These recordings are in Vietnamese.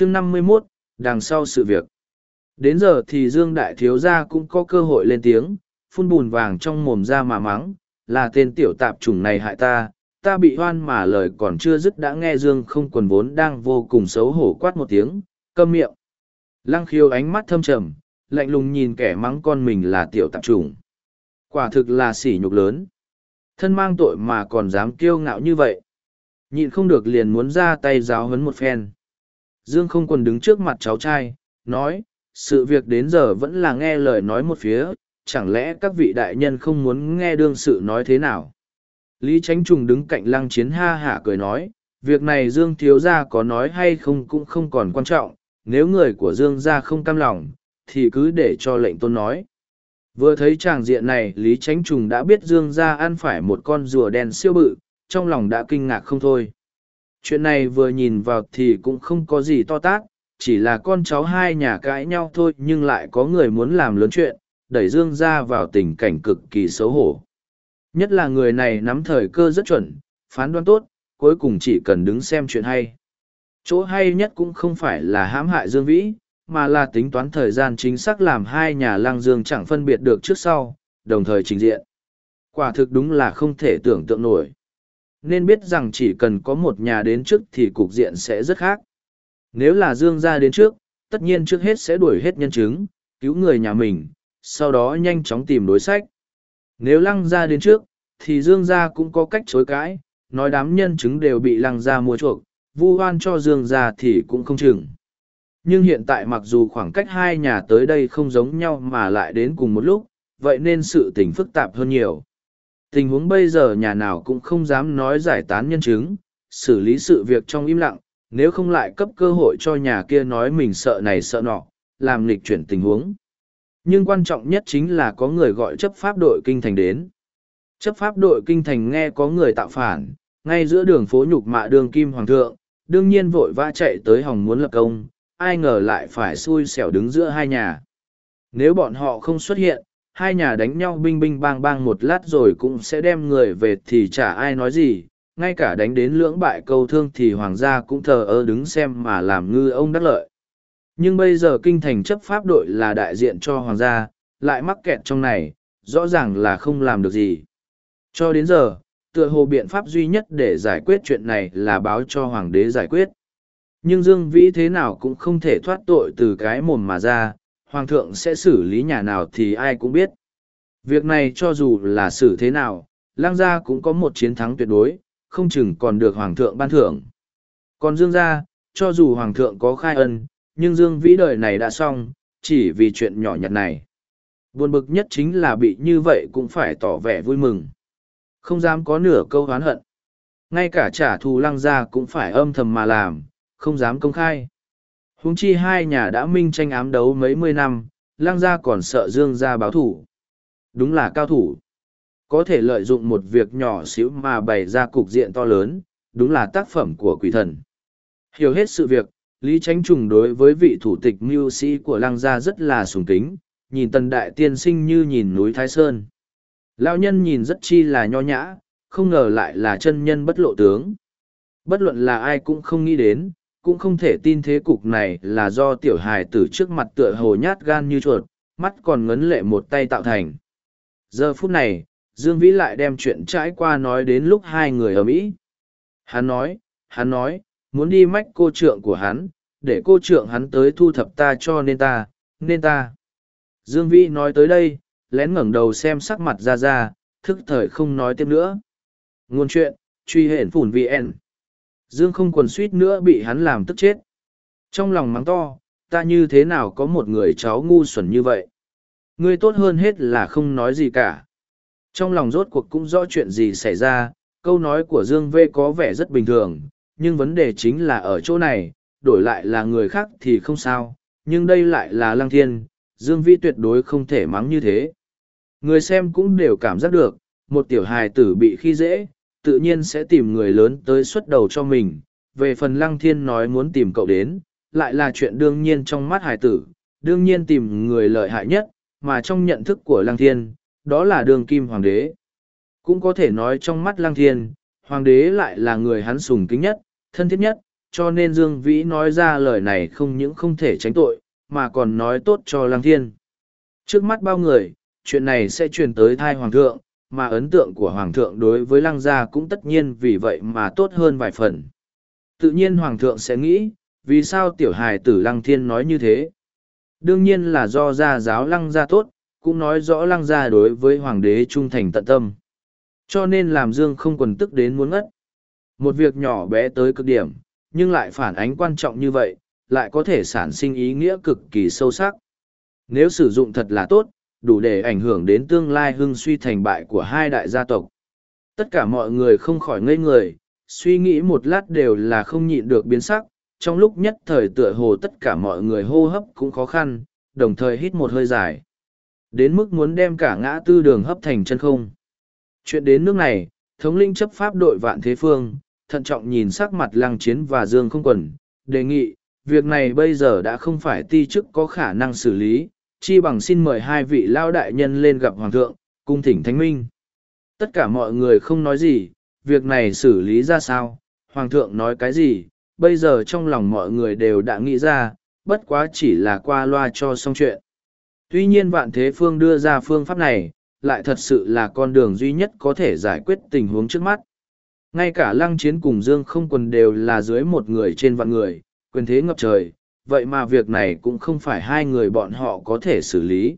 chương năm mươi 51, đằng sau sự việc. Đến giờ thì Dương Đại Thiếu Gia cũng có cơ hội lên tiếng, phun bùn vàng trong mồm ra mà mắng, là tên tiểu tạp chủng này hại ta, ta bị hoan mà lời còn chưa dứt đã nghe Dương không quần vốn đang vô cùng xấu hổ quát một tiếng, câm miệng. Lăng khiêu ánh mắt thâm trầm, lạnh lùng nhìn kẻ mắng con mình là tiểu tạp chủng. Quả thực là sỉ nhục lớn. Thân mang tội mà còn dám kiêu ngạo như vậy. Nhịn không được liền muốn ra tay giáo huấn một phen. Dương không còn đứng trước mặt cháu trai, nói, sự việc đến giờ vẫn là nghe lời nói một phía, chẳng lẽ các vị đại nhân không muốn nghe đương sự nói thế nào? Lý Tránh Trùng đứng cạnh lăng chiến ha hả cười nói, việc này Dương Thiếu Gia có nói hay không cũng không còn quan trọng, nếu người của Dương Gia không cam lòng, thì cứ để cho lệnh tôn nói. Vừa thấy tràng diện này Lý Tránh Trùng đã biết Dương Gia ăn phải một con rùa đen siêu bự, trong lòng đã kinh ngạc không thôi. Chuyện này vừa nhìn vào thì cũng không có gì to tát, chỉ là con cháu hai nhà cãi nhau thôi nhưng lại có người muốn làm lớn chuyện, đẩy Dương Gia vào tình cảnh cực kỳ xấu hổ. Nhất là người này nắm thời cơ rất chuẩn, phán đoán tốt, cuối cùng chỉ cần đứng xem chuyện hay. Chỗ hay nhất cũng không phải là hãm hại Dương Vĩ, mà là tính toán thời gian chính xác làm hai nhà lăng dương chẳng phân biệt được trước sau, đồng thời trình diện. Quả thực đúng là không thể tưởng tượng nổi. Nên biết rằng chỉ cần có một nhà đến trước thì cục diện sẽ rất khác. Nếu là Dương gia đến trước, tất nhiên trước hết sẽ đuổi hết nhân chứng, cứu người nhà mình, sau đó nhanh chóng tìm đối sách. Nếu lăng gia đến trước, thì Dương gia cũng có cách chối cãi, nói đám nhân chứng đều bị lăng gia mua chuộc, vu oan cho Dương gia thì cũng không chừng. Nhưng hiện tại mặc dù khoảng cách hai nhà tới đây không giống nhau mà lại đến cùng một lúc, vậy nên sự tình phức tạp hơn nhiều. Tình huống bây giờ nhà nào cũng không dám nói giải tán nhân chứng, xử lý sự việc trong im lặng, nếu không lại cấp cơ hội cho nhà kia nói mình sợ này sợ nọ, làm lịch chuyển tình huống. Nhưng quan trọng nhất chính là có người gọi chấp pháp đội kinh thành đến. Chấp pháp đội kinh thành nghe có người tạo phản, ngay giữa đường phố nhục mạ đường kim hoàng thượng, đương nhiên vội vã chạy tới hòng muốn lập công, ai ngờ lại phải xui xẻo đứng giữa hai nhà. Nếu bọn họ không xuất hiện, hai nhà đánh nhau binh binh bang bang một lát rồi cũng sẽ đem người về thì chả ai nói gì, ngay cả đánh đến lưỡng bại câu thương thì hoàng gia cũng thờ ơ đứng xem mà làm ngư ông đắc lợi. Nhưng bây giờ kinh thành chấp pháp đội là đại diện cho hoàng gia, lại mắc kẹt trong này, rõ ràng là không làm được gì. Cho đến giờ, tựa hồ biện pháp duy nhất để giải quyết chuyện này là báo cho hoàng đế giải quyết. Nhưng Dương Vĩ thế nào cũng không thể thoát tội từ cái mồm mà ra, hoàng thượng sẽ xử lý nhà nào thì ai cũng biết. Việc này cho dù là xử thế nào, lang gia cũng có một chiến thắng tuyệt đối, không chừng còn được hoàng thượng ban thưởng. Còn Dương gia, cho dù hoàng thượng có khai ân, nhưng Dương Vĩ đời này đã xong, chỉ vì chuyện nhỏ nhặt này. Buồn bực nhất chính là bị như vậy cũng phải tỏ vẻ vui mừng. Không dám có nửa câu oán hận. Ngay cả trả thù lăng gia cũng phải âm thầm mà làm, không dám công khai huống chi hai nhà đã minh tranh ám đấu mấy mươi năm, Lang gia còn sợ dương gia báo thủ. Đúng là cao thủ. Có thể lợi dụng một việc nhỏ xíu mà bày ra cục diện to lớn, đúng là tác phẩm của quỷ thần. Hiểu hết sự việc, Lý Tránh Trùng đối với vị thủ tịch mưu sĩ của Lang gia rất là sùng kính, nhìn tần đại tiên sinh như nhìn núi Thái Sơn. Lão nhân nhìn rất chi là nho nhã, không ngờ lại là chân nhân bất lộ tướng. Bất luận là ai cũng không nghĩ đến, cũng không thể tin thế cục này là do tiểu hài tử trước mặt tựa hồ nhát gan như chuột, mắt còn ngấn lệ một tay tạo thành. Giờ phút này, Dương Vĩ lại đem chuyện trải qua nói đến lúc hai người ở Mỹ. Hắn nói, hắn nói, muốn đi mách cô trượng của hắn, để cô trượng hắn tới thu thập ta cho nên ta, nên ta. Dương Vĩ nói tới đây, lén ngẩng đầu xem sắc mặt ra ra, thức thời không nói tiếp nữa. Nguồn chuyện, truy hển phủn VN. Dương không quần suýt nữa bị hắn làm tức chết. Trong lòng mắng to, ta như thế nào có một người cháu ngu xuẩn như vậy? Ngươi tốt hơn hết là không nói gì cả. Trong lòng rốt cuộc cũng rõ chuyện gì xảy ra, câu nói của Dương V có vẻ rất bình thường, nhưng vấn đề chính là ở chỗ này, đổi lại là người khác thì không sao, nhưng đây lại là Lăng Thiên, Dương Vi tuyệt đối không thể mắng như thế. Người xem cũng đều cảm giác được, một tiểu hài tử bị khi dễ, tự nhiên sẽ tìm người lớn tới xuất đầu cho mình. Về phần lăng thiên nói muốn tìm cậu đến, lại là chuyện đương nhiên trong mắt Hải tử, đương nhiên tìm người lợi hại nhất, mà trong nhận thức của lăng thiên, đó là đường kim hoàng đế. Cũng có thể nói trong mắt lăng thiên, hoàng đế lại là người hắn sùng kính nhất, thân thiết nhất, cho nên Dương Vĩ nói ra lời này không những không thể tránh tội, mà còn nói tốt cho Lăng Thiên. Trước mắt bao người, chuyện này sẽ truyền tới thai Hoàng thượng, mà ấn tượng của Hoàng thượng đối với Lăng gia cũng tất nhiên vì vậy mà tốt hơn vài phần. Tự nhiên Hoàng thượng sẽ nghĩ, vì sao tiểu hài tử Lăng Thiên nói như thế? Đương nhiên là do gia giáo Lăng gia tốt, cũng nói rõ Lăng gia đối với Hoàng đế trung thành tận tâm. Cho nên làm Dương không quần tức đến muốn ngất. Một việc nhỏ bé tới cực điểm, nhưng lại phản ánh quan trọng như vậy, lại có thể sản sinh ý nghĩa cực kỳ sâu sắc. Nếu sử dụng thật là tốt, đủ để ảnh hưởng đến tương lai hưng suy thành bại của hai đại gia tộc. Tất cả mọi người không khỏi ngây người, suy nghĩ một lát đều là không nhịn được biến sắc, trong lúc nhất thời tựa hồ tất cả mọi người hô hấp cũng khó khăn, đồng thời hít một hơi dài. Đến mức muốn đem cả ngã tư đường hấp thành chân không. Chuyện đến nước này, thống linh chấp pháp đội vạn thế phương, thận trọng nhìn sắc mặt lăng chiến và dương không quần, đề nghị, việc này bây giờ đã không phải ti chức có khả năng xử lý, chi bằng xin mời hai vị lao đại nhân lên gặp hoàng thượng, cung thỉnh thánh minh. Tất cả mọi người không nói gì, việc này xử lý ra sao, hoàng thượng nói cái gì, bây giờ trong lòng mọi người đều đã nghĩ ra, bất quá chỉ là qua loa cho xong chuyện. Tuy nhiên vạn thế phương đưa ra phương pháp này, lại thật sự là con đường duy nhất có thể giải quyết tình huống trước mắt. Ngay cả lăng chiến cùng Dương không quần đều là dưới một người trên vạn người, quyền thế ngập trời, vậy mà việc này cũng không phải hai người bọn họ có thể xử lý.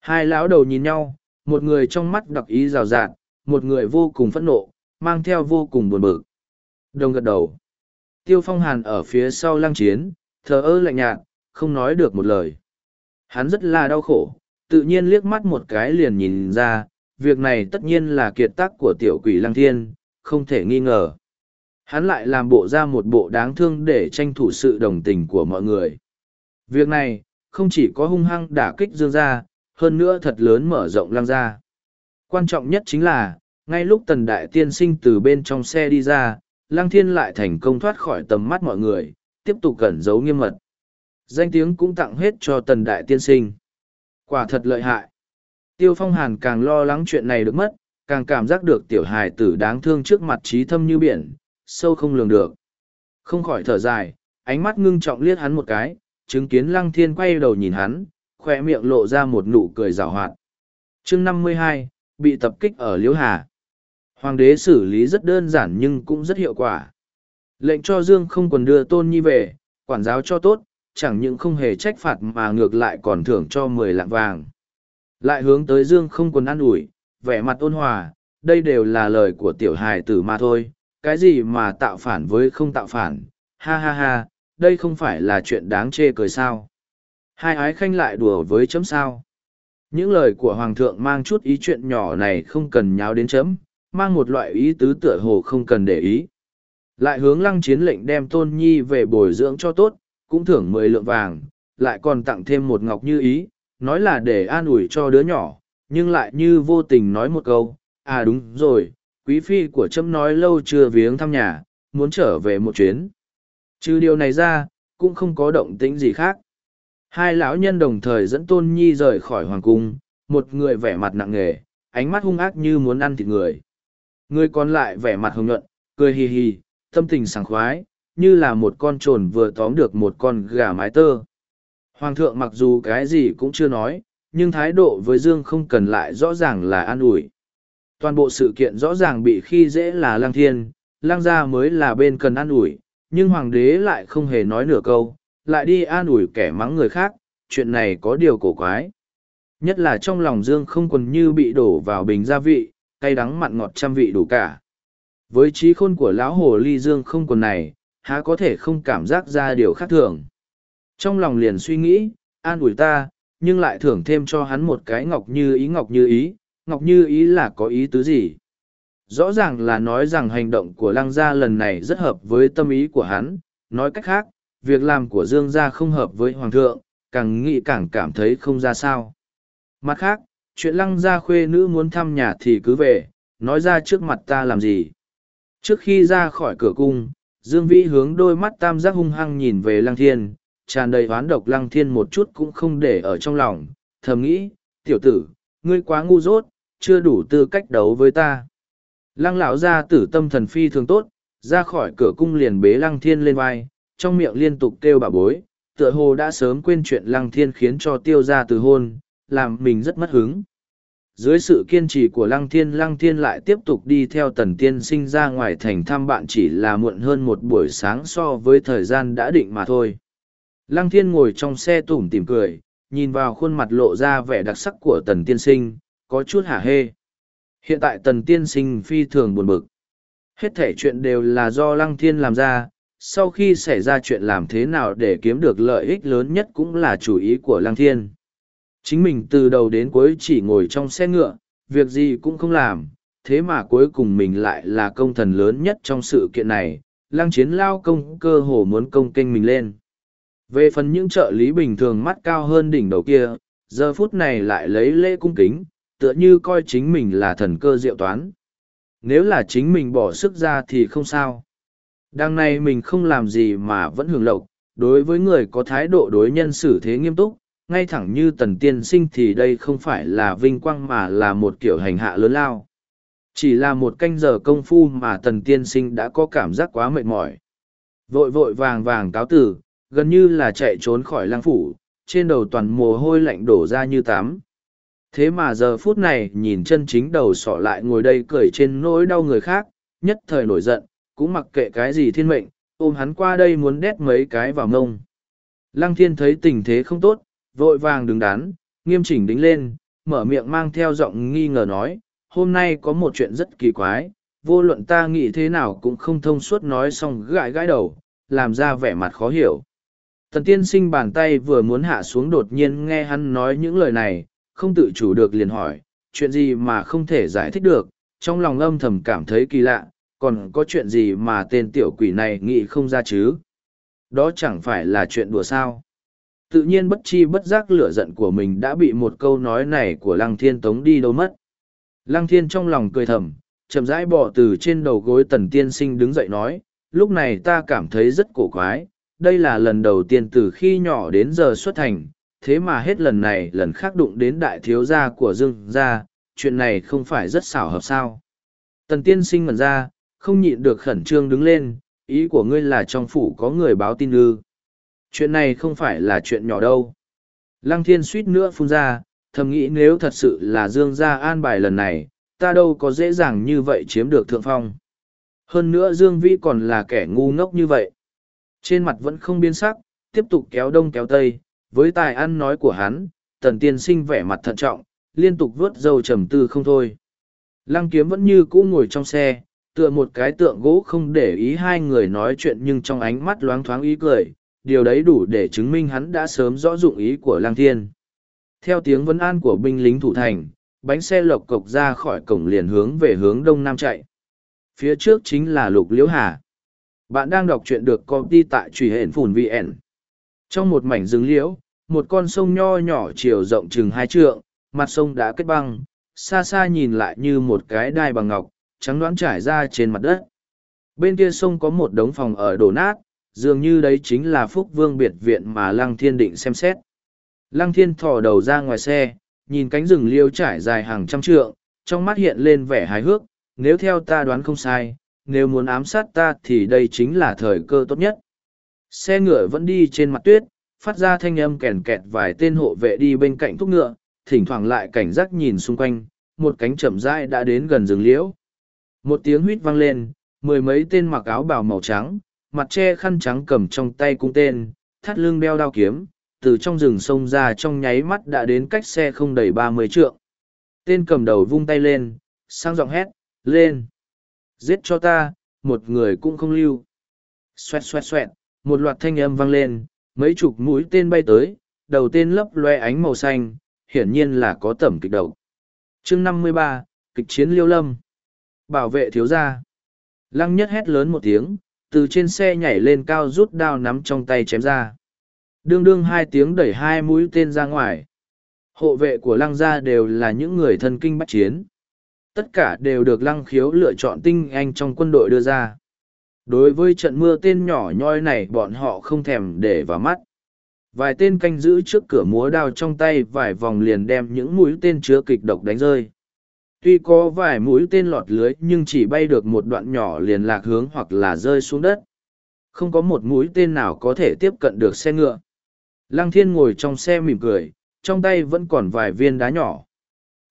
Hai lão đầu nhìn nhau, một người trong mắt đặc ý rào rạt, một người vô cùng phẫn nộ, mang theo vô cùng buồn bực. Đồng gật đầu. Tiêu phong hàn ở phía sau lăng chiến, thờ ơ lạnh nhạt, không nói được một lời. Hắn rất là đau khổ, tự nhiên liếc mắt một cái liền nhìn ra, việc này tất nhiên là kiệt tác của tiểu quỷ lăng thiên, không thể nghi ngờ. Hắn lại làm bộ ra một bộ đáng thương để tranh thủ sự đồng tình của mọi người. Việc này, không chỉ có hung hăng đả kích dương gia, hơn nữa thật lớn mở rộng lăng gia. Quan trọng nhất chính là, ngay lúc tần đại tiên sinh từ bên trong xe đi ra, lăng thiên lại thành công thoát khỏi tầm mắt mọi người, tiếp tục cẩn giấu nghiêm mật. Danh tiếng cũng tặng hết cho tần đại tiên sinh. Quả thật lợi hại. Tiêu phong hàn càng lo lắng chuyện này được mất, càng cảm giác được tiểu hài tử đáng thương trước mặt trí thâm như biển, sâu không lường được. Không khỏi thở dài, ánh mắt ngưng trọng liếc hắn một cái, chứng kiến lăng thiên quay đầu nhìn hắn, khoe miệng lộ ra một nụ cười rào hoạt. chương năm mươi hai bị tập kích ở Liễu Hà. Hoàng đế xử lý rất đơn giản nhưng cũng rất hiệu quả. Lệnh cho Dương không còn đưa Tôn Nhi về, quản giáo cho tốt, chẳng những không hề trách phạt mà ngược lại còn thưởng cho mười lạng vàng. Lại hướng tới Dương không còn ăn ủi, vẻ mặt ôn hòa, đây đều là lời của tiểu hài tử mà thôi, cái gì mà tạo phản với không tạo phản, ha ha ha, đây không phải là chuyện đáng chê cười sao. Hai ái khanh lại đùa với chấm sao. Những lời của Hoàng thượng mang chút ý chuyện nhỏ này không cần nháo đến chấm, mang một loại ý tứ tựa hồ không cần để ý. Lại hướng lăng chiến lệnh đem tôn nhi về bồi dưỡng cho tốt, cũng thưởng mười lượng vàng, lại còn tặng thêm một ngọc như ý, nói là để an ủi cho đứa nhỏ, nhưng lại như vô tình nói một câu, à đúng rồi, quý phi của trâm nói lâu chưa viếng thăm nhà, muốn trở về một chuyến. Trừ điều này ra, cũng không có động tĩnh gì khác. Hai lão nhân đồng thời dẫn tôn nhi rời khỏi hoàng cung, một người vẻ mặt nặng nề, ánh mắt hung ác như muốn ăn thịt người. Người còn lại vẻ mặt hồng nhuận, cười hì hì, tâm tình sảng khoái, như là một con trồn vừa tóm được một con gà mái tơ. Hoàng thượng mặc dù cái gì cũng chưa nói, nhưng thái độ với Dương không cần lại rõ ràng là an ủi. Toàn bộ sự kiện rõ ràng bị khi dễ là lang thiên, lang gia mới là bên cần an ủi, nhưng hoàng đế lại không hề nói nửa câu, lại đi an ủi kẻ mắng người khác, chuyện này có điều cổ quái. Nhất là trong lòng Dương không còn như bị đổ vào bình gia vị, cay đắng mặn ngọt trăm vị đủ cả. Với trí khôn của lão hồ ly Dương không còn này, há có thể không cảm giác ra điều khác thường. Trong lòng liền suy nghĩ, an ủi ta, nhưng lại thưởng thêm cho hắn một cái ngọc như ý ngọc như ý, ngọc như ý là có ý tứ gì. Rõ ràng là nói rằng hành động của lăng gia lần này rất hợp với tâm ý của hắn, nói cách khác, việc làm của Dương gia không hợp với Hoàng thượng, càng nghĩ càng cảm thấy không ra sao. Mặt khác, chuyện lăng gia khuê nữ muốn thăm nhà thì cứ về, nói ra trước mặt ta làm gì. Trước khi ra khỏi cửa cung, Dương Vĩ hướng đôi mắt tam giác hung hăng nhìn về lăng thiên, tràn đầy oán độc lăng thiên một chút cũng không để ở trong lòng, thầm nghĩ, tiểu tử, ngươi quá ngu dốt, chưa đủ tư cách đấu với ta. Lăng lão gia tử tâm thần phi thường tốt, Ra khỏi cửa cung liền bế lăng thiên lên vai, trong miệng liên tục kêu bà bối, tựa hồ đã sớm quên chuyện lăng thiên khiến cho tiêu ra từ hôn, làm mình rất mất hứng. Dưới sự kiên trì của lăng thiên lăng thiên lại tiếp tục đi theo tần tiên sinh ra ngoài thành thăm bạn chỉ là muộn hơn một buổi sáng so với thời gian đã định mà thôi. Lăng thiên ngồi trong xe tủm tỉm cười, nhìn vào khuôn mặt lộ ra vẻ đặc sắc của tần tiên sinh, có chút hả hê. Hiện tại tần tiên sinh phi thường buồn bực. Hết thể chuyện đều là do lăng thiên làm ra, sau khi xảy ra chuyện làm thế nào để kiếm được lợi ích lớn nhất cũng là chủ ý của lăng thiên. Chính mình từ đầu đến cuối chỉ ngồi trong xe ngựa, việc gì cũng không làm, thế mà cuối cùng mình lại là công thần lớn nhất trong sự kiện này, lăng chiến lao công cơ hồ muốn công kênh mình lên. Về phần những trợ lý bình thường mắt cao hơn đỉnh đầu kia, giờ phút này lại lấy lễ cung kính, tựa như coi chính mình là thần cơ diệu toán. Nếu là chính mình bỏ sức ra thì không sao. Đằng này mình không làm gì mà vẫn hưởng lộc, đối với người có thái độ đối nhân xử thế nghiêm túc, ngay thẳng như tần tiên sinh thì đây không phải là vinh quang mà là một kiểu hành hạ lớn lao. Chỉ là một canh giờ công phu mà tần tiên sinh đã có cảm giác quá mệt mỏi. Vội vội vàng vàng cáo tử, gần như là chạy trốn khỏi lang phủ, trên đầu toàn mồ hôi lạnh đổ ra như tắm. Thế mà giờ phút này nhìn chân chính đầu sỏ lại ngồi đây cười trên nỗi đau người khác, nhất thời nổi giận, cũng mặc kệ cái gì thiên mệnh, ôm hắn qua đây muốn đét mấy cái vào ngông. Lăng thiên thấy tình thế không tốt, vội vàng đứng đắn, nghiêm chỉnh đính lên, mở miệng mang theo giọng nghi ngờ nói, hôm nay có một chuyện rất kỳ quái, vô luận ta nghĩ thế nào cũng không thông suốt nói xong gãi gãi đầu, làm ra vẻ mặt khó hiểu. Tần tiên sinh bàn tay vừa muốn hạ xuống đột nhiên nghe hắn nói những lời này, không tự chủ được liền hỏi, chuyện gì mà không thể giải thích được, trong lòng âm thầm cảm thấy kỳ lạ, còn có chuyện gì mà tên tiểu quỷ này nghĩ không ra chứ? Đó chẳng phải là chuyện đùa sao? Tự nhiên bất chi bất giác lửa giận của mình đã bị một câu nói này của Lăng Thiên tống đi đâu mất. Lăng Thiên trong lòng cười thầm, chậm rãi bỏ từ trên đầu gối tần tiên sinh đứng dậy nói, lúc này ta cảm thấy rất cổ quái, đây là lần đầu tiên từ khi nhỏ đến giờ xuất thành, thế mà hết lần này lần khác đụng đến đại thiếu gia của Dương gia, chuyện này không phải rất xảo hợp sao. Tần tiên sinh ngẩn ra, không nhịn được khẩn trương đứng lên, ý của ngươi là trong phủ có người báo tin ư. Chuyện này không phải là chuyện nhỏ đâu. Lăng thiên suýt nữa phun ra, thầm nghĩ nếu thật sự là Dương gia an bài lần này, ta đâu có dễ dàng như vậy chiếm được thượng phong. Hơn nữa Dương Vĩ còn là kẻ ngu ngốc như vậy. Trên mặt vẫn không biến sắc, tiếp tục kéo đông kéo tây, với tài ăn nói của hắn, tần tiên sinh vẻ mặt thận trọng, liên tục vớt dâu trầm tư không thôi. Lăng kiếm vẫn như cũ ngồi trong xe, tựa một cái tượng gỗ không để ý hai người nói chuyện nhưng trong ánh mắt loáng thoáng ý cười, điều đấy đủ để chứng minh hắn đã sớm rõ dụng ý của Lăng Thiên. Theo tiếng vấn an của binh lính thủ thành, bánh xe lộc cộc ra khỏi cổng liền hướng về hướng đông nam chạy. Phía trước chính là Lục Liễu Hà. Bạn đang đọc truyện được công ty tại truy hển phùn VN. Trong một mảnh rừng liễu, một con sông nho nhỏ chiều rộng chừng hai trượng, mặt sông đã kết băng, xa xa nhìn lại như một cái đai bằng ngọc, trắng đoán trải ra trên mặt đất. Bên kia sông có một đống phòng ở đổ nát, dường như đấy chính là phúc vương biệt viện mà Lăng Thiên định xem xét. Lăng Thiên thò đầu ra ngoài xe, nhìn cánh rừng liêu trải dài hàng trăm trượng, trong mắt hiện lên vẻ hài hước, nếu theo ta đoán không sai, nếu muốn ám sát ta thì đây chính là thời cơ tốt nhất. Xe ngựa vẫn đi trên mặt tuyết, phát ra thanh âm kèn kẹt vài tên hộ vệ đi bên cạnh thúc ngựa, thỉnh thoảng lại cảnh giác nhìn xung quanh, một cánh chậm rãi đã đến gần rừng liễu. Một tiếng huýt vang lên, mười mấy tên mặc áo bào màu trắng, mặt che khăn trắng cầm trong tay cung tên, thắt lưng đeo đao kiếm, từ trong rừng sông ra trong nháy mắt đã đến cách xe không đầy ba mươi trượng. Tên cầm đầu vung tay lên, sang giọng hét, lên. Giết cho ta, một người cũng không lưu. Xoẹt xoẹt xoẹt, một loạt thanh âm vang lên, mấy chục mũi tên bay tới, đầu tên lấp loe ánh màu xanh, hiển nhiên là có tẩm kịch đầu. chương năm mươi ba, kịch chiến liêu lâm. Bảo vệ thiếu gia. Lăng nhất hét lớn một tiếng, từ trên xe nhảy lên cao rút đao nắm trong tay chém ra. Đương đương hai tiếng đẩy hai mũi tên ra ngoài. Hộ vệ của lăng gia đều là những người thân kinh bắt chiến. Tất cả đều được lăng khiếu lựa chọn tinh anh trong quân đội đưa ra. Đối với trận mưa tên nhỏ nhoi này bọn họ không thèm để vào mắt. Vài tên canh giữ trước cửa múa đao trong tay vài vòng liền đem những mũi tên chứa kịch độc đánh rơi. Tuy có vài mũi tên lọt lưới nhưng chỉ bay được một đoạn nhỏ liền lạc hướng hoặc là rơi xuống đất. Không có một mũi tên nào có thể tiếp cận được xe ngựa. Lăng thiên ngồi trong xe mỉm cười, trong tay vẫn còn vài viên đá nhỏ.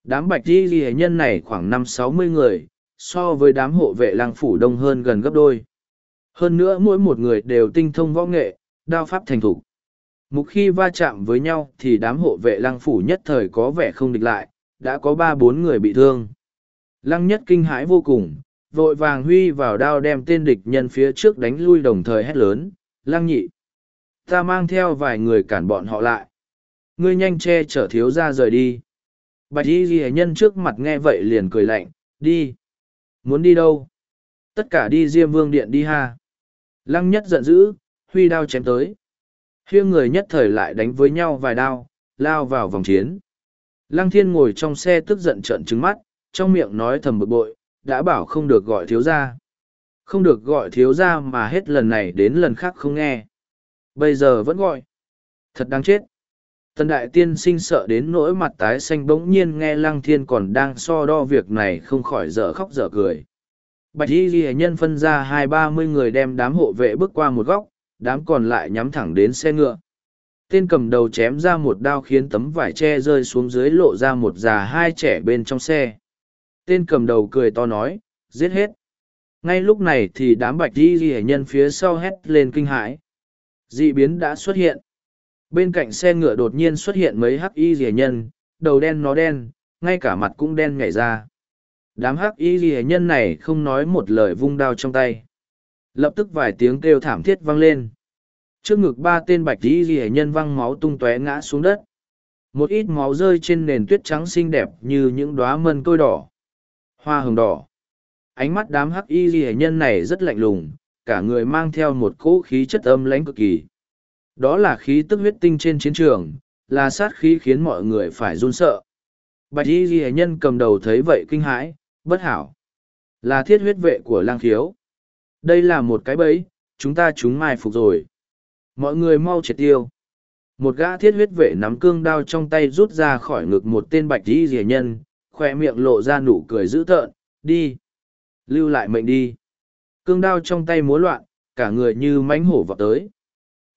Đám bạch di ghi nhân này khoảng năm sáu mươi người, so với đám hộ vệ lăng phủ đông hơn gần gấp đôi. Hơn nữa mỗi một người đều tinh thông võ nghệ, đao pháp thành thục. Mục khi va chạm với nhau thì đám hộ vệ lăng phủ nhất thời có vẻ không địch lại, đã có ba bốn người bị thương. Lăng nhất kinh hãi vô cùng, vội vàng huy vào đao đem tên địch nhân phía trước đánh lui đồng thời hét lớn, lăng nhị. Ta mang theo vài người cản bọn họ lại. Ngươi nhanh che chở thiếu ra rời đi. Bạch y ghi nhân trước mặt nghe vậy liền cười lạnh, đi. Muốn đi đâu? Tất cả đi Diêm Vương Điện đi ha. Lăng nhất giận dữ, huy đao chém tới. Hiêu người nhất thời lại đánh với nhau vài đao, lao vào vòng chiến. Lăng thiên ngồi trong xe tức giận trợn trứng mắt, trong miệng nói thầm bực bội, đã bảo không được gọi thiếu gia. Không được gọi thiếu gia mà hết lần này đến lần khác không nghe. Bây giờ vẫn gọi. Thật đáng chết. Tần đại tiên sinh sợ đến nỗi mặt tái xanh bỗng nhiên nghe lăng thiên còn đang so đo việc này không khỏi dở khóc dở cười. Bạch y ghi nhân phân ra hai ba mươi người đem đám hộ vệ bước qua một góc, đám còn lại nhắm thẳng đến xe ngựa. Tên cầm đầu chém ra một đao khiến tấm vải che rơi xuống dưới lộ ra một già hai trẻ bên trong xe. Tên cầm đầu cười to nói, giết hết. Ngay lúc này thì đám bạch y ghi nhân phía sau hét lên kinh hãi. Dị biến đã xuất hiện. Bên cạnh xe ngựa đột nhiên xuất hiện mấy hắc y ghi nhân, đầu đen nó đen, ngay cả mặt cũng đen nhảy ra. Đám hắc y ghi nhân này không nói một lời vung đao trong tay. Lập tức vài tiếng kêu thảm thiết vang lên. Trước ngực ba tên bạch y ghi nhân văng máu tung tóe ngã xuống đất. Một ít máu rơi trên nền tuyết trắng xinh đẹp như những đóa mân tôi đỏ. Hoa hồng đỏ. Ánh mắt đám hắc y ghi nhân này rất lạnh lùng, cả người mang theo một cỗ khí chất âm lãnh cực kỳ. Đó là khí tức huyết tinh trên chiến trường, là sát khí khiến mọi người phải run sợ. Bạch y ghi nhân cầm đầu thấy vậy kinh hãi, bất hảo. Là thiết huyết vệ của lang khiếu. Đây là một cái bẫy, chúng ta chúng mai phục rồi. Mọi người mau triệt tiêu. Một gã thiết huyết vệ nắm cương đao trong tay rút ra khỏi ngực một tên bạch y rìa nhân, khoe miệng lộ ra nụ cười dữ tợn, đi. Lưu lại mệnh đi. Cương đao trong tay múa loạn, cả người như mánh hổ vọt tới.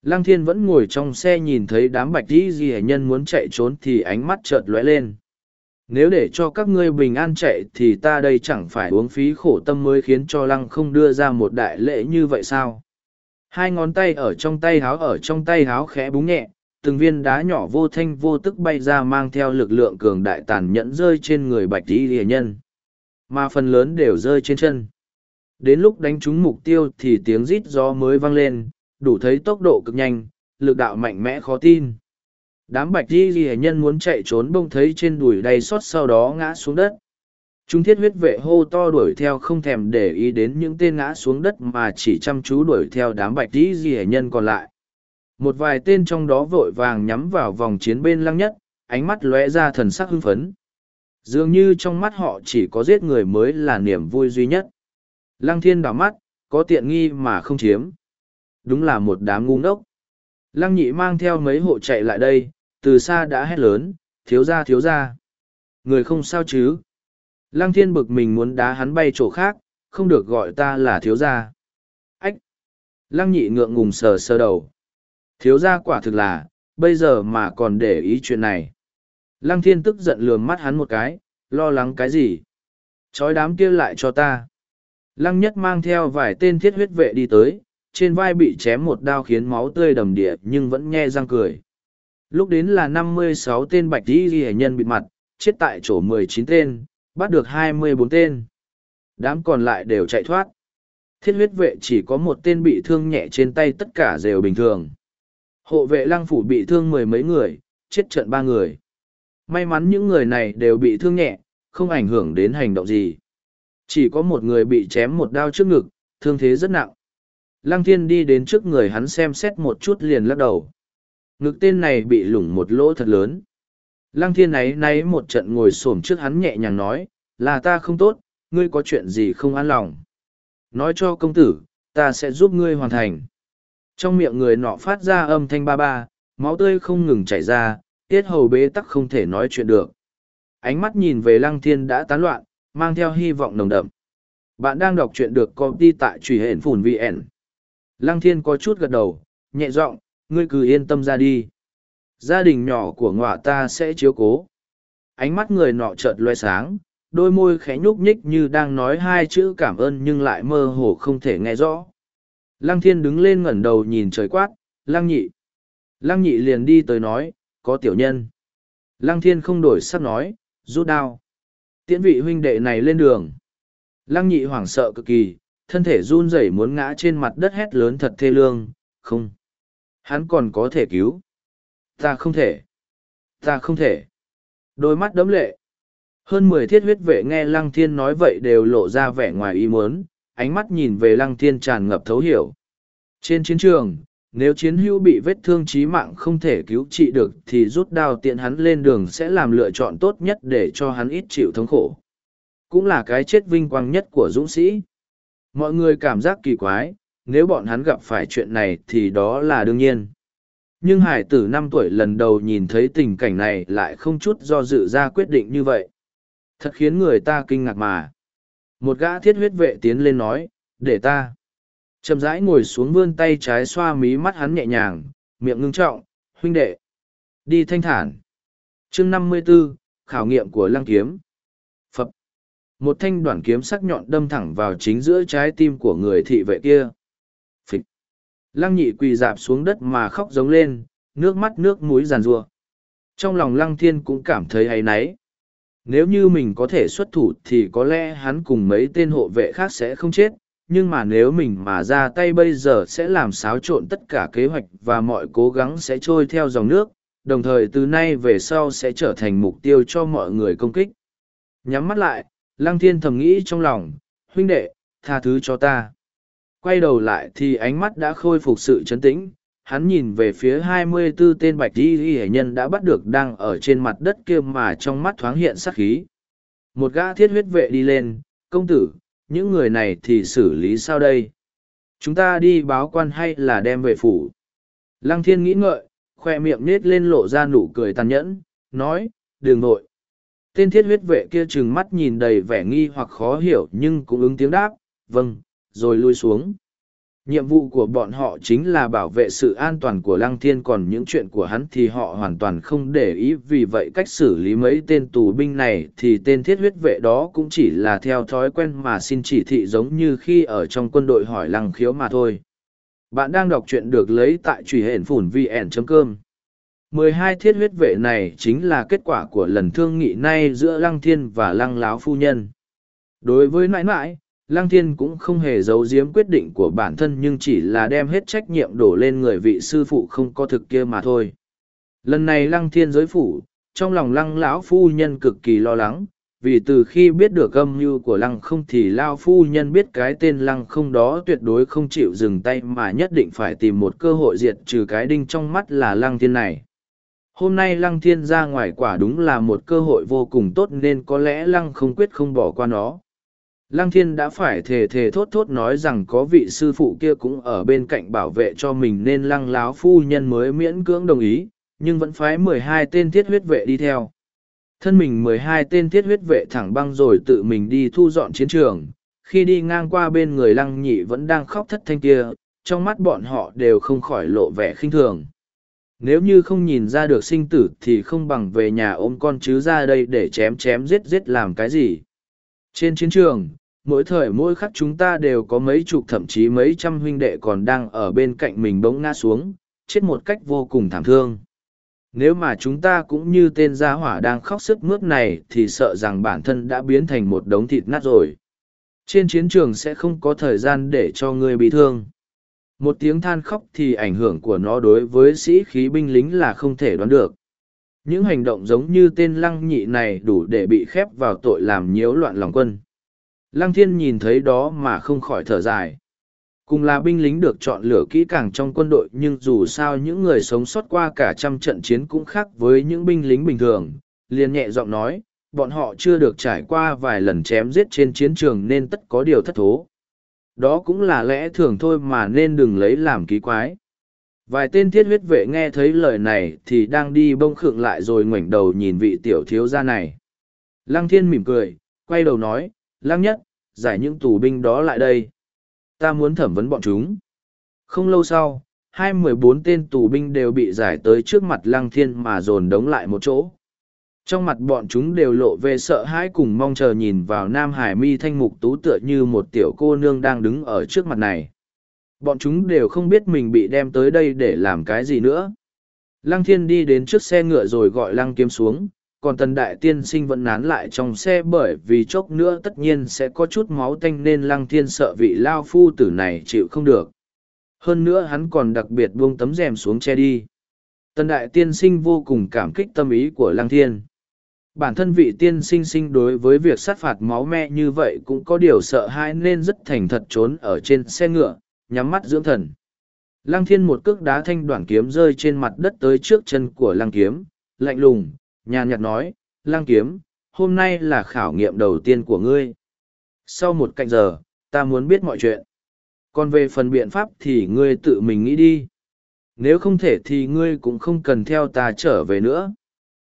Lăng thiên vẫn ngồi trong xe nhìn thấy đám bạch y rìa nhân muốn chạy trốn thì ánh mắt chợt lóe lên. Nếu để cho các ngươi bình an chạy thì ta đây chẳng phải uống phí khổ tâm mới khiến cho lăng không đưa ra một đại lễ như vậy sao? Hai ngón tay ở trong tay háo ở trong tay háo khẽ búng nhẹ, từng viên đá nhỏ vô thanh vô tức bay ra mang theo lực lượng cường đại tàn nhẫn rơi trên người bạch tí rìa nhân. Mà phần lớn đều rơi trên chân. Đến lúc đánh trúng mục tiêu thì tiếng rít gió mới vang lên, đủ thấy tốc độ cực nhanh, lực đạo mạnh mẽ khó tin. Đám bạch di ghi nhân muốn chạy trốn bông thấy trên đùi đầy xót sau đó ngã xuống đất. Chúng thiết huyết vệ hô to đuổi theo không thèm để ý đến những tên ngã xuống đất mà chỉ chăm chú đuổi theo đám bạch di ghi nhân còn lại. Một vài tên trong đó vội vàng nhắm vào vòng chiến bên lăng nhất, ánh mắt lóe ra thần sắc hưng phấn. Dường như trong mắt họ chỉ có giết người mới là niềm vui duy nhất. Lăng thiên đảo mắt, có tiện nghi mà không chiếm. Đúng là một đám ngu ngốc. Lăng nhị mang theo mấy hộ chạy lại đây, từ xa đã hét lớn, thiếu ra thiếu ra. Người không sao chứ. Lăng thiên bực mình muốn đá hắn bay chỗ khác, không được gọi ta là thiếu gia. Ách! Lăng nhị ngượng ngùng sờ sờ đầu. Thiếu gia quả thực là, bây giờ mà còn để ý chuyện này. Lăng thiên tức giận lườm mắt hắn một cái, lo lắng cái gì? Chói đám kia lại cho ta. Lăng nhất mang theo vài tên thiết huyết vệ đi tới, trên vai bị chém một đao khiến máu tươi đầm địa nhưng vẫn nhe răng cười. Lúc đến là năm mươi sáu tên bạch y ghi nhân bị mặt, chết tại chỗ mười chín tên, bắt được hai mươi bốn tên. Đám còn lại đều chạy thoát. Thiết huyết vệ chỉ có một tên bị thương nhẹ trên tay tất cả đều bình thường. Hộ vệ lăng phủ bị thương mười mấy người, chết trận ba người. May mắn những người này đều bị thương nhẹ, không ảnh hưởng đến hành động gì. Chỉ có một người bị chém một đao trước ngực, thương thế rất nặng. Lăng thiên đi đến trước người hắn xem xét một chút liền lắc đầu. Ngực tên này bị lủng một lỗ thật lớn. Lăng thiên ấy náy một trận ngồi xổm trước hắn nhẹ nhàng nói, là ta không tốt, ngươi có chuyện gì không an lòng. Nói cho công tử, ta sẽ giúp ngươi hoàn thành. Trong miệng người nọ phát ra âm thanh ba ba, máu tươi không ngừng chảy ra, tiết hầu bế tắc không thể nói chuyện được. Ánh mắt nhìn về lăng thiên đã tán loạn, mang theo hy vọng nồng đậm. Bạn đang đọc truyện được công ty tại truy hển phùn VN. Lăng thiên có chút gật đầu, nhẹ giọng, ngươi cứ yên tâm ra đi. Gia đình nhỏ của ngọa ta sẽ chiếu cố. Ánh mắt người nọ chợt loe sáng, đôi môi khẽ nhúc nhích như đang nói hai chữ cảm ơn nhưng lại mơ hồ không thể nghe rõ. Lăng thiên đứng lên ngẩng đầu nhìn trời quát, lăng nhị. Lăng nhị liền đi tới nói, có tiểu nhân. Lăng thiên không đổi sắc nói, rút đao. Tiễn vị huynh đệ này lên đường. Lăng nhị hoảng sợ cực kỳ, thân thể run rẩy muốn ngã trên mặt đất hét lớn thật thê lương, không. Hắn còn có thể cứu. Ta không thể. Ta không thể. Đôi mắt đấm lệ. Hơn mười thiết huyết vệ nghe Lăng Thiên nói vậy đều lộ ra vẻ ngoài ý muốn, ánh mắt nhìn về Lăng Thiên tràn ngập thấu hiểu. Trên chiến trường, nếu chiến hữu bị vết thương chí mạng không thể cứu trị được thì rút đao tiện hắn lên đường sẽ làm lựa chọn tốt nhất để cho hắn ít chịu thống khổ. Cũng là cái chết vinh quang nhất của dũng sĩ. Mọi người cảm giác kỳ quái, nếu bọn hắn gặp phải chuyện này thì đó là đương nhiên. Nhưng hải tử năm tuổi lần đầu nhìn thấy tình cảnh này lại không chút do dự ra quyết định như vậy. Thật khiến người ta kinh ngạc mà. Một gã thiết huyết vệ tiến lên nói, để ta. Chậm rãi ngồi xuống vươn tay trái xoa mí mắt hắn nhẹ nhàng, miệng ngưng trọng, huynh đệ. Đi thanh thản. chương năm mươi 54, khảo nghiệm của lăng kiếm. Phập. Một thanh đoạn kiếm sắc nhọn đâm thẳng vào chính giữa trái tim của người thị vệ kia. Lăng nhị quỳ dạp xuống đất mà khóc giống lên, nước mắt nước mũi giàn rua. Trong lòng lăng thiên cũng cảm thấy hay náy. Nếu như mình có thể xuất thủ thì có lẽ hắn cùng mấy tên hộ vệ khác sẽ không chết, nhưng mà nếu mình mà ra tay bây giờ sẽ làm xáo trộn tất cả kế hoạch và mọi cố gắng sẽ trôi theo dòng nước, đồng thời từ nay về sau sẽ trở thành mục tiêu cho mọi người công kích. Nhắm mắt lại, Lăng Thiên thầm nghĩ trong lòng, huynh đệ, tha thứ cho ta. Quay đầu lại thì ánh mắt đã khôi phục sự chấn tĩnh, hắn nhìn về phía hai mươi 24 tên bạch y hệ nhân đã bắt được đang ở trên mặt đất kia mà trong mắt thoáng hiện sắc khí. Một gã thiết huyết vệ đi lên, công tử, những người này thì xử lý sao đây? Chúng ta đi báo quan hay là đem về phủ? Lăng thiên nghĩ ngợi, khoe miệng nết lên lộ ra nụ cười tàn nhẫn, nói, đường nội. Tên thiết huyết vệ kia trừng mắt nhìn đầy vẻ nghi hoặc khó hiểu nhưng cũng ứng tiếng đáp, vâng, rồi lui xuống. Nhiệm vụ của bọn họ chính là bảo vệ sự an toàn của lăng thiên, còn những chuyện của hắn thì họ hoàn toàn không để ý, vì vậy cách xử lý mấy tên tù binh này thì tên thiết huyết vệ đó cũng chỉ là theo thói quen mà xin chỉ thị giống như khi ở trong quân đội hỏi lăng khiếu mà thôi. Bạn đang đọc truyện được lấy tại truy hển phủn vn.com. 12 thiết huyết vệ này chính là kết quả của lần thương nghị nay giữa lăng thiên và lăng láo phu nhân. Đối với nãi nãi Lăng Thiên cũng không hề giấu giếm quyết định của bản thân nhưng chỉ là đem hết trách nhiệm đổ lên người vị sư phụ không có thực kia mà thôi. Lần này Lăng Thiên giới phủ, trong lòng Lăng lão phu nhân cực kỳ lo lắng, vì từ khi biết được âm mưu của Lăng không thì Lao phu nhân biết cái tên Lăng không đó tuyệt đối không chịu dừng tay mà nhất định phải tìm một cơ hội diệt trừ cái đinh trong mắt là Lăng Thiên này. Hôm nay Lăng Thiên ra ngoài quả đúng là một cơ hội vô cùng tốt nên có lẽ Lăng không quyết không bỏ qua nó Lăng thiên đã phải thề thề thốt thốt nói rằng có vị sư phụ kia cũng ở bên cạnh bảo vệ cho mình nên lăng láo phu nhân mới miễn cưỡng đồng ý, nhưng vẫn phái mười hai tên thiết huyết vệ đi theo. Thân mình mười hai tên thiết huyết vệ thẳng băng rồi tự mình đi thu dọn chiến trường, khi đi ngang qua bên người lăng nhị vẫn đang khóc thất thanh kia, trong mắt bọn họ đều không khỏi lộ vẻ khinh thường. Nếu như không nhìn ra được sinh tử thì không bằng về nhà ôm con chứ ra đây để chém chém giết giết làm cái gì. Trên chiến trường, mỗi thời mỗi khắc chúng ta đều có mấy chục thậm chí mấy trăm huynh đệ còn đang ở bên cạnh mình bỗng ngã xuống, chết một cách vô cùng thảm thương. Nếu mà chúng ta cũng như tên gia hỏa đang khóc sức mướt này thì sợ rằng bản thân đã biến thành một đống thịt nát rồi. Trên chiến trường sẽ không có thời gian để cho người bị thương. Một tiếng than khóc thì ảnh hưởng của nó đối với sĩ khí binh lính là không thể đoán được những hành động giống như tên lăng nhị này đủ để bị khép vào tội làm nhiễu loạn lòng quân. Lăng thiên nhìn thấy đó mà không khỏi thở dài. Cùng là binh lính được chọn lựa kỹ càng trong quân đội, nhưng dù sao những người sống sót qua cả trăm trận chiến cũng khác với những binh lính bình thường. Liền nhẹ giọng nói, bọn họ chưa được trải qua vài lần chém giết trên chiến trường nên tất có điều thất thố. Đó cũng là lẽ thường thôi mà nên đừng lấy làm ký quái. Vài tên thiết huyết vệ nghe thấy lời này thì đang đi bông khượng lại rồi ngoảnh đầu nhìn vị tiểu thiếu gia này. Lăng thiên mỉm cười, quay đầu nói, lăng nhất, giải những tù binh đó lại đây. Ta muốn thẩm vấn bọn chúng. Không lâu sau, hai mười bốn tên tù binh đều bị giải tới trước mặt lăng thiên mà dồn đống lại một chỗ. Trong mặt bọn chúng đều lộ về sợ hãi cùng mong chờ nhìn vào Nam Hải mi thanh mục tú tựa như một tiểu cô nương đang đứng ở trước mặt này. Bọn chúng đều không biết mình bị đem tới đây để làm cái gì nữa. Lăng thiên đi đến trước xe ngựa rồi gọi lăng kiếm xuống, còn tần đại tiên sinh vẫn nán lại trong xe bởi vì chốc nữa tất nhiên sẽ có chút máu tanh nên lăng thiên sợ vị lao phu tử này chịu không được. Hơn nữa hắn còn đặc biệt buông tấm rèm xuống che đi. Tần đại tiên sinh vô cùng cảm kích tâm ý của lăng thiên. Bản thân vị tiên sinh sinh đối với việc sát phạt máu me như vậy cũng có điều sợ hãi nên rất thành thật trốn ở trên xe ngựa, nhắm mắt dưỡng thần. Lăng thiên một cước đá thanh đoạn kiếm rơi trên mặt đất tới trước chân của lăng kiếm, lạnh lùng, nhàn nhạt nói, lăng kiếm, hôm nay là khảo nghiệm đầu tiên của ngươi. Sau một cạnh giờ, ta muốn biết mọi chuyện. Còn về phần biện pháp thì ngươi tự mình nghĩ đi. Nếu không thể thì ngươi cũng không cần theo ta trở về nữa.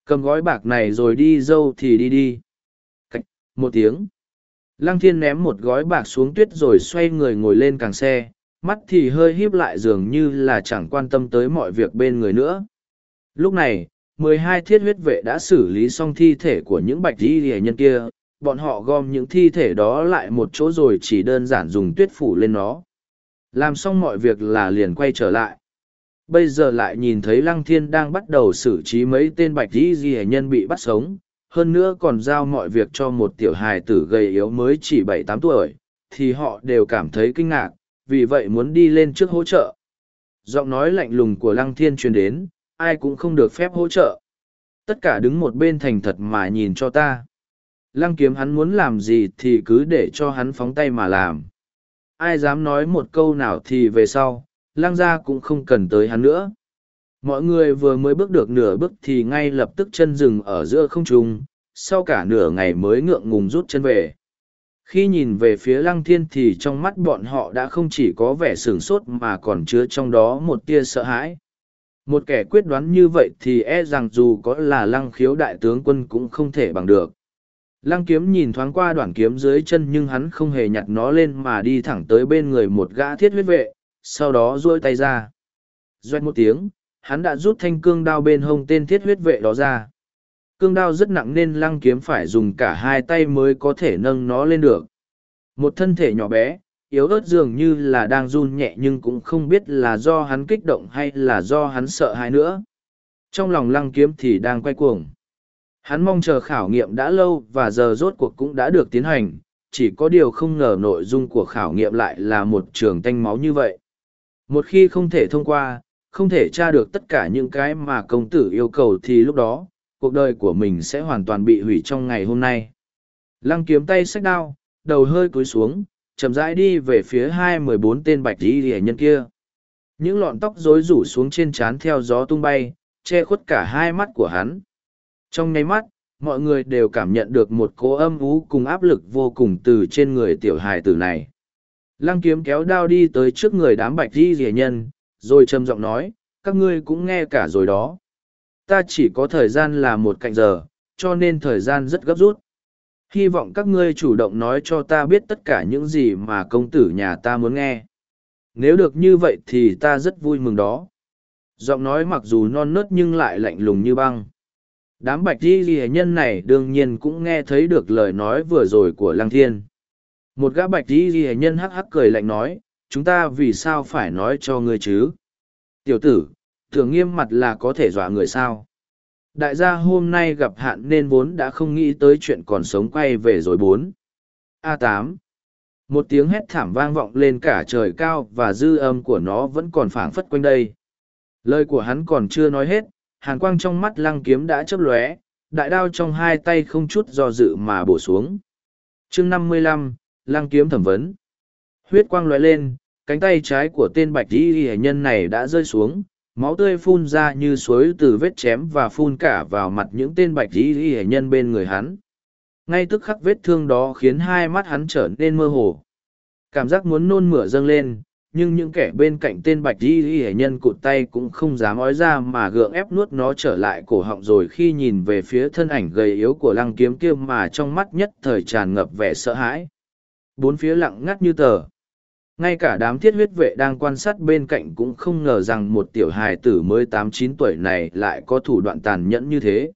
Cầm gói bạc này rồi đi dâu thì đi đi. Cách, một tiếng. Lăng thiên ném một gói bạc xuống tuyết rồi xoay người ngồi lên càng xe, mắt thì hơi híp lại dường như là chẳng quan tâm tới mọi việc bên người nữa. Lúc này, mười hai thiết huyết vệ đã xử lý xong thi thể của những bạch y hệ nhân kia, bọn họ gom những thi thể đó lại một chỗ rồi chỉ đơn giản dùng tuyết phủ lên nó. Làm xong mọi việc là liền quay trở lại. Bây giờ lại nhìn thấy Lăng Thiên đang bắt đầu xử trí mấy tên bạch y hệ nhân bị bắt sống, hơn nữa còn giao mọi việc cho một tiểu hài tử gầy yếu mới chỉ bảy tám tuổi, thì họ đều cảm thấy kinh ngạc, vì vậy muốn đi lên trước hỗ trợ. Giọng nói lạnh lùng của Lăng Thiên truyền đến, ai cũng không được phép hỗ trợ. Tất cả đứng một bên thành thật mà nhìn cho ta. Lăng kiếm hắn muốn làm gì thì cứ để cho hắn phóng tay mà làm. Ai dám nói một câu nào thì về sau, lăng Gia cũng không cần tới hắn nữa. Mọi người vừa mới bước được nửa bước thì ngay lập tức chân dừng ở giữa không trung, sau cả nửa ngày mới ngượng ngùng rút chân về. Khi nhìn về phía lăng thiên thì trong mắt bọn họ đã không chỉ có vẻ sửng sốt mà còn chứa trong đó một tia sợ hãi. Một kẻ quyết đoán như vậy thì e rằng dù có là lăng khiếu đại tướng quân cũng không thể bằng được. Lăng kiếm nhìn thoáng qua đoạn kiếm dưới chân nhưng hắn không hề nhặt nó lên mà đi thẳng tới bên người một gã thiết huyết vệ, sau đó duỗi tay ra. Doét một tiếng, hắn đã rút thanh cương đao bên hông tên thiết huyết vệ đó ra cương đao rất nặng nên lăng kiếm phải dùng cả hai tay mới có thể nâng nó lên được. Một thân thể nhỏ bé, yếu ớt dường như là đang run nhẹ nhưng cũng không biết là do hắn kích động hay là do hắn sợ hãi nữa. Trong lòng lăng kiếm thì đang quay cuồng. Hắn mong chờ khảo nghiệm đã lâu và giờ rốt cuộc cũng đã được tiến hành, chỉ có điều không ngờ nội dung của khảo nghiệm lại là một trường tanh máu như vậy. Một khi không thể thông qua, không thể tra được tất cả những cái mà công tử yêu cầu thì lúc đó cuộc đời của mình sẽ hoàn toàn bị hủy trong ngày hôm nay. Lăng kiếm tay sách đao, đầu hơi cúi xuống, chậm rãi đi về phía hai mười bốn tên bạch y hệ nhân kia. Những lọn tóc rối rủ xuống trên trán theo gió tung bay, che khuất cả hai mắt của hắn. Trong nháy mắt, mọi người đều cảm nhận được một cố âm ú cùng áp lực vô cùng từ trên người tiểu hài tử này. Lăng kiếm kéo đao đi tới trước người đám bạch y rỉa nhân, rồi trầm giọng nói, các ngươi cũng nghe cả rồi đó ta chỉ có thời gian là một cạnh giờ, cho nên thời gian rất gấp rút. Hy vọng các ngươi chủ động nói cho ta biết tất cả những gì mà công tử nhà ta muốn nghe. Nếu được như vậy thì ta rất vui mừng đó. Giọng nói mặc dù non nớt nhưng lại lạnh lùng như băng. Đám bạch di ghi nhân này đương nhiên cũng nghe thấy được lời nói vừa rồi của lăng thiên. Một gã bạch di ghi nhân hắc hắc cười lạnh nói, chúng ta vì sao phải nói cho ngươi chứ? Tiểu tử thường nghiêm mặt là có thể dọa người sao? Đại gia hôm nay gặp hạn nên vốn đã không nghĩ tới chuyện còn sống quay về rồi bốn. A tám. Một tiếng hét thảm vang vọng lên cả trời cao và dư âm của nó vẫn còn phảng phất quanh đây. Lời của hắn còn chưa nói hết, hàn quang trong mắt lăng kiếm đã chớp lóe, đại đao trong hai tay không chút do dự mà bổ xuống. Chương năm mươi lăm, lăng kiếm thẩm vấn. Huyết quang lóe lên, cánh tay trái của tên bạch y hệ nhân này đã rơi xuống máu tươi phun ra như suối từ vết chém và phun cả vào mặt những tên bạch y hệ nhân bên người hắn. Ngay tức khắc vết thương đó khiến hai mắt hắn trở nên mơ hồ. Cảm giác muốn nôn mửa dâng lên, nhưng những kẻ bên cạnh tên bạch di hệ nhân cụt tay cũng không dám ói ra mà gượng ép nuốt nó trở lại cổ họng rồi khi nhìn về phía thân ảnh gầy yếu của lăng kiếm kia mà trong mắt nhất thời tràn ngập vẻ sợ hãi. Bốn phía lặng ngắt như tờ ngay cả đám thiết huyết vệ đang quan sát bên cạnh cũng không ngờ rằng một tiểu hài tử mới tám chín tuổi này lại có thủ đoạn tàn nhẫn như thế.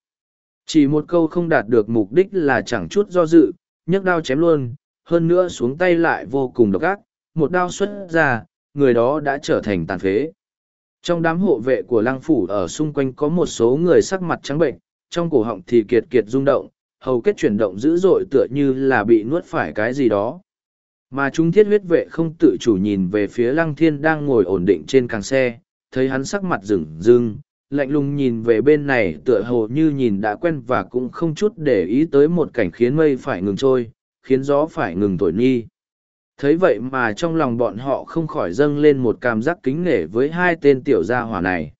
Chỉ một câu không đạt được mục đích là chẳng chút do dự, nhấc đao chém luôn, hơn nữa xuống tay lại vô cùng độc ác, một đao xuất ra, người đó đã trở thành tàn phế. Trong đám hộ vệ của lăng phủ ở xung quanh có một số người sắc mặt trắng bệnh, trong cổ họng thì kiệt kiệt rung động, hầu kết chuyển động dữ dội tựa như là bị nuốt phải cái gì đó mà chúng thiết huyết vệ không tự chủ nhìn về phía lăng thiên đang ngồi ổn định trên càng xe, thấy hắn sắc mặt rừng rưng, lạnh lùng nhìn về bên này tựa hồ như nhìn đã quen và cũng không chút để ý tới một cảnh khiến mây phải ngừng trôi, khiến gió phải ngừng thổi nhi. Thấy vậy mà trong lòng bọn họ không khỏi dâng lên một cảm giác kính nể với hai tên tiểu gia hỏa này.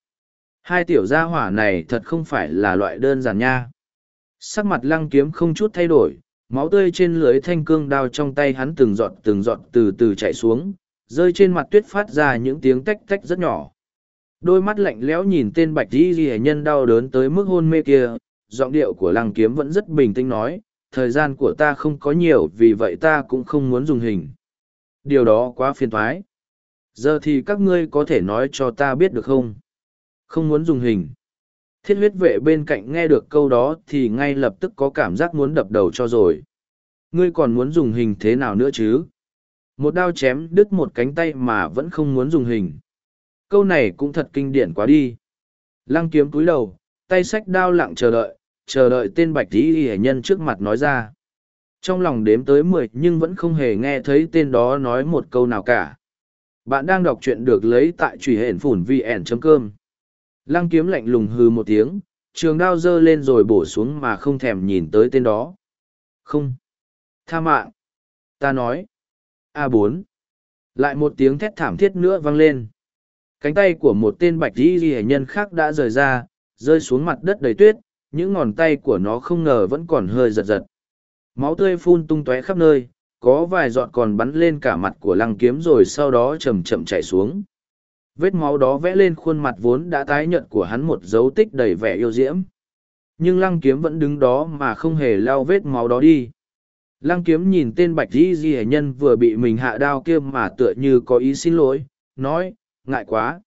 Hai tiểu gia hỏa này thật không phải là loại đơn giản nha. Sắc mặt lăng kiếm không chút thay đổi, máu tươi trên lưới thanh cương đao trong tay hắn từng giọt từng giọt từ từ chạy xuống, rơi trên mặt tuyết phát ra những tiếng tách tách rất nhỏ. Đôi mắt lạnh lẽo nhìn tên bạch di di nhân đau đớn tới mức hôn mê kia, giọng điệu của lăng kiếm vẫn rất bình tĩnh nói, thời gian của ta không có nhiều, vì vậy ta cũng không muốn dùng hình. Điều đó quá phiền thoái. Giờ thì các ngươi có thể nói cho ta biết được không? Không muốn dùng hình thiết huyết vệ bên cạnh nghe được câu đó thì ngay lập tức có cảm giác muốn đập đầu cho rồi. Ngươi còn muốn dùng hình thế nào nữa chứ? Một đao chém đứt một cánh tay mà vẫn không muốn dùng hình. Câu này cũng thật kinh điển quá đi. Lăng kiếm cúi đầu, tay sách đao lặng chờ đợi chờ đợi tên bạch tí hệ nhân trước mặt nói ra. Trong lòng đếm tới mười nhưng vẫn không hề nghe thấy tên đó nói một câu nào cả. Bạn đang đọc truyện được lấy tại truy hển phủn vn.com Lăng kiếm lạnh lùng hư một tiếng, trường đao dơ lên rồi bổ xuống mà không thèm nhìn tới tên đó. Không. Tha mạng. Ta nói. a bốn. Lại một tiếng thét thảm thiết nữa vang lên. Cánh tay của một tên bạch y ghi nhân khác đã rời ra, rơi xuống mặt đất đầy tuyết, những ngón tay của nó không ngờ vẫn còn hơi giật giật. Máu tươi phun tung tóe khắp nơi, có vài giọt còn bắn lên cả mặt của lăng kiếm rồi sau đó chầm chậm chạy xuống. Vết máu đó vẽ lên khuôn mặt vốn đã tái nhợt của hắn một dấu tích đầy vẻ yêu diễm. Nhưng lăng kiếm vẫn đứng đó mà không hề lao vết máu đó đi. Lăng kiếm nhìn tên bạch di di nhân vừa bị mình hạ đao kia mà tựa như có ý xin lỗi, nói, ngại quá.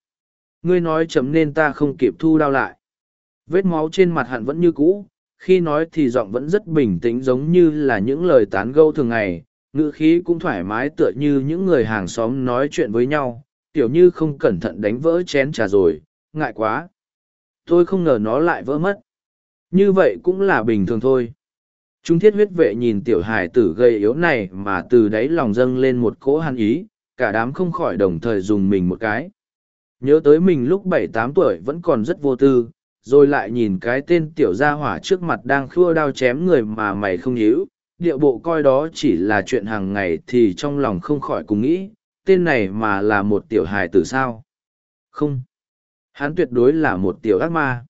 Ngươi nói chấm nên ta không kịp thu đao lại. Vết máu trên mặt hắn vẫn như cũ, khi nói thì giọng vẫn rất bình tĩnh giống như là những lời tán gẫu thường ngày, ngữ khí cũng thoải mái tựa như những người hàng xóm nói chuyện với nhau, Tiểu như không cẩn thận đánh vỡ chén trà rồi, ngại quá. Tôi không ngờ nó lại vỡ mất. Như vậy cũng là bình thường thôi. Trung thiết huyết vệ nhìn tiểu hài tử gây yếu này mà từ đáy lòng dâng lên một cỗ hàn ý, cả đám không khỏi đồng thời dùng mình một cái. Nhớ tới mình lúc bảy tám tuổi vẫn còn rất vô tư, rồi lại nhìn cái tên tiểu gia hỏa trước mặt đang khua đao chém người mà mày không nhíu, điệu bộ coi đó chỉ là chuyện hàng ngày thì trong lòng không khỏi cùng nghĩ, tên này mà là một tiểu hài tử sao? Không. Hắn tuyệt đối là một tiểu ác ma.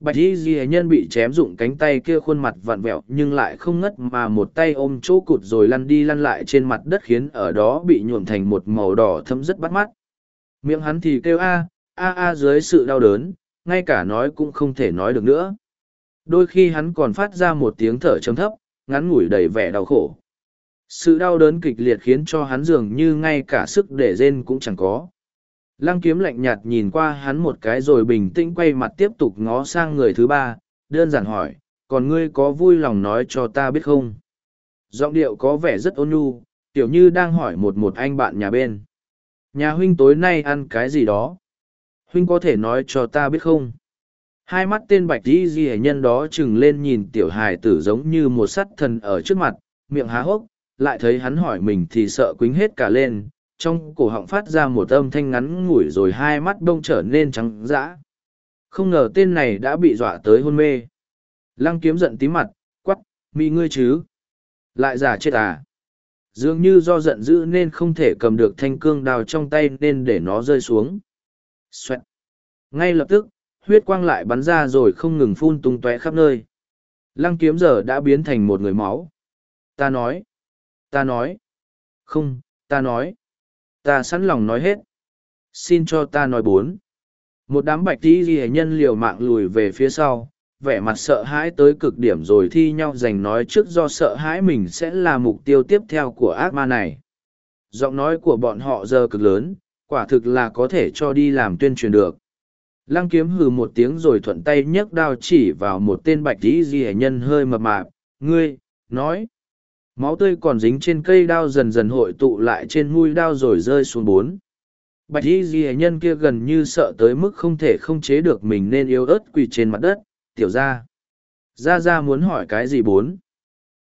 Bạch y ghi nhân bị chém dụng cánh tay kia khuôn mặt vặn vẹo nhưng lại không ngất mà một tay ôm chỗ cụt rồi lăn đi lăn lại trên mặt đất khiến ở đó bị nhuộm thành một màu đỏ thấm rất bắt mắt. Miệng hắn thì kêu a, a a dưới sự đau đớn, ngay cả nói cũng không thể nói được nữa. Đôi khi hắn còn phát ra một tiếng thở chấm thấp, ngắn ngủi đầy vẻ đau khổ sự đau đớn kịch liệt khiến cho hắn dường như ngay cả sức để rên cũng chẳng có. Lăng kiếm lạnh nhạt nhìn qua hắn một cái rồi bình tĩnh quay mặt tiếp tục ngó sang người thứ ba, đơn giản hỏi, còn ngươi có vui lòng nói cho ta biết không? Giọng điệu có vẻ rất ôn nhu tiểu như đang hỏi một một anh bạn nhà bên. Nhà huynh tối nay ăn cái gì đó? Huynh có thể nói cho ta biết không? Hai mắt tên bạch di hệ nhân đó chừng lên nhìn tiểu hài tử giống như một sắt thần ở trước mặt, miệng há hốc lại thấy hắn hỏi mình thì sợ quính hết cả lên, trong cổ họng phát ra một âm thanh ngắn ngủi rồi hai mắt bông trở nên trắng dã. Không ngờ tên này đã bị dọa tới hôn mê. Lăng kiếm giận tí mặt, quắc, mi ngươi chứ. Lại giả chết à. Dường như do giận dữ nên không thể cầm được thanh cương đào trong tay nên để nó rơi xuống. Xoẹt. Ngay lập tức, huyết quang lại bắn ra rồi không ngừng phun tung tóe khắp nơi. Lăng kiếm giờ đã biến thành một người máu. Ta nói ta nói không ta nói Ta sẵn lòng nói hết. Xin cho ta nói bốn. Một đám bạch tí ghi nhân liều mạng lùi về phía sau, vẻ mặt sợ hãi tới cực điểm rồi thi nhau giành nói trước do sợ hãi mình sẽ là mục tiêu tiếp theo của ác ma này. Giọng nói của bọn họ giờ cực lớn, quả thực là có thể cho đi làm tuyên truyền được. Lăng kiếm hừ một tiếng rồi thuận tay nhấc đao chỉ vào một tên bạch tí ghi nhân hơi mập mạp, ngươi, nói. Máu tươi còn dính trên cây đao dần dần hội tụ lại trên mũi đao rồi rơi xuống bốn. Bạch y ghi nhân kia gần như sợ tới mức không thể không chế được mình nên yếu ớt quỳ trên mặt đất, tiểu ra. Ra ra muốn hỏi cái gì bốn?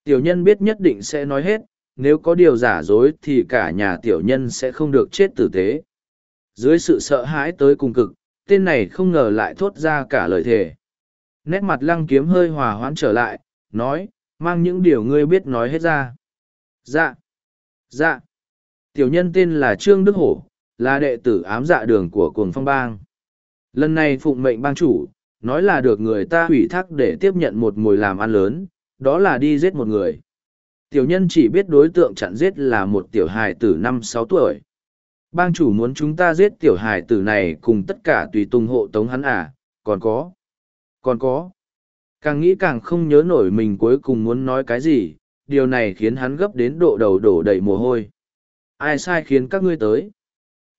Tiểu nhân biết nhất định sẽ nói hết, nếu có điều giả dối thì cả nhà tiểu nhân sẽ không được chết tử tế. Dưới sự sợ hãi tới cùng cực, tên này không ngờ lại thốt ra cả lời thề. Nét mặt lăng kiếm hơi hòa hoãn trở lại, nói, mang những điều ngươi biết nói hết ra. Dạ, dạ. Tiểu nhân tên là Trương Đức Hổ, là đệ tử ám dạ đường của cuồng phong bang. Lần này phụng mệnh bang chủ, nói là được người ta ủy thác để tiếp nhận một mồi làm ăn lớn, đó là đi giết một người. Tiểu nhân chỉ biết đối tượng chặn giết là một tiểu hài tử năm sáu tuổi. Bang chủ muốn chúng ta giết tiểu hài tử này cùng tất cả tùy tùng hộ tống hắn à, còn có. Còn có. Càng nghĩ càng không nhớ nổi mình cuối cùng muốn nói cái gì, điều này khiến hắn gấp đến độ đầu đổ đầy mồ hôi. Ai sai khiến các ngươi tới?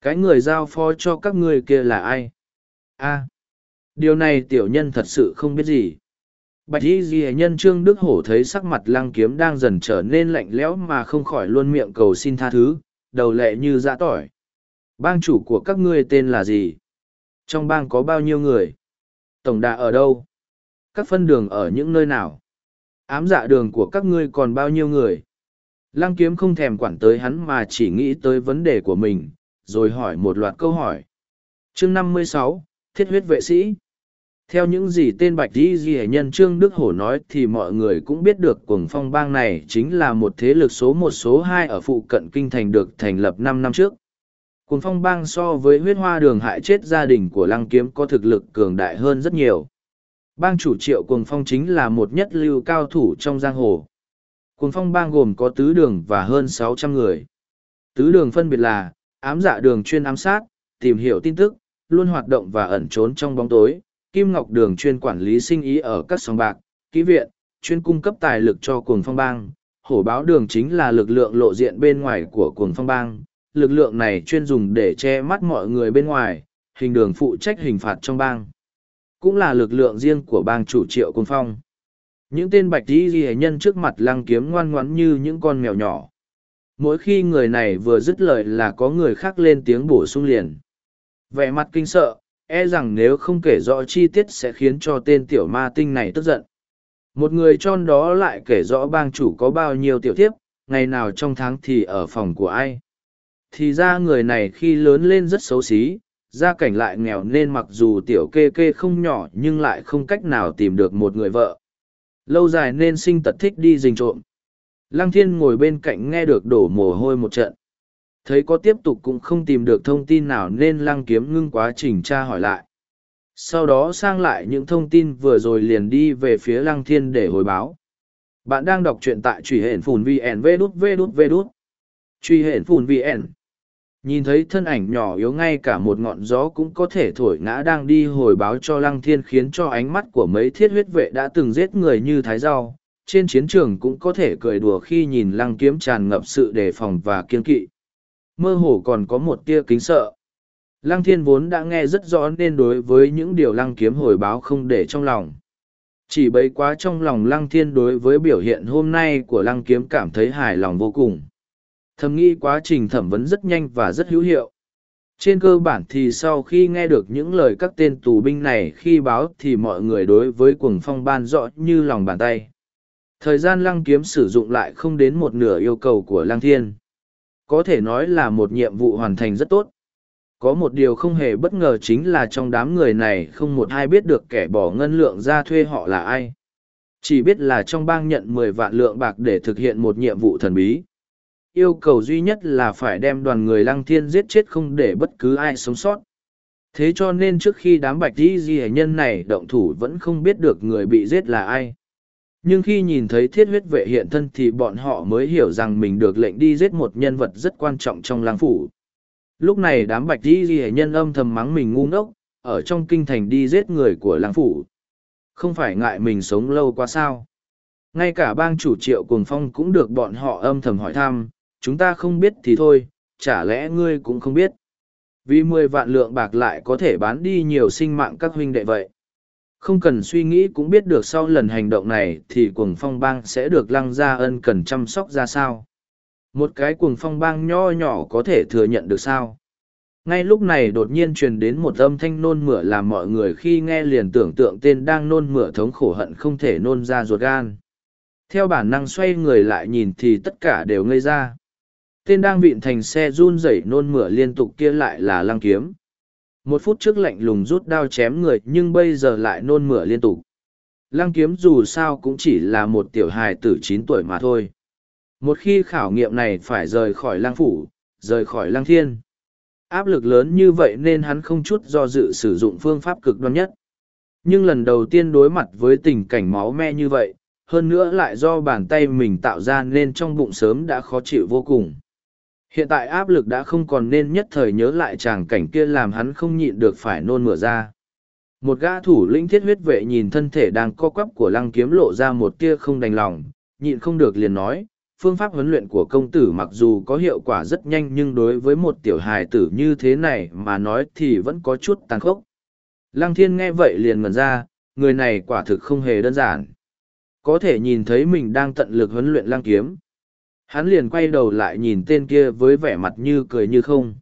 Cái người giao phó cho các ngươi kia là ai? a à, điều này tiểu nhân thật sự không biết gì. Bạch y ghi nhân Trương Đức Hổ thấy sắc mặt lăng kiếm đang dần trở nên lạnh lẽo mà không khỏi luôn miệng cầu xin tha thứ, đầu lệ như dã tỏi. Bang chủ của các ngươi tên là gì? Trong bang có bao nhiêu người? Tổng đà ở đâu? Các phân đường ở những nơi nào? Ám dạ đường của các ngươi còn bao nhiêu người? Lăng kiếm không thèm quản tới hắn mà chỉ nghĩ tới vấn đề của mình, rồi hỏi một loạt câu hỏi. Chương năm mươi sáu Thiết huyết vệ sĩ Theo những gì tên Bạch Di Di nhân Trương Đức Hổ nói thì mọi người cũng biết được cuồng phong bang này chính là một thế lực số một số hai ở phụ cận kinh thành được thành lập năm năm trước. Cuồng phong bang so với huyết hoa đường hại chết gia đình của lăng kiếm có thực lực cường đại hơn rất nhiều. Bang chủ triệu cuồng phong chính là một nhất lưu cao thủ trong giang hồ. Cuồng phong bang gồm có tứ đường và hơn sáu trăm người. Tứ đường phân biệt là, ám dạ đường chuyên ám sát, tìm hiểu tin tức, luôn hoạt động và ẩn trốn trong bóng tối. Kim Ngọc đường chuyên quản lý sinh ý ở các sòng bạc, ký viện, chuyên cung cấp tài lực cho cuồng phong bang. Hổ báo đường chính là lực lượng lộ diện bên ngoài của cuồng phong bang. Lực lượng này chuyên dùng để che mắt mọi người bên ngoài, hình đường phụ trách hình phạt trong bang. Cũng là lực lượng riêng của bang chủ triệu côn phong. Những tên bạch dĩ ghi nhân trước mặt lăng kiếm ngoan ngoãn như những con mèo nhỏ. Mỗi khi người này vừa dứt lời là có người khác lên tiếng bổ sung liền. Vẻ mặt kinh sợ e rằng nếu không kể rõ chi tiết sẽ khiến cho tên tiểu ma tinh này tức giận. Một người tròn đó lại kể rõ bang chủ có bao nhiêu tiểu thiếp, ngày nào trong tháng thì ở phòng của ai. Thì ra người này khi lớn lên rất xấu xí gia cảnh lại nghèo nên mặc dù tiểu kê kê không nhỏ nhưng lại không cách nào tìm được một người vợ lâu dài nên sinh tật thích đi dình trộm Lăng thiên ngồi bên cạnh nghe được đổ mồ hôi một trận. Thấy có tiếp tục cũng không tìm được thông tin nào nên lăng kiếm ngưng quá trình tra hỏi lại. Sau đó sang lại những thông tin vừa rồi liền đi về phía lăng thiên để hồi báo. Bạn đang đọc truyện tại truy hển phùn VN vê đút vê đút vê đút. Truy hển phùn VN. Nhìn thấy thân ảnh nhỏ yếu ngay cả một ngọn gió cũng có thể thổi ngã đang đi hồi báo cho lăng thiên khiến cho ánh mắt của mấy thiết huyết vệ đã từng giết người như thái rau, trên chiến trường cũng có thể cười đùa khi nhìn lăng kiếm tràn ngập sự đề phòng và kiên kỵ. Mơ hồ còn có một tia kính sợ. Lăng thiên vốn đã nghe rất rõ nên đối với những điều lăng kiếm hồi báo không để trong lòng. Chỉ bấy quá trong lòng lăng thiên đối với biểu hiện hôm nay của lăng kiếm cảm thấy hài lòng vô cùng. Thầm nghĩ quá trình thẩm vấn rất nhanh và rất hữu hiệu. Trên cơ bản thì sau khi nghe được những lời các tên tù binh này khi báo thì mọi người đối với cuồng phong ban rõ như lòng bàn tay. Thời gian lăng kiếm sử dụng lại không đến một nửa yêu cầu của lăng thiên. Có thể nói là một nhiệm vụ hoàn thành rất tốt. Có một điều không hề bất ngờ chính là trong đám người này không một ai biết được kẻ bỏ ngân lượng ra thuê họ là ai. Chỉ biết là trong bang nhận mười vạn lượng bạc để thực hiện một nhiệm vụ thần bí. Yêu cầu duy nhất là phải đem đoàn người lăng thiên giết chết không để bất cứ ai sống sót. Thế cho nên trước khi đám bạch di di nhân này động thủ vẫn không biết được người bị giết là ai. Nhưng khi nhìn thấy thiết huyết vệ hiện thân thì bọn họ mới hiểu rằng mình được lệnh đi giết một nhân vật rất quan trọng trong lang phủ. Lúc này đám bạch di di nhân âm thầm mắng mình ngu ngốc, ở trong kinh thành đi giết người của làng phủ. Không phải ngại mình sống lâu quá sao? Ngay cả bang chủ triệu cuồng phong cũng được bọn họ âm thầm hỏi thăm chúng ta không biết thì thôi, chả lẽ ngươi cũng không biết? Vì mười vạn lượng bạc lại có thể bán đi nhiều sinh mạng các huynh đệ vậy. Không cần suy nghĩ cũng biết được sau lần hành động này thì cuồng phong bang sẽ được lăng gia ân cần chăm sóc ra sao? Một cái cuồng phong bang nho nhỏ có thể thừa nhận được sao? Ngay lúc này đột nhiên truyền đến một âm thanh nôn mửa làm mọi người khi nghe liền tưởng tượng tên đang nôn mửa thống khổ hận không thể nôn ra ruột gan. Theo bản năng xoay người lại nhìn thì tất cả đều ngây ra tên đang vịn thành xe run rẩy nôn mửa liên tục kia lại là lăng kiếm. Một phút trước lạnh lùng rút đao chém người nhưng bây giờ lại nôn mửa liên tục. Lăng kiếm dù sao cũng chỉ là một tiểu hài tử chín tuổi mà thôi. Một khi khảo nghiệm này phải rời khỏi lăng phủ, rời khỏi lăng thiên. Áp lực lớn như vậy nên hắn không chút do dự sử dụng phương pháp cực đoan nhất. Nhưng lần đầu tiên đối mặt với tình cảnh máu me như vậy, hơn nữa lại do bàn tay mình tạo ra nên trong bụng sớm đã khó chịu vô cùng hiện tại áp lực đã không còn nên nhất thời nhớ lại chàng cảnh kia làm hắn không nhịn được phải nôn mửa ra một gã thủ lĩnh thiết huyết vệ nhìn thân thể đang co quắp của lăng kiếm lộ ra một tia không đành lòng nhịn không được liền nói phương pháp huấn luyện của công tử mặc dù có hiệu quả rất nhanh nhưng đối với một tiểu hài tử như thế này mà nói thì vẫn có chút tàn khốc. Lăng thiên nghe vậy liền ngần ra, người này quả thực không hề đơn giản. Có thể nhìn thấy mình đang tận lực huấn luyện lăng kiếm. Hắn liền quay đầu lại nhìn tên kia với vẻ mặt như cười như không.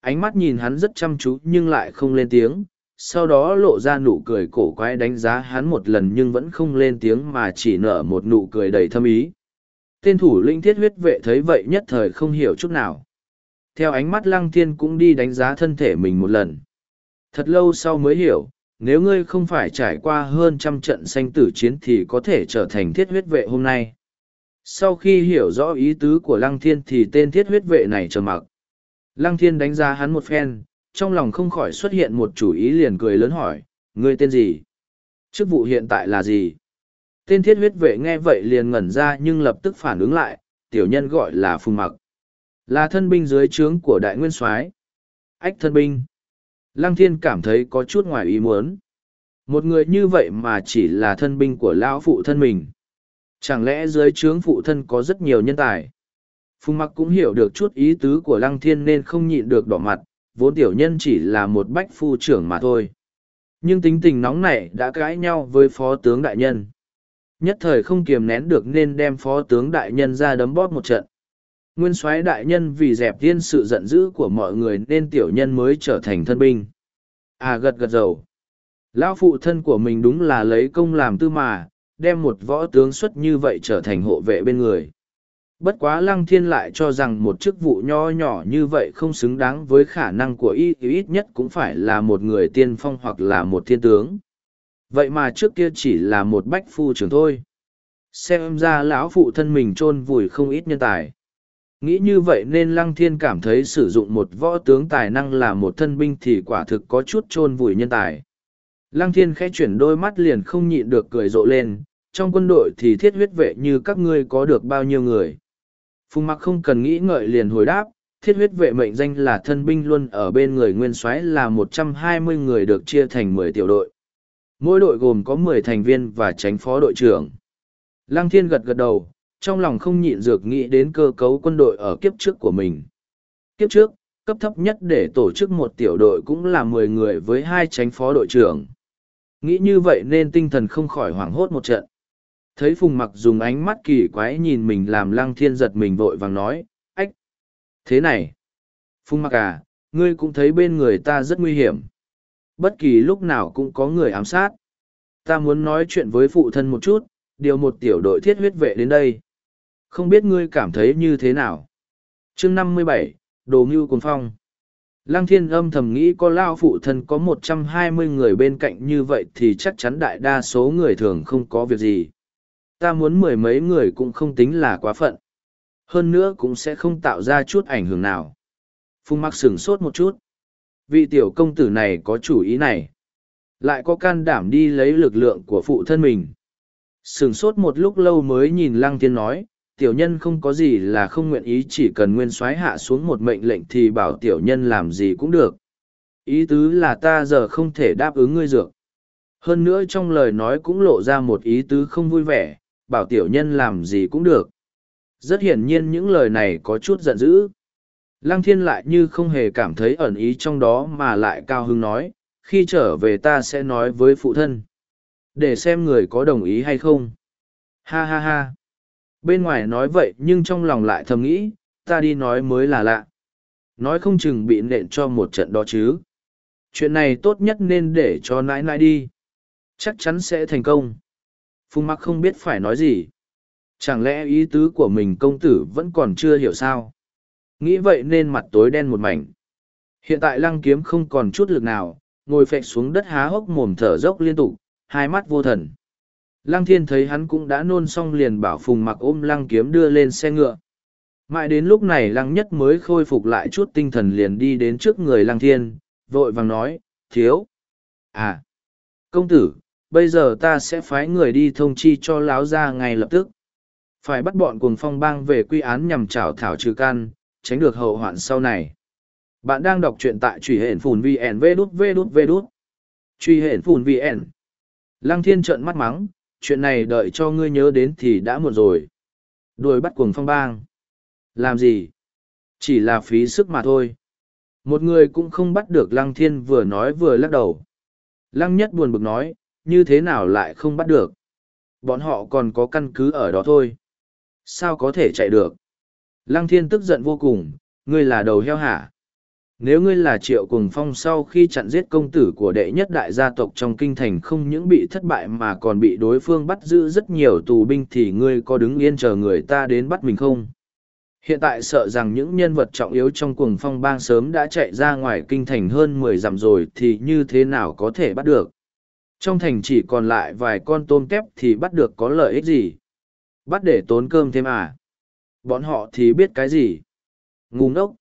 Ánh mắt nhìn hắn rất chăm chú nhưng lại không lên tiếng, sau đó lộ ra nụ cười cổ quái đánh giá hắn một lần nhưng vẫn không lên tiếng mà chỉ nở một nụ cười đầy thâm ý tên thủ linh thiết huyết vệ thấy vậy nhất thời không hiểu chút nào. Theo ánh mắt lăng thiên cũng đi đánh giá thân thể mình một lần. Thật lâu sau mới hiểu, nếu ngươi không phải trải qua hơn trăm trận sanh tử chiến thì có thể trở thành thiết huyết vệ hôm nay. Sau khi hiểu rõ ý tứ của lăng thiên thì tên thiết huyết vệ này trầm mặc. Lăng thiên đánh giá hắn một phen, trong lòng không khỏi xuất hiện một chủ ý liền cười lớn hỏi, ngươi tên gì? Chức vụ hiện tại là gì? Tên thiết huyết vệ nghe vậy liền ngẩn ra nhưng lập tức phản ứng lại, tiểu nhân gọi là phùng mặc. Là thân binh dưới trướng của đại nguyên soái Ách thân binh. Lăng thiên cảm thấy có chút ngoài ý muốn. Một người như vậy mà chỉ là thân binh của lão phụ thân mình. Chẳng lẽ dưới trướng phụ thân có rất nhiều nhân tài? Phùng mặc cũng hiểu được chút ý tứ của lăng thiên nên không nhịn được đỏ mặt, vốn tiểu nhân chỉ là một bách phu trưởng mà thôi. Nhưng tính tình nóng nảy đã cãi nhau với phó tướng đại nhân nhất thời không kiềm nén được nên đem phó tướng đại nhân ra đấm bóp một trận nguyên soái đại nhân vì dẹp thiên sự giận dữ của mọi người nên tiểu nhân mới trở thành thân binh à gật gật dầu lão phụ thân của mình đúng là lấy công làm tư mà đem một võ tướng xuất như vậy trở thành hộ vệ bên người. Bất quá lăng thiên lại cho rằng một chức vụ nho nhỏ như vậy không xứng đáng với khả năng của y, ít nhất cũng phải là một người tiên phong hoặc là một thiên tướng. Vậy mà trước kia chỉ là một bách phu trưởng thôi. Xem ra lão phụ thân mình chôn vùi không ít nhân tài. Nghĩ như vậy nên lăng thiên cảm thấy sử dụng một võ tướng tài năng là một thân binh thì quả thực có chút chôn vùi nhân tài lăng thiên khẽ chuyển đôi mắt liền không nhịn được cười rộ lên trong quân đội thì thiết huyết vệ như các ngươi có được bao nhiêu người phùng mặc không cần nghĩ ngợi liền hồi đáp thiết huyết vệ mệnh danh là thân binh luôn ở bên người nguyên soái là một trăm hai mươi người được chia thành mười tiểu đội Mỗi đội gồm có mười thành viên và tránh phó đội trưởng. Lăng thiên gật gật đầu, trong lòng không nhịn dược nghĩ đến cơ cấu quân đội ở kiếp trước của mình. Kiếp trước, cấp thấp nhất để tổ chức một tiểu đội cũng là mười người với hai tránh phó đội trưởng. Nghĩ như vậy nên tinh thần không khỏi hoảng hốt một trận. Thấy Phùng Mặc dùng ánh mắt kỳ quái nhìn mình làm Lăng Thiên giật mình vội vàng nói, ách, thế này. Phùng Mặc à, ngươi cũng thấy bên người ta rất nguy hiểm. Bất kỳ lúc nào cũng có người ám sát. Ta muốn nói chuyện với phụ thân một chút, điều một tiểu đội thiết huyết vệ đến đây. Không biết ngươi cảm thấy như thế nào? chương năm mươi bảy Đồ Ngưu Cồn Phong. Lăng thiên âm thầm nghĩ có lao phụ thân có một trăm hai mươi người bên cạnh như vậy thì chắc chắn đại đa số người thường không có việc gì. Ta muốn mười mấy người cũng không tính là quá phận. Hơn nữa cũng sẽ không tạo ra chút ảnh hưởng nào. Phùng mặc sửng sốt một chút. Vị tiểu công tử này có chủ ý này. Lại có can đảm đi lấy lực lượng của phụ thân mình. Sừng sốt một lúc lâu mới nhìn lăng thiên nói, tiểu nhân không có gì là không nguyện ý chỉ cần nguyên soái hạ xuống một mệnh lệnh thì bảo tiểu nhân làm gì cũng được. Ý tứ là ta giờ không thể đáp ứng ngươi dược. Hơn nữa trong lời nói cũng lộ ra một ý tứ không vui vẻ, bảo tiểu nhân làm gì cũng được. Rất hiển nhiên những lời này có chút giận dữ. Lăng thiên lại như không hề cảm thấy ẩn ý trong đó mà lại cao hứng nói, khi trở về ta sẽ nói với phụ thân. Để xem người có đồng ý hay không. Ha ha ha. Bên ngoài nói vậy nhưng trong lòng lại thầm nghĩ, ta đi nói mới là lạ. Nói không chừng bị nện cho một trận đó chứ. Chuyện này tốt nhất nên để cho nãi nãi đi. Chắc chắn sẽ thành công. Phùng mặc không biết phải nói gì. Chẳng lẽ ý tứ của mình công tử vẫn còn chưa hiểu sao? Nghĩ vậy nên mặt tối đen một mảnh. Hiện tại lăng kiếm không còn chút lực nào, ngồi phệch xuống đất há hốc mồm thở dốc liên tục, hai mắt vô thần. Lăng thiên thấy hắn cũng đã nôn xong liền bảo phùng mặc ôm lăng kiếm đưa lên xe ngựa. Mãi đến lúc này lăng nhất mới khôi phục lại chút tinh thần liền đi đến trước người lăng thiên, vội vàng nói, thiếu. À, công tử, bây giờ ta sẽ phái người đi thông chi cho láo ra ngay lập tức. Phải bắt bọn cuồng phong bang về quy án nhằm trảo thảo trừ can, tránh được hậu hoạn sau này. Bạn đang đọc truyện tại truy hển phùn VN vê đút vê đút vê đút. Truy hển phùn VN. Lăng thiên trợn mắt mắng, chuyện này đợi cho ngươi nhớ đến thì đã muộn rồi. Đuổi bắt cuồng phong bang. Làm gì? Chỉ là phí sức mà thôi. Một người cũng không bắt được lăng thiên vừa nói vừa lắc đầu. Lăng nhất buồn bực nói, như thế nào lại không bắt được? Bọn họ còn có căn cứ ở đó thôi. Sao có thể chạy được? Lăng thiên tức giận vô cùng, ngươi là đầu heo hả? Nếu ngươi là triệu cùng phong sau khi chặn giết công tử của đệ nhất đại gia tộc trong kinh thành không những bị thất bại mà còn bị đối phương bắt giữ rất nhiều tù binh thì ngươi có đứng yên chờ người ta đến bắt mình không? Hiện tại sợ rằng những nhân vật trọng yếu trong cuồng phong bang sớm đã chạy ra ngoài kinh thành hơn mười dặm rồi thì như thế nào có thể bắt được? Trong thành chỉ còn lại vài con tôm tép thì bắt được có lợi ích gì? Bắt để tốn cơm thêm à? Bọn họ thì biết cái gì? Ngu ngốc!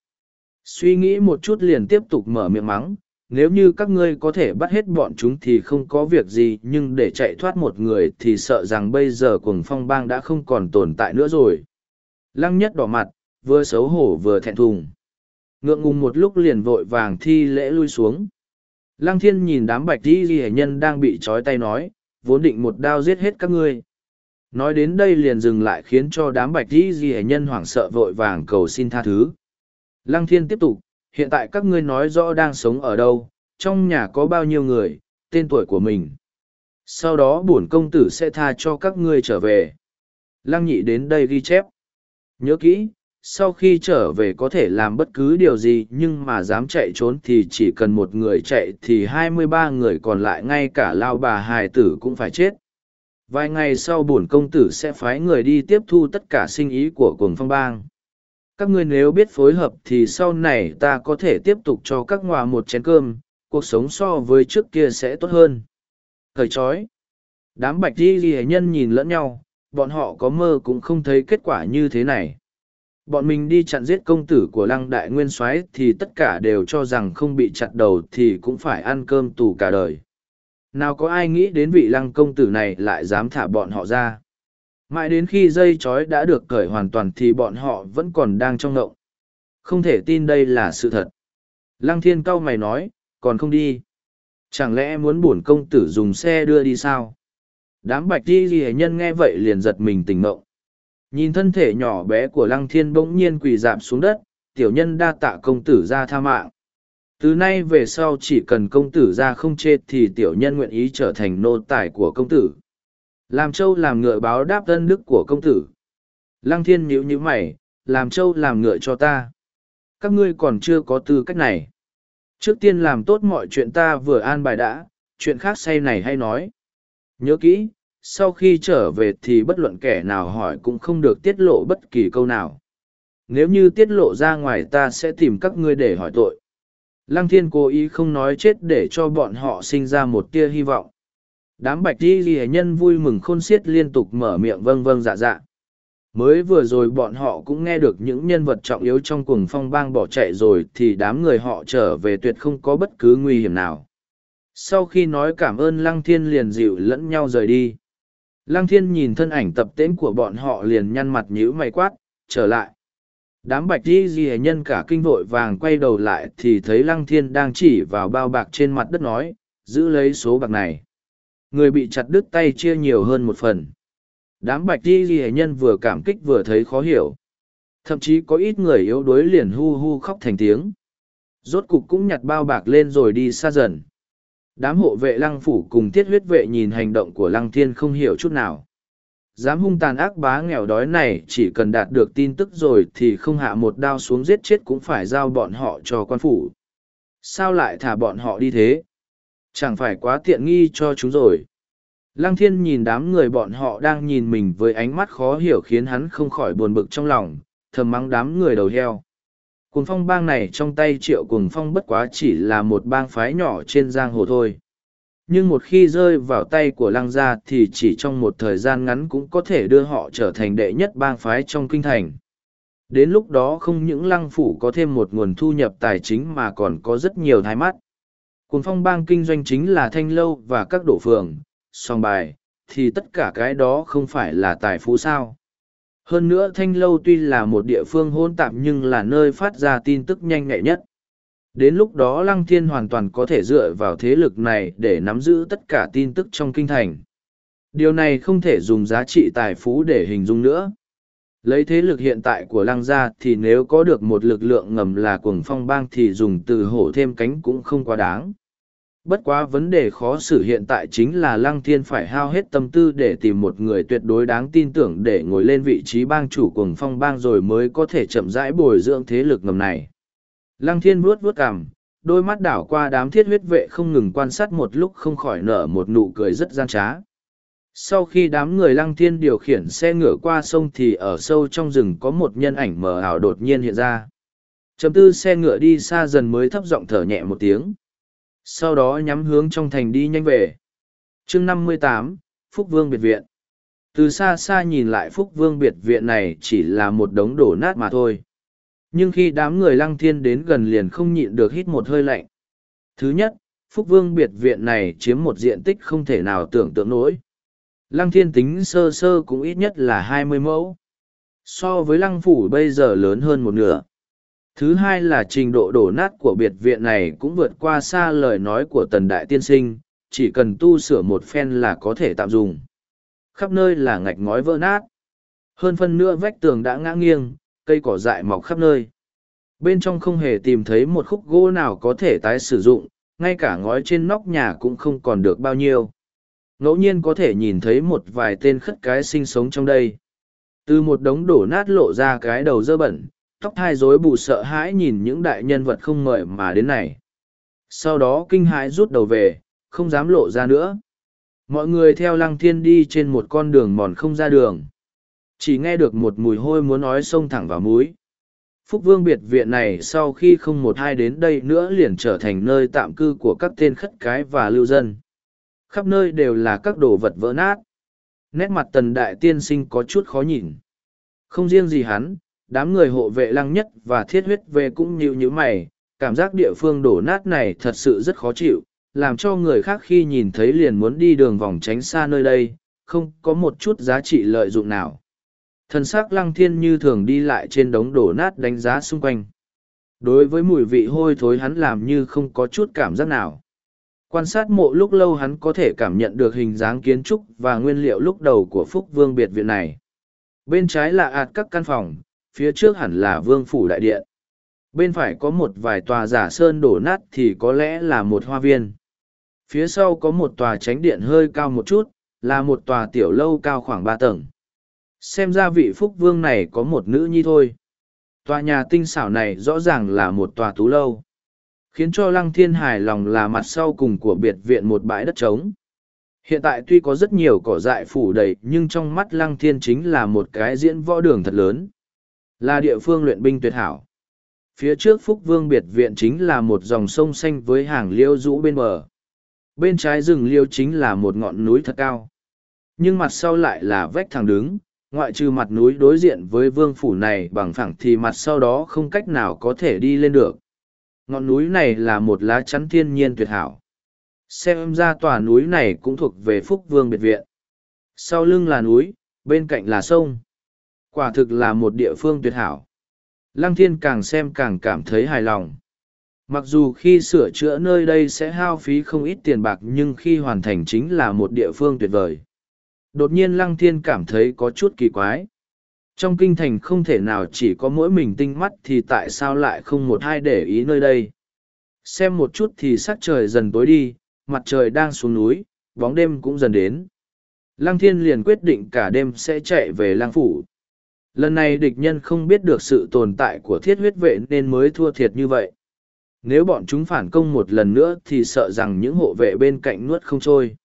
Suy nghĩ một chút liền tiếp tục mở miệng mắng, nếu như các ngươi có thể bắt hết bọn chúng thì không có việc gì nhưng để chạy thoát một người thì sợ rằng bây giờ cuồng phong bang đã không còn tồn tại nữa rồi. Lăng nhất đỏ mặt, vừa xấu hổ vừa thẹn thùng. Ngượng ngùng một lúc liền vội vàng thi lễ lui xuống. Lăng thiên nhìn đám bạch đi ghi nhân đang bị trói tay nói, vốn định một đao giết hết các ngươi. Nói đến đây liền dừng lại khiến cho đám bạch đi ghi nhân hoảng sợ vội vàng cầu xin tha thứ. Lăng thiên tiếp tục, hiện tại các ngươi nói rõ đang sống ở đâu, trong nhà có bao nhiêu người, tên tuổi của mình. Sau đó bổn công tử sẽ tha cho các ngươi trở về. Lăng nhị đến đây ghi chép. Nhớ kỹ, sau khi trở về có thể làm bất cứ điều gì nhưng mà dám chạy trốn thì chỉ cần một người chạy thì hai mươi ba người còn lại ngay cả lao bà hài tử cũng phải chết. Vài ngày sau bổn công tử sẽ phái người đi tiếp thu tất cả sinh ý của cuồng phong bang các ngươi nếu biết phối hợp thì sau này ta có thể tiếp tục cho các ngòa một chén cơm, cuộc sống so với trước kia sẽ tốt hơn. Thời trói, đám bạch di ghi nhân nhìn lẫn nhau, bọn họ có mơ cũng không thấy kết quả như thế này. Bọn mình đi chặn giết công tử của lăng đại nguyên soái thì tất cả đều cho rằng không bị chặt đầu thì cũng phải ăn cơm tù cả đời. Nào có ai nghĩ đến vị lăng công tử này lại dám thả bọn họ ra? Mãi đến khi dây chói đã được cởi hoàn toàn thì bọn họ vẫn còn đang trong ngộng. Không thể tin đây là sự thật. Lăng thiên cau mày nói, còn không đi. Chẳng lẽ muốn bổn công tử dùng xe đưa đi sao? Đám bạch di ghi nhân nghe vậy liền giật mình tỉnh ngộng. Nhìn thân thể nhỏ bé của lăng thiên bỗng nhiên quỳ dạp xuống đất, tiểu nhân đa tạ công tử ra tha mạng. Từ nay về sau chỉ cần công tử ra không chết thì tiểu nhân nguyện ý trở thành nô tài của công tử làm châu làm ngựa báo đáp ân đức của công tử. Lăng thiên nhíu nhíu mày, làm châu làm ngựa cho ta. Các ngươi còn chưa có tư cách này. Trước tiên làm tốt mọi chuyện ta vừa an bài đã, chuyện khác say này hay nói. Nhớ kỹ, sau khi trở về thì bất luận kẻ nào hỏi cũng không được tiết lộ bất kỳ câu nào. Nếu như tiết lộ ra ngoài ta sẽ tìm các ngươi để hỏi tội. Lăng thiên cố ý không nói chết để cho bọn họ sinh ra một tia hy vọng đám bạch di ghi nhân vui mừng khôn xiết liên tục mở miệng vâng vâng dạ dạ mới vừa rồi bọn họ cũng nghe được những nhân vật trọng yếu trong cuồng phong bang bỏ chạy rồi thì đám người họ trở về tuyệt không có bất cứ nguy hiểm nào sau khi nói cảm ơn lăng thiên liền dịu lẫn nhau rời đi Lăng thiên nhìn thân ảnh tập tễnh của bọn họ liền nhăn mặt nhíu mày quát, trở lại. Đám bạch di di nhân cả kinh vội vàng quay đầu lại thì thấy lăng thiên đang chỉ vào bao bạc trên mặt đất nói, giữ lấy số bạc này. Người bị chặt đứt tay chia nhiều hơn một phần. Đám bạch di ghi nhân vừa cảm kích vừa thấy khó hiểu. Thậm chí có ít người yếu đuối liền hu hu khóc thành tiếng. Rốt cục cũng nhặt bao bạc lên rồi đi xa dần. Đám hộ vệ lăng phủ cùng tiết huyết vệ nhìn hành động của lăng thiên không hiểu chút nào. Dám hung tàn ác bá nghèo đói này chỉ cần đạt được tin tức rồi thì không hạ một đao xuống giết chết cũng phải giao bọn họ cho quan phủ. Sao lại thả bọn họ đi thế? Chẳng phải quá tiện nghi cho chúng rồi. Lăng thiên nhìn đám người bọn họ đang nhìn mình với ánh mắt khó hiểu khiến hắn không khỏi buồn bực trong lòng, thầm mắng đám người đầu heo. Cuồng phong bang này trong tay triệu cuồng phong bất quá chỉ là một bang phái nhỏ trên giang hồ thôi. Nhưng một khi rơi vào tay của lăng gia thì chỉ trong một thời gian ngắn cũng có thể đưa họ trở thành đệ nhất bang phái trong kinh thành. Đến lúc đó không những lăng phủ có thêm một nguồn thu nhập tài chính mà còn có rất nhiều thái mắt. Cuồng phong bang kinh doanh chính là thanh lâu và các đổ phường, song bài, thì tất cả cái đó không phải là tài phú sao. Hơn nữa Thanh Lâu tuy là một địa phương hôn tạp nhưng là nơi phát ra tin tức nhanh nhạy nhất. Đến lúc đó Lăng Thiên hoàn toàn có thể dựa vào thế lực này để nắm giữ tất cả tin tức trong kinh thành. Điều này không thể dùng giá trị tài phú để hình dung nữa. Lấy thế lực hiện tại của Lăng gia thì nếu có được một lực lượng ngầm là cuồng phong bang thì dùng từ hổ thêm cánh cũng không quá đáng. Bất quá vấn đề khó xử hiện tại chính là Lăng Thiên phải hao hết tâm tư để tìm một người tuyệt đối đáng tin tưởng để ngồi lên vị trí bang chủ cùng phong bang rồi mới có thể chậm rãi bồi dưỡng thế lực ngầm này. Lăng Thiên vuốt vuốt cằm, đôi mắt đảo qua đám thiết huyết vệ không ngừng quan sát một lúc không khỏi nở một nụ cười rất gian trá. Sau khi đám người Lăng Thiên điều khiển xe ngựa qua sông thì ở sâu trong rừng có một nhân ảnh mờ ảo đột nhiên hiện ra. Chấm tư xe ngựa đi xa dần mới thấp giọng thở nhẹ một tiếng sau đó nhắm hướng trong thành đi nhanh về. Chương năm mươi tám, phúc vương biệt viện. Từ xa xa nhìn lại phúc vương biệt viện này chỉ là một đống đổ nát mà thôi. Nhưng khi đám người lăng thiên đến gần liền không nhịn được hít một hơi lạnh. Thứ nhất, phúc vương biệt viện này chiếm một diện tích không thể nào tưởng tượng nổi. Lăng thiên tính sơ sơ cũng ít nhất là hai mươi mẫu. So với lăng phủ bây giờ lớn hơn một nửa. Thứ hai là trình độ đổ nát của biệt viện này cũng vượt qua xa lời nói của tần đại tiên sinh, chỉ cần tu sửa một phen là có thể tạm dùng. Khắp nơi là ngạch ngói vỡ nát. Hơn phân nữa vách tường đã ngã nghiêng, cây cỏ dại mọc khắp nơi. Bên trong không hề tìm thấy một khúc gỗ nào có thể tái sử dụng, ngay cả ngói trên nóc nhà cũng không còn được bao nhiêu. Ngẫu nhiên có thể nhìn thấy một vài tên khất cái sinh sống trong đây. Từ một đống đổ nát lộ ra cái đầu dơ bẩn, tóc thai rối bù sợ hãi nhìn những đại nhân vật không mời mà đến này. Sau đó kinh hãi rút đầu về, không dám lộ ra nữa. Mọi người theo lăng thiên đi trên một con đường mòn không ra đường. Chỉ nghe được một mùi hôi muốn nói xông thẳng vào mũi. Phúc Vương biệt viện này sau khi không một hai đến đây nữa liền trở thành nơi tạm cư của các tên khất cái và lưu dân. Khắp nơi đều là các đồ vật vỡ nát. Nét mặt tần đại tiên sinh có chút khó nhìn. Không riêng gì hắn, đám người hộ vệ lăng nhất và thiết huyết về cũng nhịu như mày, cảm giác địa phương đổ nát này thật sự rất khó chịu, làm cho người khác khi nhìn thấy liền muốn đi đường vòng tránh xa nơi đây, không có một chút giá trị lợi dụng nào. Thần sắc lăng thiên như thường đi lại trên đống đổ nát đánh giá xung quanh. Đối với mùi vị hôi thối hắn làm như không có chút cảm giác nào. Quan sát mộ lúc lâu hắn có thể cảm nhận được hình dáng kiến trúc và nguyên liệu lúc đầu của Phúc Vương biệt viện này. Bên trái là ạt các căn phòng, phía trước hẳn là vương phủ đại điện. Bên phải có một vài tòa giả sơn đổ nát thì có lẽ là một hoa viên. Phía sau có một tòa tránh điện hơi cao một chút, là một tòa tiểu lâu cao khoảng ba tầng. Xem ra vị phúc vương này có một nữ nhi thôi. Tòa nhà tinh xảo này rõ ràng là một tòa tú lâu. Khiến cho lăng thiên hài lòng là mặt sau cùng của biệt viện một bãi đất trống. Hiện tại tuy có rất nhiều cỏ dại phủ đầy nhưng trong mắt lăng thiên chính là một cái diễn võ đường thật lớn. Là địa phương luyện binh tuyệt hảo. Phía trước Phúc Vương biệt viện chính là một dòng sông xanh với hàng liêu rũ bên bờ. Bên trái rừng liêu chính là một ngọn núi thật cao. Nhưng mặt sau lại là vách thẳng đứng, ngoại trừ mặt núi đối diện với vương phủ này bằng phẳng thì mặt sau đó không cách nào có thể đi lên được. Ngọn núi này là một lá chắn thiên nhiên tuyệt hảo. Xem ra tòa núi này cũng thuộc về Phúc Vương biệt viện. Sau lưng là núi, bên cạnh là sông. Quả thực là một địa phương tuyệt hảo. Lăng thiên càng xem càng cảm thấy hài lòng. Mặc dù khi sửa chữa nơi đây sẽ hao phí không ít tiền bạc nhưng khi hoàn thành chính là một địa phương tuyệt vời. Đột nhiên Lăng Thiên cảm thấy có chút kỳ quái. Trong kinh thành không thể nào chỉ có mỗi mình tinh mắt thì tại sao lại không một ai để ý nơi đây. Xem một chút thì sắc trời dần tối đi, mặt trời đang xuống núi, bóng đêm cũng dần đến. Lăng Thiên liền quyết định cả đêm sẽ chạy về Lăng Phủ. Lần này địch nhân không biết được sự tồn tại của thiết huyết vệ nên mới thua thiệt như vậy. Nếu bọn chúng phản công một lần nữa thì sợ rằng những hộ vệ bên cạnh nuốt không trôi.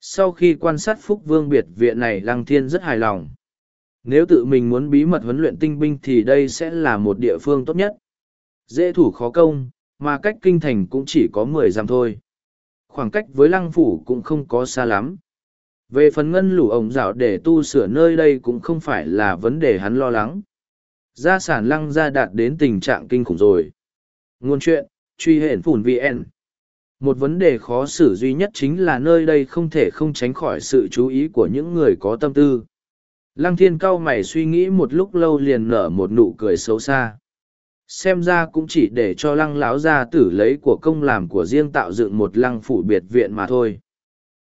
Sau khi quan sát Phúc Vương biệt viện này Lăng Thiên rất hài lòng. Nếu tự mình muốn bí mật huấn luyện tinh binh thì đây sẽ là một địa phương tốt nhất. Dễ thủ khó công, mà cách kinh thành cũng chỉ có mười dặm thôi. Khoảng cách với lăng phủ cũng không có xa lắm. Về phần ngân lũ ổng dạo để tu sửa nơi đây cũng không phải là vấn đề hắn lo lắng. Gia sản lăng gia đạt đến tình trạng kinh khủng rồi. Ngôn chuyện, truy hển phủn VN. Một vấn đề khó xử duy nhất chính là nơi đây không thể không tránh khỏi sự chú ý của những người có tâm tư. Lăng thiên cao mày suy nghĩ một lúc lâu liền nở một nụ cười xấu xa. Xem ra cũng chỉ để cho lăng láo gia tử lấy của công làm của riêng tạo dựng một lăng phủ biệt viện mà thôi.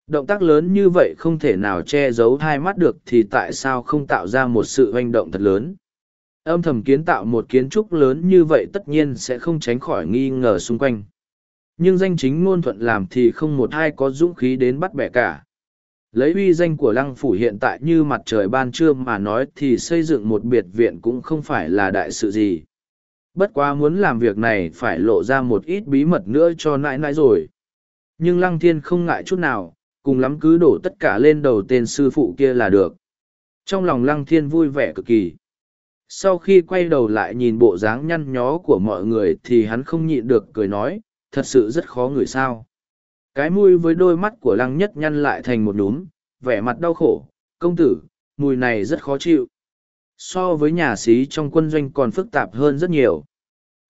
Động tác lớn như vậy không thể nào che giấu hai mắt được thì tại sao không tạo ra một sự hoành động thật lớn. Âm thầm kiến tạo một kiến trúc lớn như vậy tất nhiên sẽ không tránh khỏi nghi ngờ xung quanh. Nhưng danh chính ngôn thuận làm thì không một ai có dũng khí đến bắt bẻ cả. Lấy uy danh của lăng phủ hiện tại như mặt trời ban trưa mà nói thì xây dựng một biệt viện cũng không phải là đại sự gì. Bất quá muốn làm việc này phải lộ ra một ít bí mật nữa cho nãi nãi rồi. Nhưng lăng thiên không ngại chút nào, cùng lắm cứ đổ tất cả lên đầu tên sư phụ kia là được. Trong lòng lăng thiên vui vẻ cực kỳ. Sau khi quay đầu lại nhìn bộ dáng nhăn nhó của mọi người thì hắn không nhịn được cười nói, thật sự rất khó ngửi sao. Cái mùi với đôi mắt của lăng nhất nhăn lại thành một núm, vẻ mặt đau khổ, công tử, mùi này rất khó chịu. So với nhà xí trong quân doanh còn phức tạp hơn rất nhiều.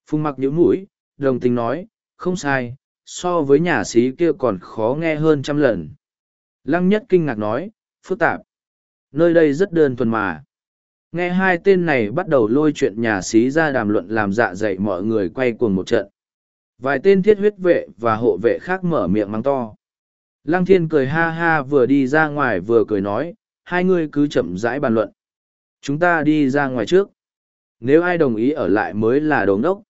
Phùng mặc nhíu mũi, đồng tình nói, không sai, so với nhà xí kia còn khó nghe hơn trăm lần. Lăng nhất kinh ngạc nói, phức tạp. Nơi đây rất đơn thuần mà. Nghe hai tên này bắt đầu lôi chuyện nhà xí ra đàm luận làm dạ dậy mọi người quay cuồng một trận. Vài tên thiết huyết vệ và hộ vệ khác mở miệng mắng to. Lăng thiên cười ha ha vừa đi ra ngoài vừa cười nói, hai người cứ chậm rãi bàn luận. Chúng ta đi ra ngoài trước. Nếu ai đồng ý ở lại mới là đống đốc.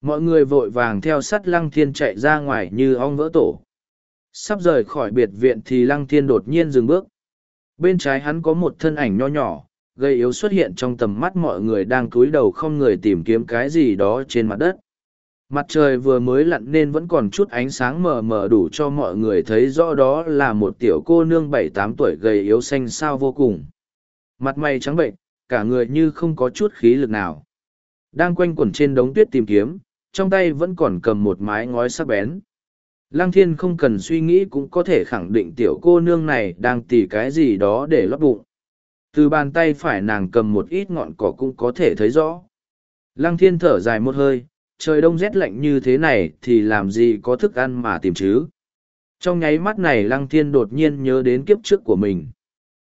Mọi người vội vàng theo sắt lăng thiên chạy ra ngoài như ong vỡ tổ. Sắp rời khỏi biệt viện thì lăng thiên đột nhiên dừng bước. Bên trái hắn có một thân ảnh nho nhỏ, gây yếu xuất hiện trong tầm mắt mọi người đang cúi đầu không người tìm kiếm cái gì đó trên mặt đất. Mặt trời vừa mới lặn nên vẫn còn chút ánh sáng mờ mờ đủ cho mọi người thấy rõ đó là một tiểu cô nương bảy tám tuổi gầy yếu xanh xao vô cùng. Mặt mày trắng bệnh, cả người như không có chút khí lực nào. Đang quanh quẩn trên đống tuyết tìm kiếm, trong tay vẫn còn cầm một mái ngói sắc bén. Lăng thiên không cần suy nghĩ cũng có thể khẳng định tiểu cô nương này đang tỉ cái gì đó để lót bụng. Từ bàn tay phải nàng cầm một ít ngọn cỏ cũng có thể thấy rõ. Lăng thiên thở dài một hơi, trời đông rét lạnh như thế này thì làm gì có thức ăn mà tìm chứ. Trong nháy mắt này lăng thiên đột nhiên nhớ đến kiếp trước của mình.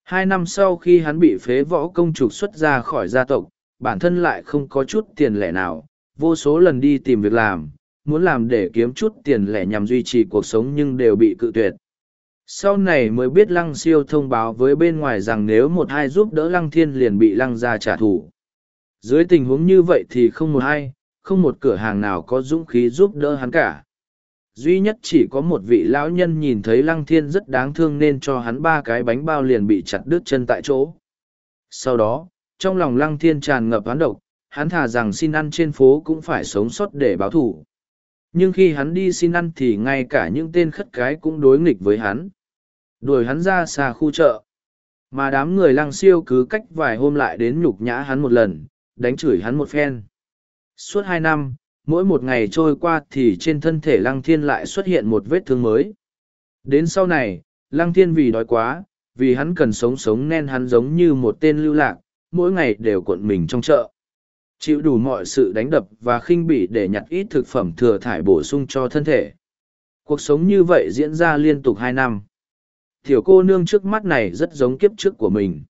Hai năm sau khi hắn bị phế võ công trục xuất ra khỏi gia tộc, bản thân lại không có chút tiền lẻ nào, vô số lần đi tìm việc làm, muốn làm để kiếm chút tiền lẻ nhằm duy trì cuộc sống nhưng đều bị cự tuyệt. Sau này mới biết lăng siêu thông báo với bên ngoài rằng nếu một hai giúp đỡ lăng thiên liền bị lăng ra trả thù. Dưới tình huống như vậy thì không một ai, không một cửa hàng nào có dũng khí giúp đỡ hắn cả. Duy nhất chỉ có một vị lão nhân nhìn thấy lăng thiên rất đáng thương nên cho hắn ba cái bánh bao liền bị chặt đứt chân tại chỗ. Sau đó, trong lòng lăng thiên tràn ngập hắn độc, hắn thà rằng xin ăn trên phố cũng phải sống sót để báo thù. Nhưng khi hắn đi xin ăn thì ngay cả những tên khất cái cũng đối nghịch với hắn. Đuổi hắn ra xa khu chợ. Mà đám người lăng siêu cứ cách vài hôm lại đến nhục nhã hắn một lần, đánh chửi hắn một phen. Suốt hai năm, mỗi một ngày trôi qua thì trên thân thể lăng thiên lại xuất hiện một vết thương mới. Đến sau này, lăng thiên vì đói quá, vì hắn cần sống sống nên hắn giống như một tên lưu lạc, mỗi ngày đều cuộn mình trong chợ. Chịu đủ mọi sự đánh đập và khinh bỉ để nhặt ít thực phẩm thừa thải bổ sung cho thân thể. Cuộc sống như vậy diễn ra liên tục hai năm. Tiểu cô nương trước mắt này rất giống kiếp trước của mình.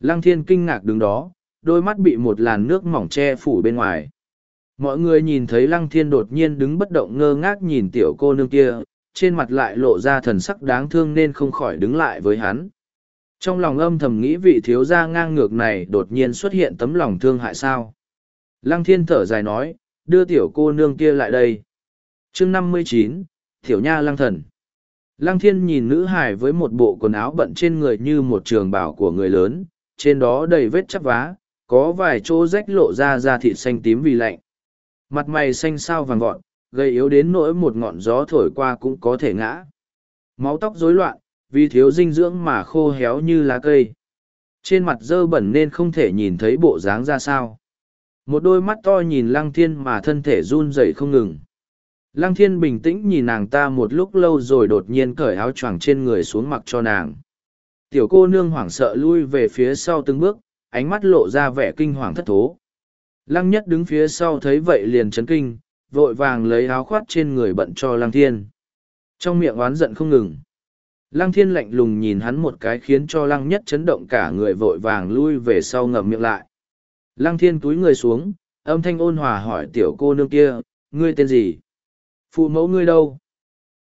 Lăng thiên kinh ngạc đứng đó, đôi mắt bị một làn nước mỏng che phủ bên ngoài. Mọi người nhìn thấy lăng thiên đột nhiên đứng bất động ngơ ngác nhìn tiểu cô nương kia, trên mặt lại lộ ra thần sắc đáng thương nên không khỏi đứng lại với hắn. Trong lòng âm thầm nghĩ vị thiếu gia ngang ngược này đột nhiên xuất hiện tấm lòng thương hại sao. Lăng thiên thở dài nói, đưa tiểu cô nương kia lại đây. chương năm mươi chín, Tiểu Nha Lăng Thần. Lăng thiên nhìn nữ hải với một bộ quần áo bận trên người như một trường bảo của người lớn, trên đó đầy vết chắp vá, có vài chỗ rách lộ ra da thịt xanh tím vì lạnh. Mặt mày xanh xao vàng gọn, gây yếu đến nỗi một ngọn gió thổi qua cũng có thể ngã. Máu tóc rối loạn, vì thiếu dinh dưỡng mà khô héo như lá cây. Trên mặt dơ bẩn nên không thể nhìn thấy bộ dáng ra sao. Một đôi mắt to nhìn lăng thiên mà thân thể run rẩy không ngừng. Lăng thiên bình tĩnh nhìn nàng ta một lúc lâu rồi đột nhiên cởi áo choàng trên người xuống mặc cho nàng. Tiểu cô nương hoảng sợ lui về phía sau từng bước, ánh mắt lộ ra vẻ kinh hoàng thất thố. Lăng nhất đứng phía sau thấy vậy liền chấn kinh, vội vàng lấy áo khoát trên người bận cho lăng thiên. Trong miệng oán giận không ngừng. Lăng thiên lạnh lùng nhìn hắn một cái khiến cho lăng nhất chấn động cả người vội vàng lui về sau ngậm miệng lại. Lăng thiên túi người xuống, âm thanh ôn hòa hỏi tiểu cô nương kia, ngươi tên gì? Phụ mẫu ngươi đâu?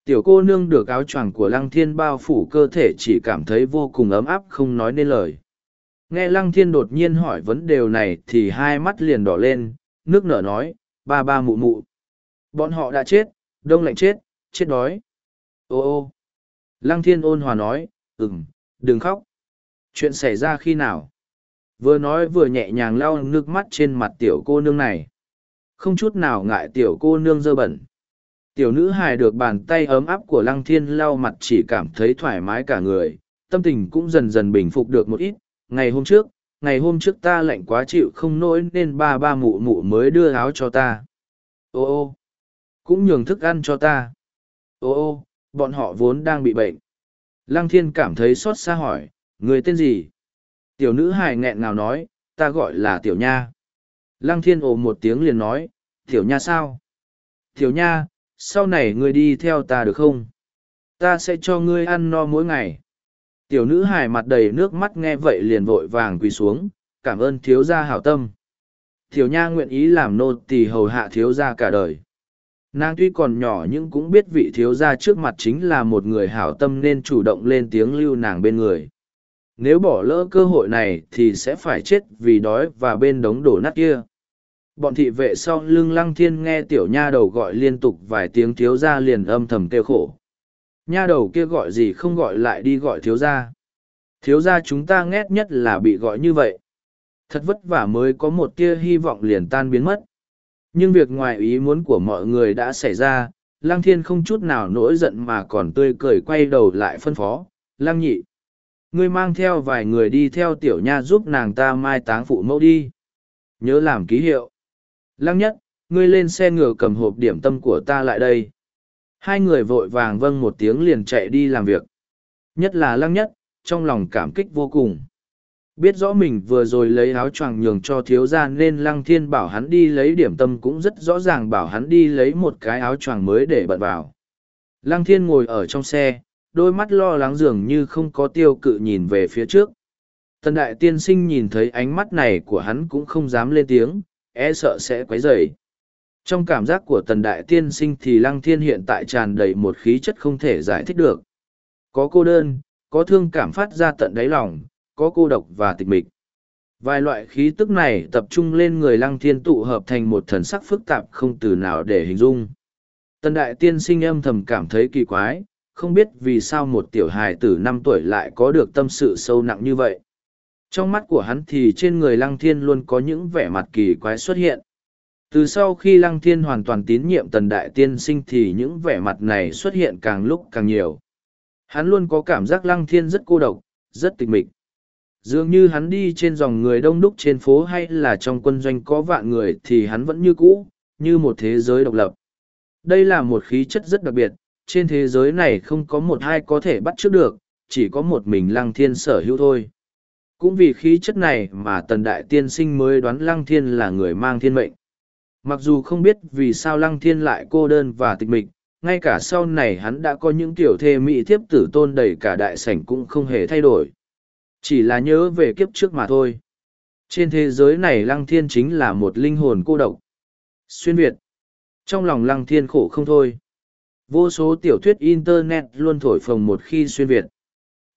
Tiểu cô nương được áo choàng của lăng thiên bao phủ cơ thể chỉ cảm thấy vô cùng ấm áp không nói nên lời. Nghe lăng thiên đột nhiên hỏi vấn đề này thì hai mắt liền đỏ lên, nước nở nói, ba ba mụ mụ. Bọn họ đã chết, đông lạnh chết, chết đói. Ô ô. Lăng thiên ôn hòa nói, ừm, đừng khóc. Chuyện xảy ra khi nào? Vừa nói vừa nhẹ nhàng lau nước mắt trên mặt tiểu cô nương này. Không chút nào ngại tiểu cô nương dơ bẩn. Tiểu nữ hài được bàn tay ấm áp của lăng thiên lau mặt chỉ cảm thấy thoải mái cả người, tâm tình cũng dần dần bình phục được một ít. Ngày hôm trước, ngày hôm trước ta lạnh quá chịu không nổi nên ba ba mụ mụ mới đưa áo cho ta. Ô ô, cũng nhường thức ăn cho ta. Ô ô, bọn họ vốn đang bị bệnh. Lăng thiên cảm thấy xót xa hỏi, người tên gì? Tiểu nữ hài nghẹn ngào nói, ta gọi là tiểu nha. Lăng thiên ồ một tiếng liền nói, tiểu nha sao? Tiểu nha, sau này ngươi đi theo ta được không? Ta sẽ cho ngươi ăn no mỗi ngày. Tiểu nữ hài mặt đầy nước mắt nghe vậy liền vội vàng quỳ xuống, cảm ơn thiếu gia hảo tâm. Tiểu nha nguyện ý làm nô tỳ hầu hạ thiếu gia cả đời. Nàng tuy còn nhỏ nhưng cũng biết vị thiếu gia trước mặt chính là một người hảo tâm nên chủ động lên tiếng lưu nàng bên người. Nếu bỏ lỡ cơ hội này thì sẽ phải chết vì đói và bên đống đổ nát kia. Bọn thị vệ sau lưng lăng thiên nghe tiểu nha đầu gọi liên tục vài tiếng thiếu gia liền âm thầm kêu khổ. Nha đầu kia gọi gì không gọi lại đi gọi thiếu gia. Thiếu gia chúng ta ghét nhất là bị gọi như vậy. Thật vất vả mới có một tia hy vọng liền tan biến mất. Nhưng việc ngoài ý muốn của mọi người đã xảy ra, Lăng Thiên không chút nào nỗi giận mà còn tươi cười quay đầu lại phân phó, Lăng Nhị. Ngươi mang theo vài người đi theo tiểu nha giúp nàng ta mai táng phụ mẫu đi. Nhớ làm ký hiệu. Lăng nhất, ngươi lên xe ngựa cầm hộp điểm tâm của ta lại đây. Hai người vội vàng vâng một tiếng liền chạy đi làm việc. Nhất là lăng nhất, trong lòng cảm kích vô cùng. Biết rõ mình vừa rồi lấy áo choàng nhường cho thiếu gia nên lăng thiên bảo hắn đi lấy điểm tâm cũng rất rõ ràng bảo hắn đi lấy một cái áo choàng mới để bận vào. Lăng thiên ngồi ở trong xe, đôi mắt lo lắng dường như không có tiêu cự nhìn về phía trước. Tần đại tiên sinh nhìn thấy ánh mắt này của hắn cũng không dám lên tiếng, e sợ sẽ quấy rầy. Trong cảm giác của tần đại tiên sinh thì lăng thiên hiện tại tràn đầy một khí chất không thể giải thích được. Có cô đơn, có thương cảm phát ra tận đáy lòng, có cô độc và tịch mịch. Vài loại khí tức này tập trung lên người lăng thiên tụ hợp thành một thần sắc phức tạp không từ nào để hình dung. Tần đại tiên sinh âm thầm cảm thấy kỳ quái, không biết vì sao một tiểu hài tử năm tuổi lại có được tâm sự sâu nặng như vậy. Trong mắt của hắn thì trên người lăng thiên luôn có những vẻ mặt kỳ quái xuất hiện. Từ sau khi lăng thiên hoàn toàn tín nhiệm tần đại tiên sinh thì những vẻ mặt này xuất hiện càng lúc càng nhiều. Hắn luôn có cảm giác lăng thiên rất cô độc, rất tịch mịch. Dường như hắn đi trên dòng người đông đúc trên phố hay là trong quân doanh có vạn người thì hắn vẫn như cũ, như một thế giới độc lập. Đây là một khí chất rất đặc biệt, trên thế giới này không có một ai có thể bắt chước được, chỉ có một mình lăng thiên sở hữu thôi. Cũng vì khí chất này mà tần đại tiên sinh mới đoán lăng thiên là người mang thiên mệnh. Mặc dù không biết vì sao lăng thiên lại cô đơn và tịch mịch, ngay cả sau này hắn đã có những tiểu thê mỹ thiếp tử tôn đầy cả đại sảnh cũng không hề thay đổi. Chỉ là nhớ về kiếp trước mà thôi. Trên thế giới này Lăng Thiên chính là một linh hồn cô độc. Xuyên Việt. Trong lòng Lăng Thiên khổ không thôi. Vô số tiểu thuyết Internet luôn thổi phồng một khi xuyên Việt.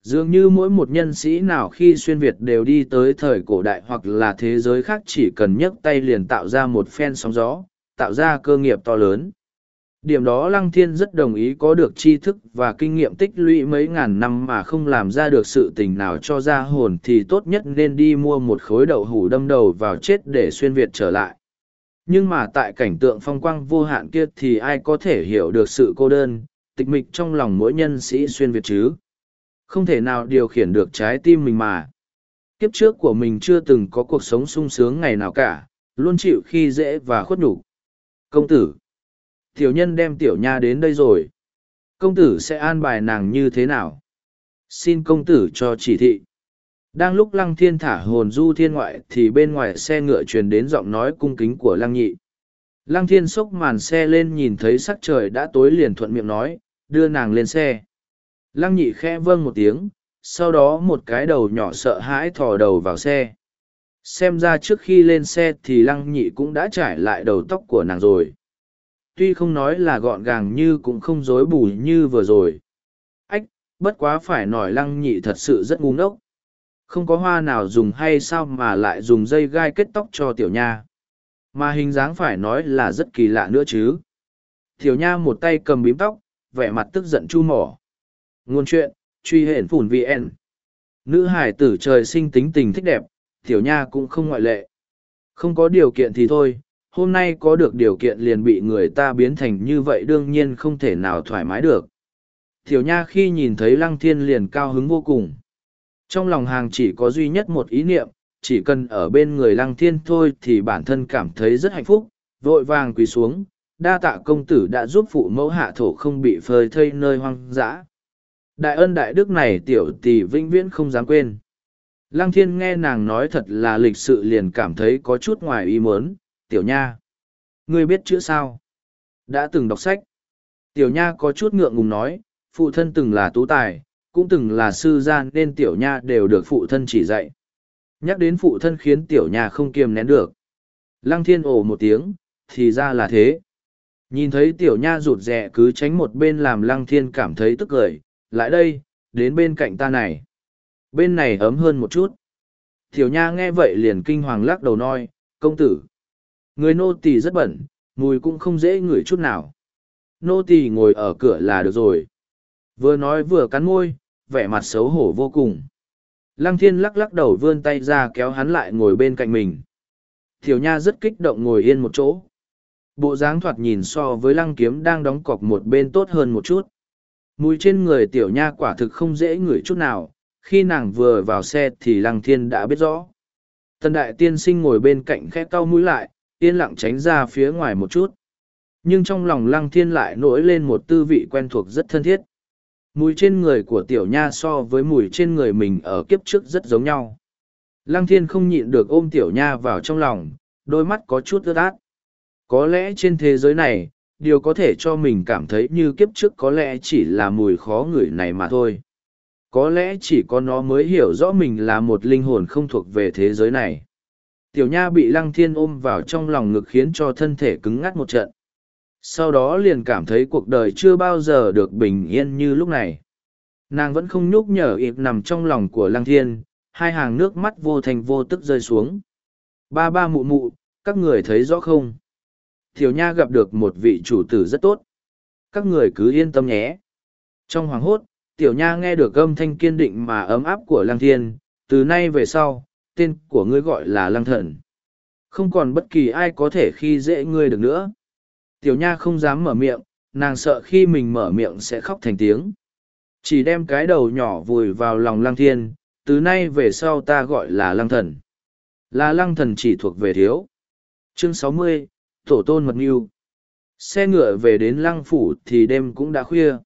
Dường như mỗi một nhân sĩ nào khi xuyên Việt đều đi tới thời cổ đại hoặc là thế giới khác chỉ cần nhấc tay liền tạo ra một phen sóng gió, tạo ra cơ nghiệp to lớn. Điểm đó Lăng Thiên rất đồng ý có được tri thức và kinh nghiệm tích lũy mấy ngàn năm mà không làm ra được sự tình nào cho ra hồn thì tốt nhất nên đi mua một khối đậu hủ đâm đầu vào chết để xuyên Việt trở lại. Nhưng mà tại cảnh tượng phong quang vô hạn kia thì ai có thể hiểu được sự cô đơn, tịch mịch trong lòng mỗi nhân sĩ xuyên Việt chứ? Không thể nào điều khiển được trái tim mình mà. Kiếp trước của mình chưa từng có cuộc sống sung sướng ngày nào cả, luôn chịu khi dễ và khuất nhục. Công tử. Tiểu nhân đem tiểu nha đến đây rồi. Công tử sẽ an bài nàng như thế nào? Xin công tử cho chỉ thị. Đang lúc lăng thiên thả hồn du thiên ngoại thì bên ngoài xe ngựa truyền đến giọng nói cung kính của lăng nhị. Lăng thiên xốc màn xe lên nhìn thấy sắc trời đã tối liền thuận miệng nói, đưa nàng lên xe. Lăng nhị khẽ vâng một tiếng, sau đó một cái đầu nhỏ sợ hãi thò đầu vào xe. Xem ra trước khi lên xe thì lăng nhị cũng đã trải lại đầu tóc của nàng rồi. Tuy không nói là gọn gàng như cũng không rối bù như vừa rồi. Ách, bất quá phải nói lăng nhị thật sự rất ngu ngốc. Không có hoa nào dùng hay sao mà lại dùng dây gai kết tóc cho tiểu nha. Mà hình dáng phải nói là rất kỳ lạ nữa chứ. Tiểu nha một tay cầm bím tóc, vẻ mặt tức giận chu mỏ. Ngôn chuyện, truy hển phủn VN. Nữ hải tử trời sinh tính tình thích đẹp, tiểu nha cũng không ngoại lệ. Không có điều kiện thì thôi, hôm nay có được điều kiện liền bị người ta biến thành như vậy đương nhiên không thể nào thoải mái được. Tiểu nha khi nhìn thấy lăng thiên liền cao hứng vô cùng. Trong lòng hàng chỉ có duy nhất một ý niệm, chỉ cần ở bên người lăng thiên thôi thì bản thân cảm thấy rất hạnh phúc, vội vàng quỳ xuống, đa tạ công tử đã giúp phụ mẫu hạ thổ không bị phơi thây nơi hoang dã. Đại ân đại đức này tiểu tỷ vĩnh viễn không dám quên. Lăng thiên nghe nàng nói thật là lịch sự liền cảm thấy có chút ngoài ý muốn, tiểu nha. Ngươi biết chữ sao? Đã từng đọc sách. Tiểu nha có chút ngượng ngùng nói, phụ thân từng là tú tài, cũng từng là sư gian nên tiểu nha đều được phụ thân chỉ dạy. Nhắc đến phụ thân khiến tiểu nha không kiềm nén được. Lăng thiên ồ một tiếng, thì ra là thế. Nhìn thấy tiểu nha rụt rè cứ tránh một bên làm lăng thiên cảm thấy tức cười, lại đây, đến bên cạnh ta này. Bên này ấm hơn một chút. Tiểu nha nghe vậy liền kinh hoàng lắc đầu nói, công tử. Người nô tỳ rất bẩn, mùi cũng không dễ ngửi chút nào. Nô tỳ ngồi ở cửa là được rồi. Vừa nói vừa cắn môi, vẻ mặt xấu hổ vô cùng. Lăng thiên lắc lắc đầu vươn tay ra kéo hắn lại ngồi bên cạnh mình. Tiểu nha rất kích động ngồi yên một chỗ. Bộ dáng thoạt nhìn so với lăng kiếm đang đóng cọc một bên tốt hơn một chút. Mùi trên người tiểu nha quả thực không dễ ngửi chút nào, khi nàng vừa vào xe thì lăng thiên đã biết rõ. Tần đại tiên sinh ngồi bên cạnh khẽ cau mũi lại, yên lặng tránh ra phía ngoài một chút. Nhưng trong lòng lăng thiên lại nổi lên một tư vị quen thuộc rất thân thiết. Mùi trên người của tiểu nha so với mùi trên người mình ở kiếp trước rất giống nhau. Lăng thiên không nhịn được ôm tiểu nha vào trong lòng, đôi mắt có chút ướt át. Có lẽ trên thế giới này, điều có thể cho mình cảm thấy như kiếp trước có lẽ chỉ là mùi khó ngửi này mà thôi có lẽ chỉ có nó mới hiểu rõ mình là một linh hồn không thuộc về thế giới này tiểu nha bị lăng thiên ôm vào trong lòng ngực khiến cho thân thể cứng ngắt một trận sau đó liền cảm thấy cuộc đời chưa bao giờ được bình yên như lúc này. Nàng vẫn không nhúc nhở ịp nằm trong lòng của lăng thiên, hai hàng nước mắt vô thành vô tức rơi xuống. Ba ba mụ mụ, các người thấy rõ không? Tiểu nha gặp được một vị chủ tử rất tốt. Các người cứ yên tâm nhé. Trong hoàng hốt, tiểu nha nghe được âm thanh kiên định mà ấm áp của lăng thiên, từ nay về sau, tên của ngươi gọi là lăng thần. Không còn bất kỳ ai có thể khi dễ ngươi được nữa tiểu nha không dám mở miệng, nàng sợ khi mình mở miệng sẽ khóc thành tiếng. Chỉ đem cái đầu nhỏ vùi vào lòng lăng thiên, từ nay về sau ta gọi là lăng thần. Là lăng thần chỉ thuộc về thiếu. Chương sáu mươi, tổ tôn mật mưu xe ngựa về đến lăng phủ thì đêm cũng đã khuya.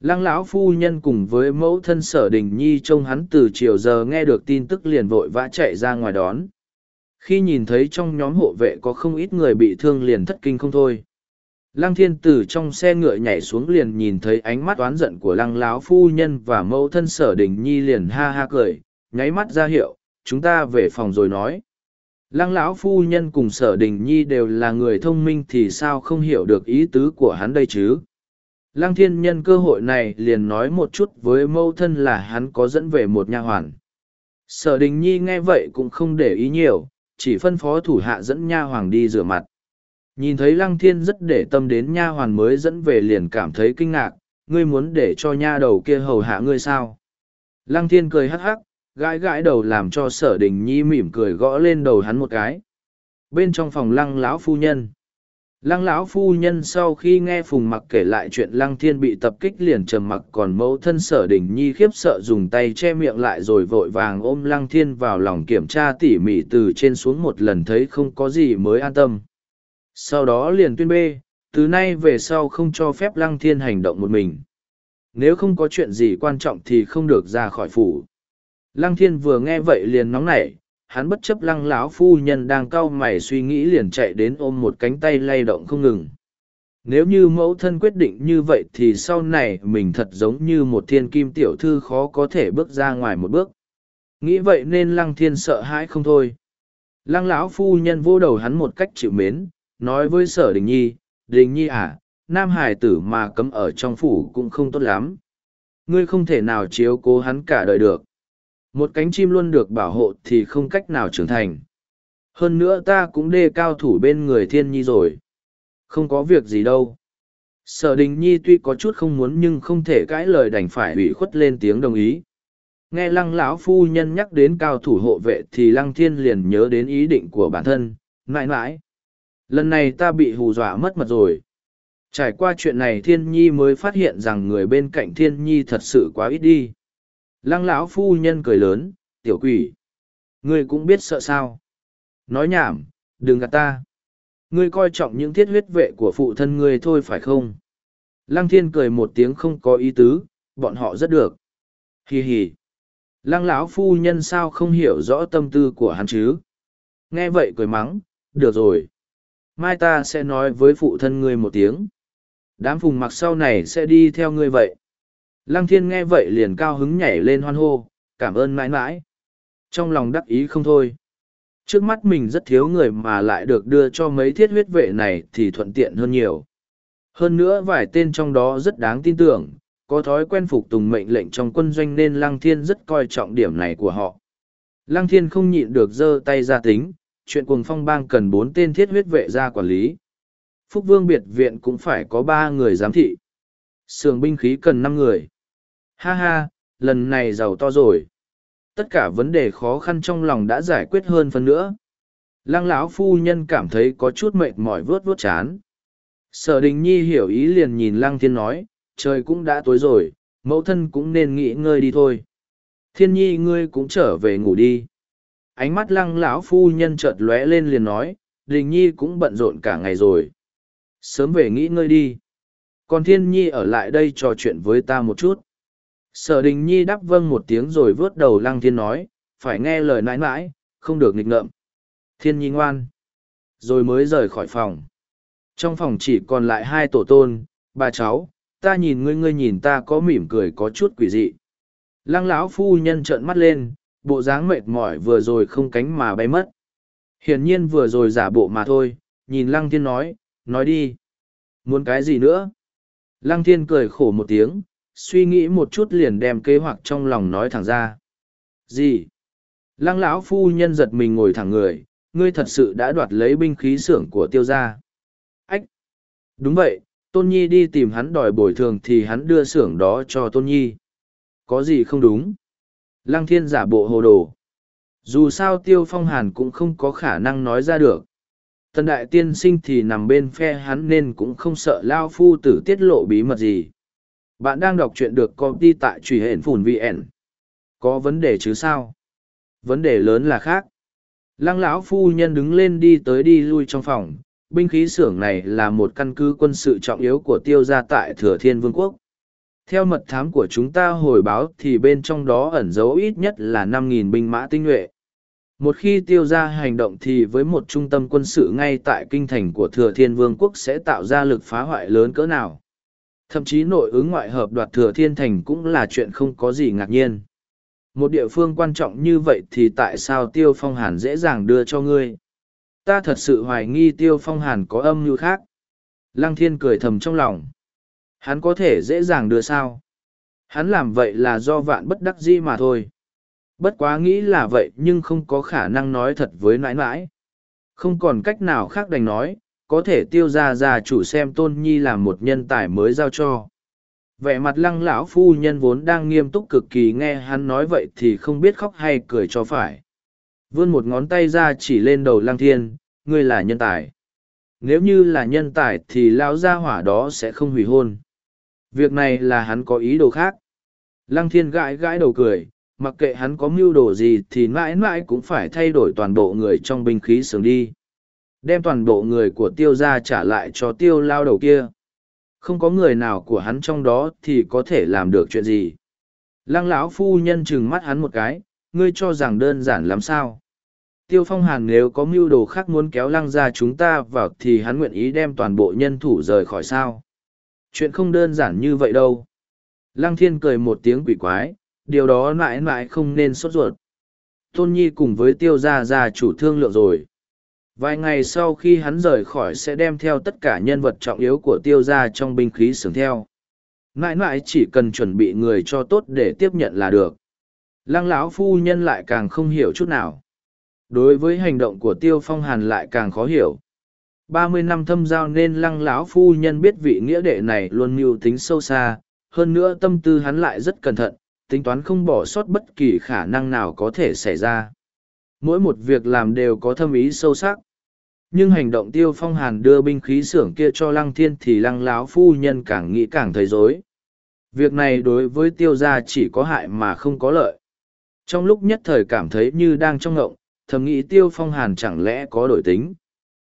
Lăng lão phu nhân cùng với mẫu thân sở đình nhi trông hắn từ chiều giờ nghe được tin tức liền vội vã chạy ra ngoài đón. Khi nhìn thấy trong nhóm hộ vệ có không ít người bị thương liền thất kinh không thôi. Lăng thiên từ trong xe ngựa nhảy xuống liền nhìn thấy ánh mắt oán giận của lăng láo phu nhân và mẫu thân sở đình nhi liền ha ha cười, nháy mắt ra hiệu, chúng ta về phòng rồi nói. Lăng lão phu nhân cùng sở đình nhi đều là người thông minh thì sao không hiểu được ý tứ của hắn đây chứ. Lăng thiên nhân cơ hội này liền nói một chút với mẫu thân là hắn có dẫn về một nha hoàn. Sở đình nhi nghe vậy cũng không để ý nhiều, chỉ phân phó thủ hạ dẫn nha hoàng đi rửa mặt. Nhìn thấy lăng thiên rất để tâm đến nha hoàn mới dẫn về liền cảm thấy kinh ngạc, ngươi muốn để cho nha đầu kia hầu hạ ngươi sao? Lăng thiên cười hắc hắc, gãi gãi đầu làm cho sở đình nhi mỉm cười gõ lên đầu hắn một cái. Bên trong phòng lăng lão phu nhân. Lăng lão phu nhân sau khi nghe Phùng Mặc kể lại chuyện Lăng Thiên bị tập kích liền trầm mặc còn mẫu thân sở đình nhi khiếp sợ dùng tay che miệng lại rồi vội vàng ôm Lăng Thiên vào lòng kiểm tra tỉ mỉ từ trên xuống một lần thấy không có gì mới an tâm. Sau đó liền tuyên bê, từ nay về sau không cho phép Lăng Thiên hành động một mình. Nếu không có chuyện gì quan trọng thì không được ra khỏi phủ. Lăng Thiên vừa nghe vậy liền nóng nảy, hắn bất chấp lăng lão phu nhân đang cau mày suy nghĩ liền chạy đến ôm một cánh tay lay động không ngừng nếu như mẫu thân quyết định như vậy thì sau này mình thật giống như một thiên kim tiểu thư khó có thể bước ra ngoài một bước nghĩ vậy nên lăng thiên sợ hãi không thôi lăng lão phu nhân vô đầu hắn một cách chịu mến nói với sở đình nhi đình nhi à nam hải tử mà cấm ở trong phủ cũng không tốt lắm. Ngươi không thể nào chiếu cố hắn cả đời được. Một cánh chim luôn được bảo hộ thì không cách nào trưởng thành. Hơn nữa ta cũng đê cao thủ bên người thiên nhi rồi. Không có việc gì đâu. Sở đình nhi tuy có chút không muốn nhưng không thể cãi lời đành phải ủy khuất lên tiếng đồng ý. Nghe lăng lão phu nhân nhắc đến cao thủ hộ vệ thì lăng thiên liền nhớ đến ý định của bản thân. Mãi mãi lần này ta bị hù dọa mất mật rồi. Trải qua chuyện này thiên nhi mới phát hiện rằng người bên cạnh thiên nhi thật sự quá ít đi. Lăng lão phu nhân cười lớn, tiểu quỷ, ngươi cũng biết sợ sao? Nói nhảm, đừng gạt ta. Ngươi coi trọng những thiết huyết vệ của phụ thân ngươi thôi phải không? Lăng thiên cười một tiếng không có ý tứ, bọn họ rất được. Hì hì lăng lão phu nhân sao không hiểu rõ tâm tư của hắn chứ? Nghe vậy cười mắng, được rồi mai ta sẽ nói với phụ thân ngươi một tiếng đám phùng mặc sau này sẽ đi theo ngươi vậy Lăng thiên nghe vậy liền cao hứng nhảy lên hoan hô, cảm ơn mãi mãi. Trong lòng đắc ý không thôi. Trước mắt mình rất thiếu người mà lại được đưa cho mấy thiết huyết vệ này thì thuận tiện hơn nhiều. Hơn nữa vài tên trong đó rất đáng tin tưởng, có thói quen phục tùng mệnh lệnh trong quân doanh nên Lăng Thiên rất coi trọng điểm này của họ. Lăng Thiên không nhịn được giơ tay ra tính, chuyện cuồng phong bang cần bốn tên thiết huyết vệ ra quản lý. Phúc Vương biệt viện cũng phải có ba người giám thị. Sường binh khí cần năm người. Ha ha, lần này giàu to rồi. Tất cả vấn đề khó khăn trong lòng đã giải quyết hơn phần nữa. Lăng lão phu nhân cảm thấy có chút mệt mỏi vớt vớt chán. Sở đình nhi hiểu ý liền nhìn lăng thiên nói, trời cũng đã tối rồi, mẫu thân cũng nên nghỉ ngơi đi thôi. Thiên nhi ngươi cũng trở về ngủ đi. Ánh mắt lăng lão phu nhân chợt lóe lên liền nói, đình nhi cũng bận rộn cả ngày rồi. Sớm về nghỉ ngơi đi. Còn thiên nhi ở lại đây trò chuyện với ta một chút. Sở đình nhi đáp vâng một tiếng rồi vớt đầu lăng thiên nói, phải nghe lời nãi nãi, không được nghịch ngợm. Thiên nhi ngoan. Rồi mới rời khỏi phòng. Trong phòng chỉ còn lại hai tổ tôn, bà cháu, ta nhìn ngươi ngươi nhìn ta có mỉm cười có chút quỷ dị. Lăng lão phu nhân trợn mắt lên, bộ dáng mệt mỏi vừa rồi không cánh mà bay mất. Hiển nhiên vừa rồi giả bộ mà thôi, nhìn lăng thiên nói, nói đi. Muốn cái gì nữa? Lăng thiên cười khổ một tiếng, suy nghĩ một chút liền đem kế hoạch trong lòng nói thẳng ra gì lăng lão phu nhân giật mình ngồi thẳng người ngươi thật sự đã đoạt lấy binh khí xưởng của tiêu gia ách đúng vậy tôn nhi đi tìm hắn đòi bồi thường thì hắn đưa xưởng đó cho tôn nhi có gì không đúng lăng thiên giả bộ hồ đồ. Dù sao tiêu phong hàn cũng không có khả năng nói ra được. Tần đại tiên sinh thì nằm bên phe hắn nên cũng không sợ lao phu tử tiết lộ bí mật gì. Bạn đang đọc truyện được công ty tại truy hển phùn vn có vấn đề chứ sao? Vấn đề lớn là khác. Lăng lão phu nhân đứng lên đi tới đi lui trong phòng. Binh khí xưởng này là một căn cứ quân sự trọng yếu của tiêu gia tại thừa thiên vương quốc theo mật thám của chúng ta hồi báo thì bên trong đó ẩn giấu ít nhất là năm nghìn binh mã tinh nhuệ. Một khi tiêu ra hành động thì với một trung tâm quân sự ngay tại kinh thành của thừa thiên vương quốc sẽ tạo ra lực phá hoại lớn cỡ nào. Thậm chí nội ứng ngoại hợp đoạt thừa thiên thành cũng là chuyện không có gì ngạc nhiên. Một địa phương quan trọng như vậy thì tại sao tiêu phong hàn dễ dàng đưa cho ngươi? Ta thật sự hoài nghi tiêu phong hàn có âm mưu khác. Lăng thiên cười thầm trong lòng hắn có thể dễ dàng đưa sao? Hắn làm vậy là do vạn bất đắc dĩ mà thôi. Bất quá nghĩ là vậy nhưng không có khả năng nói thật với nãi nãi. Không còn cách nào khác đành nói, có thể tiêu ra ra chủ xem tôn nhi là một nhân tài mới giao cho. Vẻ mặt lăng lão phu nhân vốn đang nghiêm túc cực kỳ nghe hắn nói vậy thì không biết khóc hay cười cho phải. Vươn một ngón tay ra chỉ lên đầu lăng thiên, ngươi là nhân tài. Nếu như là nhân tài thì lão gia hỏa đó sẽ không hủy hôn việc này là hắn có ý đồ khác. Lăng thiên gãi gãi đầu cười, mặc kệ hắn có mưu đồ gì thì mãi mãi cũng phải thay đổi toàn bộ người trong binh khí sướng đi. Đem toàn bộ người của tiêu ra trả lại cho tiêu lao đầu kia. Không có người nào của hắn trong đó thì có thể làm được chuyện gì. Lăng lão phu nhân chừng mắt hắn một cái, ngươi cho rằng đơn giản lắm sao? Tiêu phong hàn nếu có mưu đồ khác muốn kéo lăng ra chúng ta vào thì hắn nguyện ý đem toàn bộ nhân thủ rời khỏi sao? Chuyện không đơn giản như vậy đâu. Lăng thiên cười một tiếng quỷ quái, điều đó mãi mãi không nên sốt ruột. Tôn nhi cùng với tiêu gia gia chủ thương lượng rồi. Vài ngày sau khi hắn rời khỏi sẽ đem theo tất cả nhân vật trọng yếu của tiêu gia trong binh khí sướng theo. Mãi mãi chỉ cần chuẩn bị người cho tốt để tiếp nhận là được. Lăng lão phu nhân lại càng không hiểu chút nào. Đối với hành động của tiêu phong hàn lại càng khó hiểu ba mươi năm thâm giao nên lăng lão phu nhân biết vị nghĩa đệ này luôn mưu tính sâu xa, hơn nữa tâm tư hắn lại rất cẩn thận, tính toán không bỏ sót bất kỳ khả năng nào có thể xảy ra. Mỗi một việc làm đều có thâm ý sâu sắc. Nhưng hành động tiêu phong hàn đưa binh khí xưởng kia cho lăng thiên thì lăng láo phu nhân càng nghĩ càng thấy dối việc này đối với tiêu gia chỉ có hại mà không có lợi. Trong lúc nhất thời cảm thấy như đang trong ngộng, thầm nghĩ tiêu phong hàn chẳng lẽ có đổi tính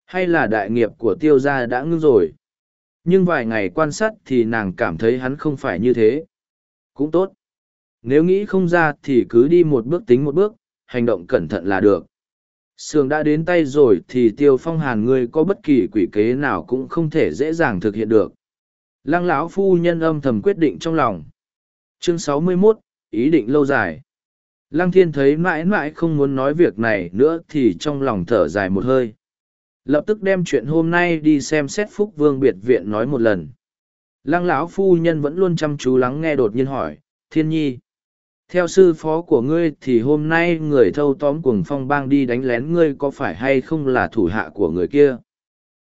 hay là đại nghiệp của tiêu gia đã ngưng rồi? Nhưng vài ngày quan sát thì nàng cảm thấy hắn không phải như thế. Cũng tốt. Nếu nghĩ không ra thì cứ đi một bước tính một bước hành động cẩn thận là được. Sường đã đến tay rồi thì tiêu phong hàn ngươi có bất kỳ quỷ kế nào cũng không thể dễ dàng thực hiện được. Lăng lão phu nhân âm thầm quyết định trong lòng. Chương sáu mươi 61, ý định lâu dài. Lăng thiên thấy mãi mãi không muốn nói việc này nữa thì trong lòng thở dài một hơi lập tức đem chuyện hôm nay đi xem xét phúc vương biệt viện nói một lần. Lăng lão phu nhân vẫn luôn chăm chú lắng nghe đột nhiên hỏi, thiên nhi, theo sư phó của ngươi thì hôm nay người thâu tóm cuồng phong bang đi đánh lén ngươi có phải hay không là thủ hạ của người kia?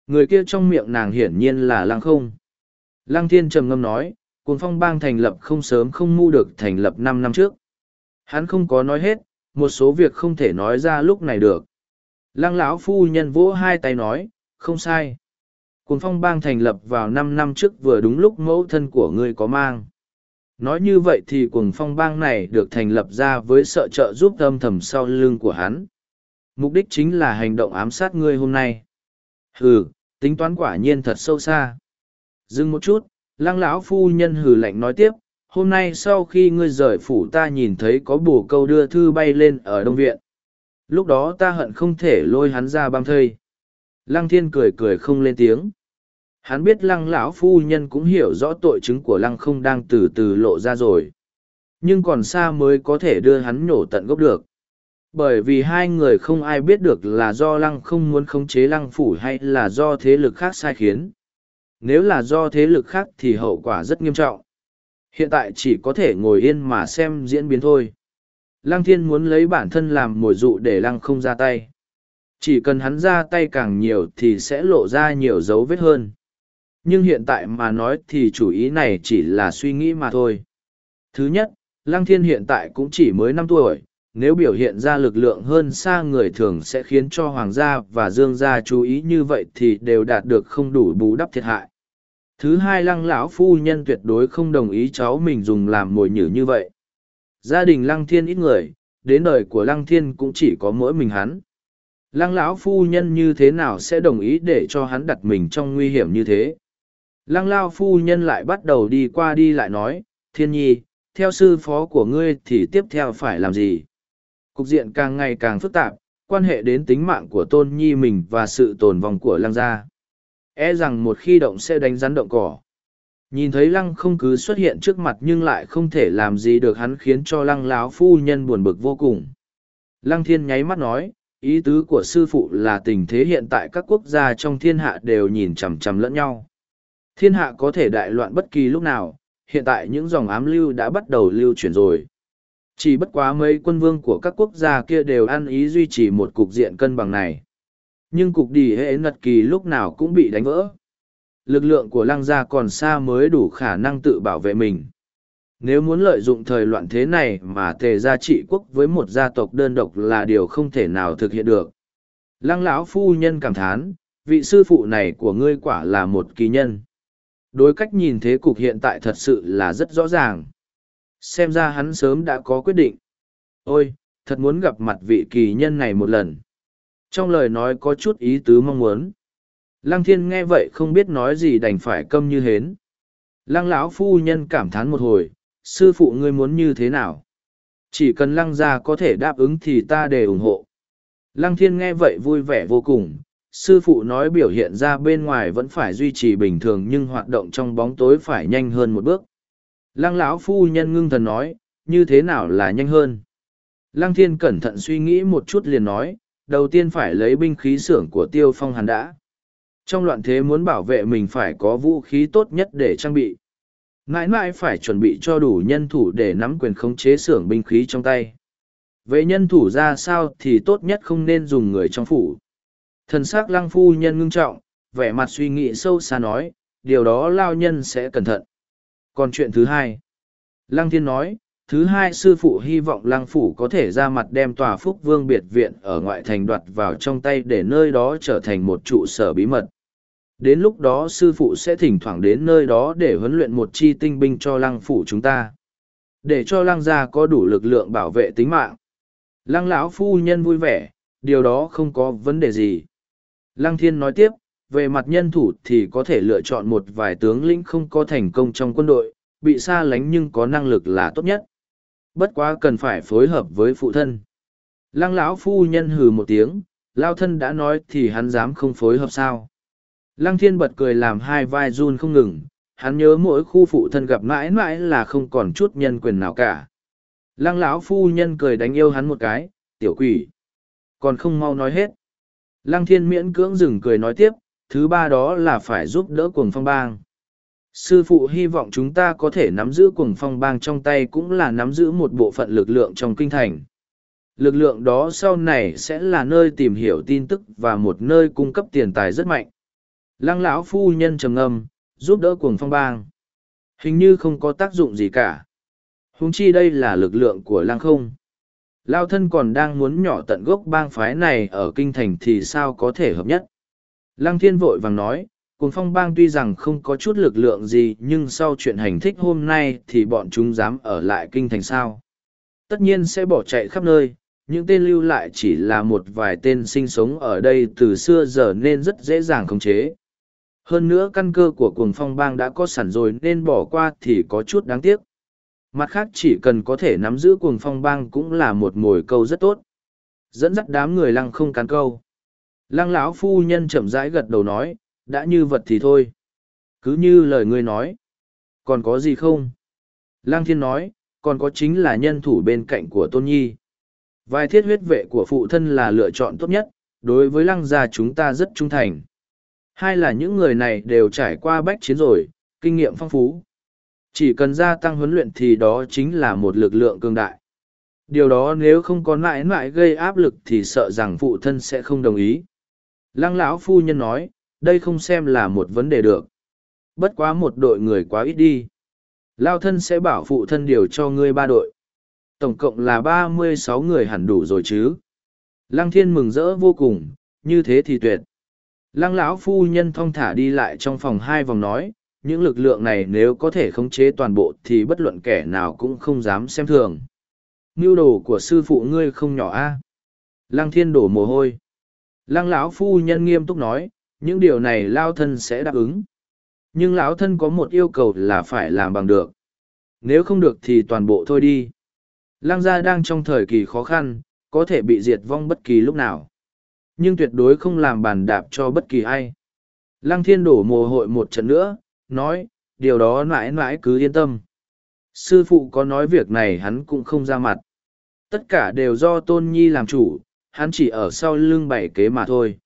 Người kia trong miệng nàng hiển nhiên là lăng không. Lăng thiên trầm ngâm nói, cuồng phong bang thành lập không sớm không mu được thành lập năm năm trước. Hắn không có nói hết, một số việc không thể nói ra lúc này được lăng lão phu nhân vỗ hai tay nói, không sai. Cuồng phong bang thành lập vào năm năm trước vừa đúng lúc mẫu thân của ngươi có mang. Nói như vậy thì cuồng phong bang này được thành lập ra với sợ trợ giúp âm thầm sau lưng của hắn. Mục đích chính là hành động ám sát ngươi hôm nay. Hừ, tính toán quả nhiên thật sâu xa. Dừng một chút, lăng lão phu nhân hừ lạnh nói tiếp, hôm nay sau khi ngươi rời phủ ta nhìn thấy có bồ câu đưa thư bay lên ở đông viện lúc đó ta hận không thể lôi hắn ra băng thây. Lăng thiên cười cười không lên tiếng. Hắn biết lăng lão phu nhân cũng hiểu rõ tội chứng của lăng không đang từ từ lộ ra rồi. Nhưng còn xa mới có thể đưa hắn nhổ tận gốc được. Bởi vì hai người không ai biết được là do lăng không muốn khống chế lăng phủ hay là do thế lực khác sai khiến. Nếu là do thế lực khác thì hậu quả rất nghiêm trọng. Hiện tại chỉ có thể ngồi yên mà xem diễn biến thôi lăng thiên muốn lấy bản thân làm mồi dụ để lăng không ra tay. Chỉ cần hắn ra tay càng nhiều thì sẽ lộ ra nhiều dấu vết hơn. Nhưng hiện tại mà nói thì chủ ý này chỉ là suy nghĩ mà thôi. Thứ nhất, lăng thiên hiện tại cũng chỉ mới năm tuổi, nếu biểu hiện ra lực lượng hơn xa người thường sẽ khiến cho hoàng gia và dương gia chú ý như vậy thì đều đạt được không đủ bù đắp thiệt hại. Thứ hai, lăng lão phu nhân tuyệt đối không đồng ý cháu mình dùng làm mồi nhử như vậy gia đình lăng thiên ít người đến đời của lăng thiên cũng chỉ có mỗi mình hắn lăng lão phu nhân như thế nào sẽ đồng ý để cho hắn đặt mình trong nguy hiểm như thế Lăng lao phu nhân lại bắt đầu đi qua đi lại nói, thiên nhi, theo sư phó của ngươi thì tiếp theo phải làm gì? Cục diện càng ngày càng phức tạp, quan hệ đến tính mạng của tôn nhi mình và sự tồn vong của lăng gia. E rằng một khi động sẽ đánh rắn động cỏ. Nhìn thấy lăng không cứ xuất hiện trước mặt nhưng lại không thể làm gì được hắn khiến cho lăng láo phu nhân buồn bực vô cùng. Lăng thiên nháy mắt nói, ý tứ của sư phụ là tình thế hiện tại các quốc gia trong thiên hạ đều nhìn chằm chằm lẫn nhau. Thiên hạ có thể đại loạn bất kỳ lúc nào, hiện tại những dòng ám lưu đã bắt đầu lưu chuyển rồi. Chỉ bất quá mấy quân vương của các quốc gia kia đều ăn ý duy trì một cục diện cân bằng này. Nhưng cục đi hệ ngật kỳ lúc nào cũng bị đánh vỡ. Lực lượng của lăng gia còn xa mới đủ khả năng tự bảo vệ mình. Nếu muốn lợi dụng thời loạn thế này mà tề gia trị quốc với một gia tộc đơn độc là điều không thể nào thực hiện được. Lăng lão phu nhân cảm thán, vị sư phụ này của ngươi quả là một kỳ nhân. Đối cách nhìn thế cục hiện tại thật sự là rất rõ ràng. Xem ra hắn sớm đã có quyết định. Ôi, thật muốn gặp mặt vị kỳ nhân này một lần. Trong lời nói có chút ý tứ mong muốn. Lăng thiên nghe vậy không biết nói gì đành phải câm như hến. Lăng lão phu nhân cảm thán một hồi, sư phụ ngươi muốn như thế nào? Chỉ cần lăng gia có thể đáp ứng thì ta đều ủng hộ. Lăng thiên nghe vậy vui vẻ vô cùng, sư phụ nói biểu hiện ra bên ngoài vẫn phải duy trì bình thường nhưng hoạt động trong bóng tối phải nhanh hơn một bước lăng lão phu nhân ngưng thần nói như thế nào là nhanh hơn lăng thiên cẩn thận suy nghĩ một chút liền nói đầu tiên phải lấy binh khí xưởng của tiêu phong hàn đã trong loạn thế muốn bảo vệ mình phải có vũ khí tốt nhất để trang bị mãi mãi phải chuẩn bị cho đủ nhân thủ để nắm quyền khống chế xưởng binh khí trong tay về nhân thủ ra sao thì tốt nhất không nên dùng người trong phủ Thần sắc lăng phu nhân ngưng trọng, vẻ mặt suy nghĩ sâu xa nói, điều đó lao nhân sẽ cẩn thận. Còn chuyện thứ hai, lăng thiên nói, thứ hai sư phụ hy vọng lăng phủ có thể ra mặt đem tòa phúc vương biệt viện ở ngoại thành đoạt vào trong tay để nơi đó trở thành một trụ sở bí mật. Đến lúc đó sư phụ sẽ thỉnh thoảng đến nơi đó để huấn luyện một chi tinh binh cho lăng phủ chúng ta. Để cho lăng gia có đủ lực lượng bảo vệ tính mạng. Lăng lão phu nhân vui vẻ, điều đó không có vấn đề gì. Lăng thiên nói tiếp, về mặt nhân thủ thì có thể lựa chọn một vài tướng lĩnh không có thành công trong quân đội, bị xa lánh nhưng có năng lực là tốt nhất. Bất quá cần phải phối hợp với phụ thân. Lăng lão phu nhân hừ một tiếng, lao thân đã nói thì hắn dám không phối hợp sao. Lăng thiên bật cười làm hai vai run không ngừng, hắn nhớ mỗi khu phụ thân gặp mãi mãi là không còn chút nhân quyền nào cả. Lăng lão phu nhân cười đánh yêu hắn một cái, tiểu quỷ. Còn không mau nói hết. Lăng thiên miễn cưỡng dừng cười nói tiếp, thứ ba đó là phải giúp đỡ cuồng phong bang. Sư phụ hy vọng chúng ta có thể nắm giữ cuồng phong bang trong tay cũng là nắm giữ một bộ phận lực lượng trong kinh thành. Lực lượng đó sau này sẽ là nơi tìm hiểu tin tức và một nơi cung cấp tiền tài rất mạnh. Lăng lão phu nhân trầm ngâm, giúp đỡ cuồng phong bang. Hình như không có tác dụng gì cả. Húng chi đây là lực lượng của lăng không. Lao thân còn đang muốn nhỏ tận gốc bang phái này ở kinh thành thì sao có thể hợp nhất. Lăng thiên vội vàng nói, Cuồng phong bang tuy rằng không có chút lực lượng gì nhưng sau chuyện hành thích hôm nay thì bọn chúng dám ở lại kinh thành sao. Tất nhiên sẽ bỏ chạy khắp nơi, những tên lưu lại chỉ là một vài tên sinh sống ở đây từ xưa giờ nên rất dễ dàng khống chế. Hơn nữa căn cơ của cuồng phong bang đã có sẵn rồi nên bỏ qua thì có chút đáng tiếc. Mặt khác chỉ cần có thể nắm giữ cuồng phong bang cũng là một mồi câu rất tốt. Dẫn dắt đám người lăng không cán câu. Lăng lão phu nhân chậm rãi gật đầu nói, đã như vật thì thôi. Cứ như lời ngươi nói. Còn có gì không? Lăng thiên nói, còn có chính là nhân thủ bên cạnh của tôn nhi. Vài thiết huyết vệ của phụ thân là lựa chọn tốt nhất. Đối với lăng gia chúng ta rất trung thành hai là những người này đều trải qua bách chiến rồi kinh nghiệm phong phú chỉ cần gia tăng huấn luyện thì đó chính là một lực lượng cương đại. Điều đó nếu không có mãi mãi gây áp lực thì sợ rằng phụ thân sẽ không đồng ý. Lăng lão phu nhân nói, đây không xem là một vấn đề được. Bất quá một đội người quá ít đi. Lao thân sẽ bảo phụ thân điều cho ngươi ba đội. Tổng cộng là ba mươi sáu người hẳn đủ rồi chứ. Lăng thiên mừng rỡ vô cùng, như thế thì tuyệt. Lăng lão phu nhân thong thả đi lại trong phòng hai vòng nói, những lực lượng này nếu có thể khống chế toàn bộ thì bất luận kẻ nào cũng không dám xem thường. Nưu đồ của sư phụ ngươi không nhỏ a. Lăng thiên đổ mồ hôi. Lăng lão phu nhân nghiêm túc nói, những điều này lao thân sẽ đáp ứng. Nhưng lão thân có một yêu cầu là phải làm bằng được. Nếu không được thì toàn bộ thôi đi. Lăng gia đang trong thời kỳ khó khăn, có thể bị diệt vong bất kỳ lúc nào. Nhưng tuyệt đối không làm bàn đạp cho bất kỳ ai. Lăng thiên đổ mồ hội một trận nữa, nói, điều đó mãi mãi cứ yên tâm. Sư phụ có nói việc này hắn cũng không ra mặt. Tất cả đều do tôn nhi làm chủ, hắn chỉ ở sau lưng bảy kế mà thôi.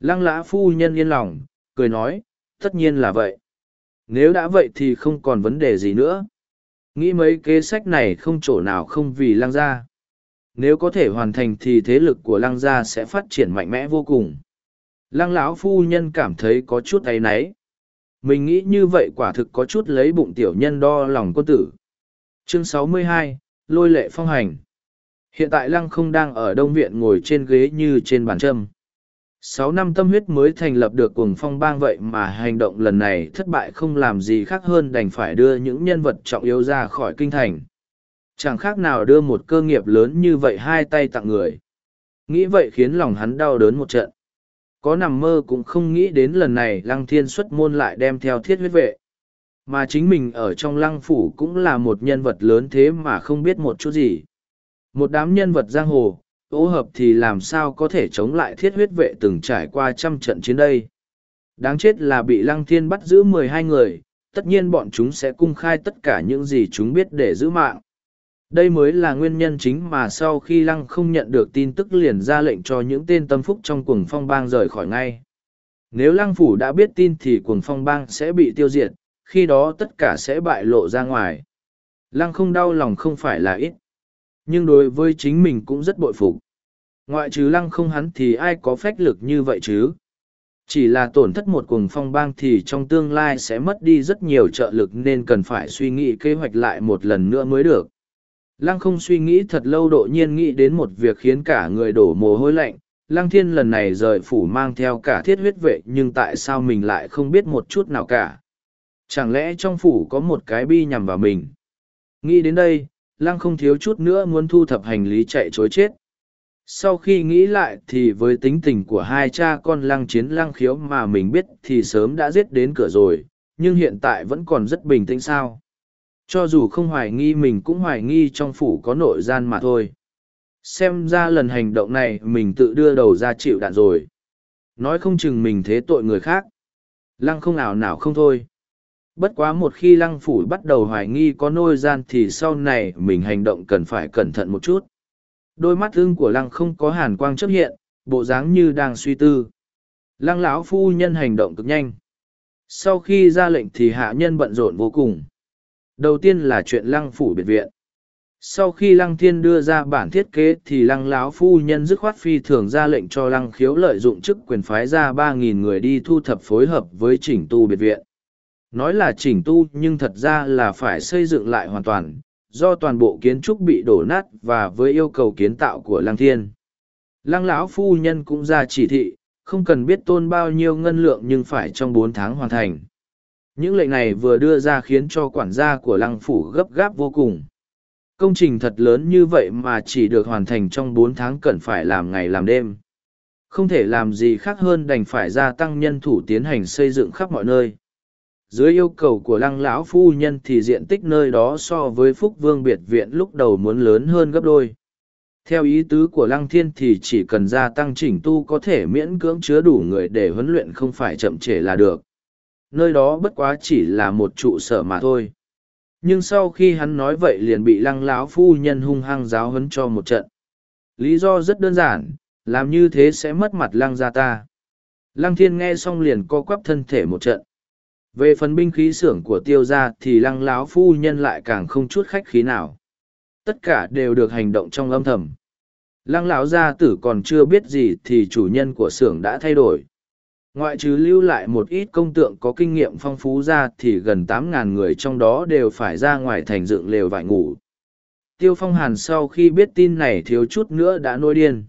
Lăng lã phu nhân yên lòng, cười nói, tất nhiên là vậy. Nếu đã vậy thì không còn vấn đề gì nữa. Nghĩ mấy kế sách này không chỗ nào không vì lăng gia. Nếu có thể hoàn thành thì thế lực của lăng gia sẽ phát triển mạnh mẽ vô cùng. Lăng lão phu nhân cảm thấy có chút áy náy. Mình nghĩ như vậy quả thực có chút lấy bụng tiểu nhân đo lòng quân tử. Chương 62, Lôi lệ phong hành. Hiện tại lăng không đang ở Đông Viện ngồi trên ghế như trên bàn châm. Sáu năm tâm huyết mới thành lập được cuồng phong bang vậy mà hành động lần này thất bại không làm gì khác hơn đành phải đưa những nhân vật trọng yếu ra khỏi kinh thành. Chẳng khác nào đưa một cơ nghiệp lớn như vậy hai tay tặng người. Nghĩ vậy khiến lòng hắn đau đớn một trận. Có nằm mơ cũng không nghĩ đến lần này lăng thiên xuất môn lại đem theo thiết huyết vệ. Mà chính mình ở trong lăng phủ cũng là một nhân vật lớn thế mà không biết một chút gì. Một đám nhân vật giang hồ, ô hợp thì làm sao có thể chống lại thiết huyết vệ từng trải qua trăm trận chiến đây. Đáng chết là bị lăng thiên bắt giữ mười hai người, tất nhiên bọn chúng sẽ cung khai tất cả những gì chúng biết để giữ mạng. Đây mới là nguyên nhân chính mà sau khi lăng không nhận được tin tức liền ra lệnh cho những tên tâm phúc trong cuồng phong bang rời khỏi ngay. Nếu lăng phủ đã biết tin thì cuồng phong bang sẽ bị tiêu diệt, khi đó tất cả sẽ bại lộ ra ngoài. Lăng không đau lòng không phải là ít. Nhưng đối với chính mình cũng rất bội phục. Ngoại trừ lăng không hắn thì ai có phách lực như vậy chứ? Chỉ là tổn thất một cuồng phong bang thì trong tương lai sẽ mất đi rất nhiều trợ lực nên cần phải suy nghĩ kế hoạch lại một lần nữa mới được. Lăng không suy nghĩ thật lâu độ nhiên nghĩ đến một việc khiến cả người đổ mồ hôi lạnh. Lăng thiên lần này rời phủ mang theo cả thiết huyết vệ nhưng tại sao mình lại không biết một chút nào cả. Chẳng lẽ trong phủ có một cái bi nhằm vào mình? Nghĩ đến đây, lăng không thiếu chút nữa muốn thu thập hành lý chạy chối chết. Sau khi nghĩ lại thì với tính tình của hai cha con lăng chiến lăng khiếu mà mình biết thì sớm đã giết đến cửa rồi, nhưng hiện tại vẫn còn rất bình tĩnh sao. Cho dù không hoài nghi mình cũng hoài nghi trong phủ có nội gian mà thôi. Xem ra lần hành động này mình tự đưa đầu ra chịu đạn rồi. Nói không chừng mình thế tội người khác. Lăng không nào nào không thôi. Bất quá một khi lăng phủ bắt đầu hoài nghi có nôi gian thì sau này mình hành động cần phải cẩn thận một chút. Đôi mắt ưng của lăng không có hàn quang chấp hiện, bộ dáng như đang suy tư. Lăng lão phu nhân hành động cực nhanh. Sau khi ra lệnh thì hạ nhân bận rộn vô cùng. Đầu tiên là chuyện lăng phủ biệt viện. Sau khi lăng thiên đưa ra bản thiết kế thì lăng lão phu nhân dứt khoát phi thường ra lệnh cho lăng khiếu lợi dụng chức quyền phái ra ba nghìn người đi thu thập phối hợp với chỉnh tu biệt viện. Nói là chỉnh tu nhưng thật ra là phải xây dựng lại hoàn toàn, do toàn bộ kiến trúc bị đổ nát và với yêu cầu kiến tạo của lăng thiên. Lăng lão phu nhân cũng ra chỉ thị, không cần biết tôn bao nhiêu ngân lượng nhưng phải trong bốn tháng hoàn thành. Những lệnh này vừa đưa ra khiến cho quản gia của lăng phủ gấp gáp vô cùng. Công trình thật lớn như vậy mà chỉ được hoàn thành trong bốn tháng cần phải làm ngày làm đêm. Không thể làm gì khác hơn đành phải gia tăng nhân thủ tiến hành xây dựng khắp mọi nơi dưới yêu cầu của lăng lão phu nhân thì diện tích nơi đó so với phúc vương biệt viện lúc đầu muốn lớn hơn gấp đôi theo ý tứ của lăng thiên thì chỉ cần gia tăng chỉnh tu có thể miễn cưỡng chứa đủ người để huấn luyện không phải chậm trễ là được nơi đó bất quá chỉ là một trụ sở mà thôi. Nhưng sau khi hắn nói vậy liền bị lăng lão phu nhân hung hăng giáo huấn cho một trận. Lý do rất đơn giản, làm như thế sẽ mất mặt lăng gia ta. Lăng thiên nghe xong liền co quắp thân thể một trận. Về phần binh khí xưởng của tiêu gia thì lăng lão phu nhân lại càng không chút khách khí nào. Tất cả đều được hành động trong âm thầm. Lăng lão gia tử còn chưa biết gì thì chủ nhân của xưởng đã thay đổi ngoại trừ lưu lại một ít công tượng có kinh nghiệm phong phú ra thì gần tám ngàn người trong đó đều phải ra ngoài thành dựng lều vải ngủ tiêu phong hàn sau khi biết tin này thiếu chút nữa đã nôi điên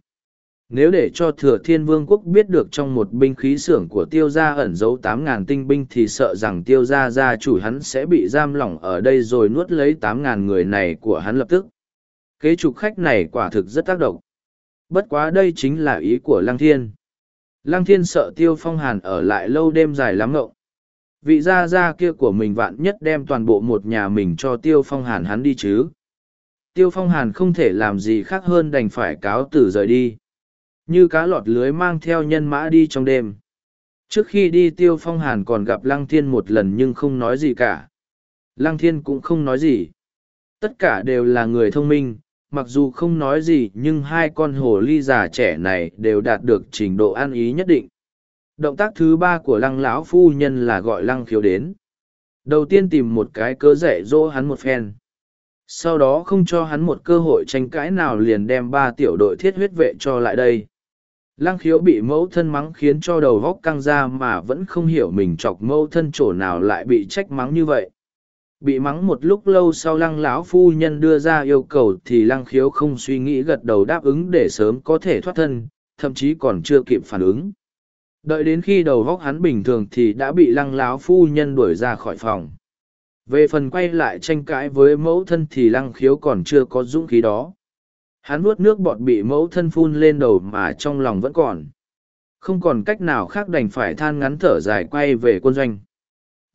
nếu để cho thừa thiên vương quốc biết được trong một binh khí xưởng của tiêu gia ẩn giấu tám ngàn tinh binh thì sợ rằng tiêu gia gia chủ hắn sẽ bị giam lỏng ở đây rồi nuốt lấy tám ngàn người này của hắn lập tức. Kế trục khách này quả thực rất tác động. Bất quá đây chính là ý của Lăng Thiên. Lăng Thiên sợ tiêu phong hàn ở lại lâu đêm dài lắm ngộng. Vị gia gia kia của mình vạn nhất đem toàn bộ một nhà mình cho tiêu phong hàn hắn đi chứ Tiêu Phong Hàn không thể làm gì khác hơn đành phải cáo tử rời đi. Như cá lọt lưới mang theo nhân mã đi trong đêm. Trước khi đi Tiêu Phong Hàn còn gặp Lăng Thiên một lần nhưng không nói gì cả. Lăng Thiên cũng không nói gì. Tất cả đều là người thông minh, mặc dù không nói gì, nhưng hai con hồ ly già trẻ này đều đạt được trình độ an ý nhất định. Động tác thứ ba của lăng lão phu nhân là gọi lăng khiếu đến. Đầu tiên tìm một cái cớ dạy dỗ hắn một phen. Sau đó không cho hắn một cơ hội tranh cãi nào liền đem ba tiểu đội thiết huyết vệ cho lại đây. Lăng khiếu bị mẫu thân mắng khiến cho đầu góc căng ra mà vẫn không hiểu mình chọc mẫu thân chỗ nào lại bị trách mắng như vậy. Bị mắng một lúc lâu sau lăng lão phu nhân đưa ra yêu cầu thì lăng khiếu không suy nghĩ gật đầu đáp ứng để sớm có thể thoát thân, thậm chí còn chưa kịp phản ứng. Đợi đến khi đầu góc hắn bình thường thì đã bị lăng lão phu nhân đuổi ra khỏi phòng. Về phần quay lại tranh cãi với mẫu thân thì lăng khiếu còn chưa có dũng khí đó. Hắn nuốt nước bọt bị mẫu thân phun lên đầu mà trong lòng vẫn còn. Không còn cách nào khác đành phải than ngắn thở dài quay về quân doanh.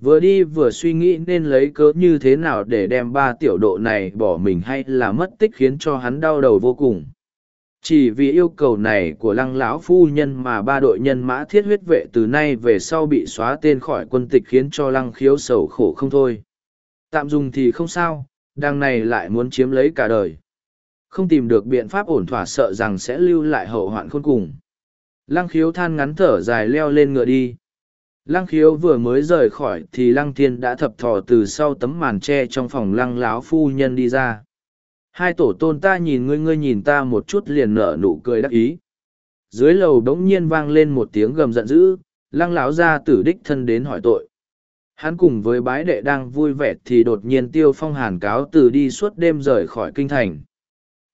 Vừa đi vừa suy nghĩ nên lấy cớ như thế nào để đem ba tiểu độ này bỏ mình hay là mất tích khiến cho hắn đau đầu vô cùng. Chỉ vì yêu cầu này của lăng lão phu nhân mà ba đội nhân mã thiết huyết vệ từ nay về sau bị xóa tên khỏi quân tịch khiến cho lăng khiếu sầu khổ không thôi. Tạm dùng thì không sao, đằng này lại muốn chiếm lấy cả đời. Không tìm được biện pháp ổn thỏa sợ rằng sẽ lưu lại hậu hoạn khôn cùng. Lăng khiếu than ngắn thở dài leo lên ngựa đi. Lăng khiếu vừa mới rời khỏi thì lăng thiên đã thập thò từ sau tấm màn tre trong phòng lăng láo phu nhân đi ra. Hai tổ tôn ta nhìn ngươi ngươi nhìn ta một chút liền nở nụ cười đắc ý. Dưới lầu đống nhiên vang lên một tiếng gầm giận dữ, lăng láo ra tử đích thân đến hỏi tội. Hắn cùng với bái đệ đang vui vẻ thì đột nhiên tiêu phong hàn cáo từ đi suốt đêm rời khỏi kinh thành.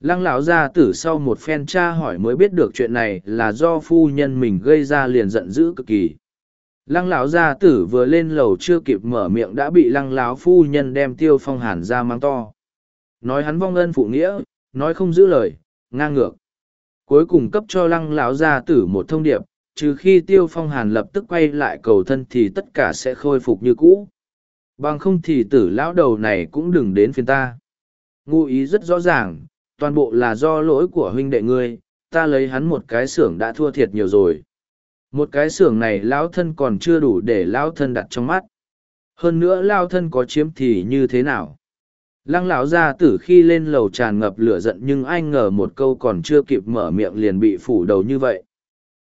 Lăng lão gia tử sau một phen tra hỏi mới biết được chuyện này là do phu nhân mình gây ra liền giận dữ cực kỳ. Lăng lão gia tử vừa lên lầu chưa kịp mở miệng đã bị lăng lão phu nhân đem tiêu phong hàn ra mang to. Nói hắn vong ân phụ nghĩa, nói không giữ lời, ngang ngược. Cuối cùng cấp cho lăng lão gia tử một thông điệp, trừ khi tiêu phong hàn lập tức quay lại cầu thân thì tất cả sẽ khôi phục như cũ. Bằng không thì tử lão đầu này cũng đừng đến phiền ta. Ngụ ý rất rõ ràng, toàn bộ là do lỗi của huynh đệ ngươi, ta lấy hắn một cái xưởng đã thua thiệt nhiều rồi. Một cái xưởng này lão thân còn chưa đủ để lão thân đặt trong mắt. Hơn nữa lão thân có chiếm thì như thế nào? Lăng lão gia tử khi lên lầu tràn ngập lửa giận nhưng anh ngờ một câu còn chưa kịp mở miệng liền bị phủ đầu như vậy.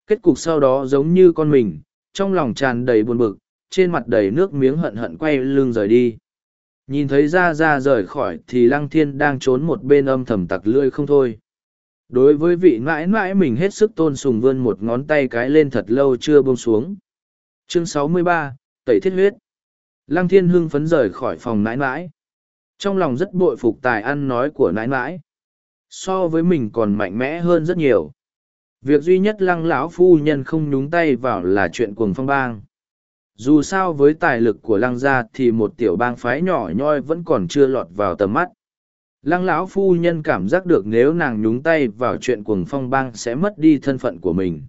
Kết cục sau đó giống như con mình, trong lòng tràn đầy buồn bực, trên mặt đầy nước miếng hận hận quay lưng rời đi. Nhìn thấy ra ra rời khỏi thì lăng thiên đang trốn một bên âm thầm tặc lưỡi không thôi. Đối với vị mãi mãi mình hết sức tôn sùng vươn một ngón tay cái lên thật lâu chưa buông xuống. Chương 63, Tẩy Thiết Huyết Lăng thiên hưng phấn rời khỏi phòng nãi nãi. Trong lòng rất bội phục tài ăn nói của nãi nãi. So với mình còn mạnh mẽ hơn rất nhiều. Việc duy nhất lăng lão phu nhân không nhúng tay vào là chuyện cuồng phong bang dù sao với tài lực của lăng gia thì một tiểu bang phái nhỏ nhoi vẫn còn chưa lọt vào tầm mắt lăng lão phu nhân cảm giác được nếu nàng nhúng tay vào chuyện cuồng phong bang sẽ mất đi thân phận của mình.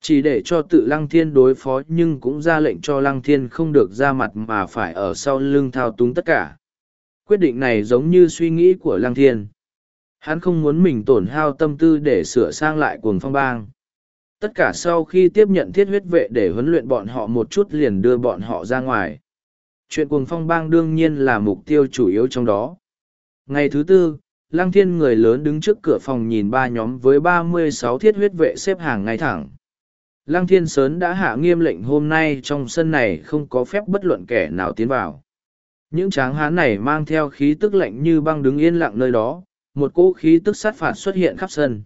Chỉ để cho tự lăng thiên đối phó nhưng cũng ra lệnh cho lăng thiên không được ra mặt mà phải ở sau lưng thao túng tất cả. Quyết định này giống như suy nghĩ của lăng thiên. Hắn không muốn mình tổn hao tâm tư để sửa sang lại cuồng phong bang. Tất cả sau khi tiếp nhận thiết huyết vệ để huấn luyện bọn họ một chút liền đưa bọn họ ra ngoài. Chuyện cuồng phong bang đương nhiên là mục tiêu chủ yếu trong đó ngày thứ tư lăng thiên người lớn đứng trước cửa phòng nhìn ba nhóm với ba mươi sáu thiết huyết vệ xếp hàng ngay thẳng lăng thiên sớn đã hạ nghiêm lệnh hôm nay trong sân này không có phép bất luận kẻ nào tiến vào những tráng hán này mang theo khí tức lạnh như băng đứng yên lặng nơi đó một cỗ khí tức sát phạt xuất hiện khắp sân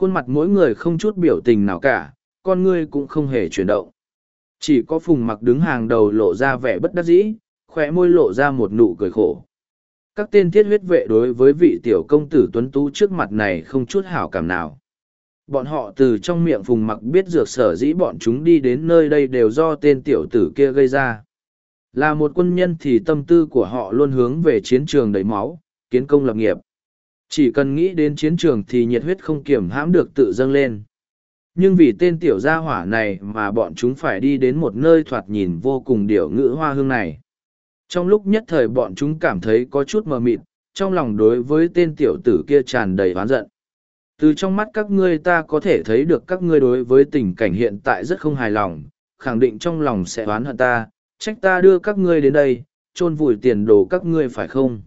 khuôn mặt mỗi người không chút biểu tình nào cả, con ngươi cũng không hề chuyển động. Chỉ có phùng mặc đứng hàng đầu lộ ra vẻ bất đắc dĩ, khỏe môi lộ ra một nụ cười khổ. Các tên thiết huyết vệ đối với vị tiểu công tử tuấn tú trước mặt này không chút hảo cảm nào. Bọn họ từ trong miệng phùng mặc biết dược sở dĩ bọn chúng đi đến nơi đây đều do tên tiểu tử kia gây ra. Là một quân nhân thì tâm tư của họ luôn hướng về chiến trường đầy máu, kiến công lập nghiệp. Chỉ cần nghĩ đến chiến trường thì nhiệt huyết không kiểm hãm được tự dâng lên. Nhưng vì tên tiểu gia hỏa này mà bọn chúng phải đi đến một nơi thoạt nhìn vô cùng điệu ngữ hoa hương này. Trong lúc nhất thời bọn chúng cảm thấy có chút mờ mịt, trong lòng đối với tên tiểu tử kia tràn đầy oán giận. Từ trong mắt các ngươi ta có thể thấy được các ngươi đối với tình cảnh hiện tại rất không hài lòng, khẳng định trong lòng sẽ oán hận ta, trách ta đưa các ngươi đến đây, chôn vùi tiền đồ các ngươi phải không?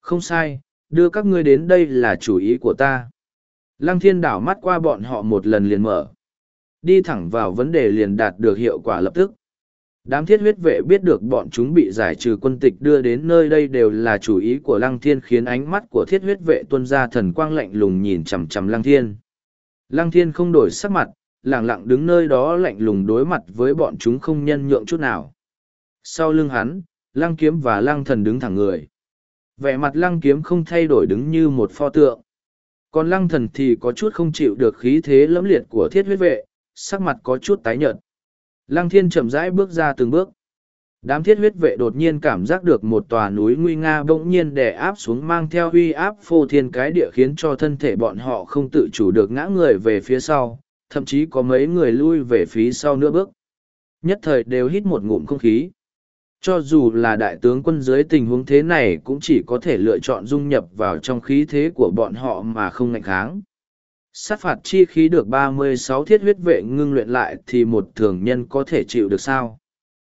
Không sai, đưa các ngươi đến đây là chủ ý của ta. Lăng thiên đảo mắt qua bọn họ một lần liền mở. Đi thẳng vào vấn đề liền đạt được hiệu quả lập tức. Đám thiết huyết vệ biết được bọn chúng bị giải trừ quân tịch đưa đến nơi đây đều là chủ ý của Lăng Thiên khiến ánh mắt của thiết huyết vệ tuân ra thần quang lạnh lùng nhìn chằm chằm Lăng Thiên. Lăng Thiên không đổi sắc mặt, lẳng lặng đứng nơi đó lạnh lùng đối mặt với bọn chúng không nhân nhượng chút nào. Sau lưng hắn, Lăng Kiếm và Lăng Thần đứng thẳng người. Vẻ mặt Lăng Kiếm không thay đổi đứng như một pho tượng. Còn Lăng Thần thì có chút không chịu được khí thế lẫm liệt của thiết huyết vệ, sắc mặt có chút tái nhợt. Lăng thiên chậm rãi bước ra từng bước. Đám thiết huyết vệ đột nhiên cảm giác được một tòa núi nguy nga bỗng nhiên đè áp xuống mang theo huy áp phô thiên cái địa khiến cho thân thể bọn họ không tự chủ được ngã người về phía sau, thậm chí có mấy người lui về phía sau nửa bước. Nhất thời đều hít một ngụm không khí. Cho dù là đại tướng quân dưới tình huống thế này cũng chỉ có thể lựa chọn dung nhập vào trong khí thế của bọn họ mà không ngạnh kháng sát phạt chi khí được ba mươi sáu thiết huyết vệ ngưng luyện lại thì một thường nhân có thể chịu được sao?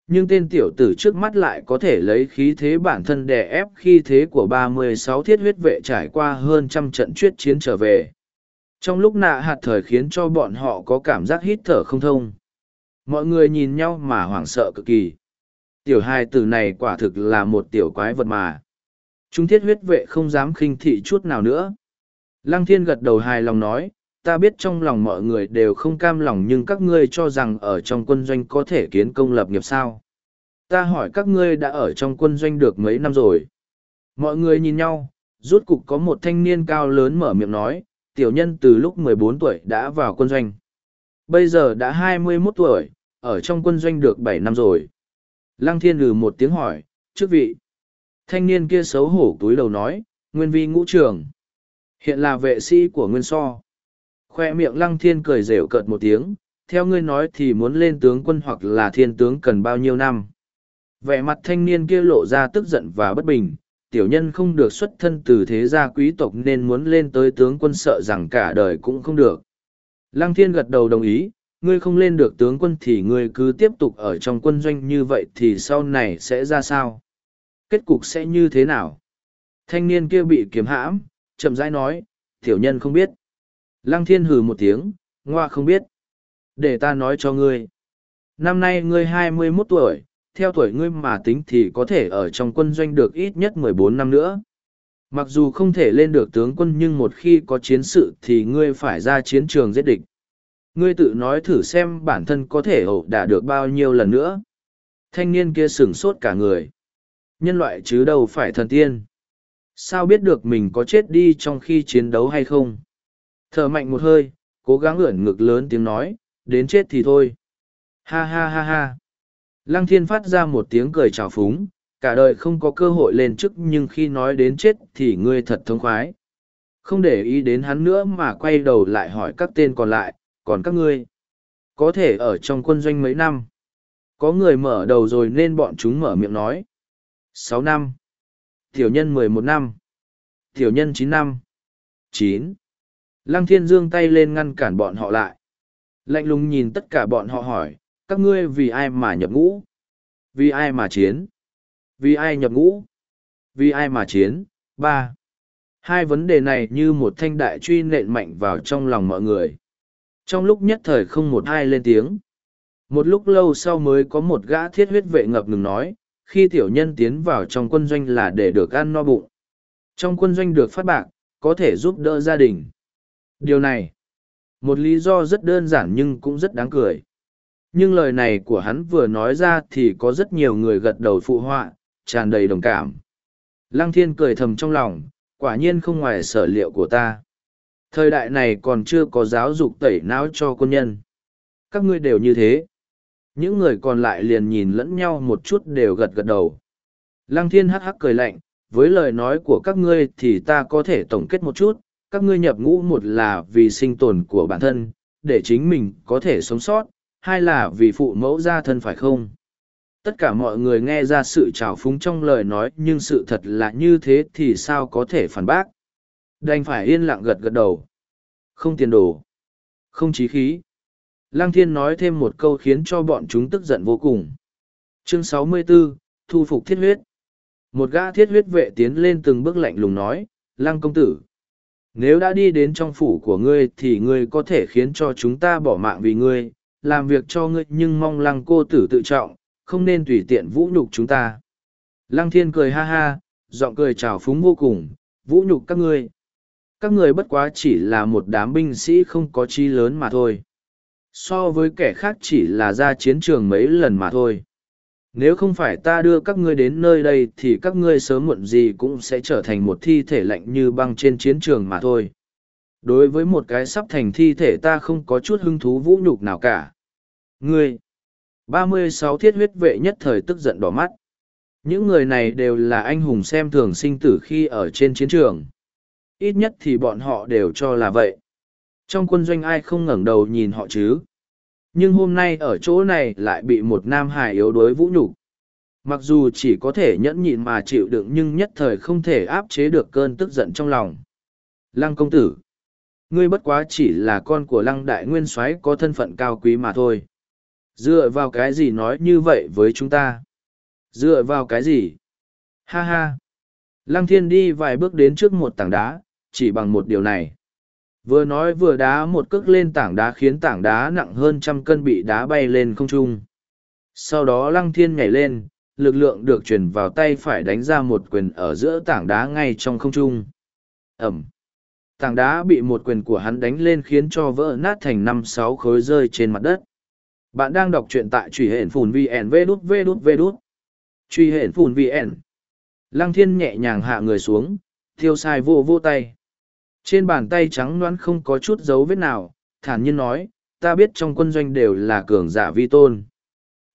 Nhưng tên tiểu tử trước mắt lại có thể lấy khí thế bản thân đè ép khí thế của ba mươi sáu thiết huyết vệ trải qua hơn trăm trận chuyết chiến trở về. Trong lúc nạ hạt thời khiến cho bọn họ có cảm giác hít thở không thông. Mọi người nhìn nhau mà hoảng sợ cực kỳ. Tiểu hai tử này quả thực là một tiểu quái vật mà. Chúng thiết huyết vệ không dám khinh thị chút nào nữa. Lăng thiên gật đầu hài lòng nói, ta biết trong lòng mọi người đều không cam lòng nhưng các ngươi cho rằng ở trong quân doanh có thể kiến công lập nghiệp sao. Ta hỏi các ngươi đã ở trong quân doanh được mấy năm rồi. Mọi người nhìn nhau, rút cục có một thanh niên cao lớn mở miệng nói, tiểu nhân từ lúc 14 tuổi đã vào quân doanh. Bây giờ đã 21 tuổi, ở trong quân doanh được 7 năm rồi. Lăng thiên lừ một tiếng hỏi, trước vị. Thanh niên kia xấu hổ túi đầu nói, nguyên vi ngũ trường. Hiện là vệ sĩ của Nguyên So. Khoe miệng lăng thiên cười rêu cợt một tiếng, theo ngươi nói thì muốn lên tướng quân hoặc là thiên tướng cần bao nhiêu năm. Vẻ mặt thanh niên kia lộ ra tức giận và bất bình, tiểu nhân không được xuất thân từ thế gia quý tộc nên muốn lên tới tướng quân sợ rằng cả đời cũng không được. Lăng thiên gật đầu đồng ý, ngươi không lên được tướng quân thì ngươi cứ tiếp tục ở trong quân doanh như vậy thì sau này sẽ ra sao? Kết cục sẽ như thế nào? Thanh niên kia bị kiếm hãm, chậm rãi nói, tiểu nhân không biết. Lăng thiên hừ một tiếng, ngoa không biết. Để ta nói cho ngươi. Năm nay ngươi hai mươi 21 tuổi, theo tuổi ngươi mà tính thì có thể ở trong quân doanh được ít nhất mười bốn năm nữa. Mặc dù không thể lên được tướng quân nhưng một khi có chiến sự thì ngươi phải ra chiến trường giết địch. Ngươi tự nói thử xem bản thân có thể hậu đả được bao nhiêu lần nữa. Thanh niên kia sửng sốt cả người. Nhân loại chứ đâu phải thần tiên sao biết được mình có chết đi trong khi chiến đấu hay không? Thở mạnh một hơi, cố gắng ưỡn ngực lớn tiếng nói, đến chết thì thôi. Ha ha ha ha. Lăng thiên phát ra một tiếng cười trào phúng, cả đời không có cơ hội lên chức nhưng khi nói đến chết thì ngươi thật thông khoái. Không để ý đến hắn nữa mà quay đầu lại hỏi các tên còn lại, còn các ngươi? Có thể ở trong quân doanh mấy năm? Có người mở đầu rồi nên bọn chúng mở miệng nói. Sáu năm. Tiểu nhân mười một năm. Tiểu nhân chín năm. chín. Lăng thiên dương tay lên ngăn cản bọn họ lại. Lạnh lùng nhìn tất cả bọn họ hỏi, các ngươi vì ai mà nhập ngũ? Vì ai mà chiến? Vì ai nhập ngũ? Vì ai mà chiến? ba Hai vấn đề này như một thanh đại truy nện mạnh vào trong lòng mọi người. Trong lúc nhất thời không một ai lên tiếng. Một lúc lâu sau mới có một gã thiết huyết vệ ngập ngừng nói, khi tiểu nhân tiến vào trong quân doanh là để được ăn no bụng. Trong quân doanh được phát bạc, có thể giúp đỡ gia đình. Điều này, một lý do rất đơn giản nhưng cũng rất đáng cười. Nhưng lời này của hắn vừa nói ra thì có rất nhiều người gật đầu phụ họa, tràn đầy đồng cảm. Lăng thiên cười thầm trong lòng, quả nhiên không ngoài sở liệu của ta. Thời đại này còn chưa có giáo dục tẩy não cho quân nhân. Các ngươi đều như thế những người còn lại liền nhìn lẫn nhau một chút đều gật gật đầu. Lăng thiên hắc hắc cười lạnh, với lời nói của các ngươi thì ta có thể tổng kết một chút, các ngươi nhập ngũ một là vì sinh tồn của bản thân, để chính mình có thể sống sót, hai là vì phụ mẫu gia thân phải không? Tất cả mọi người nghe ra sự trào phúng trong lời nói, nhưng sự thật là như thế thì sao có thể phản bác? Đành phải yên lặng gật gật đầu. Không tiền đồ, không trí khí lăng thiên nói thêm một câu khiến cho bọn chúng tức giận vô cùng. Chương 64, thu phục thiết huyết. Một gã thiết huyết vệ tiến lên từng bước lạnh lùng nói lăng công tử nếu đã đi đến trong phủ của ngươi thì ngươi có thể khiến cho chúng ta bỏ mạng vì ngươi làm việc cho ngươi nhưng mong lăng cô tử tự trọng không nên tùy tiện vũ nhục chúng ta. Lăng thiên cười ha ha giọng cười trào phúng vô cùng vũ nhục các ngươi. Các người bất quá chỉ là một đám binh sĩ không có chi lớn mà thôi so với kẻ khác chỉ là ra chiến trường mấy lần mà thôi. Nếu không phải ta đưa các ngươi đến nơi đây thì các ngươi sớm muộn gì cũng sẽ trở thành một thi thể lạnh như băng trên chiến trường mà thôi. Đối với một cái sắp thành thi thể ta không có chút hứng thú vũ nhục nào cả. Ngươi, ba mươi sáu thiết huyết vệ nhất thời tức giận đỏ mắt. Những người này đều là anh hùng xem thường sinh tử khi ở trên chiến trường. Ít nhất thì bọn họ đều cho là vậy. Trong quân doanh ai không ngẩng đầu nhìn họ chứ? Nhưng hôm nay ở chỗ này lại bị một nam hải yếu đuối vũ nhục. Mặc dù chỉ có thể nhẫn nhịn mà chịu đựng nhưng nhất thời không thể áp chế được cơn tức giận trong lòng. Lăng công tử, ngươi bất quá chỉ là con của lăng đại nguyên soái có thân phận cao quý mà thôi. Dựa vào cái gì nói như vậy với chúng ta? Dựa vào cái gì? Ha ha. Lăng thiên đi vài bước đến trước một tảng đá, chỉ bằng một điều này. Vừa nói vừa đá một cước lên tảng đá khiến tảng đá nặng hơn trăm cân bị đá bay lên không trung. Sau đó lăng thiên nhảy lên, lực lượng được truyền vào tay phải đánh ra một quyền ở giữa tảng đá ngay trong không trung. Ẩm. Tảng đá bị một quyền của hắn đánh lên khiến cho vỡ nát thành năm sáu khối rơi trên mặt đất. Bạn đang đọc truyện tại truy hển phùn VN vê đút vê đút vê đút. Truy hển phùn VN. Lăng thiên nhẹ nhàng hạ người xuống, thiêu sai vô vô tay. Trên bàn tay trắng đoán không có chút dấu vết nào, thản nhiên nói, ta biết trong quân doanh đều là cường giả vi tôn.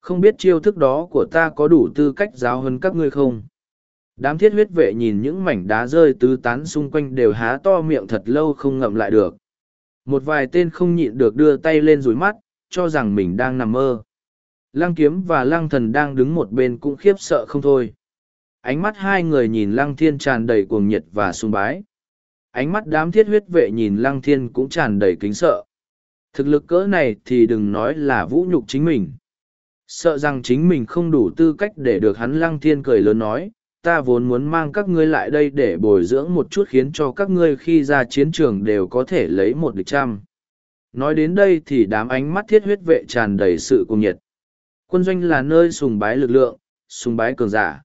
Không biết chiêu thức đó của ta có đủ tư cách giáo hơn các ngươi không? Đám thiết huyết vệ nhìn những mảnh đá rơi tứ tán xung quanh đều há to miệng thật lâu không ngậm lại được. Một vài tên không nhịn được đưa tay lên rủi mắt, cho rằng mình đang nằm mơ. Lăng kiếm và lăng thần đang đứng một bên cũng khiếp sợ không thôi. Ánh mắt hai người nhìn lăng thiên tràn đầy cuồng nhiệt và sung bái ánh mắt đám thiết huyết vệ nhìn lăng thiên cũng tràn đầy kính sợ. Thực lực cỡ này thì đừng nói là vũ nhục chính mình. Sợ rằng chính mình không đủ tư cách để được hắn lăng thiên cười lớn nói, ta vốn muốn mang các ngươi lại đây để bồi dưỡng một chút khiến cho các ngươi khi ra chiến trường đều có thể lấy một địch trăm. Nói đến đây thì đám ánh mắt thiết huyết vệ tràn đầy sự cuồng nhiệt. Quân doanh là nơi sùng bái lực lượng, sùng bái cường giả.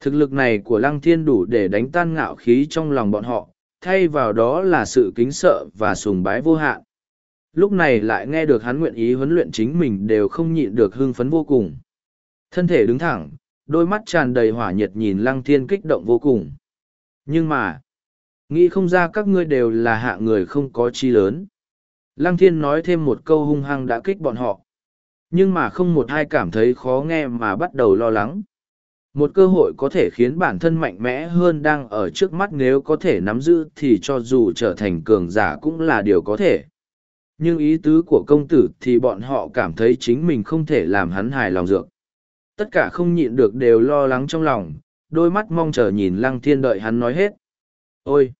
Thực lực này của lăng thiên đủ để đánh tan ngạo khí trong lòng bọn họ, thay vào đó là sự kính sợ và sùng bái vô hạn. Lúc này lại nghe được hắn nguyện ý huấn luyện chính mình đều không nhịn được hưng phấn vô cùng. Thân thể đứng thẳng, đôi mắt tràn đầy hỏa nhiệt nhìn lăng thiên kích động vô cùng. Nhưng mà, nghĩ không ra các ngươi đều là hạ người không có chi lớn. Lăng thiên nói thêm một câu hung hăng đã kích bọn họ. Nhưng mà không một ai cảm thấy khó nghe mà bắt đầu lo lắng. Một cơ hội có thể khiến bản thân mạnh mẽ hơn đang ở trước mắt nếu có thể nắm giữ thì cho dù trở thành cường giả cũng là điều có thể. Nhưng ý tứ của công tử thì bọn họ cảm thấy chính mình không thể làm hắn hài lòng dược. Tất cả không nhịn được đều lo lắng trong lòng, đôi mắt mong chờ nhìn lăng thiên đợi hắn nói hết. Ôi!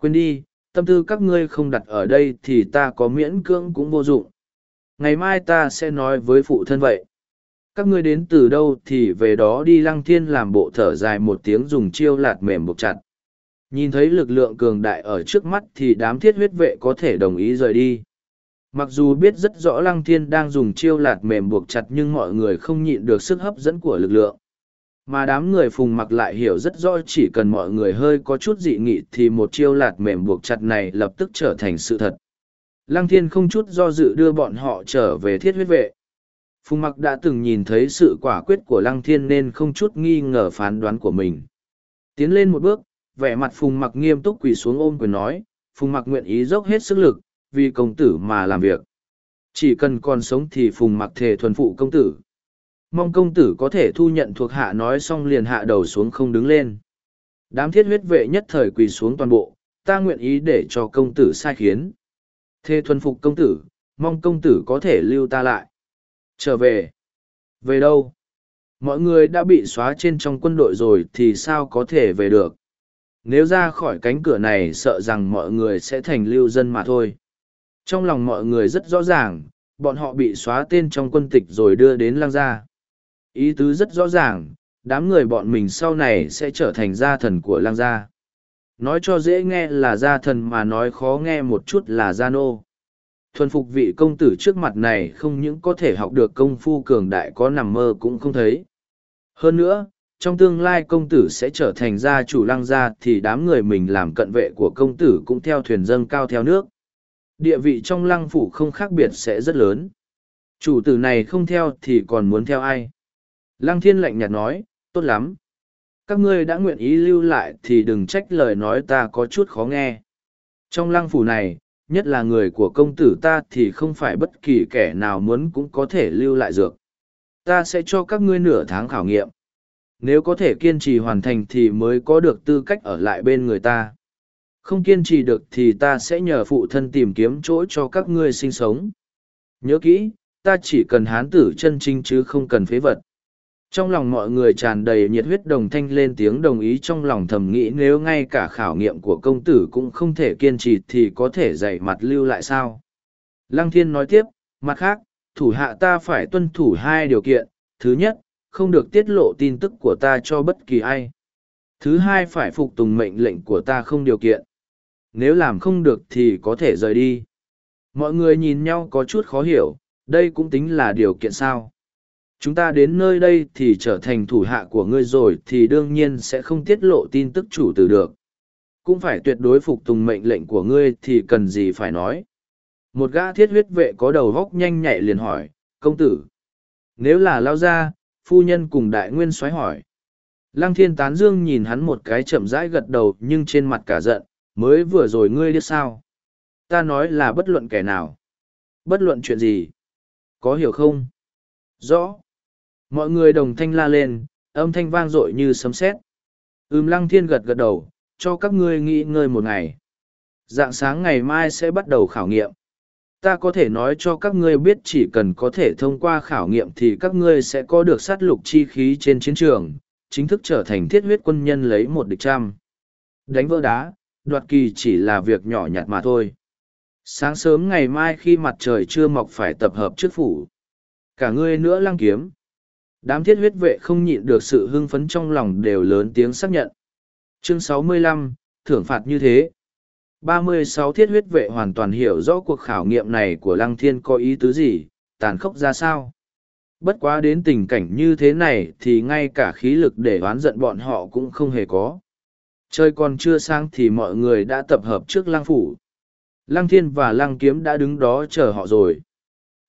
Quên đi, tâm tư các ngươi không đặt ở đây thì ta có miễn cưỡng cũng vô dụng. Ngày mai ta sẽ nói với phụ thân vậy các ngươi đến từ đâu thì về đó đi lăng thiên làm bộ thở dài một tiếng dùng chiêu lạt mềm buộc chặt. Nhìn thấy lực lượng cường đại ở trước mắt thì đám thiết huyết vệ có thể đồng ý rời đi. Mặc dù biết rất rõ lăng thiên đang dùng chiêu lạt mềm buộc chặt nhưng mọi người không nhịn được sức hấp dẫn của lực lượng. Mà đám người phùng mặc lại hiểu rất rõ chỉ cần mọi người hơi có chút dị nghị thì một chiêu lạt mềm buộc chặt này lập tức trở thành sự thật. Lăng thiên không chút do dự đưa bọn họ trở về thiết huyết vệ. Phùng mặc đã từng nhìn thấy sự quả quyết của lăng thiên nên không chút nghi ngờ phán đoán của mình. Tiến lên một bước, vẻ mặt phùng mặc nghiêm túc quỳ xuống ôm quyền nói, phùng mặc nguyện ý dốc hết sức lực, vì công tử mà làm việc. Chỉ cần còn sống thì phùng mặc thể thuần phụ công tử. Mong công tử có thể thu nhận thuộc hạ nói xong liền hạ đầu xuống không đứng lên. Đám thiết huyết vệ nhất thời quỳ xuống toàn bộ, ta nguyện ý để cho công tử sai khiến. thê thuần phục công tử, mong công tử có thể lưu ta lại. Trở về. Về đâu? mọi người đã bị xóa trên trong quân đội rồi thì sao có thể về được? Nếu ra khỏi cánh cửa này sợ rằng mọi người sẽ thành lưu dân mà thôi. Trong lòng mọi người rất rõ ràng, bọn họ bị xóa tên trong quân tịch rồi đưa đến lang gia. Ý tứ rất rõ ràng, đám người bọn mình sau này sẽ trở thành gia thần của lang gia. Nói cho dễ nghe là gia thần mà nói khó nghe một chút là gia nô thuần phục vị công tử trước mặt này không những có thể học được công phu cường đại có nằm mơ cũng không thấy. Hơn nữa, trong tương lai công tử sẽ trở thành gia chủ lăng gia thì đám người mình làm cận vệ của công tử cũng theo thuyền dâng cao theo nước. Địa vị trong lăng phủ không khác biệt sẽ rất lớn. Chủ tử này không theo thì còn muốn theo ai? Lăng thiên lạnh nhạt nói, tốt lắm. Các ngươi đã nguyện ý lưu lại thì đừng trách lời nói ta có chút khó nghe. Trong lăng phủ này nhất là người của công tử ta thì không phải bất kỳ kẻ nào muốn cũng có thể lưu lại dược. Ta sẽ cho các ngươi nửa tháng khảo nghiệm. Nếu có thể kiên trì hoàn thành thì mới có được tư cách ở lại bên người ta. Không kiên trì được thì ta sẽ nhờ phụ thân tìm kiếm chỗ cho các ngươi sinh sống. Nhớ kỹ, ta chỉ cần hán tử chân chính chứ không cần phế vật trong lòng mọi người tràn đầy nhiệt huyết đồng thanh lên tiếng đồng ý trong lòng thầm nghĩ nếu ngay cả khảo nghiệm của công tử cũng không thể kiên trì thì có thể dạy mặt lưu lại sao? Lăng thiên nói tiếp, mặt khác, thủ hạ ta phải tuân thủ hai điều kiện. Thứ nhất, không được tiết lộ tin tức của ta cho bất kỳ ai. Thứ hai phải phục tùng mệnh lệnh của ta không điều kiện. Nếu làm không được thì có thể rời đi. Mọi người nhìn nhau có chút khó hiểu, đây cũng tính là điều kiện sao? Chúng ta đến nơi đây thì trở thành thủ hạ của ngươi rồi thì đương nhiên sẽ không tiết lộ tin tức chủ tử được. Cũng phải tuyệt đối phục tùng mệnh lệnh của ngươi thì cần gì phải nói. Một gã thiết huyết vệ có đầu góc nhanh nhạy liền hỏi, công tử, nếu là lao gia, phu nhân cùng đại nguyên xoáy hỏi. Lăng thiên tán dương nhìn hắn một cái chậm rãi gật đầu nhưng trên mặt cả giận, mới vừa rồi ngươi biết sao? Ta nói là bất luận kẻ nào. Bất luận chuyện gì? Có hiểu không? Rõ mọi người đồng thanh la lên, âm thanh vang dội như sấm sét. Ừm lăng thiên gật gật đầu, cho các ngươi nghỉ ngơi một ngày. Dạng sáng ngày mai sẽ bắt đầu khảo nghiệm. Ta có thể nói cho các ngươi biết chỉ cần có thể thông qua khảo nghiệm thì các ngươi sẽ có được sát lục chi khí trên chiến trường, chính thức trở thành thiết huyết quân nhân lấy một địch trăm. Đánh vỡ đá, đoạt kỳ chỉ là việc nhỏ nhặt mà thôi. Sáng sớm ngày mai khi mặt trời chưa mọc phải tập hợp trước phủ. Cả ngươi nữa lăng kiếm đám thiết huyết vệ không nhịn được sự hưng phấn trong lòng đều lớn tiếng xác nhận chương 65, thưởng phạt như thế 36 thiết huyết vệ hoàn toàn hiểu rõ cuộc khảo nghiệm này của lăng thiên có ý tứ gì tàn khốc ra sao bất quá đến tình cảnh như thế này thì ngay cả khí lực để oán giận bọn họ cũng không hề có Trời còn chưa sang thì mọi người đã tập hợp trước lăng phủ. Lăng thiên và lăng kiếm đã đứng đó chờ họ rồi.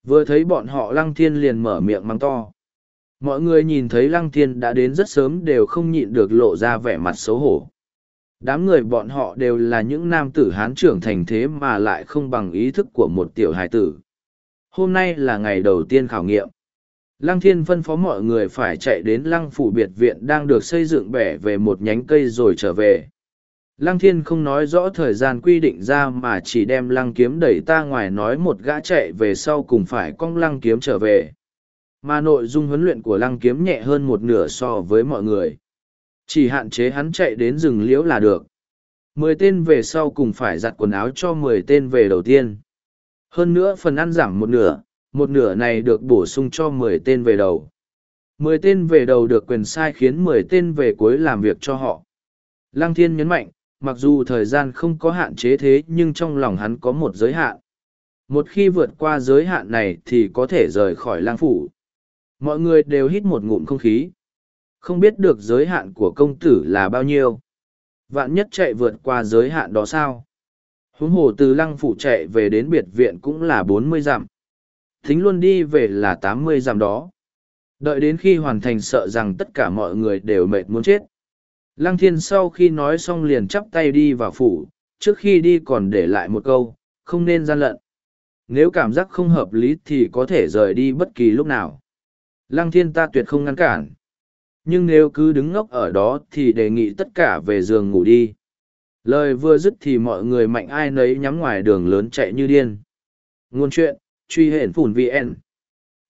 Vừa thấy bọn họ lăng thiên liền mở miệng mắng to. Mọi người nhìn thấy lăng thiên đã đến rất sớm đều không nhịn được lộ ra vẻ mặt xấu hổ. Đám người bọn họ đều là những nam tử hán trưởng thành thế mà lại không bằng ý thức của một tiểu hài tử. Hôm nay là ngày đầu tiên khảo nghiệm. Lăng thiên phân phó mọi người phải chạy đến lăng phủ biệt viện đang được xây dựng bẻ về một nhánh cây rồi trở về. Lăng thiên không nói rõ thời gian quy định ra mà chỉ đem lăng kiếm đẩy ta ngoài nói một gã chạy về sau cùng phải cong lăng kiếm trở về. Mà nội dung huấn luyện của lăng kiếm nhẹ hơn một nửa so với mọi người. Chỉ hạn chế hắn chạy đến rừng liễu là được. Mười tên về sau cùng phải giặt quần áo cho mười tên về đầu tiên. Hơn nữa phần ăn giảm một nửa, một nửa này được bổ sung cho mười tên về đầu. Mười tên về đầu được quyền sai khiến mười tên về cuối làm việc cho họ. Lăng thiên nhấn mạnh, mặc dù thời gian không có hạn chế thế nhưng trong lòng hắn có một giới hạn. Một khi vượt qua giới hạn này thì có thể rời khỏi lang phủ. Mọi người đều hít một ngụm không khí. Không biết được giới hạn của công tử là bao nhiêu. Vạn nhất chạy vượt qua giới hạn đó sao? Huống hồ từ lăng phủ chạy về đến biệt viện cũng là bốn mươi dặm thính luôn đi về là tám mươi dặm đó. Đợi đến khi hoàn thành sợ rằng tất cả mọi người đều mệt muốn chết. Lăng thiên sau khi nói xong liền chắp tay đi vào phủ, trước khi đi còn để lại một câu, không nên gian lận. Nếu cảm giác không hợp lý thì có thể rời đi bất kỳ lúc nào. Lăng thiên ta tuyệt không ngăn cản. Nhưng nếu cứ đứng ngốc ở đó thì đề nghị tất cả về giường ngủ đi. Lời vừa dứt thì mọi người mạnh ai nấy nhắm ngoài đường lớn chạy như điên. Ngôn chuyện, truy hển phủn vn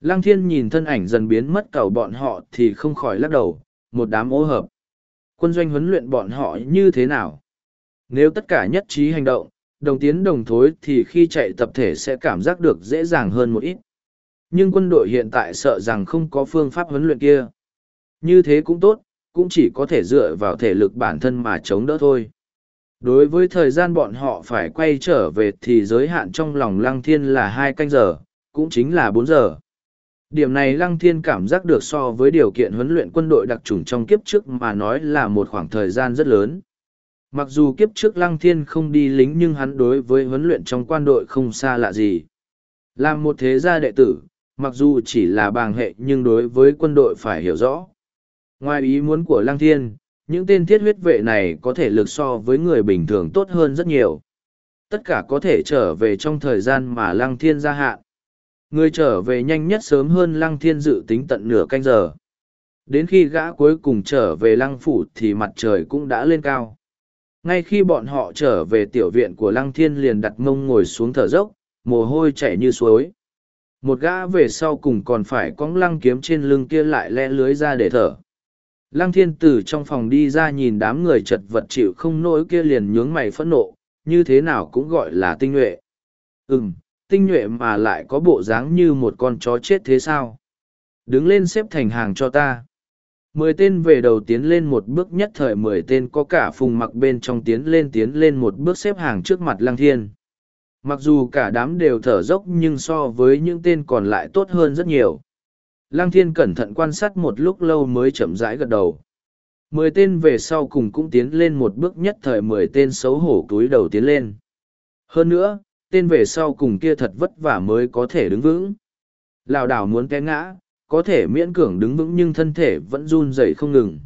Lăng thiên nhìn thân ảnh dần biến mất cầu bọn họ thì không khỏi lắc đầu, một đám ô hợp. Quân doanh huấn luyện bọn họ như thế nào? Nếu tất cả nhất trí hành động, đồng tiến đồng thối thì khi chạy tập thể sẽ cảm giác được dễ dàng hơn một ít. Nhưng quân đội hiện tại sợ rằng không có phương pháp huấn luyện kia. Như thế cũng tốt, cũng chỉ có thể dựa vào thể lực bản thân mà chống đỡ thôi. Đối với thời gian bọn họ phải quay trở về thì giới hạn trong lòng Lăng Thiên là hai canh giờ, cũng chính là bốn giờ. Điểm này Lăng Thiên cảm giác được so với điều kiện huấn luyện quân đội đặc trùng trong kiếp trước mà nói là một khoảng thời gian rất lớn. Mặc dù kiếp trước Lăng Thiên không đi lính nhưng hắn đối với huấn luyện trong quan đội không xa lạ gì. Làm một thế gia đệ tử, mặc dù chỉ là bàng hệ nhưng đối với quân đội phải hiểu rõ. Ngoài ý muốn của Lăng Thiên, những tên thiết huyết vệ này có thể lực so với người bình thường tốt hơn rất nhiều. Tất cả có thể trở về trong thời gian mà Lăng Thiên gia hạn. Người trở về nhanh nhất sớm hơn Lăng Thiên dự tính tận nửa canh giờ. Đến khi gã cuối cùng trở về Lăng Phủ thì mặt trời cũng đã lên cao. Ngay khi bọn họ trở về tiểu viện của Lăng Thiên liền đặt mông ngồi xuống thở dốc, mồ hôi chảy như suối. Một gã về sau cùng còn phải cóng lăng kiếm trên lưng kia lại le lưới ra để thở. Lăng thiên Tử trong phòng đi ra nhìn đám người chật vật chịu không nổi kia liền nhướng mày phẫn nộ, như thế nào cũng gọi là tinh nhuệ. Ừm, tinh nhuệ mà lại có bộ dáng như một con chó chết thế sao? Đứng lên xếp thành hàng cho ta. Mười tên về đầu tiến lên một bước nhất thời mười tên có cả phùng mặc bên trong tiến lên tiến lên một bước xếp hàng trước mặt lăng thiên. Mặc dù cả đám đều thở dốc nhưng so với những tên còn lại tốt hơn rất nhiều. Lăng thiên cẩn thận quan sát một lúc lâu mới chậm rãi gật đầu. Mười tên về sau cùng cũng tiến lên một bước nhất thời mười tên xấu hổ túi đầu tiến lên. Hơn nữa, tên về sau cùng kia thật vất vả mới có thể đứng vững. lảo đảo muốn té ngã, có thể miễn cưỡng đứng vững nhưng thân thể vẫn run rẩy không ngừng.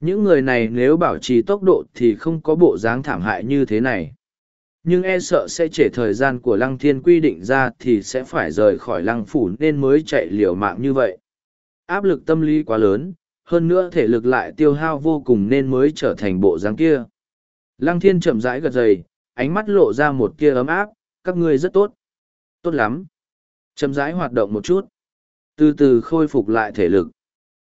Những người này nếu bảo trì tốc độ thì không có bộ dáng thảm hại như thế này nhưng e sợ sẽ trễ thời gian của lăng thiên quy định ra thì sẽ phải rời khỏi lăng phủ nên mới chạy liều mạng như vậy. Áp lực tâm lý quá lớn, hơn nữa thể lực lại tiêu hao vô cùng nên mới trở thành bộ dáng kia. Lăng thiên chậm rãi gật dày ánh mắt lộ ra một kia ấm áp, các ngươi rất tốt. Tốt lắm. Chậm rãi hoạt động một chút. Từ từ khôi phục lại thể lực.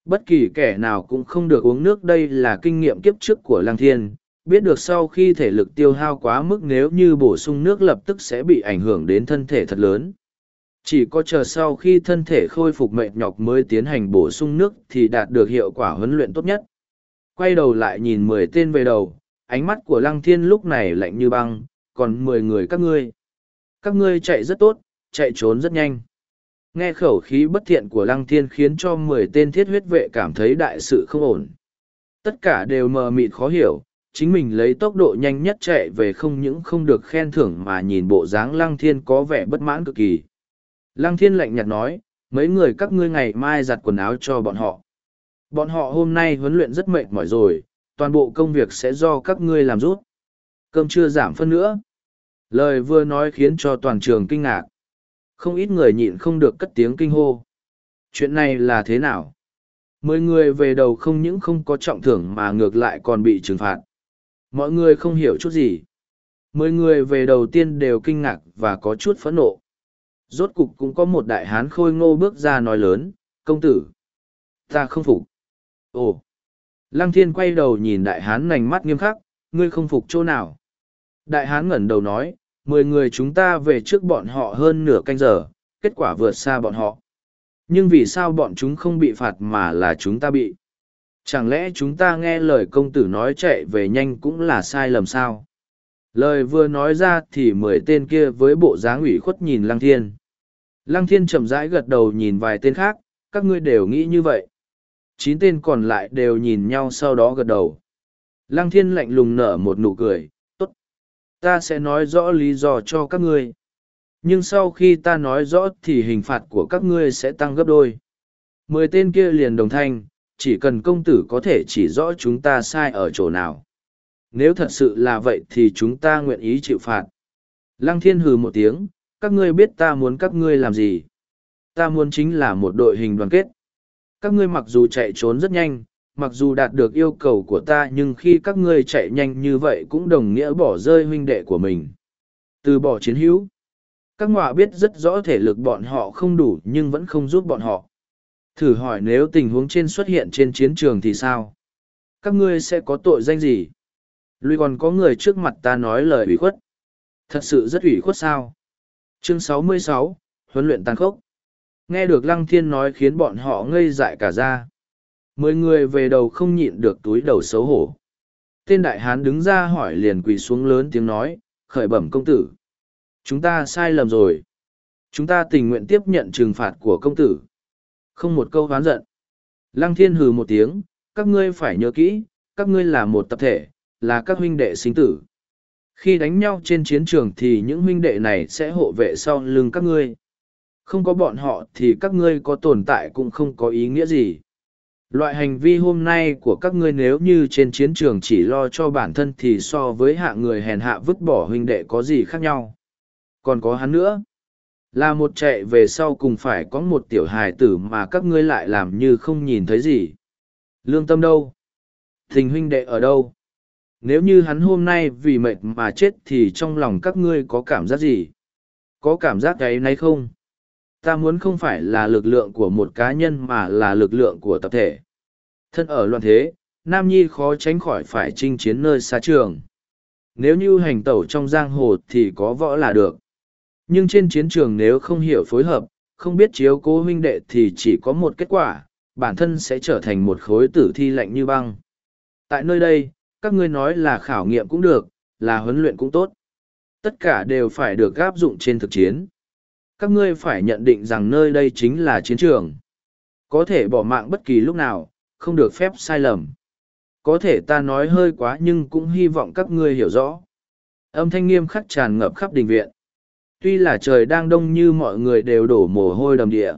Bất kỳ kẻ nào cũng không được uống nước, đây là kinh nghiệm kiếp trước của lăng thiên biết được sau khi thể lực tiêu hao quá mức nếu như bổ sung nước lập tức sẽ bị ảnh hưởng đến thân thể thật lớn. Chỉ có chờ sau khi thân thể khôi phục mệt nhọc mới tiến hành bổ sung nước thì đạt được hiệu quả huấn luyện tốt nhất. Quay đầu lại nhìn mười tên về đầu, ánh mắt của Lăng Thiên lúc này lạnh như băng, còn mười người các ngươi. Các ngươi chạy rất tốt, chạy trốn rất nhanh. Nghe khẩu khí bất thiện của Lăng Thiên khiến cho mười tên thiết huyết vệ cảm thấy đại sự không ổn. Tất cả đều mờ mịt khó hiểu, chính mình lấy tốc độ nhanh nhất chạy về không những không được khen thưởng mà nhìn bộ dáng lăng thiên có vẻ bất mãn cực kỳ. Lăng thiên lạnh nhạt nói, mấy người các ngươi ngày mai giặt quần áo cho bọn họ. Bọn họ hôm nay huấn luyện rất mệt mỏi rồi, toàn bộ công việc sẽ do các ngươi làm rút. Cơm chưa giảm phân nữa. Lời vừa nói khiến cho toàn trường kinh ngạc. Không ít người nhịn không được cất tiếng kinh hô. Chuyện này là thế nào? Mười người về đầu không những không có trọng thưởng mà ngược lại còn bị trừng phạt. Mọi người không hiểu chút gì. Mười người về đầu tiên đều kinh ngạc và có chút phẫn nộ. Rốt cục cũng có một đại hán khôi ngô bước ra nói lớn, công tử. Ta không phục. Ồ. Lăng thiên quay đầu nhìn đại hán nành mắt nghiêm khắc, ngươi không phục chỗ nào. Đại hán ngẩn đầu nói, mười người chúng ta về trước bọn họ hơn nửa canh giờ, kết quả vượt xa bọn họ. Nhưng vì sao bọn chúng không bị phạt mà là chúng ta bị? Chẳng lẽ chúng ta nghe lời công tử nói chạy về nhanh cũng là sai lầm sao? Lời vừa nói ra thì mười tên kia với bộ dáng ủy khuất nhìn lăng thiên. Lăng thiên chậm rãi gật đầu nhìn vài tên khác, các ngươi đều nghĩ như vậy. Chín tên còn lại đều nhìn nhau sau đó gật đầu. Lăng thiên lạnh lùng nở một nụ cười, tốt, ta sẽ nói rõ lý do cho các ngươi. Nhưng sau khi ta nói rõ thì hình phạt của các ngươi sẽ tăng gấp đôi. Mười tên kia liền đồng thanh chỉ cần công tử có thể chỉ rõ chúng ta sai ở chỗ nào. Nếu thật sự là vậy thì chúng ta nguyện ý chịu phạt. Lăng thiên hừ một tiếng, các ngươi biết ta muốn các ngươi làm gì. Ta muốn chính là một đội hình đoàn kết. Các ngươi mặc dù chạy trốn rất nhanh, mặc dù đạt được yêu cầu của ta nhưng khi các ngươi chạy nhanh như vậy cũng đồng nghĩa bỏ rơi huynh đệ của mình. Từ bỏ chiến hữu. các ngọa biết rất rõ thể lực bọn họ không đủ nhưng vẫn không giúp bọn họ. Thử hỏi nếu tình huống trên xuất hiện trên chiến trường thì sao? Các ngươi sẽ có tội danh gì? Lui còn có người trước mặt ta nói lời ủy khuất. Thật sự rất ủy khuất sao? Chương 66, huấn luyện tàn khốc. Nghe được Lăng Thiên nói khiến bọn họ ngây dại cả ra. Mười người về đầu không nhịn được túi đầu xấu hổ. Tên đại hán đứng ra hỏi liền quỳ xuống lớn tiếng nói, khởi bẩm công tử. Chúng ta sai lầm rồi. Chúng ta tình nguyện tiếp nhận trừng phạt của công tử. Không một câu oán giận. Lăng thiên hừ một tiếng, các ngươi phải nhớ kỹ, các ngươi là một tập thể, là các huynh đệ sinh tử. Khi đánh nhau trên chiến trường thì những huynh đệ này sẽ hộ vệ sau lưng các ngươi. Không có bọn họ thì các ngươi có tồn tại cũng không có ý nghĩa gì. Loại hành vi hôm nay của các ngươi nếu như trên chiến trường chỉ lo cho bản thân thì so với hạ người hèn hạ vứt bỏ huynh đệ có gì khác nhau. Còn có hắn nữa. Là một chạy về sau cùng phải có một tiểu hài tử mà các ngươi lại làm như không nhìn thấy gì. Lương tâm đâu? Tình huynh đệ ở đâu? Nếu như hắn hôm nay vì mệt mà chết thì trong lòng các ngươi có cảm giác gì? Có cảm giác cái này không? Ta muốn không phải là lực lượng của một cá nhân mà là lực lượng của tập thể. Thân ở loạn thế, Nam Nhi khó tránh khỏi phải chinh chiến nơi xa trường. Nếu như hành tẩu trong giang hồ thì có võ là được. Nhưng trên chiến trường nếu không hiểu phối hợp, không biết chiếu cố huynh đệ thì chỉ có một kết quả, bản thân sẽ trở thành một khối tử thi lạnh như băng. Tại nơi đây, các ngươi nói là khảo nghiệm cũng được, là huấn luyện cũng tốt. Tất cả đều phải được áp dụng trên thực chiến. Các ngươi phải nhận định rằng nơi đây chính là chiến trường. Có thể bỏ mạng bất kỳ lúc nào, không được phép sai lầm. Có thể ta nói hơi quá nhưng cũng hy vọng các ngươi hiểu rõ. Âm thanh nghiêm khắc tràn ngập khắp đình viện. Tuy là trời đang đông như mọi người đều đổ mồ hôi đầm địa.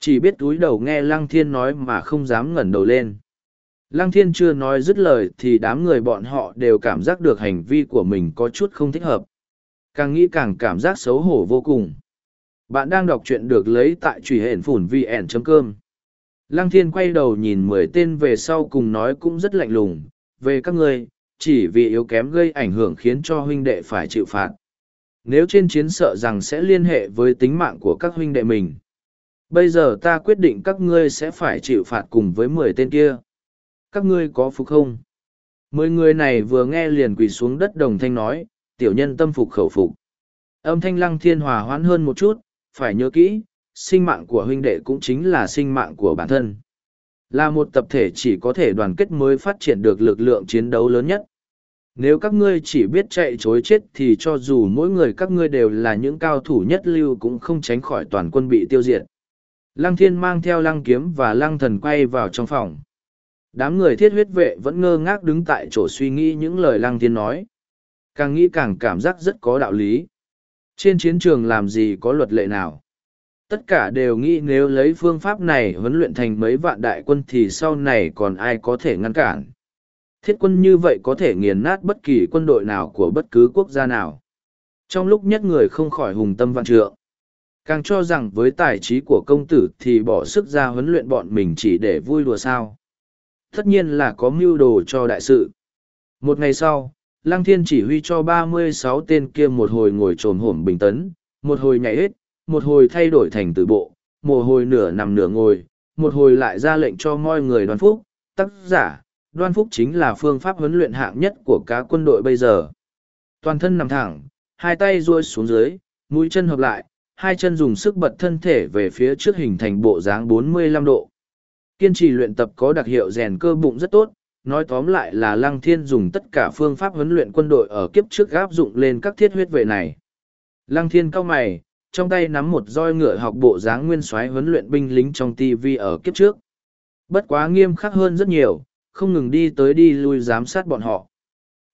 Chỉ biết túi đầu nghe Lăng Thiên nói mà không dám ngẩng đầu lên. Lăng Thiên chưa nói dứt lời thì đám người bọn họ đều cảm giác được hành vi của mình có chút không thích hợp. Càng nghĩ càng cảm giác xấu hổ vô cùng. Bạn đang đọc truyện được lấy tại truy hển phủn vn.com. Lăng Thiên quay đầu nhìn mười tên về sau cùng nói cũng rất lạnh lùng, về các ngươi, chỉ vì yếu kém gây ảnh hưởng khiến cho huynh đệ phải chịu phạt nếu trên chiến sợ rằng sẽ liên hệ với tính mạng của các huynh đệ mình. Bây giờ ta quyết định các ngươi sẽ phải chịu phạt cùng với mười tên kia. Các ngươi có phục không? Mười người này vừa nghe liền quỳ xuống đất đồng thanh nói, tiểu nhân tâm phục khẩu phục. Âm thanh lăng thiên hòa hoãn hơn một chút, phải nhớ kỹ, sinh mạng của huynh đệ cũng chính là sinh mạng của bản thân. Là một tập thể chỉ có thể đoàn kết mới phát triển được lực lượng chiến đấu lớn nhất. Nếu các ngươi chỉ biết chạy chối chết thì cho dù mỗi người các ngươi đều là những cao thủ nhất lưu cũng không tránh khỏi toàn quân bị tiêu diệt. Lăng thiên mang theo lăng kiếm và lăng thần quay vào trong phòng. Đám người thiết huyết vệ vẫn ngơ ngác đứng tại chỗ suy nghĩ những lời lăng thiên nói. Càng nghĩ càng cảm giác rất có đạo lý. Trên chiến trường làm gì có luật lệ nào? Tất cả đều nghĩ nếu lấy phương pháp này huấn luyện thành mấy vạn đại quân thì sau này còn ai có thể ngăn cản. Thiết quân như vậy có thể nghiền nát bất kỳ quân đội nào của bất cứ quốc gia nào. Trong lúc nhất người không khỏi hùng tâm vạn trượng. Càng cho rằng với tài trí của công tử thì bỏ sức ra huấn luyện bọn mình chỉ để vui đùa sao. Tất nhiên là có mưu đồ cho đại sự. Một ngày sau, Lăng Thiên chỉ huy cho ba mươi sáu tên kia một hồi ngồi trồm hổm bình tấn, một hồi nhảy hết, một hồi thay đổi thành tử bộ, một hồi nửa nằm nửa ngồi, một hồi lại ra lệnh cho mọi người đoàn phúc, tác giả, đoan phúc chính là phương pháp huấn luyện hạng nhất của cá quân đội bây giờ. Toàn thân nằm thẳng, hai tay ruôi xuống dưới, mũi chân hợp lại, hai chân dùng sức bật thân thể về phía trước hình thành bộ dáng 45 độ. Kiên trì luyện tập có đặc hiệu rèn cơ bụng rất tốt, nói tóm lại là Lăng Thiên dùng tất cả phương pháp huấn luyện quân đội ở kiếp trước áp dụng lên các thiết huyết vệ này. Lăng Thiên cao mày, trong tay nắm một roi ngựa học bộ dáng nguyên soái huấn luyện binh lính trong TV ở kiếp trước. Bất quá nghiêm khắc hơn rất nhiều, không ngừng đi tới đi lui giám sát bọn họ.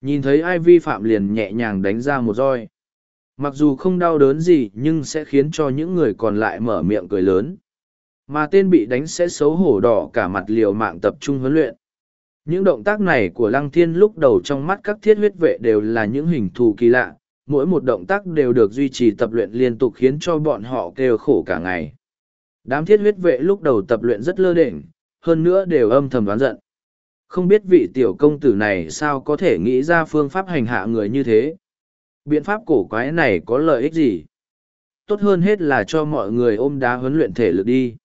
Nhìn thấy ai vi phạm liền nhẹ nhàng đánh ra một roi. Mặc dù không đau đớn gì nhưng sẽ khiến cho những người còn lại mở miệng cười lớn. Mà tên bị đánh sẽ xấu hổ đỏ cả mặt liều mạng tập trung huấn luyện. Những động tác này của Lăng Thiên lúc đầu trong mắt các thiết huyết vệ đều là những hình thù kỳ lạ, mỗi một động tác đều được duy trì tập luyện liên tục khiến cho bọn họ kêu khổ cả ngày. Đám thiết huyết vệ lúc đầu tập luyện rất lơ đễnh, hơn nữa đều âm thầm đoán giận không biết vị tiểu công tử này sao có thể nghĩ ra phương pháp hành hạ người như thế. Biện pháp cổ quái này có lợi ích gì? Tốt hơn hết là cho mọi người ôm đá huấn luyện thể lực đi.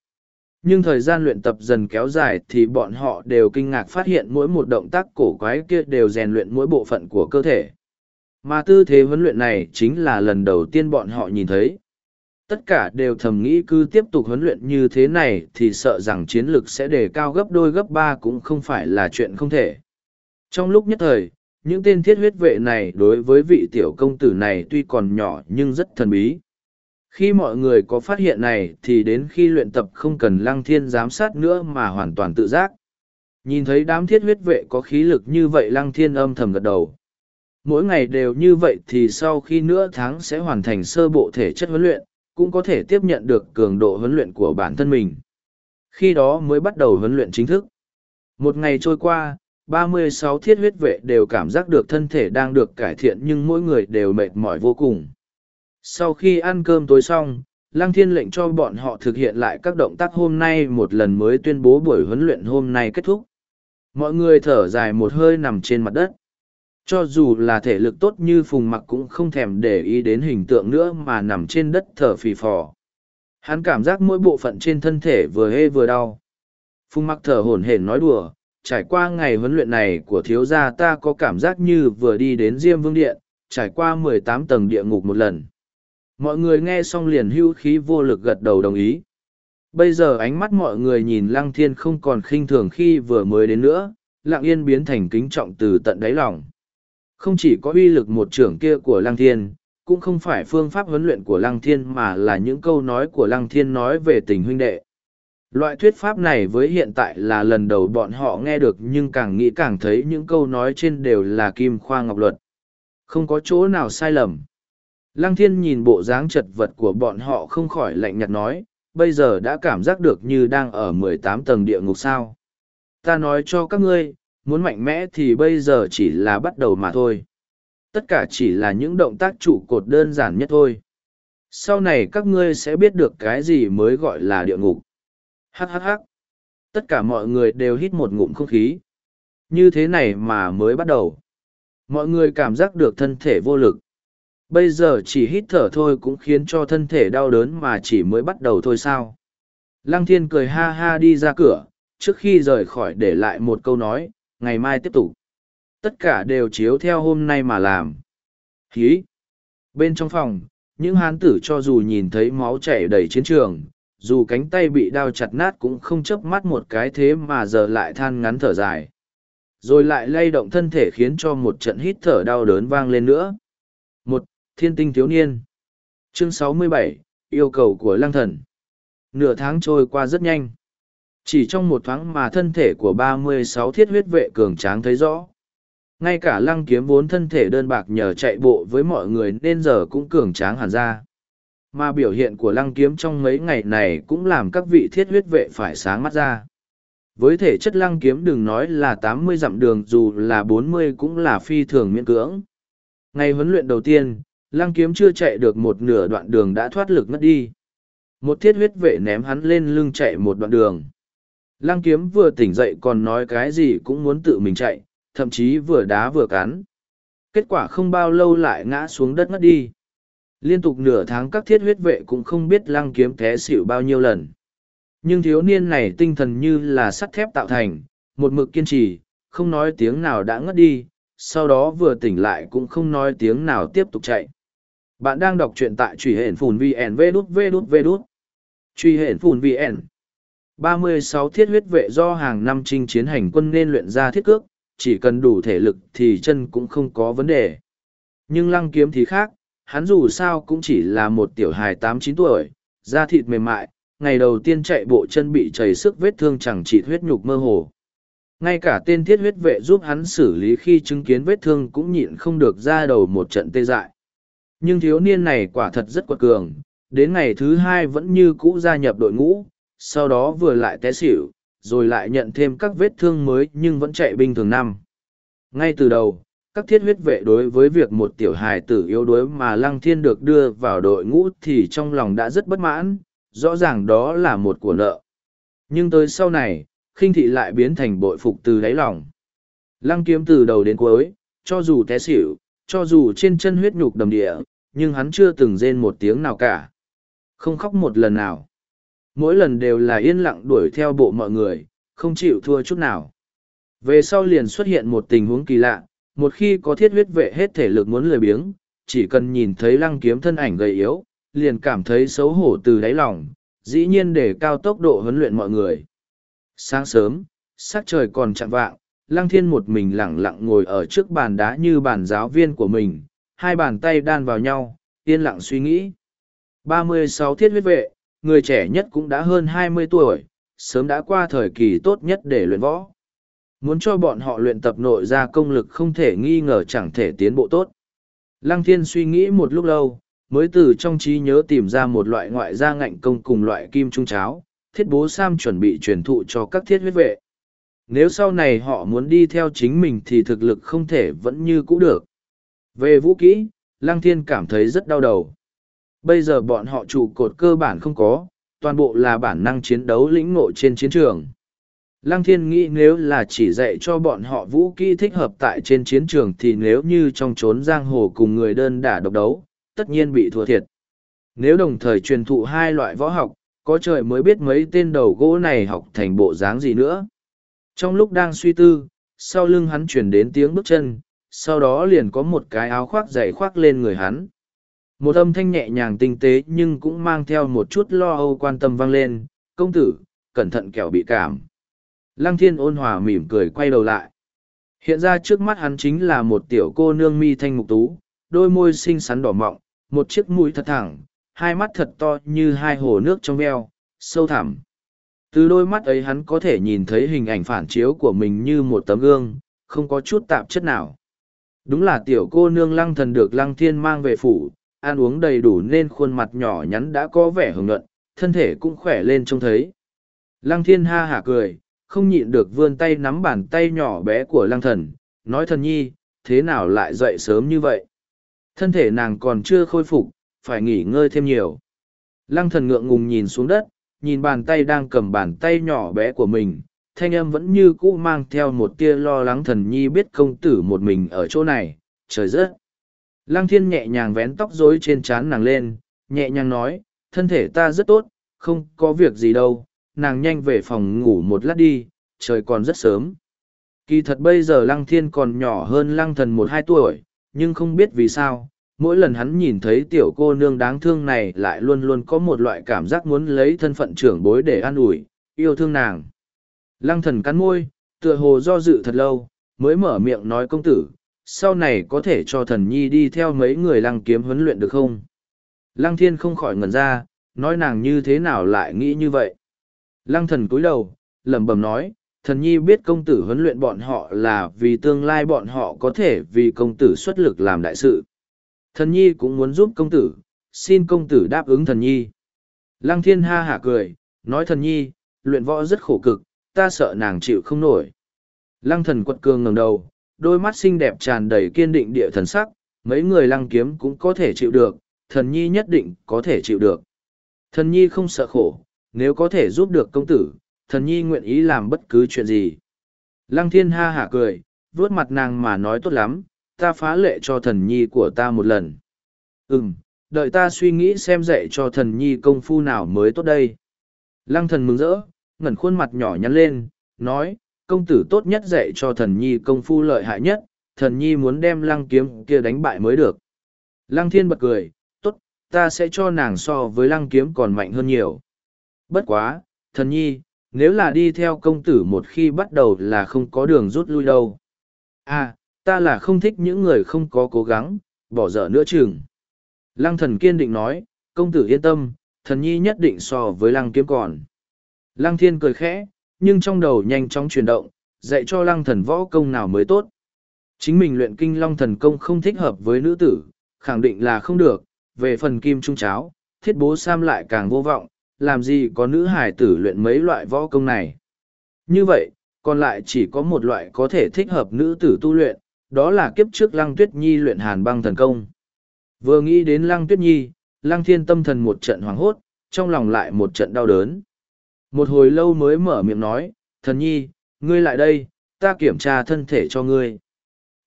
Nhưng thời gian luyện tập dần kéo dài thì bọn họ đều kinh ngạc phát hiện mỗi một động tác cổ quái kia đều rèn luyện mỗi bộ phận của cơ thể. Mà tư thế huấn luyện này chính là lần đầu tiên bọn họ nhìn thấy tất cả đều thầm nghĩ cứ tiếp tục huấn luyện như thế này thì sợ rằng chiến lực sẽ đề cao gấp đôi gấp ba cũng không phải là chuyện không thể. Trong lúc nhất thời, những tên thiết huyết vệ này đối với vị tiểu công tử này tuy còn nhỏ nhưng rất thần bí. Khi mọi người có phát hiện này thì đến khi luyện tập không cần lăng thiên giám sát nữa mà hoàn toàn tự giác. Nhìn thấy đám thiết huyết vệ có khí lực như vậy lăng thiên âm thầm gật đầu. Mỗi ngày đều như vậy thì sau khi nửa tháng sẽ hoàn thành sơ bộ thể chất huấn luyện cũng có thể tiếp nhận được cường độ huấn luyện của bản thân mình. Khi đó mới bắt đầu huấn luyện chính thức. Một ngày trôi qua 36 thiết huyết vệ đều cảm giác được thân thể đang được cải thiện nhưng mỗi người đều mệt mỏi vô cùng. Sau khi ăn cơm tối xong, lăng thiên lệnh cho bọn họ thực hiện lại các động tác hôm nay một lần mới tuyên bố buổi huấn luyện hôm nay kết thúc. Mọi người thở dài một hơi nằm trên mặt đất cho dù là thể lực tốt như phùng mặc cũng không thèm để ý đến hình tượng nữa mà nằm trên đất thở phì phò. Hắn cảm giác mỗi bộ phận trên thân thể vừa hê vừa đau. Phùng mặc thở hổn hển nói đùa, trải qua ngày huấn luyện này của thiếu gia ta có cảm giác như vừa đi đến diêm vương điện, trải qua mười tám tầng địa ngục một lần. Mọi người nghe xong liền hưu khí vô lực gật đầu đồng ý. Bây giờ ánh mắt mọi người nhìn lăng thiên không còn khinh thường khi vừa mới đến nữa, lặng yên biến thành kính trọng từ tận đáy lòng không chỉ có uy lực một trưởng kia của lăng thiên cũng không phải phương pháp huấn luyện của lăng thiên mà là những câu nói của lăng thiên nói về tình huynh đệ. Loại thuyết pháp này với hiện tại là lần đầu bọn họ nghe được nhưng càng nghĩ càng thấy những câu nói trên đều là kim khoa ngọc luật. Không có chỗ nào sai lầm. Lăng thiên nhìn bộ dáng chật vật của bọn họ không khỏi lạnh nhạt nói, bây giờ đã cảm giác được như đang ở mười tám tầng địa ngục sao. Ta nói cho các ngươi, muốn mạnh mẽ thì bây giờ chỉ là bắt đầu mà thôi. Tất cả chỉ là những động tác trụ cột đơn giản nhất thôi. Sau này các ngươi sẽ biết được cái gì mới gọi là địa ngục. Hắc hắc hắc. Tất cả mọi người đều hít một ngụm không khí. Như thế này mà mới bắt đầu. Mọi người cảm giác được thân thể vô lực Bây giờ chỉ hít thở thôi cũng khiến cho thân thể đau đớn mà chỉ mới bắt đầu thôi sao. Lăng thiên cười ha ha đi ra cửa, trước khi rời khỏi để lại một câu nói, ngày mai tiếp tục. Tất cả đều chiếu theo hôm nay mà làm. Hí! Bên trong phòng, những hán tử cho dù nhìn thấy máu chảy đầy chiến trường, dù cánh tay bị đao chặt nát cũng không chớp mắt một cái thế mà giờ lại than ngắn thở dài. Rồi lại lay động thân thể khiến cho một trận hít thở đau đớn vang lên nữa. Một, thiên tinh thiếu niên chương 67, yêu cầu của lăng thần nửa tháng trôi qua rất nhanh chỉ trong một thoáng mà thân thể của 36 thiết huyết vệ cường tráng thấy rõ ngay cả lăng kiếm vốn thân thể đơn bạc nhờ chạy bộ với mọi người nên giờ cũng cường tráng hẳn ra mà biểu hiện của lăng kiếm trong mấy ngày này cũng làm các vị thiết huyết vệ phải sáng mắt ra với thể chất lăng kiếm đừng nói là 80 dặm đường dù là 40 cũng là phi thường miễn cưỡng ngày huấn luyện đầu tiên, Lăng kiếm chưa chạy được một nửa đoạn đường đã thoát lực ngất đi. Một thiết huyết vệ ném hắn lên lưng chạy một đoạn đường. Lăng kiếm vừa tỉnh dậy còn nói cái gì cũng muốn tự mình chạy, thậm chí vừa đá vừa cắn. Kết quả không bao lâu lại ngã xuống đất ngất đi. Liên tục nửa tháng các thiết huyết vệ cũng không biết lăng kiếm té xỉu bao nhiêu lần. Nhưng thiếu niên này tinh thần như là sắt thép tạo thành, một mực kiên trì, không nói tiếng nào đã ngất đi, sau đó vừa tỉnh lại cũng không nói tiếng nào tiếp tục chạy. Bạn đang đọc truyện tại truy hển phùn VN vê đút vê đút vê đút. Truy hển phùn VN. 36 thiết huyết vệ do hàng năm trinh chiến hành quân nên luyện ra thiết cước, chỉ cần đủ thể lực thì chân cũng không có vấn đề. Nhưng lăng kiếm thì khác, hắn dù sao cũng chỉ là một tiểu hài tám chín tuổi, da thịt mềm mại, ngày đầu tiên chạy bộ chân bị chảy sức vết thương chẳng chỉ huyết nhục mơ hồ. Ngay cả tên thiết huyết vệ giúp hắn xử lý khi chứng kiến vết thương cũng nhịn không được ra đầu một trận tê dại. Nhưng thiếu niên này quả thật rất quật cường, đến ngày thứ hai vẫn như cũ gia nhập đội ngũ, sau đó vừa lại té xỉu, rồi lại nhận thêm các vết thương mới nhưng vẫn chạy bình thường năm. Ngay từ đầu, các thiết huyết vệ đối với việc một tiểu hài tử yếu đuối mà Lăng Thiên được đưa vào đội ngũ thì trong lòng đã rất bất mãn, rõ ràng đó là một của nợ. Nhưng tới sau này, khinh thị lại biến thành bội phục từ đáy lòng. Lăng kiếm từ đầu đến cuối, cho dù té xỉu, cho dù trên chân huyết nhục đầm địa, nhưng hắn chưa từng rên một tiếng nào cả. Không khóc một lần nào. Mỗi lần đều là yên lặng đuổi theo bộ mọi người, không chịu thua chút nào. Về sau liền xuất hiện một tình huống kỳ lạ, một khi có thiết huyết vệ hết thể lực muốn lười biếng, chỉ cần nhìn thấy lăng kiếm thân ảnh gầy yếu, liền cảm thấy xấu hổ từ đáy lòng, dĩ nhiên để cao tốc độ huấn luyện mọi người. Sáng sớm, sắc trời còn chạm vạng, lăng thiên một mình lẳng lặng ngồi ở trước bàn đá như bàn giáo viên của mình, hai bàn tay đan vào nhau, yên lặng suy nghĩ. ba mươi sáu thiết huyết vệ, người trẻ nhất cũng đã hơn hai mươi tuổi, sớm đã qua thời kỳ tốt nhất để luyện võ. Muốn cho bọn họ luyện tập nội ra công lực không thể nghi ngờ chẳng thể tiến bộ tốt. Lăng thiên suy nghĩ một lúc lâu, mới từ trong trí nhớ tìm ra một loại ngoại gia ngạnh công cùng loại kim trung cháo, thiết bố Sam chuẩn bị truyền thụ cho các thiết huyết vệ. Nếu sau này họ muốn đi theo chính mình thì thực lực không thể vẫn như cũ được. Về vũ kỹ, Lăng Thiên cảm thấy rất đau đầu. Bây giờ bọn họ trụ cột cơ bản không có, toàn bộ là bản năng chiến đấu lĩnh ngộ trên chiến trường. Lăng Thiên nghĩ nếu là chỉ dạy cho bọn họ vũ kỹ thích hợp tại trên chiến trường thì nếu như trong trốn giang hồ cùng người đơn đả độc đấu, tất nhiên bị thua thiệt. Nếu đồng thời truyền thụ hai loại võ học, có trời mới biết mấy tên đầu gỗ này học thành bộ dáng gì nữa. Trong lúc đang suy tư, sau lưng hắn chuyển đến tiếng bước chân, sau đó liền có một cái áo khoác dày khoác lên người hắn. Một âm thanh nhẹ nhàng tinh tế nhưng cũng mang theo một chút lo âu quan tâm vang lên, công tử, cẩn thận kẻo bị cảm. Lăng thiên ôn hòa mỉm cười quay đầu lại. Hiện ra trước mắt hắn chính là một tiểu cô nương mi thanh mục tú, đôi môi xinh xắn đỏ mọng, một chiếc mũi thật thẳng, hai mắt thật to như hai hồ nước trong veo, sâu thẳm. Từ đôi mắt ấy hắn có thể nhìn thấy hình ảnh phản chiếu của mình như một tấm gương, không có chút tạp chất nào. Đúng là tiểu cô nương lăng thần được lăng thiên mang về phủ, ăn uống đầy đủ nên khuôn mặt nhỏ nhắn đã có vẻ hưởng nhuận, thân thể cũng khỏe lên trông thấy. Lăng thiên ha hả cười, không nhịn được vươn tay nắm bàn tay nhỏ bé của lăng thần, nói thần nhi, thế nào lại dậy sớm như vậy? Thân thể nàng còn chưa khôi phục, phải nghỉ ngơi thêm nhiều. Lăng thần ngượng ngùng nhìn xuống đất, nhìn bàn tay đang cầm bàn tay nhỏ bé của mình, thanh âm vẫn như cũ mang theo một tia lo lắng thần nhi biết công tử một mình ở chỗ này, trời rớt. Lăng thiên nhẹ nhàng vén tóc rối trên trán nàng lên, nhẹ nhàng nói, thân thể ta rất tốt, không có việc gì đâu, nàng nhanh về phòng ngủ một lát đi, trời còn rất sớm. Kỳ thật bây giờ lăng thiên còn nhỏ hơn lăng thần một hai tuổi, nhưng không biết vì sao, mỗi lần hắn nhìn thấy tiểu cô nương đáng thương này lại luôn luôn có một loại cảm giác muốn lấy thân phận trưởng bối để an ủi, yêu thương nàng. Lăng thần cắn môi, tựa hồ do dự thật lâu, mới mở miệng nói công tử, sau này có thể cho thần nhi đi theo mấy người lăng kiếm huấn luyện được không? Lăng thiên không khỏi ngẩn ra, nói nàng như thế nào lại nghĩ như vậy? Lăng thần cúi đầu, lẩm bẩm nói, thần nhi biết công tử huấn luyện bọn họ là vì tương lai bọn họ có thể vì công tử xuất lực làm đại sự. Thần nhi cũng muốn giúp công tử, xin công tử đáp ứng thần nhi. Lăng thiên ha hả cười, nói thần nhi, luyện võ rất khổ cực, ta sợ nàng chịu không nổi. Lăng thần quật cường ngẩng đầu, đôi mắt xinh đẹp tràn đầy kiên định địa thần sắc, mấy người lăng kiếm cũng có thể chịu được, thần nhi nhất định có thể chịu được. Thần nhi không sợ khổ, nếu có thể giúp được công tử, thần nhi nguyện ý làm bất cứ chuyện gì. Lăng thiên ha hả cười, vuốt mặt nàng mà nói tốt lắm, ta phá lệ cho thần nhi của ta một lần. Ừm, đợi ta suy nghĩ xem dạy cho thần nhi công phu nào mới tốt đây. Lăng thần mừng rỡ, ngẩn khuôn mặt nhỏ nhắn lên, nói, công tử tốt nhất dạy cho thần nhi công phu lợi hại nhất, thần nhi muốn đem lăng kiếm kia đánh bại mới được. Lăng thiên bật cười, tốt, ta sẽ cho nàng so với lăng kiếm còn mạnh hơn nhiều. Bất quá, thần nhi, nếu là đi theo công tử một khi bắt đầu là không có đường rút lui đâu. À, ta là không thích những người không có cố gắng, bỏ dở nữa chừng. Lăng thần kiên định nói, công tử yên tâm, thần nhi nhất định so với lăng kiếm còn. Lăng thiên cười khẽ, nhưng trong đầu nhanh chóng chuyển động, dạy cho lăng thần võ công nào mới tốt. Chính mình luyện kinh long thần công không thích hợp với nữ tử, khẳng định là không được, về phần kim trung cháo, thiết bố sam lại càng vô vọng, làm gì có nữ hải tử luyện mấy loại võ công này. Như vậy, còn lại chỉ có một loại có thể thích hợp nữ tử tu luyện, đó là kiếp trước lăng tuyết nhi luyện hàn băng thần công. Vừa nghĩ đến lăng tuyết nhi, lăng thiên tâm thần một trận hoảng hốt, trong lòng lại một trận đau đớn. Một hồi lâu mới mở miệng nói, thần nhi, ngươi lại đây, ta kiểm tra thân thể cho ngươi.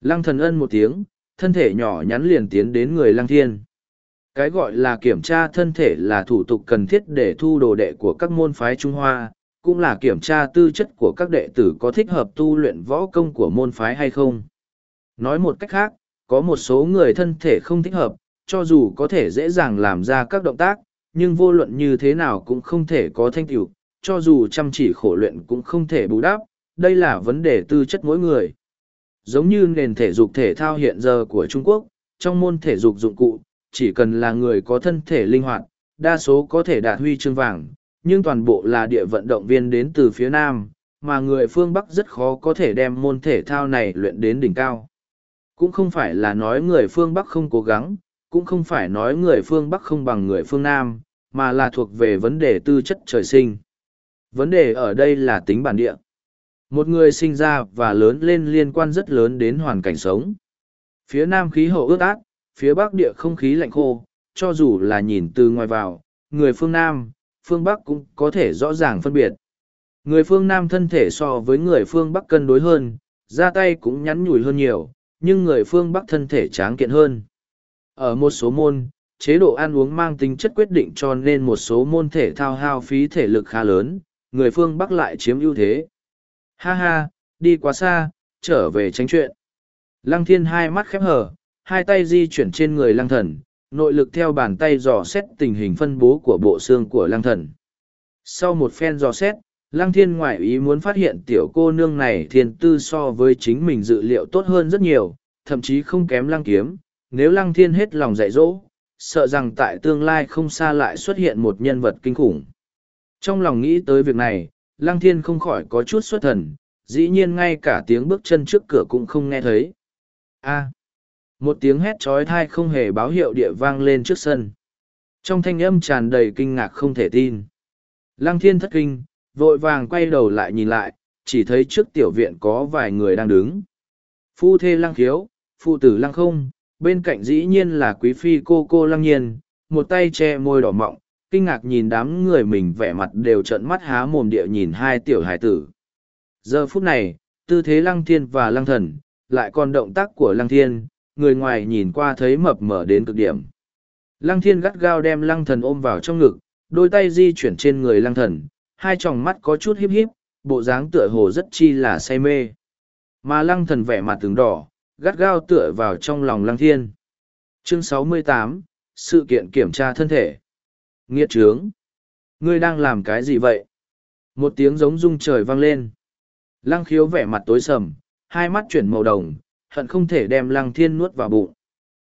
Lăng thần ân một tiếng, thân thể nhỏ nhắn liền tiến đến người lăng thiên. Cái gọi là kiểm tra thân thể là thủ tục cần thiết để thu đồ đệ của các môn phái Trung Hoa, cũng là kiểm tra tư chất của các đệ tử có thích hợp tu luyện võ công của môn phái hay không. Nói một cách khác, có một số người thân thể không thích hợp, cho dù có thể dễ dàng làm ra các động tác, nhưng vô luận như thế nào cũng không thể có thanh tựu, cho dù chăm chỉ khổ luyện cũng không thể bù đắp, đây là vấn đề tư chất mỗi người. Giống như nền thể dục thể thao hiện giờ của Trung Quốc, trong môn thể dục dụng cụ, chỉ cần là người có thân thể linh hoạt, đa số có thể đạt huy chương vàng, nhưng toàn bộ là địa vận động viên đến từ phía Nam, mà người phương Bắc rất khó có thể đem môn thể thao này luyện đến đỉnh cao. Cũng không phải là nói người phương Bắc không cố gắng, cũng không phải nói người phương Bắc không bằng người phương Nam, mà là thuộc về vấn đề tư chất trời sinh. Vấn đề ở đây là tính bản địa. Một người sinh ra và lớn lên liên quan rất lớn đến hoàn cảnh sống. Phía Nam khí hậu ướt át, phía Bắc địa không khí lạnh khô, cho dù là nhìn từ ngoài vào, người phương Nam, phương Bắc cũng có thể rõ ràng phân biệt. Người phương Nam thân thể so với người phương Bắc cân đối hơn, da tay cũng nhắn nhủi hơn nhiều, nhưng người phương Bắc thân thể tráng kiện hơn. Ở một số môn, chế độ ăn uống mang tính chất quyết định cho nên một số môn thể thao hao phí thể lực khá lớn, người phương Bắc lại chiếm ưu thế. Ha ha, đi quá xa, trở về tránh chuyện. Lăng thiên hai mắt khép hở, hai tay di chuyển trên người lăng thần, nội lực theo bàn tay dò xét tình hình phân bố của bộ xương của lăng thần. Sau một phen dò xét, lăng thiên ngoại ý muốn phát hiện tiểu cô nương này thiên tư so với chính mình dự liệu tốt hơn rất nhiều, thậm chí không kém lăng kiếm. Nếu lăng thiên hết lòng dạy dỗ, sợ rằng tại tương lai không xa lại xuất hiện một nhân vật kinh khủng. Trong lòng nghĩ tới việc này, lăng thiên không khỏi có chút xuất thần, dĩ nhiên ngay cả tiếng bước chân trước cửa cũng không nghe thấy. A. một tiếng hét trói thai không hề báo hiệu địa vang lên trước sân. Trong thanh âm tràn đầy kinh ngạc không thể tin. Lăng thiên thất kinh, vội vàng quay đầu lại nhìn lại, chỉ thấy trước tiểu viện có vài người đang đứng. Phu thê lăng khiếu, phụ tử lăng không, bên cạnh dĩ nhiên là quý phi cô cô lăng nhiên, một tay che môi đỏ mọng, kinh ngạc nhìn đám người mình vẻ mặt đều trợn mắt há mồm địa nhìn hai tiểu hải tử. Giờ phút này, tư thế lăng thiên và lăng thần, lại còn động tác của lăng thiên, người ngoài nhìn qua thấy mập mở đến cực điểm. Lăng thiên gắt gao đem lăng thần ôm vào trong ngực, đôi tay di chuyển trên người lăng thần, hai tròng mắt có chút híp híp, bộ dáng tựa hồ rất chi là say mê. Mà lăng thần vẻ mặt tướng đỏ, gắt gao tựa vào trong lòng lăng thiên. Chương 68, Sự kiện kiểm tra thân thể. Nghiệt trướng! Ngươi đang làm cái gì vậy? Một tiếng giống rung trời vang lên. Lăng khiếu vẻ mặt tối sầm, hai mắt chuyển màu đồng, hận không thể đem lăng thiên nuốt vào bụng.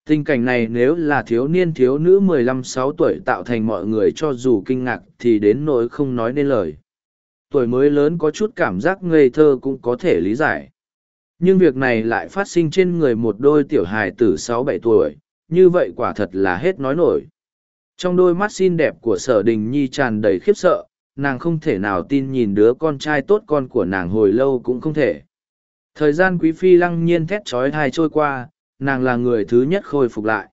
Tình cảnh này nếu là thiếu niên thiếu nữ mười lăm sáu tuổi tạo thành mọi người cho dù kinh ngạc thì đến nỗi không nói nên lời. Tuổi mới lớn có chút cảm giác ngây thơ cũng có thể lý giải. Nhưng việc này lại phát sinh trên người một đôi tiểu hài tử sáu bảy tuổi, như vậy quả thật là hết nói nổi. Trong đôi mắt xinh đẹp của sở đình nhi tràn đầy khiếp sợ, nàng không thể nào tin nhìn đứa con trai tốt con của nàng hồi lâu cũng không thể. Thời gian quý phi lăng nhiên thét trói thai trôi qua, nàng là người thứ nhất khôi phục lại.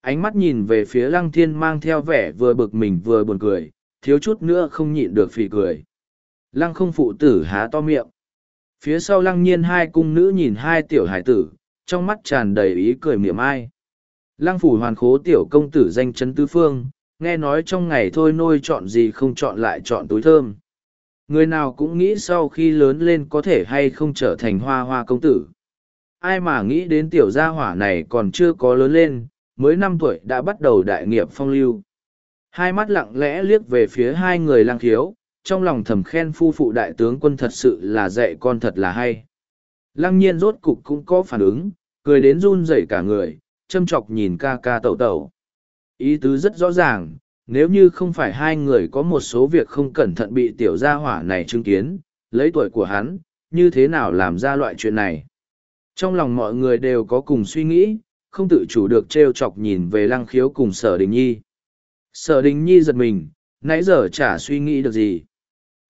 Ánh mắt nhìn về phía lăng thiên mang theo vẻ vừa bực mình vừa buồn cười, thiếu chút nữa không nhịn được phì cười. Lăng không phụ tử há to miệng. Phía sau lăng nhiên hai cung nữ nhìn hai tiểu hải tử, trong mắt tràn đầy ý cười miệng ai. Lăng phủ hoàn khố tiểu công tử danh chấn tứ phương, nghe nói trong ngày thôi nôi chọn gì không chọn lại chọn túi thơm. Người nào cũng nghĩ sau khi lớn lên có thể hay không trở thành hoa hoa công tử. Ai mà nghĩ đến tiểu gia hỏa này còn chưa có lớn lên, mới năm tuổi đã bắt đầu đại nghiệp phong lưu. Hai mắt lặng lẽ liếc về phía hai người lang khiếu, trong lòng thầm khen phu phụ đại tướng quân thật sự là dạy con thật là hay. Lăng nhiên rốt cục cũng có phản ứng, cười đến run rẩy cả người, châm chọc nhìn ca ca tẩu tẩu. Ý tứ rất rõ ràng, nếu như không phải hai người có một số việc không cẩn thận bị tiểu gia hỏa này chứng kiến, lấy tuổi của hắn, như thế nào làm ra loại chuyện này. Trong lòng mọi người đều có cùng suy nghĩ, không tự chủ được trêu chọc nhìn về lăng khiếu cùng sở đình nhi. Sở đình nhi giật mình, nãy giờ chả suy nghĩ được gì.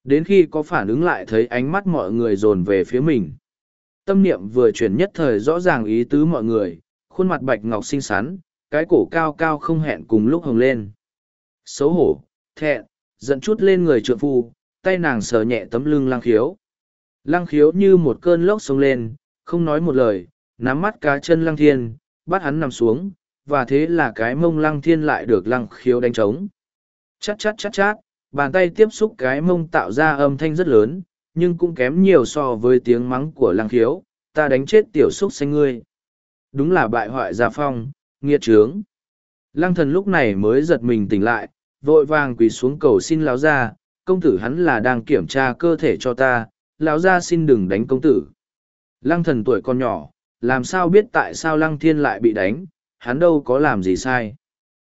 Đến khi có phản ứng lại thấy ánh mắt mọi người dồn về phía mình. Tâm niệm vừa chuyển nhất thời rõ ràng ý tứ mọi người, khuôn mặt bạch ngọc xinh xắn, cái cổ cao cao không hẹn cùng lúc hồng lên. Xấu hổ, thẹn, giận chút lên người trượng phu, tay nàng sờ nhẹ tấm lưng lăng khiếu. Lăng khiếu như một cơn lốc sông lên, không nói một lời, nắm mắt cá chân lăng thiên, bắt hắn nằm xuống, và thế là cái mông lăng thiên lại được lăng khiếu đánh trống. Chát chát chát chát, bàn tay tiếp xúc cái mông tạo ra âm thanh rất lớn, nhưng cũng kém nhiều so với tiếng mắng của lăng khiếu, ta đánh chết tiểu xúc xanh ngươi. Đúng là bại hoại gia phong, nghiệt trướng. Lăng thần lúc này mới giật mình tỉnh lại, vội vàng quỳ xuống cầu xin lão gia, công tử hắn là đang kiểm tra cơ thể cho ta, lão gia xin đừng đánh công tử. Lăng thần tuổi còn nhỏ, làm sao biết tại sao lăng thiên lại bị đánh, hắn đâu có làm gì sai.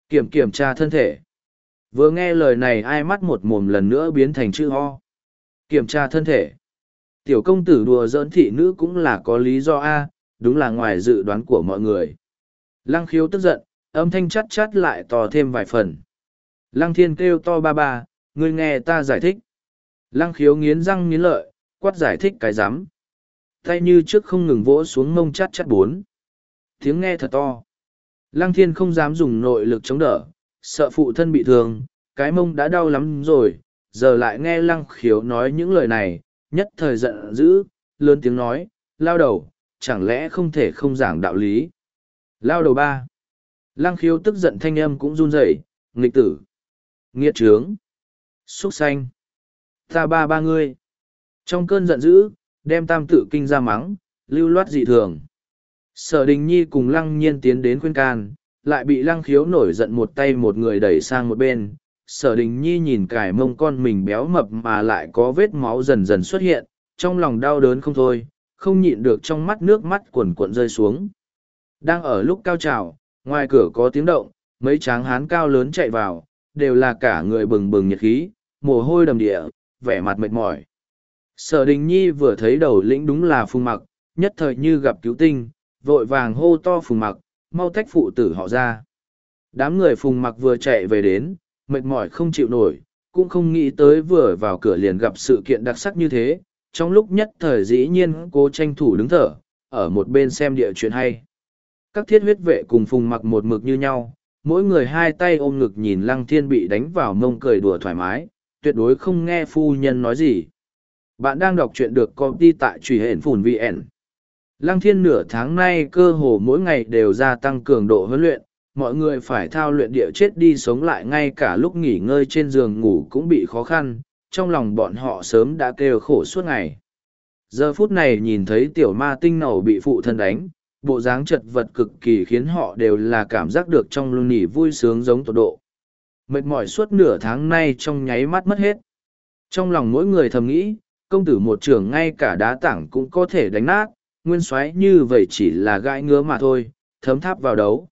Kiểm kiểm tra thân thể. Vừa nghe lời này ai mắt một mồm lần nữa biến thành chữ ho. Kiểm tra thân thể. Tiểu công tử đùa giỡn thị nữ cũng là có lý do A, đúng là ngoài dự đoán của mọi người. Lăng khiếu tức giận, âm thanh chát chát lại to thêm vài phần. Lăng thiên kêu to ba ba, ngươi nghe ta giải thích. Lăng khiếu nghiến răng nghiến lợi, quát giải thích cái rắm tay như trước không ngừng vỗ xuống mông chát chát bốn tiếng nghe thật to lăng thiên không dám dùng nội lực chống đỡ sợ phụ thân bị thương cái mông đã đau lắm rồi giờ lại nghe lăng khiếu nói những lời này nhất thời giận dữ lớn tiếng nói lao đầu chẳng lẽ không thể không giảng đạo lý? Lao đầu ba. Lăng khiếu tức giận thanh âm cũng run rẩy nghịch tử. Nghiệt trướng. Xúc xanh ta ba ba ngươi. Trong cơn giận dữ đem tam tự kinh ra mắng, lưu loát dị thường. Sở đình nhi cùng lăng nhiên tiến đến khuyên can, lại bị lăng khiếu nổi giận một tay một người đẩy sang một bên. Sở đình nhi nhìn cải mông con mình béo mập mà lại có vết máu dần dần xuất hiện, trong lòng đau đớn không thôi, không nhịn được trong mắt nước mắt cuồn cuộn rơi xuống. Đang ở lúc cao trào, ngoài cửa có tiếng động, mấy tráng hán cao lớn chạy vào, đều là cả người bừng bừng nhiệt khí, mồ hôi đầm địa, vẻ mặt mệt mỏi. Sở đình nhi vừa thấy đầu lĩnh đúng là phùng mặc, nhất thời như gặp cứu tinh, vội vàng hô to phùng mặc, mau tách phụ tử họ ra. Đám người phùng mặc vừa chạy về đến, mệt mỏi không chịu nổi, cũng không nghĩ tới vừa vào cửa liền gặp sự kiện đặc sắc như thế, trong lúc nhất thời dĩ nhiên cô tranh thủ đứng thở, ở một bên xem địa chuyện hay. Các thiết huyết vệ cùng phùng mặc một mực như nhau, mỗi người hai tay ôm ngực nhìn lăng thiên bị đánh vào mông cười đùa thoải mái, tuyệt đối không nghe phu nhân nói gì. Bạn đang đọc truyện được công ty tại truy hển phùn VN. Lăng thiên nửa tháng nay cơ hồ mỗi ngày đều gia tăng cường độ huấn luyện, mọi người phải thao luyện địa chết đi sống lại ngay cả lúc nghỉ ngơi trên giường ngủ cũng bị khó khăn, trong lòng bọn họ sớm đã kêu khổ suốt ngày. Giờ phút này nhìn thấy tiểu ma tinh nổ bị phụ thân đánh, bộ dáng chật vật cực kỳ khiến họ đều là cảm giác được trong lưng nỉ vui sướng giống tột độ. Mệt mỏi suốt nửa tháng nay trong nháy mắt mất hết. Trong lòng mỗi người thầm nghĩ, công tử một trưởng ngay cả đá tảng cũng có thể đánh nát, nguyên soái như vậy chỉ là gãi ngứa mà thôi, thấm tháp vào đấu.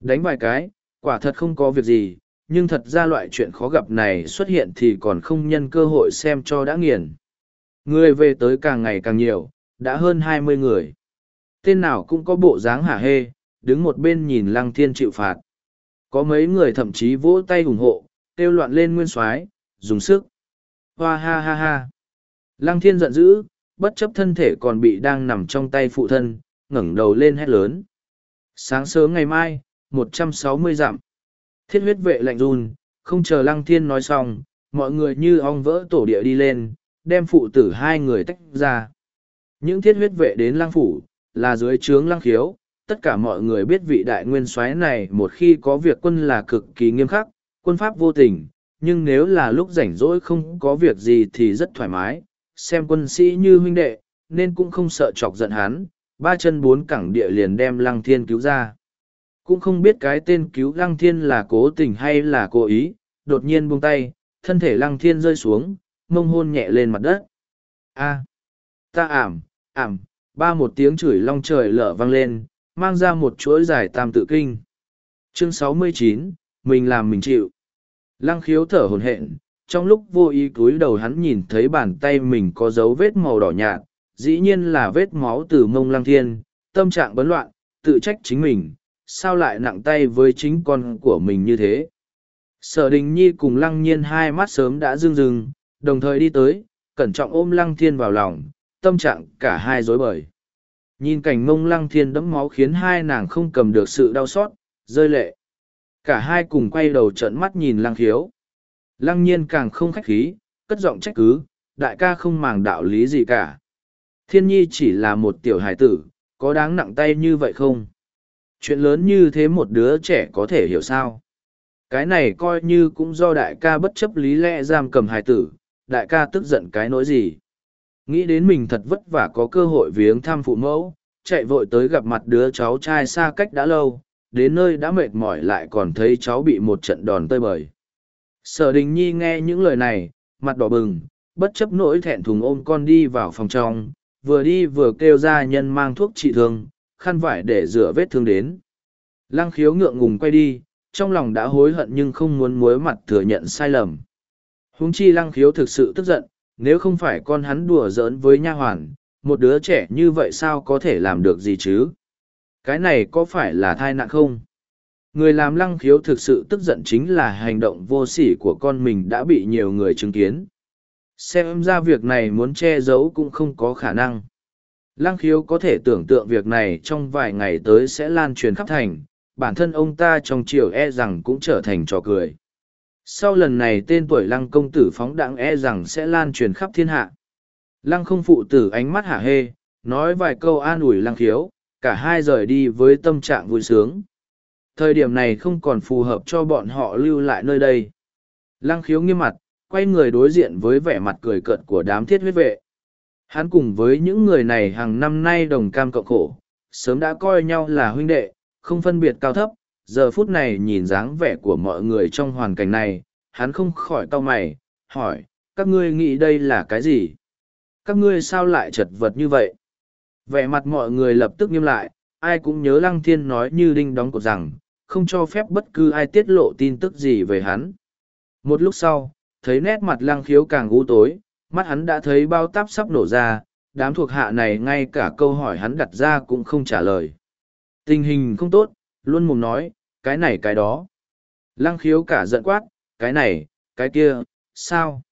Đánh vài cái, quả thật không có việc gì, nhưng thật ra loại chuyện khó gặp này xuất hiện thì còn không nhân cơ hội xem cho đã nghiền. Người về tới càng ngày càng nhiều, đã hơn hai mươi người. Tên nào cũng có bộ dáng hả hê, đứng một bên nhìn lăng thiên chịu phạt. Có mấy người thậm chí vỗ tay ủng hộ, kêu loạn lên nguyên soái dùng sức. Hoa ha ha ha. Lăng thiên giận dữ, bất chấp thân thể còn bị đang nằm trong tay phụ thân, ngẩng đầu lên hét lớn. Sáng sớm ngày mai, một trăm sáu mươi dặm. Thiết huyết vệ lạnh run, không chờ lăng thiên nói xong, mọi người như ong vỡ tổ địa đi lên, đem phụ tử hai người tách ra. Những thiết huyết vệ đến lăng phủ, là dưới trướng lăng khiếu, tất cả mọi người biết vị đại nguyên soái này một khi có việc quân là cực kỳ nghiêm khắc, quân pháp vô tình, nhưng nếu là lúc rảnh rỗi không có việc gì thì rất thoải mái, xem quân sĩ như huynh đệ, nên cũng không sợ chọc giận hắn, ba chân bốn cẳng địa liền đem lăng thiên cứu ra. Cũng không biết cái tên cứu lăng thiên là cố tình hay là cố ý, đột nhiên buông tay, thân thể lăng thiên rơi xuống, mông hôn nhẹ lên mặt đất. a ta ảm, ảm, ba một tiếng chửi long trời lở vang lên, mang ra một chuỗi giải tam tự kinh. Chương sáu mươi chín mình làm mình chịu. Lăng khiếu thở hồn hện, trong lúc vô ý cúi đầu hắn nhìn thấy bàn tay mình có dấu vết màu đỏ nhạt dĩ nhiên là vết máu từ mông lăng thiên tâm trạng bấn loạn tự trách chính mình sao lại nặng tay với chính con của mình như thế sở đình nhi cùng lăng nhiên hai mắt sớm đã rưng rưng đồng thời đi tới cẩn trọng ôm lăng thiên vào lòng tâm trạng cả hai rối bời nhìn cảnh mông lăng thiên đẫm máu khiến hai nàng không cầm được sự đau xót rơi lệ cả hai cùng quay đầu trợn mắt nhìn lăng khiếu Lăng nhiên càng không khách khí, cất giọng trách cứ, đại ca không màng đạo lý gì cả. Thiên nhi chỉ là một tiểu hải tử, có đáng nặng tay như vậy không? Chuyện lớn như thế một đứa trẻ có thể hiểu sao? Cái này coi như cũng do đại ca bất chấp lý lẽ giam cầm hài tử, đại ca tức giận cái nỗi gì? Nghĩ đến mình thật vất vả có cơ hội viếng thăm phụ mẫu, chạy vội tới gặp mặt đứa cháu trai xa cách đã lâu, đến nơi đã mệt mỏi lại còn thấy cháu bị một trận đòn tơi bời. Sở đình nhi nghe những lời này, mặt đỏ bừng, bất chấp nỗi thẹn thùng ôm con đi vào phòng trong, vừa đi vừa kêu ra nhân mang thuốc trị thương khăn vải để rửa vết thương đến. Lăng khiếu ngượng ngùng quay đi, trong lòng đã hối hận nhưng không muốn muối mặt thừa nhận sai lầm. Huống chi lăng khiếu thực sự tức giận, nếu không phải con hắn đùa giỡn với nha hoàn, một đứa trẻ như vậy sao có thể làm được gì chứ? Cái này có phải là thai nạn không? Người làm lăng khiếu thực sự tức giận chính là hành động vô sỉ của con mình đã bị nhiều người chứng kiến. Xem ra việc này muốn che giấu cũng không có khả năng lăng khiếu có thể tưởng tượng việc này trong vài ngày tới sẽ lan truyền khắp thành, bản thân ông ta trong chiều e rằng cũng trở thành trò cười. Sau lần này tên tuổi lăng công tử phóng đãng e rằng sẽ lan truyền khắp thiên hạ. Lăng không phụ tử ánh mắt hả hê, nói vài câu an ủi lăng khiếu, cả hai rời đi với tâm trạng vui sướng. Thời điểm này không còn phù hợp cho bọn họ lưu lại nơi đây. Lăng khiếu nghiêm mặt, quay người đối diện với vẻ mặt cười cợt của đám thiết huyết vệ hắn cùng với những người này hàng năm nay đồng cam cộng khổ, sớm đã coi nhau là huynh đệ, không phân biệt cao thấp. Giờ phút này nhìn dáng vẻ của mọi người trong hoàn cảnh này, hắn không khỏi cau mày, hỏi, các ngươi nghĩ đây là cái gì? Các ngươi sao lại chật vật như vậy? Vẻ mặt mọi người lập tức nghiêm lại, ai cũng nhớ lăng thiên nói như đinh đóng cột rằng, không cho phép bất cứ ai tiết lộ tin tức gì về hắn. Một lúc sau, thấy nét mặt lăng khiếu càng u tối mắt hắn đã thấy bao táp sắp nổ ra, đám thuộc hạ này ngay cả câu hỏi hắn đặt ra cũng không trả lời. Tình hình không tốt, luôn mồm nói, cái này cái đó. Lăng khiếu cả giận quát, cái này, cái kia, sao?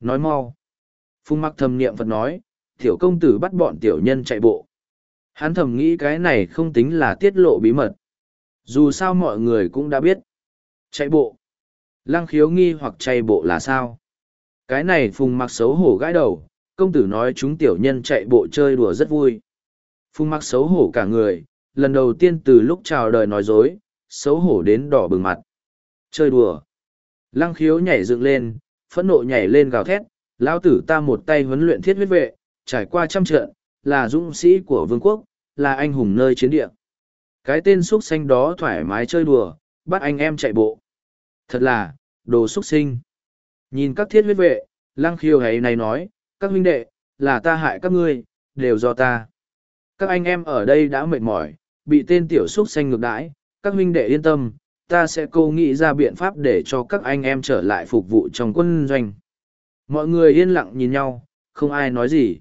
Nói mau. Phung mặc thầm niệm phật nói, tiểu công tử bắt bọn tiểu nhân chạy bộ. Hắn thầm nghĩ cái này không tính là tiết lộ bí mật. Dù sao mọi người cũng đã biết. Chạy bộ. Lăng khiếu nghi hoặc chạy bộ là sao? Cái này phùng mặc xấu hổ gãi đầu, công tử nói chúng tiểu nhân chạy bộ chơi đùa rất vui. Phùng mặc xấu hổ cả người, lần đầu tiên từ lúc chào đời nói dối, xấu hổ đến đỏ bừng mặt. Chơi đùa. Lăng khiếu nhảy dựng lên, phẫn nộ nhảy lên gào thét, lão tử ta một tay huấn luyện thiết huyết vệ, trải qua trăm trận, là dũng sĩ của vương quốc, là anh hùng nơi chiến địa. Cái tên x u ấ t xanh đó thoải mái chơi đùa, bắt anh em chạy bộ. Thật là, đồ x u ấ t sinh nhìn các thiết huyết vệ lăng khiêu ấy này nói các huynh đệ là ta hại các ngươi đều do ta. Các anh em ở đây đã mệt mỏi bị tên tiểu xúc xanh ngược đãi. Các huynh đệ yên tâm ta sẽ cố nghĩ ra biện pháp để cho các anh em trở lại phục vụ trong quân doanh. Mọi người yên lặng nhìn nhau không ai nói gì.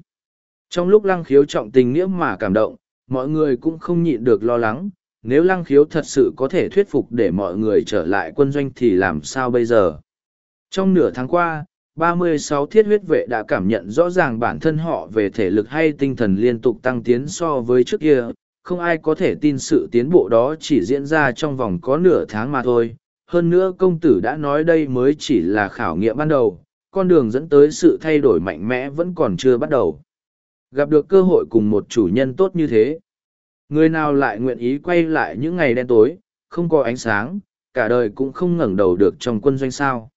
Trong lúc lăng khiếu trọng tình nghĩa mà cảm động, mọi người cũng không nhịn được lo lắng, nếu lăng khiếu thật sự có thể thuyết phục để mọi người trở lại quân doanh thì làm sao bây giờ? Trong nửa tháng qua, 36 thiết huyết vệ đã cảm nhận rõ ràng bản thân họ về thể lực hay tinh thần liên tục tăng tiến so với trước kia, không ai có thể tin sự tiến bộ đó chỉ diễn ra trong vòng có nửa tháng mà thôi. Hơn nữa công tử đã nói đây mới chỉ là khảo nghiệm ban đầu, con đường dẫn tới sự thay đổi mạnh mẽ vẫn còn chưa bắt đầu. Gặp được cơ hội cùng một chủ nhân tốt như thế. Người nào lại nguyện ý quay lại những ngày đen tối không có ánh sáng cả đời cũng không ngẩng đầu được trong quân doanh sao?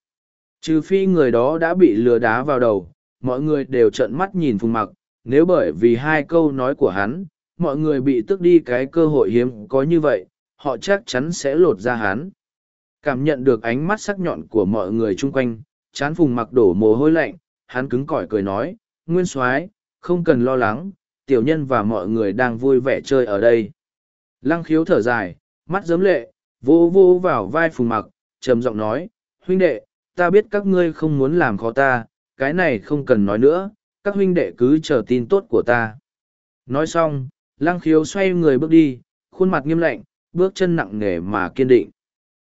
Trừ phi người đó đã bị lừa đá vào đầu mọi người đều trợn mắt nhìn phùng mặc nếu bởi vì hai câu nói của hắn mọi người bị tước đi cái cơ hội hiếm có như vậy họ chắc chắn sẽ lột ra hắn cảm nhận được ánh mắt sắc nhọn của mọi người chung quanh chán phùng mặc đổ mồ hôi lạnh hắn cứng cỏi cười nói nguyên soái không cần lo lắng, tiểu nhân và mọi người đang vui vẻ chơi ở đây. Lăng khiếu thở dài, mắt giấm lệ, vô vô vào vai phùng mặc, trầm giọng nói, huynh đệ, ta biết các ngươi không muốn làm khó ta, cái này không cần nói nữa, các huynh đệ cứ chờ tin tốt của ta. Nói xong, lăng khiếu xoay người bước đi, khuôn mặt nghiêm lạnh, bước chân nặng nề mà kiên định.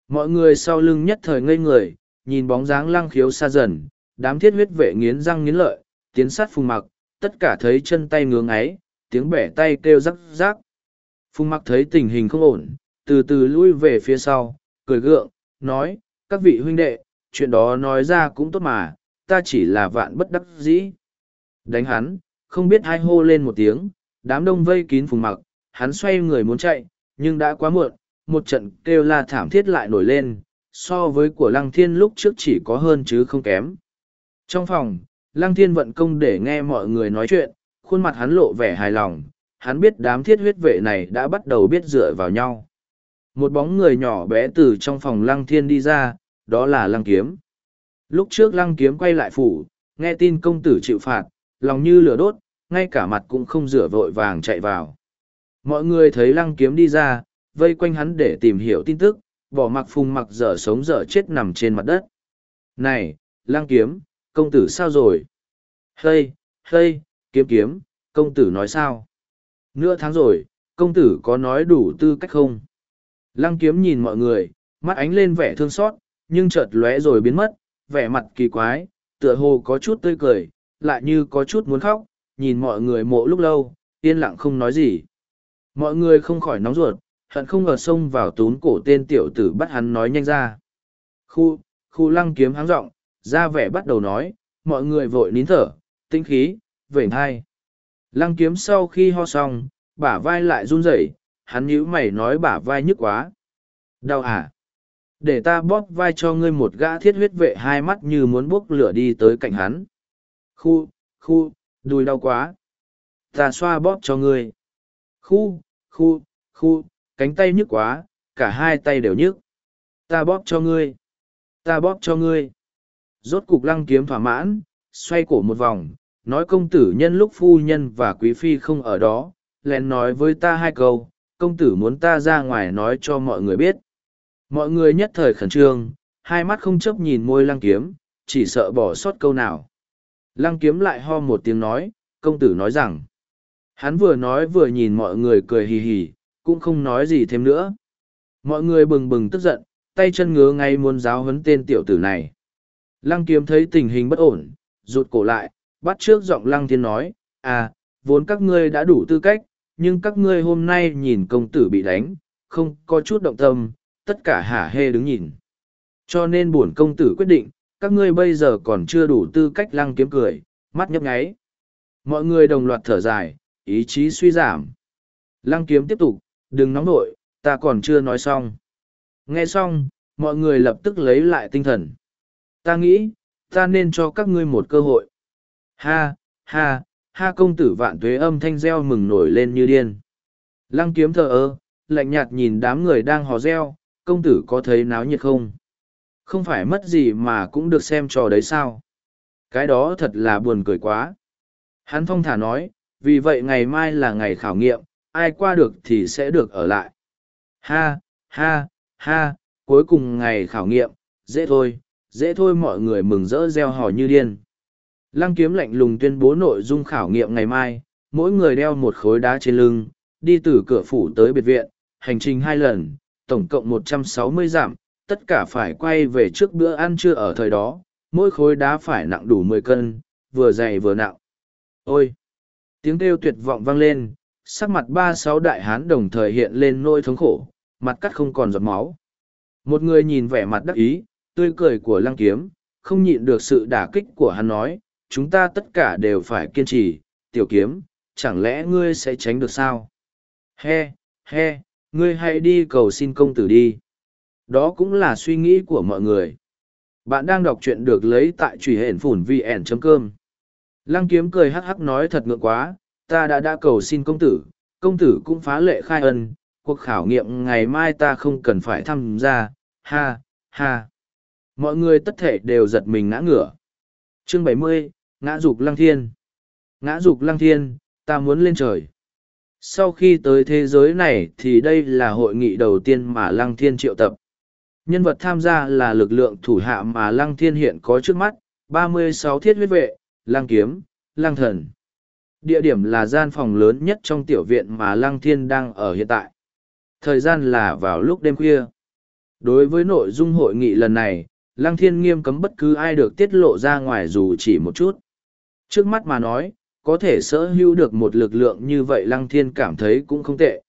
Mọi người sau lưng nhất thời ngây người, nhìn bóng dáng lăng khiếu xa dần, đám thiết huyết vệ nghiến răng nghiến lợi, tiến sát phùng mặc, tất cả thấy chân tay ngưỡng ấy, tiếng bẻ tay kêu rắc rắc. Phùng mặc thấy tình hình không ổn, từ từ lui về phía sau, cười gượng, nói, các vị huynh đệ, chuyện đó nói ra cũng tốt mà, ta chỉ là vạn bất đắc dĩ. Đánh hắn, không biết ai hô lên một tiếng, đám đông vây kín phùng mặc, hắn xoay người muốn chạy, nhưng đã quá muộn, một trận kêu la thảm thiết lại nổi lên, so với của Lăng Thiên lúc trước chỉ có hơn chứ không kém. Trong phòng, Lăng Thiên vận công để nghe mọi người nói chuyện, khuôn mặt hắn lộ vẻ hài lòng, hắn biết đám thiết huyết vệ này đã bắt đầu biết dựa vào nhau. Một bóng người nhỏ bé từ trong phòng Lăng Thiên đi ra, đó là Lăng Kiếm. Lúc trước Lăng Kiếm quay lại phủ, nghe tin công tử chịu phạt, lòng như lửa đốt, ngay cả mặt cũng không rửa vội vàng chạy vào. Mọi người thấy Lăng Kiếm đi ra, vây quanh hắn để tìm hiểu tin tức, bỏ mặc phùng mặc dở sống dở chết nằm trên mặt đất. Này, Lăng Kiếm, công tử sao rồi? Hây, hây, kiếm kiếm, công tử nói sao? Nửa tháng rồi, công tử có nói đủ tư cách không? Lăng kiếm nhìn mọi người, mắt ánh lên vẻ thương xót, nhưng chợt lóe rồi biến mất, vẻ mặt kỳ quái, tựa hồ có chút tươi cười, lại như có chút muốn khóc, nhìn mọi người mộ lúc lâu, yên lặng không nói gì. Mọi người không khỏi nóng ruột, hận không ngờ xông vào tún cổ tên tiểu tử bắt hắn nói nhanh ra. Khu, khu lăng kiếm háng rộng, ra vẻ bắt đầu nói, mọi người vội nín thở, tinh khí, vểnh hai. Lăng kiếm sau khi ho xong, bả vai lại run rẩy, hắn nhíu mày nói bả vai nhức quá. Đau à? Để ta bóp vai cho ngươi một gã thiết huyết vệ hai mắt như muốn bốc lửa đi tới cạnh hắn. Khu, khu, đùi đau quá. Ta xoa bóp cho ngươi. Khu, khu, khu, cánh tay nhức quá, cả hai tay đều nhức. Ta bóp cho ngươi. Ta bóp cho ngươi. Rốt cục lăng kiếm thỏa mãn, xoay cổ một vòng, nói công tử nhân lúc phu nhân và quý phi không ở đó, lén nói với ta hai câu, công tử muốn ta ra ngoài nói cho mọi người biết. Mọi người nhất thời khẩn trương, hai mắt không chấp nhìn môi lăng kiếm, chỉ sợ bỏ sót câu nào. Lăng kiếm lại ho một tiếng nói, công tử nói rằng, hắn vừa nói vừa nhìn mọi người cười hì hì, cũng không nói gì thêm nữa. Mọi người bừng bừng tức giận, tay chân ngứa ngay muốn giáo huấn tên tiểu tử này. Lăng kiếm thấy tình hình bất ổn, rụt cổ lại, bắt trước giọng lăng thiên nói, à, vốn các ngươi đã đủ tư cách, nhưng các ngươi hôm nay nhìn công tử bị đánh, không có chút động tâm, tất cả hả hê đứng nhìn. Cho nên buồn công tử quyết định, các ngươi bây giờ còn chưa đủ tư cách lăng kiếm cười, mắt nhấp nháy. Mọi người đồng loạt thở dài, ý chí suy giảm. Lăng kiếm tiếp tục, đừng nóng nội, ta còn chưa nói xong. Nghe xong, mọi người lập tức lấy lại tinh thần. Ta nghĩ, ta nên cho các ngươi một cơ hội. Ha, ha, ha công tử vạn tuế âm thanh reo mừng nổi lên như điên. Lăng kiếm thờ ơ, lạnh nhạt nhìn đám người đang hò reo, công tử có thấy náo nhiệt không? Không phải mất gì mà cũng được xem trò đấy sao? Cái đó thật là buồn cười quá. Hắn phong thả nói, vì vậy ngày mai là ngày khảo nghiệm, ai qua được thì sẽ được ở lại. Ha, ha, ha, cuối cùng ngày khảo nghiệm, dễ thôi, dễ thôi mọi người mừng rỡ reo hò như điên. Lăng kiếm lạnh lùng tuyên bố nội dung khảo nghiệm ngày mai, mỗi người đeo một khối đá trên lưng, đi từ cửa phủ tới biệt viện, hành trình hai lần, tổng cộng một trăm sáu mươi tất cả phải quay về trước bữa ăn trưa ở thời đó, mỗi khối đá phải nặng đủ mười cân, vừa dày vừa nặng. Ôi! Tiếng kêu tuyệt vọng vang lên, sắc mặt ba sáu đại hán đồng thời hiện lên nỗi thống khổ, mặt cắt không còn giọt máu. Một người nhìn vẻ mặt đắc ý, tươi cười của lăng kiếm, không nhịn được sự đả kích của hắn nói, chúng ta tất cả đều phải kiên trì, tiểu kiếm, chẳng lẽ ngươi sẽ tránh được sao? He, he, ngươi hãy đi cầu xin công tử đi. Đó cũng là suy nghĩ của mọi người. Bạn đang đọc truyện được lấy tại truy hển phủn vn.com. Lăng kiếm cười hắc hắc nói thật ngượng quá, ta đã đã cầu xin công tử, công tử cũng phá lệ khai ân, cuộc khảo nghiệm ngày mai ta không cần phải tham gia, ha, ha. Mọi người tất thể đều giật mình ngã ngửa. Chương bảy mươi ngã dục lăng thiên ngã dục lăng thiên ta muốn lên trời sau khi tới thế giới này thì đây là hội nghị đầu tiên mà lăng thiên triệu tập. Nhân vật tham gia là lực lượng thủ hạ mà lăng thiên hiện có trước mắt ba mươi sáu thiết huyết vệ lăng kiếm lăng thần. Địa điểm là gian phòng lớn nhất trong tiểu viện mà lăng thiên đang ở hiện tại. Thời gian là vào lúc đêm khuya. Đối với nội dung hội nghị lần này lăng thiên nghiêm cấm bất cứ ai được tiết lộ ra ngoài dù chỉ một chút. Trước mắt mà nói, có thể sở hữu được một lực lượng như vậy lăng thiên cảm thấy cũng không tệ.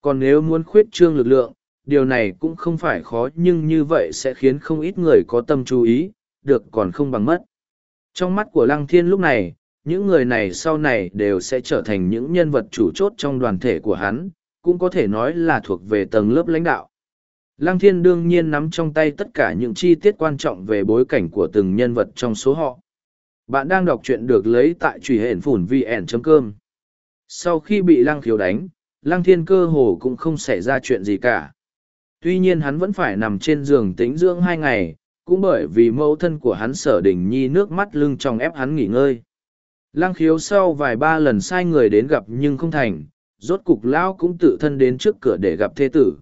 Còn nếu muốn khuyết trương lực lượng, điều này cũng không phải khó nhưng như vậy sẽ khiến không ít người có tâm chú ý, được còn không bằng mất. Trong mắt của lăng thiên lúc này, những người này sau này đều sẽ trở thành những nhân vật chủ chốt trong đoàn thể của hắn, cũng có thể nói là thuộc về tầng lớp lãnh đạo. Lăng thiên đương nhiên nắm trong tay tất cả những chi tiết quan trọng về bối cảnh của từng nhân vật trong số họ. Bạn đang đọc truyện được lấy tại truy hển phủn vn.com. Sau khi bị lăng khiếu đánh, lăng thiên cơ hồ cũng không xảy ra chuyện gì cả. Tuy nhiên hắn vẫn phải nằm trên giường tĩnh dưỡng hai ngày, cũng bởi vì mẫu thân của hắn sở đình nhi nước mắt lưng trong ép hắn nghỉ ngơi. Lăng khiếu sau vài ba lần sai người đến gặp nhưng không thành, rốt cục lão cũng tự thân đến trước cửa để gặp thê tử.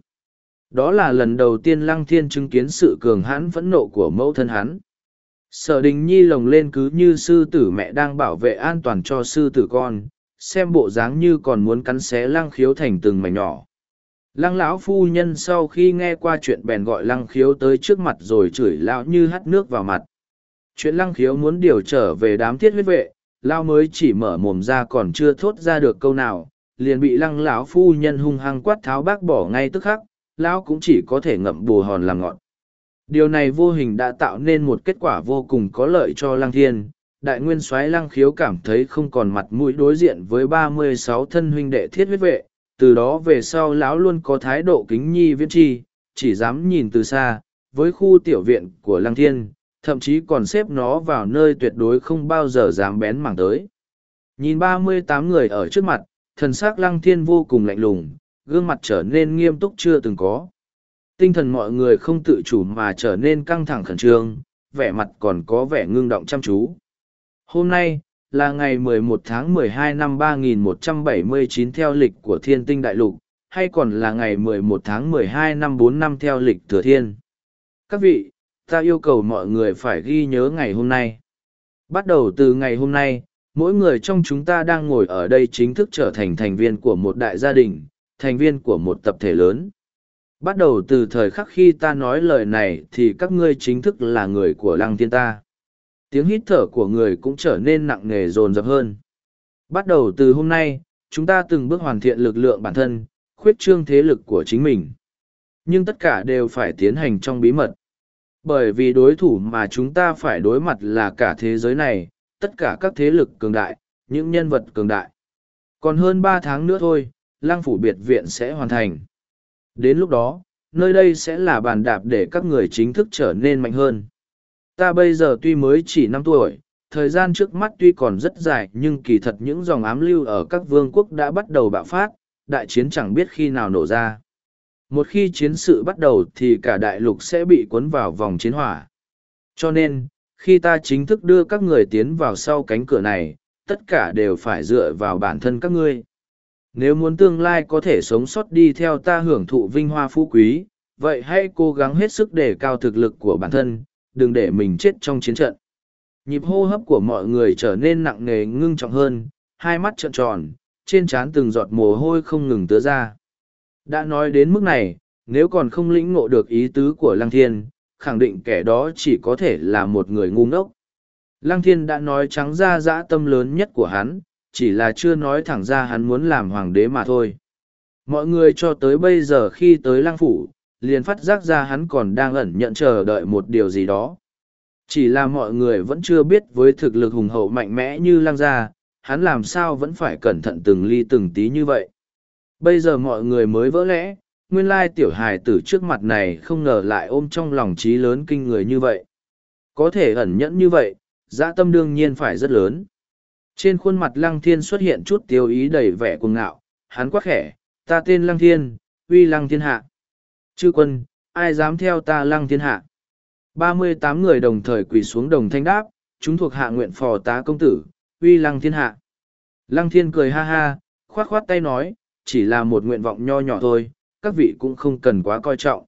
Đó là lần đầu tiên Lăng Thiên chứng kiến sự cường hãn phẫn nộ của mẫu thân hắn. Sở đình nhi lồng lên cứ như sư tử mẹ đang bảo vệ an toàn cho sư tử con, xem bộ dáng như còn muốn cắn xé lăng khiếu thành từng mảnh nhỏ. Lăng lão phu nhân sau khi nghe qua chuyện bèn gọi lăng khiếu tới trước mặt rồi chửi lão như hắt nước vào mặt. Chuyện lăng khiếu muốn điều trở về đám thiết huyết vệ, lão mới chỉ mở mồm ra còn chưa thốt ra được câu nào, liền bị lăng lão phu nhân hung hăng quát tháo bác bỏ ngay tức khắc, lão cũng chỉ có thể ngậm bù hòn làm ngọn. Điều này vô hình đã tạo nên một kết quả vô cùng có lợi cho lăng thiên. Đại nguyên soái lăng khiếu cảm thấy không còn mặt mũi đối diện với ba mươi sáu thân huynh đệ thiết huyết vệ, từ đó về sau lão luôn có thái độ kính nhi viễn chi, chỉ dám nhìn từ xa, với khu tiểu viện của lăng thiên, thậm chí còn xếp nó vào nơi tuyệt đối không bao giờ dám bén mảng tới. Nhìn ba mươi tám người ở trước mặt, thần sắc lăng thiên vô cùng lạnh lùng, gương mặt trở nên nghiêm túc chưa từng có. Tinh thần mọi người không tự chủ mà trở nên căng thẳng khẩn trương, vẻ mặt còn có vẻ ngưng động chăm chú. Hôm nay, là ngày 11 tháng 12 năm 3179 theo lịch của thiên tinh đại lục, hay còn là ngày 11 tháng 12 năm 4 năm theo lịch thừa thiên. Các vị, ta yêu cầu mọi người phải ghi nhớ ngày hôm nay. Bắt đầu từ ngày hôm nay, mỗi người trong chúng ta đang ngồi ở đây chính thức trở thành thành viên của một đại gia đình, thành viên của một tập thể lớn. Bắt đầu từ thời khắc khi ta nói lời này thì các ngươi chính thức là người của lăng Thiên ta. Tiếng hít thở của người cũng trở nên nặng nề rồn rập hơn. Bắt đầu từ hôm nay, chúng ta từng bước hoàn thiện lực lượng bản thân, khuyết trương thế lực của chính mình. Nhưng tất cả đều phải tiến hành trong bí mật. Bởi vì đối thủ mà chúng ta phải đối mặt là cả thế giới này, tất cả các thế lực cường đại, những nhân vật cường đại. Còn hơn ba tháng nữa thôi, lang phủ biệt viện sẽ hoàn thành. Đến lúc đó, nơi đây sẽ là bàn đạp để các người chính thức trở nên mạnh hơn. Ta bây giờ tuy mới chỉ năm tuổi, thời gian trước mắt tuy còn rất dài nhưng kỳ thật những dòng ám lưu ở các vương quốc đã bắt đầu bạo phát, đại chiến chẳng biết khi nào nổ ra. Một khi chiến sự bắt đầu thì cả đại lục sẽ bị cuốn vào vòng chiến hỏa. Cho nên, khi ta chính thức đưa các người tiến vào sau cánh cửa này, tất cả đều phải dựa vào bản thân các ngươi. Nếu muốn tương lai có thể sống sót đi theo ta hưởng thụ vinh hoa phú quý, vậy hãy cố gắng hết sức để cao thực lực của bản thân, đừng để mình chết trong chiến trận. Nhịp hô hấp của mọi người trở nên nặng nề ngưng trọng hơn, hai mắt trợn tròn, trên trán từng giọt mồ hôi không ngừng tứa ra. Đã nói đến mức này, nếu còn không lĩnh ngộ được ý tứ của Lăng Thiên, khẳng định kẻ đó chỉ có thể là một người ngu ngốc. Lăng Thiên đã nói trắng ra dã tâm lớn nhất của hắn, chỉ là chưa nói thẳng ra hắn muốn làm hoàng đế mà thôi. Mọi người cho tới bây giờ khi tới Lăng Phủ, liền phát giác ra hắn còn đang ẩn nhận chờ đợi một điều gì đó. Chỉ là mọi người vẫn chưa biết với thực lực hùng hậu mạnh mẽ như Lăng Gia, hắn làm sao vẫn phải cẩn thận từng ly từng tí như vậy. Bây giờ mọi người mới vỡ lẽ, nguyên lai tiểu hài tử trước mặt này không ngờ lại ôm trong lòng trí lớn kinh người như vậy. Có thể ẩn nhẫn như vậy, dã tâm đương nhiên phải rất lớn. Trên khuôn mặt Lăng Thiên xuất hiện chút tiêu ý đầy vẻ cuồng ngạo, hắn quắc khẽ, ta tên Lăng Thiên, uy Lăng Thiên Hạ. Chư quân, ai dám theo ta Lăng Thiên Hạ? ba mươi tám người đồng thời quỳ xuống đồng thanh đáp, chúng thuộc hạ nguyện phò tá công tử, uy Lăng Thiên Hạ. Lăng Thiên cười ha ha, khoát khoát tay nói, chỉ là một nguyện vọng nho nhỏ thôi, các vị cũng không cần quá coi trọng.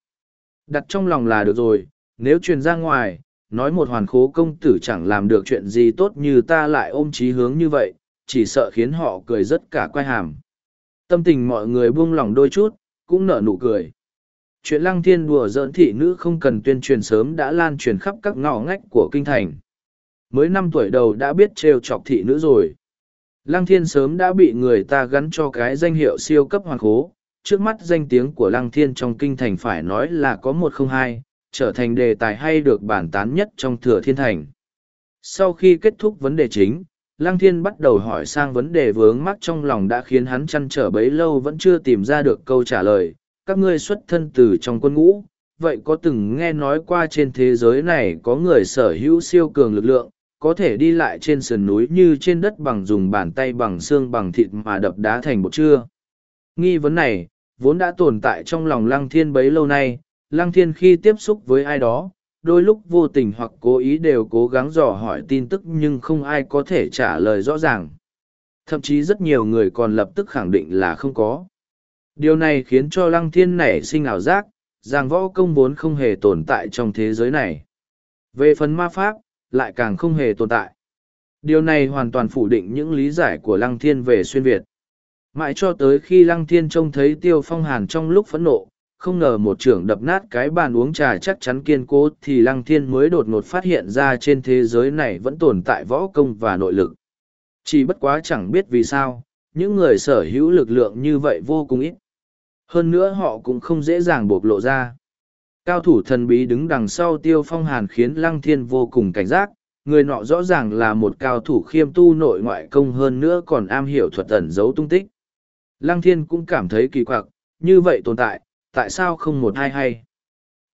Đặt trong lòng là được rồi, nếu truyền ra ngoài, nói một hoàn khố công tử chẳng làm được chuyện gì tốt như ta lại ôm chí hướng như vậy, chỉ sợ khiến họ cười rất cả quay hàm. Tâm tình mọi người buông lỏng đôi chút, cũng nở nụ cười. Chuyện lăng thiên đùa giỡn thị nữ không cần tuyên truyền sớm đã lan truyền khắp các ngõ ngách của kinh thành. Mới năm tuổi đầu đã biết trêu chọc thị nữ rồi. Lăng thiên sớm đã bị người ta gắn cho cái danh hiệu siêu cấp hoàn khố, trước mắt danh tiếng của lăng thiên trong kinh thành phải nói là có một không hai, trở thành đề tài hay được bản tán nhất trong thừa thiên thành. Sau khi kết thúc vấn đề chính, Lăng Thiên bắt đầu hỏi sang vấn đề vướng mắc trong lòng đã khiến hắn chăn trở bấy lâu vẫn chưa tìm ra được câu trả lời. Các ngươi xuất thân từ trong quân ngũ, vậy có từng nghe nói qua trên thế giới này có người sở hữu siêu cường lực lượng, có thể đi lại trên sườn núi như trên đất bằng dùng bàn tay bằng xương bằng thịt mà đập đá thành bột chưa? Nghi vấn này, vốn đã tồn tại trong lòng Lăng Thiên bấy lâu nay, Lăng Thiên khi tiếp xúc với ai đó, đôi lúc vô tình hoặc cố ý đều cố gắng dò hỏi tin tức nhưng không ai có thể trả lời rõ ràng. Thậm chí rất nhiều người còn lập tức khẳng định là không có. Điều này khiến cho Lăng Thiên nảy sinh ảo giác, rằng võ công vốn không hề tồn tại trong thế giới này. Về phần ma pháp, lại càng không hề tồn tại. Điều này hoàn toàn phủ định những lý giải của Lăng Thiên về xuyên Việt. Mãi cho tới khi Lăng Thiên trông thấy Tiêu Phong Hàn trong lúc phẫn nộ, không ngờ một trưởng đập nát cái bàn uống trà chắc chắn kiên cố thì Lăng Thiên mới đột ngột phát hiện ra trên thế giới này vẫn tồn tại võ công và nội lực. Chỉ bất quá chẳng biết vì sao, những người sở hữu lực lượng như vậy vô cùng ít. Hơn nữa họ cũng không dễ dàng bộc lộ ra. Cao thủ thần bí đứng đằng sau tiêu phong hàn khiến lăng thiên vô cùng cảnh giác, người nọ rõ ràng là một cao thủ khiêm tu nội ngoại công hơn nữa còn am hiểu thuật ẩn giấu tung tích. Lăng thiên cũng cảm thấy kỳ quặc, như vậy tồn tại, tại sao không một ai hay?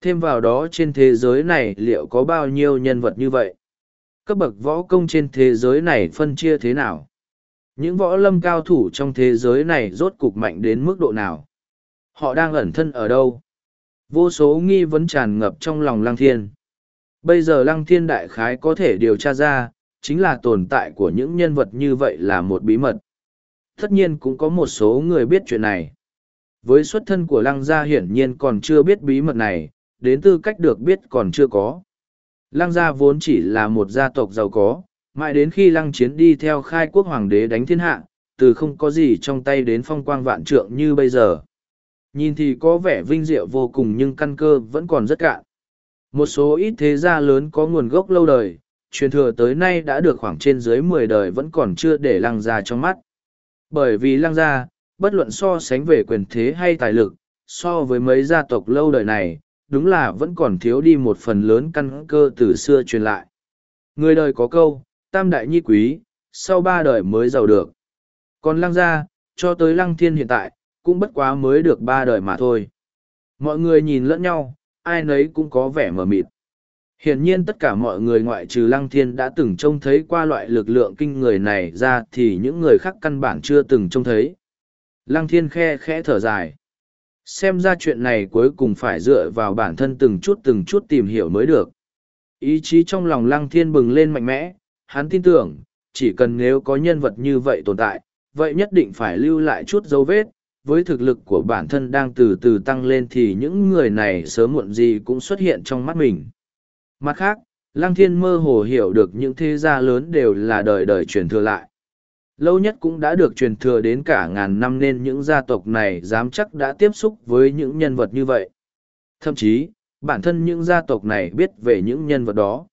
Thêm vào đó trên thế giới này liệu có bao nhiêu nhân vật như vậy? Cấp bậc võ công trên thế giới này phân chia thế nào? Những võ lâm cao thủ trong thế giới này rốt cục mạnh đến mức độ nào? Họ đang ẩn thân ở đâu? Vô số nghi vấn tràn ngập trong lòng lăng thiên. Bây giờ lăng thiên đại khái có thể điều tra ra, chính là tồn tại của những nhân vật như vậy là một bí mật. Tất nhiên cũng có một số người biết chuyện này. Với xuất thân của lăng gia hiển nhiên còn chưa biết bí mật này, đến tư cách được biết còn chưa có. Lăng gia vốn chỉ là một gia tộc giàu có, mãi đến khi lăng chiến đi theo khai quốc hoàng đế đánh thiên hạ, từ không có gì trong tay đến phong quang vạn trượng như bây giờ. Nhìn thì có vẻ vinh diệu vô cùng nhưng căn cơ vẫn còn rất cạn. Một số ít thế gia lớn có nguồn gốc lâu đời, truyền thừa tới nay đã được khoảng trên dưới mười đời vẫn còn chưa để lăng gia trong mắt. Bởi vì lăng gia, bất luận so sánh về quyền thế hay tài lực, so với mấy gia tộc lâu đời này, đúng là vẫn còn thiếu đi một phần lớn căn cơ từ xưa truyền lại. Người đời có câu, tam đại nhi quý, sau ba đời mới giàu được. Còn lăng gia, cho tới lăng thiên hiện tại, cũng bất quá mới được ba đời mà thôi. Mọi người nhìn lẫn nhau, ai nấy cũng có vẻ mờ mịt. Hiển nhiên tất cả mọi người ngoại trừ Lăng Thiên đã từng trông thấy qua loại lực lượng kinh người này ra thì những người khác căn bản chưa từng trông thấy. Lăng Thiên khe khẽ thở dài. Xem ra chuyện này cuối cùng phải dựa vào bản thân từng chút từng chút tìm hiểu mới được. Ý chí trong lòng Lăng Thiên bừng lên mạnh mẽ, hắn tin tưởng, chỉ cần nếu có nhân vật như vậy tồn tại, vậy nhất định phải lưu lại chút dấu vết, với thực lực của bản thân đang từ từ tăng lên thì những người này sớm muộn gì cũng xuất hiện trong mắt mình. Mặt khác, Lăng Thiên mơ hồ hiểu được những thế gia lớn đều là đời đời truyền thừa lại. Lâu nhất cũng đã được truyền thừa đến cả ngàn năm nên những gia tộc này dám chắc đã tiếp xúc với những nhân vật như vậy. Thậm chí, bản thân những gia tộc này biết về những nhân vật đó.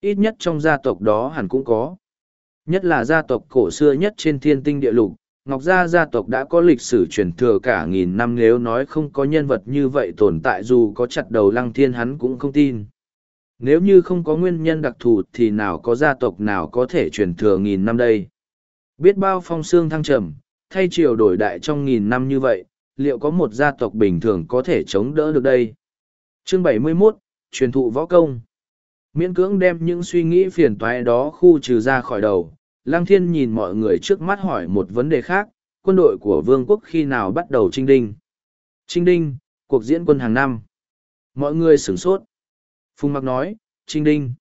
Ít nhất trong gia tộc đó hẳn cũng có. Nhất là gia tộc cổ xưa nhất trên thiên tinh địa lục, Ngọc Gia gia tộc đã có lịch sử truyền thừa cả nghìn năm nếu nói không có nhân vật như vậy tồn tại dù có chặt đầu lăng thiên hắn cũng không tin. Nếu như không có nguyên nhân đặc thù thì nào có gia tộc nào có thể truyền thừa nghìn năm đây. Biết bao phong xương thăng trầm, thay triều đổi đại trong nghìn năm như vậy, liệu có một gia tộc bình thường có thể chống đỡ được đây? Chương 71, truyền thụ võ công. Miễn cưỡng đem những suy nghĩ phiền toái đó khu trừ ra khỏi đầu, Lăng Thiên nhìn mọi người trước mắt hỏi một vấn đề khác, quân đội của vương quốc khi nào bắt đầu trinh đinh? Trinh đinh, cuộc diễn quân hàng năm. Mọi người sửng sốt. Phùng Mặc nói, trinh đinh.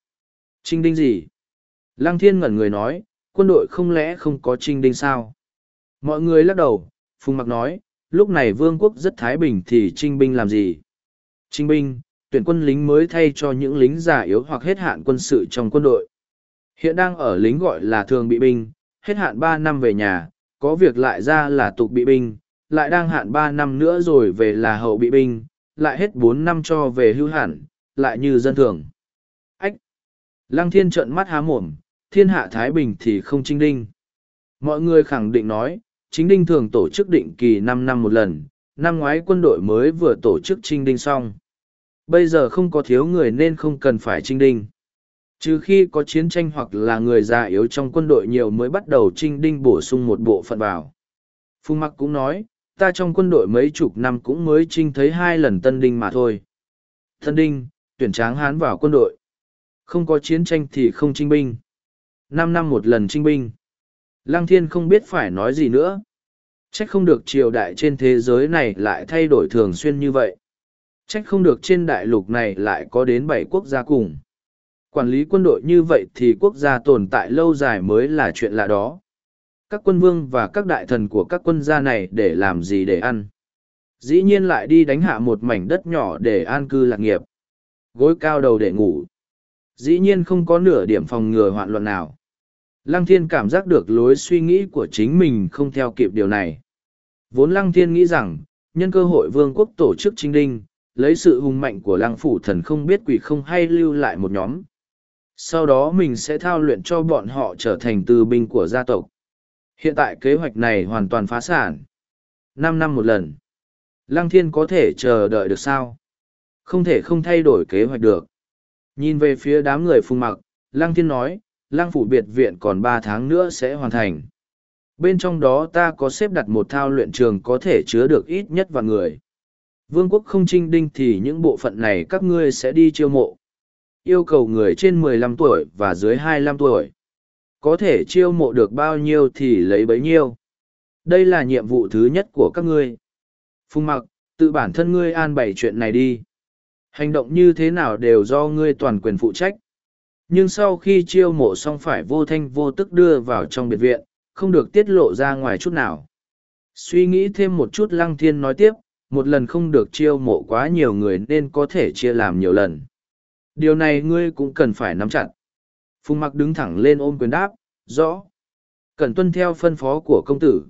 Trinh đinh gì? Lăng Thiên ngẩn người nói, quân đội không lẽ không có trinh đinh sao? Mọi người lắc đầu, Phùng Mặc nói, lúc này vương quốc rất thái bình thì trinh binh làm gì? Trinh binh, tuyển quân lính mới thay cho những lính già yếu hoặc hết hạn quân sự trong quân đội. Hiện đang ở lính gọi là thường bị binh, hết hạn ba năm về nhà, có việc lại ra là tục bị binh, lại đang hạn ba năm nữa rồi về là hậu bị binh, lại hết bốn năm cho về hưu hạn, lại như dân thường. Ách! Lăng thiên trợn mắt há mồm, thiên hạ Thái Bình thì không chính đinh. Mọi người khẳng định nói, chính đinh thường tổ chức định kỳ năm năm một lần, năm ngoái quân đội mới vừa tổ chức trinh đinh xong. Bây giờ không có thiếu người nên không cần phải trinh đinh. Trừ khi có chiến tranh hoặc là người già yếu trong quân đội nhiều mới bắt đầu trinh đinh bổ sung một bộ phận vào. Phùng Mặc cũng nói, ta trong quân đội mấy chục năm cũng mới trinh thấy hai lần tân đinh mà thôi. Tân đinh, tuyển tráng hán vào quân đội. Không có chiến tranh thì không trinh binh. Năm năm một lần trinh binh. Lăng thiên không biết phải nói gì nữa. Trách không được triều đại trên thế giới này lại thay đổi thường xuyên như vậy. Trách không được trên đại lục này lại có đến bảy quốc gia cùng. Quản lý quân đội như vậy thì quốc gia tồn tại lâu dài mới là chuyện lạ đó. Các quân vương và các đại thần của các quân gia này để làm gì để ăn. Dĩ nhiên lại đi đánh hạ một mảnh đất nhỏ để an cư lạc nghiệp. Gối cao đầu để ngủ. Dĩ nhiên không có nửa điểm phòng ngừa hoạn loạn nào. Lăng thiên cảm giác được lối suy nghĩ của chính mình không theo kịp điều này. Vốn Lăng thiên nghĩ rằng, nhân cơ hội vương quốc tổ chức trinh đinh, lấy sự hùng mạnh của lăng phủ thần không biết quỷ không hay lưu lại một nhóm. Sau đó mình sẽ thao luyện cho bọn họ trở thành tư binh của gia tộc. Hiện tại kế hoạch này hoàn toàn phá sản. Năm năm một lần. Lăng thiên có thể chờ đợi được sao? Không thể không thay đổi kế hoạch được. Nhìn về phía đám người phùng mặc, Lăng thiên nói, Lang phủ biệt viện còn ba tháng nữa sẽ hoàn thành. Bên trong đó ta có xếp đặt một thao luyện trường có thể chứa được ít nhất vạn người. Vương quốc không trinh đinh thì những bộ phận này các ngươi sẽ đi chiêu mộ. Yêu cầu người trên 15 tuổi và dưới 25 tuổi. Có thể chiêu mộ được bao nhiêu thì lấy bấy nhiêu. Đây là nhiệm vụ thứ nhất của các ngươi. Phùng mặc, tự bản thân ngươi an bày chuyện này đi. Hành động như thế nào đều do ngươi toàn quyền phụ trách. Nhưng sau khi chiêu mộ xong phải vô thanh vô tức đưa vào trong biệt viện, không được tiết lộ ra ngoài chút nào. Suy nghĩ thêm một chút lăng thiên nói tiếp, một lần không được chiêu mộ quá nhiều người nên có thể chia làm nhiều lần. Điều này ngươi cũng cần phải nắm chặt. Phùng mặc đứng thẳng lên ôm quyền đáp, rõ. Cần tuân theo phân phó của công tử.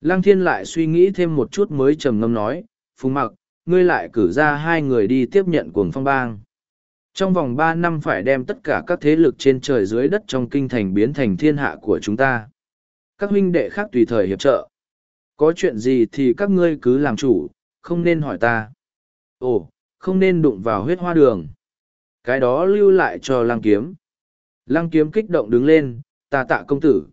Lăng thiên lại suy nghĩ thêm một chút mới trầm ngâm nói, Phùng mặc, ngươi lại cử ra hai người đi tiếp nhận cuồng phong bang. Trong vòng ba năm phải đem tất cả các thế lực trên trời dưới đất trong kinh thành biến thành thiên hạ của chúng ta. Các huynh đệ khác tùy thời hiệp trợ. Có chuyện gì thì các ngươi cứ làm chủ, không nên hỏi ta. Ồ, không nên đụng vào huyết hoa đường. Cái đó lưu lại cho lăng kiếm. Lăng kiếm kích động đứng lên, ta tạ công tử.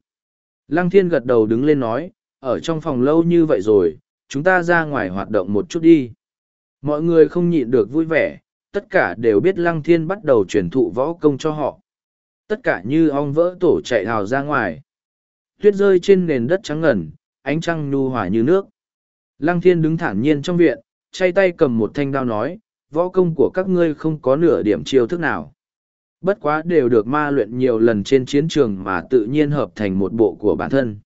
Lăng thiên gật đầu đứng lên nói, ở trong phòng lâu như vậy rồi, chúng ta ra ngoài hoạt động một chút đi. Mọi người không nhịn được vui vẻ, tất cả đều biết lăng thiên bắt đầu truyền thụ võ công cho họ. Tất cả như ong vỡ tổ chạy hào ra ngoài. Tuyết rơi trên nền đất trắng ngần, ánh trăng nhu hòa như nước. Lăng thiên đứng thản nhiên trong viện, chay tay cầm một thanh đao nói, võ công của các ngươi không có nửa điểm chiêu thức nào. Bất quá đều được ma luyện nhiều lần trên chiến trường mà tự nhiên hợp thành một bộ của bản thân.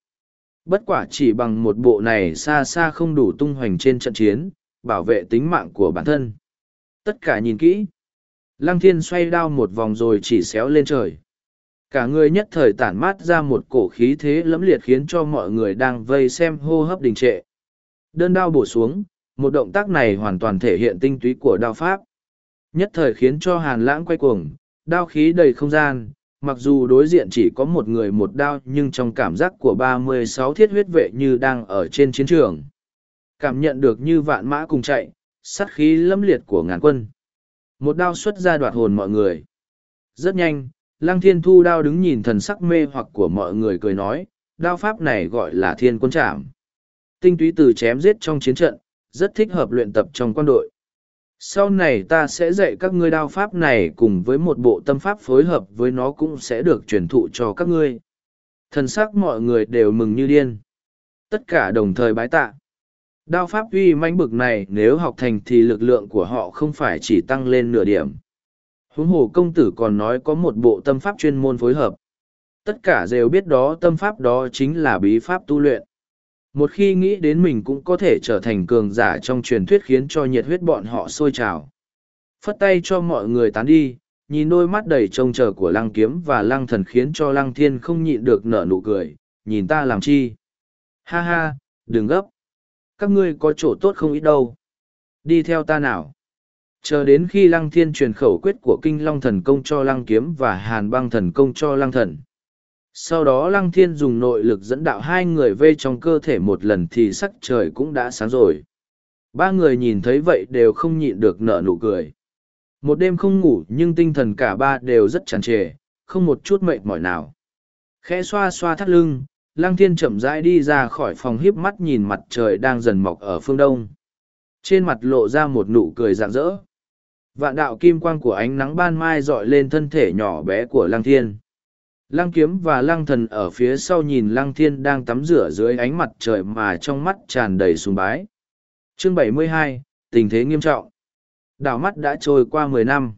Bất quả chỉ bằng một bộ này xa xa không đủ tung hoành trên trận chiến, bảo vệ tính mạng của bản thân. Tất cả nhìn kỹ. Lăng thiên xoay đao một vòng rồi chỉ xéo lên trời. Cả người nhất thời tản mát ra một cổ khí thế lẫm liệt khiến cho mọi người đang vây xem hô hấp đình trệ. Đơn đao bổ xuống, một động tác này hoàn toàn thể hiện tinh túy của đao pháp. Nhất thời khiến cho hàn lãng quay cuồng, đao khí đầy không gian, mặc dù đối diện chỉ có một người một đao nhưng trong cảm giác của ba mươi sáu thiết huyết vệ như đang ở trên chiến trường. Cảm nhận được như vạn mã cùng chạy, sát khí lâm liệt của ngàn quân. Một đao xuất ra đoạt hồn mọi người. Rất nhanh, Lăng Thiên Thu đao đứng nhìn thần sắc mê hoặc của mọi người cười nói, đao pháp này gọi là thiên quân trảm. Tinh túy từ chém giết trong chiến trận, rất thích hợp luyện tập trong quân đội. Sau này ta sẽ dạy các ngươi đao pháp này cùng với một bộ tâm pháp phối hợp với nó cũng sẽ được truyền thụ cho các ngươi. Thần sắc mọi người đều mừng như điên. Tất cả đồng thời bái tạ. Đao pháp uy manh bực này nếu học thành thì lực lượng của họ không phải chỉ tăng lên nửa điểm. Huống hồ công tử còn nói có một bộ tâm pháp chuyên môn phối hợp. Tất cả đều biết đó tâm pháp đó chính là bí pháp tu luyện. Một khi nghĩ đến mình cũng có thể trở thành cường giả trong truyền thuyết khiến cho nhiệt huyết bọn họ sôi trào. Phất tay cho mọi người tán đi, nhìn đôi mắt đầy trông chờ của lăng kiếm và lăng thần khiến cho lăng thiên không nhịn được nở nụ cười, nhìn ta làm chi. Ha ha, đừng gấp. Các ngươi có chỗ tốt không ít đâu. Đi theo ta nào. Chờ đến khi lăng thiên truyền khẩu quyết của kinh long thần công cho lăng kiếm và hàn băng thần công cho lăng thần sau đó lăng thiên dùng nội lực dẫn đạo hai người vây trong cơ thể một lần thì sắc trời cũng đã sáng rồi ba người nhìn thấy vậy đều không nhịn được nở nụ cười Một đêm không ngủ nhưng tinh thần cả ba đều rất tràn trề, không một chút mệt mỏi nào. Khẽ xoa xoa thắt lưng, Lăng Thiên chậm rãi đi ra khỏi phòng híp mắt nhìn mặt trời đang dần mọc ở phương đông. Trên mặt lộ ra một nụ cười rạng rỡ. Vạn đạo kim quang của ánh nắng ban mai dọi lên thân thể nhỏ bé của Lăng Thiên. Lăng kiếm và lăng thần ở phía sau nhìn lăng thiên đang tắm rửa dưới ánh mặt trời mà trong mắt tràn đầy sùng bái. Chương 72, tình thế nghiêm trọng. Đảo mắt đã trôi qua mười năm.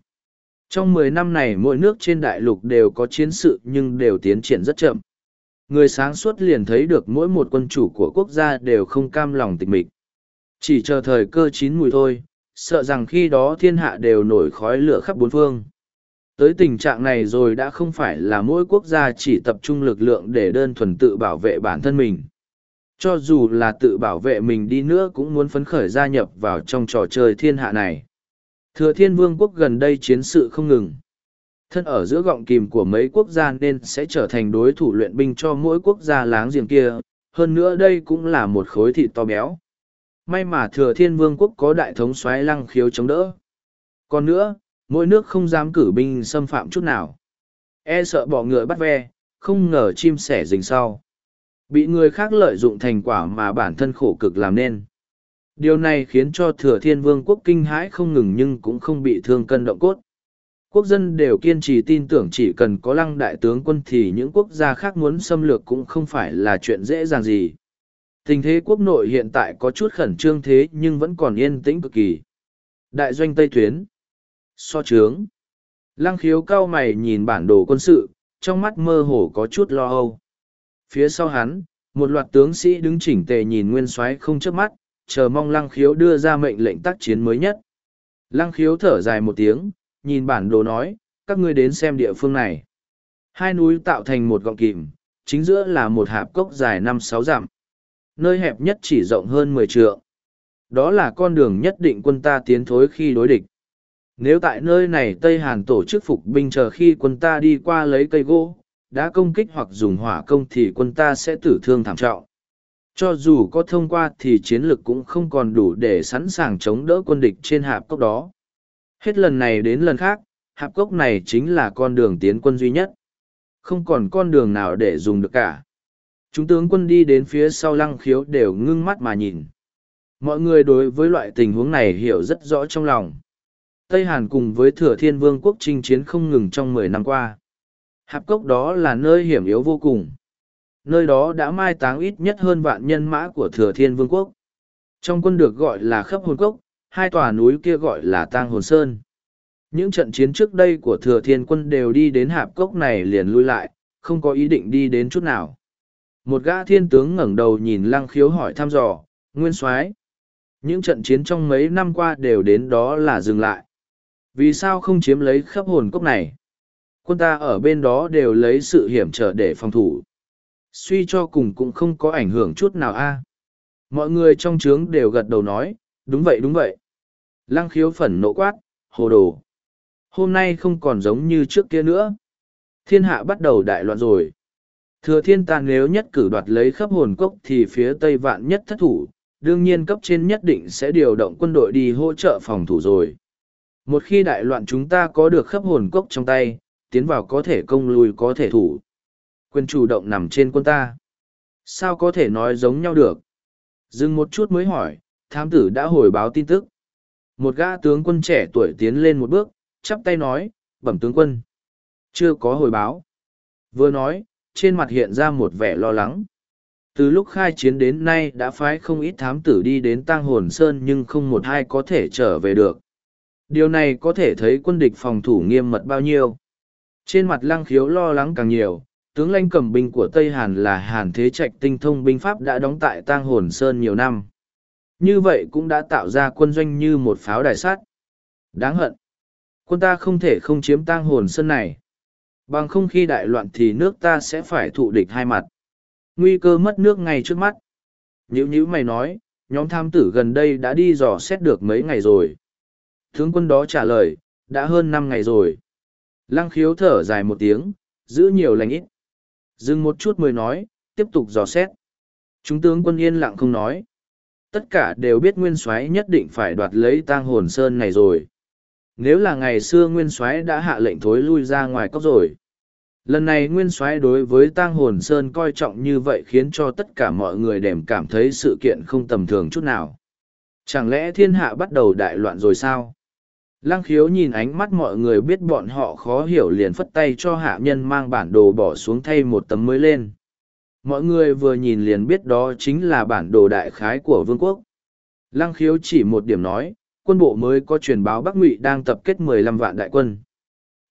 Trong mười năm này mỗi nước trên đại lục đều có chiến sự nhưng đều tiến triển rất chậm. Người sáng suốt liền thấy được mỗi một quân chủ của quốc gia đều không cam lòng tịch mịch. Chỉ chờ thời cơ chín mùi thôi, sợ rằng khi đó thiên hạ đều nổi khói lửa khắp bốn phương. Tới tình trạng này rồi đã không phải là mỗi quốc gia chỉ tập trung lực lượng để đơn thuần tự bảo vệ bản thân mình. Cho dù là tự bảo vệ mình đi nữa cũng muốn phấn khởi gia nhập vào trong trò chơi thiên hạ này. Thừa thiên vương quốc gần đây chiến sự không ngừng. Thân ở giữa gọng kìm của mấy quốc gia nên sẽ trở thành đối thủ luyện binh cho mỗi quốc gia láng giềng kia, hơn nữa đây cũng là một khối thịt to béo. May mà thừa thiên vương quốc có đại thống soái lăng khiếu chống đỡ. Còn nữa, mỗi nước không dám cử binh xâm phạm chút nào e sợ bỏ ngựa bắt ve không ngờ chim sẻ rình sau bị người khác lợi dụng thành quả mà bản thân khổ cực làm nên điều này khiến cho thừa thiên vương quốc kinh hãi không ngừng nhưng cũng không bị thương cân động cốt quốc dân đều kiên trì tin tưởng chỉ cần có lăng đại tướng quân thì những quốc gia khác muốn xâm lược cũng không phải là chuyện dễ dàng gì tình thế quốc nội hiện tại có chút khẩn trương thế nhưng vẫn còn yên tĩnh cực kỳ đại doanh tây tuyến so trướng. Lăng khiếu cao mày nhìn bản đồ quân sự, trong mắt mơ hồ có chút lo âu. Phía sau hắn, một loạt tướng sĩ đứng chỉnh tề nhìn nguyên soái không chớp mắt, chờ mong lăng khiếu đưa ra mệnh lệnh tác chiến mới nhất. Lăng khiếu thở dài một tiếng, nhìn bản đồ nói, các ngươi đến xem địa phương này. Hai núi tạo thành một gọng kìm, chính giữa là một hạp cốc dài năm sáu dặm. Nơi hẹp nhất chỉ rộng hơn mười trượng. Đó là con đường nhất định quân ta tiến thối khi đối địch. Nếu tại nơi này Tây Hàn tổ chức phục binh chờ khi quân ta đi qua lấy cây gỗ, đã công kích hoặc dùng hỏa công thì quân ta sẽ tử thương thảm trọng. Cho dù có thông qua thì chiến lực cũng không còn đủ để sẵn sàng chống đỡ quân địch trên hạp cốc đó. Hết lần này đến lần khác, hạp cốc này chính là con đường tiến quân duy nhất. Không còn con đường nào để dùng được cả. Chúng tướng quân đi đến phía sau lăng khiếu đều ngưng mắt mà nhìn. Mọi người đối với loại tình huống này hiểu rất rõ trong lòng. Tây Hàn cùng với Thừa Thiên Vương quốc chinh chiến không ngừng trong mười năm qua. Hạp cốc đó là nơi hiểm yếu vô cùng. Nơi đó đã mai táng ít nhất hơn vạn nhân mã của Thừa Thiên Vương quốc. Trong quân được gọi là khắp hồn cốc, hai tòa núi kia gọi là tang hồn sơn. Những trận chiến trước đây của Thừa Thiên quân đều đi đến hạp cốc này liền lui lại, không có ý định đi đến chút nào. Một gã thiên tướng ngẩng đầu nhìn lăng khiếu hỏi thăm dò, nguyên soái Những trận chiến trong mấy năm qua đều đến đó là dừng lại. Vì sao không chiếm lấy khắp hồn cốc này? Quân ta ở bên đó đều lấy sự hiểm trở để phòng thủ. Suy cho cùng cũng không có ảnh hưởng chút nào a. Mọi người trong trướng đều gật đầu nói, đúng vậy đúng vậy. Lăng khiếu phẩn nộ quát, hồ đồ. Hôm nay không còn giống như trước kia nữa. Thiên hạ bắt đầu đại loạn rồi. Thừa thiên tàn nếu nhất cử đoạt lấy khắp hồn cốc thì phía tây vạn nhất thất thủ, đương nhiên cấp trên nhất định sẽ điều động quân đội đi hỗ trợ phòng thủ rồi. Một khi đại loạn chúng ta có được khắp hồn cốc trong tay, tiến vào có thể công lùi có thể thủ. Quyền chủ động nằm trên quân ta. Sao có thể nói giống nhau được? Dừng một chút mới hỏi, thám tử đã hồi báo tin tức. Một gã tướng quân trẻ tuổi tiến lên một bước, chắp tay nói, bẩm tướng quân. Chưa có hồi báo. Vừa nói, trên mặt hiện ra một vẻ lo lắng. Từ lúc khai chiến đến nay đã phái không ít thám tử đi đến tang hồn sơn nhưng không một ai có thể trở về được. Điều này có thể thấy quân địch phòng thủ nghiêm mật bao nhiêu. Trên mặt lăng khiếu lo lắng càng nhiều, tướng lãnh cầm binh của Tây Hàn là Hàn Thế Trạch tinh thông binh pháp đã đóng tại Tang Hồn Sơn nhiều năm. Như vậy cũng đã tạo ra quân doanh như một pháo đài sắt. Đáng hận. Quân ta không thể không chiếm Tang Hồn sân này. Bằng không khi đại loạn thì nước ta sẽ phải thụ địch hai mặt. Nguy cơ mất nước ngay trước mắt. Nhữ nhữ mày nói, nhóm tham tử gần đây đã đi dò xét được mấy ngày rồi. Tướng quân đó trả lời, đã hơn năm ngày rồi. Lăng khiếu thở dài một tiếng, giữ nhiều lành ít. Dừng một chút mới nói, tiếp tục dò xét. Chúng tướng quân yên lặng không nói. Tất cả đều biết nguyên soái nhất định phải đoạt lấy tang hồn sơn này rồi. nếu là ngày xưa nguyên soái đã hạ lệnh thối lui ra ngoài cốc rồi. Lần này nguyên soái đối với tang hồn sơn coi trọng như vậy khiến cho tất cả mọi người đềm cảm thấy sự kiện không tầm thường chút nào. Chẳng lẽ thiên hạ bắt đầu đại loạn rồi sao? Lăng khiếu nhìn ánh mắt mọi người biết bọn họ khó hiểu liền phất tay cho hạ nhân mang bản đồ bỏ xuống thay một tấm mới lên mọi người vừa nhìn liền biết đó chính là bản đồ đại khái của vương quốc. Lăng khiếu chỉ một điểm nói, quân bộ mới có truyền báo bắc ngụy đang tập kết mười lăm vạn đại quân.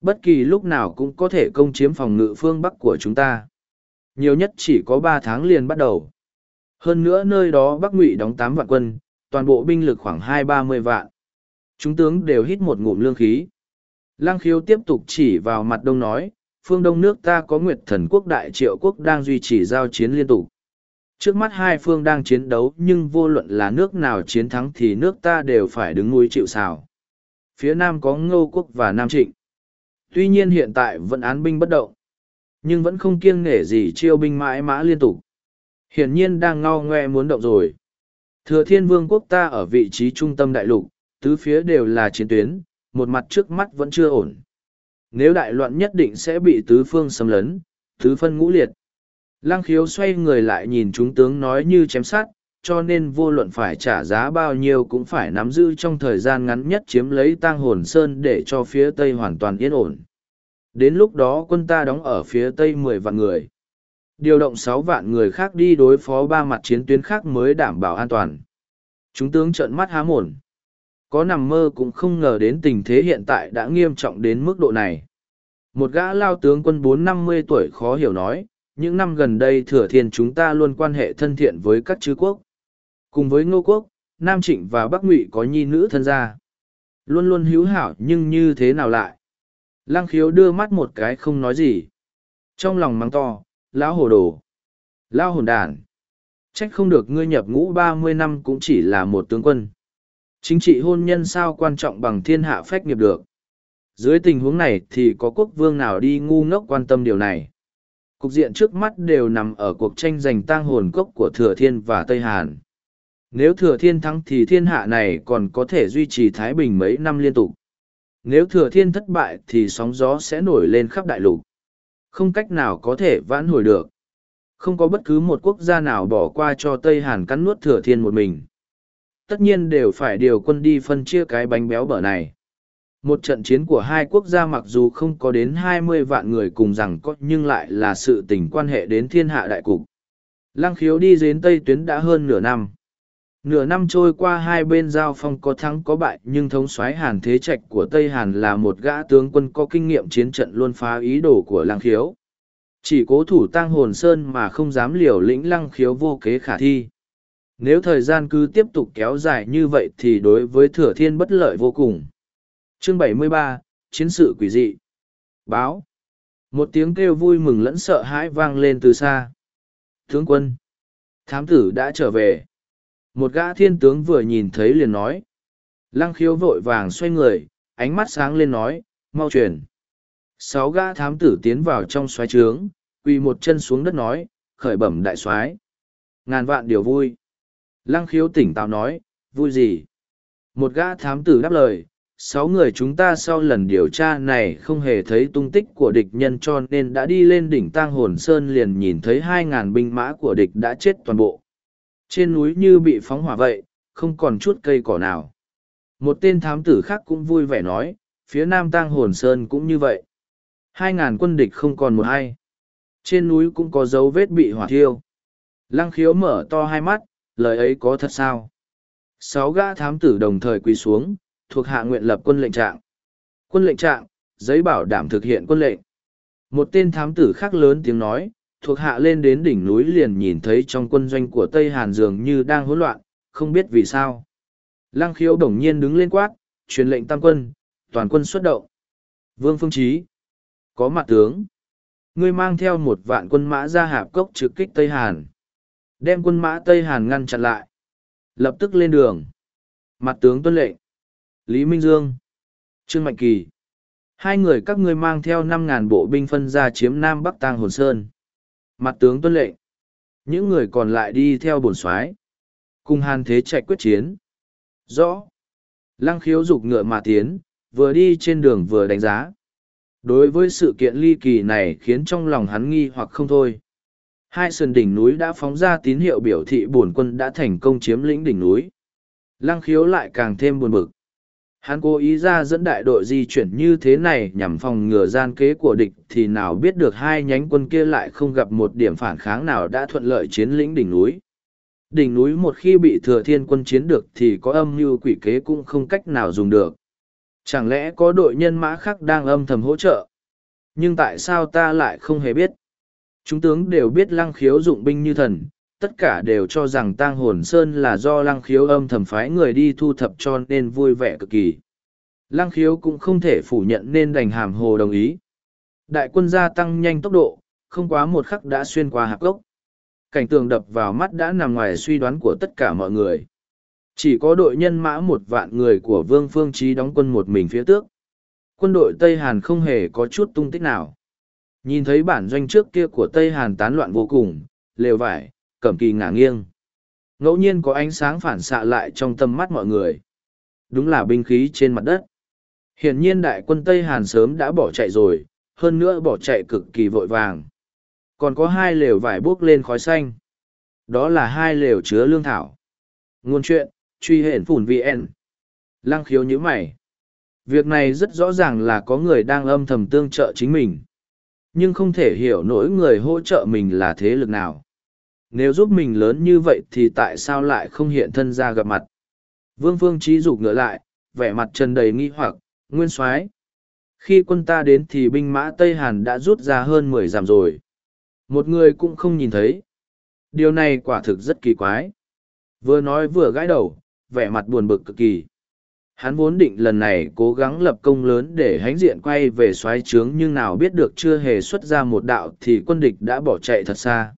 Bất kỳ lúc nào cũng có thể công chiếm phòng ngự phương bắc của chúng ta. Nhiều nhất chỉ có ba tháng liền bắt đầu. Hơn nữa nơi đó bắc ngụy đóng tám vạn quân, toàn bộ binh lực khoảng hai ba mươi vạn. Chúng tướng đều hít một ngụm lương khí. Lăng khiếu tiếp tục chỉ vào mặt đông nói phương đông nước ta có nguyệt thần quốc, đại triệu quốc đang duy trì giao chiến liên tục. Trước mắt hai phương đang chiến đấu, nhưng vô luận là nước nào chiến thắng thì nước ta đều phải đứng núi chịu xào phía nam có ngô quốc và nam trịnh. Tuy nhiên hiện tại vẫn án binh bất động, nhưng vẫn không kiêng nể gì chiêu binh mãi mã liên tục. Hiển nhiên đang ngao ngoe muốn động rồi. Thừa thiên vương quốc ta ở vị trí trung tâm đại lục, tứ phía đều là chiến tuyến, một mặt trước mắt vẫn chưa ổn nếu đại loạn nhất định sẽ bị tứ phương xâm lấn tứ phân ngũ liệt Lăng khiếu xoay người lại nhìn chúng tướng nói như chém sát, cho nên vô luận phải trả giá bao nhiêu cũng phải nắm giữ trong thời gian ngắn nhất chiếm lấy tang hồn sơn để cho phía tây hoàn toàn yên ổn. Đến lúc đó quân ta đóng ở phía tây mười vạn người. Điều động sáu vạn người khác đi đối phó ba mặt chiến tuyến khác mới đảm bảo an toàn. Chúng tướng trợn mắt há mồn. Có nằm mơ cũng không ngờ đến tình thế hiện tại đã nghiêm trọng đến mức độ này. Một gã lao tướng quân bốn năm mươi tuổi khó hiểu nói, những năm gần đây thừa thiên chúng ta luôn quan hệ thân thiện với các chư quốc. Cùng với ngô quốc, Nam Trịnh và Bắc Ngụy có nhi nữ thân gia. Luôn luôn hữu hảo nhưng như thế nào lại? Lăng khiếu đưa mắt một cái không nói gì. Trong lòng mắng to, lão hồ đồ. Lão hồn đàn. Trách không được ngươi nhập ngũ ba mươi năm cũng chỉ là một tướng quân. Chính trị hôn nhân sao quan trọng bằng thiên hạ phách nghiệp được. Dưới tình huống này thì có quốc vương nào đi ngu ngốc quan tâm điều này. Cục diện trước mắt đều nằm ở cuộc tranh giành tang hồn cốc của Thừa Thiên và Tây Hàn. Nếu Thừa Thiên thắng thì thiên hạ này còn có thể duy trì Thái Bình mấy năm liên tục. Nếu Thừa Thiên thất bại thì sóng gió sẽ nổi lên khắp đại lục. Không cách nào có thể vãn hồi được. Không có bất cứ một quốc gia nào bỏ qua cho Tây Hàn cắn nuốt Thừa Thiên một mình. Tất nhiên đều phải điều quân đi phân chia cái bánh béo bở này. Một trận chiến của hai quốc gia mặc dù không có đến hai mươi vạn người cùng rằng có nhưng lại là sự tình quan hệ đến thiên hạ đại cục. Lăng khiếu đi đến Tây Tuyến đã hơn nửa năm. Nửa năm trôi qua hai bên giao phong có thắng có bại, nhưng thống soái Hàn Thế Trạch của Tây Hàn là một gã tướng quân có kinh nghiệm chiến trận luôn phá ý đồ của Lăng khiếu. Chỉ cố thủ tăng hồn sơn mà không dám liều lĩnh Lăng khiếu vô kế khả thi. Nếu thời gian cứ tiếp tục kéo dài như vậy thì đối với thừa thiên bất lợi vô cùng. Chương 73, chiến sự quỷ dị. Báo. Một tiếng kêu vui mừng lẫn sợ hãi vang lên từ xa. Tướng quân. Thám tử đã trở về. Một gã thiên tướng vừa nhìn thấy liền nói. Lăng khiếu vội vàng xoay người ánh mắt sáng lên nói mau truyền sáu gã thám tử tiến vào trong xoáy trướng quỳ một chân xuống đất nói khởi bẩm đại soái. Ngàn vạn điều vui lăng khiếu tỉnh táo nói vui gì? Một gã thám tử đáp lời sáu người chúng ta sau lần điều tra này không hề thấy tung tích của địch nhân cho nên đã đi lên đỉnh tang hồn sơn liền nhìn thấy hai ngàn binh mã của địch đã chết toàn bộ. Trên núi như bị phóng hỏa vậy không còn chút cây cỏ nào. Một tên thám tử khác cũng vui vẻ nói phía nam tang hồn sơn cũng như vậy. Hai ngàn quân địch không còn một ai, trên núi cũng có dấu vết bị hỏa thiêu. Lăng khiếu mở to hai mắt lời ấy có thật sao sáu gã thám tử đồng thời quỳ xuống thuộc hạ nguyện lập quân lệnh trạng. Quân lệnh trạng, giấy bảo đảm thực hiện quân lệnh. Một tên thám tử khác lớn tiếng nói, thuộc hạ lên đến đỉnh núi liền nhìn thấy trong quân doanh của Tây Hàn dường như đang hỗn loạn, không biết vì sao. Lăng khiếu đồng nhiên đứng lên quát, truyền lệnh tam quân, toàn quân xuất động. Vương Phương Trí, có mặt tướng. Ngươi mang theo một vạn quân mã ra hạp cốc trực kích Tây Hàn. Đem quân mã Tây Hàn ngăn chặn lại. Lập tức lên đường. Mặt tướng tuân lệnh. Lý Minh Dương, Trương Mạnh Kỳ. Hai người các ngươi mang theo năm ngàn bộ binh phân ra chiếm Nam Bắc Tang Hồn Sơn. Mặt tướng tuân lệnh. Những người còn lại đi theo bổn soái Cùng hàn thế trạch quyết chiến. Rõ. Lăng khiếu dục ngựa mà tiến, vừa đi trên đường vừa đánh giá. Đối với sự kiện ly kỳ này khiến trong lòng hắn nghi hoặc không thôi. Hai sườn đỉnh núi đã phóng ra tín hiệu biểu thị bổn quân đã thành công chiếm lĩnh đỉnh núi. Lăng khiếu lại càng thêm buồn bực. Hắn cố ý ra dẫn đại đội di chuyển như thế này nhằm phòng ngừa gian kế của địch thì nào biết được hai nhánh quân kia lại không gặp một điểm phản kháng nào đã thuận lợi chiến lĩnh đỉnh núi. Đỉnh núi một khi bị thừa thiên quân chiến được thì có âm mưu quỷ kế cũng không cách nào dùng được. Chẳng lẽ có đội nhân mã khác đang âm thầm hỗ trợ? Nhưng tại sao ta lại không hề biết? Chúng tướng đều biết lăng khiếu dụng binh như thần, tất cả đều cho rằng tang hồn sơn là do lăng khiếu âm thầm phái người đi thu thập cho nên vui vẻ cực kỳ. Lăng khiếu cũng không thể phủ nhận nên đành hàm hồ đồng ý. Đại quân gia tăng nhanh tốc độ, không quá một khắc đã xuyên qua hạp gốc. Cảnh tường đập vào mắt đã nằm ngoài suy đoán của tất cả mọi người. Chỉ có đội nhân mã một vạn người của Vương Phương Trí đóng quân một mình phía tước. Quân đội Tây Hàn không hề có chút tung tích nào. Nhìn thấy bản doanh trước kia của Tây Hàn tán loạn vô cùng, lều vải, cẩm kỳ ngả nghiêng. Ngẫu nhiên có ánh sáng phản xạ lại trong tâm mắt mọi người. Đúng là binh khí trên mặt đất. Hiển nhiên đại quân Tây Hàn sớm đã bỏ chạy rồi, hơn nữa bỏ chạy cực kỳ vội vàng. Còn có hai lều vải buốc lên khói xanh. Đó là hai lều chứa lương thảo. Ngôn chuyện, truy hển phủn VN. Lăng khiếu như mày. Việc này rất rõ ràng là có người đang âm thầm tương trợ chính mình. Nhưng không thể hiểu nỗi người hỗ trợ mình là thế lực nào. Nếu giúp mình lớn như vậy thì tại sao lại không hiện thân ra gặp mặt? Vương Phương Trí dục ngựa lại, vẻ mặt trần đầy nghi hoặc, nguyên soái Khi quân ta đến thì binh mã Tây Hàn đã rút ra hơn mười dặm rồi. Một người cũng không nhìn thấy. Điều này quả thực rất kỳ quái. Vừa nói vừa gãi đầu, vẻ mặt buồn bực cực kỳ. Hắn vốn định lần này cố gắng lập công lớn để hãnh diện quay về xoáy trướng nhưng nào biết được chưa hề xuất ra một đạo thì quân địch đã bỏ chạy thật xa.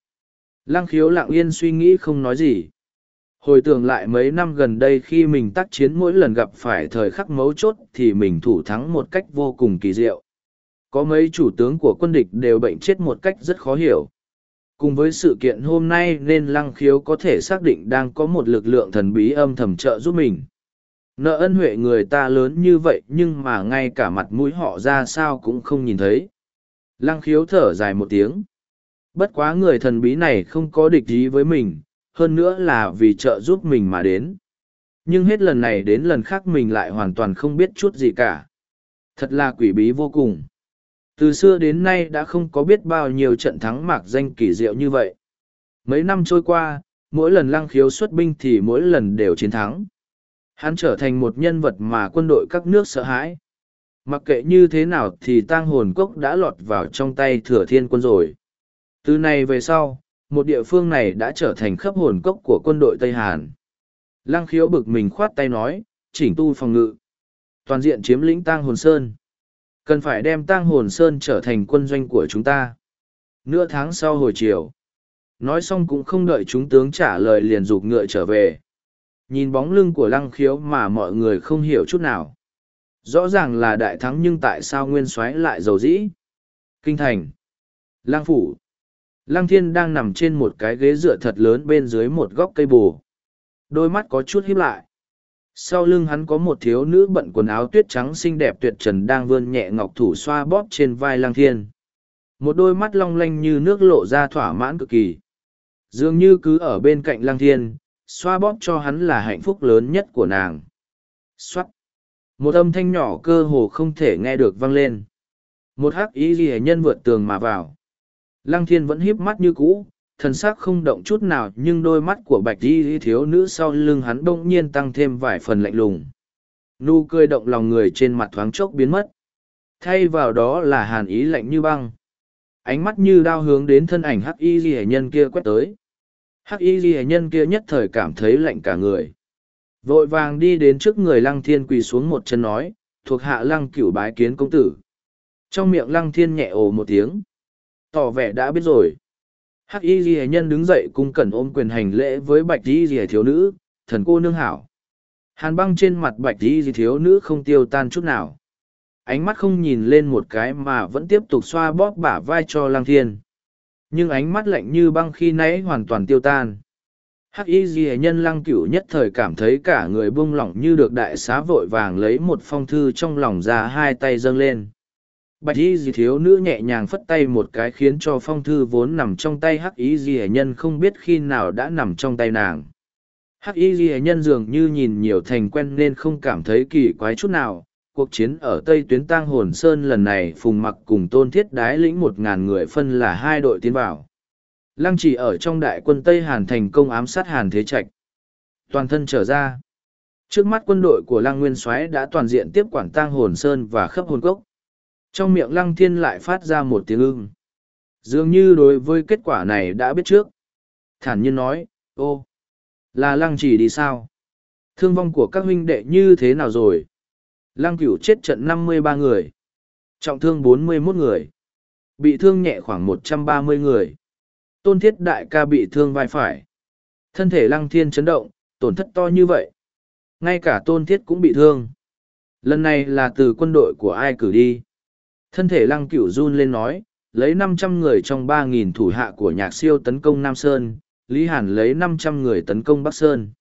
Lăng khiếu lặng yên suy nghĩ không nói gì. Hồi tưởng lại mấy năm gần đây khi mình tác chiến mỗi lần gặp phải thời khắc mấu chốt thì mình thủ thắng một cách vô cùng kỳ diệu. Có mấy chủ tướng của quân địch đều bệnh chết một cách rất khó hiểu. Cùng với sự kiện hôm nay nên lăng khiếu có thể xác định đang có một lực lượng thần bí âm thầm trợ giúp mình. Nợ ân huệ người ta lớn như vậy nhưng mà ngay cả mặt mũi họ ra sao cũng không nhìn thấy. Lăng khiếu thở dài một tiếng. Bất quá người thần bí này không có địch ý với mình, hơn nữa là vì trợ giúp mình mà đến. Nhưng hết lần này đến lần khác mình lại hoàn toàn không biết chút gì cả. Thật là quỷ bí vô cùng. Từ xưa đến nay đã không có biết bao nhiêu trận thắng mạc danh kỳ diệu như vậy. Mấy năm trôi qua, mỗi lần lăng khiếu xuất binh thì mỗi lần đều chiến thắng. Hắn trở thành một nhân vật mà quân đội các nước sợ hãi. Mặc kệ như thế nào thì tang hồn cốc đã lọt vào trong tay thừa thiên quân rồi. Từ nay về sau, một địa phương này đã trở thành khớp hồn cốc của quân đội Tây Hàn. Lăng khiếu bực mình khoát tay nói, chỉnh tu phòng ngự. Toàn diện chiếm lĩnh tang hồn sơn. Cần phải đem tang hồn sơn trở thành quân doanh của chúng ta. Nửa tháng sau hồi chiều. Nói xong cũng không đợi chúng tướng trả lời liền rục ngựa trở về. Nhìn bóng lưng của lăng khiếu mà mọi người không hiểu chút nào. Rõ ràng là đại thắng nhưng tại sao nguyên soái lại giàu dĩ? Kinh thành. Lăng phủ. Lăng thiên đang nằm trên một cái ghế dựa thật lớn bên dưới một góc cây bù. Đôi mắt có chút híp lại. Sau lưng hắn có một thiếu nữ bận quần áo tuyết trắng xinh đẹp tuyệt trần đang vươn nhẹ ngọc thủ xoa bóp trên vai lăng thiên. Một đôi mắt long lanh như nước lộ ra thỏa mãn cực kỳ. Dường như cứ ở bên cạnh lăng thiên, xoa bóp cho hắn là hạnh phúc lớn nhất của nàng. Xoát! Một âm thanh nhỏ cơ hồ không thể nghe được vang lên. Một hắc ý ghi nhân vượt tường mà vào. Lăng thiên vẫn híp mắt như cũ, thần sắc không động chút nào nhưng đôi mắt của bạch di thiếu nữ sau lưng hắn bỗng nhiên tăng thêm vài phần lạnh lùng nu cười động lòng người trên mặt thoáng chốc biến mất thay vào đó là hàn ý lạnh như băng ánh mắt như đao hướng đến thân ảnh hắc y ghi nhân kia quét tới hắc y ghi nhân kia nhất thời cảm thấy lạnh cả người. Vội vàng đi đến trước người lăng thiên quỳ xuống một chân nói, thuộc hạ lăng cửu bái kiến công tử. Trong miệng lăng thiên nhẹ ồ một tiếng. Tỏ vẻ đã biết rồi. Hắc y ghi nhân đứng dậy cung cẩn ôm quyền hành lễ với bạch y ghi thiếu nữ, thần cô nương hảo. Hàn băng trên mặt bạch y ghi thiếu nữ không tiêu tan chút nào. Ánh mắt không nhìn lên một cái mà vẫn tiếp tục xoa bóp bả vai cho lang thiên nhưng ánh mắt lạnh như băng khi nãy hoàn toàn tiêu tan. Hắc y ghi nhân lăng cửu nhất thời cảm thấy cả người buông lỏng như được đại xá vội vàng lấy một phong thư trong lòng ra hai tay dâng lên. Bạch y dì thiếu nữ nhẹ nhàng phất tay một cái khiến cho phong thư vốn nằm trong tay hắc y dì nhân không biết khi nào đã nằm trong tay nàng. Hắc y dì nhân dường như nhìn nhiều thành quen nên không cảm thấy kỳ quái chút nào cuộc chiến ở tây tuyến tang hồn sơn lần này phùng mặc cùng tôn thiết đái lĩnh một ngàn người phân là hai đội tiến vào. Lăng chỉ ở trong đại quân tây hàn thành công ám sát hàn thế trạch. Toàn thân trở ra. Trước mắt quân đội của lăng nguyên soái đã toàn diện tiếp quản tang hồn sơn và khắp hồn cốc. Trong miệng lăng thiên lại phát ra một tiếng ưng. Dường như đối với kết quả này đã biết trước. Thản nhiên nói, ô, là lăng chỉ đi sao? Thương vong của các huynh đệ như thế nào rồi? Lăng cửu chết trận năm mươi ba người. Trọng thương bốn mươi 41 người. Bị thương nhẹ khoảng một trăm ba mươi người. Tôn thiết đại ca bị thương vai phải. Thân thể lăng thiên chấn động, tổn thất to như vậy. Ngay cả tôn thiết cũng bị thương. Lần này là từ quân đội của ai cử đi? Thân thể lăng cửu run lên nói, lấy năm trăm người trong ba nghìn thủ hạ của nhạc siêu tấn công nam sơn, lý hàn lấy năm trăm người tấn công bắc sơn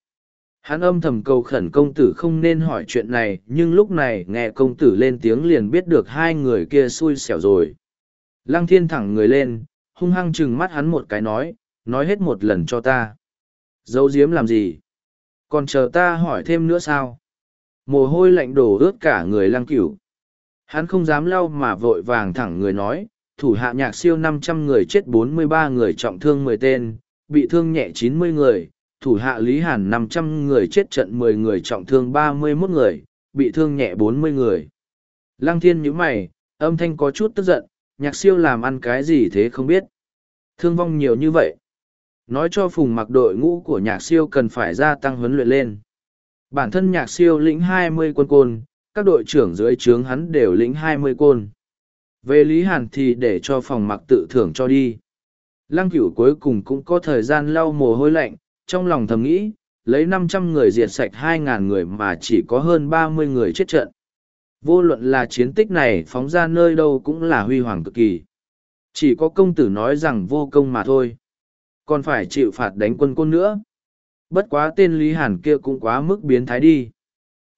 hắn âm thầm cầu khẩn công tử không nên hỏi chuyện này, nhưng lúc này nghe công tử lên tiếng liền biết được hai người kia xui xẻo rồi. Lăng thiên thẳng người lên, hung hăng chừng mắt hắn một cái nói nói hết một lần cho ta. Giấu diếm làm gì? Còn chờ ta hỏi thêm nữa sao? Mồ hôi lạnh đổ ướt cả người lăng cửu. Hắn không dám lau mà vội vàng thẳng người nói, thủ hạ nhạc siêu năm trăm người chết bốn mươi ba người trọng thương mười tên, bị thương nhẹ chín mươi người thủ hạ lý hàn năm trăm người chết trận mười người, trọng thương ba mươi mốt người, bị thương nhẹ bốn mươi người. Lăng thiên nhíu mày, âm thanh có chút tức giận, nhạc siêu làm ăn cái gì thế không biết. Thương vong nhiều như vậy. Nói cho phùng mặc đội ngũ của nhạc siêu cần phải gia tăng huấn luyện lên. Bản thân nhạc siêu lĩnh hai mươi quân côn, các đội trưởng dưới trướng hắn đều lĩnh hai mươi côn. Về lý hàn thì để cho phòng mặc tự thưởng cho đi. Lăng cửu cuối cùng cũng có thời gian lau mồ hôi lạnh trong lòng thầm nghĩ, lấy năm trăm người diệt sạch hai ngàn người mà chỉ có hơn ba mươi người chết trận. Vô luận là chiến tích này phóng ra nơi đâu cũng là huy hoàng cực kỳ. Chỉ có công tử nói rằng vô công mà thôi. Còn phải chịu phạt đánh quân côn nữa. Bất quá tên lý hàn kia cũng quá mức biến thái đi.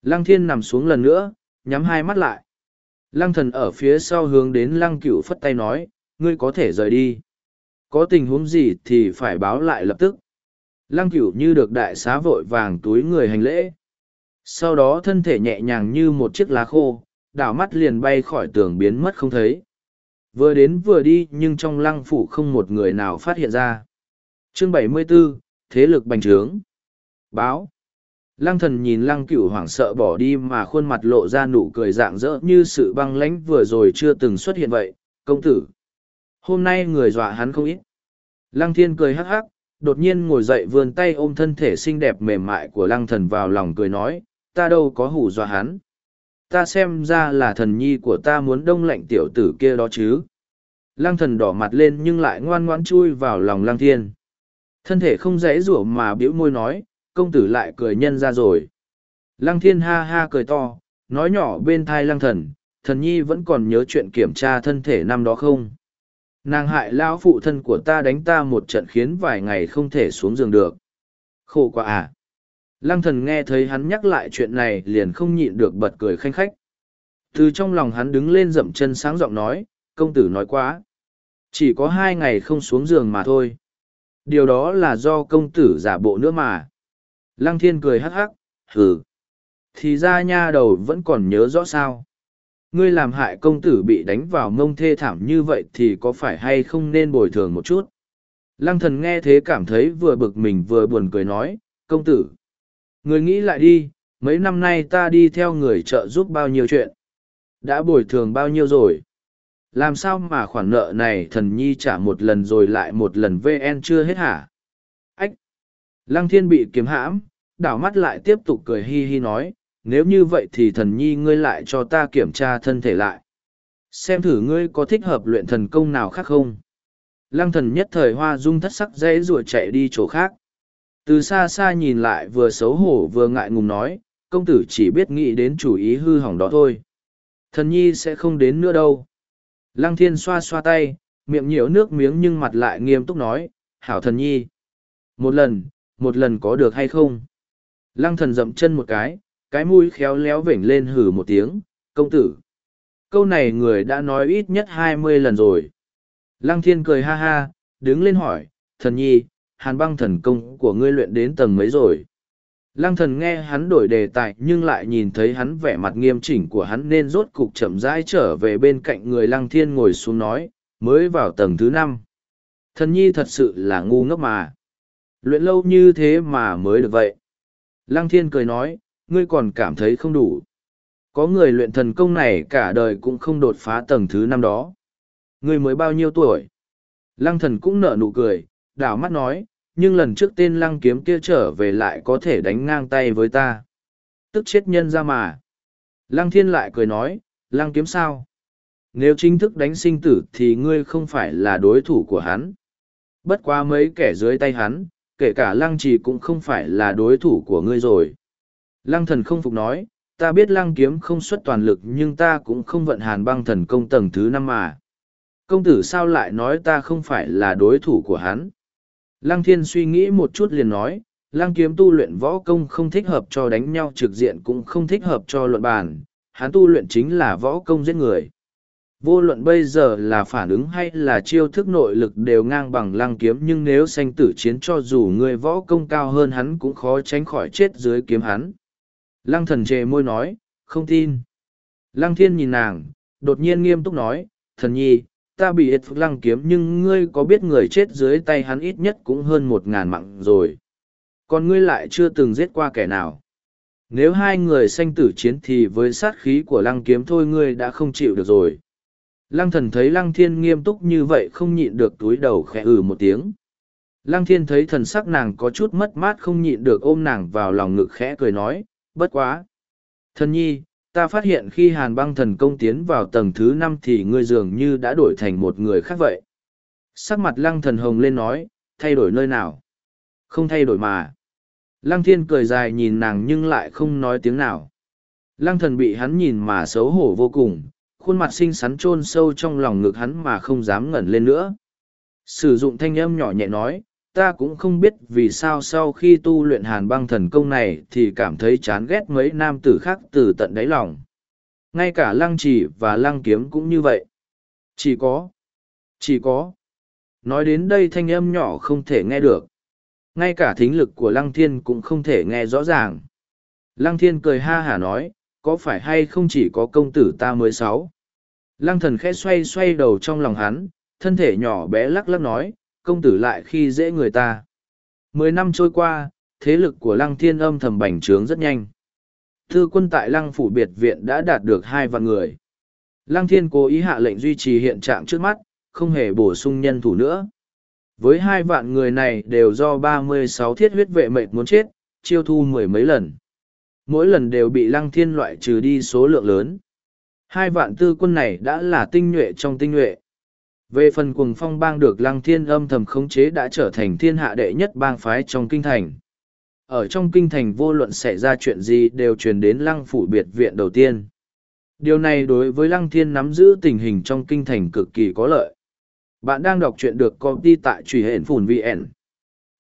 Lăng thiên nằm xuống lần nữa, nhắm hai mắt lại. Lăng thần ở phía sau hướng đến lăng cửu phất tay nói, ngươi có thể rời đi. Có tình huống gì thì phải báo lại lập tức lăng cửu như được đại xá vội vàng túi người hành lễ. Sau đó thân thể nhẹ nhàng như một chiếc lá khô đảo mắt liền bay khỏi tường biến mất không thấy. Vừa đến vừa đi nhưng trong lăng phủ không một người nào phát hiện ra. Chương 74, thế lực bành trướng. Báo. Lăng thần nhìn lăng cửu hoảng sợ bỏ đi mà khuôn mặt lộ ra nụ cười dạng dỡ như sự băng lãnh vừa rồi chưa từng xuất hiện vậy. Công tử. Hôm nay người dọa hắn không ít. Lăng thiên cười hắc hắc đột nhiên ngồi dậy vươn tay ôm thân thể xinh đẹp mềm mại của lăng thần vào lòng cười nói, ta đâu có hủ dọa hắn. Ta xem ra là thần nhi của ta muốn đông lạnh tiểu tử kia đó chứ. Lăng thần đỏ mặt lên nhưng lại ngoan ngoãn chui vào lòng lăng thiên. Thân thể không dễ rủa mà bĩu môi nói, công tử lại cười nhân ra rồi. Lăng thiên ha ha cười to, nói nhỏ bên thai lăng thần thần nhi vẫn còn nhớ chuyện kiểm tra thân thể năm đó không? Nàng hại lão phụ thân của ta đánh ta một trận khiến vài ngày không thể xuống giường được. Khổ quá à. Lăng thần nghe thấy hắn nhắc lại chuyện này liền không nhịn được bật cười khanh khách. Từ trong lòng hắn đứng lên dậm chân sáng giọng nói, công tử nói quá. Chỉ có hai ngày không xuống giường mà thôi. Điều đó là do công tử giả bộ nữa mà. Lăng thiên cười hắc hắc, hừ. Thì ra nha đầu vẫn còn nhớ rõ sao? Ngươi làm hại công tử bị đánh vào mông thê thảm như vậy thì có phải hay không nên bồi thường một chút? Lăng thần nghe thế cảm thấy vừa bực mình vừa buồn cười nói, công tử, người nghĩ lại đi, mấy năm nay ta đi theo người trợ giúp bao nhiêu chuyện? Đã bồi thường bao nhiêu rồi? Làm sao mà khoản nợ này thần nhi trả một lần rồi lại một lần vn chưa hết hả? Ách! Lăng thiên bị kiếm hãm, đảo mắt lại tiếp tục cười hi hi nói nếu như vậy thì thần nhi ngươi lại cho ta kiểm tra thân thể lại. Xem thử ngươi có thích hợp luyện thần công nào khác không? Lăng thần nhất thời hoa dung thất sắc dễ ruột chạy đi chỗ khác. Từ xa xa nhìn lại vừa xấu hổ vừa ngại ngùng nói công tử chỉ biết nghĩ đến chủ ý hư hỏng đó thôi. Thần nhi sẽ không đến nữa đâu. Lăng thiên xoa xoa tay miệng nhiễu nước miếng nhưng mặt lại nghiêm túc nói hảo thần nhi một lần một lần có được hay không? Lăng thần dậm chân một cái, cái mũi khéo léo vểnh lên hử một tiếng, công tử. Câu này người đã nói ít nhất hai mươi lần rồi. Lăng thiên cười ha ha, đứng lên hỏi, thần nhi, hàn băng thần công của ngươi luyện đến tầng mấy rồi? Lăng thần nghe hắn đổi đề tài nhưng lại nhìn thấy hắn vẻ mặt nghiêm chỉnh của hắn nên rốt cục chậm rãi trở về bên cạnh người lăng thiên ngồi xuống nói, mới vào tầng thứ năm. Thần nhi thật sự là ngu ngốc mà. Luyện lâu như thế mà mới được vậy. Lăng thiên cười nói, ngươi còn cảm thấy không đủ. Có người luyện thần công này cả đời cũng không đột phá tầng thứ năm đó. Ngươi mới bao nhiêu tuổi? Lăng thần cũng nở nụ cười, đảo mắt nói, nhưng lần trước tên lăng kiếm kia trở về lại có thể đánh ngang tay với ta. Tức chết nhân ra mà. Lăng thiên lại cười nói, lăng kiếm sao? Nếu chính thức đánh sinh tử thì ngươi không phải là đối thủ của hắn. Bất quá mấy kẻ dưới tay hắn, kể cả lăng trì cũng không phải là đối thủ của ngươi rồi. Lăng thần không phục nói, ta biết lăng kiếm không xuất toàn lực nhưng ta cũng không vận hàn băng thần công tầng thứ năm mà. Công tử sao lại nói ta không phải là đối thủ của hắn? Lăng thiên suy nghĩ một chút liền nói, lăng kiếm tu luyện võ công không thích hợp cho đánh nhau trực diện cũng không thích hợp cho luận bàn, hắn tu luyện chính là võ công giết người. Vô luận bây giờ là phản ứng hay là chiêu thức nội lực đều ngang bằng lăng kiếm nhưng nếu sanh tử chiến cho dù người võ công cao hơn hắn cũng khó tránh khỏi chết dưới kiếm hắn. Lăng thần chề môi nói, không tin. Lăng thiên nhìn nàng, đột nhiên nghiêm túc nói, thần nhi, ta bị ít lăng kiếm nhưng ngươi có biết người chết dưới tay hắn ít nhất cũng hơn một ngàn mạng rồi. Còn ngươi lại chưa từng giết qua kẻ nào. Nếu hai người sanh tử chiến thì với sát khí của lăng kiếm thôi ngươi đã không chịu được rồi. Lăng thần thấy lăng thiên nghiêm túc như vậy không nhịn được túi đầu khẽ ừ một tiếng. Lăng thiên thấy thần sắc nàng có chút mất mát không nhịn được ôm nàng vào lòng ngực khẽ cười nói, bất quá. Thần nhi, ta phát hiện khi hàn băng thần công tiến vào tầng thứ năm thì ngươi dường như đã đổi thành một người khác vậy. Sắc mặt lăng thần hồng lên nói, thay đổi nơi nào? Không thay đổi mà. Lăng thiên cười dài nhìn nàng nhưng lại không nói tiếng nào. Lăng thần bị hắn nhìn mà xấu hổ vô cùng, khuôn mặt xinh xắn chôn sâu trong lòng ngực hắn mà không dám ngẩng lên nữa. Sử dụng thanh âm nhỏ nhẹ nói, ta cũng không biết vì sao sau khi tu luyện hàn băng thần công này thì cảm thấy chán ghét mấy nam tử khác từ tận đáy lòng. Ngay cả lăng trì và lăng kiếm cũng như vậy. Chỉ có. Chỉ có. Nói đến đây thanh âm nhỏ không thể nghe được. Ngay cả thính lực của lăng thiên cũng không thể nghe rõ ràng. Lăng thiên cười ha hả nói, có phải hay không chỉ có công tử ta mới sáu. Lăng thần khẽ xoay xoay đầu trong lòng hắn, thân thể nhỏ bé lắc lắc nói, công tử lại khi dễ người ta. Mười năm trôi qua, thế lực của lăng thiên âm thầm bành trướng rất nhanh. Thư quân tại lăng phủ biệt viện đã đạt được hai vạn người. Lăng thiên cố ý hạ lệnh duy trì hiện trạng trước mắt, không hề bổ sung nhân thủ nữa. Với hai vạn người này đều do ba mươi sáu thiết huyết vệ mệt muốn chết, chiêu thu mười mấy lần. Mỗi lần đều bị lăng thiên loại trừ đi số lượng lớn. Hai vạn tư quân này đã là tinh nhuệ trong tinh nhuệ. Về phần cuồng phong bang được lăng thiên âm thầm khống chế đã trở thành thiên hạ đệ nhất bang phái trong kinh thành. Ở trong kinh thành vô luận xảy ra chuyện gì đều truyền đến lăng phủ biệt viện đầu tiên. Điều này đối với lăng thiên nắm giữ tình hình trong kinh thành cực kỳ có lợi. Bạn đang đọc truyện được copy tại truy hển phùn VN.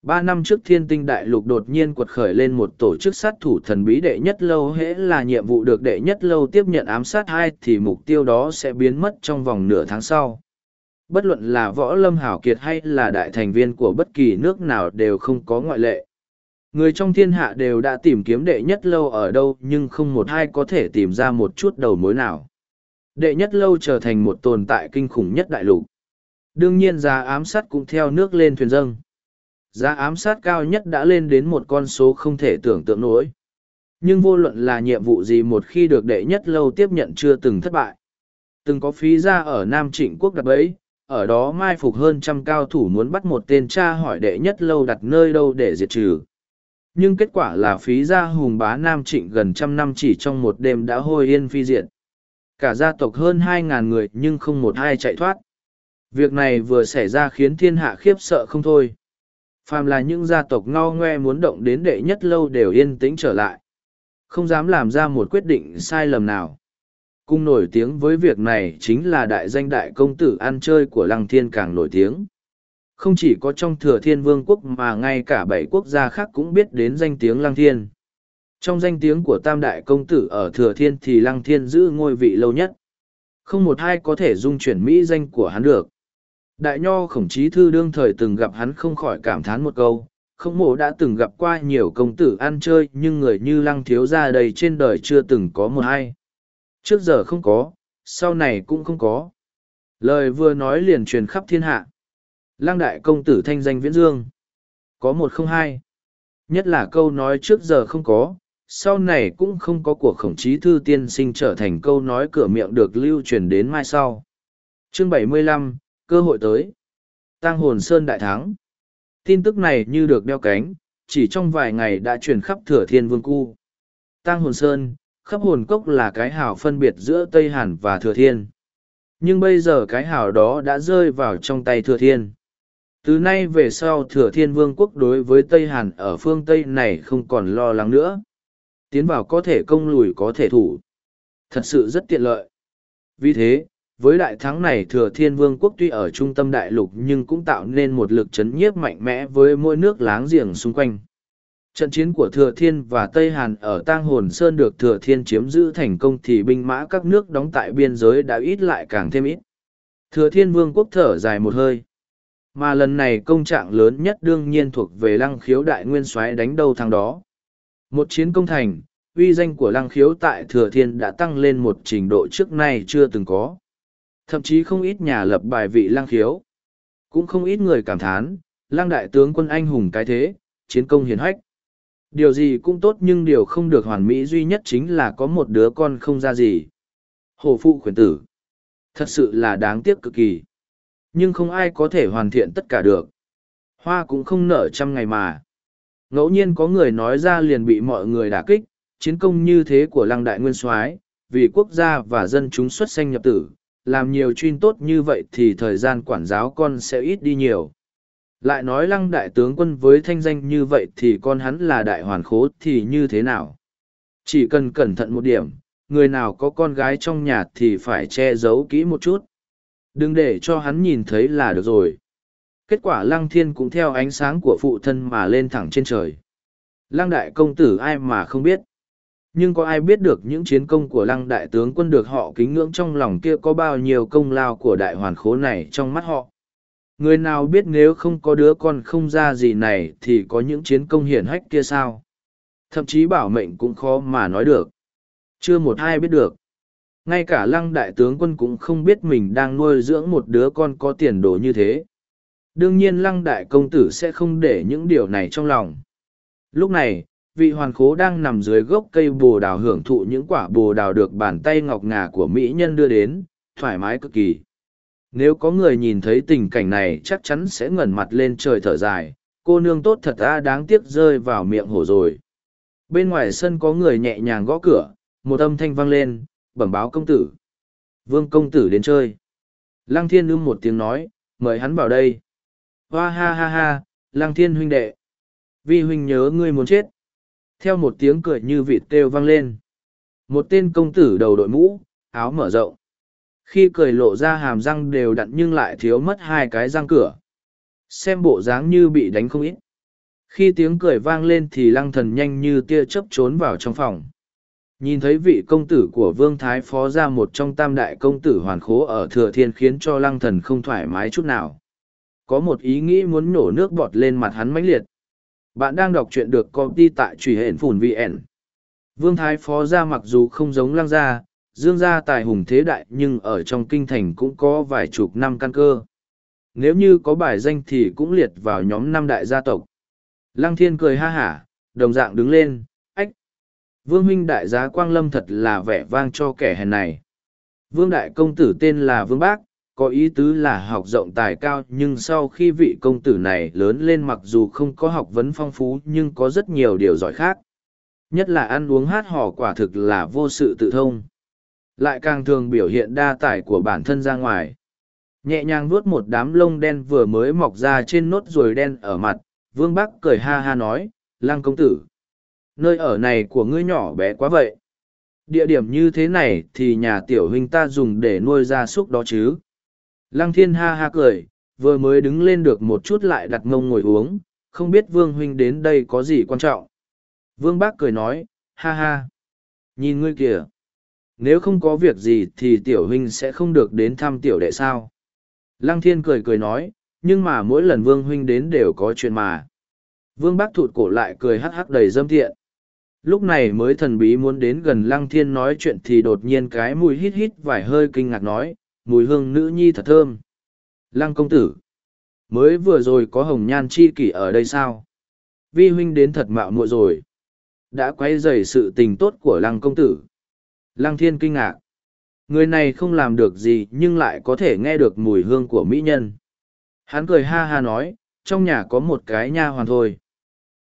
Ba năm trước thiên tinh đại lục đột nhiên quật khởi lên một tổ chức sát thủ thần bí đệ nhất lâu hễ là nhiệm vụ được đệ nhất lâu tiếp nhận ám sát hai thì mục tiêu đó sẽ biến mất trong vòng nửa tháng sau bất luận là võ lâm hảo kiệt hay là đại thành viên của bất kỳ nước nào đều không có ngoại lệ. Người trong thiên hạ đều đã tìm kiếm đệ nhất lâu ở đâu nhưng không một ai có thể tìm ra một chút đầu mối nào. Đệ nhất lâu trở thành một tồn tại kinh khủng nhất đại lục. Đương nhiên giá ám sát cũng theo nước lên thuyền dâng. Giá ám sát cao nhất đã lên đến một con số không thể tưởng tượng nổi. Nhưng vô luận là nhiệm vụ gì một khi được đệ nhất lâu tiếp nhận chưa từng thất bại. Từng có phí ra ở Nam Trịnh Quốc đặt bẫy, ở đó mai phục hơn trăm cao thủ muốn bắt một tên cha hỏi đệ nhất lâu đặt nơi đâu để diệt trừ. Nhưng kết quả là phí gia hùng bá Nam Trịnh gần trăm năm chỉ trong một đêm đã hôi yên phi diệt. Cả gia tộc hơn hai ngàn người nhưng không một ai chạy thoát. Việc này vừa xảy ra khiến thiên hạ khiếp sợ không thôi. Phàm là những gia tộc ngao ngoe muốn động đến đệ nhất lâu đều yên tĩnh trở lại. Không dám làm ra một quyết định sai lầm nào. Cung nổi tiếng với việc này chính là đại danh đại công tử ăn chơi của Lăng Thiên càng nổi tiếng. Không chỉ có trong thừa thiên vương quốc mà ngay cả bảy quốc gia khác cũng biết đến danh tiếng lăng thiên. Trong danh tiếng của tam đại công tử ở thừa thiên thì lăng thiên giữ ngôi vị lâu nhất. Không một ai có thể dung chuyển mỹ danh của hắn được. Đại nho khổng chí thư đương thời từng gặp hắn không khỏi cảm thán một câu, không mộ đã từng gặp qua nhiều công tử ăn chơi nhưng người như lăng thiếu gia đầy trên đời chưa từng có một ai. Trước giờ không có, sau này cũng không có. Lời vừa nói liền truyền khắp thiên hạ. Lăng đại công tử thanh danh viễn dương. Có một không hai. Nhất là câu nói trước giờ không có, sau này cũng không có của khổng chí thư tiên sinh trở thành câu nói cửa miệng được lưu truyền đến mai sau. Chương bảy mươi lăm cơ hội tới. tang hồn sơn đại thắng. Tin tức này như được đeo cánh, chỉ trong vài ngày đã truyền khắp thừa thiên vương cu. tang hồn sơn, khắp hồn cốc là cái hào phân biệt giữa Tây Hàn và thừa thiên. Nhưng bây giờ cái hào đó đã rơi vào trong tay thừa thiên. Từ nay về sau thừa thiên vương quốc đối với Tây Hàn ở phương Tây này không còn lo lắng nữa. Tiến vào có thể công lùi có thể thủ. Thật sự rất tiện lợi. Vì thế, với đại thắng này thừa thiên vương quốc tuy ở trung tâm đại lục nhưng cũng tạo nên một lực chấn nhiếp mạnh mẽ với mỗi nước láng giềng xung quanh trận chiến của thừa thiên và tây hàn ở tang hồn sơn được thừa thiên chiếm giữ thành công thì binh mã các nước đóng tại biên giới đã ít lại càng thêm ít thừa thiên vương quốc thở dài một hơi mà lần này công trạng lớn nhất đương nhiên thuộc về lăng khiếu đại nguyên soái đánh đầu thằng đó một chiến công thành uy danh của lăng khiếu tại thừa thiên đã tăng lên một trình độ trước nay chưa từng có Thậm chí không ít nhà lập bài vị lang khiếu. Cũng không ít người cảm thán, lang đại tướng quân anh hùng cái thế, chiến công hiền hách. Điều gì cũng tốt nhưng điều không được hoàn mỹ duy nhất chính là có một đứa con không ra gì. Hồ phụ khuyển tử. Thật sự là đáng tiếc cực kỳ. Nhưng không ai có thể hoàn thiện tất cả được. Hoa cũng không nở trăm ngày mà. Ngẫu nhiên có người nói ra liền bị mọi người đả kích, chiến công như thế của lăng đại nguyên soái vì quốc gia và dân chúng xuất sanh nhập tử, làm nhiều chuyên tốt như vậy thì thời gian quản giáo con sẽ ít đi nhiều. Lại nói lăng đại tướng quân với thanh danh như vậy thì con hắn là đại hoàn khố thì như thế nào? Chỉ cần cẩn thận một điểm, người nào có con gái trong nhà thì phải che giấu kỹ một chút. Đừng để cho hắn nhìn thấy là được rồi. Kết quả lăng thiên cũng theo ánh sáng của phụ thân mà lên thẳng trên trời. Lăng đại công tử ai mà không biết. Nhưng có ai biết được những chiến công của lăng đại tướng quân được họ kính ngưỡng trong lòng kia có bao nhiêu công lao của đại hoàn khố này trong mắt họ? Người nào biết nếu không có đứa con không ra gì này thì có những chiến công hiển hách kia sao? Thậm chí bảo mệnh cũng khó mà nói được. Chưa một ai biết được. Ngay cả lăng đại tướng quân cũng không biết mình đang nuôi dưỡng một đứa con có tiền đồ như thế. Đương nhiên lăng đại công tử sẽ không để những điều này trong lòng. Lúc này, vị hoàn khố đang nằm dưới gốc cây bồ đào hưởng thụ những quả bồ đào được bàn tay ngọc ngà của mỹ nhân đưa đến thoải mái cực kỳ nếu có người nhìn thấy tình cảnh này, chắc chắn sẽ ngẩn mặt lên trời thở dài. Cô nương tốt thật ta đáng tiếc rơi vào miệng hổ rồi. Bên ngoài sân có người nhẹ nhàng gõ cửa, một âm thanh vang lên, bẩm báo công tử. Vương công tử đến chơi. Lăng thiên ưm một tiếng nói, mời hắn vào đây. Hoa ha ha ha, lăng thiên huynh đệ. Vi huynh nhớ ngươi muốn chết. Theo một tiếng cười như vịt kêu vang lên. Một tên công tử đầu đội mũ, áo mở rộng khi cười lộ ra hàm răng đều đặn nhưng lại thiếu mất hai cái răng cửa. Xem bộ dáng như bị đánh không ít. Khi tiếng cười vang lên thì lăng thần nhanh như tia chớp trốn vào trong phòng. Nhìn thấy vị công tử của vương thái phó ra một trong tam đại công tử hoàn khố ở thừa thiên khiến cho lăng thần không thoải mái chút nào. Có một ý nghĩ muốn nổ nước bọt lên mặt hắn mãnh liệt. Bạn đang đọc truyện được công ty tại truy hển phủn vn. Vương Thái Phó ra mặc dù không giống lăng gia, dương gia tài hùng thế đại nhưng ở trong kinh thành cũng có vài chục năm căn cơ. Nếu như có bài danh thì cũng liệt vào nhóm năm đại gia tộc. Lăng thiên cười ha hả, đồng dạng đứng lên, ách. Vương huynh đại giá Quang Lâm thật là vẻ vang cho kẻ hèn này. Vương đại công tử tên là Vương Bác, có ý tứ là học rộng tài cao nhưng sau khi vị công tử này lớn lên mặc dù không có học vấn phong phú nhưng có rất nhiều điều giỏi khác nhất là ăn uống hát hò quả thực là vô sự tự thông lại càng thường biểu hiện đa tài của bản thân ra ngoài nhẹ nhàng vuốt một đám lông đen vừa mới mọc ra trên nốt ruồi đen ở mặt vương bắc cười ha ha nói lăng công tử nơi ở này của ngươi nhỏ bé quá vậy địa điểm như thế này thì nhà tiểu huynh ta dùng để nuôi gia súc đó chứ Lăng thiên ha ha cười, vừa mới đứng lên được một chút lại đặt ngông ngồi uống, không biết Vương Huynh đến đây có gì quan trọng. Vương Bác cười nói, ha ha, nhìn ngươi kìa. Nếu không có việc gì thì tiểu huynh sẽ không được đến thăm tiểu đệ sao. Lăng thiên cười cười nói, nhưng mà mỗi lần Vương Huynh đến đều có chuyện mà. Vương Bác thụt cổ lại cười hắc hắc đầy dâm thiện. Lúc này mới thần bí muốn đến gần Lăng Thiên nói chuyện thì đột nhiên cái mùi hít hít vài hơi kinh ngạc nói, mùi hương nữ nhi thật thơm. Lăng công tử, mới vừa rồi có hồng nhan chi kỷ ở đây sao? Vi huynh đến thật mạo muội rồi. Đã quay dày sự tình tốt của lăng công tử. Lăng thiên kinh ngạc. Người này không làm được gì nhưng lại có thể nghe được mùi hương của mỹ nhân. Hắn cười ha ha nói, trong nhà có một cái nha hoàn thôi.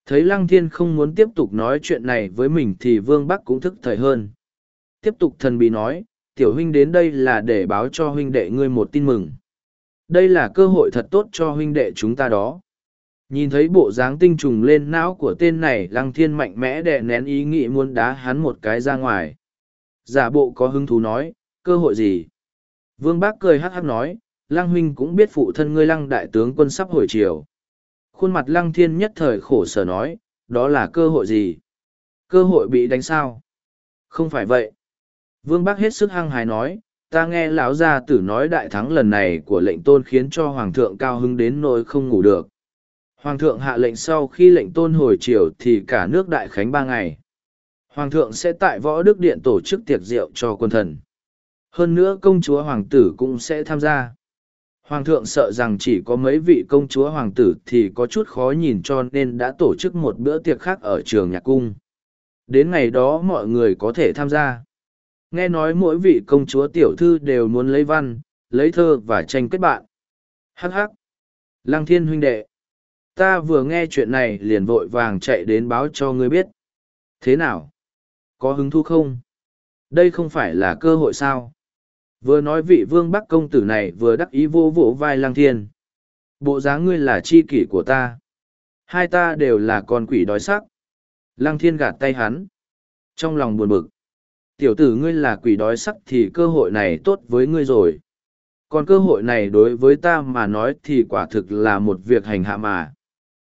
Thấy Lăng Thiên không muốn tiếp tục nói chuyện này với mình thì Vương Bắc cũng thức thời hơn. Tiếp tục thần bí nói, tiểu huynh đến đây là để báo cho huynh đệ ngươi một tin mừng. Đây là cơ hội thật tốt cho huynh đệ chúng ta đó. Nhìn thấy bộ dáng tinh trùng lên não của tên này Lăng Thiên mạnh mẽ đè nén ý nghĩ muốn đá hắn một cái ra ngoài. Giả bộ có hứng thú nói, cơ hội gì? Vương Bác cười hát hát nói, Lăng huynh cũng biết phụ thân ngươi Lăng đại tướng quân sắp hồi chiều khuôn mặt lăng thiên nhất thời khổ sở nói, đó là cơ hội gì? Cơ hội bị đánh sao? Không phải vậy. Vương bác hết sức hăng hài nói, ta nghe lão gia tử nói đại thắng lần này của lệnh tôn khiến cho hoàng thượng cao hứng đến nỗi không ngủ được. Hoàng thượng hạ lệnh sau khi lệnh tôn hồi chiều thì cả nước đại khánh ba ngày. Hoàng thượng sẽ tại võ đức điện tổ chức tiệc rượu cho quân thần. Hơn nữa công chúa hoàng tử cũng sẽ tham gia. Hoàng thượng sợ rằng chỉ có mấy vị công chúa hoàng tử thì có chút khó nhìn cho nên đã tổ chức một bữa tiệc khác ở trường nhạc cung. Đến ngày đó mọi người có thể tham gia. Nghe nói mỗi vị công chúa tiểu thư đều muốn lấy văn, lấy thơ và tranh kết bạn. Hắc hắc. Lăng thiên huynh đệ. Ta vừa nghe chuyện này liền vội vàng chạy đến báo cho ngươi biết. Thế nào? Có hứng thú không? Đây không phải là cơ hội sao? Vừa nói vị vương bắc công tử này vừa đắc ý vô vỗ vai lang thiên. Bộ dáng ngươi là chi kỷ của ta. Hai ta đều là con quỷ đói sắc. Lăng thiên gạt tay hắn. Trong lòng buồn bực. Tiểu tử ngươi là quỷ đói sắc thì cơ hội này tốt với ngươi rồi. Còn cơ hội này đối với ta mà nói thì quả thực là một việc hành hạ mà.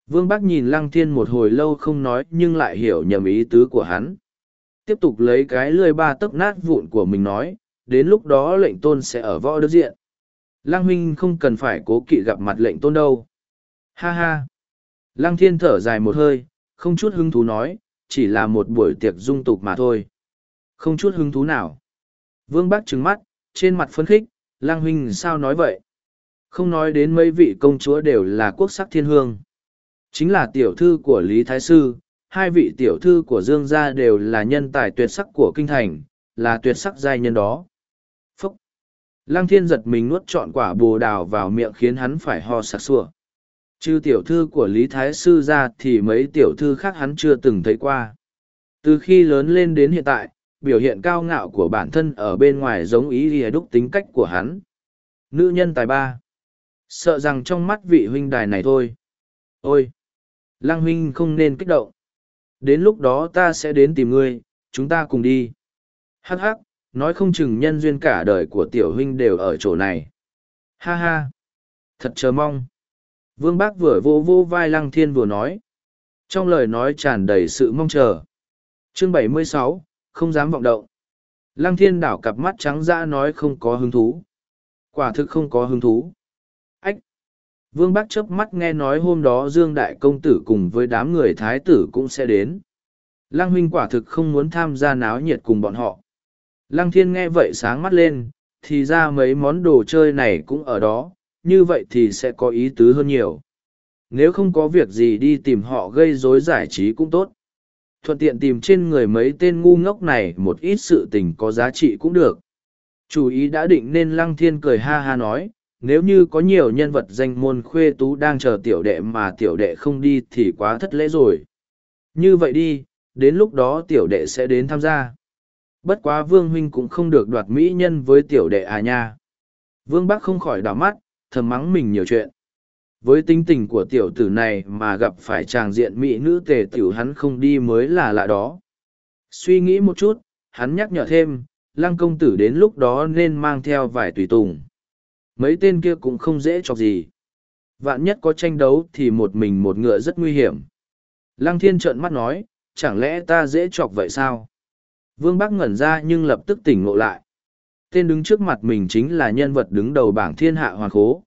Vương Bắc nhìn Lăng Thiên một hồi lâu không nói nhưng lại hiểu nhầm ý tứ của hắn. Tiếp tục lấy cái lươi ba tấc nát vụn của mình nói, đến lúc đó lệnh tôn sẽ ở võ đức diện. Lăng huynh không cần phải cố kỵ gặp mặt lệnh tôn đâu. Ha ha. Lăng thiên thở dài một hơi, không chút hứng thú nói, chỉ là một buổi tiệc dung tục mà thôi. Không chút hứng thú nào. Vương Bắc trừng mắt, trên mặt phấn khích, Lăng huynh sao nói vậy? Không nói đến mấy vị công chúa đều là quốc sắc thiên hương. Chính là tiểu thư của Lý Thái Sư, hai vị tiểu thư của Dương Gia đều là nhân tài tuyệt sắc của kinh thành, là tuyệt sắc giai nhân đó. Lăng thiên giật mình nuốt trọn quả bồ đào vào miệng khiến hắn phải ho sặc sủa. Chứ tiểu thư của Lý Thái Sư ra thì mấy tiểu thư khác hắn chưa từng thấy qua. Từ khi lớn lên đến hiện tại, biểu hiện cao ngạo của bản thân ở bên ngoài giống ý lìa đúc tính cách của hắn. Nữ nhân tài ba. Sợ rằng trong mắt vị huynh đài này thôi. Ôi! Lăng huynh không nên kích động. Đến lúc đó ta sẽ đến tìm ngươi, chúng ta cùng đi. Hắc hắc, nói không chừng nhân duyên cả đời của tiểu huynh đều ở chỗ này. Ha ha! Thật chờ mong! Vương Bác vừa vô vô vai Lăng Thiên vừa nói. Trong lời nói tràn đầy sự mong chờ. Chương 76, không dám vọng động. Lăng Thiên đảo cặp mắt trắng dã nói không có hứng thú. Quả thực không có hứng thú. Vương Bác chớp mắt nghe nói hôm đó Dương Đại Công Tử cùng với đám người Thái Tử cũng sẽ đến. Lăng huynh quả thực không muốn tham gia náo nhiệt cùng bọn họ. Lăng thiên nghe vậy sáng mắt lên, thì ra mấy món đồ chơi này cũng ở đó, như vậy thì sẽ có ý tứ hơn nhiều. Nếu không có việc gì đi tìm họ gây rối giải trí cũng tốt. Thuận tiện tìm trên người mấy tên ngu ngốc này một ít sự tình có giá trị cũng được. Chủ ý đã định nên lăng thiên cười ha ha nói, nếu như có nhiều nhân vật danh môn khuê tú đang chờ tiểu đệ mà tiểu đệ không đi thì quá thất lễ rồi. Như vậy đi, đến lúc đó tiểu đệ sẽ đến tham gia. Bất quá vương huynh cũng không được đoạt mỹ nhân với tiểu đệ à nha. Vương bắc không khỏi đỏ mắt thầm mắng mình nhiều chuyện. Với tính tình của tiểu tử này mà gặp phải tràng diện mỹ nữ tề tiểu hắn không đi mới là lạ đó. Suy nghĩ một chút hắn nhắc nhở thêm lăng công tử đến lúc đó nên mang theo vài tùy tùng mấy tên kia cũng không dễ chọc gì Vạn nhất có tranh đấu thì một mình một ngựa rất nguy hiểm. Lăng thiên trợn mắt nói, chẳng lẽ ta dễ chọc vậy sao? Vương Bắc ngẩn ra nhưng lập tức tỉnh ngộ lại. Tên đứng trước mặt mình chính là nhân vật đứng đầu bảng thiên hạ hoàn khố.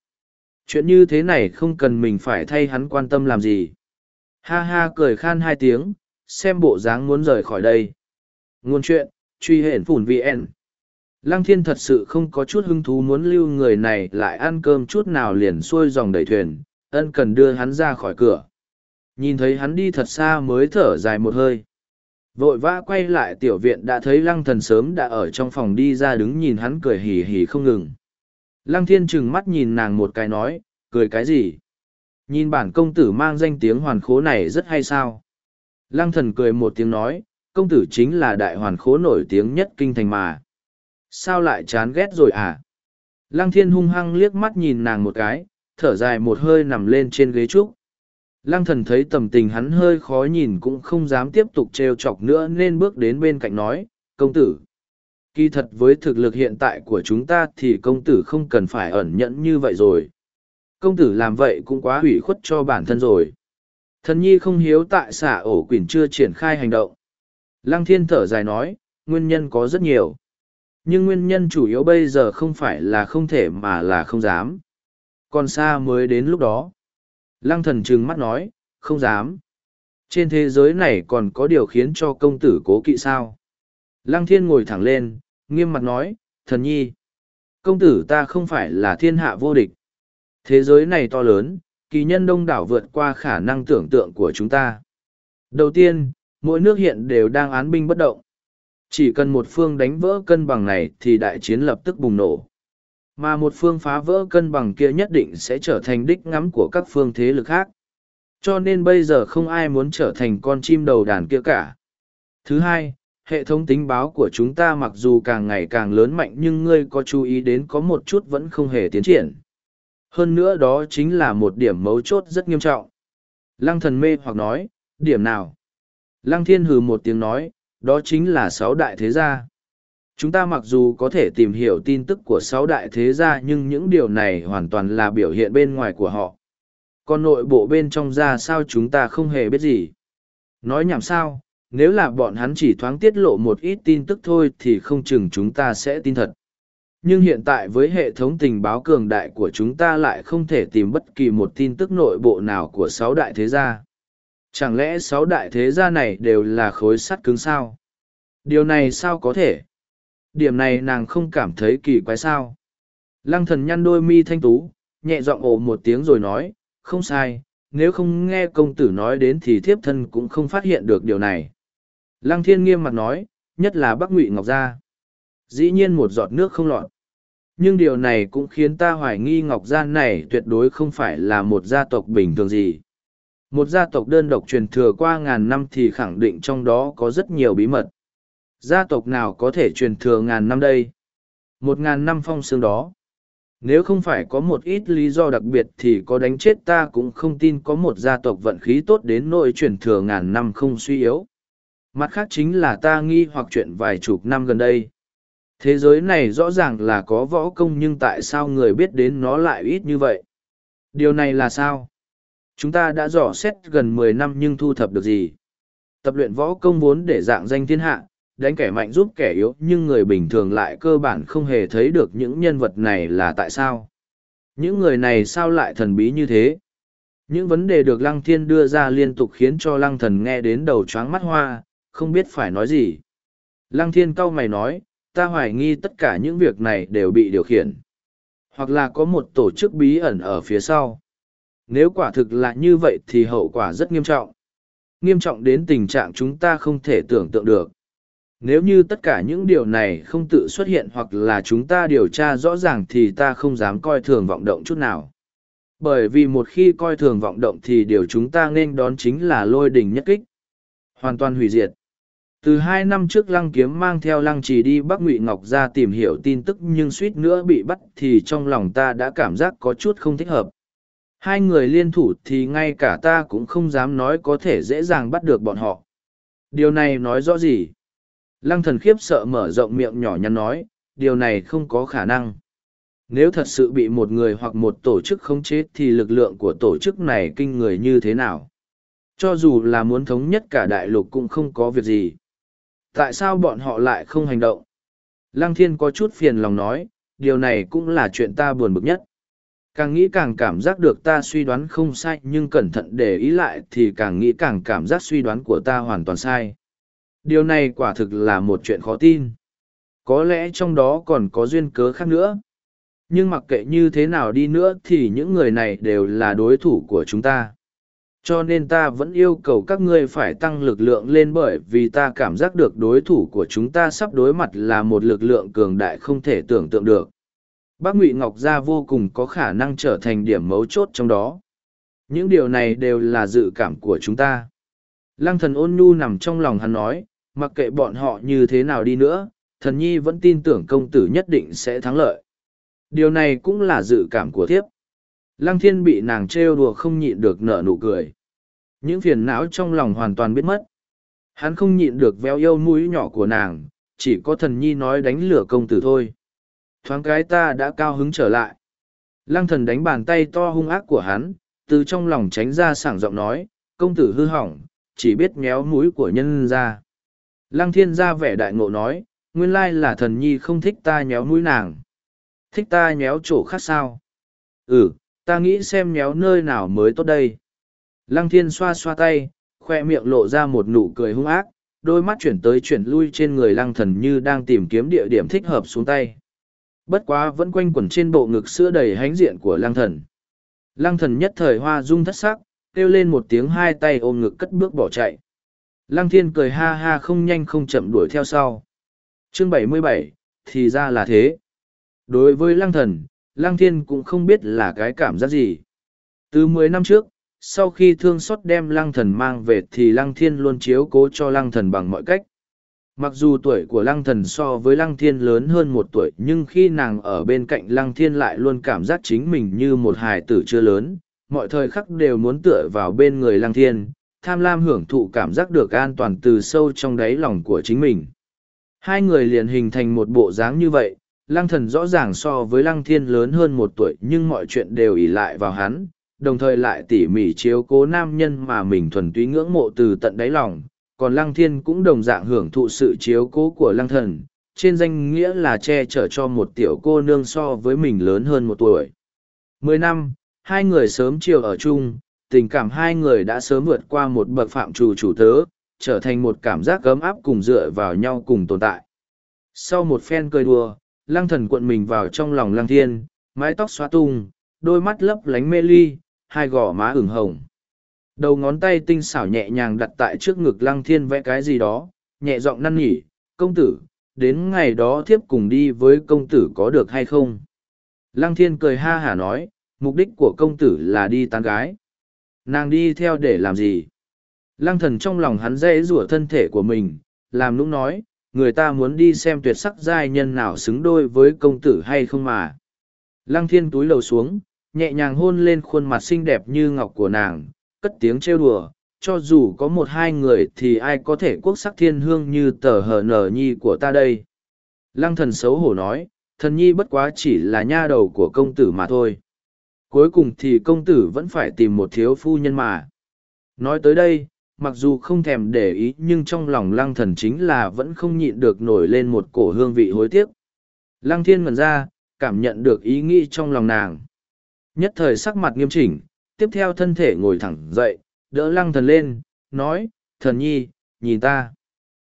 Chuyện như thế này không cần mình phải thay hắn quan tâm làm gì. Ha ha cười khan hai tiếng, xem bộ dáng muốn rời khỏi đây. Nguồn chuyện, truy hển phủn VN. Lăng thiên thật sự không có chút hứng thú muốn lưu người này lại ăn cơm chút nào liền xuôi dòng đẩy thuyền, ân cần đưa hắn ra khỏi cửa. Nhìn thấy hắn đi thật xa mới thở dài một hơi. Vội vã quay lại tiểu viện đã thấy lăng thần sớm đã ở trong phòng đi ra đứng nhìn hắn cười hì hì không ngừng. Lăng thiên trừng mắt nhìn nàng một cái nói, cười cái gì? Nhìn bản công tử mang danh tiếng hoàn khố này rất hay sao? Lăng thần cười một tiếng nói, công tử chính là đại hoàn khố nổi tiếng nhất kinh thành mà. Sao lại chán ghét rồi à? Lăng thiên hung hăng liếc mắt nhìn nàng một cái, thở dài một hơi nằm lên trên ghế trúc. Lăng thần thấy tầm tình hắn hơi khó nhìn cũng không dám tiếp tục trêu chọc nữa nên bước đến bên cạnh nói, công tử. Kỳ thật với thực lực hiện tại của chúng ta thì công tử không cần phải ẩn nhẫn như vậy rồi. Công tử làm vậy cũng quá hủy khuất cho bản thân rồi. Thần nhi không hiếu tại xả ổ quỷ chưa triển khai hành động. Lăng thiên thở dài nói, nguyên nhân có rất nhiều. Nhưng nguyên nhân chủ yếu bây giờ không phải là không thể mà là không dám. Còn xa mới đến lúc đó. Lăng thần trừng mắt nói, không dám. Trên thế giới này còn có điều khiến cho công tử cố kỵ sao. Lăng thiên ngồi thẳng lên, nghiêm mặt nói, thần nhi. Công tử ta không phải là thiên hạ vô địch. Thế giới này to lớn, kỳ nhân đông đảo vượt qua khả năng tưởng tượng của chúng ta. Đầu tiên, mỗi nước hiện đều đang án binh bất động. Chỉ cần một phương đánh vỡ cân bằng này thì đại chiến lập tức bùng nổ. Mà một phương phá vỡ cân bằng kia nhất định sẽ trở thành đích ngắm của các phương thế lực khác. Cho nên bây giờ không ai muốn trở thành con chim đầu đàn kia cả. Thứ hai, hệ thống tính báo của chúng ta mặc dù càng ngày càng lớn mạnh nhưng ngươi có chú ý đến có một chút vẫn không hề tiến triển. Hơn nữa đó chính là một điểm mấu chốt rất nghiêm trọng. Lăng thần mê hoặc nói, điểm nào? Lăng thiên hừ một tiếng nói, đó chính là sáu đại thế gia. Chúng ta mặc dù có thể tìm hiểu tin tức của sáu đại thế gia nhưng những điều này hoàn toàn là biểu hiện bên ngoài của họ. Còn nội bộ bên trong ra sao chúng ta không hề biết gì. Nói nhảm sao, nếu là bọn hắn chỉ thoáng tiết lộ một ít tin tức thôi thì không chừng chúng ta sẽ tin thật. Nhưng hiện tại với hệ thống tình báo cường đại của chúng ta lại không thể tìm bất kỳ một tin tức nội bộ nào của sáu đại thế gia. Chẳng lẽ sáu đại thế gia này đều là khối sắt cứng sao? Điều này sao có thể? Điểm này nàng không cảm thấy kỳ quái sao? Lăng thần nhăn đôi mi thanh tú, nhẹ giọng ồ một tiếng rồi nói, không sai, nếu không nghe công tử nói đến thì thiếp thân cũng không phát hiện được điều này. Lăng thiên nghiêm mặt nói, nhất là Bắc Ngụy Ngọc Gia. Dĩ nhiên một giọt nước không lọt. Nhưng điều này cũng khiến ta hoài nghi Ngọc Gia này tuyệt đối không phải là một gia tộc bình thường gì. Một gia tộc đơn độc truyền thừa qua ngàn năm thì khẳng định trong đó có rất nhiều bí mật. Gia tộc nào có thể truyền thừa ngàn năm đây? Một ngàn năm phong xương đó. Nếu không phải có một ít lý do đặc biệt thì có đánh chết ta cũng không tin có một gia tộc vận khí tốt đến nỗi truyền thừa ngàn năm không suy yếu. Mặt khác chính là ta nghi hoặc chuyện vài chục năm gần đây. Thế giới này rõ ràng là có võ công nhưng tại sao người biết đến nó lại ít như vậy? Điều này là sao? Chúng ta đã dò xét gần mười năm nhưng thu thập được gì? Tập luyện võ công vốn để dạng danh thiên hạ, đánh kẻ mạnh giúp kẻ yếu nhưng người bình thường lại cơ bản không hề thấy được những nhân vật này là tại sao. Những người này sao lại thần bí như thế? Những vấn đề được Lăng Thiên đưa ra liên tục khiến cho Lăng Thần nghe đến đầu chóng mắt hoa, không biết phải nói gì. Lăng Thiên cau mày nói, ta hoài nghi tất cả những việc này đều bị điều khiển. Hoặc là có một tổ chức bí ẩn ở phía sau. Nếu quả thực là như vậy thì hậu quả rất nghiêm trọng. Nghiêm trọng đến tình trạng chúng ta không thể tưởng tượng được. Nếu như tất cả những điều này không tự xuất hiện hoặc là chúng ta điều tra rõ ràng thì ta không dám coi thường vọng động chút nào. Bởi vì một khi coi thường vọng động thì điều chúng ta nên đón chính là lôi đình nhất kích. Hoàn toàn hủy diệt. Từ hai năm trước Lăng Kiếm mang theo Lăng Trì đi Bắc Ngụy Ngọc ra tìm hiểu tin tức nhưng suýt nữa bị bắt thì trong lòng ta đã cảm giác có chút không thích hợp. Hai người liên thủ thì ngay cả ta cũng không dám nói có thể dễ dàng bắt được bọn họ. Điều này nói rõ gì? Lăng thần khiếp sợ mở rộng miệng nhỏ nhắn nói, điều này không có khả năng. Nếu thật sự bị một người hoặc một tổ chức khống chế thì lực lượng của tổ chức này kinh người như thế nào? Cho dù là muốn thống nhất cả đại lục cũng không có việc gì. Tại sao bọn họ lại không hành động? Lăng thiên có chút phiền lòng nói, điều này cũng là chuyện ta buồn bực nhất. Càng nghĩ càng cảm giác được ta suy đoán không sai, nhưng cẩn thận để ý lại thì càng nghĩ càng cảm giác suy đoán của ta hoàn toàn sai. Điều này quả thực là một chuyện khó tin. Có lẽ trong đó còn có duyên cớ khác nữa. Nhưng mặc kệ như thế nào đi nữa thì những người này đều là đối thủ của chúng ta cho nên ta vẫn yêu cầu các ngươi phải tăng lực lượng lên bởi vì ta cảm giác được đối thủ của chúng ta sắp đối mặt là một lực lượng cường đại không thể tưởng tượng được bác ngụy ngọc gia vô cùng có khả năng trở thành điểm mấu chốt trong đó. Những điều này đều là dự cảm của chúng ta. Lăng thần ôn nhu nằm trong lòng hắn nói mặc kệ bọn họ như thế nào đi nữa thần nhi vẫn tin tưởng công tử nhất định sẽ thắng lợi. Điều này cũng là dự cảm của thiếp. Lăng thiên bị nàng trêu đùa không nhịn được nở nụ cười. Những phiền não trong lòng hoàn toàn biết mất. Hắn không nhịn được véo yêu mũi nhỏ của nàng, chỉ có thần nhi nói đánh lửa công tử thôi. Thoáng cái ta đã cao hứng trở lại. Lăng thần đánh bàn tay to hung ác của hắn, từ trong lòng tránh ra sảng giọng nói, công tử hư hỏng, chỉ biết méo mũi của nhân ra. Lăng thiên ra vẻ đại ngộ nói, nguyên lai là thần nhi không thích ta nhéo mũi nàng. Thích ta nhéo chỗ khác sao? Ừ, ta nghĩ xem nhéo nơi nào mới tốt đây. Lăng thiên xoa xoa tay, khoe miệng lộ ra một nụ cười hung ác, đôi mắt chuyển tới chuyển lui trên người lăng thần như đang tìm kiếm địa điểm thích hợp xuống tay. Bất quá vẫn quanh quẩn trên bộ ngực sữa đầy hánh diện của lăng thần. Lăng thần nhất thời hoa dung thất sắc, kêu lên một tiếng hai tay ôm ngực cất bước bỏ chạy. Lăng thiên cười ha ha không nhanh không chậm đuổi theo sau. Chương bảy mươi bảy, thì ra là thế. Đối với lăng thần, lăng thiên cũng không biết là cái cảm giác gì. Từ mười năm trước, sau khi thương xót đem lăng thần mang về thì lăng thiên luôn chiếu cố cho lăng thần bằng mọi cách mặc dù tuổi của lăng thần so với lăng thiên lớn hơn một tuổi nhưng khi nàng ở bên cạnh lăng thiên lại luôn cảm giác chính mình như một hài tử chưa lớn. Mọi thời khắc đều muốn tựa vào bên người lăng thiên tham lam hưởng thụ cảm giác được an toàn từ sâu trong đáy lòng của chính mình. Hai người liền hình thành một bộ dáng như vậy lăng thần rõ ràng so với lăng thiên lớn hơn một tuổi nhưng mọi chuyện đều ỉ lại vào hắn đồng thời lại tỉ mỉ chiếu cố nam nhân mà mình thuần túy ngưỡng mộ từ tận đáy lòng, còn Lăng Thiên cũng đồng dạng hưởng thụ sự chiếu cố của Lăng Thần, trên danh nghĩa là che chở cho một tiểu cô nương so với mình lớn hơn một tuổi. Mười năm, hai người sớm chiều ở chung, tình cảm hai người đã sớm vượt qua một bậc phạm chủ chủ tớ, trở thành một cảm giác ấm áp cùng dựa vào nhau cùng tồn tại. Sau một phen cười đùa, lăng thần cuộn mình vào trong lòng lăng thiên, mái tóc xóa tung, đôi mắt lấp lánh mê ly, hai gò má ửng hồng. Đầu ngón tay tinh xảo nhẹ nhàng đặt tại trước ngực lăng thiên vẽ cái gì đó, nhẹ giọng năn nỉ, công tử, đến ngày đó thiếp cùng đi với công tử có được hay không? Lăng thiên cười ha hả nói, mục đích của công tử là đi tán gái. Nàng đi theo để làm gì? Lăng thần trong lòng hắn dễ rủa thân thể của mình, làm nũng nói, người ta muốn đi xem tuyệt sắc giai nhân nào xứng đôi với công tử hay không mà. Lăng thiên túi lầu xuống, nhẹ nhàng hôn lên khuôn mặt xinh đẹp như ngọc của nàng, cất tiếng trêu đùa, cho dù có một hai người thì ai có thể quốc sắc thiên hương như tờ hờ nở nhi của ta đây. Lăng thần xấu hổ nói, thần nhi bất quá chỉ là nha đầu của công tử mà thôi. Cuối cùng thì công tử vẫn phải tìm một thiếu phu nhân mà. Nói tới đây, mặc dù không thèm để ý nhưng trong lòng lăng thần chính là vẫn không nhịn được nổi lên một cổ hương vị hối tiếc. Lăng thiên ngần ra, cảm nhận được ý nghĩ trong lòng nàng. Nhất thời sắc mặt nghiêm chỉnh, tiếp theo thân thể ngồi thẳng dậy, đỡ lăng thần lên, nói, thần nhi, nhìn ta.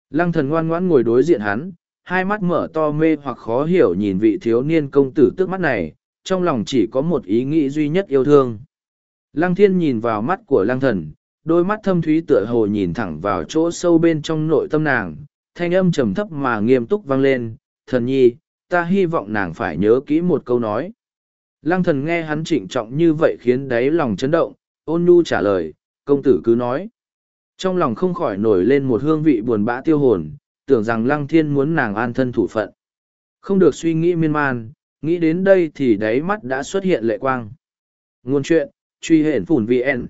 Lăng thần ngoan ngoãn ngồi đối diện hắn, hai mắt mở to mê hoặc khó hiểu nhìn vị thiếu niên công tử tước mắt này, trong lòng chỉ có một ý nghĩ duy nhất yêu thương. Lăng thiên nhìn vào mắt của lăng thần, đôi mắt thâm thúy tựa hồ nhìn thẳng vào chỗ sâu bên trong nội tâm nàng, thanh âm trầm thấp mà nghiêm túc vang lên, thần nhi, ta hy vọng nàng phải nhớ kỹ một câu nói. Lăng thần nghe hắn trịnh trọng như vậy khiến đáy lòng chấn động, ôn nhu trả lời, công tử cứ nói. Trong lòng không khỏi nổi lên một hương vị buồn bã tiêu hồn, tưởng rằng lăng thiên muốn nàng an thân thủ phận. Không được suy nghĩ miên man, nghĩ đến đây thì đáy mắt đã xuất hiện lệ quang. Nguồn chuyện, truy hển phủn VN.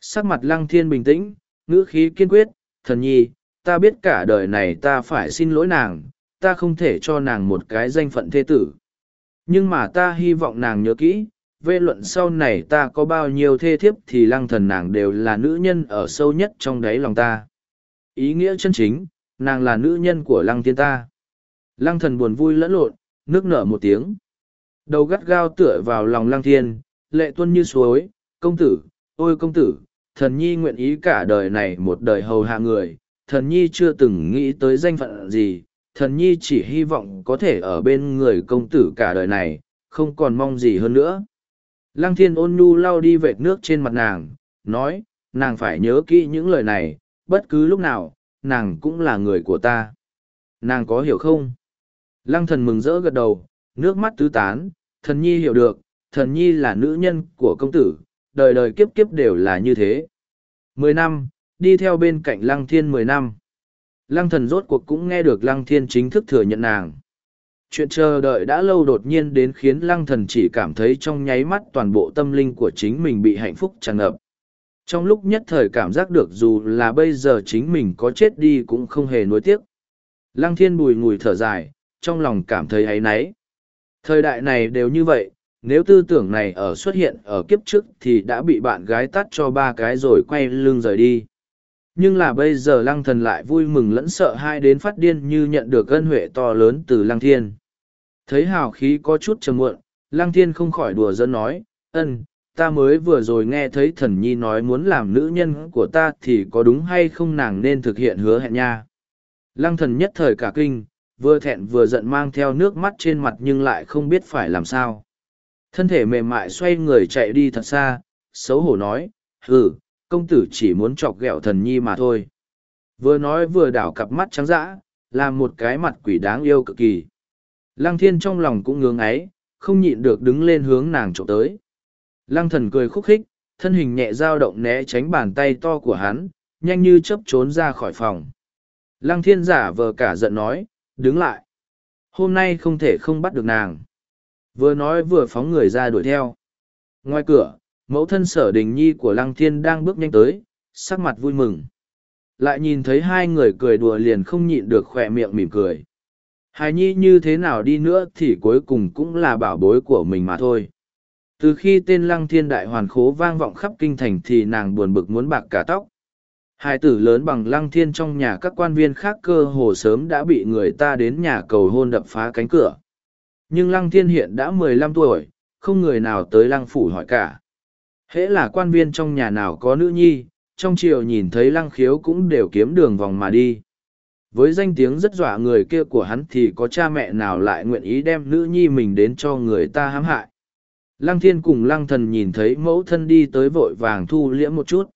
Sắc mặt lăng thiên bình tĩnh, ngữ khí kiên quyết, thần nhi, ta biết cả đời này ta phải xin lỗi nàng, ta không thể cho nàng một cái danh phận thế tử. Nhưng mà ta hy vọng nàng nhớ kỹ, về luận sau này ta có bao nhiêu thê thiếp thì lăng thần nàng đều là nữ nhân ở sâu nhất trong đáy lòng ta. Ý nghĩa chân chính, nàng là nữ nhân của lăng tiên ta. Lăng thần buồn vui lẫn lộn, nước nở một tiếng. Đầu gắt gao tựa vào lòng lăng thiên, lệ tuân như suối, công tử, ôi công tử, thần nhi nguyện ý cả đời này một đời hầu hạ người, thần nhi chưa từng nghĩ tới danh phận gì, thần nhi chỉ hy vọng có thể ở bên người công tử cả đời này, không còn mong gì hơn nữa. Lăng thiên ôn nhu lau đi vệt nước trên mặt nàng, nói, nàng phải nhớ kỹ những lời này, bất cứ lúc nào, nàng cũng là người của ta. Nàng có hiểu không? Lăng thần mừng rỡ gật đầu, nước mắt tứ tán, thần nhi hiểu được, thần nhi là nữ nhân của công tử, đời đời kiếp kiếp đều là như thế. Mười năm, đi theo bên cạnh lăng thiên mười năm. Lăng thần rốt cuộc cũng nghe được lăng thiên chính thức thừa nhận nàng. Chuyện chờ đợi đã lâu đột nhiên đến khiến lăng thần chỉ cảm thấy trong nháy mắt toàn bộ tâm linh của chính mình bị hạnh phúc tràn ngập. Trong lúc nhất thời cảm giác được dù là bây giờ chính mình có chết đi cũng không hề nuối tiếc. Lăng thiên bùi ngùi thở dài, trong lòng cảm thấy ấy náy. Thời đại này đều như vậy, nếu tư tưởng này ở xuất hiện ở kiếp trước thì đã bị bạn gái tắt cho ba cái rồi quay lưng rời đi. Nhưng là bây giờ lăng thần lại vui mừng lẫn sợ hai đến phát điên như nhận được ân huệ to lớn từ lăng thiên. Thấy hào khí có chút trầm muộn, lăng thiên không khỏi đùa dẫn nói, ân, ta mới vừa rồi nghe thấy thần nhi nói muốn làm nữ nhân của ta thì có đúng hay không nàng nên thực hiện hứa hẹn nha. Lăng thần nhất thời cả kinh, vừa thẹn vừa giận mang theo nước mắt trên mặt nhưng lại không biết phải làm sao. Thân thể mềm mại xoay người chạy đi thật xa, xấu hổ nói, ừ công tử chỉ muốn chọc ghẹo thần nhi mà thôi. Vừa nói vừa đảo cặp mắt trắng dã, làm một cái mặt quỷ đáng yêu cực kỳ. Lăng thiên trong lòng cũng ngưỡng ấy, không nhịn được đứng lên hướng nàng trộm tới. Lăng thần cười khúc khích, thân hình nhẹ dao động né tránh bàn tay to của hắn, nhanh như chớp trốn ra khỏi phòng. Lăng thiên giả vờ cả giận nói, đứng lại. Hôm nay không thể không bắt được nàng. Vừa nói vừa phóng người ra đuổi theo. Ngoài cửa, mẫu thân sở đình nhi của lăng thiên đang bước nhanh tới, sắc mặt vui mừng. Lại nhìn thấy hai người cười đùa liền không nhịn được khỏe miệng mỉm cười. Hài nhi như thế nào đi nữa thì cuối cùng cũng là bảo bối của mình mà thôi. Từ khi tên lăng thiên đại hoàn khố vang vọng khắp kinh thành thì nàng buồn bực muốn bạc cả tóc. Hai tử lớn bằng lăng thiên trong nhà các quan viên khác cơ hồ sớm đã bị người ta đến nhà cầu hôn đập phá cánh cửa. Nhưng lăng thiên hiện đã mười lăm tuổi, không người nào tới lăng phủ hỏi cả. Hễ là quan viên trong nhà nào có nữ nhi, trong triều nhìn thấy lăng khiếu cũng đều kiếm đường vòng mà đi. Với danh tiếng rất dọa người kia của hắn thì có cha mẹ nào lại nguyện ý đem nữ nhi mình đến cho người ta hãm hại. Lăng thiên cùng lăng thần nhìn thấy mẫu thân đi tới vội vàng thu liễm một chút.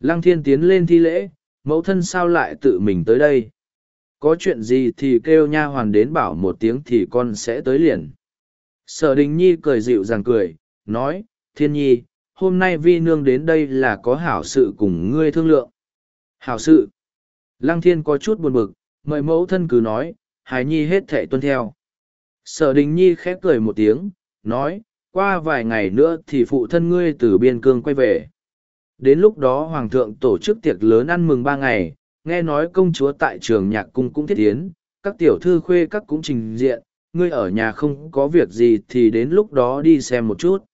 Lăng thiên tiến lên thi lễ, mẫu thân sao lại tự mình tới đây? Có chuyện gì thì kêu nha hoàn đến bảo một tiếng thì con sẽ tới liền. Sở đình nhi cười dịu dàng cười, nói, thiên nhi, hôm nay vi nương đến đây là có hảo sự cùng ngươi thương lượng. Hảo sự. Lăng thiên có chút buồn bực, mời mẫu thân cứ nói, hài nhi hết thể tuân theo. Sở đình nhi khép cười một tiếng, nói, qua vài ngày nữa thì phụ thân ngươi từ biên cương quay về. Đến lúc đó hoàng thượng tổ chức tiệc lớn ăn mừng ba ngày, nghe nói công chúa tại trường nhạc cung cũng thiết tiến, các tiểu thư khuê các cũng trình diện, ngươi ở nhà không có việc gì thì đến lúc đó đi xem một chút.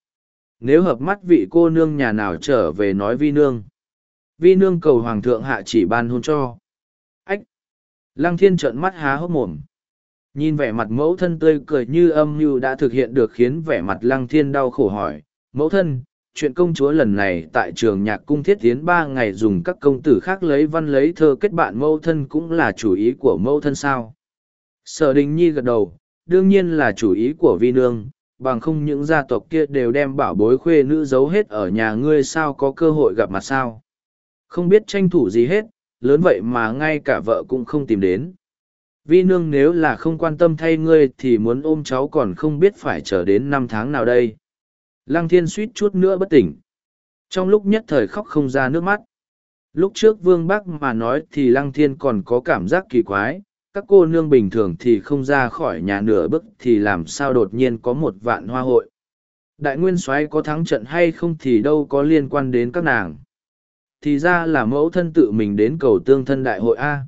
Nếu hợp mắt vị cô nương nhà nào trở về nói vi nương. Vi nương cầu hoàng thượng hạ chỉ ban hôn cho. Ách! Lăng thiên trợn mắt há hốc mồm. Nhìn vẻ mặt mẫu thân tươi cười như âm mưu đã thực hiện được khiến vẻ mặt lăng thiên đau khổ hỏi. Mẫu thân, chuyện công chúa lần này tại trường nhạc cung thiết tiến ba ngày dùng các công tử khác lấy văn lấy thơ kết bạn mẫu thân cũng là chủ ý của mẫu thân sao. Sở đình nhi gật đầu, đương nhiên là chủ ý của vi nương, bằng không những gia tộc kia đều đem bảo bối khuê nữ giấu hết ở nhà ngươi sao có cơ hội gặp mặt sao. Không biết tranh thủ gì hết, lớn vậy mà ngay cả vợ cũng không tìm đến. Vi nương nếu là không quan tâm thay ngươi thì muốn ôm cháu còn không biết phải chờ đến năm tháng nào đây. Lăng thiên suýt chút nữa bất tỉnh. Trong lúc nhất thời khóc không ra nước mắt. Lúc trước vương bác mà nói thì lăng thiên còn có cảm giác kỳ quái, các cô nương bình thường thì không ra khỏi nhà nửa bước thì làm sao đột nhiên có một vạn hoa hội. Đại nguyên soái có thắng trận hay không thì đâu có liên quan đến các nàng. Thì ra là mẫu thân tự mình đến cầu tương thân đại hội A.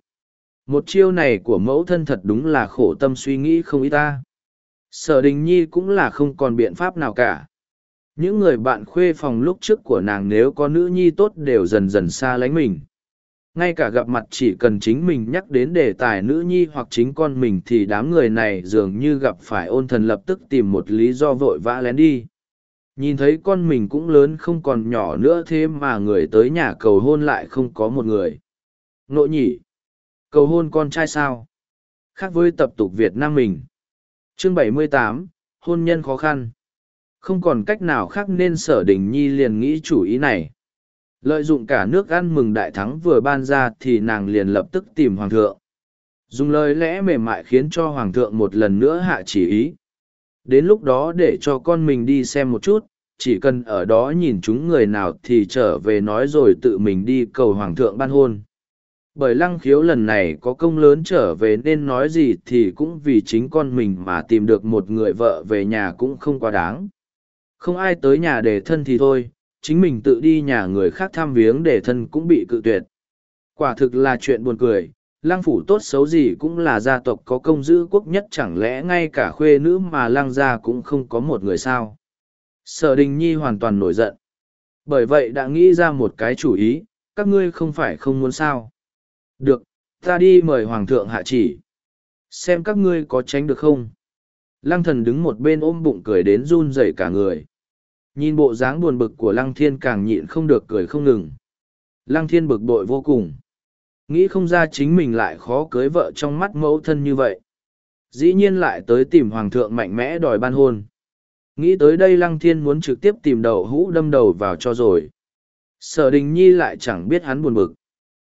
Một chiêu này của mẫu thân thật đúng là khổ tâm suy nghĩ không ít ta. Sở đình nhi cũng là không còn biện pháp nào cả. Những người bạn khuê phòng lúc trước của nàng nếu có nữ nhi tốt đều dần dần xa lánh mình. Ngay cả gặp mặt chỉ cần chính mình nhắc đến đề tài nữ nhi hoặc chính con mình thì đám người này dường như gặp phải ôn thần lập tức tìm một lý do vội vã lén đi. Nhìn thấy con mình cũng lớn không còn nhỏ nữa thế mà người tới nhà cầu hôn lại không có một người. Nội nhỉ? Cầu hôn con trai sao? Khác với tập tục Việt Nam mình. Chương 78, hôn nhân khó khăn. Không còn cách nào khác nên sở đình nhi liền nghĩ chủ ý này. Lợi dụng cả nước ăn mừng đại thắng vừa ban ra thì nàng liền lập tức tìm hoàng thượng. Dùng lời lẽ mềm mại khiến cho hoàng thượng một lần nữa hạ chỉ ý. Đến lúc đó để cho con mình đi xem một chút, chỉ cần ở đó nhìn chúng người nào thì trở về nói rồi tự mình đi cầu hoàng thượng ban hôn bởi lăng khiếu lần này có công lớn trở về nên nói gì thì cũng vì chính con mình mà tìm được một người vợ về nhà cũng không quá đáng không ai tới nhà để thân thì thôi chính mình tự đi nhà người khác thăm viếng để thân cũng bị cự tuyệt quả thực là chuyện buồn cười lăng phủ tốt xấu gì cũng là gia tộc có công giữ quốc nhất chẳng lẽ ngay cả khuê nữ mà lăng gia cũng không có một người sao sở đình nhi hoàn toàn nổi giận bởi vậy đã nghĩ ra một cái chủ ý các ngươi không phải không muốn sao được, ta đi mời Hoàng thượng hạ chỉ. Xem các ngươi có tránh được không? Lăng thần đứng một bên ôm bụng cười đến run rẩy cả người. Nhìn bộ dáng buồn bực của lăng thiên càng nhịn không được cười không ngừng. Lăng thiên bực bội vô cùng. Nghĩ không ra chính mình lại khó cưới vợ trong mắt mẫu thân như vậy. Dĩ nhiên lại tới tìm hoàng thượng mạnh mẽ đòi ban hôn. Nghĩ tới đây lăng thiên muốn trực tiếp tìm đầu hũ đâm đầu vào cho rồi. Sở đình nhi lại chẳng biết hắn buồn bực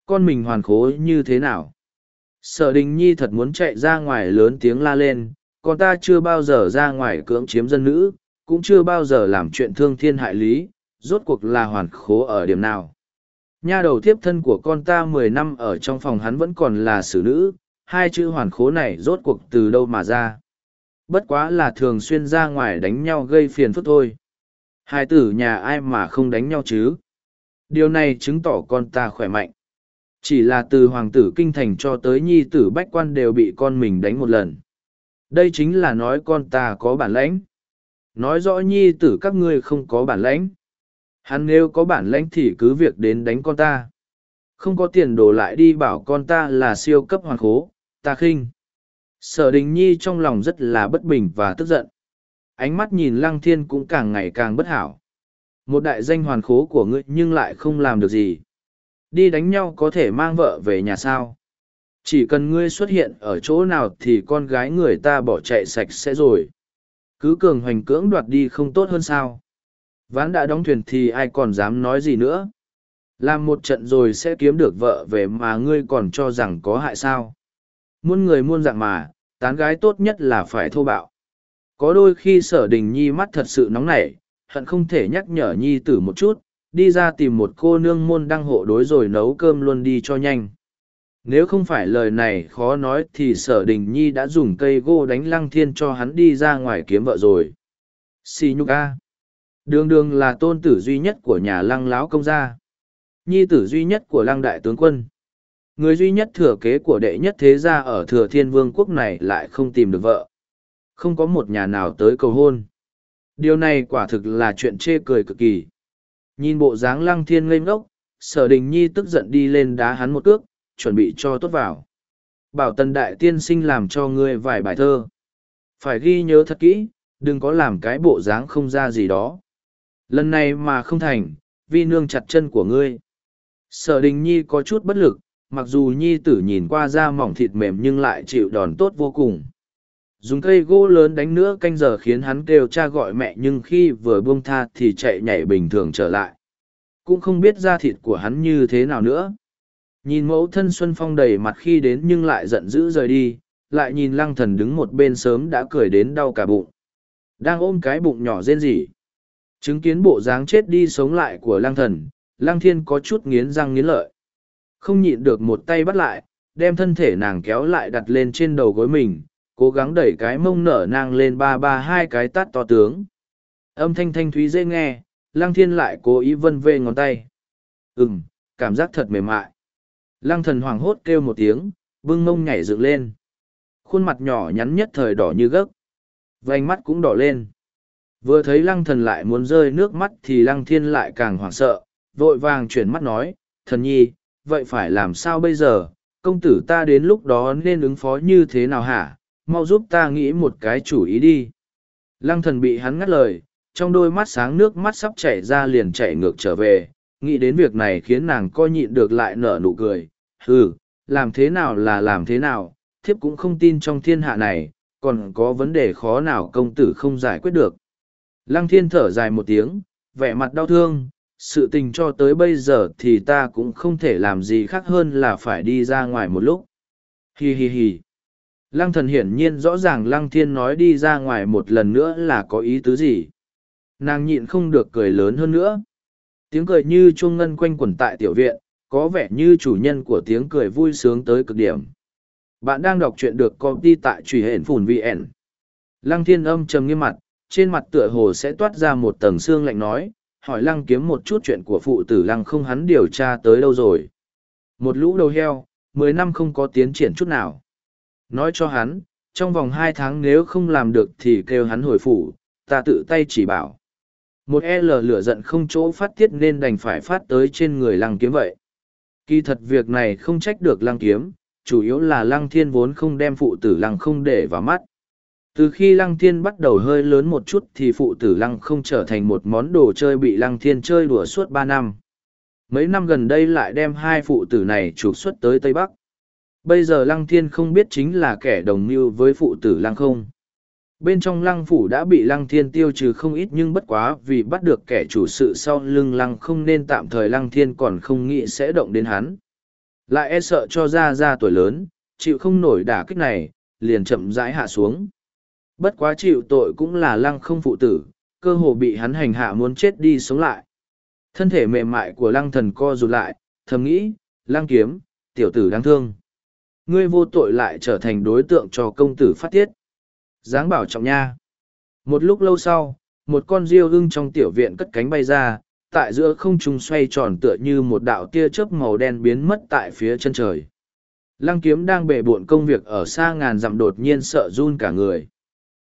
con mình hoàn khố như thế nào sở đình nhi thật muốn chạy ra ngoài lớn tiếng la lên, con ta chưa bao giờ ra ngoài cưỡng chiếm dân nữ cũng chưa bao giờ làm chuyện thương thiên hại lý, rốt cuộc là hoàn khố ở điểm nào. Nha đầu thiếp thân của con ta mười năm ở trong phòng hắn vẫn còn là xử nữ, hai chữ hoàn khố này rốt cuộc từ đâu mà ra. Bất quá là thường xuyên ra ngoài đánh nhau gây phiền phức thôi. Hai tử nhà ai mà không đánh nhau chứ? Điều này chứng tỏ con ta khỏe mạnh. Chỉ là từ hoàng tử kinh thành cho tới nhi tử bách quan đều bị con mình đánh một lần. Đây chính là nói con ta có bản lãnh. Nói rõ nhi tử các ngươi không có bản lãnh. Hắn nếu có bản lãnh thì cứ việc đến đánh con ta. Không có tiền đổ lại đi bảo con ta là siêu cấp hoàng khố, ta khinh. Sở đình nhi trong lòng rất là bất bình và tức giận. Ánh mắt nhìn lăng thiên cũng càng ngày càng bất hảo. Một đại danh hoàn khố của ngươi nhưng lại không làm được gì đi đánh nhau có thể mang vợ về nhà sao chỉ cần ngươi xuất hiện ở chỗ nào thì con gái người ta bỏ chạy sạch sẽ rồi cứ cường hoành cưỡng đoạt đi không tốt hơn sao. Ván đã đóng thuyền thì ai còn dám nói gì nữa? Làm một trận rồi sẽ kiếm được vợ về mà ngươi còn cho rằng có hại sao? Muôn người muôn dạng mà, tán gái tốt nhất là phải thô bạo. Có đôi khi sở đình nhi mắt thật sự nóng nảy, hận không thể nhắc nhở nhi tử một chút, đi ra tìm một cô nương môn đăng hộ đối rồi nấu cơm luôn đi cho nhanh. Nếu không phải lời này khó nói thì sở đình nhi đã dùng cây gô đánh lăng thiên cho hắn đi ra ngoài kiếm vợ rồi. Xì nhục a. Đường đường là tôn tử duy nhất của nhà lăng láo công gia. Nhi tử duy nhất của lăng đại tướng quân. Người duy nhất thừa kế của đệ nhất thế gia ở thừa thiên vương quốc này lại không tìm được vợ. Không có một nhà nào tới cầu hôn. Điều này quả thực là chuyện chê cười cực kỳ. Nhìn bộ dáng lăng thiên ngây ngốc, sở đình nhi tức giận đi lên đá hắn một cước, chuẩn bị cho tốt vào. Bảo tần đại tiên sinh làm cho ngươi vài bài thơ. Phải ghi nhớ thật kỹ, đừng có làm cái bộ dáng không ra gì đó. Lần này mà không thành, vi nương chặt chân của ngươi. Sở đình nhi có chút bất lực, mặc dù nhi tử nhìn qua da mỏng thịt mềm nhưng lại chịu đòn tốt vô cùng dùng cây gỗ lớn đánh nữa canh giờ khiến hắn kêu cha gọi mẹ nhưng khi vừa buông tha thì chạy nhảy bình thường trở lại cũng không biết da thịt của hắn như thế nào nữa nhìn mẫu thân xuân phong đầy mặt khi đến nhưng lại giận dữ rời đi lại nhìn lăng thần đứng một bên sớm đã cười đến đau cả bụng đang ôm cái bụng nhỏ rên rỉ chứng kiến bộ dáng chết đi sống lại của lăng thần lăng thiên có chút nghiến răng nghiến lợi không nhịn được một tay bắt lại đem thân thể nàng kéo lại đặt lên trên đầu gối mình cố gắng đẩy cái mông nở nang lên ba ba hai cái tát to tướng. Âm thanh thanh thúy dễ nghe, lăng thiên lại cố ý vân vê ngón tay. Ừm, cảm giác thật mềm mại. Lăng thần hoảng hốt kêu một tiếng, bưng mông nhảy dựng lên. Khuôn mặt nhỏ nhắn nhất thời đỏ như gấc. vành mắt cũng đỏ lên. Vừa thấy lăng thần lại muốn rơi nước mắt thì lăng thiên lại càng hoảng sợ vội vàng chuyển mắt nói thần nhi vậy phải làm sao bây giờ? Công tử ta đến lúc đó nên ứng phó như thế nào hả? Mau giúp ta nghĩ một cái chủ ý đi. Lăng thần bị hắn ngắt lời trong đôi mắt sáng nước mắt sắp chảy ra liền chạy ngược trở về. Nghĩ đến việc này khiến nàng coi nhịn được lại nở nụ cười ừ làm thế nào là làm thế nào, thiếp cũng không tin trong thiên hạ này, còn có vấn đề khó nào công tử không giải quyết được. Lăng thiên thở dài một tiếng, vẻ mặt đau thương, sự tình cho tới bây giờ thì ta cũng không thể làm gì khác hơn là phải đi ra ngoài một lúc. Hi hi hi. Lăng thần hiển nhiên rõ ràng lăng thiên nói đi ra ngoài một lần nữa là có ý tứ gì. Nàng nhịn không được cười lớn hơn nữa. Tiếng cười như chuông ngân quanh quẩn tại tiểu viện có vẻ như chủ nhân của tiếng cười vui sướng tới cực điểm. Bạn đang đọc truyện được công ty tại truy hển phùn vn lăng thiên âm trầm nghiêm mặt, trên mặt tựa hồ sẽ toát ra một tầng xương lạnh nói, hỏi lăng kiếm một chút chuyện của phụ tử lăng không hắn điều tra tới đâu rồi. Một lũ đầu heo, mười năm không có tiến triển chút nào. Nói cho hắn, trong vòng hai tháng nếu không làm được thì kêu hắn hồi phủ, ta tự tay chỉ bảo. Một l lửa giận không chỗ phát tiết nên đành phải phát tới trên người lăng kiếm vậy kỳ thật việc này không trách được lăng kiếm, chủ yếu là lăng thiên vốn không đem phụ tử lăng không để vào mắt. Từ khi lăng thiên bắt đầu hơi lớn một chút thì phụ tử lăng không trở thành một món đồ chơi bị lăng thiên chơi đùa suốt ba năm. Mấy năm gần đây lại đem hai phụ tử này trục xuất tới tây bắc. Bây giờ lăng thiên không biết chính là kẻ đồng mưu với phụ tử lăng không bên trong lăng phủ đã bị lăng thiên tiêu trừ không ít nhưng bất quá vì bắt được kẻ chủ sự sau lưng lăng không nên tạm thời lăng thiên còn không nghĩ sẽ động đến hắn. Lại e sợ cho ra ra tuổi lớn, chịu không nổi đả kích này, liền chậm rãi hạ xuống. Bất quá chịu tội cũng là lăng không phụ tử, cơ hồ bị hắn hành hạ muốn chết đi sống lại. Thân thể mềm mại của lăng thần co rụt lại, thầm nghĩ, lăng kiếm, tiểu tử đáng thương. Ngươi vô tội lại trở thành đối tượng cho công tử phát tiết dáng bảo trọng nha. Một lúc lâu sau, một con riêu ưng trong tiểu viện cất cánh bay ra, tại giữa không trung xoay tròn tựa như một đạo tia chớp màu đen biến mất tại phía chân trời. Lăng kiếm đang bề bộn công việc ở xa ngàn dặm đột nhiên sợ run cả người.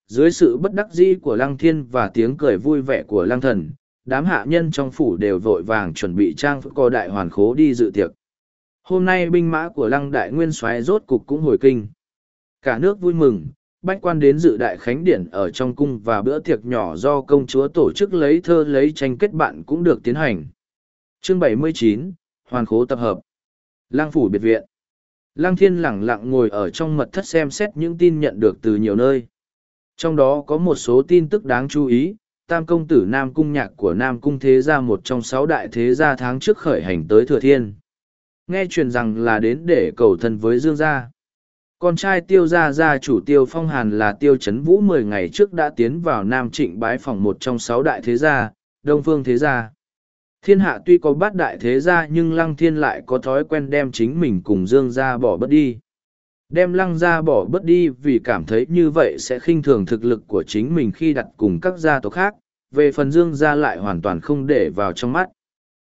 Dưới sự bất đắc dĩ của lăng thiên và tiếng cười vui vẻ của lăng thần, đám hạ nhân trong phủ đều vội vàng chuẩn bị trang phục co đại hoàn khố đi dự tiệc. Hôm nay binh mã của lăng đại nguyên soái rốt cục cũng hồi kinh. Cả nước vui mừng bách quan đến dự đại khánh điển ở trong cung và bữa tiệc nhỏ do công chúa tổ chức lấy thơ lấy tranh kết bạn cũng được tiến hành. Chương 79, Hoàn khố tập hợp. Lang phủ biệt viện. Lang thiên lẳng lặng ngồi ở trong mật thất xem xét những tin nhận được từ nhiều nơi. Trong đó có một số tin tức đáng chú ý, tam công tử Nam Cung Nhạc của Nam Cung Thế Gia một trong sáu đại thế gia tháng trước khởi hành tới Thừa Thiên. Nghe truyền rằng là đến để cầu thân với Dương Gia con trai tiêu gia gia chủ tiêu phong hàn là tiêu chấn vũ mười ngày trước đã tiến vào nam trịnh bái phòng một trong sáu đại thế gia, đông phương thế gia. Thiên hạ tuy có bát đại thế gia nhưng lăng thiên lại có thói quen đem chính mình cùng dương gia bỏ bớt đi. Đem lăng gia bỏ bớt đi vì cảm thấy như vậy sẽ khinh thường thực lực của chính mình khi đặt cùng các gia tộc khác, về phần dương gia lại hoàn toàn không để vào trong mắt.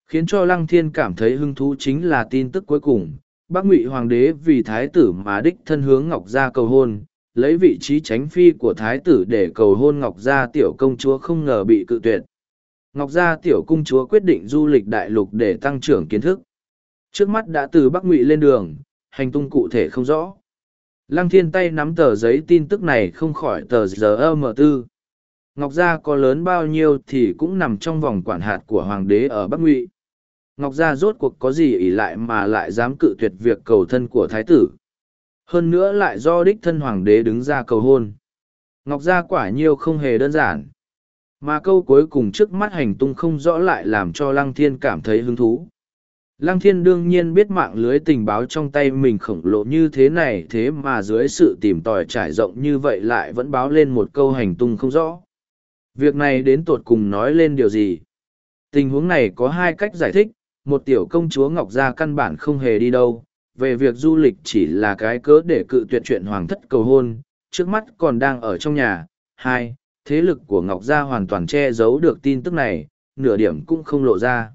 Khiến cho lăng thiên cảm thấy hứng thú chính là tin tức cuối cùng bác ngụy hoàng đế vì thái tử mà đích thân hướng ngọc gia cầu hôn, lấy vị trí tránh phi của thái tử để cầu hôn ngọc gia tiểu công chúa không ngờ bị cự tuyệt. Ngọc gia tiểu công chúa quyết định du lịch đại lục để tăng trưởng kiến thức. Trước mắt đã từ bắc ngụy lên đường, hành tung cụ thể không rõ. Lăng thiên tay nắm tờ giấy tin tức này không khỏi tờ giờ mở tư. Ngọc gia có lớn bao nhiêu thì cũng nằm trong vòng quản hạt của hoàng đế ở bắc ngụy. Ngọc Gia rốt cuộc có gì ỷ lại mà lại dám cự tuyệt việc cầu thân của thái tử. Hơn nữa lại do đích thân hoàng đế đứng ra cầu hôn. Ngọc Gia quả nhiêu không hề đơn giản. Mà câu cuối cùng trước mắt hành tung không rõ lại làm cho Lăng Thiên cảm thấy hứng thú. Lăng Thiên đương nhiên biết mạng lưới tình báo trong tay mình khổng lồ như thế này thế mà dưới sự tìm tòi trải rộng như vậy lại vẫn báo lên một câu hành tung không rõ. Việc này đến tột cùng nói lên điều gì? Tình huống này có hai cách giải thích, một tiểu công chúa Ngọc Gia căn bản không hề đi đâu, về việc du lịch chỉ là cái cớ để cự tuyệt chuyện hoàng thất cầu hôn, trước mắt còn đang ở trong nhà. Hai, thế lực của Ngọc Gia hoàn toàn che giấu được tin tức này, nửa điểm cũng không lộ ra.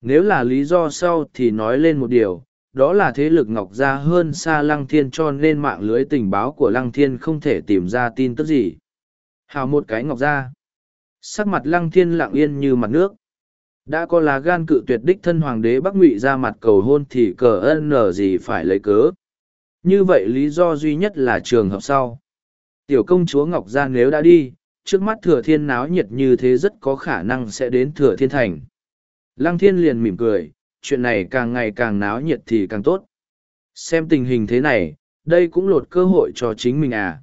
Nếu là lý do sau thì nói lên một điều, đó là thế lực Ngọc Gia hơn xa Lăng Thiên cho nên mạng lưới tình báo của Lăng Thiên không thể tìm ra tin tức gì. Hào một cái ngọc gia Sắc mặt lăng thiên lặng yên như mặt nước. Đã có lá gan cự tuyệt đích thân hoàng đế Bắc Ngụy ra mặt cầu hôn thì cờ ân nở gì phải lấy cớ. Như vậy lý do duy nhất là trường hợp sau. Tiểu công chúa Ngọc Gia nếu đã đi, trước mắt thừa thiên náo nhiệt như thế rất có khả năng sẽ đến thừa thiên thành. Lăng thiên liền mỉm cười, chuyện này càng ngày càng náo nhiệt thì càng tốt. Xem tình hình thế này, đây cũng lột cơ hội cho chính mình à.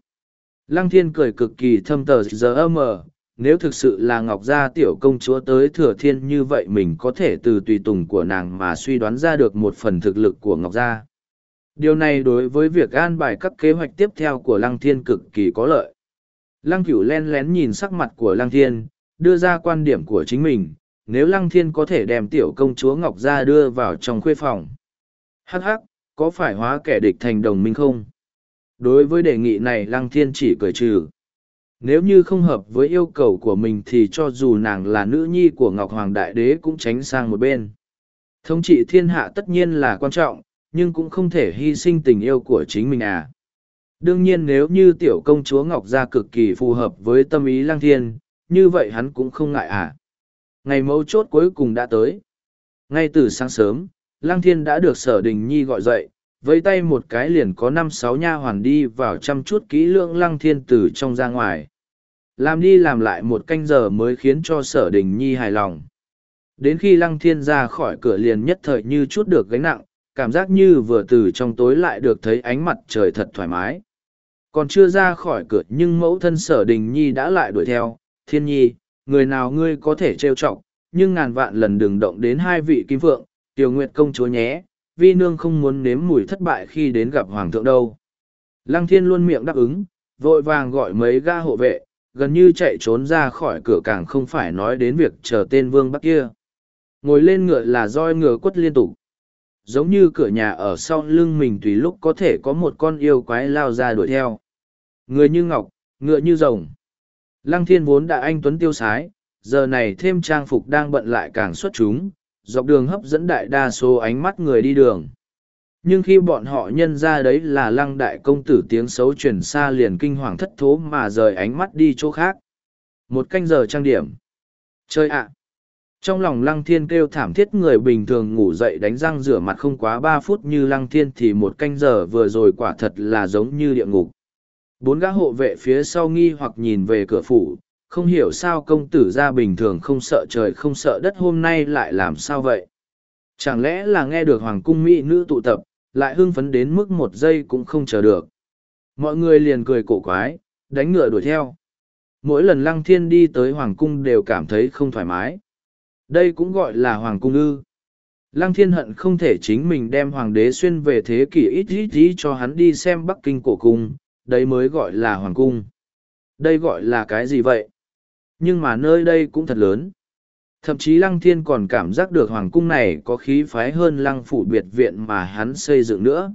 Lăng thiên cười cực kỳ thâm tờ giờ mờ, nếu thực sự là Ngọc Gia tiểu công chúa tới thừa thiên như vậy mình có thể từ tùy tùng của nàng mà suy đoán ra được một phần thực lực của Ngọc Gia. Điều này đối với việc an bài các kế hoạch tiếp theo của Lăng Thiên cực kỳ có lợi. Lăng Cửu len lén nhìn sắc mặt của Lăng Thiên, đưa ra quan điểm của chính mình, nếu Lăng Thiên có thể đem tiểu công chúa Ngọc Gia đưa vào trong khuê phòng. Hắc hắc, có phải hóa kẻ địch thành đồng minh không? Đối với đề nghị này Lăng Thiên chỉ cười trừ. Nếu như không hợp với yêu cầu của mình thì cho dù nàng là nữ nhi của Ngọc Hoàng Đại Đế cũng tránh sang một bên. Thống trị thiên hạ tất nhiên là quan trọng, nhưng cũng không thể hy sinh tình yêu của chính mình à. Đương nhiên nếu như tiểu công chúa Ngọc Gia cực kỳ phù hợp với tâm ý lang Thiên, như vậy hắn cũng không ngại à. Ngày mấu chốt cuối cùng đã tới. Ngay từ sáng sớm, lang Thiên đã được Sở Đình Nhi gọi dậy, với tay một cái liền có năm sáu nha hoàn đi vào chăm chút kỹ lưỡng Lăng Thiên từ trong ra ngoài. Làm đi làm lại một canh giờ mới khiến cho Sở Đình Nhi hài lòng. Đến khi Lăng Thiên ra khỏi cửa liền nhất thời như chút được gánh nặng, cảm giác như vừa từ trong tối lại được thấy ánh mặt trời thật thoải mái. Còn chưa ra khỏi cửa nhưng mẫu thân sở đình nhi đã lại đuổi theo, thiên nhi, người nào ngươi có thể trêu chọc, nhưng ngàn vạn lần đừng động đến hai vị kim phượng, tiểu nguyệt công chúa nhé, vi nương không muốn nếm mùi thất bại khi đến gặp hoàng thượng đâu. Lăng thiên luôn miệng đáp ứng, vội vàng gọi mấy ga hộ vệ, gần như chạy trốn ra khỏi cửa càng không phải nói đến việc chờ tên vương bắc kia. Ngồi lên ngựa là roi ngựa quất liên tục giống như cửa nhà ở sau lưng mình tùy lúc có thể có một con yêu quái lao ra đuổi theo. Người như ngọc, ngựa như rồng. Lăng thiên vốn đã anh tuấn tiêu sái, giờ này thêm trang phục đang bận lại càng xuất chúng, dọc đường hấp dẫn đại đa số ánh mắt người đi đường. Nhưng khi bọn họ nhân ra đấy là lăng đại công tử tiếng xấu truyền xa liền kinh hoàng thất thố mà rời ánh mắt đi chỗ khác. Một canh giờ trang điểm. Chơi ạ! Trong lòng lăng thiên kêu thảm thiết người bình thường ngủ dậy đánh răng rửa mặt không quá ba phút như lăng thiên thì một canh giờ vừa rồi quả thật là giống như địa ngục. Bốn gã hộ vệ phía sau nghi hoặc nhìn về cửa phủ, không hiểu sao công tử ra bình thường không sợ trời không sợ đất hôm nay lại làm sao vậy. Chẳng lẽ là nghe được hoàng cung mỹ nữ tụ tập, lại hưng phấn đến mức một giây cũng không chờ được. Mọi người liền cười cổ quái, đánh ngựa đuổi theo. Mỗi lần lăng thiên đi tới hoàng cung đều cảm thấy không thoải mái đây cũng gọi là hoàng cung ư. Lăng thiên hận không thể chính mình đem hoàng đế xuyên về thế kỷ ít ít ít cho hắn đi xem Bắc Kinh cổ cung, đây mới gọi là hoàng cung. Đây gọi là cái gì vậy? Nhưng mà nơi đây cũng thật lớn. Thậm chí Lăng Thiên còn cảm giác được hoàng cung này có khí phái hơn Lăng phủ biệt viện mà hắn xây dựng nữa.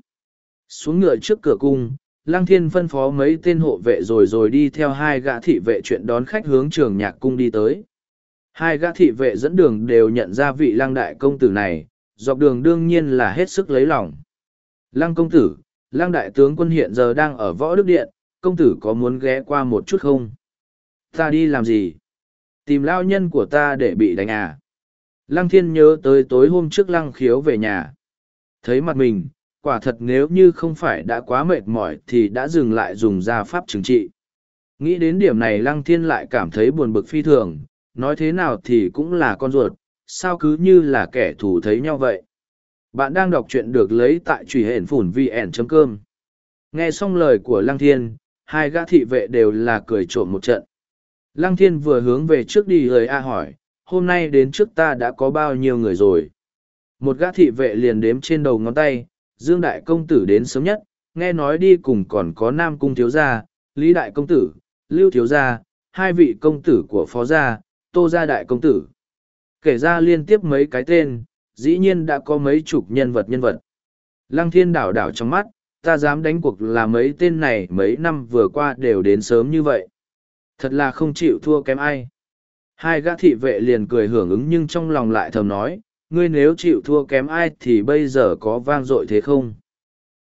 Xuống ngựa trước cửa cung, Lăng Thiên phân phó mấy tên hộ vệ rồi rồi đi theo hai gã thị vệ chuyện đón khách hướng trường nhạc cung đi tới. Hai gã thị vệ dẫn đường đều nhận ra vị lăng đại công tử này, dọc đường đương nhiên là hết sức lấy lòng. Lăng công tử, lăng đại tướng quân hiện giờ đang ở võ đức điện, công tử có muốn ghé qua một chút không? Ta đi làm gì? Tìm lao nhân của ta để bị đánh à? Lăng thiên nhớ tới tối hôm trước lăng khiếu về nhà. Thấy mặt mình, quả thật nếu như không phải đã quá mệt mỏi thì đã dừng lại dùng gia pháp trừng trị. Nghĩ đến điểm này lăng thiên lại cảm thấy buồn bực phi thường, nói thế nào thì cũng là con ruột, sao cứ như là kẻ thù thấy nhau vậy. Bạn đang đọc truyện được lấy tại truy hển phủn vn.com. Nghe xong lời của Lăng Thiên, hai gã thị vệ đều là cười trộm một trận. Lăng Thiên vừa hướng về trước đi lời A hỏi, hôm nay đến trước ta đã có bao nhiêu người rồi. Một gã thị vệ liền đếm trên đầu ngón tay, Dương Đại Công Tử đến sớm nhất, nghe nói đi cùng còn có Nam Cung Thiếu Gia, Lý Đại Công Tử, Lưu Thiếu Gia, hai vị công tử của Phó Gia, tô gia đại công tử. Kể ra liên tiếp mấy cái tên dĩ nhiên đã có mấy chục nhân vật nhân vật. Lăng thiên đảo đảo trong mắt ta dám đánh cuộc là mấy tên này mấy năm vừa qua đều đến sớm như vậy thật là không chịu thua kém ai hai gã thị vệ liền cười hưởng ứng nhưng trong lòng lại thầm nói ngươi nếu chịu thua kém ai thì bây giờ có vang dội thế không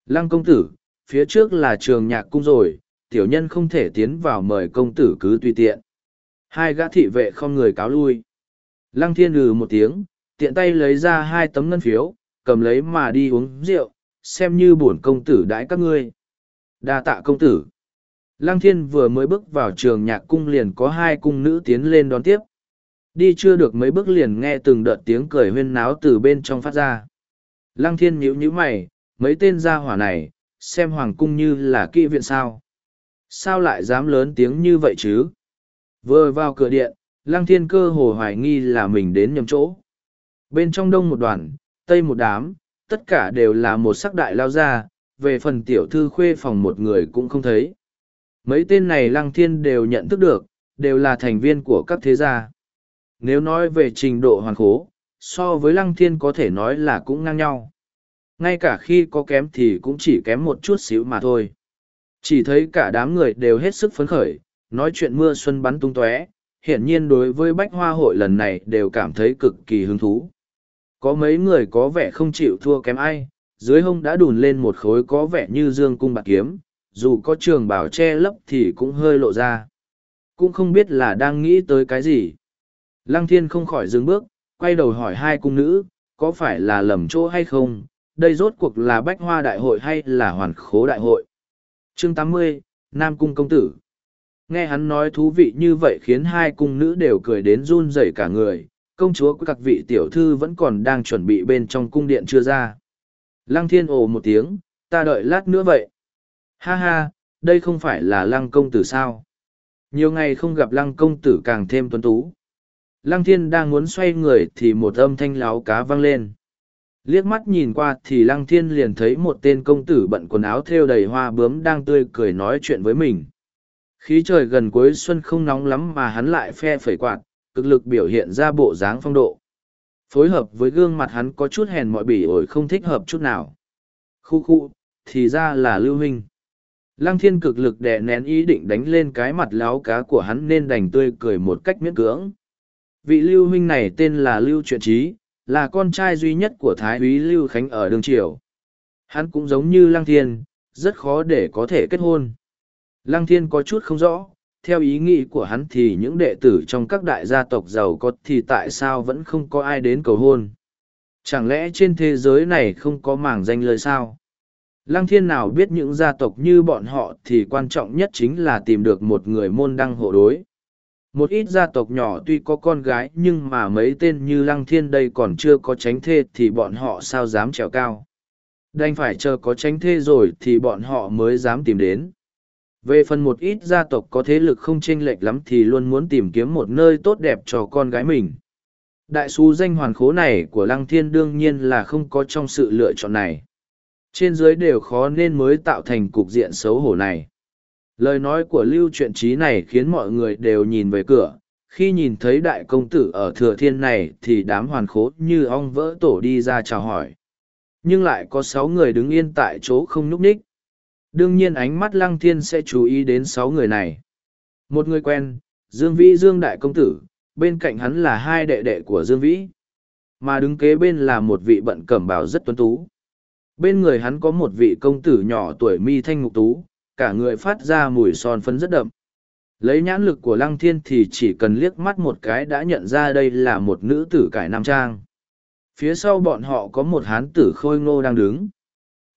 lăng công tử phía trước là trường nhạc cung rồi tiểu nhân không thể tiến vào mời công tử cứ tùy tiện. Hai gã thị vệ không người cáo lui. Lăng thiên lừ một tiếng, tiện tay lấy ra hai tấm ngân phiếu, cầm lấy mà đi uống rượu, xem như bổn công tử đãi các ngươi. đa tạ công tử. Lăng thiên vừa mới bước vào trường nhạc cung liền có hai cung nữ tiến lên đón tiếp. Đi chưa được mấy bước liền nghe từng đợt tiếng cười huyên náo từ bên trong phát ra. Lăng thiên nhíu nhíu mày, mấy tên gia hỏa này, xem hoàng cung như là kỵ viện sao. Sao lại dám lớn tiếng như vậy chứ? Vừa vào cửa điện, lăng thiên cơ hồ hoài nghi là mình đến nhầm chỗ. Bên trong đông một đoàn, tây một đám, tất cả đều là một sắc đại lao ra, về phần tiểu thư khuê phòng một người cũng không thấy. Mấy tên này lăng thiên đều nhận thức được, đều là thành viên của các thế gia. Nếu nói về trình độ hoàn khố, so với lăng thiên có thể nói là cũng ngang nhau. Ngay cả khi có kém thì cũng chỉ kém một chút xíu mà thôi. Chỉ thấy cả đám người đều hết sức phấn khởi, nói chuyện mưa xuân bắn tung tóe, hiển nhiên đối với bách hoa hội lần này đều cảm thấy cực kỳ hứng thú. Có mấy người có vẻ không chịu thua kém ai, dưới hông đã đùn lên một khối có vẻ như dương cung bạc kiếm, dù có trường bảo che lấp thì cũng hơi lộ ra. Cũng không biết là đang nghĩ tới cái gì. Lăng thiên không khỏi dừng bước, quay đầu hỏi hai cung nữ, có phải là lầm chỗ hay không, đây rốt cuộc là bách hoa đại hội hay là hoàn khố đại hội. Chương tám mươi Nam Cung Công Tử Nghe hắn nói thú vị như vậy khiến hai cung nữ đều cười đến run rẩy cả người, công chúa của các vị tiểu thư vẫn còn đang chuẩn bị bên trong cung điện chưa ra. Lăng thiên ồ một tiếng, ta đợi lát nữa vậy. Ha ha, đây không phải là lăng công tử sao? Nhiều ngày không gặp lăng công tử càng thêm tuấn tú. Lăng thiên đang muốn xoay người thì một âm thanh láo cá vang lên. Liếc mắt nhìn qua thì lăng thiên liền thấy một tên công tử bận quần áo thêu đầy hoa bướm đang tươi cười nói chuyện với mình. Khí trời gần cuối xuân không nóng lắm mà hắn lại phe phẩy quạt, cực lực biểu hiện ra bộ dáng phong độ. Phối hợp với gương mặt hắn có chút hèn mọi bỉ ổi không thích hợp chút nào. Khu khu, thì ra là lưu huynh. Lăng thiên cực lực đè nén ý định đánh lên cái mặt láo cá của hắn nên đành tươi cười một cách miễn cưỡng. Vị lưu huynh này tên là Lưu Truyện Trí, là con trai duy nhất của Thái úy Lưu Khánh ở Đường Triều. Hắn cũng giống như Lăng Thiên, rất khó để có thể kết hôn. Lăng Thiên có chút không rõ, theo ý nghĩ của hắn thì những đệ tử trong các đại gia tộc giàu có thì tại sao vẫn không có ai đến cầu hôn. Chẳng lẽ trên thế giới này không có mảng danh lời sao? Lăng thiên nào biết những gia tộc như bọn họ thì quan trọng nhất chính là tìm được một người môn đăng hộ đối. Một ít gia tộc nhỏ tuy có con gái nhưng mà mấy tên như lăng thiên đây còn chưa có tránh thê thì bọn họ sao dám trèo cao. Đành phải chờ có tránh thê rồi thì bọn họ mới dám tìm đến. Về phần một ít gia tộc có thế lực không chênh lệch lắm thì luôn muốn tìm kiếm một nơi tốt đẹp cho con gái mình. Đại sứ danh hoàn khố này của Lăng Thiên đương nhiên là không có trong sự lựa chọn này. Trên dưới đều khó nên mới tạo thành cục diện xấu hổ này. Lời nói của Lưu Truyện Trí này khiến mọi người đều nhìn về cửa. Khi nhìn thấy đại công tử ở thừa thiên này thì đám hoàn khố như ong vỡ tổ đi ra chào hỏi. Nhưng lại có sáu người đứng yên tại chỗ không nhúc ních đương nhiên ánh mắt lăng thiên sẽ chú ý đến sáu người này một người quen, dương vĩ dương đại công tử, bên cạnh hắn là hai đệ đệ của dương vĩ mà đứng kế bên là một vị bận cẩm bào rất tuấn tú bên người hắn có một vị công tử nhỏ tuổi mi thanh ngục tú, cả người phát ra mùi son phấn rất đậm lấy nhãn lực của lăng thiên thì chỉ cần liếc mắt một cái đã nhận ra đây là một nữ tử cải nam trang phía sau bọn họ có một hán tử khôi ngô đang đứng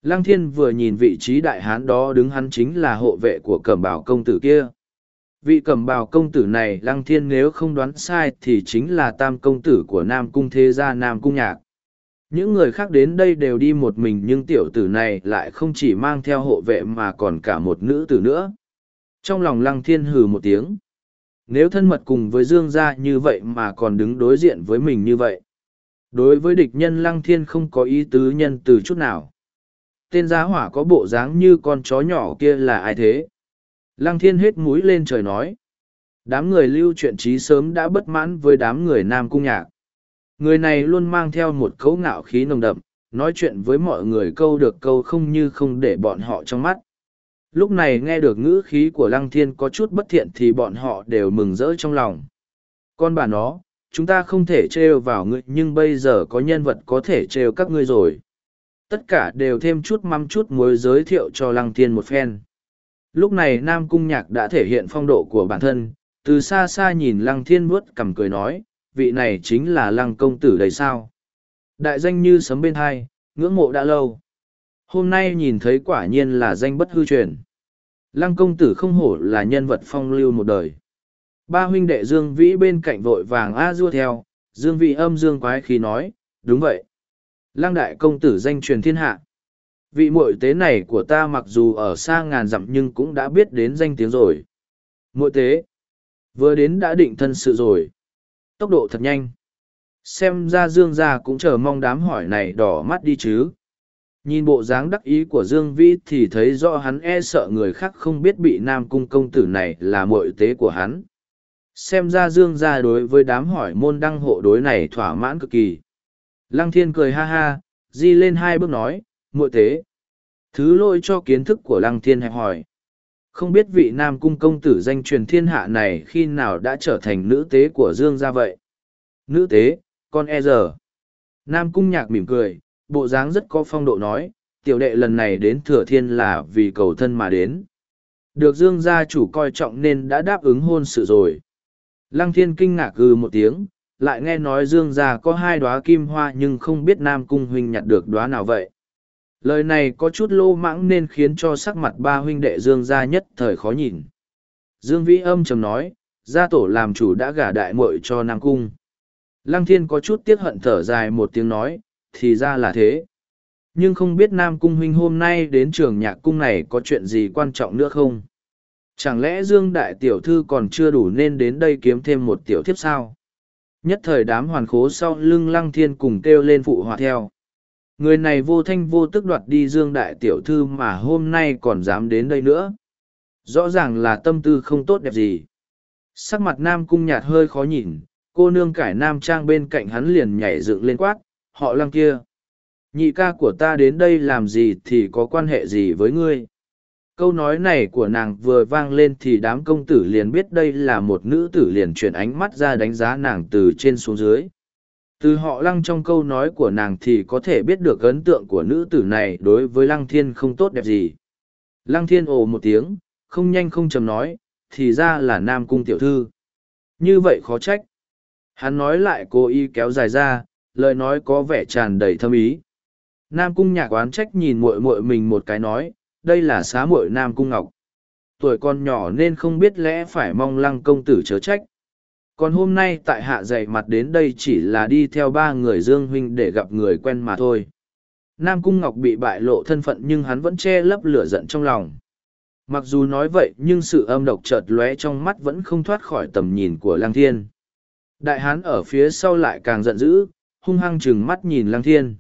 Lăng thiên vừa nhìn vị trí đại hán đó đứng hắn chính là hộ vệ của cẩm bào công tử kia. Vị cẩm bào công tử này lăng thiên nếu không đoán sai thì chính là tam công tử của Nam Cung Thế Gia Nam Cung Nhạc. Những người khác đến đây đều đi một mình nhưng tiểu tử này lại không chỉ mang theo hộ vệ mà còn cả một nữ tử nữa. Trong lòng lăng thiên hừ một tiếng. Nếu thân mật cùng với Dương gia như vậy mà còn đứng đối diện với mình như vậy. Đối với địch nhân lăng thiên không có ý tứ nhân từ chút nào tên giá hỏa có bộ dáng như con chó nhỏ kia là ai thế lăng thiên hết mũi lên trời nói đám người lưu chuyện trí sớm đã bất mãn với đám người nam cung nhạc người này luôn mang theo một cấu ngạo khí nồng đậm nói chuyện với mọi người câu được câu không như không để bọn họ trong mắt. Lúc này nghe được ngữ khí của lăng thiên có chút bất thiện thì bọn họ đều mừng rỡ trong lòng. Con bà nó chúng ta không thể trêu vào ngươi nhưng bây giờ có nhân vật có thể trêu các ngươi rồi. Tất cả đều thêm chút mắm chút muối giới thiệu cho lăng thiên một phen. Lúc này Nam Cung Nhạc đã thể hiện phong độ của bản thân, từ xa xa nhìn Lăng Thiên vuốt cầm cười nói, vị này chính là Lăng Công Tử đây sao. Đại danh như sấm bên hai, ngưỡng mộ đã lâu. Hôm nay nhìn thấy quả nhiên là danh bất hư truyền. Lăng Công Tử không hổ là nhân vật phong lưu một đời. Ba huynh đệ Dương Vĩ bên cạnh vội vàng a du theo, Dương Vĩ âm Dương quái khí nói, đúng vậy. Lăng Đại Công Tử danh truyền thiên hạ. Vị muội tế này của ta mặc dù ở xa ngàn dặm nhưng cũng đã biết đến danh tiếng rồi. Muội tế. Vừa đến đã định thân sự rồi. Tốc độ thật nhanh. Xem ra Dương gia cũng chờ mong đám hỏi này đỏ mắt đi chứ. Nhìn bộ dáng đắc ý của Dương Vĩ thì thấy rõ hắn e sợ người khác không biết bị Nam Cung công tử này là muội tế của hắn. Xem ra Dương gia đối với đám hỏi môn đăng hộ đối này thỏa mãn cực kỳ. Lăng Thiên cười ha ha, di lên hai bước nói, muội tế. Thứ lỗi cho kiến thức của Lăng Thiên hẹp hỏi. Không biết vị Nam Cung công tử danh truyền thiên hạ này khi nào đã trở thành nữ tế của Dương gia vậy? Nữ tế, con e giờ. Nam Cung nhạc mỉm cười, bộ dáng rất có phong độ nói, tiểu đệ lần này đến thừa thiên là vì cầu thân mà đến. Được Dương gia chủ coi trọng nên đã đáp ứng hôn sự rồi. Lăng thiên kinh ngạc gừ một tiếng, lại nghe nói Dương gia có hai đóa kim hoa nhưng không biết Nam Cung huynh nhặt được đóa nào vậy. Lời này có chút lô mãng nên khiến cho sắc mặt ba huynh đệ Dương gia nhất thời khó nhìn. Dương Vĩ âm trầm nói, gia tổ làm chủ đã gả đại muội cho Nam Cung. Lăng thiên có chút tiếc hận thở dài một tiếng nói, thì ra là thế. Nhưng không biết Nam Cung huynh hôm nay đến trường nhạc cung này có chuyện gì quan trọng nữa không? Chẳng lẽ Dương Đại Tiểu Thư còn chưa đủ nên đến đây kiếm thêm một tiểu thiếp sao? Nhất thời đám hoàn khố sau lưng lăng thiên cùng kêu lên phụ hòa theo. Người này vô thanh vô tức đoạt đi Dương Đại Tiểu Thư mà hôm nay còn dám đến đây nữa. Rõ ràng là tâm tư không tốt đẹp gì. Sắc mặt Nam Cung nhạt hơi khó nhìn, cô nương cải Nam Trang bên cạnh hắn liền nhảy dựng lên quát, họ lăng kia. Nhị ca của ta đến đây làm gì thì có quan hệ gì với ngươi? Câu nói này của nàng vừa vang lên thì đám công tử liền biết đây là một nữ tử liền chuyển ánh mắt ra đánh giá nàng từ trên xuống dưới. Từ họ lăng trong câu nói của nàng thì có thể biết được ấn tượng của nữ tử này đối với lăng thiên không tốt đẹp gì. Lăng thiên ồ một tiếng, không nhanh không chầm nói, thì ra là nam cung tiểu thư. Như vậy khó trách. Hắn nói lại cố ý kéo dài ra, lời nói có vẻ tràn đầy thâm ý. Nam cung nhạc oán trách nhìn muội muội mình một cái nói, đây là xá muội Nam cung ngọc. Tuổi con nhỏ nên không biết lẽ phải mong lăng công tử chớ trách. Còn hôm nay tại hạ dạy mặt đến đây chỉ là đi theo ba người Dương Huynh để gặp người quen mà thôi. Nam Cung Ngọc bị bại lộ thân phận nhưng hắn vẫn che lấp lửa giận trong lòng. Mặc dù nói vậy nhưng sự âm độc chợt lóe trong mắt vẫn không thoát khỏi tầm nhìn của Lang Thiên. Đại hán ở phía sau lại càng giận dữ, hung hăng chừng mắt nhìn Lang Thiên.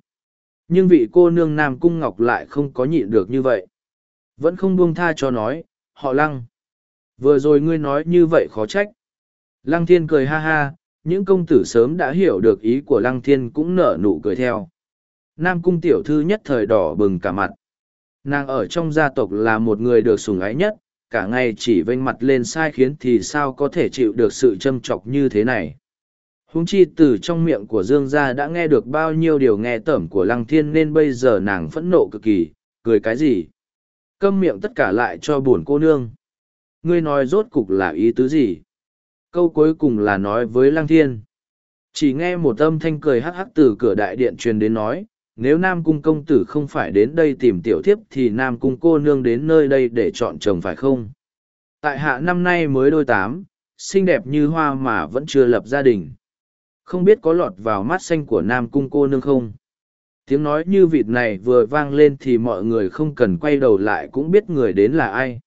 Nhưng vị cô nương Nam Cung Ngọc lại không có nhịn được như vậy. Vẫn không buông tha cho nói, họ Lăng. Vừa rồi ngươi nói như vậy khó trách. Lăng Thiên cười ha ha, những công tử sớm đã hiểu được ý của Lăng Thiên cũng nở nụ cười theo. Nam Cung tiểu thư nhất thời đỏ bừng cả mặt. Nàng ở trong gia tộc là một người được sủng ái nhất, cả ngày chỉ vênh mặt lên sai khiến thì sao có thể chịu được sự châm chọc như thế này huống chi từ trong miệng của dương gia đã nghe được bao nhiêu điều nghe tởm của lăng thiên nên bây giờ nàng phẫn nộ cực kỳ cười cái gì câm miệng tất cả lại cho buồn cô nương ngươi nói rốt cục là ý tứ gì câu cuối cùng là nói với lăng thiên. Chỉ nghe một âm thanh cười hắc hắc từ cửa đại điện truyền đến nói, nếu nam cung công tử không phải đến đây tìm tiểu thiếp thì nam cung cô nương đến nơi đây để chọn chồng phải không? Tại hạ năm nay mới đôi tám, xinh đẹp như hoa mà vẫn chưa lập gia đình. Không biết có lọt vào mắt xanh của nam cung cô nương không? Tiếng nói như vịt này vừa vang lên thì mọi người không cần quay đầu lại cũng biết người đến là ai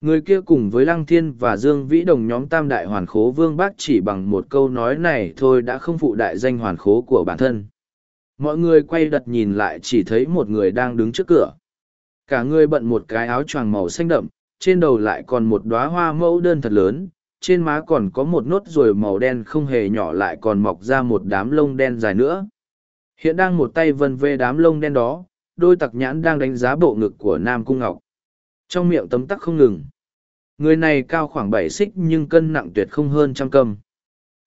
người kia cùng với lăng thiên và dương vĩ đồng nhóm tam đại hoàn khố vương bác chỉ bằng một câu nói này thôi đã không phụ đại danh hoàn khố của bản thân mọi người quay đật nhìn lại chỉ thấy một người đang đứng trước cửa cả người bận một cái áo choàng màu xanh đậm trên đầu lại còn một đoá hoa mẫu đơn thật lớn trên má còn có một nốt ruồi màu đen không hề nhỏ lại còn mọc ra một đám lông đen dài nữa. Hiện đang một tay vân vê đám lông đen đó, đôi tặc nhãn đang đánh giá bộ ngực của Nam Cung Ngọc. Trong miệng tấm tắc không ngừng. Người này cao khoảng bảy xích nhưng cân nặng tuyệt không hơn trăm cân.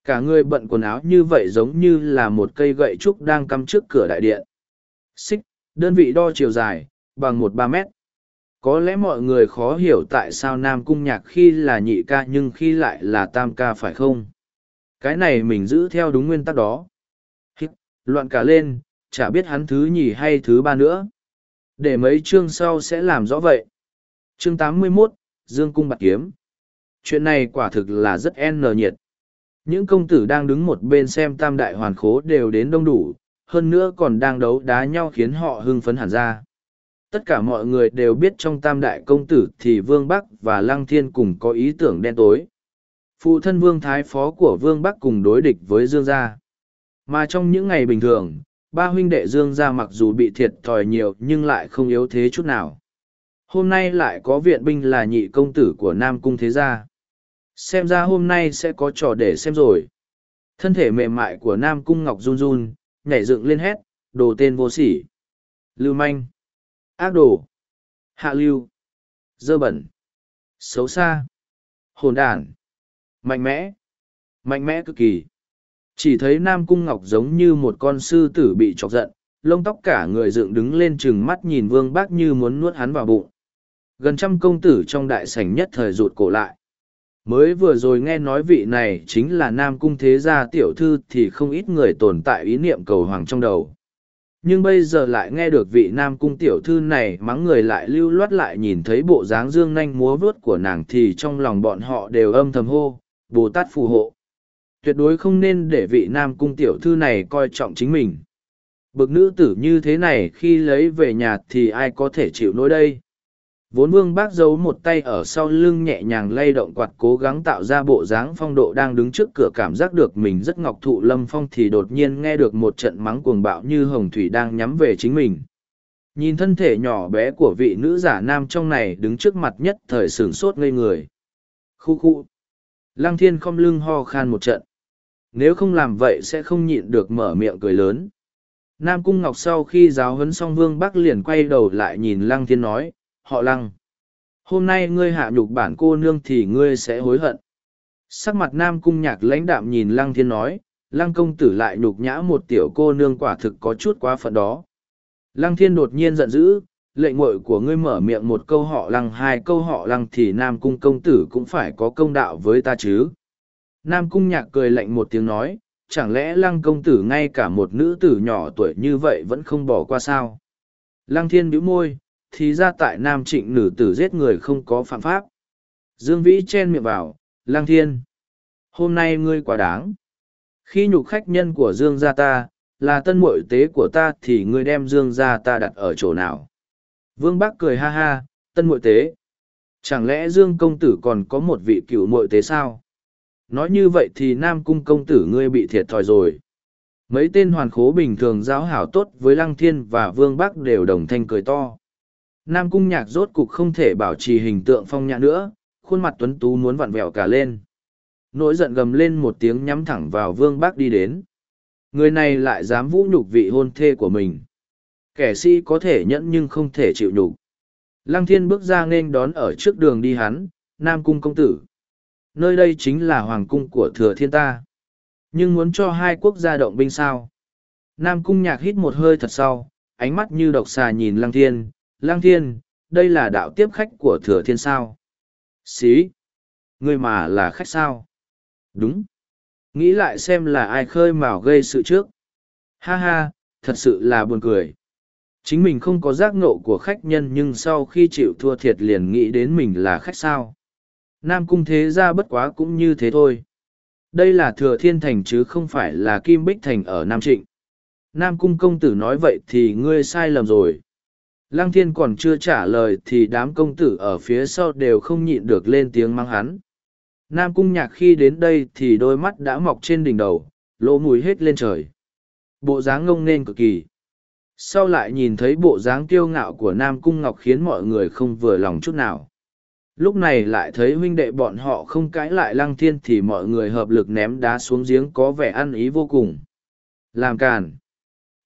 Cả người bận quần áo như vậy giống như là một cây gậy trúc đang cắm trước cửa đại điện. Xích, đơn vị đo chiều dài, bằng một ba mét. Có lẽ mọi người khó hiểu tại sao Nam Cung Nhạc khi là nhị ca nhưng khi lại là tam ca phải không? Cái này mình giữ theo đúng nguyên tắc đó. Hít, loạn cả lên, chả biết hắn thứ nhì hay thứ ba nữa. Để mấy chương sau sẽ làm rõ vậy. Chương 81, Dương Cung Bạc Kiếm. Chuyện này quả thực là rất n nhiệt. Những công tử đang đứng một bên xem tam đại hoàn khố đều đến đông đủ, hơn nữa còn đang đấu đá nhau khiến họ hưng phấn hẳn ra. Tất cả mọi người đều biết trong tam đại công tử thì Vương Bắc và Lăng Thiên cùng có ý tưởng đen tối. Phụ thân Vương Thái Phó của Vương Bắc cùng đối địch với Dương Gia. Mà trong những ngày bình thường, ba huynh đệ Dương Gia mặc dù bị thiệt thòi nhiều nhưng lại không yếu thế chút nào. Hôm nay lại có viện binh là nhị công tử của Nam Cung Thế Gia. Xem ra hôm nay sẽ có trò để xem rồi. Thân thể mềm mại của Nam Cung Ngọc run run, nhảy dựng lên hét, đồ tên vô sỉ. Lưu manh. Ác đồ. Hạ lưu. Dơ bẩn. Xấu xa. Hồn đản. Mạnh mẽ. Mạnh mẽ cực kỳ. Chỉ thấy Nam Cung Ngọc giống như một con sư tử bị chọc giận, lông tóc cả người dựng đứng lên chừng mắt nhìn vương bác như muốn nuốt hắn vào bụng. Gần trăm công tử trong đại sảnh nhất thời rụt cổ lại. Mới vừa rồi nghe nói vị này chính là Nam Cung Thế Gia tiểu thư thì không ít người tồn tại ý niệm cầu hoàng trong đầu. Nhưng bây giờ lại nghe được vị Nam Cung tiểu thư này mắng người lại lưu loát lại nhìn thấy bộ dáng dương nanh múa vuốt của nàng thì trong lòng bọn họ đều âm thầm hô, Bồ Tát phù hộ. Tuyệt đối không nên để vị Nam Cung tiểu thư này coi trọng chính mình. Bực nữ tử như thế này khi lấy về nhà thì ai có thể chịu nỗi đây vốn vương bác giấu một tay ở sau lưng nhẹ nhàng lay động quạt cố gắng tạo ra bộ dáng phong độ đang đứng trước cửa cảm giác được mình rất ngọc thụ lâm phong thì đột nhiên nghe được một trận mắng cuồng bạo như hồng thủy đang nhắm về chính mình. Nhìn thân thể nhỏ bé của vị nữ giả nam trong này đứng trước mặt nhất thời sửng sốt ngây người. Khu khu. Lăng thiên khom lưng ho khan một trận. Nếu không làm vậy sẽ không nhịn được mở miệng cười lớn. Nam cung ngọc sau khi giáo huấn xong vương bắc liền quay đầu lại nhìn lăng thiên nói họ lăng. Hôm nay ngươi hạ nhục bản cô nương thì ngươi sẽ hối hận. Sắc mặt nam cung nhạc lãnh đạm nhìn lăng thiên nói, lăng công tử lại nhục nhã một tiểu cô nương quả thực có chút quá phận đó. Lăng thiên đột nhiên giận dữ, lệnh ngội của ngươi mở miệng một câu họ lăng hai câu họ lăng thì nam cung công tử cũng phải có công đạo với ta chứ. Nam cung nhạc cười lạnh một tiếng nói, chẳng lẽ lăng công tử ngay cả một nữ tử nhỏ tuổi như vậy vẫn không bỏ qua sao? Lăng thiên bĩu môi, thì ra tại nam trịnh nữ tử giết người không có phạm pháp. Dương Vĩ chen miệng vào, lang thiên. Hôm nay ngươi quá đáng. Khi nhục khách nhân của Dương gia ta, là tân muội tế của ta thì ngươi đem Dương gia ta đặt ở chỗ nào? Vương Bắc cười ha ha, tân muội tế. Chẳng lẽ Dương công tử còn có một vị cựu muội tế sao? Nói như vậy thì Nam cung công tử ngươi bị thiệt thòi rồi. Mấy tên hoàn khố bình thường giáo hảo tốt với Lăng Thiên và Vương Bắc đều đồng thanh cười to. Nam cung nhạc rốt cục không thể bảo trì hình tượng phong nhã nữa, khuôn mặt tuấn tú muốn vặn vẹo cả lên. Nỗi giận gầm lên một tiếng nhắm thẳng vào vương bác đi đến. Người này lại dám vũ nhục vị hôn thê của mình. Kẻ sĩ có thể nhẫn nhưng không thể chịu nhục. Lăng thiên bước ra nên đón ở trước đường đi hắn, Nam cung công tử. Nơi đây chính là hoàng cung của thừa thiên ta. Nhưng muốn cho hai quốc gia động binh sao? Nam cung nhạc hít một hơi thật sau, ánh mắt như độc xà nhìn lăng thiên, Lang thiên, đây là đạo tiếp khách của thừa thiên sao. Xí. Người mà là khách sao. Đúng. Nghĩ lại xem là ai khơi mào gây sự trước. Ha ha, thật sự là buồn cười. Chính mình không có giác ngộ của khách nhân nhưng sau khi chịu thua thiệt liền nghĩ đến mình là khách sao. Nam cung thế ra bất quá cũng như thế thôi. Đây là thừa thiên thành chứ không phải là kim bích thành ở Nam Trịnh. Nam cung công tử nói vậy thì ngươi sai lầm rồi. Lăng thiên còn chưa trả lời thì đám công tử ở phía sau đều không nhịn được lên tiếng mang hắn. Nam cung nhạc khi đến đây thì đôi mắt đã mọc trên đỉnh đầu, lỗ mùi hết lên trời. Bộ dáng ngông nên cực kỳ. Sau lại nhìn thấy bộ dáng kiêu ngạo của Nam cung ngọc khiến mọi người không vừa lòng chút nào. Lúc này lại thấy huynh đệ bọn họ không cãi lại lăng thiên thì mọi người hợp lực ném đá xuống giếng có vẻ ăn ý vô cùng. Làm càn.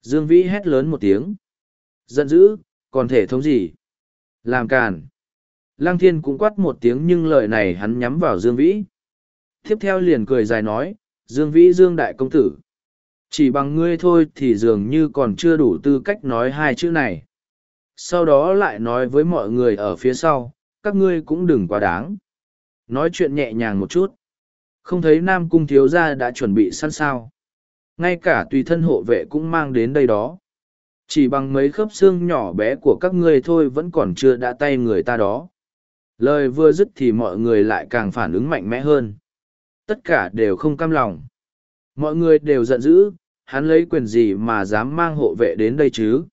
Dương Vĩ hét lớn một tiếng. Giận dữ, còn thể thống gì? Làm càn. Lăng thiên cũng quát một tiếng nhưng lời này hắn nhắm vào Dương Vĩ. Tiếp theo liền cười dài nói, Dương Vĩ Dương Đại Công Tử. Chỉ bằng ngươi thôi thì dường như còn chưa đủ tư cách nói hai chữ này. Sau đó lại nói với mọi người ở phía sau, các ngươi cũng đừng quá đáng. Nói chuyện nhẹ nhàng một chút. Không thấy Nam Cung thiếu gia đã chuẩn bị sẵn sao. Ngay cả tùy thân hộ vệ cũng mang đến đây đó. Chỉ bằng mấy khớp xương nhỏ bé của các ngươi thôi vẫn còn chưa đã tay người ta đó. Lời vừa dứt thì mọi người lại càng phản ứng mạnh mẽ hơn. Tất cả đều không cam lòng. Mọi người đều giận dữ, hắn lấy quyền gì mà dám mang hộ vệ đến đây chứ?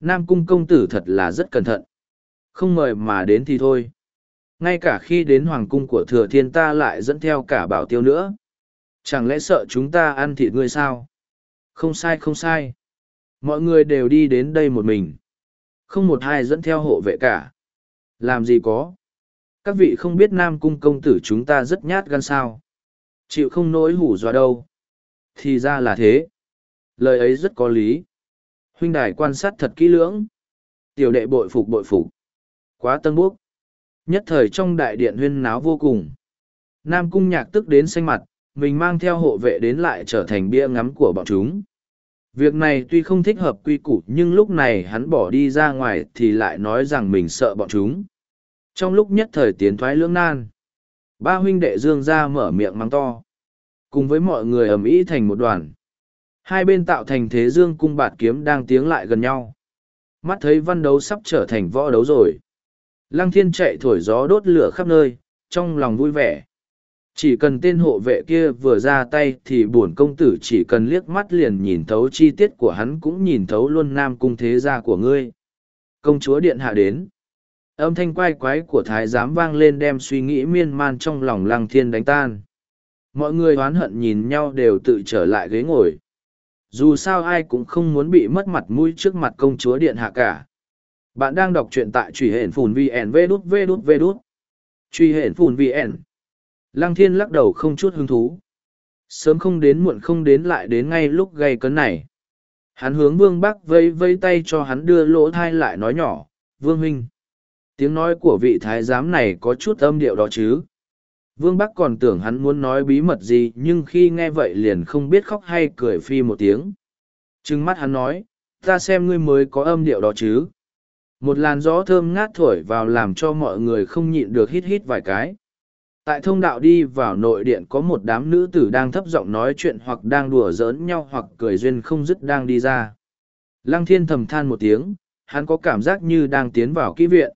Nam cung công tử thật là rất cẩn thận. Không mời mà đến thì thôi. Ngay cả khi đến hoàng cung của thừa thiên ta lại dẫn theo cả bảo tiêu nữa. Chẳng lẽ sợ chúng ta ăn thịt ngươi sao? Không sai không sai. Mọi người đều đi đến đây một mình. Không một ai dẫn theo hộ vệ cả. Làm gì có. Các vị không biết Nam Cung công tử chúng ta rất nhát gan sao. Chịu không nỗi hủ dọa đâu. Thì ra là thế. Lời ấy rất có lý. Huynh đài quan sát thật kỹ lưỡng. Tiểu đệ bội phục bội phục. Quá tân bốc. Nhất thời trong đại điện huyên náo vô cùng. Nam Cung nhạc tức đến xanh mặt, mình mang theo hộ vệ đến lại trở thành bia ngắm của bọn chúng. Việc này tuy không thích hợp quy củ nhưng lúc này hắn bỏ đi ra ngoài thì lại nói rằng mình sợ bọn chúng. Trong lúc nhất thời tiến thoái lưỡng nan, ba huynh đệ dương ra mở miệng mắng to. Cùng với mọi người ầm ĩ thành một đoàn. Hai bên tạo thành thế dương cung bạt kiếm đang tiến lại gần nhau. Mắt thấy văn đấu sắp trở thành võ đấu rồi. Lăng thiên chạy thổi gió đốt lửa khắp nơi, trong lòng vui vẻ. Chỉ cần tên hộ vệ kia vừa ra tay thì bổn công tử chỉ cần liếc mắt liền nhìn thấu chi tiết của hắn cũng nhìn thấu luôn nam cung thế gia của ngươi. Công chúa điện hạ đến. Âm thanh quay quái của thái giám vang lên đem suy nghĩ miên man trong lòng lăng thiên đánh tan. Mọi người oán hận nhìn nhau đều tự trở lại ghế ngồi. Dù sao ai cũng không muốn bị mất mặt mũi trước mặt công chúa điện hạ cả. Bạn đang đọc truyện tại truy hển phùn VN vê đút vê đút vê đút. Truy hển phùn VN. Lăng thiên lắc đầu không chút hứng thú. Sớm không đến muộn không đến lại đến ngay lúc gây cấn này. Hắn hướng vương bắc vây vây tay cho hắn đưa lỗ thai lại nói nhỏ, vương huynh. Tiếng nói của vị thái giám này có chút âm điệu đó chứ. Vương Bắc còn tưởng hắn muốn nói bí mật gì nhưng khi nghe vậy liền không biết khóc hay cười phi một tiếng. Trừng mắt hắn nói, ta xem ngươi mới có âm điệu đó chứ. Một làn gió thơm ngát thổi vào làm cho mọi người không nhịn được hít hít vài cái. Tại thông đạo đi vào nội điện có một đám nữ tử đang thấp giọng nói chuyện hoặc đang đùa giỡn nhau hoặc cười duyên không dứt đang đi ra. Lăng thiên thầm than một tiếng, hắn có cảm giác như đang tiến vào kỹ viện.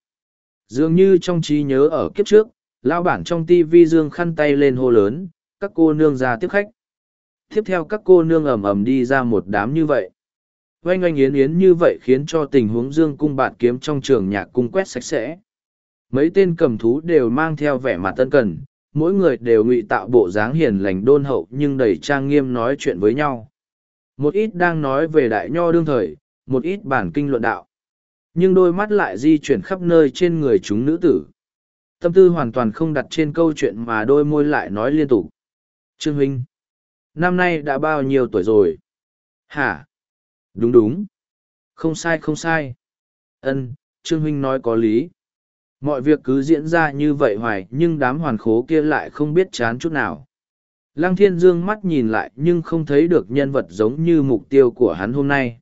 Dường như trong trí nhớ ở kiếp trước, lao bản trong tivi dương khăn tay lên hô lớn, các cô nương ra tiếp khách. Tiếp theo các cô nương ầm ầm đi ra một đám như vậy. Oanh oanh yến yến như vậy khiến cho tình huống dương cung bạn kiếm trong trường nhạc cung quét sạch sẽ. Mấy tên cầm thú đều mang theo vẻ mặt tân cần, mỗi người đều ngụy tạo bộ dáng hiền lành đôn hậu nhưng đầy trang nghiêm nói chuyện với nhau. Một ít đang nói về đại nho đương thời, một ít bản kinh luận đạo. Nhưng đôi mắt lại di chuyển khắp nơi trên người chúng nữ tử. Tâm tư hoàn toàn không đặt trên câu chuyện mà đôi môi lại nói liên tục. Trương Huynh, năm nay đã bao nhiêu tuổi rồi? Hả? Đúng đúng. Không sai không sai. Ân, Trương Huynh nói có lý. Mọi việc cứ diễn ra như vậy hoài nhưng đám hoàn khố kia lại không biết chán chút nào. Lăng thiên dương mắt nhìn lại nhưng không thấy được nhân vật giống như mục tiêu của hắn hôm nay.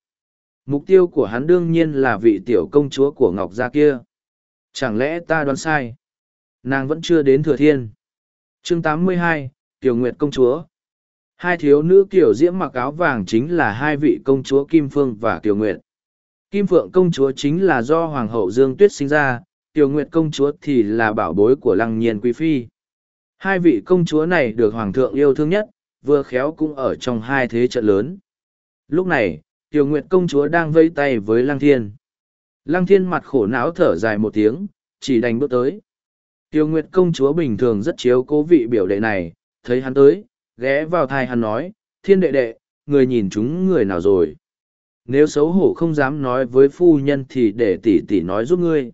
Mục tiêu của hắn đương nhiên là vị tiểu công chúa của Ngọc Gia kia. Chẳng lẽ ta đoán sai? Nàng vẫn chưa đến thừa thiên. chương 82, Kiều Nguyệt Công Chúa. Hai thiếu nữ kiểu diễm mặc áo vàng chính là hai vị công chúa Kim Phương và Kiều Nguyệt. Kim Phượng công chúa chính là do Hoàng hậu Dương Tuyết sinh ra, Tiểu Nguyệt công chúa thì là bảo bối của Lăng Nhiên Quý Phi. Hai vị công chúa này được Hoàng thượng yêu thương nhất, vừa khéo cũng ở trong hai thế trận lớn. Lúc này, Tiểu Nguyệt công chúa đang vây tay với Lăng Thiên. Lăng Thiên mặt khổ não thở dài một tiếng, chỉ đành bước tới. Tiểu Nguyệt công chúa bình thường rất chiếu cố vị biểu đệ này, thấy hắn tới, ghé vào thai hắn nói, thiên đệ đệ, người nhìn chúng người nào rồi. Nếu xấu hổ không dám nói với phu nhân thì để tỷ tỷ nói giúp ngươi.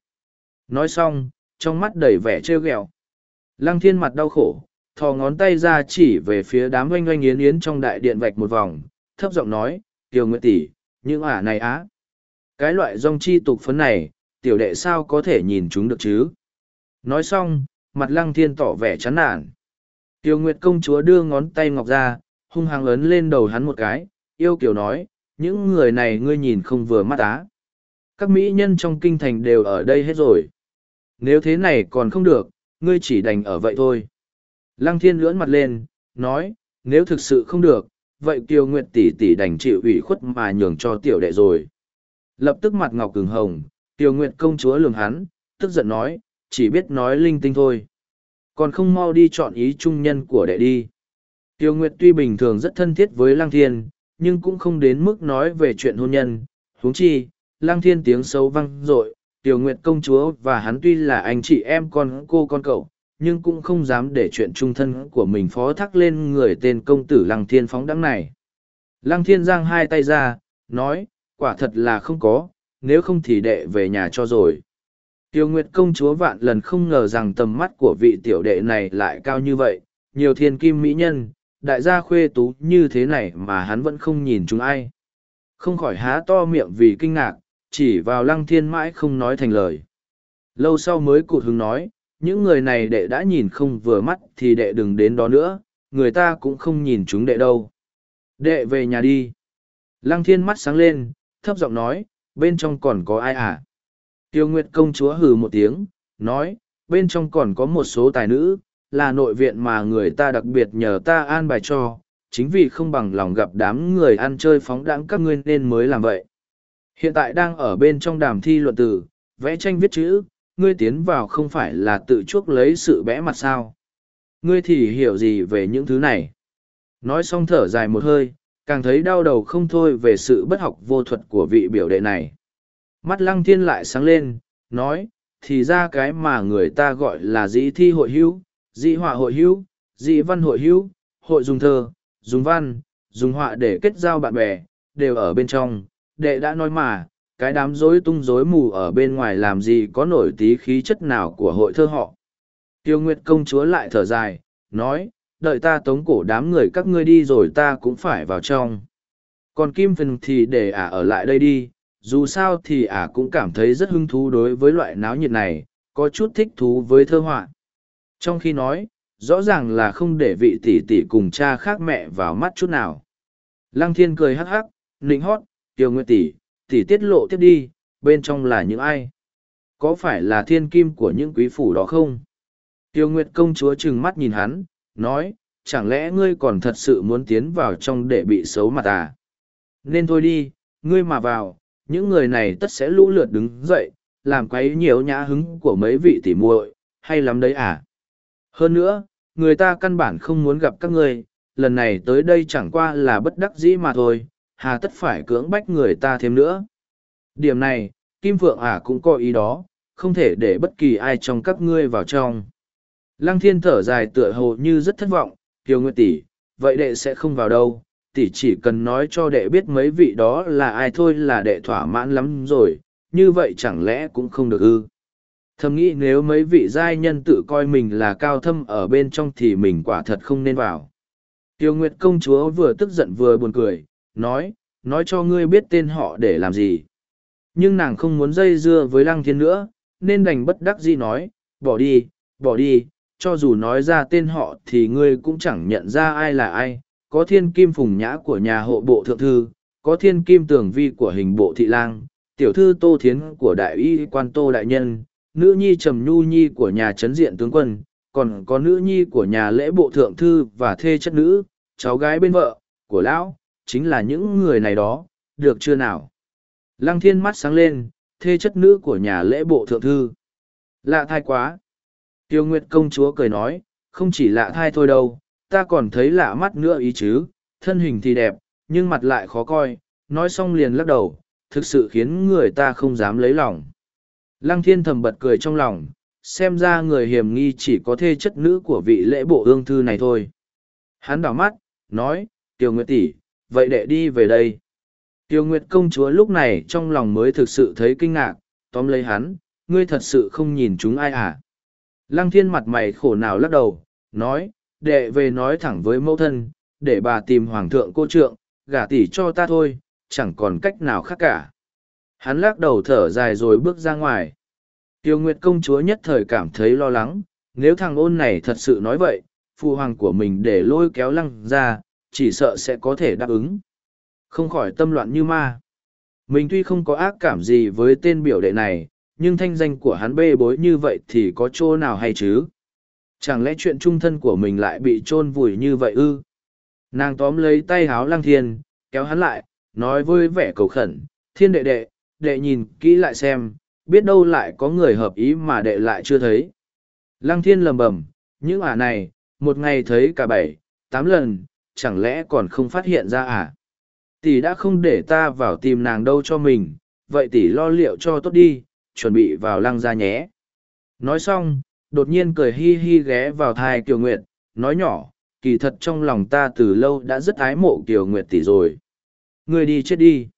Nói xong, trong mắt đầy vẻ trêu ghẹo. Lăng thiên mặt đau khổ, thò ngón tay ra chỉ về phía đám oanh oanh yến yến trong đại điện vạch một vòng, thấp giọng nói, tiểu Nguyệt tỷ, những ả này á. Cái loại rong chi tục phấn này, tiểu đệ sao có thể nhìn chúng được chứ? Nói xong, mặt lăng thiên tỏ vẻ chán nản. Tiêu Nguyệt công chúa đưa ngón tay ngọc ra, hung hăng ấn lên đầu hắn một cái, yêu kiểu nói, những người này ngươi nhìn không vừa mắt á. Các mỹ nhân trong kinh thành đều ở đây hết rồi. Nếu thế này còn không được, ngươi chỉ đành ở vậy thôi. Lăng thiên lưỡn mặt lên, nói, nếu thực sự không được, vậy Kiều Nguyệt tỷ tỷ đành chịu ủy khuất mà nhường cho tiểu đệ rồi. Lập tức mặt ngọc cứng hồng, Kiều Nguyệt công chúa lường hắn, tức giận nói, chỉ biết nói linh tinh thôi. Còn không mau đi chọn ý trung nhân của đệ đi. Tiêu Nguyệt tuy bình thường rất thân thiết với Lăng Thiên, nhưng cũng không đến mức nói về chuyện hôn nhân. huống chi, Lăng Thiên tiếng xấu vang dội, Tiểu Nguyệt công chúa và hắn tuy là anh chị em con cô con cậu, nhưng cũng không dám để chuyện trung thân của mình phó thác lên người tên công tử Lăng Thiên phóng đẳng này. Lăng Thiên giang hai tay ra, nói, quả thật là không có, nếu không thì đệ về nhà cho rồi. Tiêu Nguyệt công chúa vạn lần không ngờ rằng tầm mắt của vị tiểu đệ này lại cao như vậy, nhiều thiên kim mỹ nhân, đại gia khuê tú như thế này mà hắn vẫn không nhìn chúng ai. Không khỏi há to miệng vì kinh ngạc, chỉ vào lăng thiên mãi không nói thành lời. Lâu sau mới cụt hứng nói, những người này đệ đã nhìn không vừa mắt thì đệ đừng đến đó nữa, người ta cũng không nhìn chúng đệ đâu. Đệ về nhà đi. Lăng thiên mắt sáng lên, thấp giọng nói, bên trong còn có ai à? Tiêu Nguyệt công chúa hừ một tiếng, nói, bên trong còn có một số tài nữ, là nội viện mà người ta đặc biệt nhờ ta an bài cho, chính vì không bằng lòng gặp đám người ăn chơi phóng đãng các ngươi nên mới làm vậy. Hiện tại đang ở bên trong đàm thi luận tử, vẽ tranh viết chữ, ngươi tiến vào không phải là tự chuốc lấy sự bẽ mặt sao. Ngươi thì hiểu gì về những thứ này. Nói xong thở dài một hơi, càng thấy đau đầu không thôi về sự bất học vô thuật của vị biểu đệ này. Mắt lăng thiên lại sáng lên, nói, thì ra cái mà người ta gọi là dĩ thi hội hữu, dĩ họa hội hữu, dĩ văn hội hữu, hội dùng thơ, dùng văn, dùng họa để kết giao bạn bè, đều ở bên trong. Đệ đã nói mà, cái đám rối tung rối mù ở bên ngoài làm gì có nổi tí khí chất nào của hội thơ họ. Tiêu Nguyệt công chúa lại thở dài, nói, đợi ta tống cổ đám người các ngươi đi rồi ta cũng phải vào trong. Còn Kim Phần thì để ả ở lại đây đi, dù sao thì ả cũng cảm thấy rất hứng thú đối với loại náo nhiệt này, có chút thích thú với thơ họa. Trong khi nói, rõ ràng là không để vị tỷ tỷ cùng cha khác mẹ vào mắt chút nào. Lăng thiên cười hắc hắc, nịnh hót, tiêu nguyệt tỷ, tỷ tiết lộ tiếp đi, bên trong là những ai? Có phải là thiên kim của những quý phủ đó không? Tiêu nguyệt công chúa trừng mắt nhìn hắn, nói, chẳng lẽ ngươi còn thật sự muốn tiến vào trong để bị xấu mặt à? Nên thôi đi, ngươi mà vào, những người này tất sẽ lũ lượt đứng dậy, làm quấy nhiều nhã hứng của mấy vị tỷ muội, hay lắm đấy à? Hơn nữa, người ta căn bản không muốn gặp các ngươi, lần này tới đây chẳng qua là bất đắc dĩ mà thôi, hà tất phải cưỡng bách người ta thêm nữa. Điểm này, Kim Phượng ả cũng có ý đó, không thể để bất kỳ ai trong các ngươi vào trong. Lăng thiên thở dài tựa hồ như rất thất vọng, Kiều Nguyệt tỷ, vậy đệ sẽ không vào đâu, tỷ chỉ cần nói cho đệ biết mấy vị đó là ai thôi là đệ thỏa mãn lắm rồi, như vậy chẳng lẽ cũng không được ư. Thầm nghĩ nếu mấy vị giai nhân tự coi mình là cao thâm ở bên trong thì mình quả thật không nên vào. Tiêu Nguyệt công chúa vừa tức giận vừa buồn cười, nói, nói cho ngươi biết tên họ để làm gì. Nhưng nàng không muốn dây dưa với lăng thiên nữa, nên đành bất đắc dĩ nói, bỏ đi, bỏ đi, cho dù nói ra tên họ thì ngươi cũng chẳng nhận ra ai là ai, có thiên kim phùng nhã của nhà hộ bộ thượng thư, có thiên kim tường vi của hình bộ thị lang, tiểu thư tô thiến của đại y quan tô đại nhân, nữ nhi trầm nhu nhi của nhà trấn diện tướng quân, còn có nữ nhi của nhà lễ bộ thượng thư và thê chất nữ, cháu gái bên vợ, của lão, chính là những người này đó, được chưa nào? Lăng thiên mắt sáng lên, thê chất nữ của nhà lễ bộ thượng thư. Lạ thai quá! Tiêu Nguyệt công chúa cười nói, không chỉ lạ thai thôi đâu, ta còn thấy lạ mắt nữa ý chứ, thân hình thì đẹp, nhưng mặt lại khó coi, nói xong liền lắc đầu, thực sự khiến người ta không dám lấy lòng. Lăng thiên thầm bật cười trong lòng, xem ra người hiểm nghi chỉ có thê chất nữ của vị lễ bộ ương thư này thôi. Hắn đảo mắt, nói, Tiêu Nguyệt tỷ, vậy đệ đi về đây. Tiêu Nguyệt công chúa lúc này trong lòng mới thực sự thấy kinh ngạc, tóm lấy hắn, ngươi thật sự không nhìn chúng ai à. Lăng thiên mặt mày khổ nào lắc đầu, nói, đệ về nói thẳng với mẫu thân, để bà tìm hoàng thượng cô trượng, gả tỷ cho ta thôi, chẳng còn cách nào khác cả. Hắn lắc đầu thở dài rồi bước ra ngoài. Tiêu Nguyệt công chúa nhất thời cảm thấy lo lắng, nếu thằng ôn này thật sự nói vậy, phụ hoàng của mình để lôi kéo lăng ra, chỉ sợ sẽ có thể đáp ứng. Không khỏi tâm loạn như ma. Mình tuy không có ác cảm gì với tên biểu đệ này, nhưng thanh danh của hắn bê bối như vậy thì có chỗ nào hay chứ? Chẳng lẽ chuyện trung thân của mình lại bị chôn vùi như vậy ư? Nàng tóm lấy tay háo lăng thiên, kéo hắn lại, nói với vẻ cầu khẩn, thiên đệ đệ, đệ nhìn kỹ lại xem, biết đâu lại có người hợp ý mà đệ lại chưa thấy. Lăng thiên lầm bầm, những ả này, một ngày thấy cả bảy, tám lần, chẳng lẽ còn không phát hiện ra à? Tỷ đã không để ta vào tìm nàng đâu cho mình, vậy tỷ lo liệu cho tốt đi, chuẩn bị vào lăng ra nhé. Nói xong, đột nhiên cười hi hi ghé vào thai Kiều Nguyệt, nói nhỏ, kỳ thật trong lòng ta từ lâu đã rất ái mộ Kiều Nguyệt tỷ rồi. Người đi chết đi.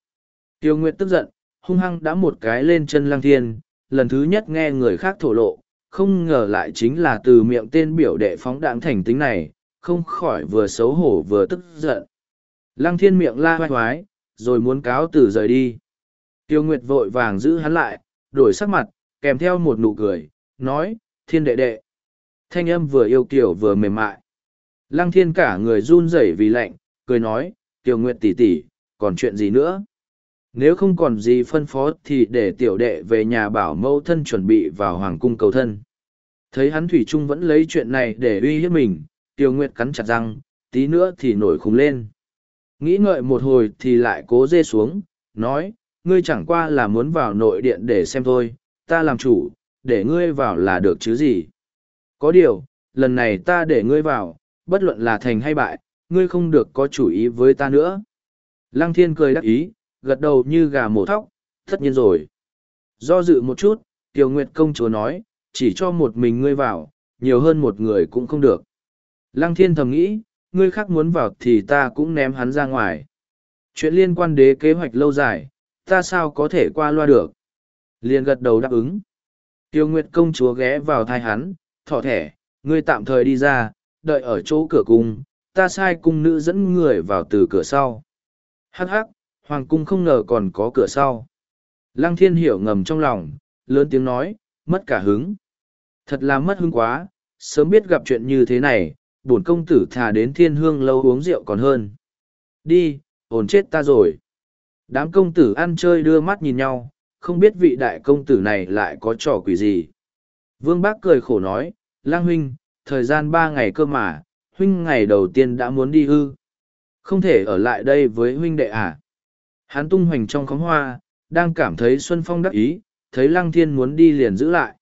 Kiều Nguyệt tức giận, hung hăng đã một cái lên chân lăng thiên, lần thứ nhất nghe người khác thổ lộ, không ngờ lại chính là từ miệng tên biểu đệ phóng đảng thành tính này, không khỏi vừa xấu hổ vừa tức giận. Lăng thiên miệng la hoài hoái, rồi muốn cáo từ rời đi. Tiêu Nguyệt vội vàng giữ hắn lại, đổi sắc mặt, kèm theo một nụ cười, nói, thiên đệ đệ. Thanh âm vừa yêu kiểu vừa mềm mại. Lăng thiên cả người run rẩy vì lạnh, cười nói, Tiêu Nguyệt tỷ tỷ, còn chuyện gì nữa? Nếu không còn gì phân phó thì để tiểu đệ về nhà bảo mẫu thân chuẩn bị vào hoàng cung cầu thân. Thấy hắn Thủy Trung vẫn lấy chuyện này để uy hiếp mình, Tiêu Nguyệt cắn chặt răng, tí nữa thì nổi khùng lên. Nghĩ ngợi một hồi thì lại cố dê xuống, nói, ngươi chẳng qua là muốn vào nội điện để xem thôi, ta làm chủ, để ngươi vào là được chứ gì. Có điều, lần này ta để ngươi vào, bất luận là thành hay bại, ngươi không được có chủ ý với ta nữa. Lăng thiên cười đắc ý, gật đầu như gà mổ thóc, tất nhiên rồi. Do dự một chút, Tiểu Nguyệt công chúa nói, chỉ cho một mình ngươi vào, nhiều hơn một người cũng không được. Lăng thiên thầm nghĩ, ngươi khác muốn vào thì ta cũng ném hắn ra ngoài. Chuyện liên quan đế kế hoạch lâu dài, ta sao có thể qua loa được. Liền gật đầu đáp ứng. Tiêu Nguyệt công chúa ghé vào thai hắn, thỏ thẻ, ngươi tạm thời đi ra, đợi ở chỗ cửa cung, ta sai cung nữ dẫn người vào từ cửa sau. Hắc hắc, hoàng cung không ngờ còn có cửa sau. Lăng thiên hiểu ngầm trong lòng, lớn tiếng nói, mất cả hứng. Thật là mất hứng quá, sớm biết gặp chuyện như thế này, bổn công tử thà đến thiên hương lâu uống rượu còn hơn. Đi, ổn chết ta rồi. Đám công tử ăn chơi đưa mắt nhìn nhau, không biết vị đại công tử này lại có trò quỷ gì. Vương Bác cười khổ nói, lang huynh, thời gian ba ngày cơ mà, huynh ngày đầu tiên đã muốn đi hư. Không thể ở lại đây với huynh đệ à. Hắn tung hoành trong khóm hoa, đang cảm thấy Xuân Phong đắc ý, thấy Lăng Thiên muốn đi liền giữ lại.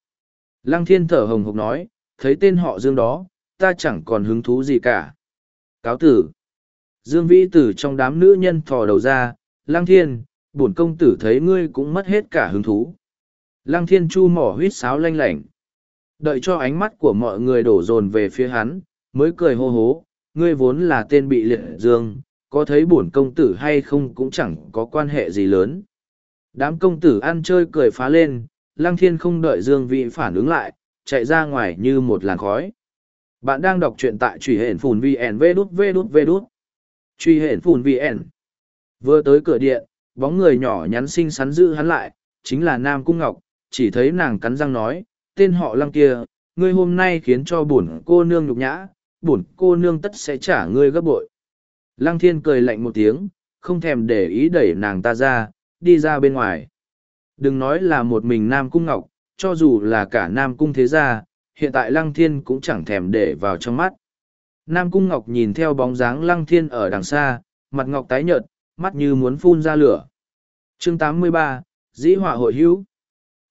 Lăng Thiên thở hồng hộc nói, thấy tên họ Dương đó, ta chẳng còn hứng thú gì cả. Cáo tử. Dương Vĩ từ trong đám nữ nhân thò đầu ra, Lăng Thiên, bổn công tử thấy ngươi cũng mất hết cả hứng thú. Lăng Thiên chu mỏ huýt sáo lanh lảnh. Đợi cho ánh mắt của mọi người đổ dồn về phía hắn, mới cười hô hố, ngươi vốn là tên bị liệt dương, có thấy bổn công tử hay không cũng chẳng có quan hệ gì lớn. Đám công tử ăn chơi cười phá lên, Lăng Thiên không đợi Dương Vĩ phản ứng lại, chạy ra ngoài như một làn khói. Bạn đang đọc truyện tại truy hển phùn VN V đút V đút V đút. Truy hển phùn VN. Vừa tới cửa điện, bóng người nhỏ nhắn xinh xắn giữ hắn lại, chính là Nam Cung Ngọc, chỉ thấy nàng cắn răng nói, tên họ lăng kia, ngươi hôm nay khiến cho bổn cô nương nhục nhã, bổn cô nương tất sẽ trả ngươi gấp bội. Lăng thiên cười lạnh một tiếng, không thèm để ý đẩy nàng ta ra, đi ra bên ngoài. Đừng nói là một mình Nam Cung Ngọc, cho dù là cả Nam Cung thế gia, hiện tại Lăng Thiên cũng chẳng thèm để vào trong mắt. Nam Cung Ngọc nhìn theo bóng dáng Lăng Thiên ở đằng xa, mặt Ngọc tái nhợt, mắt như muốn phun ra lửa. chương 83, Dĩ họa hội hữu.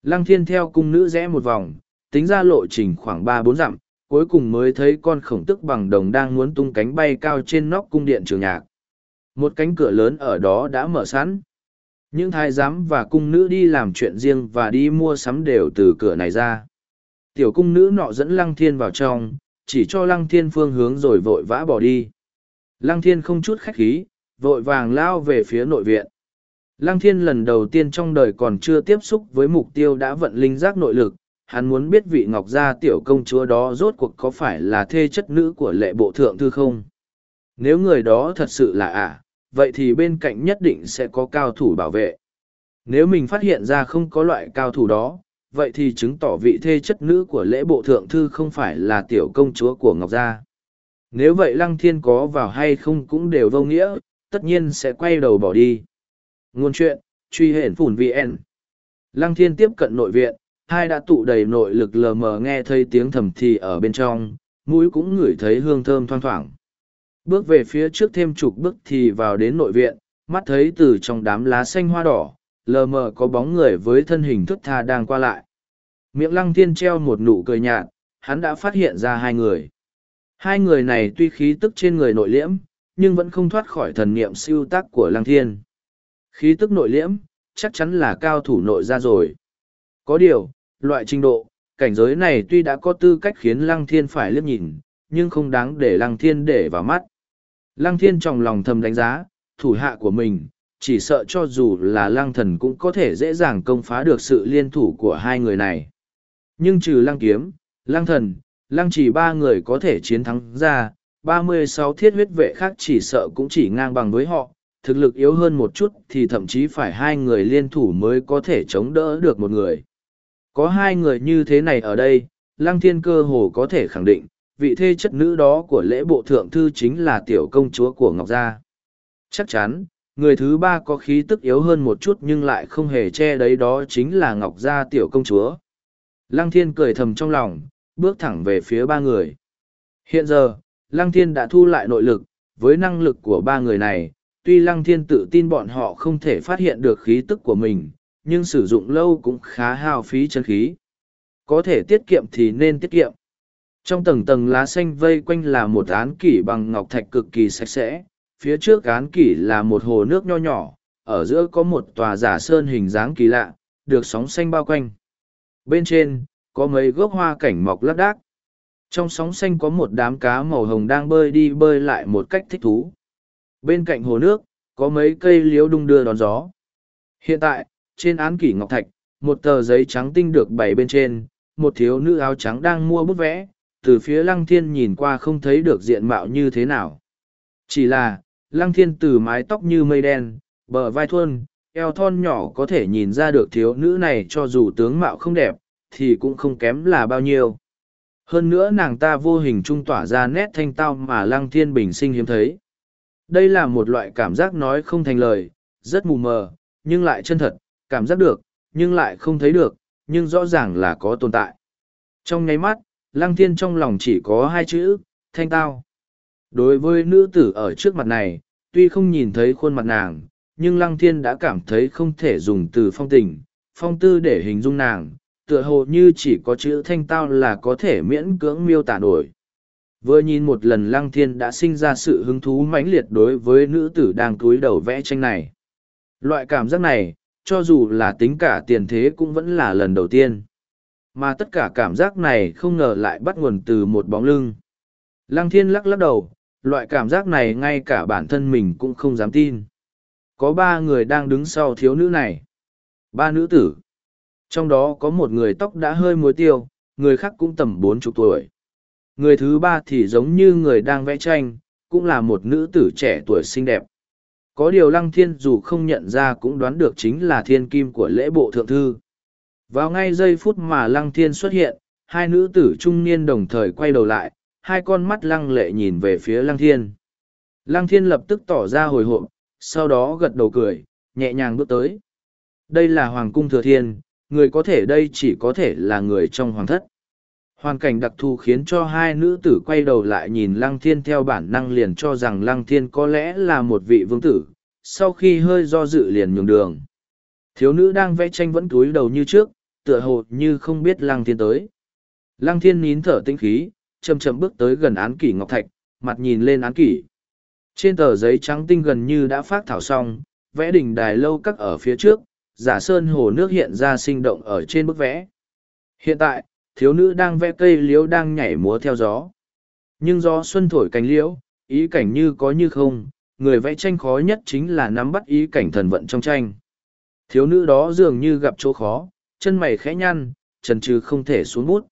Lăng Thiên theo cung nữ rẽ một vòng, tính ra lộ trình khoảng ba bốn dặm, cuối cùng mới thấy con khổng tức bằng đồng đang muốn tung cánh bay cao trên nóc cung điện trường nhạc. Một cánh cửa lớn ở đó đã mở sẵn. Những thái giám và cung nữ đi làm chuyện riêng và đi mua sắm đều từ cửa này ra tiểu cung nữ nọ dẫn lăng thiên vào trong, chỉ cho lăng thiên phương hướng rồi vội vã bỏ đi. Lăng thiên không chút khách khí, vội vàng lao về phía nội viện. Lăng thiên lần đầu tiên trong đời còn chưa tiếp xúc với mục tiêu đã vận linh giác nội lực, hắn muốn biết vị ngọc gia tiểu công chúa đó rốt cuộc có phải là thê chất nữ của lệ bộ thượng thư không? Nếu người đó thật sự là ả, vậy thì bên cạnh nhất định sẽ có cao thủ bảo vệ. Nếu mình phát hiện ra không có loại cao thủ đó vậy thì chứng tỏ vị thê chất nữ của lễ bộ thượng thư không phải là tiểu công chúa của Ngọc Gia. Nếu vậy Lăng Thiên có vào hay không cũng đều vô nghĩa, tất nhiên sẽ quay đầu bỏ đi. Nguồn chuyện, truy hển phủn vn. Lăng thiên tiếp cận nội viện, hai đã tụ đầy nội lực lờ mờ nghe thấy tiếng thầm thì ở bên trong, mũi cũng ngửi thấy hương thơm thoang thoảng. Bước về phía trước thêm chục bước thì vào đến nội viện, mắt thấy từ trong đám lá xanh hoa đỏ, lờ mờ có bóng người với thân hình thức tha đang qua lại. Miệng lăng thiên treo một nụ cười nhạt, hắn đã phát hiện ra hai người. Hai người này tuy khí tức trên người nội liễm, nhưng vẫn không thoát khỏi thần niệm siêu tác của lăng thiên. Khí tức nội liễm, chắc chắn là cao thủ nội ra rồi. Có điều, loại trình độ, cảnh giới này tuy đã có tư cách khiến lăng thiên phải liếc nhìn, nhưng không đáng để lăng thiên để vào mắt. Lăng thiên trong lòng thầm đánh giá, thủ hạ của mình, chỉ sợ cho dù là lăng thần cũng có thể dễ dàng công phá được sự liên thủ của hai người này. Nhưng trừ lăng kiếm, lăng thần, lăng chỉ ba người có thể chiến thắng ra, ba mươi sáu thiết huyết vệ khác chỉ sợ cũng chỉ ngang bằng với họ, thực lực yếu hơn một chút thì thậm chí phải hai người liên thủ mới có thể chống đỡ được một người. Có hai người như thế này ở đây, lăng thiên cơ hồ có thể khẳng định, vị thê chất nữ đó của lễ bộ thượng thư chính là tiểu công chúa của Ngọc Gia. Chắc chắn, người thứ ba có khí tức yếu hơn một chút nhưng lại không hề che đấy đó chính là Ngọc Gia tiểu công chúa. Lăng thiên cười thầm trong lòng, bước thẳng về phía ba người. Hiện giờ, Lăng thiên đã thu lại nội lực, với năng lực của ba người này, tuy Lăng thiên tự tin bọn họ không thể phát hiện được khí tức của mình, nhưng sử dụng lâu cũng khá hao phí chân khí. Có thể tiết kiệm thì nên tiết kiệm. Trong tầng tầng lá xanh vây quanh là một án kỷ bằng ngọc thạch cực kỳ sạch sẽ, phía trước án kỷ là một hồ nước nho nhỏ, ở giữa có một tòa giả sơn hình dáng kỳ lạ, được sóng xanh bao quanh. Bên trên, có mấy gốc hoa cảnh mọc lác đác. Trong sóng xanh có một đám cá màu hồng đang bơi đi bơi lại một cách thích thú. Bên cạnh hồ nước, có mấy cây liễu đung đưa đón gió. Hiện tại, trên án kỷ ngọc thạch, một tờ giấy trắng tinh được bày bên trên, một thiếu nữ áo trắng đang mua bút vẽ, từ phía lăng thiên nhìn qua không thấy được diện mạo như thế nào. Chỉ là, lăng thiên từ mái tóc như mây đen, bờ vai thuôn, eo thon nhỏ có thể nhìn ra được thiếu nữ này cho dù tướng mạo không đẹp, thì cũng không kém là bao nhiêu. Hơn nữa nàng ta vô hình trung tỏa ra nét thanh tao mà lăng thiên bình sinh hiếm thấy. Đây là một loại cảm giác nói không thành lời, rất mù mờ, nhưng lại chân thật, cảm giác được, nhưng lại không thấy được, nhưng rõ ràng là có tồn tại. Trong nháy mắt, lăng thiên trong lòng chỉ có hai chữ, thanh tao. Đối với nữ tử ở trước mặt này, tuy không nhìn thấy khuôn mặt nàng, nhưng lăng thiên đã cảm thấy không thể dùng từ phong tình, phong tư để hình dung nàng, tựa hồ như chỉ có chữ thanh tao là có thể miễn cưỡng miêu tả nổi. Vừa nhìn một lần lăng thiên đã sinh ra sự hứng thú mãnh liệt đối với nữ tử đang cúi đầu vẽ tranh này. Loại cảm giác này, cho dù là tính cả tiền thế cũng vẫn là lần đầu tiên. Mà tất cả cảm giác này không ngờ lại bắt nguồn từ một bóng lưng. Lăng thiên lắc lắc đầu, loại cảm giác này ngay cả bản thân mình cũng không dám tin. Có ba người đang đứng sau thiếu nữ này. Ba nữ tử. Trong đó có một người tóc đã hơi muối tiêu, người khác cũng tầm bốn chục tuổi. Người thứ ba thì giống như người đang vẽ tranh, cũng là một nữ tử trẻ tuổi xinh đẹp. Có điều lăng thiên dù không nhận ra cũng đoán được chính là thiên kim của lễ bộ thượng thư. Vào ngay giây phút mà lăng thiên xuất hiện, hai nữ tử trung niên đồng thời quay đầu lại, hai con mắt lăng lệ nhìn về phía lăng thiên. Lăng thiên lập tức tỏ ra hồi hộp, sau đó gật đầu cười, nhẹ nhàng bước tới. Đây là Hoàng cung Thừa Thiên, người có thể đây chỉ có thể là người trong hoàng thất. Hoàn cảnh đặc thù khiến cho hai nữ tử quay đầu lại nhìn Lăng Thiên theo bản năng liền cho rằng Lăng Thiên có lẽ là một vị vương tử, sau khi hơi do dự liền nhường đường. Thiếu nữ đang vẽ tranh vẫn cúi đầu như trước, tựa hồ như không biết Lăng Thiên tới. Lăng Thiên nín thở tinh khí, chậm chậm bước tới gần án kỷ ngọc thạch, mặt nhìn lên án kỷ. Trên tờ giấy trắng tinh gần như đã phát thảo xong, vẽ đỉnh đài lâu các ở phía trước, giả sơn hồ nước hiện ra sinh động ở trên bức vẽ. Hiện tại, thiếu nữ đang vẽ cây liễu đang nhảy múa theo gió. Nhưng do xuân thổi cánh liễu, ý cảnh như có như không, người vẽ tranh khó nhất chính là nắm bắt ý cảnh thần vận trong tranh. Thiếu nữ đó dường như gặp chỗ khó, chân mày khẽ nhăn, trần trừ không thể xuống bút.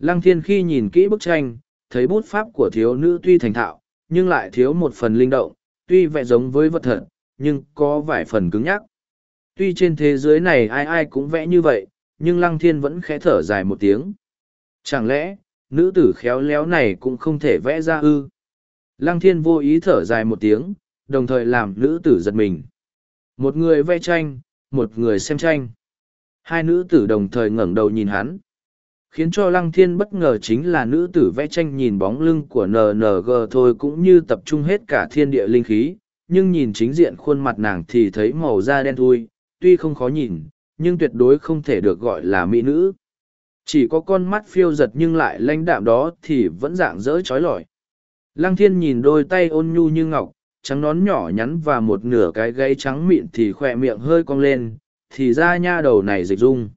Lăng thiên khi nhìn kỹ bức tranh, thấy bút pháp của thiếu nữ tuy thành thạo, nhưng lại thiếu một phần linh động, tuy vẽ giống với vật thật, nhưng có vài phần cứng nhắc. Tuy trên thế giới này ai ai cũng vẽ như vậy, nhưng lăng thiên vẫn khẽ thở dài một tiếng. Chẳng lẽ, nữ tử khéo léo này cũng không thể vẽ ra ư? Lăng thiên vô ý thở dài một tiếng, đồng thời làm nữ tử giật mình. Một người vẽ tranh, một người xem tranh. Hai nữ tử đồng thời ngẩng đầu nhìn hắn. Khiến cho Lăng Thiên bất ngờ chính là nữ tử vẽ tranh nhìn bóng lưng của NNG thôi cũng như tập trung hết cả thiên địa linh khí, nhưng nhìn chính diện khuôn mặt nàng thì thấy màu da đen thui, tuy không khó nhìn, nhưng tuyệt đối không thể được gọi là mỹ nữ. Chỉ có con mắt phiêu giật nhưng lại lãnh đạm đó thì vẫn dạng dỡ trói lọi. Lăng thiên nhìn đôi tay ôn nhu như ngọc, trắng nón nhỏ nhắn và một nửa cái gáy trắng mịn thì khỏe miệng hơi cong lên, thì ra nha đầu này dịch dung.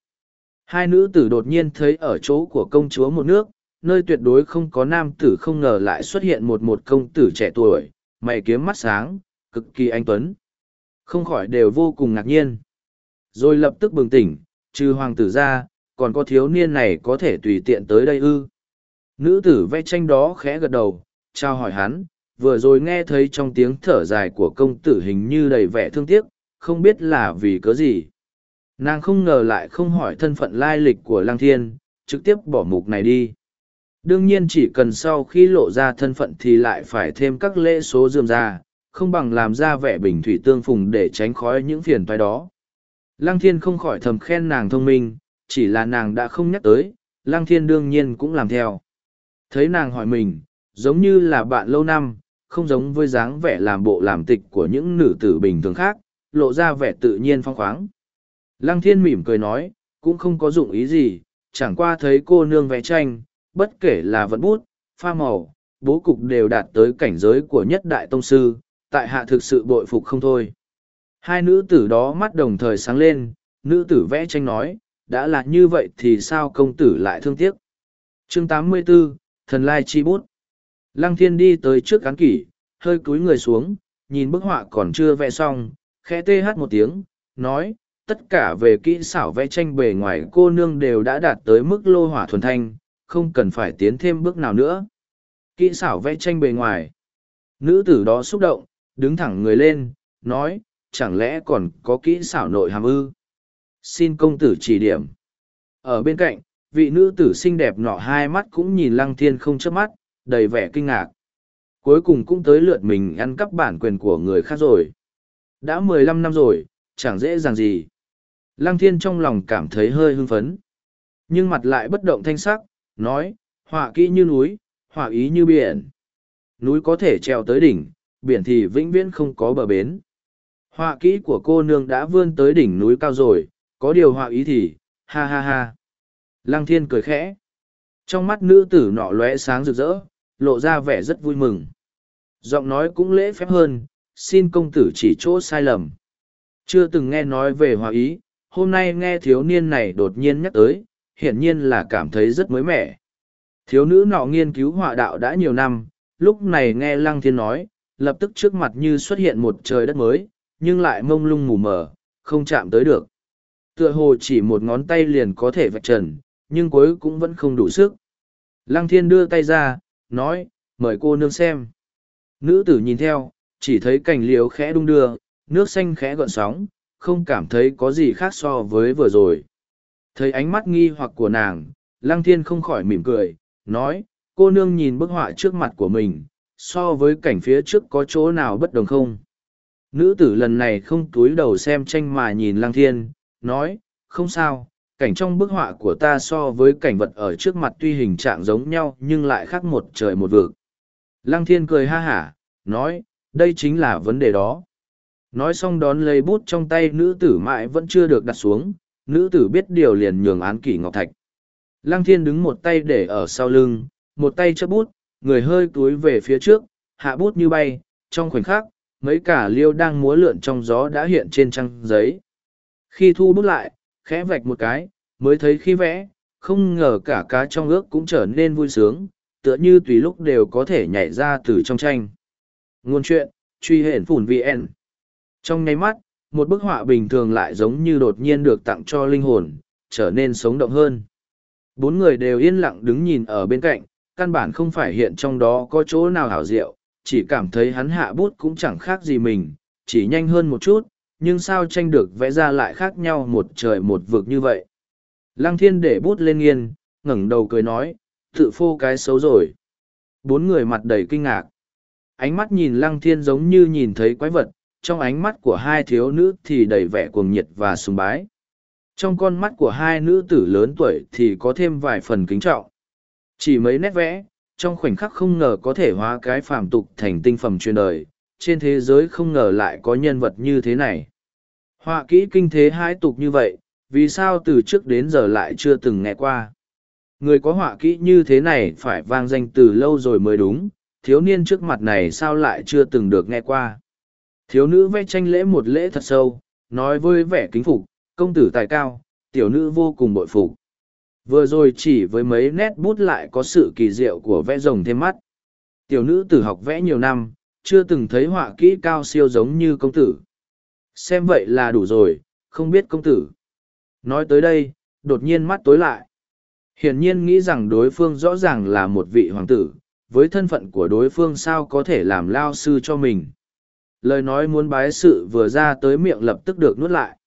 Hai nữ tử đột nhiên thấy ở chỗ của công chúa một nước, nơi tuyệt đối không có nam tử không ngờ lại xuất hiện một một công tử trẻ tuổi, mày kiếm mắt sáng, cực kỳ anh tuấn. Không khỏi đều vô cùng ngạc nhiên. Rồi lập tức bừng tỉnh, trừ hoàng tử ra, còn có thiếu niên này có thể tùy tiện tới đây ư. Nữ tử vẽ tranh đó khẽ gật đầu, trao hỏi hắn, vừa rồi nghe thấy trong tiếng thở dài của công tử hình như đầy vẻ thương tiếc, không biết là vì cớ gì. Nàng không ngờ lại không hỏi thân phận lai lịch của Lăng Thiên, trực tiếp bỏ mục này đi. Đương nhiên chỉ cần sau khi lộ ra thân phận thì lại phải thêm các lễ số dườm ra, không bằng làm ra vẻ bình thủy tương phùng để tránh khói những phiền toái đó. Lăng Thiên không khỏi thầm khen nàng thông minh, chỉ là nàng đã không nhắc tới, Lăng Thiên đương nhiên cũng làm theo. Thấy nàng hỏi mình, giống như là bạn lâu năm, không giống với dáng vẻ làm bộ làm tịch của những nữ tử bình thường khác, lộ ra vẻ tự nhiên phong khoáng. Lăng Thiên mỉm cười nói, cũng không có dụng ý gì, chẳng qua thấy cô nương vẽ tranh, bất kể là vận bút, pha màu, bố cục đều đạt tới cảnh giới của nhất đại tông sư, tại hạ thực sự bội phục không thôi. Hai nữ tử đó mắt đồng thời sáng lên, nữ tử vẽ tranh nói, đã là như vậy thì sao công tử lại thương tiếc. chương 84, Thần Lai Chi Bút Lăng thiên đi tới trước cán kỷ, hơi cúi người xuống, nhìn bức họa còn chưa vẽ xong, khẽ tê hát một tiếng, nói, tất cả về kỹ xảo vẽ tranh bề ngoài cô nương đều đã đạt tới mức lô hỏa thuần thanh, không cần phải tiến thêm bước nào nữa. Kỹ xảo vẽ tranh bề ngoài. Nữ tử đó xúc động, đứng thẳng người lên, nói, chẳng lẽ còn có kỹ xảo nội hàm ư? Xin công tử chỉ điểm. Ở bên cạnh, vị nữ tử xinh đẹp nọ hai mắt cũng nhìn lăng thiên không chớp mắt, đầy vẻ kinh ngạc. Cuối cùng cũng tới lượt mình ăn cắp bản quyền của người khác rồi. Đã mười lăm năm rồi, chẳng dễ dàng gì. Lăng thiên trong lòng cảm thấy hơi hưng phấn. Nhưng mặt lại bất động thanh sắc, nói, họa kỹ như núi, họa ý như biển. Núi có thể treo tới đỉnh, biển thì vĩnh viễn không có bờ bến. Họa kỹ của cô nương đã vươn tới đỉnh núi cao rồi, có điều họa ý thì, ha ha ha. Lăng thiên cười khẽ. Trong mắt nữ tử nọ lóe sáng rực rỡ, lộ ra vẻ rất vui mừng. Giọng nói cũng lễ phép hơn, xin công tử chỉ chỗ sai lầm. Chưa từng nghe nói về họa ý, hôm nay nghe thiếu niên này đột nhiên nhắc tới, hiển nhiên là cảm thấy rất mới mẻ. Thiếu nữ nọ nghiên cứu họa đạo đã nhiều năm, lúc này nghe Lăng Thiên nói, lập tức trước mặt như xuất hiện một trời đất mới, nhưng lại mông lung mù mờ, không chạm tới được. Tựa hồ chỉ một ngón tay liền có thể vạch trần, nhưng cuối cũng vẫn không đủ sức. Lăng thiên đưa tay ra, nói, mời cô nương xem. Nữ tử nhìn theo, chỉ thấy cành liễu khẽ đung đưa, nước xanh khẽ gợn sóng, không cảm thấy có gì khác so với vừa rồi. Thấy ánh mắt nghi hoặc của nàng, lăng thiên không khỏi mỉm cười, nói, cô nương nhìn bức họa trước mặt của mình, so với cảnh phía trước có chỗ nào bất đồng không? Nữ tử lần này không túi đầu xem tranh mà nhìn lăng thiên, nói, không sao, cảnh trong bức họa của ta so với cảnh vật ở trước mặt tuy hình trạng giống nhau nhưng lại khác một trời một vực. Lăng thiên cười ha hả, nói, đây chính là vấn đề đó. Nói xong đón lấy bút trong tay nữ tử mãi vẫn chưa được đặt xuống, nữ tử biết điều liền nhường án kỷ ngọc thạch. Lăng thiên đứng một tay để ở sau lưng, một tay chấp bút, người hơi túi về phía trước, hạ bút như bay, trong khoảnh khắc, mấy cả liêu đang múa lượn trong gió đã hiện trên trang giấy. Khi thu bút lại, khẽ vạch một cái, mới thấy khi vẽ, không ngờ cả cá trong ước cũng trở nên vui sướng, tựa như tùy lúc đều có thể nhảy ra từ trong tranh. Nguồn chuyện, truy hển phủn VN. Trong nháy mắt, một bức họa bình thường lại giống như đột nhiên được tặng cho linh hồn, trở nên sống động hơn. Bốn người đều yên lặng đứng nhìn ở bên cạnh, căn bản không phải hiện trong đó có chỗ nào hảo diệu, chỉ cảm thấy hắn hạ bút cũng chẳng khác gì mình, chỉ nhanh hơn một chút, nhưng sao tranh được vẽ ra lại khác nhau một trời một vực như vậy. Lăng thiên để bút lên nghiên, ngẩng đầu cười nói, tự phô cái xấu rồi. Bốn người mặt đầy kinh ngạc. Ánh mắt nhìn lăng thiên giống như nhìn thấy quái vật, trong ánh mắt của hai thiếu nữ thì đầy vẻ cuồng nhiệt và sùng bái. Trong con mắt của hai nữ tử lớn tuổi thì có thêm vài phần kính trọng. Chỉ mấy nét vẽ, trong khoảnh khắc không ngờ có thể hóa cái phàm tục thành tinh phẩm truyền đời, trên thế giới không ngờ lại có nhân vật như thế này. Họa kỹ kinh thế hai tục như vậy, vì sao từ trước đến giờ lại chưa từng nghe qua. Người có họa kỹ như thế này phải vang danh từ lâu rồi mới đúng, thiếu niên trước mặt này sao lại chưa từng được nghe qua. Thiếu nữ vẽ tranh lễ một lễ thật sâu, nói với vẻ kính phục, công tử tài cao, tiểu nữ vô cùng bội phục. Vừa rồi chỉ với mấy nét bút lại có sự kỳ diệu của vẽ rồng thêm mắt. Tiểu nữ tử học vẽ nhiều năm, chưa từng thấy họa kỹ cao siêu giống như công tử. Xem vậy là đủ rồi, không biết công tử. Nói tới đây, đột nhiên mắt tối lại. Hiển nhiên nghĩ rằng đối phương rõ ràng là một vị hoàng tử, với thân phận của đối phương sao có thể làm lao sư cho mình. Lời nói muốn bái sự vừa ra tới miệng lập tức được nuốt lại.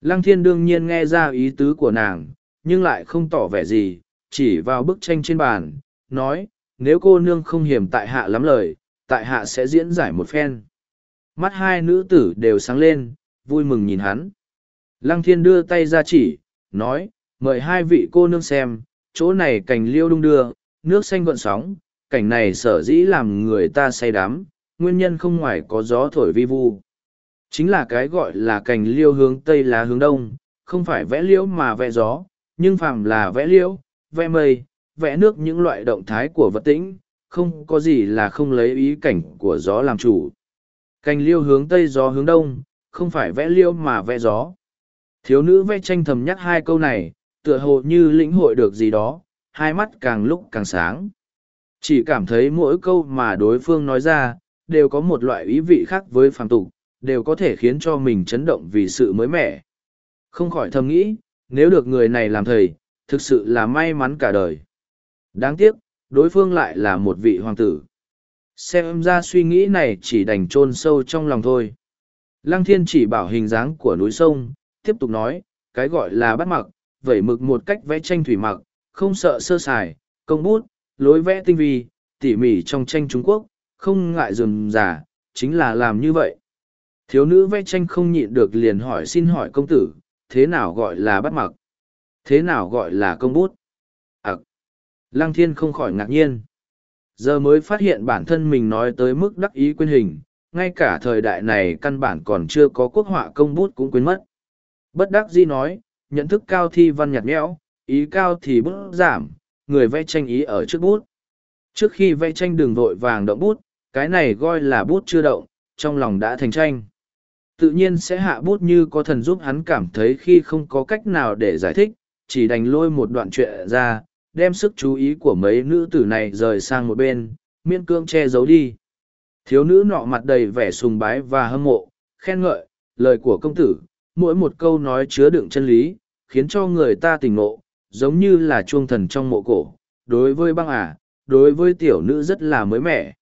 Lăng thiên đương nhiên nghe ra ý tứ của nàng, nhưng lại không tỏ vẻ gì, chỉ vào bức tranh trên bàn, nói, nếu cô nương không hiểm tại hạ lắm lời, tại hạ sẽ diễn giải một phen. Mắt hai nữ tử đều sáng lên, vui mừng nhìn hắn. Lăng thiên đưa tay ra chỉ, nói, mời hai vị cô nương xem, chỗ này cành liêu đung đưa, nước xanh gọn sóng, cảnh này sở dĩ làm người ta say đắm, nguyên nhân không ngoài có gió thổi vi vu. Chính là cái gọi là cành liêu hướng tây là hướng đông, không phải vẽ liễu mà vẽ gió, nhưng phàm là vẽ liễu, vẽ mây, vẽ nước những loại động thái của vật tĩnh, không có gì là không lấy ý cảnh của gió làm chủ. Cành liêu hướng tây gió hướng đông, không phải vẽ liễu mà vẽ gió. Thiếu nữ vẽ tranh thầm nhắc hai câu này, tựa hồ như lĩnh hội được gì đó, hai mắt càng lúc càng sáng. Chỉ cảm thấy mỗi câu mà đối phương nói ra, đều có một loại ý vị khác với phàm tục, đều có thể khiến cho mình chấn động vì sự mới mẻ. Không khỏi thầm nghĩ, nếu được người này làm thầy, thực sự là may mắn cả đời. Đáng tiếc, đối phương lại là một vị hoàng tử. Xem ra suy nghĩ này chỉ đành chôn sâu trong lòng thôi. Lăng thiên chỉ bảo hình dáng của núi sông, tiếp tục nói, cái gọi là bắt mặc, vẩy mực một cách vẽ tranh thủy mặc, không sợ sơ sài, công bút, lối vẽ tinh vi, tỉ mỉ trong tranh Trung Quốc, không ngại dườm giả, chính là làm như vậy. Thiếu nữ vẽ tranh không nhịn được liền hỏi xin hỏi công tử, thế nào gọi là bắt mặc? Thế nào gọi là công bút? À, Lăng thiên không khỏi ngạc nhiên. Giờ mới phát hiện bản thân mình nói tới mức đắc ý quên hình, ngay cả thời đại này căn bản còn chưa có quốc họa công bút cũng quên mất. Bất đắc dĩ nói, nhận thức cao thi văn nhạt nhẽo, ý cao thì bút giảm, người vẽ tranh ý ở trước bút. Trước khi vẽ tranh đường vội vàng động bút, cái này gọi là bút chưa động, trong lòng đã thành tranh. Tự nhiên sẽ hạ bút như có thần giúp hắn cảm thấy khi không có cách nào để giải thích, chỉ đành lôi một đoạn chuyện ra, đem sức chú ý của mấy nữ tử này rời sang một bên, miễn cương che giấu đi. Thiếu nữ nọ mặt đầy vẻ sùng bái và hâm mộ, khen ngợi, lời của công tử, mỗi một câu nói chứa đựng chân lý, khiến cho người ta tỉnh ngộ, giống như là chuông thần trong mộ cổ. Đối với băng ả, đối với tiểu nữ rất là mới mẻ,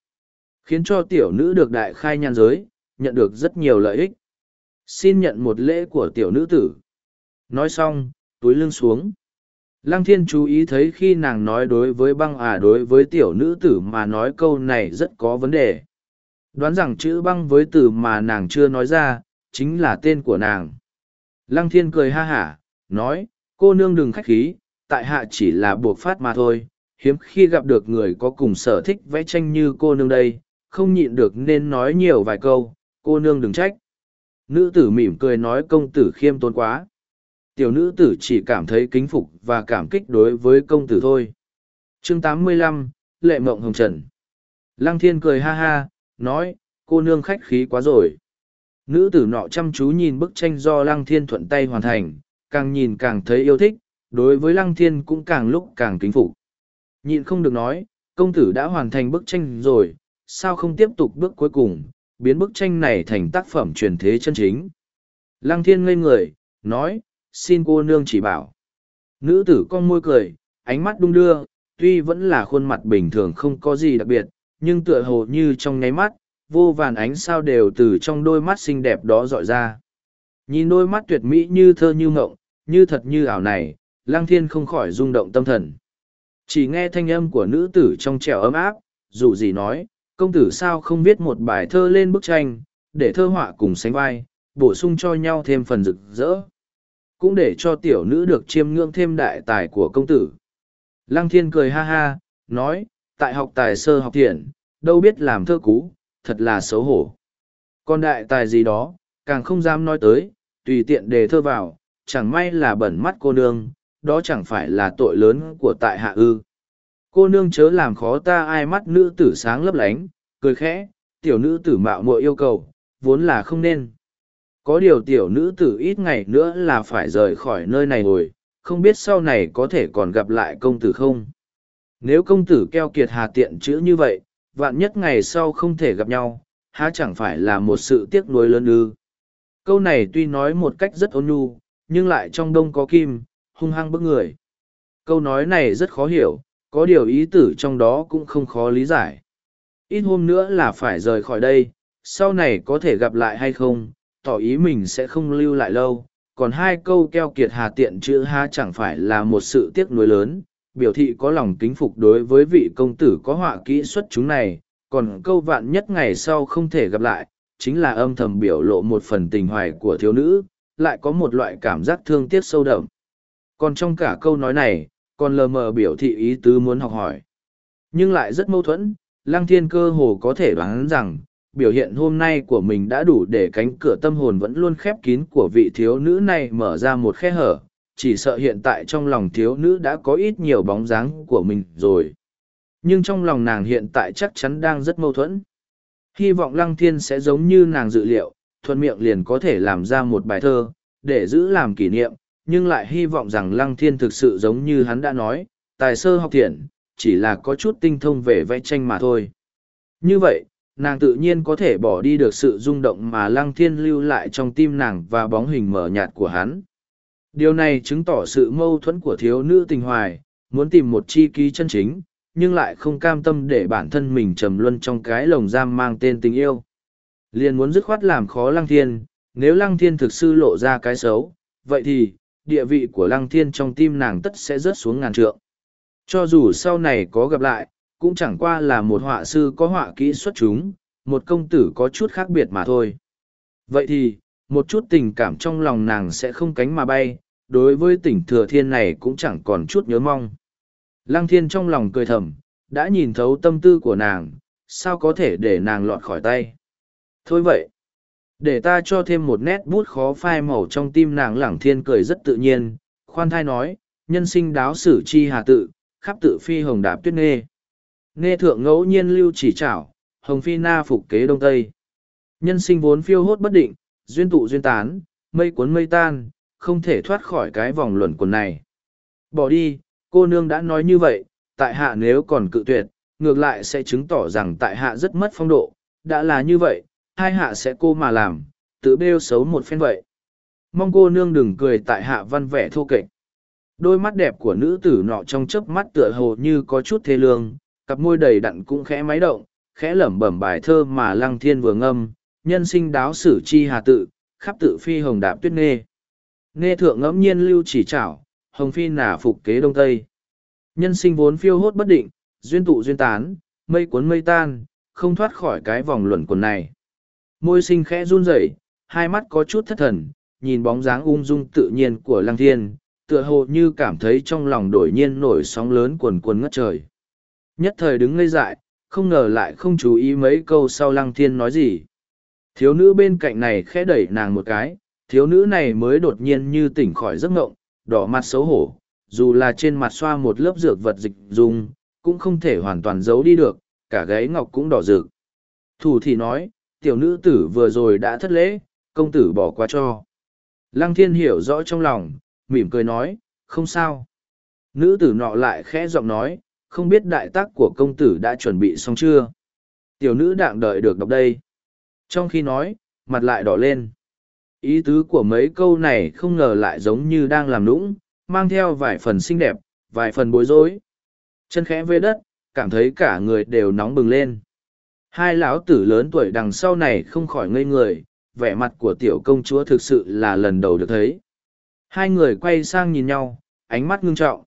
khiến cho tiểu nữ được đại khai nhan giới, nhận được rất nhiều lợi ích. Xin nhận một lễ của tiểu nữ tử. Nói xong, túi lưng xuống. Lăng thiên chú ý thấy khi nàng nói đối với băng ả đối với tiểu nữ tử mà nói câu này rất có vấn đề. Đoán rằng chữ băng với từ mà nàng chưa nói ra, chính là tên của nàng. Lăng thiên cười ha hả, nói, cô nương đừng khách khí, tại hạ chỉ là buộc phát mà thôi, hiếm khi gặp được người có cùng sở thích vẽ tranh như cô nương đây, không nhịn được nên nói nhiều vài câu, cô nương đừng trách. Nữ tử mỉm cười nói công tử khiêm tốn quá. Tiểu nữ tử chỉ cảm thấy kính phục và cảm kích đối với công tử thôi. chương 85, Lệ Mộng Hồng Trần. Lăng thiên cười ha ha, nói, cô nương khách khí quá rồi. Nữ tử nọ chăm chú nhìn bức tranh do Lăng Thiên thuận tay hoàn thành, càng nhìn càng thấy yêu thích, đối với Lăng Thiên cũng càng lúc càng kính phục. Nhịn không được nói, công tử đã hoàn thành bức tranh rồi, sao không tiếp tục bước cuối cùng, biến bức tranh này thành tác phẩm truyền thế chân chính. Lăng Thiên ngây người, nói, xin cô nương chỉ bảo. Nữ tử con môi cười, ánh mắt đung đưa, tuy vẫn là khuôn mặt bình thường không có gì đặc biệt, nhưng tựa hồ như trong nháy mắt, vô vàn ánh sao đều từ trong đôi mắt xinh đẹp đó dọi ra. Nhìn đôi mắt tuyệt mỹ như thơ như ngộng, như thật như ảo này, lăng thiên không khỏi rung động tâm thần. Chỉ nghe thanh âm của nữ tử trong trẻo ấm áp, dù gì nói, công tử sao không viết một bài thơ lên bức tranh, để thơ họa cùng sánh vai, bổ sung cho nhau thêm phần rực rỡ. Cũng để cho tiểu nữ được chiêm ngưỡng thêm đại tài của công tử. Lăng thiên cười ha ha, nói, tại học tài sơ học thiện, đâu biết làm thơ cú, thật là xấu hổ. Còn đại tài gì đó, càng không dám nói tới, tùy tiện đề thơ vào, chẳng may là bẩn mắt cô nương, đó chẳng phải là tội lớn của tại hạ ư. Cô nương chớ làm khó ta ai mắt nữ tử sáng lấp lánh, cười khẽ, tiểu nữ tử mạo muội yêu cầu, vốn là không nên. Có điều tiểu nữ tử ít ngày nữa là phải rời khỏi nơi này rồi, không biết sau này có thể còn gặp lại công tử không. Nếu công tử keo kiệt hà tiện chữ như vậy, vạn nhất ngày sau không thể gặp nhau, há chẳng phải là một sự tiếc nuối lớn ư. Câu này tuy nói một cách rất ôn nhu, nhưng lại trong đông có kim, hung hăng bức người. Câu nói này rất khó hiểu, có điều ý tử trong đó cũng không khó lý giải. Ít hôm nữa là phải rời khỏi đây, sau này có thể gặp lại hay không, tỏ ý mình sẽ không lưu lại lâu. Còn hai câu keo kiệt hà tiện chữ ha chẳng phải là một sự tiếc nuối lớn, biểu thị có lòng kính phục đối với vị công tử có họa kỹ xuất chúng này, còn câu vạn nhất ngày sau không thể gặp lại, chính là âm thầm biểu lộ một phần tình hoài của thiếu nữ, lại có một loại cảm giác thương tiếc sâu đậm. Còn trong cả câu nói này, còn lờ mờ biểu thị ý tứ muốn học hỏi. Nhưng lại rất mâu thuẫn, Lăng Thiên cơ hồ có thể đoán rằng, biểu hiện hôm nay của mình đã đủ để cánh cửa tâm hồn vẫn luôn khép kín của vị thiếu nữ này mở ra một khe hở, chỉ sợ hiện tại trong lòng thiếu nữ đã có ít nhiều bóng dáng của mình rồi. Nhưng trong lòng nàng hiện tại chắc chắn đang rất mâu thuẫn. Hy vọng Lăng Thiên sẽ giống như nàng dự liệu, thuận miệng liền có thể làm ra một bài thơ, để giữ làm kỷ niệm, nhưng lại hy vọng rằng Lăng Thiên thực sự giống như hắn đã nói, tài sơ học thiện, chỉ là có chút tinh thông về vẽ tranh mà thôi. Như vậy, nàng tự nhiên có thể bỏ đi được sự rung động mà Lăng Thiên lưu lại trong tim nàng và bóng hình mở nhạt của hắn. Điều này chứng tỏ sự mâu thuẫn của thiếu nữ tình hoài, muốn tìm một chi ký chân chính, nhưng lại không cam tâm để bản thân mình trầm luân trong cái lồng giam mang tên tình yêu. Liền muốn dứt khoát làm khó Lăng Thiên, nếu Lăng Thiên thực sự lộ ra cái xấu, vậy thì, địa vị của Lăng Thiên trong tim nàng tất sẽ rớt xuống ngàn trượng. Cho dù sau này có gặp lại, cũng chẳng qua là một họa sư có họa kỹ xuất chúng, một công tử có chút khác biệt mà thôi. Vậy thì, một chút tình cảm trong lòng nàng sẽ không cánh mà bay, đối với tỉnh thừa thiên này cũng chẳng còn chút nhớ mong. Lăng thiên trong lòng cười thầm, đã nhìn thấu tâm tư của nàng, sao có thể để nàng lọt khỏi tay. Thôi vậy, để ta cho thêm một nét bút khó phai màu trong tim nàng lẳng thiên cười rất tự nhiên, khoan thai nói, nhân sinh đáo sử chi hà tự, khắp tự phi hồng đạp tuyết nghê. nghê thượng ngẫu nhiên lưu chỉ trảo, hồng phi na phục kế đông tây. Nhân sinh vốn phiêu hốt bất định, duyên tụ duyên tán, mây cuốn mây tan, không thể thoát khỏi cái vòng luẩn quẩn này. Bỏ đi, cô nương đã nói như vậy, tại hạ nếu còn cự tuyệt, ngược lại sẽ chứng tỏ rằng tại hạ rất mất phong độ, đã là như vậy, hai hạ sẽ cô mà làm, tự bêu xấu một phen vậy. Mong cô nương đừng cười tại hạ văn vẻ thô kệch. Đôi mắt đẹp của nữ tử nọ trong chớp mắt tựa hồ như có chút thê lương, cặp môi đầy đặn cũng khẽ máy động, khẽ lẩm bẩm bài thơ mà lăng thiên vừa ngâm, nhân sinh đáo sử chi hà tự, khắp tự phi hồng đạp tuyết nghê. Nghe thượng ngẫm nhiên lưu chỉ trảo, hồng phi nả phục kế đông tây. Nhân sinh vốn phiêu hốt bất định, duyên tụ duyên tán, mây cuốn mây tan, không thoát khỏi cái vòng luẩn quẩn này. Môi sinh khẽ run rẩy, hai mắt có chút thất thần, nhìn bóng dáng ung dung tự nhiên của lăng thiên, tựa hồ như cảm thấy trong lòng đổi nhiên nổi sóng lớn cuồn cuộn ngất trời. Nhất thời đứng ngây dại, không ngờ lại không chú ý mấy câu sau lăng thiên nói gì. Thiếu nữ bên cạnh này khẽ đẩy nàng một cái, thiếu nữ này mới đột nhiên như tỉnh khỏi giấc ngộng, đỏ mặt xấu hổ, dù là trên mặt xoa một lớp dược vật dịch dùng, cũng không thể hoàn toàn giấu đi được, cả gáy ngọc cũng đỏ rực. Thủ thì nói, tiểu nữ tử vừa rồi đã thất lễ, công tử bỏ qua cho. Lăng thiên hiểu rõ trong lòng, mỉm cười nói, không sao. Nữ tử nọ lại khẽ giọng nói, không biết đại tác của công tử đã chuẩn bị xong chưa. Tiểu nữ đạng đợi được đọc đây. Trong khi nói, mặt lại đỏ lên. Ý tứ của mấy câu này không ngờ lại giống như đang làm nũng, mang theo vài phần xinh đẹp, vài phần bối rối. Chân khẽ về đất, cảm thấy cả người đều nóng bừng lên. Hai lão tử lớn tuổi đằng sau này không khỏi ngây người, vẻ mặt của tiểu công chúa thực sự là lần đầu được thấy. Hai người quay sang nhìn nhau, ánh mắt ngưng trọng.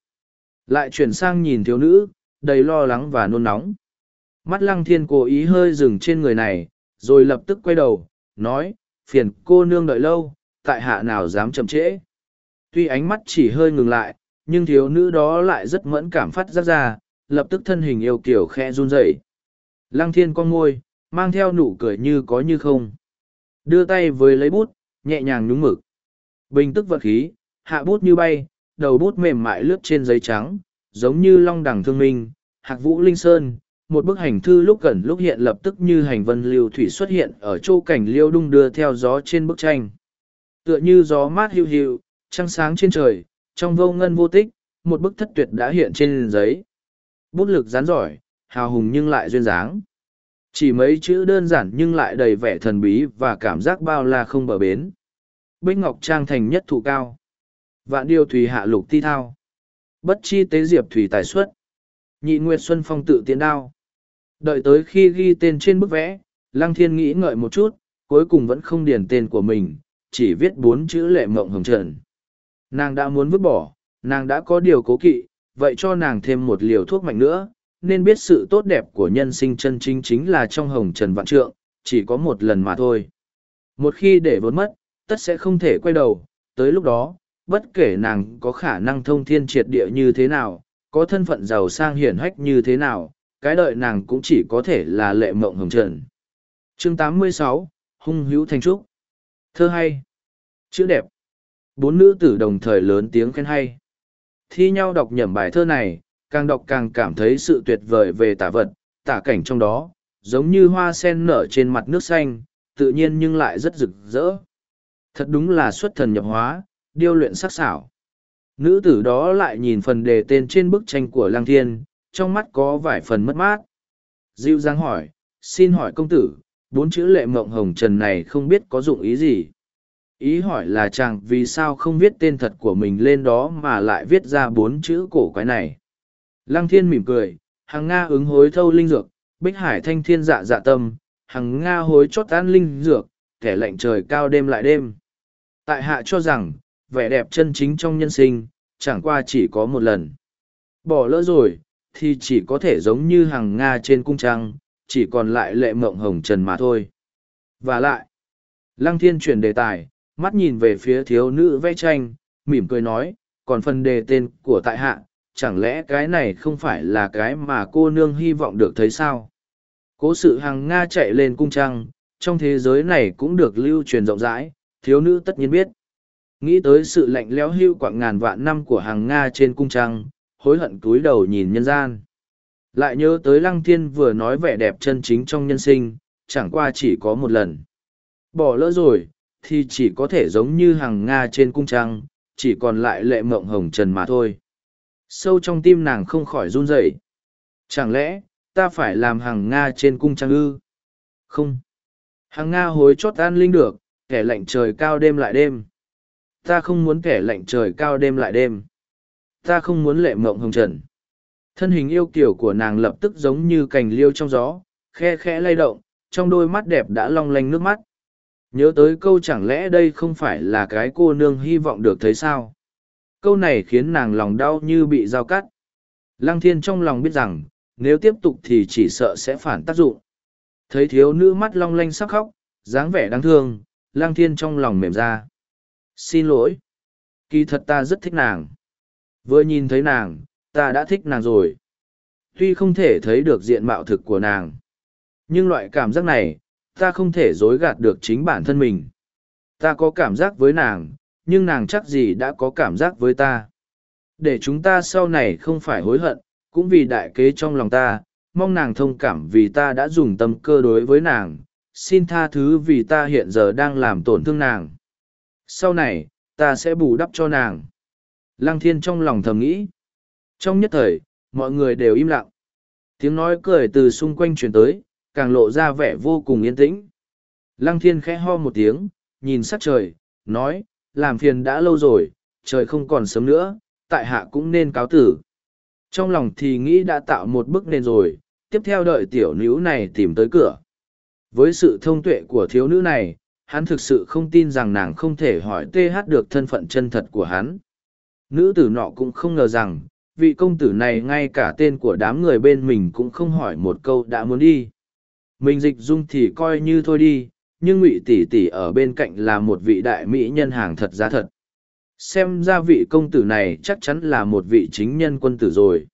Lại chuyển sang nhìn thiếu nữ, đầy lo lắng và nôn nóng. Mắt lăng thiên cố ý hơi dừng trên người này, rồi lập tức quay đầu, nói, phiền cô nương đợi lâu, tại hạ nào dám chậm trễ. Tuy ánh mắt chỉ hơi ngừng lại, nhưng thiếu nữ đó lại rất mẫn cảm phát giác ra, lập tức thân hình yêu kiểu khẽ run rẩy. Lăng thiên con ngôi, mang theo nụ cười như có như không. Đưa tay với lấy bút, nhẹ nhàng nhúng mực. Bình tức vật khí, hạ bút như bay, đầu bút mềm mại lướt trên giấy trắng, giống như long đẳng thương minh, hạc vũ linh sơn. Một bức hành thư lúc gần lúc hiện lập tức như hành vân liều thủy xuất hiện ở châu cảnh liêu đung đưa theo gió trên bức tranh. Tựa như gió mát hiu hiu, trăng sáng trên trời, trong vô ngân vô tích, một bức thất tuyệt đã hiện trên giấy. Bút lực rán giỏi, hào hùng nhưng lại duyên dáng. Chỉ mấy chữ đơn giản nhưng lại đầy vẻ thần bí và cảm giác bao la không bờ bến. Bích Ngọc Trang thành nhất thủ cao. Vạn điều thủy hạ lục ti thao. Bất chi tế diệp thủy tài xuất. Nhị Nguyệt Xuân Phong tự tiến đao. Đợi tới khi ghi tên trên bức vẽ, Lăng Thiên nghĩ ngợi một chút, cuối cùng vẫn không điền tên của mình, chỉ viết bốn chữ lệ mộng hồng trần. Nàng đã muốn vứt bỏ, nàng đã có điều cố kỵ, vậy cho nàng thêm một liều thuốc mạnh nữa, nên biết sự tốt đẹp của nhân sinh chân chính chính là trong hồng trần vạn trượng, chỉ có một lần mà thôi. Một khi để vốn mất, tất sẽ không thể quay đầu, tới lúc đó, bất kể nàng có khả năng thông thiên triệt địa như thế nào, có thân phận giàu sang hiển hách như thế nào, cái đợi nàng cũng chỉ có thể là lệ mộng hồng trần. Chương 86, Hung hữu thanh trúc. Thơ hay. Chữ đẹp. Bốn nữ tử đồng thời lớn tiếng khen hay. Thi nhau đọc nhẩm bài thơ này, càng đọc càng cảm thấy sự tuyệt vời về tả vật, tả cảnh trong đó, giống như hoa sen nở trên mặt nước xanh, tự nhiên nhưng lại rất rực rỡ. Thật đúng là xuất thần nhập hóa, điêu luyện sắc sảo. Nữ tử đó lại nhìn phần đề tên trên bức tranh của Lăng Thiên, trong mắt có vài phần mất mát. Dịu Giang hỏi, xin hỏi công tử, bốn chữ lệ mộng hồng trần này không biết có dụng ý gì? Ý hỏi là chàng vì sao không viết tên thật của mình lên đó mà lại viết ra bốn chữ cổ quái này? Lăng thiên mỉm cười, hàng Nga ứng hối thâu linh dược, bích hải thanh thiên dạ dạ tâm, hàng Nga hối chót tan linh dược, kẻ lạnh trời cao đêm lại đêm. Tại hạ cho rằng, vẻ đẹp chân chính trong nhân sinh, chẳng qua chỉ có một lần. Bỏ lỡ rồi, thì chỉ có thể giống như hàng Nga trên cung trăng, chỉ còn lại lệ mộng hồng trần mà thôi. Và lại, Lăng Thiên chuyển đề tài, mắt nhìn về phía thiếu nữ vẽ tranh, mỉm cười nói, còn phần đề tên của tại hạ, chẳng lẽ cái này không phải là cái mà cô nương hy vọng được thấy sao? Cố sự hàng Nga chạy lên cung trăng, trong thế giới này cũng được lưu truyền rộng rãi, thiếu nữ tất nhiên biết. Nghĩ tới sự lạnh lẽo hưu quạng ngàn vạn năm của hàng Nga trên cung trăng, hối hận túi đầu nhìn nhân gian. Lại nhớ tới Lăng Thiên vừa nói vẻ đẹp chân chính trong nhân sinh, chẳng qua chỉ có một lần. Bỏ lỡ rồi, thì chỉ có thể giống như hàng Nga trên cung trăng, chỉ còn lại lệ mộng hồng trần mà thôi sâu trong tim nàng không khỏi run rẩy. Chẳng lẽ, ta phải làm hàng nga trên cung trang ư? Không. Hàng nga hối chót an linh được, kẻ lạnh trời cao đêm lại đêm. Ta không muốn kẻ lạnh trời cao đêm lại đêm. Ta không muốn lệ mộng hồng trần. Thân hình yêu kiểu của nàng lập tức giống như cành liêu trong gió, khe khẽ lay động, trong đôi mắt đẹp đã long lanh nước mắt. Nhớ tới câu chẳng lẽ đây không phải là cái cô nương hy vọng được thấy sao? Câu này khiến nàng lòng đau như bị dao cắt. Lăng thiên trong lòng biết rằng, nếu tiếp tục thì chỉ sợ sẽ phản tác dụng. Thấy thiếu nữ mắt long lanh sắc khóc, dáng vẻ đáng thương, lăng thiên trong lòng mềm ra. Xin lỗi. Kỳ thật ta rất thích nàng. Vừa nhìn thấy nàng, ta đã thích nàng rồi. Tuy không thể thấy được diện mạo thực của nàng, nhưng loại cảm giác này, ta không thể dối gạt được chính bản thân mình. Ta có cảm giác với nàng nhưng nàng chắc gì đã có cảm giác với ta. Để chúng ta sau này không phải hối hận, cũng vì đại kế trong lòng ta, mong nàng thông cảm vì ta đã dùng tâm cơ đối với nàng, xin tha thứ vì ta hiện giờ đang làm tổn thương nàng. Sau này, ta sẽ bù đắp cho nàng. Lăng thiên trong lòng thầm nghĩ. Trong nhất thời, mọi người đều im lặng. Tiếng nói cười từ xung quanh truyền tới, càng lộ ra vẻ vô cùng yên tĩnh. Lăng thiên khẽ ho một tiếng, nhìn sắc trời, nói, làm phiền đã lâu rồi, trời không còn sớm nữa, tại hạ cũng nên cáo tử. Trong lòng thì nghĩ đã tạo một bức nền rồi, tiếp theo đợi tiểu nữ này tìm tới cửa. Với sự thông tuệ của thiếu nữ này, hắn thực sự không tin rằng nàng không thể hỏi TH được thân phận chân thật của hắn. Nữ tử nọ cũng không ngờ rằng, vị công tử này ngay cả tên của đám người bên mình cũng không hỏi một câu đã muốn đi. Mình dịch dung thì coi như thôi đi, nhưng ngụy tỷ tỷ ở bên cạnh là một vị đại mỹ nhân hàng thật giá thật. Xem ra vị công tử này chắc chắn là một vị chính nhân quân tử rồi.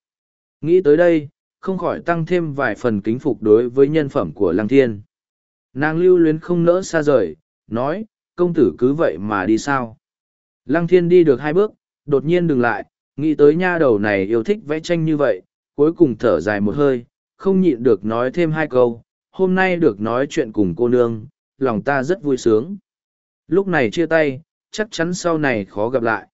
Nghĩ tới đây, không khỏi tăng thêm vài phần kính phục đối với nhân phẩm của lăng thiên. Nàng lưu luyến không nỡ xa rời, nói, công tử cứ vậy mà đi sao? Lăng thiên đi được hai bước, đột nhiên dừng lại, nghĩ tới nha đầu này yêu thích vẽ tranh như vậy, cuối cùng thở dài một hơi, không nhịn được nói thêm hai câu, hôm nay được nói chuyện cùng cô nương lòng ta rất vui sướng. Lúc này chia tay, chắc chắn sau này khó gặp lại.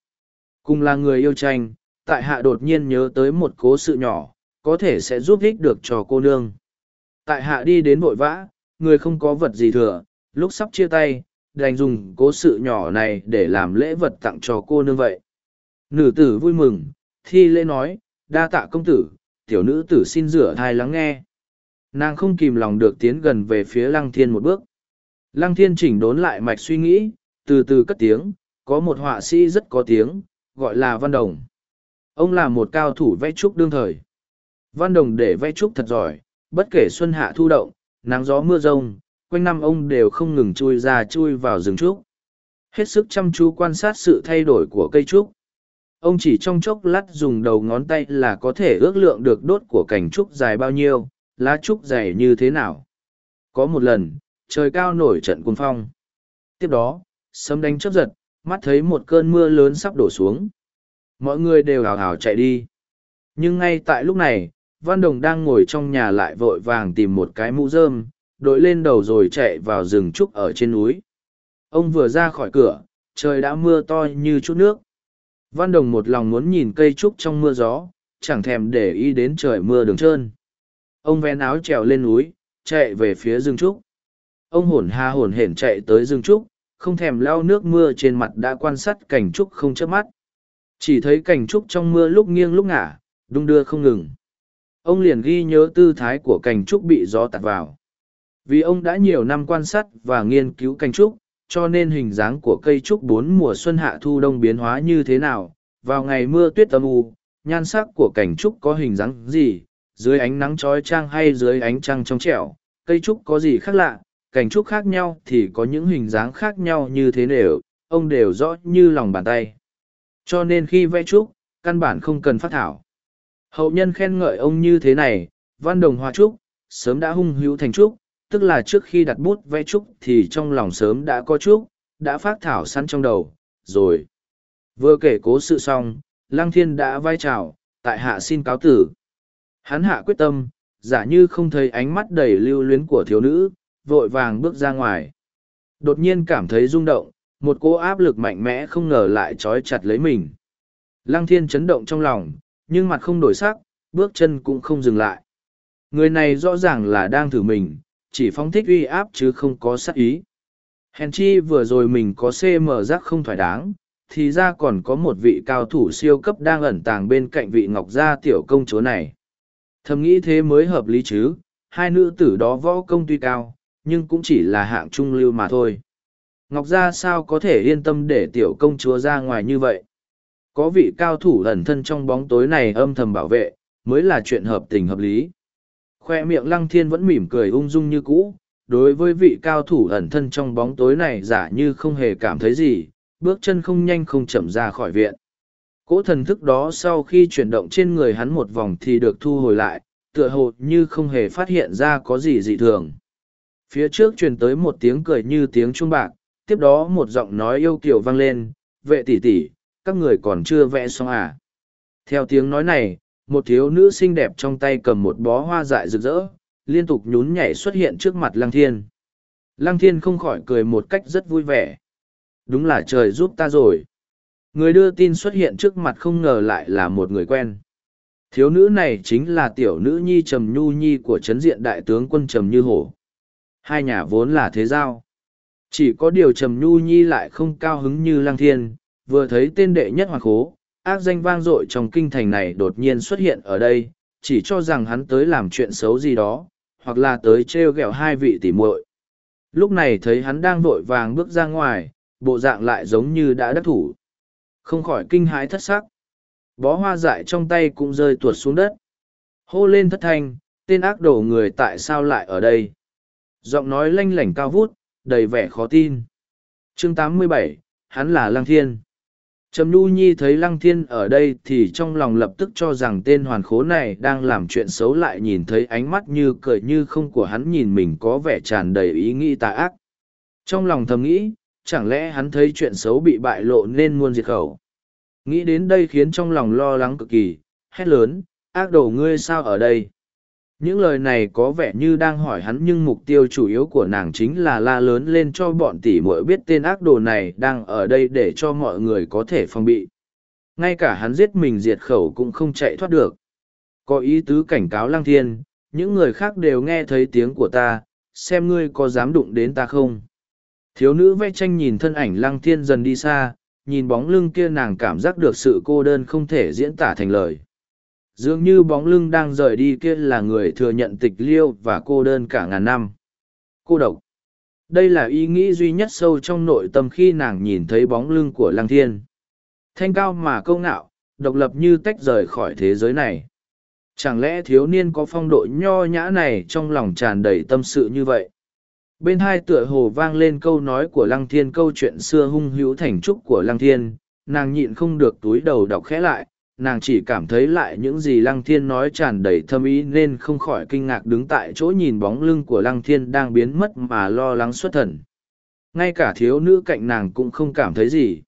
Cùng là người yêu tranh, tại hạ đột nhiên nhớ tới một cố sự nhỏ, có thể sẽ giúp ích được cho cô nương. Tại hạ đi đến vội vã, người không có vật gì thừa, lúc sắp chia tay, đành dùng cố sự nhỏ này để làm lễ vật tặng cho cô nương vậy. Nữ tử vui mừng, thi lễ nói, đa tạ công tử, tiểu nữ tử xin rửa thai lắng nghe. Nàng không kìm lòng được tiến gần về phía lăng thiên một bước lăng thiên chỉnh đốn lại mạch suy nghĩ, từ từ cất tiếng, có một họa sĩ rất có tiếng, gọi là văn đồng. Ông là một cao thủ vẽ trúc đương thời. Văn đồng để vẽ trúc thật giỏi, bất kể xuân hạ thu động, nắng gió mưa rông, quanh năm ông đều không ngừng chui ra chui vào rừng trúc. Hết sức chăm chú quan sát sự thay đổi của cây trúc. Ông chỉ trong chốc lát dùng đầu ngón tay là có thể ước lượng được đốt của cành trúc dài bao nhiêu, lá trúc dày như thế nào. Có một lần trời cao nổi trận cuồng phong. Tiếp đó, sấm đánh chớp giật, mắt thấy một cơn mưa lớn sắp đổ xuống. Mọi người đều hào hào chạy đi. Nhưng ngay tại lúc này, văn đồng đang ngồi trong nhà lại vội vàng tìm một cái mũ rơm, đội lên đầu rồi chạy vào rừng trúc ở trên núi. Ông vừa ra khỏi cửa, trời đã mưa to như chút nước. Văn đồng một lòng muốn nhìn cây trúc trong mưa gió, chẳng thèm để ý đến trời mưa đường trơn. Ông vén áo trèo lên núi, chạy về phía rừng trúc ông hổn ha hổn hển chạy tới rừng trúc không thèm lao nước mưa trên mặt đã quan sát cảnh trúc không chớp mắt. Chỉ thấy cảnh trúc trong mưa lúc nghiêng lúc ngả đung đưa không ngừng. Ông liền ghi nhớ tư thái của cảnh trúc bị gió tạt vào. Vì ông đã nhiều năm quan sát và nghiên cứu cảnh trúc, cho nên hình dáng của cây trúc bốn mùa xuân hạ thu đông biến hóa như thế nào, vào ngày mưa tuyết âm u, nhan sắc của cảnh trúc có hình dáng gì, dưới ánh nắng trói trang hay dưới ánh trăng trong trẻo, cây trúc có gì khác lạ, cành trúc khác nhau thì có những hình dáng khác nhau như thế nào, ông đều rõ như lòng bàn tay. Cho nên khi vẽ trúc, căn bản không cần phát thảo. Hậu nhân khen ngợi ông như thế này, văn đồng hoa trúc, sớm đã hung hữu thành trúc, tức là trước khi đặt bút vẽ trúc thì trong lòng sớm đã có trúc, đã phát thảo sẵn trong đầu, rồi. Vừa kể cố sự xong, Lăng Thiên đã vai chào tại hạ xin cáo tử. Hắn hạ quyết tâm, giả như không thấy ánh mắt đầy lưu luyến của thiếu nữ, vội vàng bước ra ngoài. Đột nhiên cảm thấy rung động, một cô áp lực mạnh mẽ không ngờ lại trói chặt lấy mình. Lăng Thiên chấn động trong lòng, nhưng mặt không đổi sắc, bước chân cũng không dừng lại. Người này rõ ràng là đang thử mình, chỉ phóng thích uy áp chứ không có sát ý. Hèn chi vừa rồi mình có CM giác không thoải đáng, thì ra còn có một vị cao thủ siêu cấp đang ẩn tàng bên cạnh vị ngọc gia tiểu công chúa này. Thầm nghĩ thế mới hợp lý chứ, hai nữ tử đó võ công tuy cao, nhưng cũng chỉ là hạng trung lưu mà thôi. Ngọc gia sao có thể yên tâm để tiểu công chúa ra ngoài như vậy? Có vị cao thủ ẩn thân trong bóng tối này âm thầm bảo vệ, mới là chuyện hợp tình hợp lý khoe miệng lăng thiên vẫn mỉm cười ung dung như cũ đối với vị cao thủ ẩn thân trong bóng tối này giả như không hề cảm thấy gì bước chân không nhanh không chậm ra khỏi viện cỗ thần thức đó sau khi chuyển động trên người hắn một vòng thì được thu hồi lại tựa hồ như không hề phát hiện ra có gì dị thường phía trước truyền tới một tiếng cười như tiếng chuông bạc, tiếp đó một giọng nói yêu kiểu vang lên, vệ tỷ tỷ, các người còn chưa vẽ xong à? Theo tiếng nói này, một thiếu nữ xinh đẹp trong tay cầm một bó hoa dại rực rỡ, liên tục nhún nhảy xuất hiện trước mặt lăng thiên. Lăng thiên không khỏi cười một cách rất vui vẻ. Đúng là trời giúp ta rồi. Người đưa tin xuất hiện trước mặt không ngờ lại là một người quen. Thiếu nữ này chính là tiểu nữ nhi trầm nhu nhi của trấn diện đại tướng quân trầm như hổ hai nhà vốn là thế giao chỉ có điều trầm nhu nhi lại không cao hứng như lăng thiên vừa thấy tên đệ nhất hoặc hố ác danh vang dội trong kinh thành này đột nhiên xuất hiện ở đây, chỉ cho rằng hắn tới làm chuyện xấu gì đó, hoặc là tới trêu ghẹo hai vị tỉ muội. Lúc này thấy hắn đang vội vàng bước ra ngoài, bộ dạng lại giống như đã đắc thủ. Không khỏi kinh hãi thất sắc. Bó hoa dại trong tay cũng rơi tuột xuống đất. Hô lên thất thanh, tên ác đổ người tại sao lại ở đây? Giọng nói lanh lảnh cao vút, đầy vẻ khó tin. chương 87, hắn là Lăng Thiên. Trầm Nhu Nhi thấy Lăng Thiên ở đây thì trong lòng lập tức cho rằng tên hoàn khố này đang làm chuyện xấu lại nhìn thấy ánh mắt như cười như không của hắn nhìn mình có vẻ tràn đầy ý nghĩ tà ác. Trong lòng thầm nghĩ, chẳng lẽ hắn thấy chuyện xấu bị bại lộ nên muôn diệt khẩu. Nghĩ đến đây khiến trong lòng lo lắng cực kỳ, hét lớn, ác đồ ngươi sao ở đây? Những lời này có vẻ như đang hỏi hắn nhưng mục tiêu chủ yếu của nàng chính là la lớn lên cho bọn tỷ muội biết tên ác đồ này đang ở đây để cho mọi người có thể phòng bị. Ngay cả hắn giết mình diệt khẩu cũng không chạy thoát được. Có ý tứ cảnh cáo lăng thiên, những người khác đều nghe thấy tiếng của ta, xem ngươi có dám đụng đến ta không. Thiếu nữ vẽ tranh nhìn thân ảnh lăng thiên dần đi xa, nhìn bóng lưng kia nàng cảm giác được sự cô đơn không thể diễn tả thành lời dường như bóng lưng đang rời đi kia là người thừa nhận tịch liêu và cô đơn cả ngàn năm. Cô độc. Đây là ý nghĩ duy nhất sâu trong nội tâm khi nàng nhìn thấy bóng lưng của lăng thiên. Thanh cao mà câu ngạo, độc lập như tách rời khỏi thế giới này. Chẳng lẽ thiếu niên có phong độ nho nhã này trong lòng tràn đầy tâm sự như vậy? Bên hai tựa hồ vang lên câu nói của lăng thiên câu chuyện xưa hung hữu thành trúc của lăng thiên, nàng nhịn không được túi đầu đọc khẽ lại nàng chỉ cảm thấy lại những gì lăng thiên nói tràn đầy thâm ý nên không khỏi kinh ngạc đứng tại chỗ nhìn bóng lưng của lăng thiên đang biến mất mà lo lắng xuất thần. Ngay cả thiếu nữ cạnh nàng cũng không cảm thấy gì.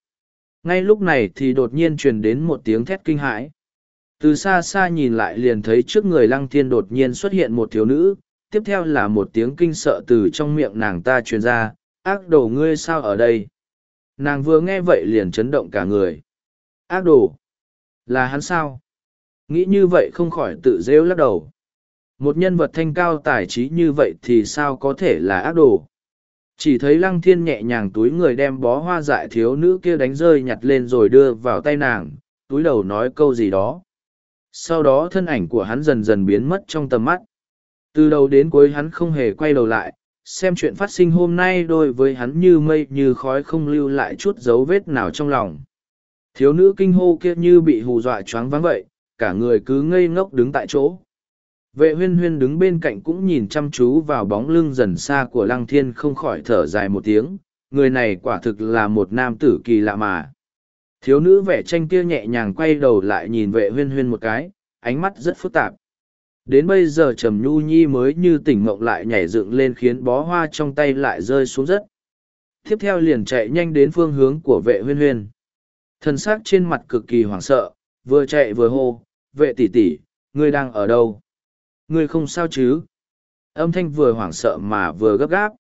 Ngay lúc này thì đột nhiên truyền đến một tiếng thét kinh hãi. Từ xa xa nhìn lại liền thấy trước người lăng thiên đột nhiên xuất hiện một thiếu nữ, tiếp theo là một tiếng kinh sợ từ trong miệng nàng ta truyền ra, ác đồ, ngươi sao ở đây? Nàng vừa nghe vậy liền chấn động cả người. Ác đồ là hắn sao? Nghĩ như vậy không khỏi tự rêu lắc đầu. Một nhân vật thanh cao tài trí như vậy thì sao có thể là ác đồ? Chỉ thấy lăng thiên nhẹ nhàng túi người đem bó hoa dại thiếu nữ kia đánh rơi nhặt lên rồi đưa vào tay nàng, túi đầu nói câu gì đó. Sau đó thân ảnh của hắn dần dần biến mất trong tầm mắt. Từ đầu đến cuối hắn không hề quay đầu lại, xem chuyện phát sinh hôm nay đôi với hắn như mây như khói không lưu lại chút dấu vết nào trong lòng. Thiếu nữ kinh hô kia như bị hù dọa choáng váng vậy, cả người cứ ngây ngốc đứng tại chỗ. Vệ huyên huyên đứng bên cạnh cũng nhìn chăm chú vào bóng lưng dần xa của lăng thiên không khỏi thở dài một tiếng, người này quả thực là một nam tử kỳ lạ mà. Thiếu nữ vẻ tranh kia nhẹ nhàng quay đầu lại nhìn vệ huyên huyên một cái, ánh mắt rất phức tạp. Đến bây giờ Trầm Nhu Nhi mới như tỉnh mộng lại nhảy dựng lên khiến bó hoa trong tay lại rơi xuống rất. Tiếp theo liền chạy nhanh đến phương hướng của vệ huyên huyên thân xác trên mặt cực kỳ hoảng sợ, vừa chạy vừa hô, vệ tỷ tỷ, ngươi đang ở đâu? Ngươi không sao chứ? Âm thanh vừa hoảng sợ mà vừa gấp gáp.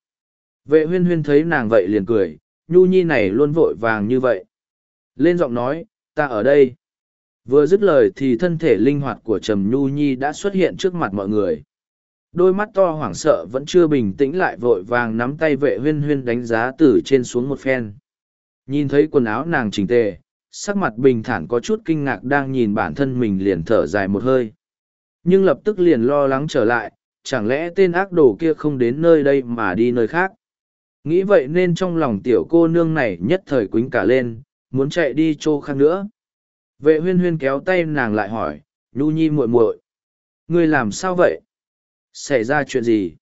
Vệ huyên huyên thấy nàng vậy liền cười, nhu nhi này luôn vội vàng như vậy. Lên giọng nói, ta ở đây. Vừa dứt lời thì thân thể linh hoạt của trầm nhu nhi đã xuất hiện trước mặt mọi người. Đôi mắt to hoảng sợ vẫn chưa bình tĩnh lại vội vàng nắm tay vệ huyên huyên đánh giá từ trên xuống một phen. Nhìn thấy quần áo nàng chỉnh tề sắc mặt bình thản có chút kinh ngạc đang nhìn bản thân mình liền thở dài một hơi. Nhưng lập tức liền lo lắng trở lại, chẳng lẽ tên ác đồ kia không đến nơi đây mà đi nơi khác. Nghĩ vậy nên trong lòng tiểu cô nương này nhất thời quính cả lên, muốn chạy đi chỗ khác nữa. Vệ huyên huyên kéo tay nàng lại hỏi, Nhu Nhi muội muội, Ngươi làm sao vậy? Xảy ra chuyện gì?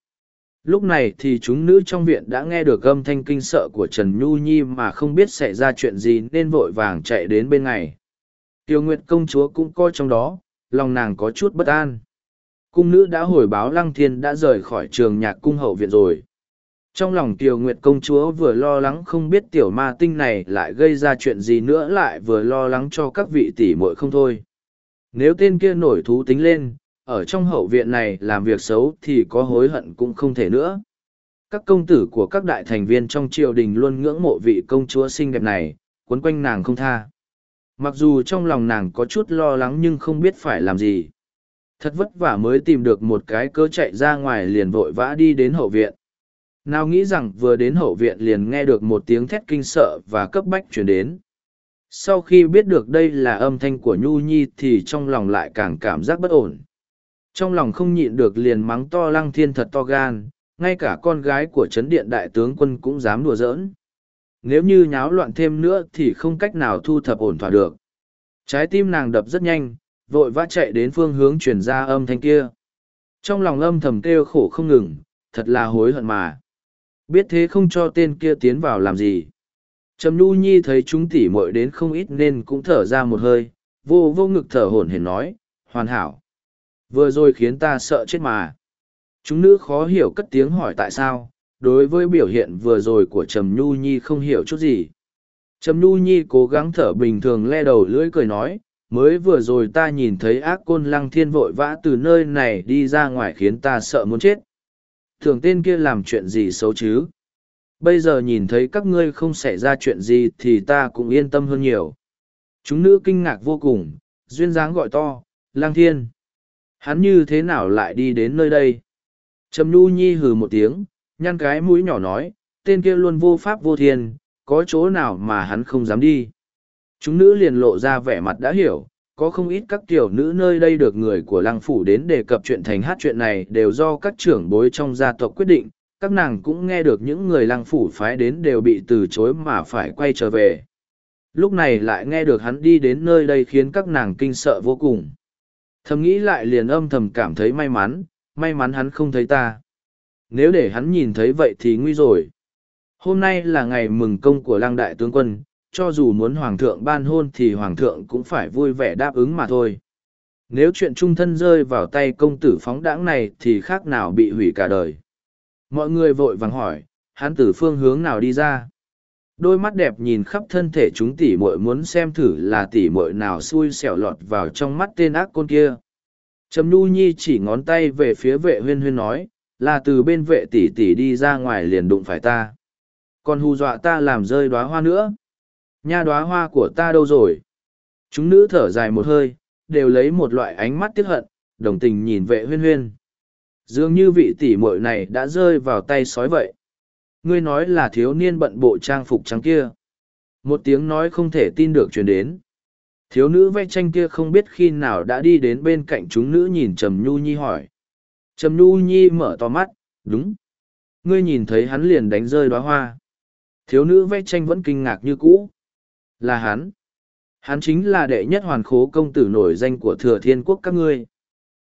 Lúc này thì chúng nữ trong viện đã nghe được âm thanh kinh sợ của trần nhu nhi mà không biết xảy ra chuyện gì nên vội vàng chạy đến bên ngày tiêu nguyệt công chúa cũng coi trong đó lòng nàng có chút bất an. Cung nữ đã hồi báo lăng thiên đã rời khỏi trường nhạc cung hậu viện rồi. Trong lòng Tiêu Nguyệt công chúa vừa lo lắng không biết tiểu ma tinh này lại gây ra chuyện gì nữa lại vừa lo lắng cho các vị tỷ muội không thôi. Nếu tên kia nổi thú tính lên, ở trong hậu viện này làm việc xấu thì có hối hận cũng không thể nữa. Các công tử của các đại thành viên trong triều đình luôn ngưỡng mộ vị công chúa xinh đẹp này, quấn quanh nàng không tha. Mặc dù trong lòng nàng có chút lo lắng nhưng không biết phải làm gì. Thật vất vả mới tìm được một cái cơ chạy ra ngoài liền vội vã đi đến hậu viện. Nào nghĩ rằng vừa đến hậu viện liền nghe được một tiếng thét kinh sợ và cấp bách chuyển đến. Sau khi biết được đây là âm thanh của Nhu Nhi thì trong lòng lại càng cảm giác bất ổn. Trong lòng không nhịn được liền mắng to lăng thiên thật to gan, ngay cả con gái của chấn điện đại tướng quân cũng dám đùa giỡn. Nếu như nháo loạn thêm nữa thì không cách nào thu thập ổn thỏa được. Trái tim nàng đập rất nhanh, vội vã chạy đến phương hướng truyền ra âm thanh kia. Trong lòng âm thầm kêu khổ không ngừng, thật là hối hận mà. biết thế không cho tên kia tiến vào làm gì trầm nhu nhi thấy chúng tỉ mội đến không ít nên cũng thở ra một hơi vô vô ngực thở hổn hển nói hoàn hảo vừa rồi khiến ta sợ chết mà. Chúng nữ khó hiểu cất tiếng hỏi tại sao, đối với biểu hiện vừa rồi của trầm nhu nhi không hiểu chút gì. Trầm nhu nhi cố gắng thở bình thường le đầu lưỡi cười nói, mới vừa rồi ta nhìn thấy ác côn lăng thiên vội vã từ nơi này đi ra ngoài khiến ta sợ muốn chết. Thường tên kia làm chuyện gì xấu chứ? Bây giờ nhìn thấy các ngươi không xảy ra chuyện gì thì ta cũng yên tâm hơn nhiều. Chúng nữ kinh ngạc vô cùng, duyên dáng gọi to lang thiên hắn như thế nào lại đi đến nơi đây? Trầm nhu nhi hừ một tiếng, nhăn cái mũi nhỏ nói, tên kia luôn vô pháp vô thiên, có chỗ nào mà hắn không dám đi? Chúng nữ liền lộ ra vẻ mặt đã hiểu, có không ít các tiểu nữ nơi đây được người của lăng phủ đến đề cập chuyện thành hát chuyện này đều do các trưởng bối trong gia tộc quyết định, các nàng cũng nghe được những người lăng phủ phái đến đều bị từ chối mà phải quay trở về. Lúc này lại nghe được hắn đi đến nơi đây khiến các nàng kinh sợ vô cùng thầm nghĩ lại liền âm thầm cảm thấy may mắn may mắn hắn không thấy ta. Nếu để hắn nhìn thấy vậy thì nguy rồi. Hôm nay là ngày mừng công của lăng đại tướng quân, cho dù muốn hoàng thượng ban hôn thì hoàng thượng cũng phải vui vẻ đáp ứng mà thôi. Nếu chuyện trung thân rơi vào tay công tử phóng đãng này thì khác nào bị hủy cả đời. Mọi người vội vàng hỏi, hắn từ phương hướng nào đi ra? Đôi mắt đẹp nhìn khắp thân thể chúng tỉ mội muốn xem thử là tỉ mội nào xui xẻo lọt vào trong mắt tên ác côn kia. Trầm nhu nhi chỉ ngón tay về phía vệ huyên huyên nói, là từ bên vệ tỷ tỷ đi ra ngoài liền đụng phải ta. Còn hù dọa ta làm rơi đoá hoa nữa. Nha đoá hoa của ta đâu rồi? Chúng nữ thở dài một hơi, đều lấy một loại ánh mắt tiếc hận, đồng tình nhìn vệ huyên huyên. Dường như vị tỷ muội này đã rơi vào tay sói vậy ngươi nói là thiếu niên bận bộ trang phục trắng kia. Một tiếng nói không thể tin được truyền đến. Thiếu nữ vẽ tranh kia không biết khi nào đã đi đến bên cạnh chúng nữ nhìn trầm nhu nhi hỏi. Trầm nhu nhi mở to mắt, đúng. Ngươi nhìn thấy hắn liền đánh rơi đoá hoa. Thiếu nữ vẽ tranh vẫn kinh ngạc như cũ. Là hắn. Hắn chính là đệ nhất hoàn khố công tử nổi danh của thừa thiên quốc các ngươi.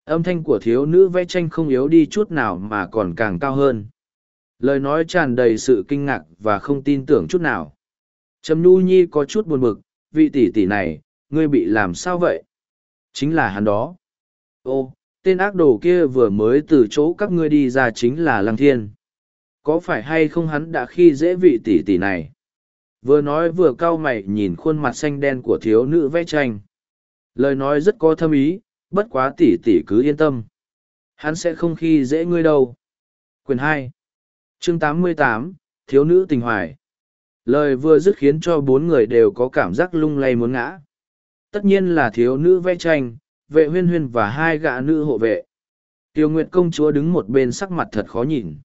Âm thanh của thiếu nữ vẽ tranh không yếu đi chút nào mà còn càng cao hơn lời nói tràn đầy sự kinh ngạc và không tin tưởng chút nào. Trầm nhu nhi có chút buồn bực, vị tỷ tỷ này, ngươi bị làm sao vậy? Chính là hắn đó. Ô, tên ác đồ kia vừa mới từ chỗ các ngươi đi ra chính là lăng thiên. Có phải hay không hắn đã khi dễ vị tỷ tỷ này? Vừa nói vừa cau mày nhìn khuôn mặt xanh đen của thiếu nữ vẽ tranh. Lời nói rất có thâm ý, bất quá tỷ tỷ cứ yên tâm. Hắn sẽ không khi dễ ngươi đâu. Quyền hai chương tám mươi tám, thiếu nữ tình hoài. Lời vừa dứt khiến cho bốn người đều có cảm giác lung lay muốn ngã. Tất nhiên là thiếu nữ vẽ tranh, vệ huyên huyên và hai gã nữ hộ vệ. Tiêu nguyệt công chúa đứng một bên sắc mặt thật khó nhìn.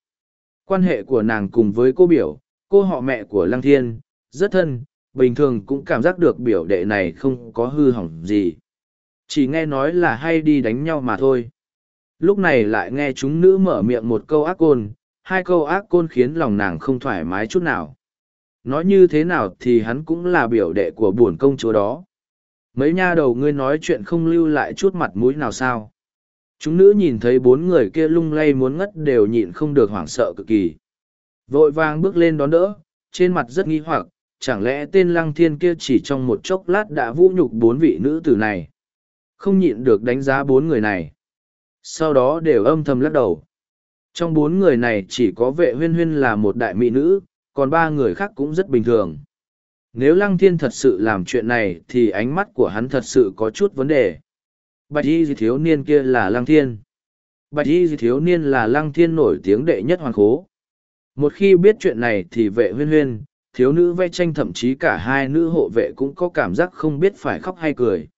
Quan hệ của nàng cùng với cô biểu, cô họ mẹ của lăng thiên, rất thân, bình thường cũng cảm giác được biểu đệ này không có hư hỏng gì. Chỉ nghe nói là hay đi đánh nhau mà thôi. Lúc này lại nghe chúng nữ mở miệng một câu ác côn hai câu ác côn khiến lòng nàng không thoải mái chút nào. Nói như thế nào thì hắn cũng là biểu đệ của bổn công chúa đó. Mấy nha đầu ngươi nói chuyện không lưu lại chút mặt mũi nào sao? Chúng nữ nhìn thấy bốn người kia lung lay muốn ngất đều nhịn không được hoảng sợ cực kỳ. Vội vàng bước lên đón đỡ, trên mặt rất nghi hoặc, chẳng lẽ tên lăng thiên kia chỉ trong một chốc lát đã vũ nhục bốn vị nữ tử này? Không nhịn được đánh giá bốn người này. Sau đó đều âm thầm lắc đầu trong bốn người này chỉ có vệ huyên huyên là một đại mỹ nữ, còn ba người khác cũng rất bình thường. Nếu lăng thiên thật sự làm chuyện này thì ánh mắt của hắn thật sự có chút vấn đề. Bạch y di thiếu niên kia là lăng thiên. Bạch y di thiếu niên là lăng thiên nổi tiếng đệ nhất hoàng khố. Một khi biết chuyện này thì vệ huyên huyên, thiếu nữ vẽ tranh thậm chí cả hai nữ hộ vệ cũng có cảm giác không biết phải khóc hay cười.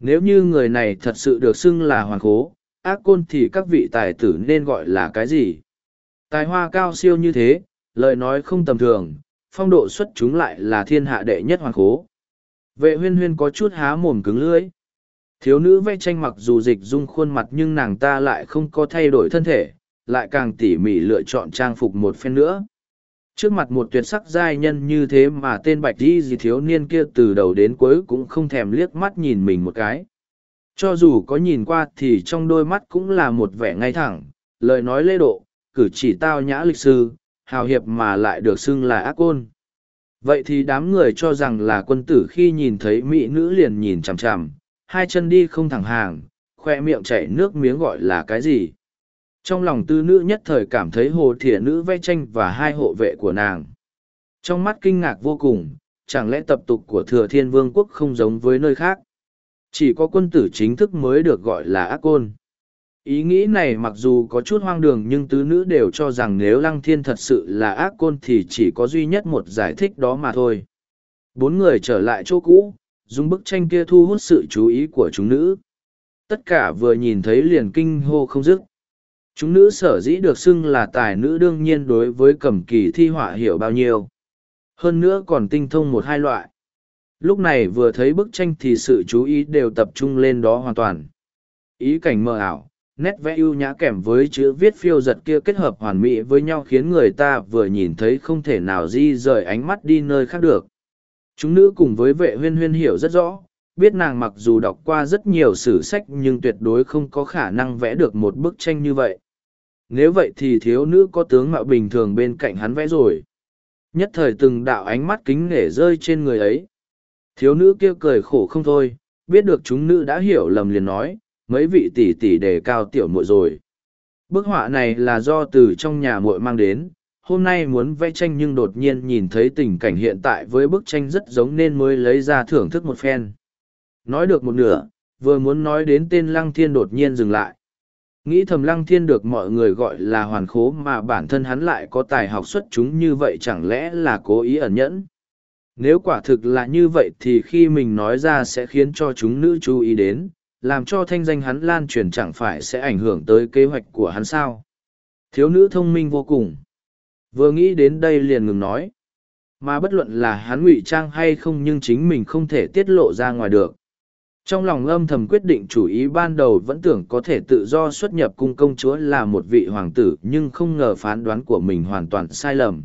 Nếu như người này thật sự được xưng là hoàng khố ác côn thì các vị tài tử nên gọi là cái gì? Tài hoa cao siêu như thế, lời nói không tầm thường, phong độ xuất chúng lại là thiên hạ đệ nhất hoàng khố. Vệ huyên huyên có chút há mồm cứng lưỡi. Thiếu nữ vẽ tranh mặc dù dịch dung khuôn mặt nhưng nàng ta lại không có thay đổi thân thể, lại càng tỉ mỉ lựa chọn trang phục một phen nữa. Trước mặt một tuyệt sắc giai nhân như thế mà tên bạch đi gì thiếu niên kia từ đầu đến cuối cũng không thèm liếc mắt nhìn mình một cái cho dù có nhìn qua thì trong đôi mắt cũng là một vẻ ngay thẳng lời nói lê độ cử chỉ tao nhã lịch sư hào hiệp mà lại được xưng là ác côn. Vậy thì đám người cho rằng là quân tử khi nhìn thấy mỹ nữ liền nhìn chằm chằm, hai chân đi không thẳng hàng, khoe miệng chảy nước miếng gọi là cái gì. Trong lòng tư nữ nhất thời cảm thấy hồ thỉa nữ vẽ tranh và hai hộ vệ của nàng. Trong mắt kinh ngạc vô cùng, chẳng lẽ tập tục của thừa thiên vương quốc không giống với nơi khác. Chỉ có quân tử chính thức mới được gọi là ác côn. Ý nghĩ này mặc dù có chút hoang đường nhưng tứ nữ đều cho rằng nếu lăng thiên thật sự là ác côn thì chỉ có duy nhất một giải thích đó mà thôi. Bốn người trở lại chỗ cũ, dùng bức tranh kia thu hút sự chú ý của chúng nữ. Tất cả vừa nhìn thấy liền kinh hô không dứt. Chúng nữ sở dĩ được xưng là tài nữ đương nhiên đối với cầm kỳ thi họa hiểu bao nhiêu. Hơn nữa còn tinh thông một hai loại. Lúc này vừa thấy bức tranh thì sự chú ý đều tập trung lên đó hoàn toàn. Ý cảnh mờ ảo, nét vẽ ưu nhã kèm với chữ viết phiêu giật kia kết hợp hoàn mỹ với nhau khiến người ta vừa nhìn thấy không thể nào di rời ánh mắt đi nơi khác được. Chúng nữ cùng với vệ huyên huyên hiểu rất rõ, biết nàng mặc dù đọc qua rất nhiều sử sách nhưng tuyệt đối không có khả năng vẽ được một bức tranh như vậy. Nếu vậy thì thiếu nữ có tướng mạo bình thường bên cạnh hắn vẽ rồi. Nhất thời từng đạo ánh mắt kính nể rơi trên người ấy. Thiếu nữ kia cười khổ không thôi, biết được chúng nữ đã hiểu lầm liền nói, mấy vị tỷ tỷ đề cao tiểu muội rồi. Bức họa này là do từ trong nhà muội mang đến, hôm nay muốn vẽ tranh nhưng đột nhiên nhìn thấy tình cảnh hiện tại với bức tranh rất giống nên mới lấy ra thưởng thức một phen. Nói được một nửa, vừa muốn nói đến tên Lăng Thiên đột nhiên dừng lại. Nghĩ thầm Lăng Thiên được mọi người gọi là hoàn khố mà bản thân hắn lại có tài học xuất chúng như vậy chẳng lẽ là cố ý ẩn nhẫn. Nếu quả thực là như vậy thì khi mình nói ra sẽ khiến cho chúng nữ chú ý đến, làm cho thanh danh hắn lan truyền chẳng phải sẽ ảnh hưởng tới kế hoạch của hắn sao. Thiếu nữ thông minh vô cùng. Vừa nghĩ đến đây liền ngừng nói. Mà bất luận là hắn ngụy trang hay không nhưng chính mình không thể tiết lộ ra ngoài được. Trong lòng âm thầm quyết định chủ ý ban đầu vẫn tưởng có thể tự do xuất nhập cung công chúa là một vị hoàng tử nhưng không ngờ phán đoán của mình hoàn toàn sai lầm.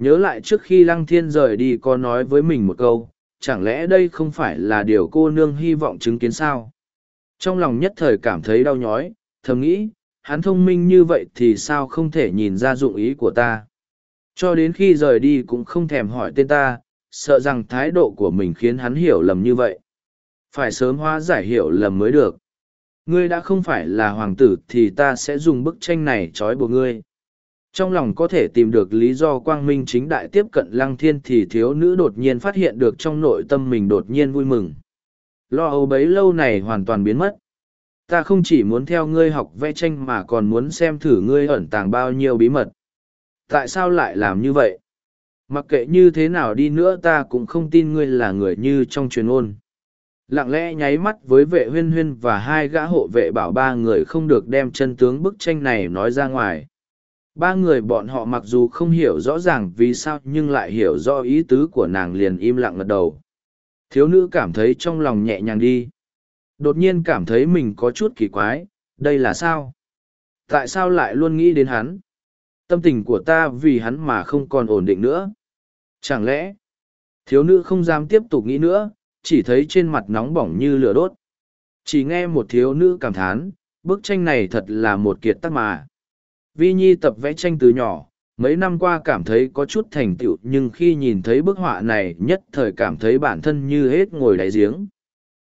Nhớ lại trước khi Lăng Thiên rời đi có nói với mình một câu, chẳng lẽ đây không phải là điều cô nương hy vọng chứng kiến sao? Trong lòng nhất thời cảm thấy đau nhói, thầm nghĩ, hắn thông minh như vậy thì sao không thể nhìn ra dụng ý của ta. Cho đến khi rời đi cũng không thèm hỏi tên ta, sợ rằng thái độ của mình khiến hắn hiểu lầm như vậy. Phải sớm hóa giải hiểu lầm mới được. Ngươi đã không phải là hoàng tử thì ta sẽ dùng bức tranh này trói buộc ngươi. Trong lòng có thể tìm được lý do quang minh chính đại tiếp cận lăng thiên thì thiếu nữ đột nhiên phát hiện được trong nội tâm mình đột nhiên vui mừng. Lo âu bấy lâu này hoàn toàn biến mất. Ta không chỉ muốn theo ngươi học vẽ tranh mà còn muốn xem thử ngươi ẩn tàng bao nhiêu bí mật. Tại sao lại làm như vậy? Mặc kệ như thế nào đi nữa ta cũng không tin ngươi là người như trong truyền ôn. Lặng lẽ nháy mắt với vệ huyên huyên và hai gã hộ vệ bảo ba người không được đem chân tướng bức tranh này nói ra ngoài. Ba người bọn họ mặc dù không hiểu rõ ràng vì sao nhưng lại hiểu rõ ý tứ của nàng liền im lặng gật đầu. Thiếu nữ cảm thấy trong lòng nhẹ nhàng đi. Đột nhiên cảm thấy mình có chút kỳ quái, đây là sao? Tại sao lại luôn nghĩ đến hắn? Tâm tình của ta vì hắn mà không còn ổn định nữa. Chẳng lẽ, thiếu nữ không dám tiếp tục nghĩ nữa, chỉ thấy trên mặt nóng bỏng như lửa đốt. Chỉ nghe một thiếu nữ cảm thán, bức tranh này thật là một kiệt tác mà. Vi Nhi tập vẽ tranh từ nhỏ, mấy năm qua cảm thấy có chút thành tựu nhưng khi nhìn thấy bức họa này nhất thời cảm thấy bản thân như hết ngồi đáy giếng.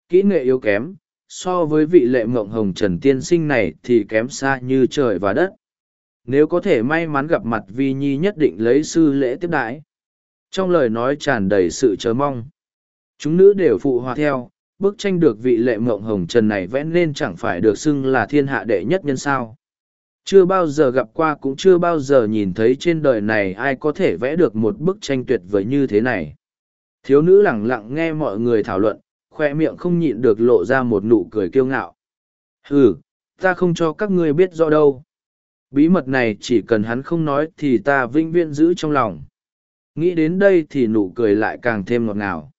Kỹ nghệ yếu kém, so với vị lệ mộng hồng trần tiên sinh này thì kém xa như trời và đất. Nếu có thể may mắn gặp mặt Vi Nhi nhất định lấy sư lễ tiếp đãi. Trong lời nói tràn đầy sự chờ mong. Chúng nữ đều phụ hòa theo, bức tranh được vị lệ mộng hồng trần này vẽ nên chẳng phải được xưng là thiên hạ đệ nhất nhân sao chưa bao giờ gặp qua, cũng chưa bao giờ nhìn thấy trên đời này ai có thể vẽ được một bức tranh tuyệt vời như thế này. Thiếu nữ lẳng lặng nghe mọi người thảo luận, khoe miệng không nhịn được lộ ra một nụ cười kiêu ngạo. Ừ ta không cho các ngươi biết rõ đâu. Bí mật này chỉ cần hắn không nói thì ta vĩnh viễn giữ trong lòng. Nghĩ đến đây thì nụ cười lại càng thêm ngọt ngào.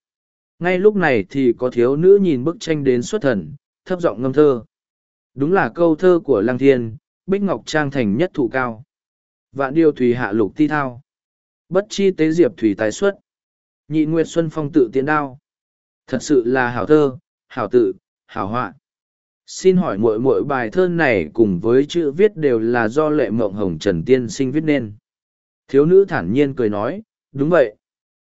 Ngay lúc này thì có thiếu nữ nhìn bức tranh đến xuất thần, thấp giọng ngâm thơ. Đúng là câu thơ của lăng thiên bích ngọc trang thành nhất thụ cao. Vạn điều thủy hạ lục ti thao. Bất chi tế diệp thủy tái xuất. Nhị nguyệt xuân phong tự tiến đao. Thật sự là hảo thơ hảo tự hảo họa. Xin hỏi mỗi mỗi bài thơ này cùng với chữ viết đều là do lệ mộng hồng trần tiên sinh viết nên. Thiếu nữ thản nhiên cười nói, đúng vậy.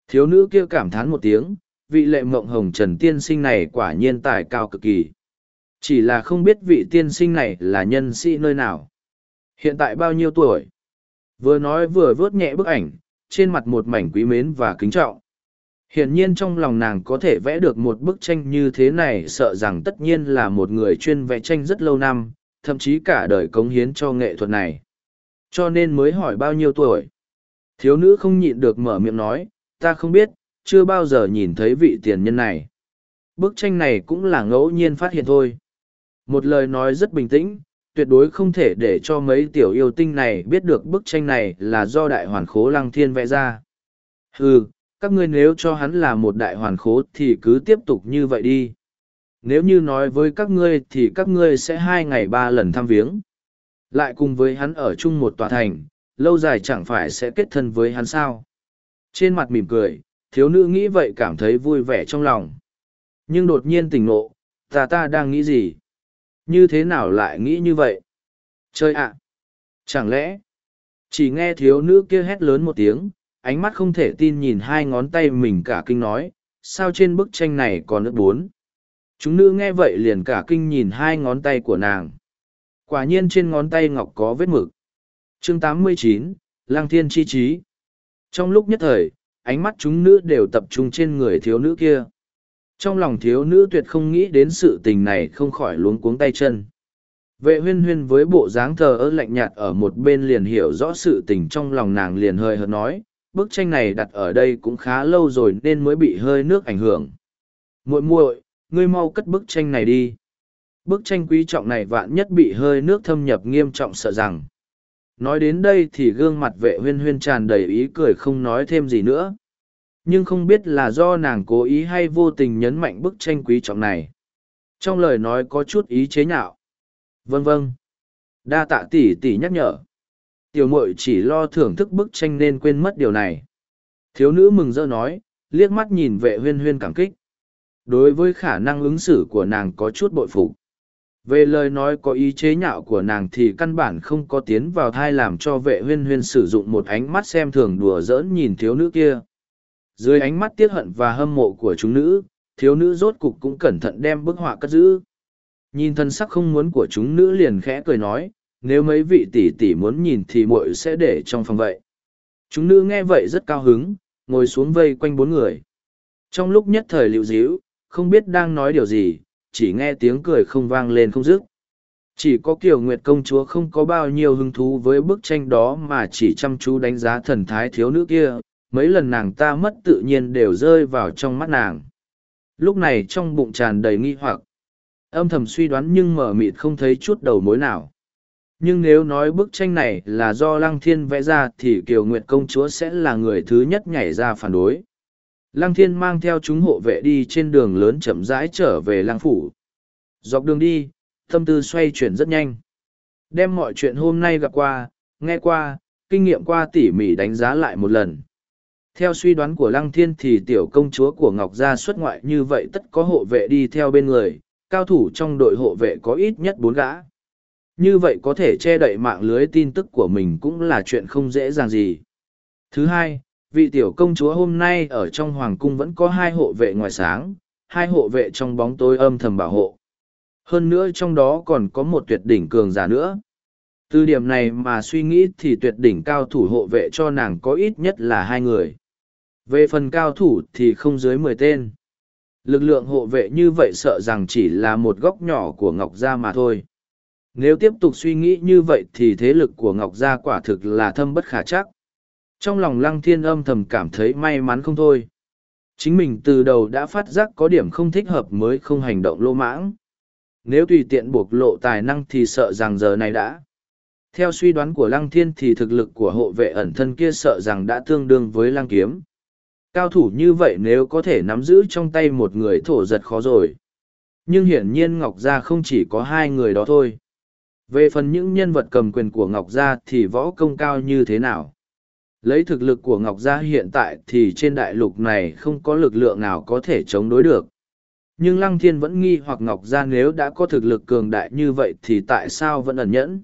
Thiếu nữ kia cảm thán một tiếng, vị lệ mộng hồng trần tiên sinh này quả nhiên tài cao cực kỳ. Chỉ là không biết vị tiên sinh này là nhân sĩ nơi nào. Hiện tại bao nhiêu tuổi? Vừa nói vừa vớt nhẹ bức ảnh, trên mặt một mảnh quý mến và kính trọng. Hiển nhiên trong lòng nàng có thể vẽ được một bức tranh như thế này sợ rằng tất nhiên là một người chuyên vẽ tranh rất lâu năm, thậm chí cả đời cống hiến cho nghệ thuật này. Cho nên mới hỏi bao nhiêu tuổi. Thiếu nữ không nhịn được mở miệng nói, ta không biết, chưa bao giờ nhìn thấy vị tiền nhân này. Bức tranh này cũng là ngẫu nhiên phát hiện thôi. Một lời nói rất bình tĩnh, tuyệt đối không thể để cho mấy tiểu yêu tinh này biết được bức tranh này là do đại hoàn khố lăng thiên vẽ ra. Ừ, các ngươi nếu cho hắn là một đại hoàn khố thì cứ tiếp tục như vậy đi. Nếu như nói với các ngươi thì các ngươi sẽ hai ngày ba lần thăm viếng. Lại cùng với hắn ở chung một tòa thành, lâu dài chẳng phải sẽ kết thân với hắn sao. Trên mặt mỉm cười, thiếu nữ nghĩ vậy cảm thấy vui vẻ trong lòng. Nhưng đột nhiên tỉnh ngộ, ta ta đang nghĩ gì? Như thế nào lại nghĩ như vậy? Chơi ạ! Chẳng lẽ? Chỉ nghe thiếu nữ kia hét lớn một tiếng, ánh mắt không thể tin nhìn hai ngón tay mình cả kinh nói, sao trên bức tranh này còn nước bốn? Chúng nữ nghe vậy liền cả kinh nhìn hai ngón tay của nàng. Quả nhiên trên ngón tay ngọc có vết mực. chương 89, Lang Thiên Chi Trí. Trong lúc nhất thời, ánh mắt chúng nữ đều tập trung trên người thiếu nữ kia. Trong lòng thiếu nữ tuyệt không nghĩ đến sự tình này không khỏi luống cuống tay chân. Vệ huyên huyên với bộ dáng thờ ơ lạnh nhạt ở một bên liền hiểu rõ sự tình trong lòng nàng liền hơi hợt nói, bức tranh này đặt ở đây cũng khá lâu rồi nên mới bị hơi nước ảnh hưởng. muội muội ngươi mau cất bức tranh này đi. Bức tranh quý trọng này vạn nhất bị hơi nước thâm nhập nghiêm trọng sợ rằng. Nói đến đây thì gương mặt vệ huyên huyên tràn đầy ý cười không nói thêm gì nữa. Nhưng không biết là do nàng cố ý hay vô tình nhấn mạnh bức tranh quý trọng này. Trong lời nói có chút ý chế nhạo. vân vân Đa tạ tỷ tỷ nhắc nhở. Tiểu mội chỉ lo thưởng thức bức tranh nên quên mất điều này. Thiếu nữ mừng rỡ nói, liếc mắt nhìn vệ huyên huyên cảm kích. Đối với khả năng ứng xử của nàng có chút bội phục về lời nói có ý chế nhạo của nàng thì căn bản không có tiến vào thai làm cho vệ huyên huyên sử dụng một ánh mắt xem thường đùa giỡn nhìn thiếu nữ kia dưới ánh mắt tiếc hận và hâm mộ của chúng nữ thiếu nữ rốt cục cũng cẩn thận đem bức họa cất giữ. Nhìn thân sắc không muốn của chúng nữ liền khẽ cười nói nếu mấy vị tỷ tỷ muốn nhìn thì muội sẽ để trong phòng vậy. Chúng nữ nghe vậy rất cao hứng ngồi xuống vây quanh bốn người. Trong lúc nhất thời liệu dĩu không biết đang nói điều gì chỉ nghe tiếng cười không vang lên không dứt. Chỉ có kiểu Nguyệt công chúa không có bao nhiêu hứng thú với bức tranh đó mà chỉ chăm chú đánh giá thần thái thiếu nữ kia, mấy lần nàng ta mất tự nhiên đều rơi vào trong mắt nàng. Lúc này trong bụng tràn đầy nghi hoặc, âm thầm suy đoán nhưng mở mịt không thấy chút đầu mối nào. Nhưng nếu nói bức tranh này là do Lăng Thiên vẽ ra thì Kiều Nguyệt công chúa sẽ là người thứ nhất nhảy ra phản đối. Lăng thiên mang theo chúng hộ vệ đi trên đường lớn chậm rãi trở về lăng phủ. Dọc đường đi, tâm tư xoay chuyển rất nhanh. Đem mọi chuyện hôm nay gặp qua, nghe qua, kinh nghiệm qua tỉ mỉ đánh giá lại một lần. Theo suy đoán của Lăng Thiên thì tiểu công chúa của Ngọc Gia xuất ngoại như vậy tất có hộ vệ đi theo bên người, cao thủ trong đội hộ vệ có ít nhất bốn gã. Như vậy có thể che đậy mạng lưới tin tức của mình cũng là chuyện không dễ dàng gì. Thứ hai, vị tiểu công chúa hôm nay ở trong hoàng cung vẫn có hai hộ vệ ngoài sáng, hai hộ vệ trong bóng tối âm thầm bảo hộ. Hơn nữa trong đó còn có một tuyệt đỉnh cường giả nữa. Từ điểm này mà suy nghĩ thì tuyệt đỉnh cao thủ hộ vệ cho nàng có ít nhất là hai người. Về phần cao thủ thì không dưới mười tên. Lực lượng hộ vệ như vậy sợ rằng chỉ là một góc nhỏ của Ngọc Gia mà thôi. Nếu tiếp tục suy nghĩ như vậy thì thế lực của Ngọc Gia quả thực là thâm bất khả chắc. Trong lòng lăng thiên âm thầm cảm thấy may mắn không thôi. Chính mình từ đầu đã phát giác có điểm không thích hợp mới không hành động lô mãng. Nếu tùy tiện buộc lộ tài năng thì sợ rằng giờ này đã. Theo suy đoán của lăng thiên thì thực lực của hộ vệ ẩn thân kia sợ rằng đã tương đương với lăng kiếm. Cao thủ như vậy nếu có thể nắm giữ trong tay một người thổ giật khó rồi. Nhưng hiển nhiên Ngọc Gia không chỉ có hai người đó thôi. Về phần những nhân vật cầm quyền của Ngọc Gia thì võ công cao như thế nào? Lấy thực lực của Ngọc Gia hiện tại thì trên đại lục này không có lực lượng nào có thể chống đối được. Nhưng Lăng Thiên vẫn nghi hoặc Ngọc Gia nếu đã có thực lực cường đại như vậy thì tại sao vẫn ẩn nhẫn?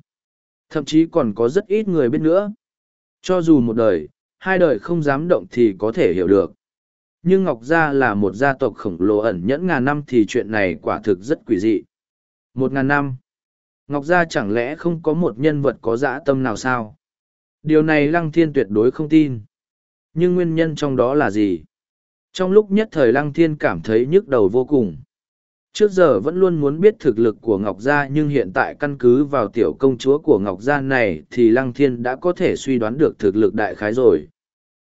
Thậm chí còn có rất ít người biết nữa. Cho dù một đời, hai đời không dám động thì có thể hiểu được. Nhưng Ngọc Gia là một gia tộc khổng lồ ẩn nhẫn ngàn năm thì chuyện này quả thực rất quỷ dị. Một ngàn năm. Ngọc Gia chẳng lẽ không có một nhân vật có dã tâm nào sao? Điều này Lăng Thiên tuyệt đối không tin. Nhưng nguyên nhân trong đó là gì? Trong lúc nhất thời Lăng Thiên cảm thấy nhức đầu vô cùng. Trước giờ vẫn luôn muốn biết thực lực của Ngọc Gia nhưng hiện tại căn cứ vào tiểu công chúa của Ngọc Gia này thì Lăng Thiên đã có thể suy đoán được thực lực đại khái rồi.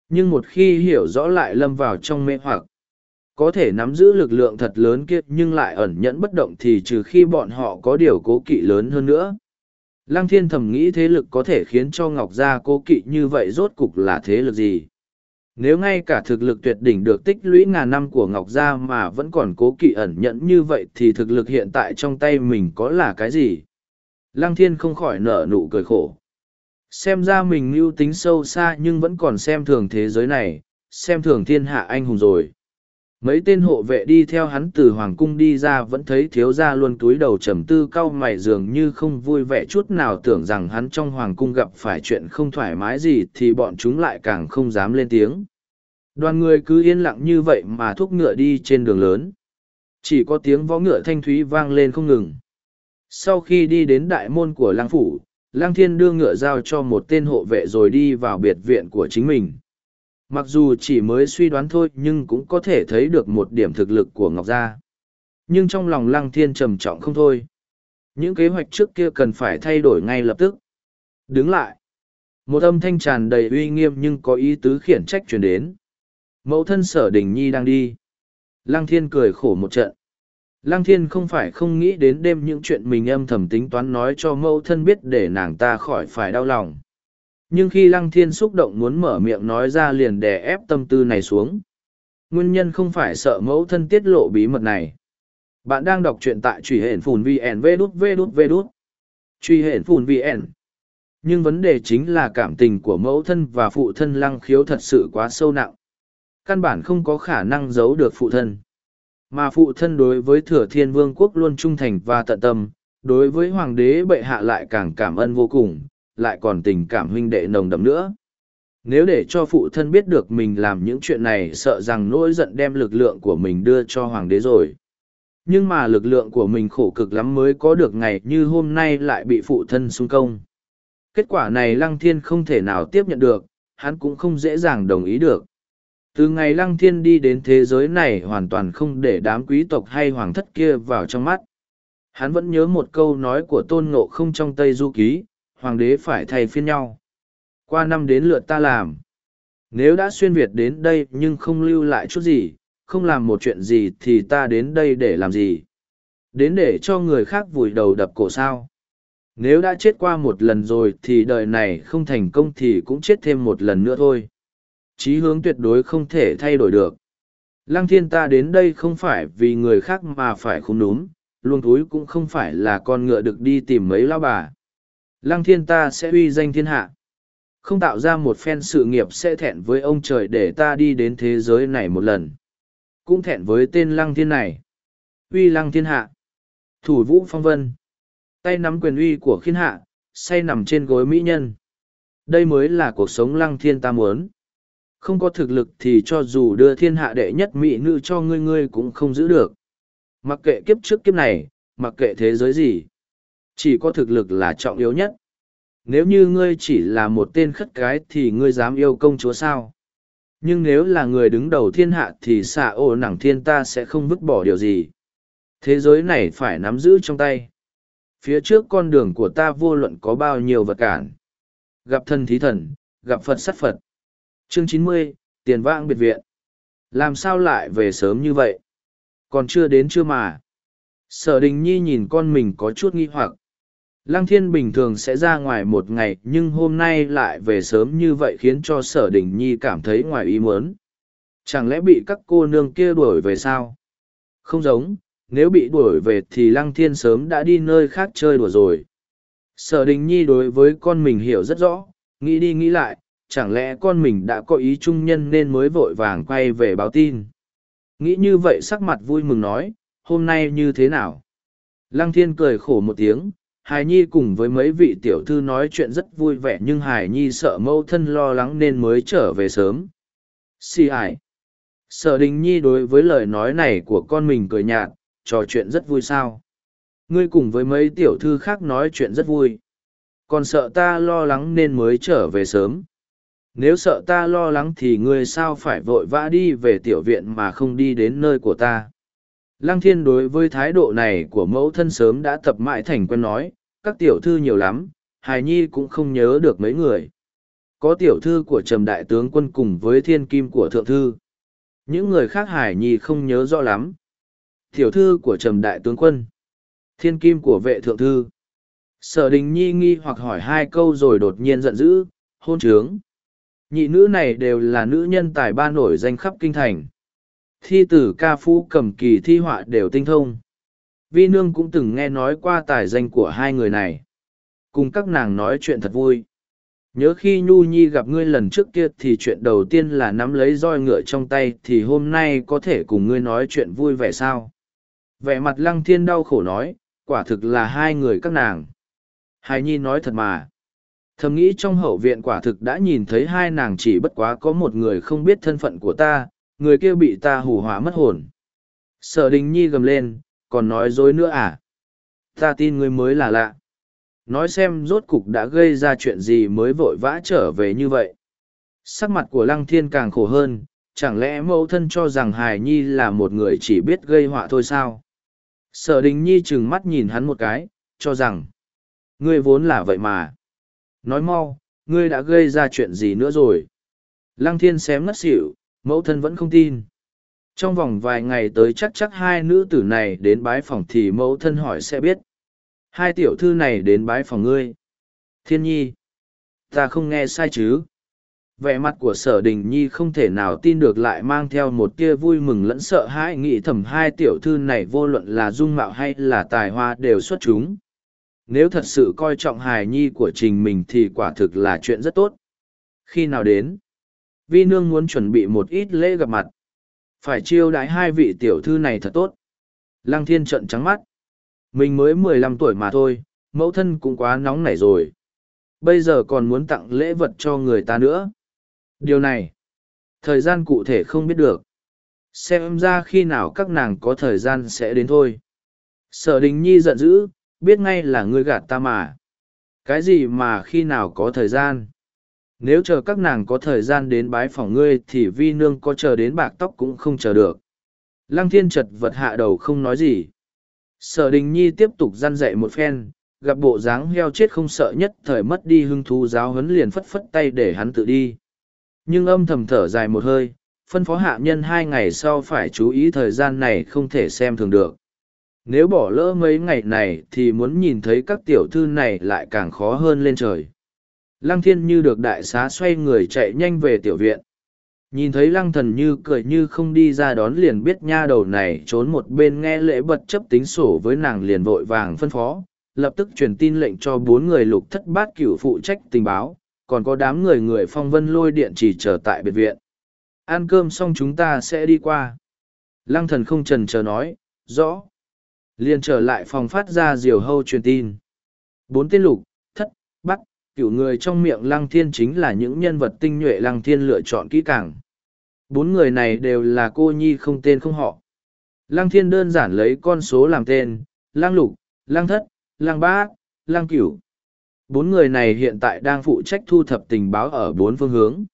Nhưng một khi hiểu rõ lại lâm vào trong mê hoặc, có thể nắm giữ lực lượng thật lớn kia nhưng lại ẩn nhẫn bất động thì trừ khi bọn họ có điều cố kỵ lớn hơn nữa. Lăng thiên thầm nghĩ thế lực có thể khiến cho Ngọc Gia cố kỵ như vậy rốt cục là thế lực gì? Nếu ngay cả thực lực tuyệt đỉnh được tích lũy ngàn năm của Ngọc Gia mà vẫn còn cố kỵ ẩn nhẫn như vậy thì thực lực hiện tại trong tay mình có là cái gì? Lăng thiên không khỏi nở nụ cười khổ. Xem ra mình mưu tính sâu xa nhưng vẫn còn xem thường thế giới này, xem thường thiên hạ anh hùng rồi. Mấy tên hộ vệ đi theo hắn từ hoàng cung đi ra vẫn thấy thiếu gia luôn túi đầu trầm tư cau mày dường như không vui vẻ chút nào tưởng rằng hắn trong hoàng cung gặp phải chuyện không thoải mái gì thì bọn chúng lại càng không dám lên tiếng. Đoàn người cứ yên lặng như vậy mà thúc ngựa đi trên đường lớn. Chỉ có tiếng vó ngựa thanh thúy vang lên không ngừng. Sau khi đi đến đại môn của lang phủ, lang thiên đưa ngựa giao cho một tên hộ vệ rồi đi vào biệt viện của chính mình mặc dù chỉ mới suy đoán thôi nhưng cũng có thể thấy được một điểm thực lực của ngọc gia. Nhưng trong lòng lăng thiên trầm trọng không thôi. Những kế hoạch trước kia cần phải thay đổi ngay lập tức. Đứng lại. Một âm thanh tràn đầy uy nghiêm nhưng có ý tứ khiển trách truyền đến. Mẫu thân sở đình nhi đang đi. Lăng thiên cười khổ một trận. Lăng thiên không phải không nghĩ đến đêm những chuyện mình âm thầm tính toán nói cho mẫu thân biết để nàng ta khỏi phải đau lòng nhưng khi lăng thiên xúc động muốn mở miệng nói ra liền đè ép tâm tư này xuống. Nguyên nhân không phải sợ mẫu thân tiết lộ bí mật này. Bạn đang đọc truyện tại truy hển phùn vn vê đút vê đút vê đút. Truy hển phùn vn nhưng vấn đề chính là cảm tình của mẫu thân và phụ thân lăng khiếu thật sự quá sâu nặng. Căn bản không có khả năng giấu được phụ thân. Mà phụ thân đối với thừa thiên vương quốc luôn trung thành và tận tâm, đối với hoàng đế bệ hạ lại càng cảm ơn vô cùng lại còn tình cảm huynh đệ nồng đậm nữa. Nếu để cho phụ thân biết được mình làm những chuyện này sợ rằng nỗi giận đem lực lượng của mình đưa cho hoàng đế rồi. Nhưng mà lực lượng của mình khổ cực lắm mới có được ngày như hôm nay lại bị phụ thân xung công. Kết quả này Lăng Thiên không thể nào tiếp nhận được, hắn cũng không dễ dàng đồng ý được. Từ ngày Lăng Thiên đi đến thế giới này hoàn toàn không để đám quý tộc hay hoàng thất kia vào trong mắt. Hắn vẫn nhớ một câu nói của tôn ngộ không trong Tây Du Ký, hoàng đế phải thay phiên nhau. Qua năm đến lượt ta làm. Nếu đã xuyên Việt đến đây nhưng không lưu lại chút gì, không làm một chuyện gì thì ta đến đây để làm gì? Đến để cho người khác vùi đầu đập cổ sao? Nếu đã chết qua một lần rồi thì đời này không thành công thì cũng chết thêm một lần nữa thôi. Chí hướng tuyệt đối không thể thay đổi được. Lăng thiên ta đến đây không phải vì người khác mà phải không đúng, luôn túi cũng không phải là con ngựa được đi tìm mấy lao bà. Lăng thiên ta sẽ uy danh thiên hạ. Không tạo ra một phen sự nghiệp sẽ thẹn với ông trời để ta đi đến thế giới này một lần. Cũng thẹn với tên lăng thiên này. Uy lăng thiên hạ. Thủ vũ phong vân. Tay nắm quyền uy của khiên hạ, say nằm trên gối mỹ nhân. Đây mới là cuộc sống lăng thiên ta muốn. Không có thực lực thì cho dù đưa thiên hạ đệ nhất mỹ nữ cho ngươi ngươi cũng không giữ được. Mặc kệ kiếp trước kiếp này, mặc kệ thế giới gì chỉ có thực lực là trọng yếu nhất. Nếu như ngươi chỉ là một tên khất cái thì ngươi dám yêu công chúa sao? Nhưng nếu là người đứng đầu thiên hạ thì xạ ô nẳng thiên ta sẽ không vứt bỏ điều gì. Thế giới này phải nắm giữ trong tay. Phía trước con đường của ta vô luận có bao nhiêu vật cản. Gặp thần thí thần, gặp Phật sát Phật. Chương chín mươi tiền vang biệt viện. Làm sao lại về sớm như vậy? Còn chưa đến chưa mà. Sở đình nhi nhìn con mình có chút nghi hoặc. Lăng thiên bình thường sẽ ra ngoài một ngày nhưng hôm nay lại về sớm như vậy khiến cho sở đình nhi cảm thấy ngoài ý muốn. Chẳng lẽ bị các cô nương kia đuổi về sao? Không giống, nếu bị đuổi về thì lăng thiên sớm đã đi nơi khác chơi đùa rồi. Sở đình nhi đối với con mình hiểu rất rõ, nghĩ đi nghĩ lại, chẳng lẽ con mình đã có ý trung nhân nên mới vội vàng quay về báo tin. Nghĩ như vậy sắc mặt vui mừng nói, hôm nay như thế nào? Lăng thiên cười khổ một tiếng, Hải Nhi cùng với mấy vị tiểu thư nói chuyện rất vui vẻ nhưng Hải Nhi sợ mẫu thân lo lắng nên mới trở về sớm. Si Hải. Sở Đình Nhi đối với lời nói này của con mình cười nhạt, trò chuyện rất vui sao. Ngươi cùng với mấy tiểu thư khác nói chuyện rất vui. Còn sợ ta lo lắng nên mới trở về sớm. Nếu sợ ta lo lắng thì ngươi sao phải vội vã đi về tiểu viện mà không đi đến nơi của ta. Lăng thiên đối với thái độ này của mẫu thân sớm đã tập mãi thành quen nói, các tiểu thư nhiều lắm, hài nhi cũng không nhớ được mấy người. Có tiểu thư của trầm đại tướng quân cùng với thiên kim của thượng thư. Những người khác hải nhi không nhớ rõ lắm. Tiểu thư của trầm đại tướng quân. Thiên kim của vệ thượng thư. Sở đình nhi nghi hoặc hỏi hai câu rồi đột nhiên giận dữ, hôn trướng. Nhị nữ này đều là nữ nhân tài ba nổi danh khắp kinh thành. Thi tử ca phu cầm kỳ thi họa đều tinh thông. Vi nương cũng từng nghe nói qua tài danh của hai người này. Cùng các nàng nói chuyện thật vui. Nhớ khi Nhu Nhi gặp ngươi lần trước kia thì chuyện đầu tiên là nắm lấy roi ngựa trong tay thì hôm nay có thể cùng ngươi nói chuyện vui vẻ sao? Vẻ mặt lăng thiên đau khổ nói, quả thực là hai người các nàng. Hải Nhi nói thật mà. Thầm nghĩ trong hậu viện quả thực đã nhìn thấy hai nàng chỉ bất quá có một người không biết thân phận của ta, người kia bị ta hù hóa mất hồn. Sở đình nhi gầm lên, còn nói dối nữa à? Ta tin người mới là lạ. Nói xem rốt cục đã gây ra chuyện gì mới vội vã trở về như vậy. Sắc mặt của lăng thiên càng khổ hơn, chẳng lẽ mẫu thân cho rằng Hải Nhi là một người chỉ biết gây họa thôi sao? Sở đình nhi trừng mắt nhìn hắn một cái, cho rằng, ngươi vốn là vậy mà. Nói mau, ngươi đã gây ra chuyện gì nữa rồi? Lăng thiên xém ngất xỉu, mẫu thân vẫn không tin. Trong vòng vài ngày tới chắc chắc hai nữ tử này đến bái phòng thì mẫu thân hỏi sẽ biết. Hai tiểu thư này đến bái phòng ngươi. Thiên nhi. Ta không nghe sai chứ. Vẻ mặt của sở đình nhi không thể nào tin được lại mang theo một tia vui mừng lẫn sợ hãi nghĩ thầm hai tiểu thư này vô luận là dung mạo hay là tài hoa đều xuất chúng nếu thật sự coi trọng hài nhi của trình mình thì quả thực là chuyện rất tốt khi nào đến vi nương muốn chuẩn bị một ít lễ gặp mặt. Phải chiêu đãi hai vị tiểu thư này thật tốt. Lăng thiên trận trắng mắt. Mình mới mười lăm tuổi mà thôi, mẫu thân cũng quá nóng nảy rồi. Bây giờ còn muốn tặng lễ vật cho người ta nữa. Điều này, thời gian cụ thể không biết được. Xem ra khi nào các nàng có thời gian sẽ đến thôi. Sở đình nhi giận dữ, biết ngay là ngươi gạt ta mà. Cái gì mà khi nào có thời gian? Nếu chờ các nàng có thời gian đến bái phòng ngươi thì vi nương có chờ đến bạc tóc cũng không chờ được. Lăng thiên chật vật hạ đầu không nói gì. Sở đình nhi tiếp tục gian dạy một phen, gặp bộ dáng heo chết không sợ nhất thời mất đi hưng thú giáo huấn liền phất phất tay để hắn tự đi. Nhưng âm thầm thở dài một hơi, phân phó hạ nhân hai ngày sau phải chú ý thời gian này không thể xem thường được nếu bỏ lỡ mấy ngày này thì muốn nhìn thấy các tiểu thư này lại càng khó hơn lên trời lăng thiên như được đại xá xoay người chạy nhanh về tiểu viện. Nhìn thấy lăng thần như cười như không đi ra đón liền biết nha đầu này trốn một bên nghe lễ bật chấp tính sổ với nàng liền vội vàng phân phó, lập tức truyền tin lệnh cho bốn người lục thất bát cửu phụ trách tình báo, còn có đám người người phong vân lôi điện chỉ chờ tại biệt viện. Ăn cơm xong chúng ta sẽ đi qua. Lăng thần không trần chờ nói, rõ. Liền trở lại phòng phát ra diều hâu truyền tin. Bốn tên lục thất cửu người trong miệng lăng thiên chính là những nhân vật tinh nhuệ lăng thiên lựa chọn kỹ càng. Bốn người này đều là cô nhi không tên không họ. Lăng thiên đơn giản lấy con số làm tên, lăng lục, lăng thất, lăng bá lăng cửu. Bốn người này hiện tại đang phụ trách thu thập tình báo ở bốn phương hướng.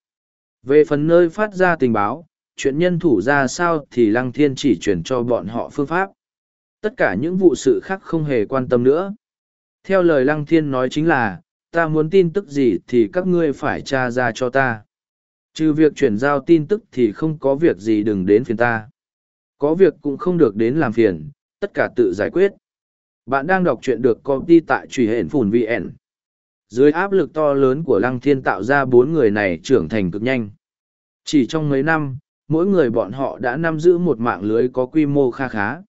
Về phần nơi phát ra tình báo, chuyện nhân thủ ra sao thì lăng thiên chỉ chuyển cho bọn họ phương pháp. Tất cả những vụ sự khác không hề quan tâm nữa. Theo lời lăng thiên nói chính là ta muốn tin tức gì thì các ngươi phải tra ra cho ta. Trừ việc chuyển giao tin tức thì không có việc gì đừng đến phiền ta. Có việc cũng không được đến làm phiền, tất cả tự giải quyết. Bạn đang đọc truyện được công ty tại truy hển phùn vn dưới áp lực to lớn của lăng thiên tạo ra bốn người này trưởng thành cực nhanh. Chỉ trong mấy năm, mỗi người bọn họ đã nắm giữ một mạng lưới có quy mô kha khá.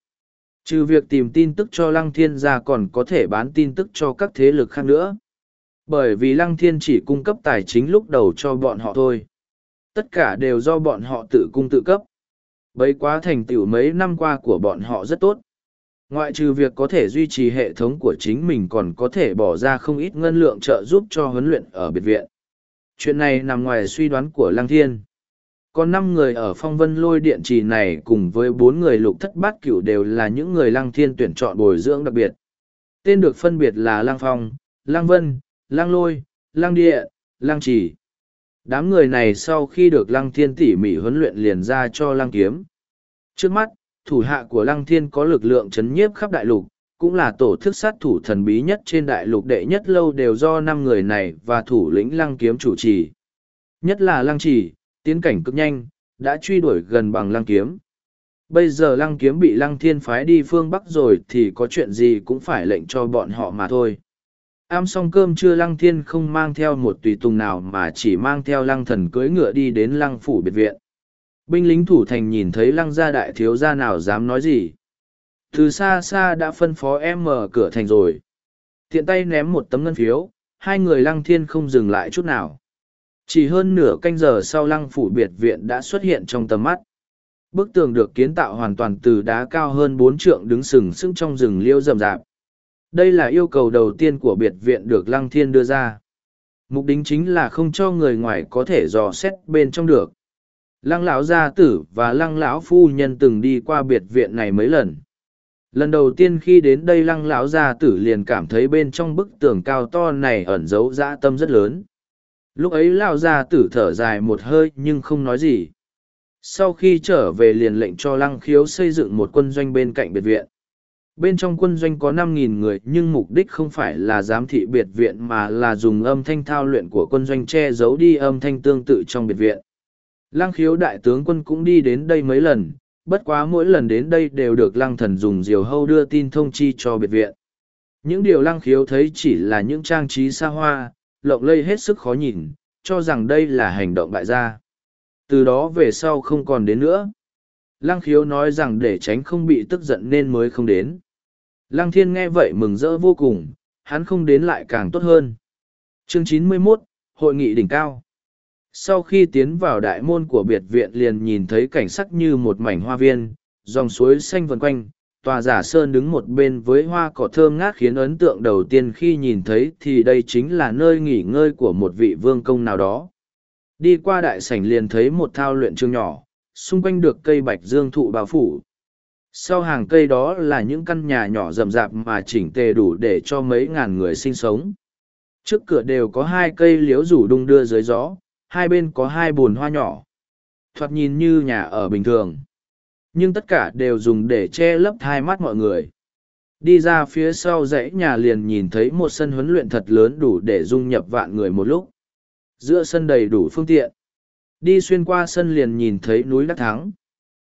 Trừ việc tìm tin tức cho Lăng Thiên ra còn có thể bán tin tức cho các thế lực khác nữa. Bởi vì Lăng Thiên chỉ cung cấp tài chính lúc đầu cho bọn họ thôi. Tất cả đều do bọn họ tự cung tự cấp. Bấy quá thành tựu mấy năm qua của bọn họ rất tốt. Ngoại trừ việc có thể duy trì hệ thống của chính mình còn có thể bỏ ra không ít ngân lượng trợ giúp cho huấn luyện ở biệt viện. Chuyện này nằm ngoài suy đoán của Lăng Thiên. Còn năm người ở phong vân lôi điện trì này cùng với bốn người lục thất bát cửu đều là những người Lăng Thiên tuyển chọn bồi dưỡng đặc biệt. Tên được phân biệt là Lăng Phong, Lăng Vân, Lang Lôi, Lang Địa, Lang Chỉ, Đám người này sau khi được Lăng Thiên tỉ mỉ huấn luyện liền ra cho Lăng Kiếm. Trước mắt, thủ hạ của Lăng Thiên có lực lượng chấn nhiếp khắp đại lục, cũng là tổ thức sát thủ thần bí nhất trên đại lục đệ nhất lâu đều do năm người này và thủ lĩnh Lăng Kiếm chủ trì. Nhất là Lăng Chỉ, tiến cảnh cực nhanh, đã truy đuổi gần bằng Lăng Kiếm. Bây giờ Lăng Kiếm bị Lăng Thiên phái đi phương Bắc rồi thì có chuyện gì cũng phải lệnh cho bọn họ mà thôi. Am xong cơm trưa Lăng Thiên không mang theo một tùy tùng nào mà chỉ mang theo Lăng Thần cưỡi ngựa đi đến Lăng Phủ biệt viện. Binh lính thủ thành nhìn thấy Lăng gia đại thiếu gia nào dám nói gì. Từ xa xa đã phân phó em mở cửa thành rồi. Tiện tay ném một tấm ngân phiếu, hai người Lăng Thiên không dừng lại chút nào. Chỉ hơn nửa canh giờ sau Lăng Phủ biệt viện đã xuất hiện trong tầm mắt. Bức tường được kiến tạo hoàn toàn từ đá cao hơn bốn trượng đứng sừng sững trong rừng liêu rậm rạp đây là yêu cầu đầu tiên của biệt viện được Lăng Thiên đưa ra. Mục đích chính là không cho người ngoài có thể dò xét bên trong được. Lăng lão gia tử và lăng lão phu nhân từng đi qua biệt viện này mấy lần. Lần đầu tiên khi đến đây lăng lão gia tử liền cảm thấy bên trong bức tường cao to này ẩn giấu dã tâm rất lớn. Lúc ấy lão gia tử thở dài một hơi nhưng không nói gì. Sau khi trở về liền lệnh cho lăng khiếu xây dựng một quân doanh bên cạnh biệt viện. Bên trong quân doanh có 5.000 người nhưng mục đích không phải là giám thị biệt viện mà là dùng âm thanh thao luyện của quân doanh che giấu đi âm thanh tương tự trong biệt viện. Lăng khiếu đại tướng quân cũng đi đến đây mấy lần, bất quá mỗi lần đến đây đều được lăng thần dùng diều hâu đưa tin thông chi cho biệt viện. Những điều lăng khiếu thấy chỉ là những trang trí xa hoa, lộng lây hết sức khó nhìn, cho rằng đây là hành động bại gia. Từ đó về sau không còn đến nữa. Lăng khiếu nói rằng để tránh không bị tức giận nên mới không đến. Lăng thiên nghe vậy mừng rỡ vô cùng, hắn không đến lại càng tốt hơn. Chương chín mươi 91, Hội nghị đỉnh cao. Sau khi tiến vào đại môn của biệt viện liền nhìn thấy cảnh sắc như một mảnh hoa viên, dòng suối xanh vần quanh, tòa giả sơn đứng một bên với hoa cỏ thơm ngát khiến ấn tượng đầu tiên khi nhìn thấy thì đây chính là nơi nghỉ ngơi của một vị vương công nào đó. Đi qua đại sảnh liền thấy một thao luyện trường nhỏ, xung quanh được cây bạch dương thụ bao phủ sau hàng cây đó là những căn nhà nhỏ rậm rạp mà chỉnh tề đủ để cho mấy ngàn người sinh sống. Trước cửa đều có hai cây liếu rủ đung đưa dưới gió, hai bên có hai bồn hoa nhỏ. Thoạt nhìn như nhà ở bình thường. Nhưng tất cả đều dùng để che lấp hai mắt mọi người. Đi ra phía sau dãy nhà liền nhìn thấy một sân huấn luyện thật lớn đủ để dung nhập vạn người một lúc. Giữa sân đầy đủ phương tiện. Đi xuyên qua sân liền nhìn thấy núi đắc thắng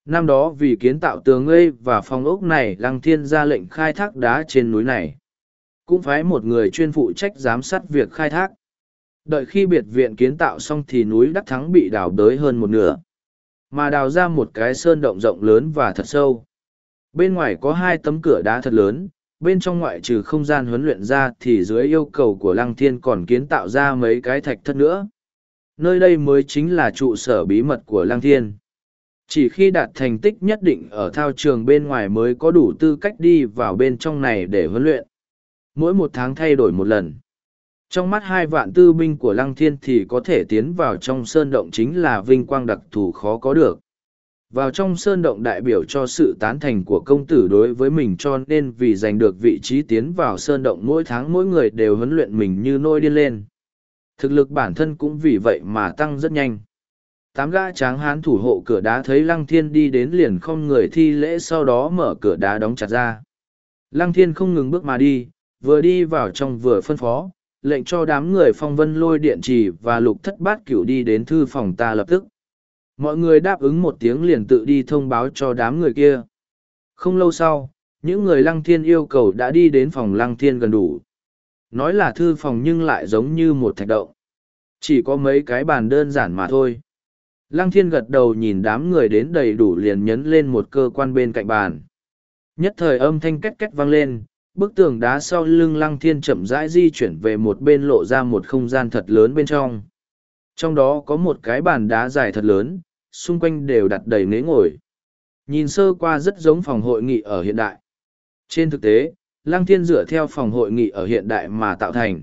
năm đó vì kiến tạo tường ngây và phòng ốc này, lăng thiên ra lệnh khai thác đá trên núi này. Cũng phái một người chuyên phụ trách giám sát việc khai thác. Đợi khi biệt viện kiến tạo xong thì núi đắc thắng bị đào đới hơn một nửa. Mà đào ra một cái sơn động rộng lớn và thật sâu. Bên ngoài có hai tấm cửa đá thật lớn. Bên trong ngoại trừ không gian huấn luyện ra thì dưới yêu cầu của lăng thiên còn kiến tạo ra mấy cái thạch thất nữa. Nơi đây mới chính là trụ sở bí mật của lăng thiên chỉ khi đạt thành tích nhất định ở thao trường bên ngoài mới có đủ tư cách đi vào bên trong này để huấn luyện. Mỗi một tháng thay đổi một lần. Trong mắt hai vạn tư binh của lăng thiên thì có thể tiến vào trong sơn động chính là vinh quang đặc thù khó có được. Vào trong sơn động đại biểu cho sự tán thành của công tử đối với mình cho nên vì giành được vị trí tiến vào sơn động mỗi tháng mỗi người đều huấn luyện mình như nôi điên lên. Thực lực bản thân cũng vì vậy mà tăng rất nhanh tám gã tráng hán thủ hộ cửa đá thấy lăng thiên đi đến liền không người thi lễ sau đó mở cửa đá đóng chặt ra. Lăng thiên không ngừng bước mà đi, vừa đi vào trong vừa phân phó, lệnh cho đám người phong vân lôi điện trì và lục thất bát cửu đi đến thư phòng ta lập tức. Mọi người đáp ứng một tiếng liền tự đi thông báo cho đám người kia. Không lâu sau, những người lăng thiên yêu cầu đã đi đến phòng lăng thiên gần đủ. Nói là thư phòng nhưng lại giống như một thạch động. Chỉ có mấy cái bàn đơn giản mà thôi. Lăng thiên gật đầu nhìn đám người đến đầy đủ liền nhấn lên một cơ quan bên cạnh bàn. Nhất thời âm thanh két két vang lên, bức tường đá sau lưng lăng thiên chậm rãi di chuyển về một bên lộ ra một không gian thật lớn bên trong. Trong đó có một cái bàn đá dài thật lớn, xung quanh đều đặt đầy nế ngồi. Nhìn sơ qua rất giống phòng hội nghị ở hiện đại. Trên thực tế, Lăng Thiên dựa theo phòng hội nghị ở hiện đại mà tạo thành.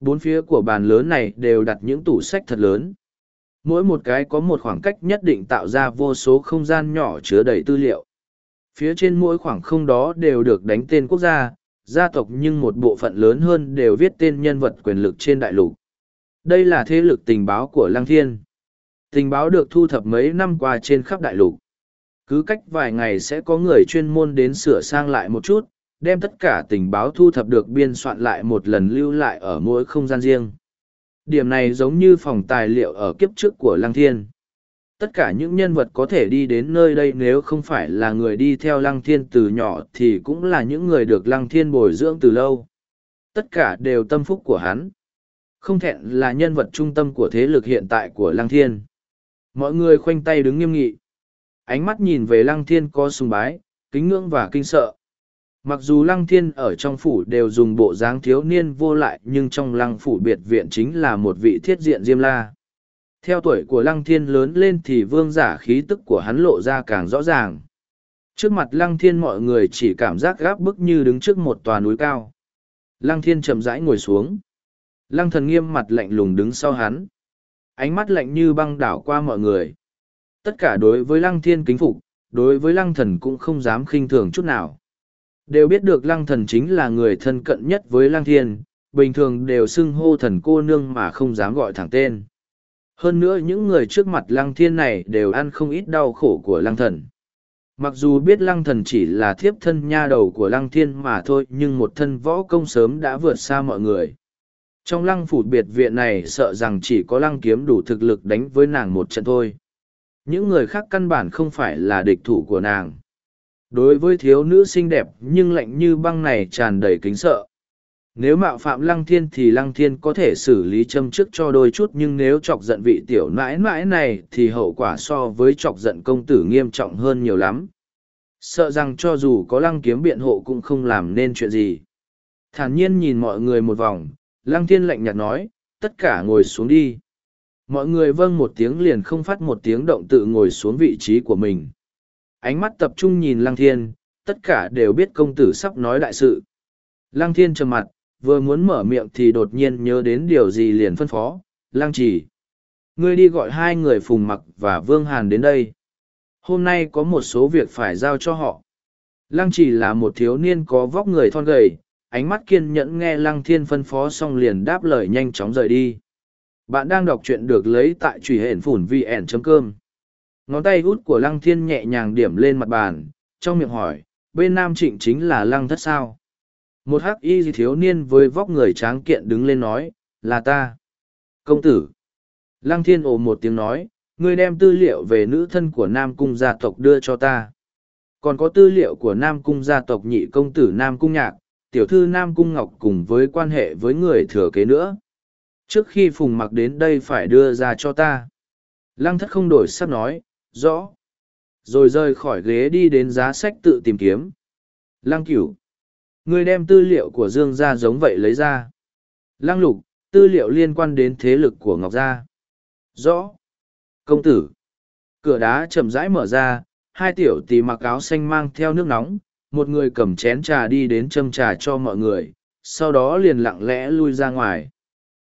Bốn phía của bàn lớn này đều đặt những tủ sách thật lớn. Mỗi một cái có một khoảng cách nhất định tạo ra vô số không gian nhỏ chứa đầy tư liệu. Phía trên mỗi khoảng không đó đều được đánh tên quốc gia, gia tộc nhưng một bộ phận lớn hơn đều viết tên nhân vật quyền lực trên đại lục. Đây là thế lực tình báo của Lăng Thiên. Tình báo được thu thập mấy năm qua trên khắp đại lục. Cứ cách vài ngày sẽ có người chuyên môn đến sửa sang lại một chút, đem tất cả tình báo thu thập được biên soạn lại một lần lưu lại ở mỗi không gian riêng. Điểm này giống như phòng tài liệu ở kiếp trước của Lăng Thiên. Tất cả những nhân vật có thể đi đến nơi đây nếu không phải là người đi theo Lăng Thiên từ nhỏ thì cũng là những người được Lăng Thiên bồi dưỡng từ lâu. Tất cả đều tâm phúc của hắn. Không thẹn là nhân vật trung tâm của thế lực hiện tại của Lăng Thiên. Mọi người khoanh tay đứng nghiêm nghị. Ánh mắt nhìn về Lăng Thiên có sùng bái, kính ngưỡng và kinh sợ. Mặc dù Lăng Thiên ở trong phủ đều dùng bộ dáng thiếu niên vô lại nhưng trong lăng phủ biệt viện chính là một vị thiết diện diêm la. Theo tuổi của Lăng Thiên lớn lên thì vương giả khí tức của hắn lộ ra càng rõ ràng. Trước mặt Lăng Thiên mọi người chỉ cảm giác gáp bức như đứng trước một tòa núi cao. Lăng Thiên chậm rãi ngồi xuống. Lăng thần nghiêm mặt lạnh lùng đứng sau hắn. Ánh mắt lạnh như băng đảo qua mọi người. Tất cả đối với Lăng Thiên kính phục, đối với Lăng thần cũng không dám khinh thường chút nào. Đều biết được Lăng thần chính là người thân cận nhất với Lăng Thiên, bình thường đều xưng hô thần cô nương mà không dám gọi thẳng tên. Hơn nữa những người trước mặt Lăng Thiên này đều ăn không ít đau khổ của Lăng thần. Mặc dù biết Lăng thần chỉ là thiếp thân nha đầu của Lăng Thiên mà thôi nhưng một thân võ công sớm đã vượt xa mọi người trong lăng phủ biệt viện này sợ rằng chỉ có lăng kiếm đủ thực lực đánh với nàng một trận thôi những người khác căn bản không phải là địch thủ của nàng đối với thiếu nữ xinh đẹp nhưng lạnh như băng này tràn đầy kính sợ nếu mạo phạm lăng thiên thì lăng thiên có thể xử lý châm chức cho đôi chút nhưng nếu chọc giận vị tiểu nãi nãi này thì hậu quả so với chọc giận công tử nghiêm trọng hơn nhiều lắm sợ rằng cho dù có lăng kiếm biện hộ cũng không làm nên chuyện gì thản nhiên nhìn mọi người một vòng Lăng thiên lạnh nhạt nói, tất cả ngồi xuống đi. Mọi người vâng một tiếng liền không phát một tiếng động tự ngồi xuống vị trí của mình. Ánh mắt tập trung nhìn lăng thiên, tất cả đều biết công tử sắp nói đại sự. Lăng thiên trầm mặt, vừa muốn mở miệng thì đột nhiên nhớ đến điều gì liền phân phó. Lăng chỉ. Ngươi đi gọi hai người Phùng Mặc và Vương Hàn đến đây. Hôm nay có một số việc phải giao cho họ. Lăng chỉ là một thiếu niên có vóc người thon gầy, ánh mắt kiên nhẫn nghe lăng thiên phân phó xong liền đáp lời nhanh chóng rời đi bạn đang đọc truyện được lấy tại truy hển phủn vn.com ngón tay út của lăng thiên nhẹ nhàng điểm lên mặt bàn trong miệng hỏi bên nam trịnh chính là lăng thất sao một hắc y thiếu niên với vóc người tráng kiện đứng lên nói là ta công tử lăng thiên ồ một tiếng nói ngươi đem tư liệu về nữ thân của nam cung gia tộc đưa cho ta còn có tư liệu của nam cung gia tộc nhị công tử nam cung nhạc tiểu thư Nam Cung Ngọc cùng với quan hệ với người thừa kế nữa. Trước khi Phùng Mặc đến đây phải đưa ra cho ta. Lăng thất không đổi sắc nói, rõ. Rồi rời khỏi ghế đi đến giá sách tự tìm kiếm. Lăng cửu. Người đem tư liệu của Dương gia giống vậy lấy ra. Lăng lục, tư liệu liên quan đến thế lực của Ngọc gia. Rõ. Công tử. Cửa đá chậm rãi mở ra, hai tiểu tỷ mặc áo xanh mang theo nước nóng, một người cầm chén trà đi đến châm trà cho mọi người sau đó liền lặng lẽ lui ra ngoài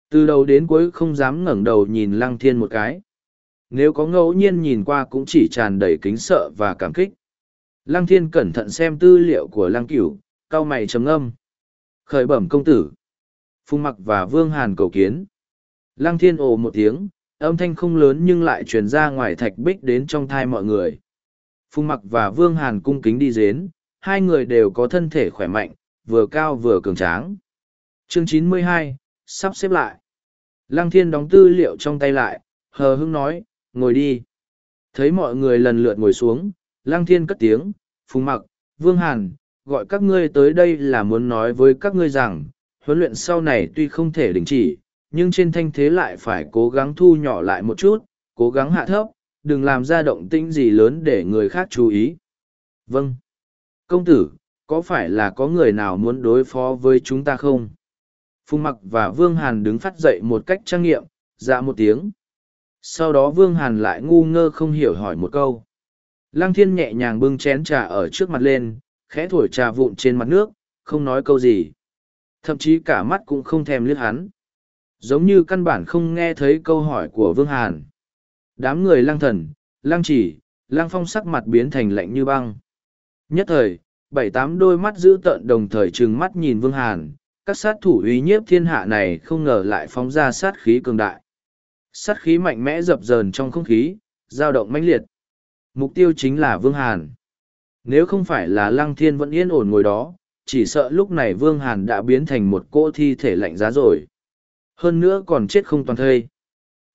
từ đầu đến cuối không dám ngẩng đầu nhìn lăng thiên một cái nếu có ngẫu nhiên nhìn qua cũng chỉ tràn đầy kính sợ và cảm kích. Lăng thiên cẩn thận xem tư liệu của lăng cửu cau mày trầm âm khởi bẩm công tử. Phung mặc và vương hàn cầu kiến. Lăng thiên ồ một tiếng âm thanh không lớn nhưng lại truyền ra ngoài thạch bích đến trong thai mọi người. Phung mặc và vương hàn cung kính đi dến hai người đều có thân thể khỏe mạnh, vừa cao vừa cường tráng. Chương 92, sắp xếp lại. Lăng thiên đóng tư liệu trong tay lại, hờ hững nói, ngồi đi. Thấy mọi người lần lượt ngồi xuống, lăng thiên cất tiếng, phùng mặc, vương hàn, gọi các ngươi tới đây là muốn nói với các ngươi rằng, huấn luyện sau này tuy không thể đình chỉ, nhưng trên thanh thế lại phải cố gắng thu nhỏ lại một chút, cố gắng hạ thấp, đừng làm ra động tĩnh gì lớn để người khác chú ý. Vâng. Công tử, có phải là có người nào muốn đối phó với chúng ta không? Phùng mặc và Vương Hàn đứng phát dậy một cách trang nghiệm, dạ một tiếng. Sau đó Vương Hàn lại ngu ngơ không hiểu hỏi một câu. Lăng thiên nhẹ nhàng bưng chén trà ở trước mặt lên, khẽ thổi trà vụn trên mặt nước, không nói câu gì. Thậm chí cả mắt cũng không thèm liếc hắn. Giống như căn bản không nghe thấy câu hỏi của Vương Hàn. Đám người lăng thần, lăng chỉ, lăng phong sắc mặt biến thành lạnh như băng. Nhất thời, bảy tám đôi mắt dữ tợn đồng thời trừng mắt nhìn Vương Hàn, các sát thủ uy nhiếp thiên hạ này không ngờ lại phóng ra sát khí cường đại. Sát khí mạnh mẽ dập dờn trong không khí, dao động mãnh liệt. Mục tiêu chính là Vương Hàn. Nếu không phải là Lăng Thiên vẫn yên ổn ngồi đó, chỉ sợ lúc này Vương Hàn đã biến thành một cỗ thi thể lạnh giá rồi. Hơn nữa còn chết không toàn thây.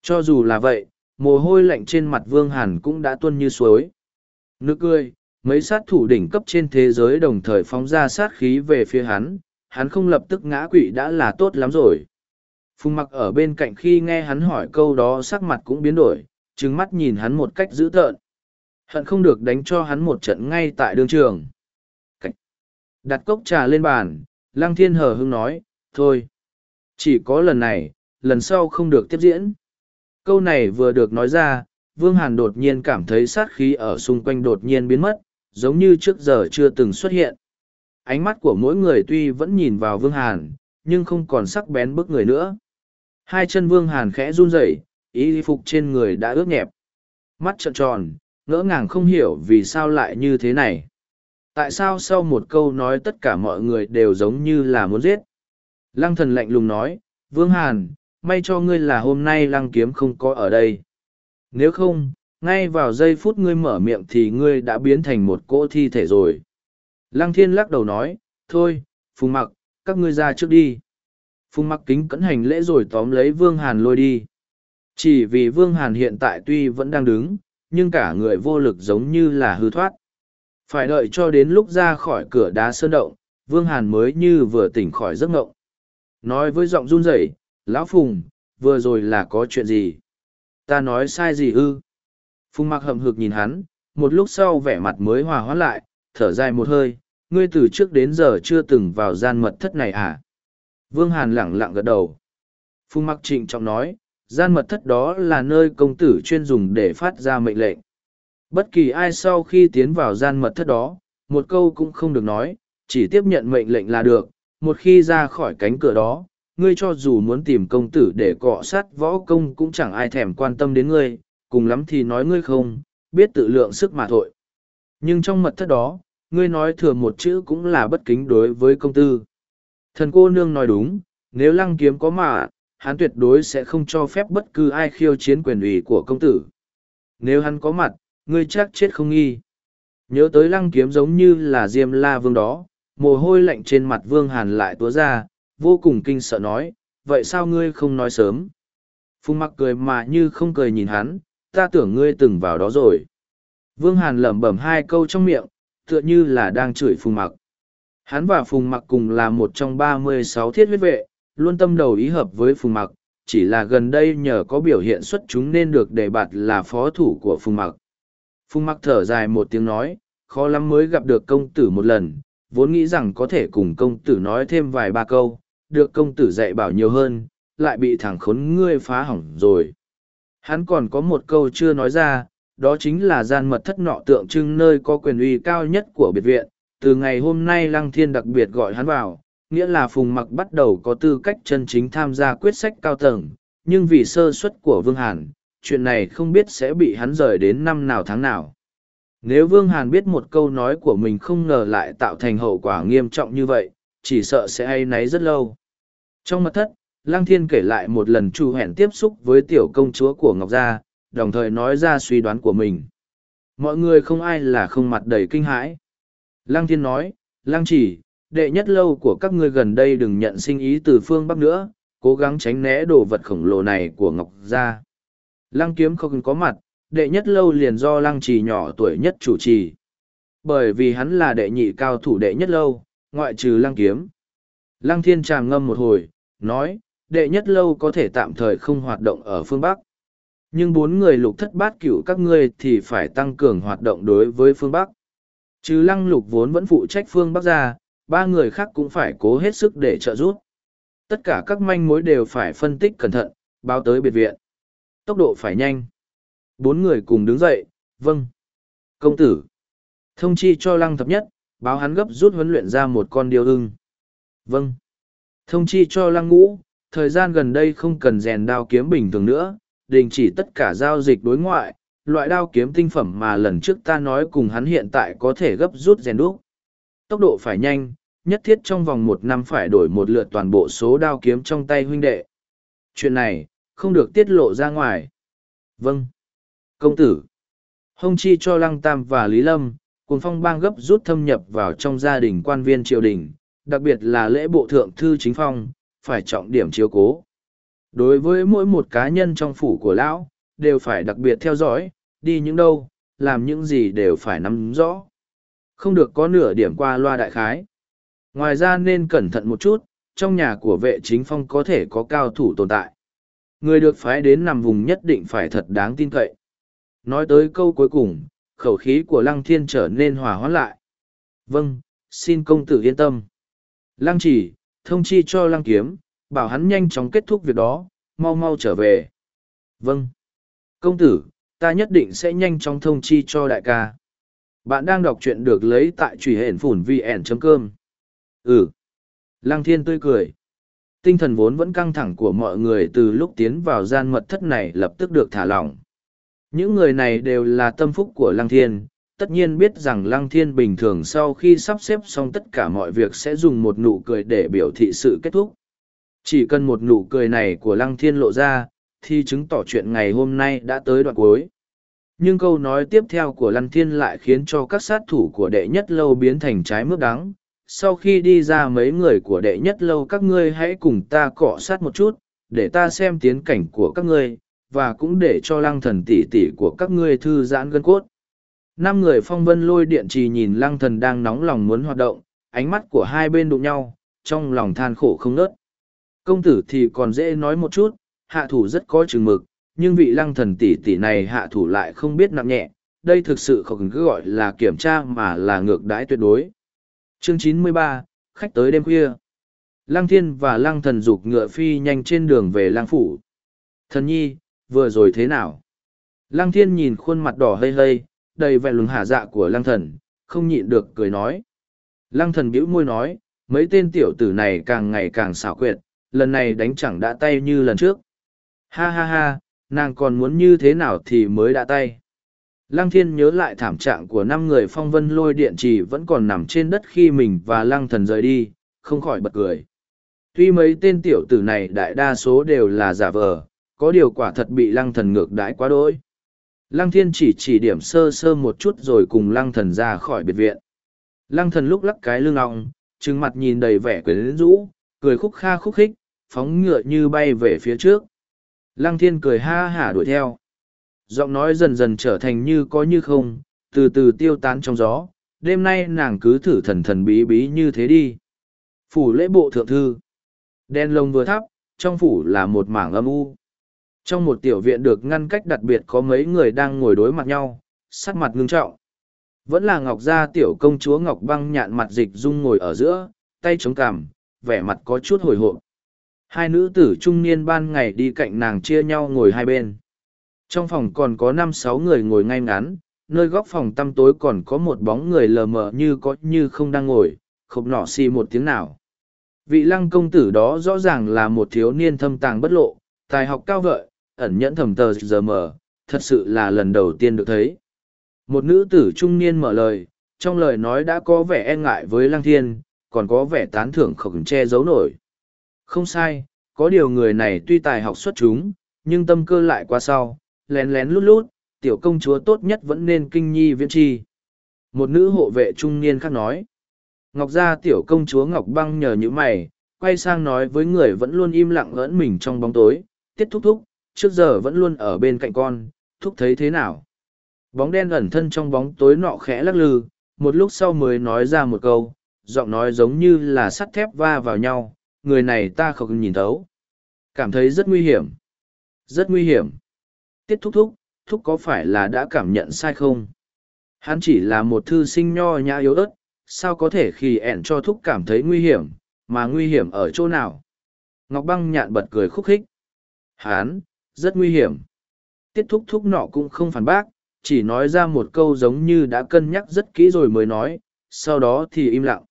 Cho dù là vậy, mồ hôi lạnh trên mặt Vương Hàn cũng đã tuôn như suối. Nước cười, mấy sát thủ đỉnh cấp trên thế giới đồng thời phóng ra sát khí về phía hắn, hắn không lập tức ngã quỵ đã là tốt lắm rồi. Phùng mặc ở bên cạnh khi nghe hắn hỏi câu đó sắc mặt cũng biến đổi, trừng mắt nhìn hắn một cách dữ tợn. Hận không được đánh cho hắn một trận ngay tại đường trường. Đặt cốc trà lên bàn, Lăng Thiên hờ hưng nói, thôi. Chỉ có lần này, lần sau không được tiếp diễn. Câu này vừa được nói ra, Vương Hàn đột nhiên cảm thấy sát khí ở xung quanh đột nhiên biến mất, giống như trước giờ chưa từng xuất hiện. Ánh mắt của mỗi người tuy vẫn nhìn vào Vương Hàn, nhưng không còn sắc bén bức người nữa. Hai chân Vương Hàn khẽ run rẩy, y phục trên người đã ướt nhẹp. Mắt trợn tròn, ngỡ ngàng không hiểu vì sao lại như thế này. Tại sao sau một câu nói tất cả mọi người đều giống như là muốn giết? Lăng thần lạnh lùng nói, Vương Hàn, may cho ngươi là hôm nay lăng kiếm không có ở đây. Nếu không, ngay vào giây phút ngươi mở miệng thì ngươi đã biến thành một cỗ thi thể rồi. Lăng thiên lắc đầu nói, thôi, Phùng mặc, các ngươi ra trước đi. Phùng mặc kính cẩn hành lễ rồi tóm lấy Vương Hàn lôi đi. Chỉ vì Vương Hàn hiện tại tuy vẫn đang đứng, nhưng cả người vô lực giống như là hư thoát. Phải đợi cho đến lúc ra khỏi cửa đá sơn động, Vương Hàn mới như vừa tỉnh khỏi giấc ngộng. Nói với giọng run rẩy, Lão Phùng, vừa rồi là có chuyện gì? Ta nói sai gì ư? Phùng mặc hậm hực nhìn hắn, một lúc sau vẻ mặt mới hòa hoãn lại, thở dài một hơi, ngươi từ trước đến giờ chưa từng vào gian mật thất này à? Vương Hàn lẳng lặng gật đầu. Phùng mặc trịnh trọng nói, gian mật thất đó là nơi công tử chuyên dùng để phát ra mệnh lệnh. Bất kỳ ai sau khi tiến vào gian mật thất đó, một câu cũng không được nói, chỉ tiếp nhận mệnh lệnh là được, một khi ra khỏi cánh cửa đó, ngươi cho dù muốn tìm công tử để cọ sát võ công cũng chẳng ai thèm quan tâm đến ngươi, cùng lắm thì nói ngươi không, biết tự lượng sức mà thôi. Nhưng trong mật thất đó, ngươi nói thừa một chữ cũng là bất kính đối với công tử. Thần cô nương nói đúng, nếu lăng kiếm có mà, hắn tuyệt đối sẽ không cho phép bất cứ ai khiêu chiến quyền ủy của công tử. Nếu hắn có mặt, ngươi chắc chết không nghi. Nhớ tới lăng kiếm giống như là Diêm La Vương đó, mồ hôi lạnh trên mặt Vương Hàn lại túa ra, vô cùng kinh sợ nói, vậy sao ngươi không nói sớm? Phùng mặc cười mà như không cười nhìn hắn, ta tưởng ngươi từng vào đó rồi. Vương Hàn lẩm bẩm hai câu trong miệng, tựa như là đang chửi Phùng mặc. Hắn và Phùng mặc cùng là một trong ba mươi sáu thiết huyết vệ, luôn tâm đầu ý hợp với Phùng mặc, chỉ là gần đây nhờ có biểu hiện xuất chúng nên được đề bạt là phó thủ của Phùng mặc. Phùng mặc thở dài một tiếng nói, khó lắm mới gặp được công tử một lần, vốn nghĩ rằng có thể cùng công tử nói thêm vài ba câu, được công tử dạy bảo nhiều hơn, lại bị thằng khốn ngươi phá hỏng rồi. Hắn còn có một câu chưa nói ra, đó chính là gian mật thất nọ tượng trưng nơi có quyền uy cao nhất của biệt viện. Từ ngày hôm nay Lăng Thiên đặc biệt gọi hắn vào, nghĩa là Phùng Mặc bắt đầu có tư cách chân chính tham gia quyết sách cao tầng, nhưng vì sơ suất của Vương Hàn, chuyện này không biết sẽ bị hắn rời đến năm nào tháng nào. Nếu Vương Hàn biết một câu nói của mình không ngờ lại tạo thành hậu quả nghiêm trọng như vậy, chỉ sợ sẽ hay náy rất lâu. Trong mật thất, Lăng Thiên kể lại một lần Chu hẹn tiếp xúc với tiểu công chúa của Ngọc Gia, đồng thời nói ra suy đoán của mình. Mọi người không ai là không mặt đầy kinh hãi. Lăng Thiên nói, Lăng chỉ, đệ nhất lâu của các ngươi gần đây đừng nhận sinh ý từ phương Bắc nữa, cố gắng tránh né đồ vật khổng lồ này của Ngọc Gia. Lăng kiếm không có mặt, đệ nhất lâu liền do lăng trì nhỏ tuổi nhất chủ trì. Bởi vì hắn là đệ nhị cao thủ đệ nhất lâu, ngoại trừ lăng kiếm. Lăng thiên tràng ngâm một hồi, nói, đệ nhất lâu có thể tạm thời không hoạt động ở phương Bắc. Nhưng bốn người lục thất bát cửu các ngươi thì phải tăng cường hoạt động đối với phương Bắc. Trừ lăng lục vốn vẫn phụ trách phương Bắc ra, ba người khác cũng phải cố hết sức để trợ giúp. Tất cả các manh mối đều phải phân tích cẩn thận, báo tới biệt viện. Tốc độ phải nhanh. Bốn người cùng đứng dậy, vâng. Công tử. Thông chi cho lăng thập nhất, báo hắn gấp rút huấn luyện ra một con điêu ưng. Vâng. Thông chi cho lăng ngũ, thời gian gần đây không cần rèn đao kiếm bình thường nữa, đình chỉ tất cả giao dịch đối ngoại, loại đao kiếm tinh phẩm mà lần trước ta nói cùng hắn hiện tại có thể gấp rút rèn đúc. Tốc độ phải nhanh, nhất thiết trong vòng một năm phải đổi một lượt toàn bộ số đao kiếm trong tay huynh đệ. Chuyện này, không được tiết lộ ra ngoài. Vâng. Công tử. Hông chi cho Lăng Tam và Lý Lâm, cùng phong bang gấp rút thâm nhập vào trong gia đình quan viên triều đình, đặc biệt là lễ bộ thượng thư chính phong, phải trọng điểm chiếu cố. Đối với mỗi một cá nhân trong phủ của lão, đều phải đặc biệt theo dõi, đi những đâu, làm những gì đều phải nắm rõ. Không được có nửa điểm qua loa đại khái. Ngoài ra nên cẩn thận một chút, trong nhà của vệ chính phong có thể có cao thủ tồn tại. Người được phái đến nằm vùng nhất định phải thật đáng tin cậy. Nói tới câu cuối cùng, khẩu khí của lăng thiên trở nên hòa hoãn lại. Vâng, xin công tử yên tâm. Lăng chỉ, thông chi cho lăng kiếm, bảo hắn nhanh chóng kết thúc việc đó, mau mau trở về. Vâng. Công tử, ta nhất định sẽ nhanh chóng thông chi cho đại ca. Bạn đang đọc truyện được lấy tại truy hển phủn vn.cơm. Ừ. Lăng thiên tươi cười. Tinh thần vốn vẫn căng thẳng của mọi người từ lúc tiến vào gian mật thất này lập tức được thả lỏng. Những người này đều là tâm phúc của Lăng Thiên, tất nhiên biết rằng Lăng Thiên bình thường sau khi sắp xếp xong tất cả mọi việc sẽ dùng một nụ cười để biểu thị sự kết thúc. Chỉ cần một nụ cười này của Lăng Thiên lộ ra, thì chứng tỏ chuyện ngày hôm nay đã tới đoạn cuối. Nhưng câu nói tiếp theo của Lăng Thiên lại khiến cho các sát thủ của đệ nhất lâu biến thành trái mướp đắng. Sau khi đi ra mấy người của đệ nhất lâu các ngươi hãy cùng ta cọ sát một chút, để ta xem tiến cảnh của các ngươi, và cũng để cho lăng thần tỷ tỷ của các ngươi thư giãn gân cốt. Năm người phong vân lôi điện trì nhìn lăng thần đang nóng lòng muốn hoạt động, ánh mắt của hai bên đụng nhau, trong lòng than khổ không nớt. Công tử thì còn dễ nói một chút, hạ thủ rất có chừng mực, nhưng vị lăng thần tỷ tỷ này hạ thủ lại không biết nặng nhẹ, đây thực sự không cứ gọi là kiểm tra mà là ngược đãi tuyệt đối. Chương 93, khách tới đêm khuya. Lăng thiên và lăng thần dục ngựa phi nhanh trên đường về lăng phủ. Thần nhi, vừa rồi thế nào? Lăng thiên nhìn khuôn mặt đỏ hây hây, đầy vẻ lùng hạ dạ của lăng thần, không nhịn được cười nói. Lăng thần bĩu môi nói, mấy tên tiểu tử này càng ngày càng xảo quyệt, lần này đánh chẳng đã tay như lần trước. Ha ha ha, nàng còn muốn như thế nào thì mới đã tay. Lăng thiên nhớ lại thảm trạng của năm người phong vân lôi điện trì vẫn còn nằm trên đất khi mình và lăng thần rời đi, không khỏi bật cười. Tuy mấy tên tiểu tử này đại đa số đều là giả vờ, có điều quả thật bị lăng thần ngược đãi quá đỗi. Lăng thiên chỉ chỉ điểm sơ sơ một chút rồi cùng lăng thần ra khỏi biệt viện. Lăng thần lúc lắc cái lưng ong, trừng mặt nhìn đầy vẻ quyến rũ, cười khúc kha khúc khích, phóng ngựa như bay về phía trước. Lăng thiên cười ha hả đuổi theo. Giọng nói dần dần trở thành như có như không, từ từ tiêu tán trong gió. Đêm nay nàng cứ thử thần thần bí bí như thế đi. Phủ lễ bộ thượng thư. Đen lông vừa thắp, trong phủ là một mảng âm u. Trong một tiểu viện được ngăn cách đặc biệt có mấy người đang ngồi đối mặt nhau, sắc mặt ngưng trọng. Vẫn là Ngọc Gia tiểu công chúa Ngọc Băng nhạn mặt dịch dung ngồi ở giữa, tay chống cằm, vẻ mặt có chút hồi hộp. Hai nữ tử trung niên ban ngày đi cạnh nàng chia nhau ngồi hai bên. Trong phòng còn có năm sáu người ngồi ngay ngắn, nơi góc phòng tăm tối còn có một bóng người lờ mờ như có như không đang ngồi, không nọ xì một tiếng nào. Vị lăng công tử đó rõ ràng là một thiếu niên thâm tàng bất lộ, tài học cao vợi, ẩn nhẫn thầm tờ giờ mờ, thật sự là lần đầu tiên được thấy. Một nữ tử trung niên mở lời, trong lời nói đã có vẻ e ngại với lăng thiên, còn có vẻ tán thưởng khổng che giấu nổi. Không sai, có điều người này tuy tài học xuất chúng, nhưng tâm cơ lại qua sau, lén lén lút lút, tiểu công chúa tốt nhất vẫn nên kinh nhi viễn chi. Một nữ hộ vệ trung niên khác nói. Ngọc gia tiểu công chúa Ngọc băng nhờ những mày, quay sang nói với người vẫn luôn im lặng ngỡn mình trong bóng tối, tiết thúc thúc, trước giờ vẫn luôn ở bên cạnh con, thúc thấy thế nào. Bóng đen ẩn thân trong bóng tối nọ khẽ lắc lư, một lúc sau mới nói ra một câu, giọng nói giống như là sắt thép va vào nhau, người này ta không nhìn thấu. Cảm thấy rất nguy hiểm. Rất nguy hiểm. Tiết thúc thúc, thúc có phải là đã cảm nhận sai không? Hắn chỉ là một thư sinh nho nhã yếu ớt, sao có thể khi ẹn cho thúc cảm thấy nguy hiểm, mà nguy hiểm ở chỗ nào? Ngọc băng nhạn bật cười khúc khích. Hán, rất nguy hiểm. Tiết thúc thúc nọ cũng không phản bác, chỉ nói ra một câu giống như đã cân nhắc rất kỹ rồi mới nói, sau đó thì im lặng.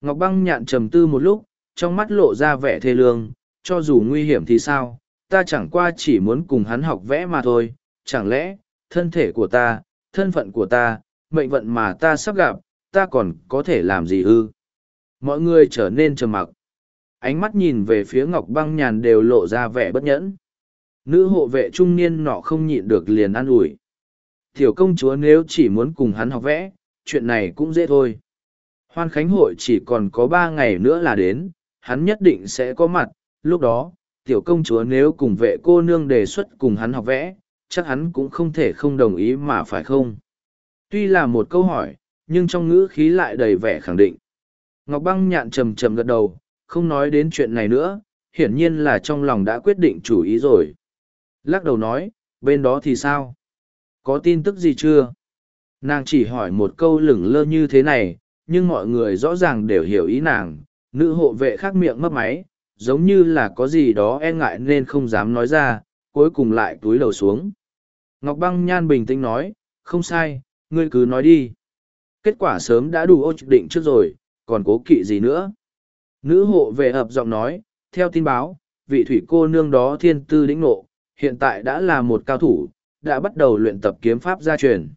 Ngọc băng nhạn trầm tư một lúc, trong mắt lộ ra vẻ thê lương, cho dù nguy hiểm thì sao, ta chẳng qua chỉ muốn cùng hắn học vẽ mà thôi, chẳng lẽ, thân thể của ta, thân phận của ta, mệnh vận mà ta sắp gặp, ta còn có thể làm gì ư? Mọi người trở nên trầm mặc. Ánh mắt nhìn về phía Ngọc băng nhàn đều lộ ra vẻ bất nhẫn. Nữ hộ vệ trung niên nọ không nhịn được liền an ủi. Tiểu công chúa nếu chỉ muốn cùng hắn học vẽ, chuyện này cũng dễ thôi. Hoan Khánh hội chỉ còn có ba ngày nữa là đến, hắn nhất định sẽ có mặt, lúc đó, tiểu công chúa nếu cùng vệ cô nương đề xuất cùng hắn học vẽ, chắc hắn cũng không thể không đồng ý mà phải không? Tuy là một câu hỏi, nhưng trong ngữ khí lại đầy vẻ khẳng định. Ngọc băng nhạn trầm trầm gật đầu, không nói đến chuyện này nữa, hiển nhiên là trong lòng đã quyết định chủ ý rồi. Lắc đầu nói, bên đó thì sao? Có tin tức gì chưa? Nàng chỉ hỏi một câu lửng lơ như thế này, nhưng mọi người rõ ràng đều hiểu ý nàng. Nữ hộ vệ khác miệng mấp máy, giống như là có gì đó e ngại nên không dám nói ra, cuối cùng lại túi đầu xuống. Ngọc Băng Nhan bình tĩnh nói, không sai, ngươi cứ nói đi. Kết quả sớm đã đủ ô định trước rồi, còn cố kỵ gì nữa. Nữ hộ vệ hợp giọng nói, theo tin báo, vị thủy cô nương đó thiên tư lĩnh nộ, hiện tại đã là một cao thủ, đã bắt đầu luyện tập kiếm pháp gia truyền.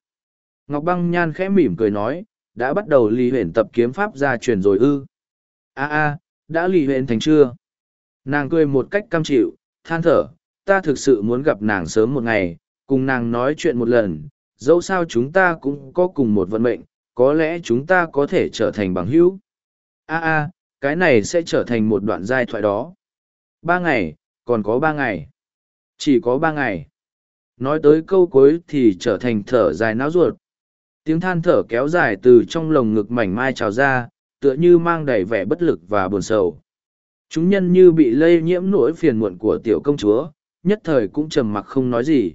Ngọc Băng Nhan khẽ mỉm cười nói, đã bắt đầu ly huyền tập kiếm pháp gia truyền rồi ư a a đã lì huyện thành chưa? Nàng cười một cách cam chịu, than thở, ta thực sự muốn gặp nàng sớm một ngày, cùng nàng nói chuyện một lần, dẫu sao chúng ta cũng có cùng một vận mệnh, có lẽ chúng ta có thể trở thành bằng hữu. A a, cái này sẽ trở thành một đoạn giai thoại đó. Ba ngày, còn có ba ngày. Chỉ có ba ngày. Nói tới câu cuối thì trở thành thở dài não ruột. Tiếng than thở kéo dài từ trong lồng ngực mảnh mai trào ra, tựa như mang đầy vẻ bất lực và buồn sầu. Chúng nhân như bị lây nhiễm nỗi phiền muộn của tiểu công chúa, nhất thời cũng trầm mặc không nói gì.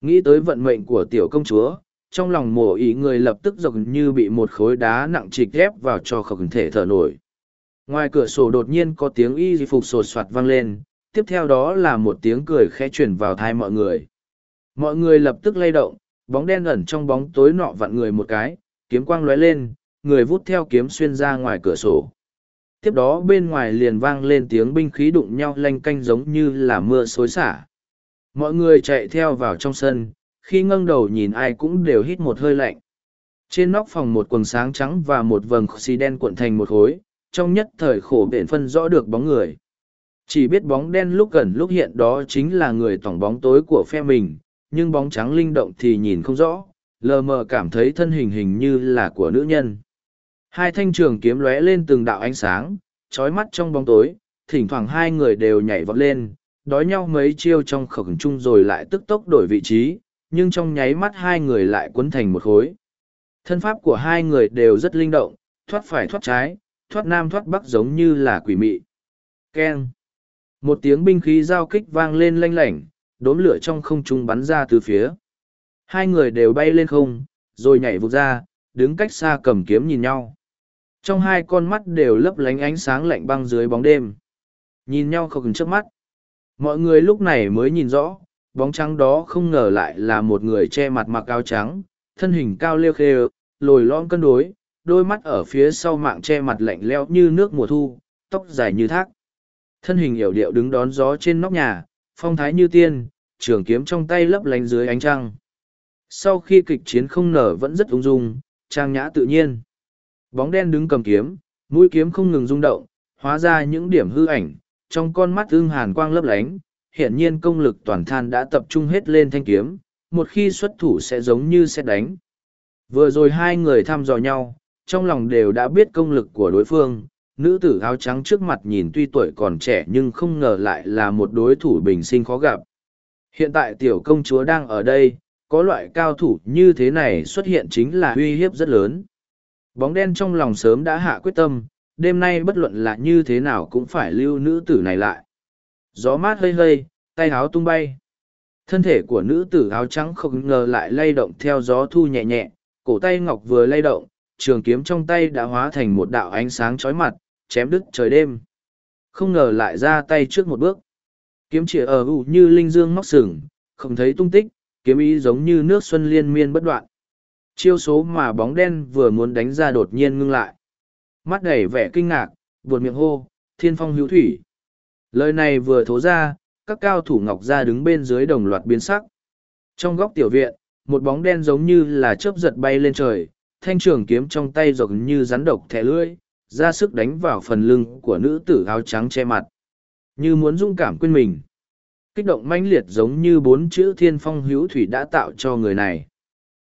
Nghĩ tới vận mệnh của tiểu công chúa, trong lòng mổ ý người lập tức dọc như bị một khối đá nặng trịch ghép vào cho không thể thở nổi. Ngoài cửa sổ đột nhiên có tiếng y phục sột soạt vang lên, tiếp theo đó là một tiếng cười khẽ chuyển vào thai mọi người. Mọi người lập tức lay động, bóng đen ẩn trong bóng tối nọ vặn người một cái, kiếm quang lóe lên, người vút theo kiếm xuyên ra ngoài cửa sổ. Tiếp đó bên ngoài liền vang lên tiếng binh khí đụng nhau lanh canh giống như là mưa xối xả. Mọi người chạy theo vào trong sân, khi ngâng đầu nhìn ai cũng đều hít một hơi lạnh. Trên nóc phòng một quần sáng trắng và một vầng xì đen cuộn thành một khối, trong nhất thời khổ biển phân rõ được bóng người. Chỉ biết bóng đen lúc gần lúc hiện đó chính là người tổng bóng tối của phe mình, nhưng bóng trắng linh động thì nhìn không rõ, lờ mờ cảm thấy thân hình hình như là của nữ nhân. Hai thanh trường kiếm lóe lên từng đạo ánh sáng, trói mắt trong bóng tối, thỉnh thoảng hai người đều nhảy vọt lên, đói nhau mấy chiêu trong khổng chung rồi lại tức tốc đổi vị trí, nhưng trong nháy mắt hai người lại quấn thành một khối. Thân pháp của hai người đều rất linh động, thoát phải thoát trái, thoát nam thoát bắc giống như là quỷ mị. Keng! Một tiếng binh khí giao kích vang lên lanh lảnh, đốm lửa trong không trung bắn ra từ phía. Hai người đều bay lên không, rồi nhảy vụt ra, đứng cách xa cầm kiếm nhìn nhau. Trong hai con mắt đều lấp lánh ánh sáng lạnh băng dưới bóng đêm. Nhìn nhau không chớp mắt. Mọi người lúc này mới nhìn rõ, bóng trắng đó không ngờ lại là một người che mặt mặc áo trắng, thân hình cao lêu khê, lồi lõm cân đối, đôi mắt ở phía sau mạng che mặt lạnh leo như nước mùa thu, tóc dài như thác. Thân hình yểu điệu đứng đón gió trên nóc nhà, phong thái như tiên, trường kiếm trong tay lấp lánh dưới ánh trăng. Sau khi kịch chiến không nở vẫn rất ung dung, trang nhã tự nhiên. Bóng đen đứng cầm kiếm, mũi kiếm không ngừng rung động, hóa ra những điểm hư ảnh, trong con mắt ưng hàn quang lấp lánh, hiển nhiên công lực toàn than đã tập trung hết lên thanh kiếm, một khi xuất thủ sẽ giống như sẽ đánh. Vừa rồi hai người thăm dò nhau, trong lòng đều đã biết công lực của đối phương, nữ tử áo trắng trước mặt nhìn tuy tuổi còn trẻ nhưng không ngờ lại là một đối thủ bình sinh khó gặp. Hiện tại tiểu công chúa đang ở đây, có loại cao thủ như thế này xuất hiện chính là uy hiếp rất lớn. Bóng đen trong lòng sớm đã hạ quyết tâm, đêm nay bất luận là như thế nào cũng phải lưu nữ tử này lại. Gió mát hơi hơi, tay áo tung bay. Thân thể của nữ tử áo trắng không ngờ lại lay động theo gió thu nhẹ nhẹ, cổ tay ngọc vừa lay động, trường kiếm trong tay đã hóa thành một đạo ánh sáng chói mặt, chém đứt trời đêm. Không ngờ lại ra tay trước một bước. Kiếm chỉ ở ủ như linh dương móc sừng, không thấy tung tích, kiếm ý giống như nước xuân liên miên bất đoạn. Chiêu số mà bóng đen vừa muốn đánh ra đột nhiên ngưng lại. Mắt đầy vẻ kinh ngạc, buột miệng hô, thiên phong hữu thủy. Lời này vừa thố ra, các cao thủ ngọc ra đứng bên dưới đồng loạt biến sắc. Trong góc tiểu viện, một bóng đen giống như là chớp giật bay lên trời, thanh trường kiếm trong tay dọc như rắn độc thẻ lưỡi, ra sức đánh vào phần lưng của nữ tử áo trắng che mặt. Như muốn dung cảm quên mình. Kích động mãnh liệt giống như bốn chữ thiên phong hữu thủy đã tạo cho người này.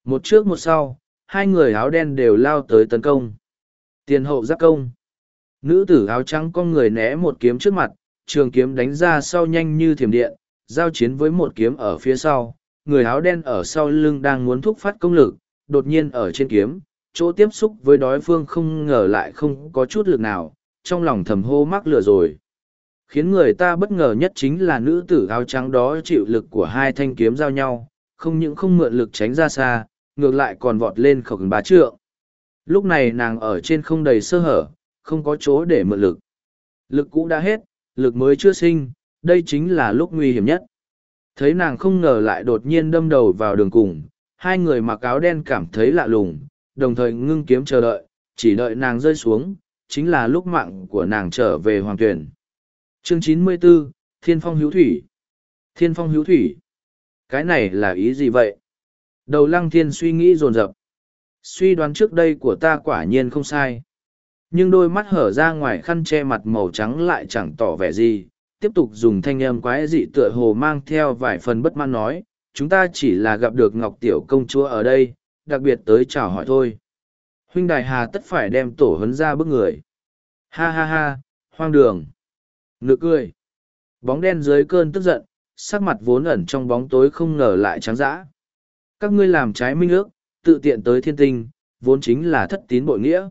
Một trước một sau, hai người áo đen đều lao tới tấn công. Tiền hậu giác công. Nữ tử áo trắng con người né một kiếm trước mặt, trường kiếm đánh ra sau nhanh như thiểm điện, giao chiến với một kiếm ở phía sau. Người áo đen ở sau lưng đang muốn thúc phát công lực, đột nhiên ở trên kiếm, chỗ tiếp xúc với đối phương không ngờ lại không có chút lực nào, trong lòng thầm hô mắc lửa rồi. Khiến người ta bất ngờ nhất chính là nữ tử áo trắng đó chịu lực của hai thanh kiếm giao nhau, không những không mượn lực tránh ra xa, ngược lại còn vọt lên khẩu bá trượng. Lúc này nàng ở trên không đầy sơ hở, không có chỗ để mượn lực. Lực cũ đã hết, lực mới chưa sinh, đây chính là lúc nguy hiểm nhất. Thấy nàng không ngờ lại đột nhiên đâm đầu vào đường cùng, hai người mặc áo đen cảm thấy lạ lùng, đồng thời ngưng kiếm chờ đợi, chỉ đợi nàng rơi xuống, chính là lúc mạng của nàng trở về hoàng tuyển. Chương chín mươi 94, Thiên Phong Hiếu Thủy Thiên Phong Hiếu Thủy Cái này là ý gì vậy? Đầu lăng thiên suy nghĩ dồn dập Suy đoán trước đây của ta quả nhiên không sai. Nhưng đôi mắt hở ra ngoài khăn che mặt màu trắng lại chẳng tỏ vẻ gì, tiếp tục dùng thanh âm quái dị tựa hồ mang theo vài phần bất mãn nói, chúng ta chỉ là gặp được Ngọc Tiểu Công Chúa ở đây, đặc biệt tới chào hỏi thôi. Huynh Đài Hà tất phải đem tổ hấn ra bức người. Ha ha ha, hoang đường. Nực cười. Bóng đen dưới cơn tức giận, sắc mặt vốn ẩn trong bóng tối không ngờ lại trắng dã. Các ngươi làm trái minh ước, tự tiện tới thiên tinh, vốn chính là thất tín bội nghĩa.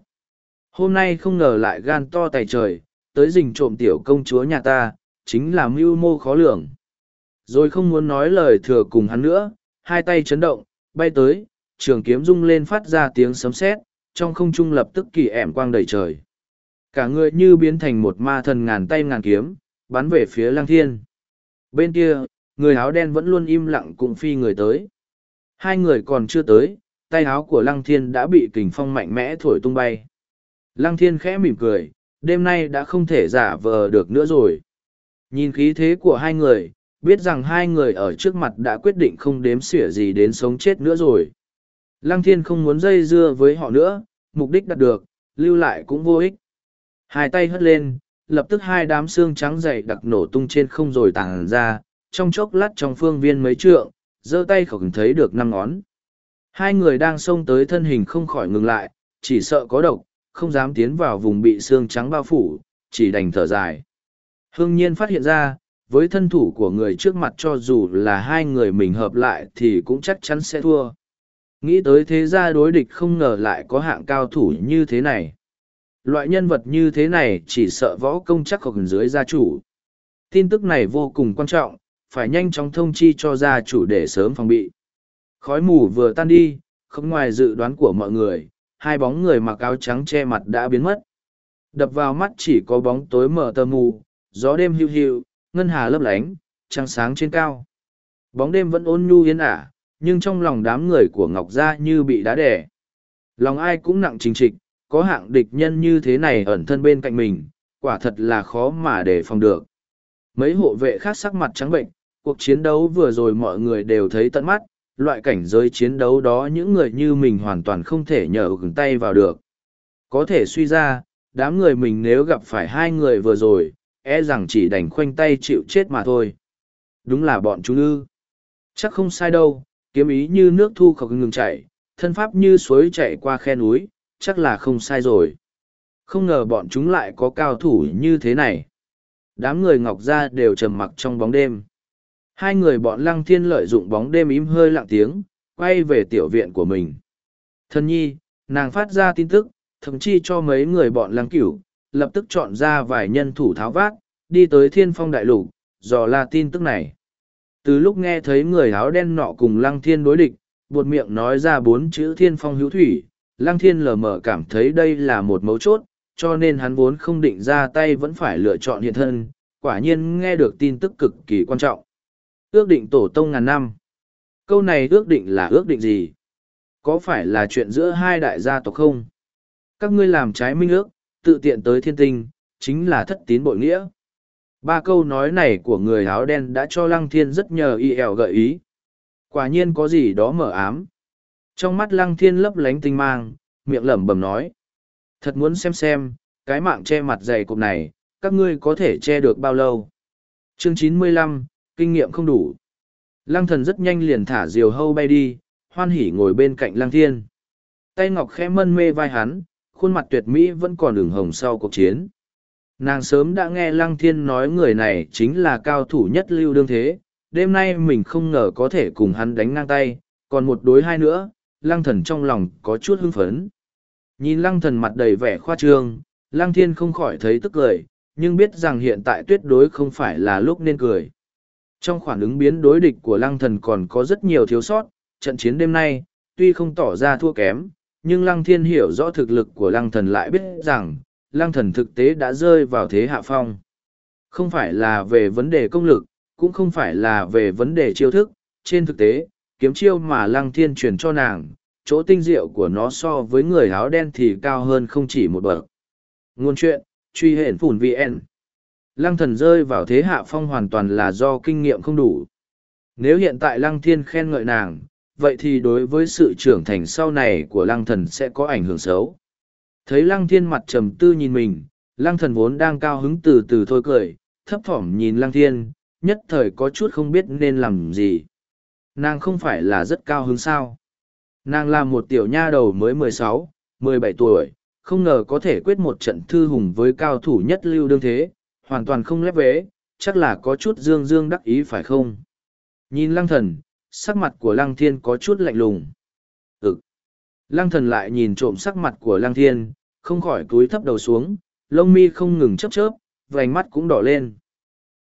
Hôm nay không ngờ lại gan to tài trời, tới rình trộm tiểu công chúa nhà ta, chính là mưu mô khó lường. Rồi không muốn nói lời thừa cùng hắn nữa, hai tay chấn động, bay tới, trường kiếm rung lên phát ra tiếng sấm sét, trong không trung lập tức kỳ ẻm quang đầy trời. Cả người như biến thành một ma thần ngàn tay ngàn kiếm, bắn về phía lang thiên. Bên kia, người áo đen vẫn luôn im lặng cùng phi người tới. Hai người còn chưa tới, tay áo của lăng thiên đã bị kình phong mạnh mẽ thổi tung bay. Lăng thiên khẽ mỉm cười, đêm nay đã không thể giả vờ được nữa rồi. Nhìn khí thế của hai người, biết rằng hai người ở trước mặt đã quyết định không đếm xỉa gì đến sống chết nữa rồi. Lăng thiên không muốn dây dưa với họ nữa, mục đích đạt được, lưu lại cũng vô ích. Hai tay hất lên, lập tức hai đám xương trắng dày đặc nổ tung trên không rồi tàng ra, trong chốc lát trong phương viên mấy trượng, giơ tay khổng thấy được năm ngón. Hai người đang xông tới thân hình không khỏi ngừng lại, chỉ sợ có độc, không dám tiến vào vùng bị xương trắng bao phủ, chỉ đành thở dài. Hương nhiên phát hiện ra, với thân thủ của người trước mặt cho dù là hai người mình hợp lại thì cũng chắc chắn sẽ thua. Nghĩ tới thế gia đối địch không ngờ lại có hạng cao thủ như thế này. Loại nhân vật như thế này chỉ sợ võ công chắc ở dưới gia chủ. Tin tức này vô cùng quan trọng, phải nhanh chóng thông chi cho gia chủ để sớm phòng bị. Khói mù vừa tan đi, không ngoài dự đoán của mọi người, hai bóng người mặc áo trắng che mặt đã biến mất. Đập vào mắt chỉ có bóng tối mờ tơ mù, gió đêm hưu hưu, ngân hà lấp lánh, trăng sáng trên cao. Bóng đêm vẫn ôn nhu yên ả, nhưng trong lòng đám người của Ngọc Gia như bị đá đẻ. Lòng ai cũng nặng trình trịch, có hạng địch nhân như thế này ẩn thân bên cạnh mình, quả thật là khó mà để phòng được. Mấy hộ vệ khác sắc mặt trắng bệnh, cuộc chiến đấu vừa rồi mọi người đều thấy tận mắt, loại cảnh giới chiến đấu đó những người như mình hoàn toàn không thể nhờ gừng tay vào được. Có thể suy ra, đám người mình nếu gặp phải hai người vừa rồi, e rằng chỉ đành khoanh tay chịu chết mà thôi. Đúng là bọn chúng ư. Chắc không sai đâu, kiếm ý như nước thu không ngừng chảy, thân pháp như suối chảy qua khe núi, chắc là không sai rồi. Không ngờ bọn chúng lại có cao thủ như thế này. Đám người ngọc ra đều trầm mặc trong bóng đêm. Hai người bọn lăng thiên lợi dụng bóng đêm im hơi lặng tiếng, quay về tiểu viện của mình. Thân nhi, nàng phát ra tin tức, thậm chí cho mấy người bọn lăng cửu, lập tức chọn ra vài nhân thủ tháo vát, đi tới thiên phong đại lục, dò la tin tức này. Từ lúc nghe thấy người áo đen nọ cùng lăng thiên đối địch, buột miệng nói ra bốn chữ thiên phong hữu thủy, lăng thiên lờ mờ cảm thấy đây là một mấu chốt, cho nên hắn vốn không định ra tay vẫn phải lựa chọn hiện thân, quả nhiên nghe được tin tức cực kỳ quan trọng. Ước định tổ tông ngàn năm. Câu này ước định là ước định gì? Có phải là chuyện giữa hai đại gia tộc không? Các ngươi làm trái minh ước, tự tiện tới thiên tinh, chính là thất tín bội nghĩa. Ba câu nói này của người áo đen đã cho Lăng Thiên rất nhờ y ẻo gợi ý. Quả nhiên có gì đó mở ám. Trong mắt Lăng Thiên lấp lánh tinh mang, miệng lẩm bẩm nói. Thật muốn xem xem, cái mạng che mặt dày cục này, các ngươi có thể che được bao lâu. Chương chín mươi lăm kinh nghiệm không đủ. Lăng thần rất nhanh liền thả diều hâu bay đi, hoan hỉ ngồi bên cạnh lăng thiên. Tay ngọc khẽ mân mê vai hắn, khuôn mặt tuyệt mỹ vẫn còn đường hồng sau cuộc chiến. Nàng sớm đã nghe lăng thiên nói người này chính là cao thủ nhất lưu đương thế, đêm nay mình không ngờ có thể cùng hắn đánh ngang tay, còn một đối hai nữa, lăng thần trong lòng có chút hưng phấn. Nhìn lăng thần mặt đầy vẻ khoa trương, lăng thiên không khỏi thấy tức cười, nhưng biết rằng hiện tại tuyệt đối không phải là lúc nên cười. Trong khoản ứng biến đối địch của lăng thần còn có rất nhiều thiếu sót, trận chiến đêm nay, tuy không tỏ ra thua kém, nhưng lăng thiên hiểu rõ thực lực của lăng thần lại biết rằng, lăng thần thực tế đã rơi vào thế hạ phong. Không phải là về vấn đề công lực, cũng không phải là về vấn đề chiêu thức, trên thực tế, kiếm chiêu mà lăng thiên truyền cho nàng, chỗ tinh diệu của nó so với người áo đen thì cao hơn không chỉ một bậc. Nguồn chuyện, truy hển phủn VN. Lăng thần rơi vào thế hạ phong hoàn toàn là do kinh nghiệm không đủ. Nếu hiện tại lăng thiên khen ngợi nàng, vậy thì đối với sự trưởng thành sau này của lăng thần sẽ có ảnh hưởng xấu. Thấy lăng thiên mặt trầm tư nhìn mình, lăng thần vốn đang cao hứng từ từ thôi cười, thấp thỏm nhìn lăng thiên, nhất thời có chút không biết nên làm gì. Nàng không phải là rất cao hứng sao. Nàng là một tiểu nha đầu mới mười sáu, mười bảy tuổi, không ngờ có thể quyết một trận thư hùng với cao thủ nhất lưu đương thế, hoàn toàn không lép vế, chắc là có chút dương dương đắc ý phải không? Nhìn lăng thần, sắc mặt của lăng thiên có chút lạnh lùng. Ừ. Lăng thần lại nhìn trộm sắc mặt của lăng thiên, không khỏi cúi thấp đầu xuống, lông mi không ngừng chớp chớp, vành mắt cũng đỏ lên.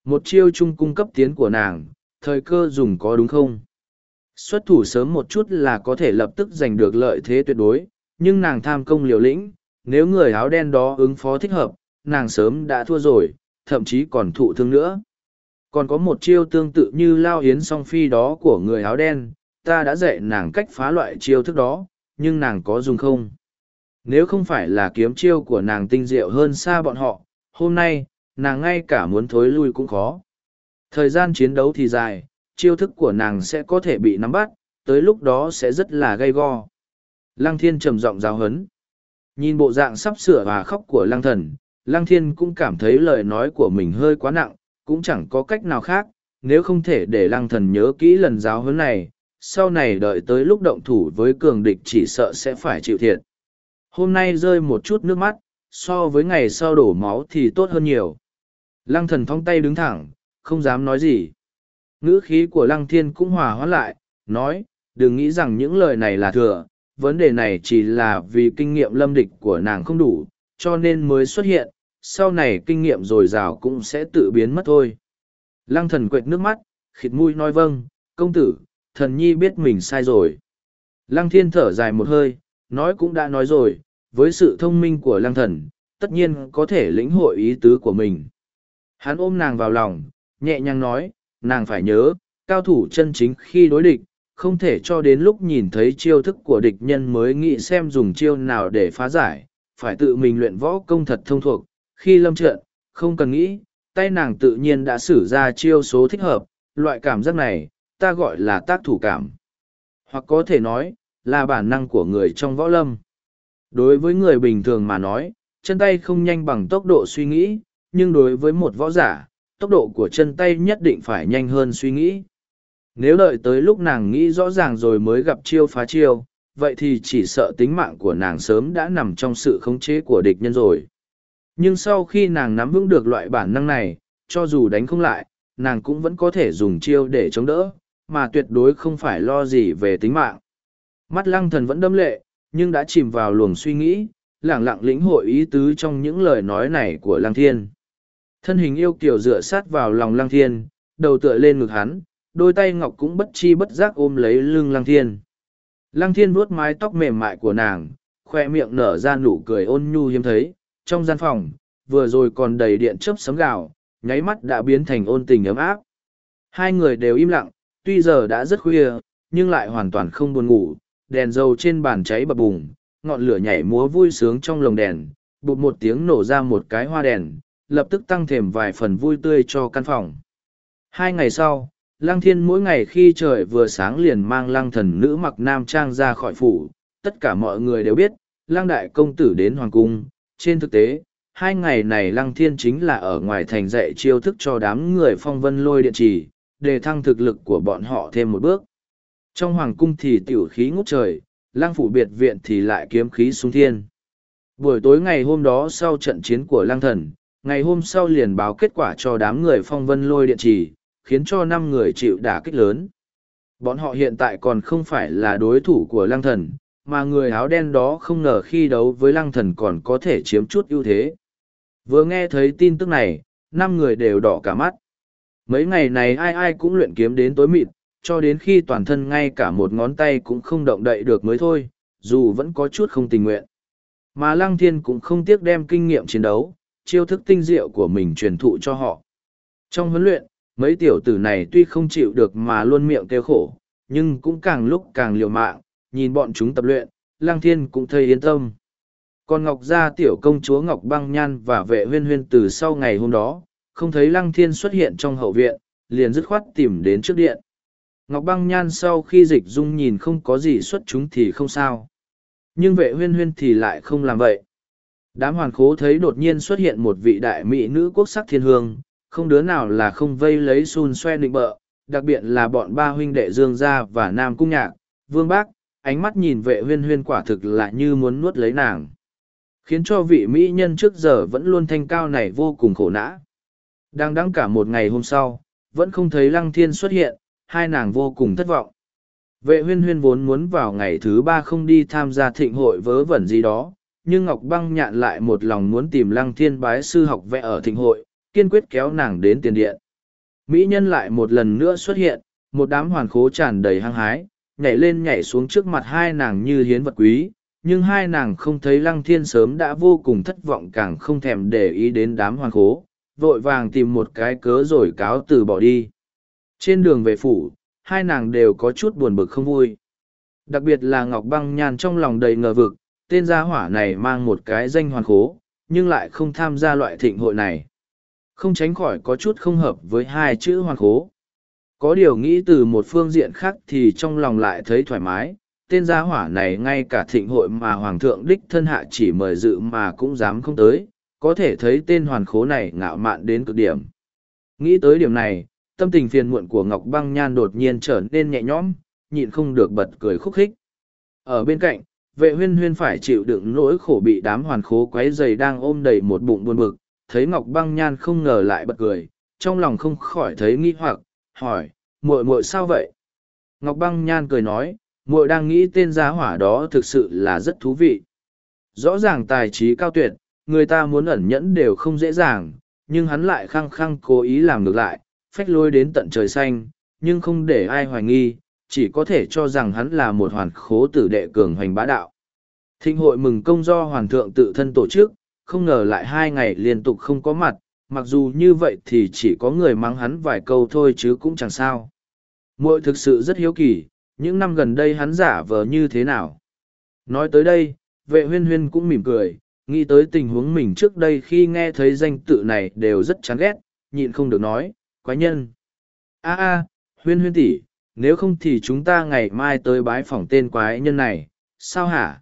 Một chiêu Chung cung cấp tiến của nàng, thời cơ dùng có đúng không? Xuất thủ sớm một chút là có thể lập tức giành được lợi thế tuyệt đối, nhưng nàng tham công liều lĩnh, nếu người áo đen đó ứng phó thích hợp, nàng sớm đã thua rồi, thậm chí còn thụ thương nữa. Còn có một chiêu tương tự như lao hiến song phi đó của người áo đen, ta đã dạy nàng cách phá loại chiêu thức đó, nhưng nàng có dùng không? Nếu không phải là kiếm chiêu của nàng tinh diệu hơn xa bọn họ, hôm nay, nàng ngay cả muốn thối lui cũng khó. Thời gian chiến đấu thì dài, chiêu thức của nàng sẽ có thể bị nắm bắt, tới lúc đó sẽ rất là gay go. Lăng thiên trầm giọng giáo hấn. Nhìn bộ dạng sắp sửa và khóc của lăng thần, lăng thiên cũng cảm thấy lời nói của mình hơi quá nặng, cũng chẳng có cách nào khác, nếu không thể để lăng thần nhớ kỹ lần giáo huấn này, sau này đợi tới lúc động thủ với cường địch chỉ sợ sẽ phải chịu thiệt. Hôm nay rơi một chút nước mắt, so với ngày sau đổ máu thì tốt hơn nhiều. Lăng thần thong tay đứng thẳng, không dám nói gì. Ngữ khí của lăng thiên cũng hòa hoãn lại, nói, đừng nghĩ rằng những lời này là thừa, vấn đề này chỉ là vì kinh nghiệm lâm địch của nàng không đủ, cho nên mới xuất hiện, sau này kinh nghiệm dồi dào cũng sẽ tự biến mất thôi. Lăng thần quệt nước mắt, khịt mũi nói vâng, công tử, thần nhi biết mình sai rồi. Lăng thiên thở dài một hơi, nói cũng đã nói rồi, với sự thông minh của lăng thần, tất nhiên có thể lĩnh hội ý tứ của mình. Hắn ôm nàng vào lòng, nhẹ nhàng nói, nàng phải nhớ, cao thủ chân chính khi đối địch, không thể cho đến lúc nhìn thấy chiêu thức của địch nhân mới nghĩ xem dùng chiêu nào để phá giải, phải tự mình luyện võ công thật thông thuộc, khi lâm trận, không cần nghĩ, tay nàng tự nhiên đã sử ra chiêu số thích hợp, loại cảm giác này, ta gọi là tác thủ cảm. Hoặc có thể nói, là bản năng của người trong võ lâm. Đối với người bình thường mà nói, chân tay không nhanh bằng tốc độ suy nghĩ, nhưng đối với một võ giả, tốc độ của chân tay nhất định phải nhanh hơn suy nghĩ. Nếu đợi tới lúc nàng nghĩ rõ ràng rồi mới gặp chiêu phá chiêu, vậy thì chỉ sợ tính mạng của nàng sớm đã nằm trong sự khống chế của địch nhân rồi. Nhưng sau khi nàng nắm vững được loại bản năng này, cho dù đánh không lại, nàng cũng vẫn có thể dùng chiêu để chống đỡ, mà tuyệt đối không phải lo gì về tính mạng. Mắt lăng thần vẫn đâm lệ, nhưng đã chìm vào luồng suy nghĩ, lẳng lặng lĩnh hội ý tứ trong những lời nói này của lăng thiên. Thân hình yêu kiều dựa sát vào lòng lăng thiên, đầu tựa lên ngực hắn, đôi tay ngọc cũng bất chi bất giác ôm lấy lưng lăng thiên. Lăng thiên vuốt mái tóc mềm mại của nàng, khoe miệng nở ra nụ cười ôn nhu hiếm thấy, trong gian phòng, vừa rồi còn đầy điện chớp sấm gạo, nháy mắt đã biến thành ôn tình ấm áp. Hai người đều im lặng, tuy giờ đã rất khuya, nhưng lại hoàn toàn không buồn ngủ, đèn dầu trên bàn cháy bập bùng, ngọn lửa nhảy múa vui sướng trong lồng đèn, bụt một tiếng nổ ra một cái hoa đèn, lập tức tăng thêm vài phần vui tươi cho căn phòng. Hai ngày sau, Lăng Thiên mỗi ngày khi trời vừa sáng liền mang Lăng thần nữ mặc nam trang ra khỏi phủ, tất cả mọi người đều biết, Lăng đại công tử đến Hoàng Cung. Trên thực tế, hai ngày này Lăng Thiên chính là ở ngoài thành dạy chiêu thức cho đám người phong vân lôi điện trì, để thăng thực lực của bọn họ thêm một bước. Trong Hoàng Cung thì tiểu khí ngút trời, Lăng phủ biệt viện thì lại kiếm khí xuống thiên. Buổi tối ngày hôm đó sau trận chiến của Lăng thần, ngày hôm sau liền báo kết quả cho đám người phong vân lôi điện trì, khiến cho năm người chịu đả kích lớn. Bọn họ hiện tại còn không phải là đối thủ của lăng thần, mà người áo đen đó không ngờ khi đấu với lăng thần còn có thể chiếm chút ưu thế. Vừa nghe thấy tin tức này, năm người đều đỏ cả mắt. Mấy ngày này ai ai cũng luyện kiếm đến tối mịt, cho đến khi toàn thân ngay cả một ngón tay cũng không động đậy được mới thôi, dù vẫn có chút không tình nguyện. Mà Lăng Thiên cũng không tiếc đem kinh nghiệm chiến đấu, chiêu thức tinh diệu của mình truyền thụ cho họ. Trong huấn luyện, mấy tiểu tử này tuy không chịu được mà luôn miệng kêu khổ, nhưng cũng càng lúc càng liều mạng, nhìn bọn chúng tập luyện, Lang Thiên cũng thấy yên tâm. Còn Ngọc Gia tiểu công chúa Ngọc Băng Nhan và vệ huyên huyên từ sau ngày hôm đó, không thấy Lăng Thiên xuất hiện trong hậu viện, liền dứt khoát tìm đến trước điện. Ngọc Băng Nhan sau khi dịch dung nhìn không có gì xuất chúng thì không sao. Nhưng vệ huyên huyên thì lại không làm vậy. Đám hoàn khố thấy đột nhiên xuất hiện một vị đại mỹ nữ quốc sắc thiên hương, không đứa nào là không vây lấy xun xoe nịnh bợ, đặc biệt là bọn ba huynh đệ Dương Gia và Nam Cung Nhạc, Vương Bác, ánh mắt nhìn vệ huyên huyên quả thực là như muốn nuốt lấy nàng. Khiến cho vị mỹ nhân trước giờ vẫn luôn thanh cao này vô cùng khổ nã. Đang đắng cả một ngày hôm sau, vẫn không thấy Lăng Thiên xuất hiện, hai nàng vô cùng thất vọng. Vệ huyên huyên vốn muốn vào ngày thứ ba không đi tham gia thịnh hội vớ vẩn gì đó, nhưng Ngọc Băng nhạn lại một lòng muốn tìm Lăng Thiên bái sư học vẽ ở thịnh hội, kiên quyết kéo nàng đến tiền điện. Mỹ nhân lại một lần nữa xuất hiện, một đám hoàn khố tràn đầy hăng hái, nhảy lên nhảy xuống trước mặt hai nàng như hiến vật quý, nhưng hai nàng không thấy lăng thiên sớm đã vô cùng thất vọng càng không thèm để ý đến đám hoàn khố, vội vàng tìm một cái cớ rồi cáo từ bỏ đi. Trên đường về phủ, hai nàng đều có chút buồn bực không vui. Đặc biệt là Ngọc Băng Nhan trong lòng đầy ngờ vực, tên gia hỏa này mang một cái danh hoàn khố, nhưng lại không tham gia loại thịnh hội này không tránh khỏi có chút không hợp với hai chữ hoàn khố. Có điều nghĩ từ một phương diện khác thì trong lòng lại thấy thoải mái, tên gia hỏa này ngay cả thịnh hội mà Hoàng thượng đích thân hạ chỉ mời dự mà cũng dám không tới, có thể thấy tên hoàn khố này ngạo mạn đến cực điểm. Nghĩ tới điểm này, tâm tình phiền muộn của Ngọc Băng Nhan đột nhiên trở nên nhẹ nhõm, nhịn không được bật cười khúc khích. Ở bên cạnh, vệ huyên huyên phải chịu đựng nỗi khổ bị đám hoàn khố quấy dày đang ôm đầy một bụng buồn bực, thấy ngọc băng nhan không ngờ lại bật cười trong lòng không khỏi thấy nghi hoặc hỏi muội muội sao vậy? Ngọc băng nhan cười nói muội đang nghĩ tên giá hỏa đó thực sự là rất thú vị. Rõ ràng tài trí cao tuyệt người ta muốn ẩn nhẫn đều không dễ dàng nhưng hắn lại khăng khăng cố ý làm ngược lại phách lôi đến tận trời xanh nhưng không để ai hoài nghi chỉ có thể cho rằng hắn là một hoàn khố tử đệ cường hoành bá đạo. Thịnh hội mừng công do hoàn thượng tự thân tổ chức không ngờ lại hai ngày liên tục không có mặt, mặc dù như vậy thì chỉ có người mắng hắn vài câu thôi chứ cũng chẳng sao. Muội thực sự rất hiếu kỳ, những năm gần đây hắn giả vờ như thế nào. Nói tới đây, vệ huyên huyên cũng mỉm cười, nghĩ tới tình huống mình trước đây khi nghe thấy danh tự này đều rất chán ghét, nhịn không được nói, quái nhân. a a huyên huyên tỷ, nếu không thì chúng ta ngày mai tới bái phỏng tên quái nhân này, sao hả?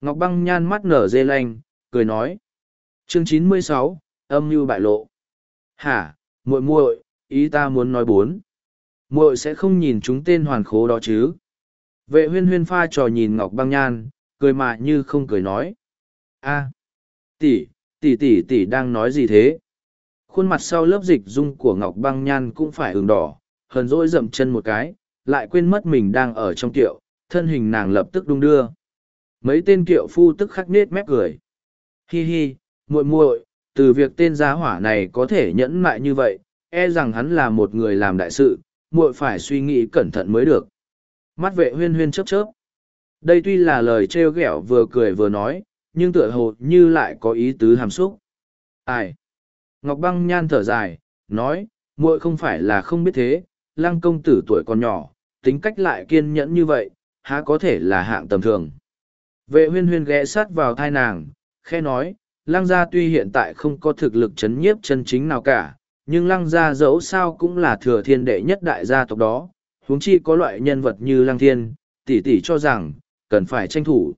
Ngọc băng nhan mắt nở dê lanh, cười nói chương chín mươi sáu âm mưu bại lộ. Hả, muội muội, ý ta muốn nói bốn. Muội sẽ không nhìn chúng tên hoàn khố đó chứ? Vệ huyên huyên pha trò nhìn ngọc băng nhan, cười mà như không cười nói. A, tỷ tỷ tỷ tỷ đang nói gì thế? Khuôn mặt sau lớp dịch dung của ngọc băng nhan cũng phải ửng đỏ, hờn dỗi dậm chân một cái, lại quên mất mình đang ở trong tiệu, thân hình nàng lập tức đung đưa. Mấy tên kiệu phu tức khắc nết mép cười. Hi hi, muội muội từ việc tên giá hỏa này có thể nhẫn mại như vậy e rằng hắn là một người làm đại sự muội phải suy nghĩ cẩn thận mới được. Mắt vệ huyên huyên chớp chớp. Đây tuy là lời trêu ghẹo vừa cười vừa nói nhưng tựa hồ như lại có ý tứ hàm xúc. Ai? Ngọc băng nhan thở dài nói muội không phải là không biết thế lăng công tử tuổi còn nhỏ tính cách lại kiên nhẫn như vậy há có thể là hạng tầm thường. Vệ huyên huyên ghé sát vào thai nàng, khe nói, lăng gia tuy hiện tại không có thực lực chấn nhiếp chân chính nào cả, nhưng lăng gia dẫu sao cũng là thừa thiên đệ nhất đại gia tộc đó, huống chi có loại nhân vật như lăng thiên, tỷ tỷ cho rằng, cần phải tranh thủ.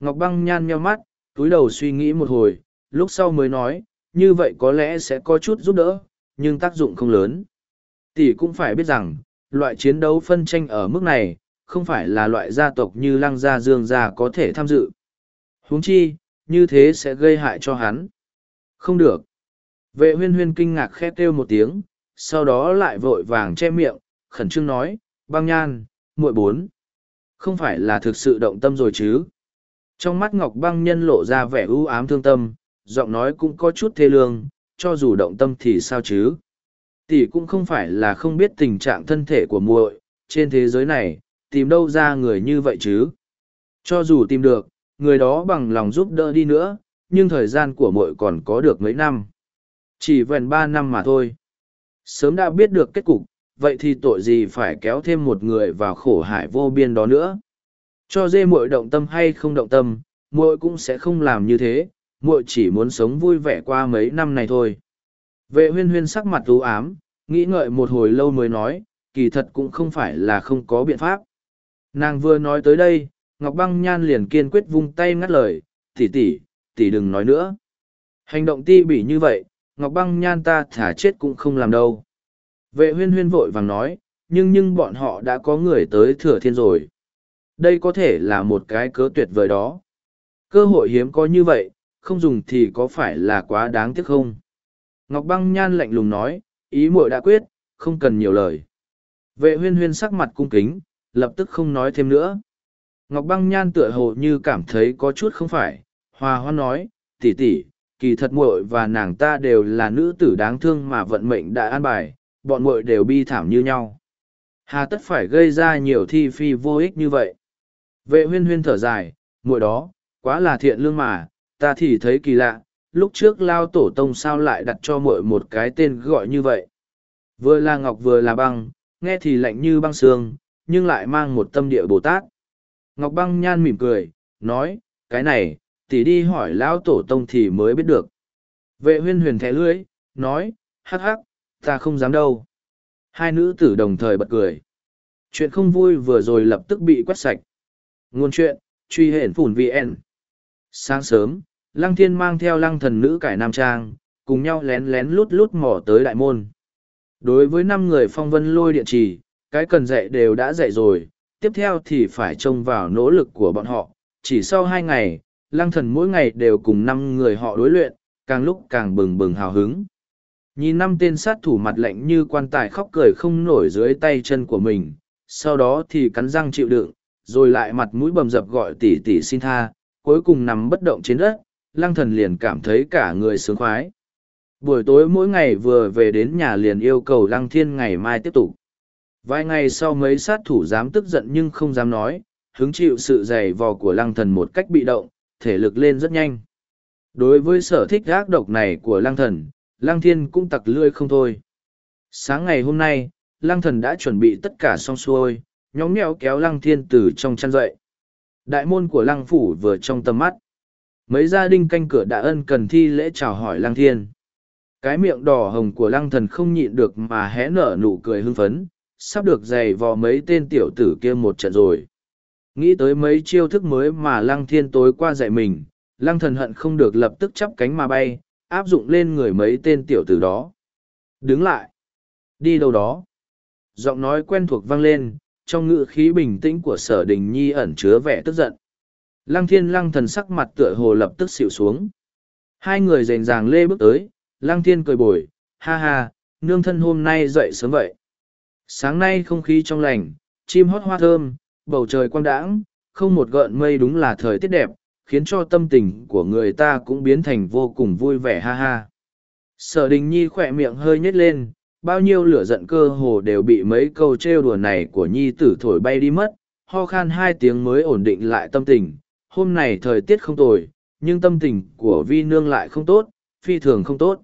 Ngọc băng nhan nheo mắt, túi đầu suy nghĩ một hồi, lúc sau mới nói, như vậy có lẽ sẽ có chút giúp đỡ, nhưng tác dụng không lớn. Tỷ cũng phải biết rằng, loại chiến đấu phân tranh ở mức này, không phải là loại gia tộc như lăng gia dương gia có thể tham dự. huống chi, như thế sẽ gây hại cho hắn. Không được. Vệ huyên huyên kinh ngạc khét kêu một tiếng, sau đó lại vội vàng che miệng, khẩn trương nói, băng nhan, muội bốn. Không phải là thực sự động tâm rồi chứ. Trong mắt Ngọc băng nhân lộ ra vẻ ưu ám thương tâm, giọng nói cũng có chút thê lương, cho dù động tâm thì sao chứ. Tỷ cũng không phải là không biết tình trạng thân thể của muội, trên thế giới này, tìm đâu ra người như vậy chứ. Cho dù tìm được, người đó bằng lòng giúp đỡ đi nữa, nhưng thời gian của muội còn có được mấy năm. Chỉ vẹn ba năm mà thôi. Sớm đã biết được kết cục, vậy thì tội gì phải kéo thêm một người vào khổ hải vô biên đó nữa. Cho dê muội động tâm hay không động tâm, muội cũng sẽ không làm như thế, muội chỉ muốn sống vui vẻ qua mấy năm này thôi. Vệ huyên huyên sắc mặt u ám, nghĩ ngợi một hồi lâu mới nói, kỳ thật cũng không phải là không có biện pháp. Nàng vừa nói tới đây, Ngọc Băng Nhan liền kiên quyết vung tay ngắt lời, tỷ tỷ, tỷ đừng nói nữa. Hành động ti bỉ như vậy, Ngọc Băng Nhan ta thả chết cũng không làm đâu. Vệ huyên huyên vội vàng nói, nhưng nhưng bọn họ đã có người tới thừa thiên rồi. Đây có thể là một cái cớ tuyệt vời đó. Cơ hội hiếm có như vậy, không dùng thì có phải là quá đáng tiếc không? Ngọc Băng Nhan lạnh lùng nói, ý muội đã quyết, không cần nhiều lời. Vệ huyên huyên sắc mặt cung kính, lập tức không nói thêm nữa. Ngọc Băng Nhan tựa hồ như cảm thấy có chút không phải, hòa hoan nói, tỷ tỷ, kỳ thật muội và nàng ta đều là nữ tử đáng thương mà vận mệnh đã an bài, bọn muội đều bi thảm như nhau. Hà tất phải gây ra nhiều thi phi vô ích như vậy. Vệ huyên huyên thở dài, muội đó, quá là thiện lương mà, ta thì thấy kỳ lạ, lúc trước lao tổ tông sao lại đặt cho muội một cái tên gọi như vậy. Vừa là ngọc vừa là băng, nghe thì lạnh như băng sương, nhưng lại mang một tâm địa Bồ Tát. Ngọc băng nhan mỉm cười, nói, cái này, tỷ đi hỏi lão tổ tông thì mới biết được. Vệ huyên huyền thẻ lưỡi, nói, hắc hắc, ta không dám đâu. Hai nữ tử đồng thời bật cười. Chuyện không vui vừa rồi lập tức bị quét sạch. Nguồn chuyện, truy hển phủn VN. Sáng sớm, Lăng Thiên mang theo lăng thần nữ cải nam trang, cùng nhau lén lén lút lút mò tới đại môn. Đối với năm người phong vân lôi điện trì, cái cần dạy đều đã dạy rồi, tiếp theo thì phải trông vào nỗ lực của bọn họ. Chỉ sau hai ngày, lăng thần mỗi ngày đều cùng năm người họ đối luyện, càng lúc càng bừng bừng hào hứng. Nhìn năm tên sát thủ mặt lạnh như quan tài khóc cười không nổi dưới tay chân của mình, sau đó thì cắn răng chịu đựng, rồi lại mặt mũi bầm dập gọi tỷ tỷ xin tha, cuối cùng nằm bất động trên đất, lăng thần liền cảm thấy cả người sướng khoái. Buổi tối mỗi ngày vừa về đến nhà liền yêu cầu lăng thiên ngày mai tiếp tục. Vài ngày sau mấy sát thủ dám tức giận nhưng không dám nói, hứng chịu sự dày vò của lăng thần một cách bị động, thể lực lên rất nhanh. Đối với sở thích gác độc này của lăng thần, lăng thiên cũng tặc lươi không thôi. Sáng ngày hôm nay, lăng thần đã chuẩn bị tất cả xong xuôi, nhóm nhẽo kéo lăng thiên từ trong chăn dậy. Đại môn của lăng phủ vừa trong tầm mắt. Mấy gia đình canh cửa đã ân cần thi lễ chào hỏi lăng thiên. Cái miệng đỏ hồng của lăng thần không nhịn được mà hé nở nụ cười hưng phấn, sắp được giày vò mấy tên tiểu tử kia một trận rồi. Nghĩ tới mấy chiêu thức mới mà lăng thiên tối qua dạy mình, lăng thần hận không được lập tức chắp cánh mà bay, áp dụng lên người mấy tên tiểu tử đó. Đứng lại. Đi đâu đó. Giọng nói quen thuộc vang lên, trong ngữ khí bình tĩnh của sở đình nhi ẩn chứa vẻ tức giận. Lăng thiên lăng thần sắc mặt tựa hồ lập tức xịu xuống. Hai người rành ràng lê bước tới, lăng thiên cười bồi, ha ha, nương thân hôm nay dậy sớm vậy. Sáng nay không khí trong lành, chim hót hoa thơm, bầu trời quang đãng, không một gợn mây đúng là thời tiết đẹp, khiến cho tâm tình của người ta cũng biến thành vô cùng vui vẻ ha ha. Sở đình nhi khỏe miệng hơi nhếch lên, bao nhiêu lửa giận cơ hồ đều bị mấy câu trêu đùa này của nhi tử thổi bay đi mất, ho khan hai tiếng mới ổn định lại tâm tình. Hôm nay thời tiết không tồi, nhưng tâm tình của vi nương lại không tốt, phi thường không tốt.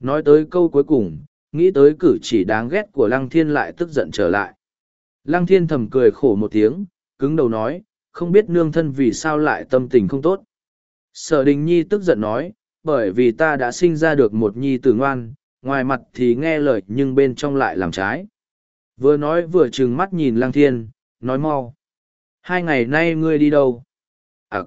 Nói tới câu cuối cùng, nghĩ tới cử chỉ đáng ghét của lăng thiên lại tức giận trở lại. Lăng thiên thầm cười khổ một tiếng, cứng đầu nói, không biết nương thân vì sao lại tâm tình không tốt. Sở đình nhi tức giận nói, bởi vì ta đã sinh ra được một nhi tử ngoan, ngoài mặt thì nghe lời nhưng bên trong lại làm trái. Vừa nói vừa trừng mắt nhìn Lăng Thiên, nói mau. Hai ngày nay ngươi đi đâu? À.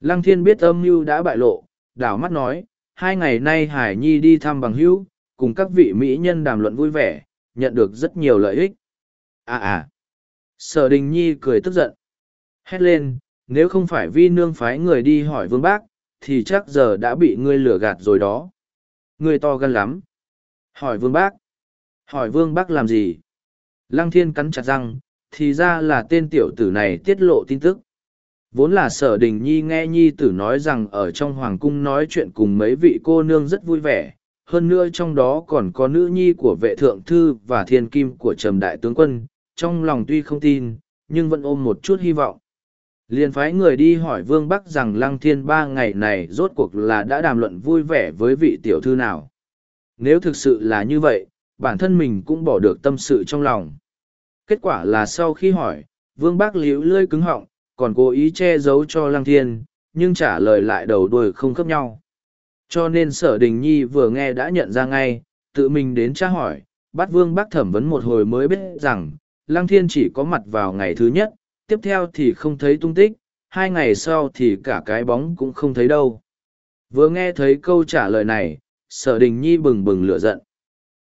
Lăng Thiên biết âm mưu đã bại lộ, đảo mắt nói, hai ngày nay Hải Nhi đi thăm bằng hữu, cùng các vị mỹ nhân đàm luận vui vẻ, nhận được rất nhiều lợi ích. À à. Sở Đình Nhi cười tức giận. Hét lên, nếu không phải vi nương phái người đi hỏi vương bác, thì chắc giờ đã bị ngươi lừa gạt rồi đó. Ngươi to gan lắm. Hỏi vương bác. Hỏi vương bác làm gì? Lăng thiên cắn chặt răng, thì ra là tên tiểu tử này tiết lộ tin tức. Vốn là sở đình nhi nghe nhi tử nói rằng ở trong hoàng cung nói chuyện cùng mấy vị cô nương rất vui vẻ, hơn nữa trong đó còn có nữ nhi của vệ thượng thư và thiên kim của trầm đại tướng quân, trong lòng tuy không tin, nhưng vẫn ôm một chút hy vọng. Liền phái người đi hỏi Vương Bắc rằng Lăng Thiên ba ngày này rốt cuộc là đã đàm luận vui vẻ với vị tiểu thư nào. Nếu thực sự là như vậy, bản thân mình cũng bỏ được tâm sự trong lòng. Kết quả là sau khi hỏi, Vương Bắc liễu lươi cứng họng, còn cố ý che giấu cho Lăng Thiên, nhưng trả lời lại đầu đuôi không khớp nhau. Cho nên sở đình nhi vừa nghe đã nhận ra ngay, tự mình đến tra hỏi, bắt Vương bác thẩm vấn một hồi mới biết rằng, Lăng Thiên chỉ có mặt vào ngày thứ nhất, tiếp theo thì không thấy tung tích, hai ngày sau thì cả cái bóng cũng không thấy đâu. Vừa nghe thấy câu trả lời này, sở đình nhi bừng bừng lửa giận.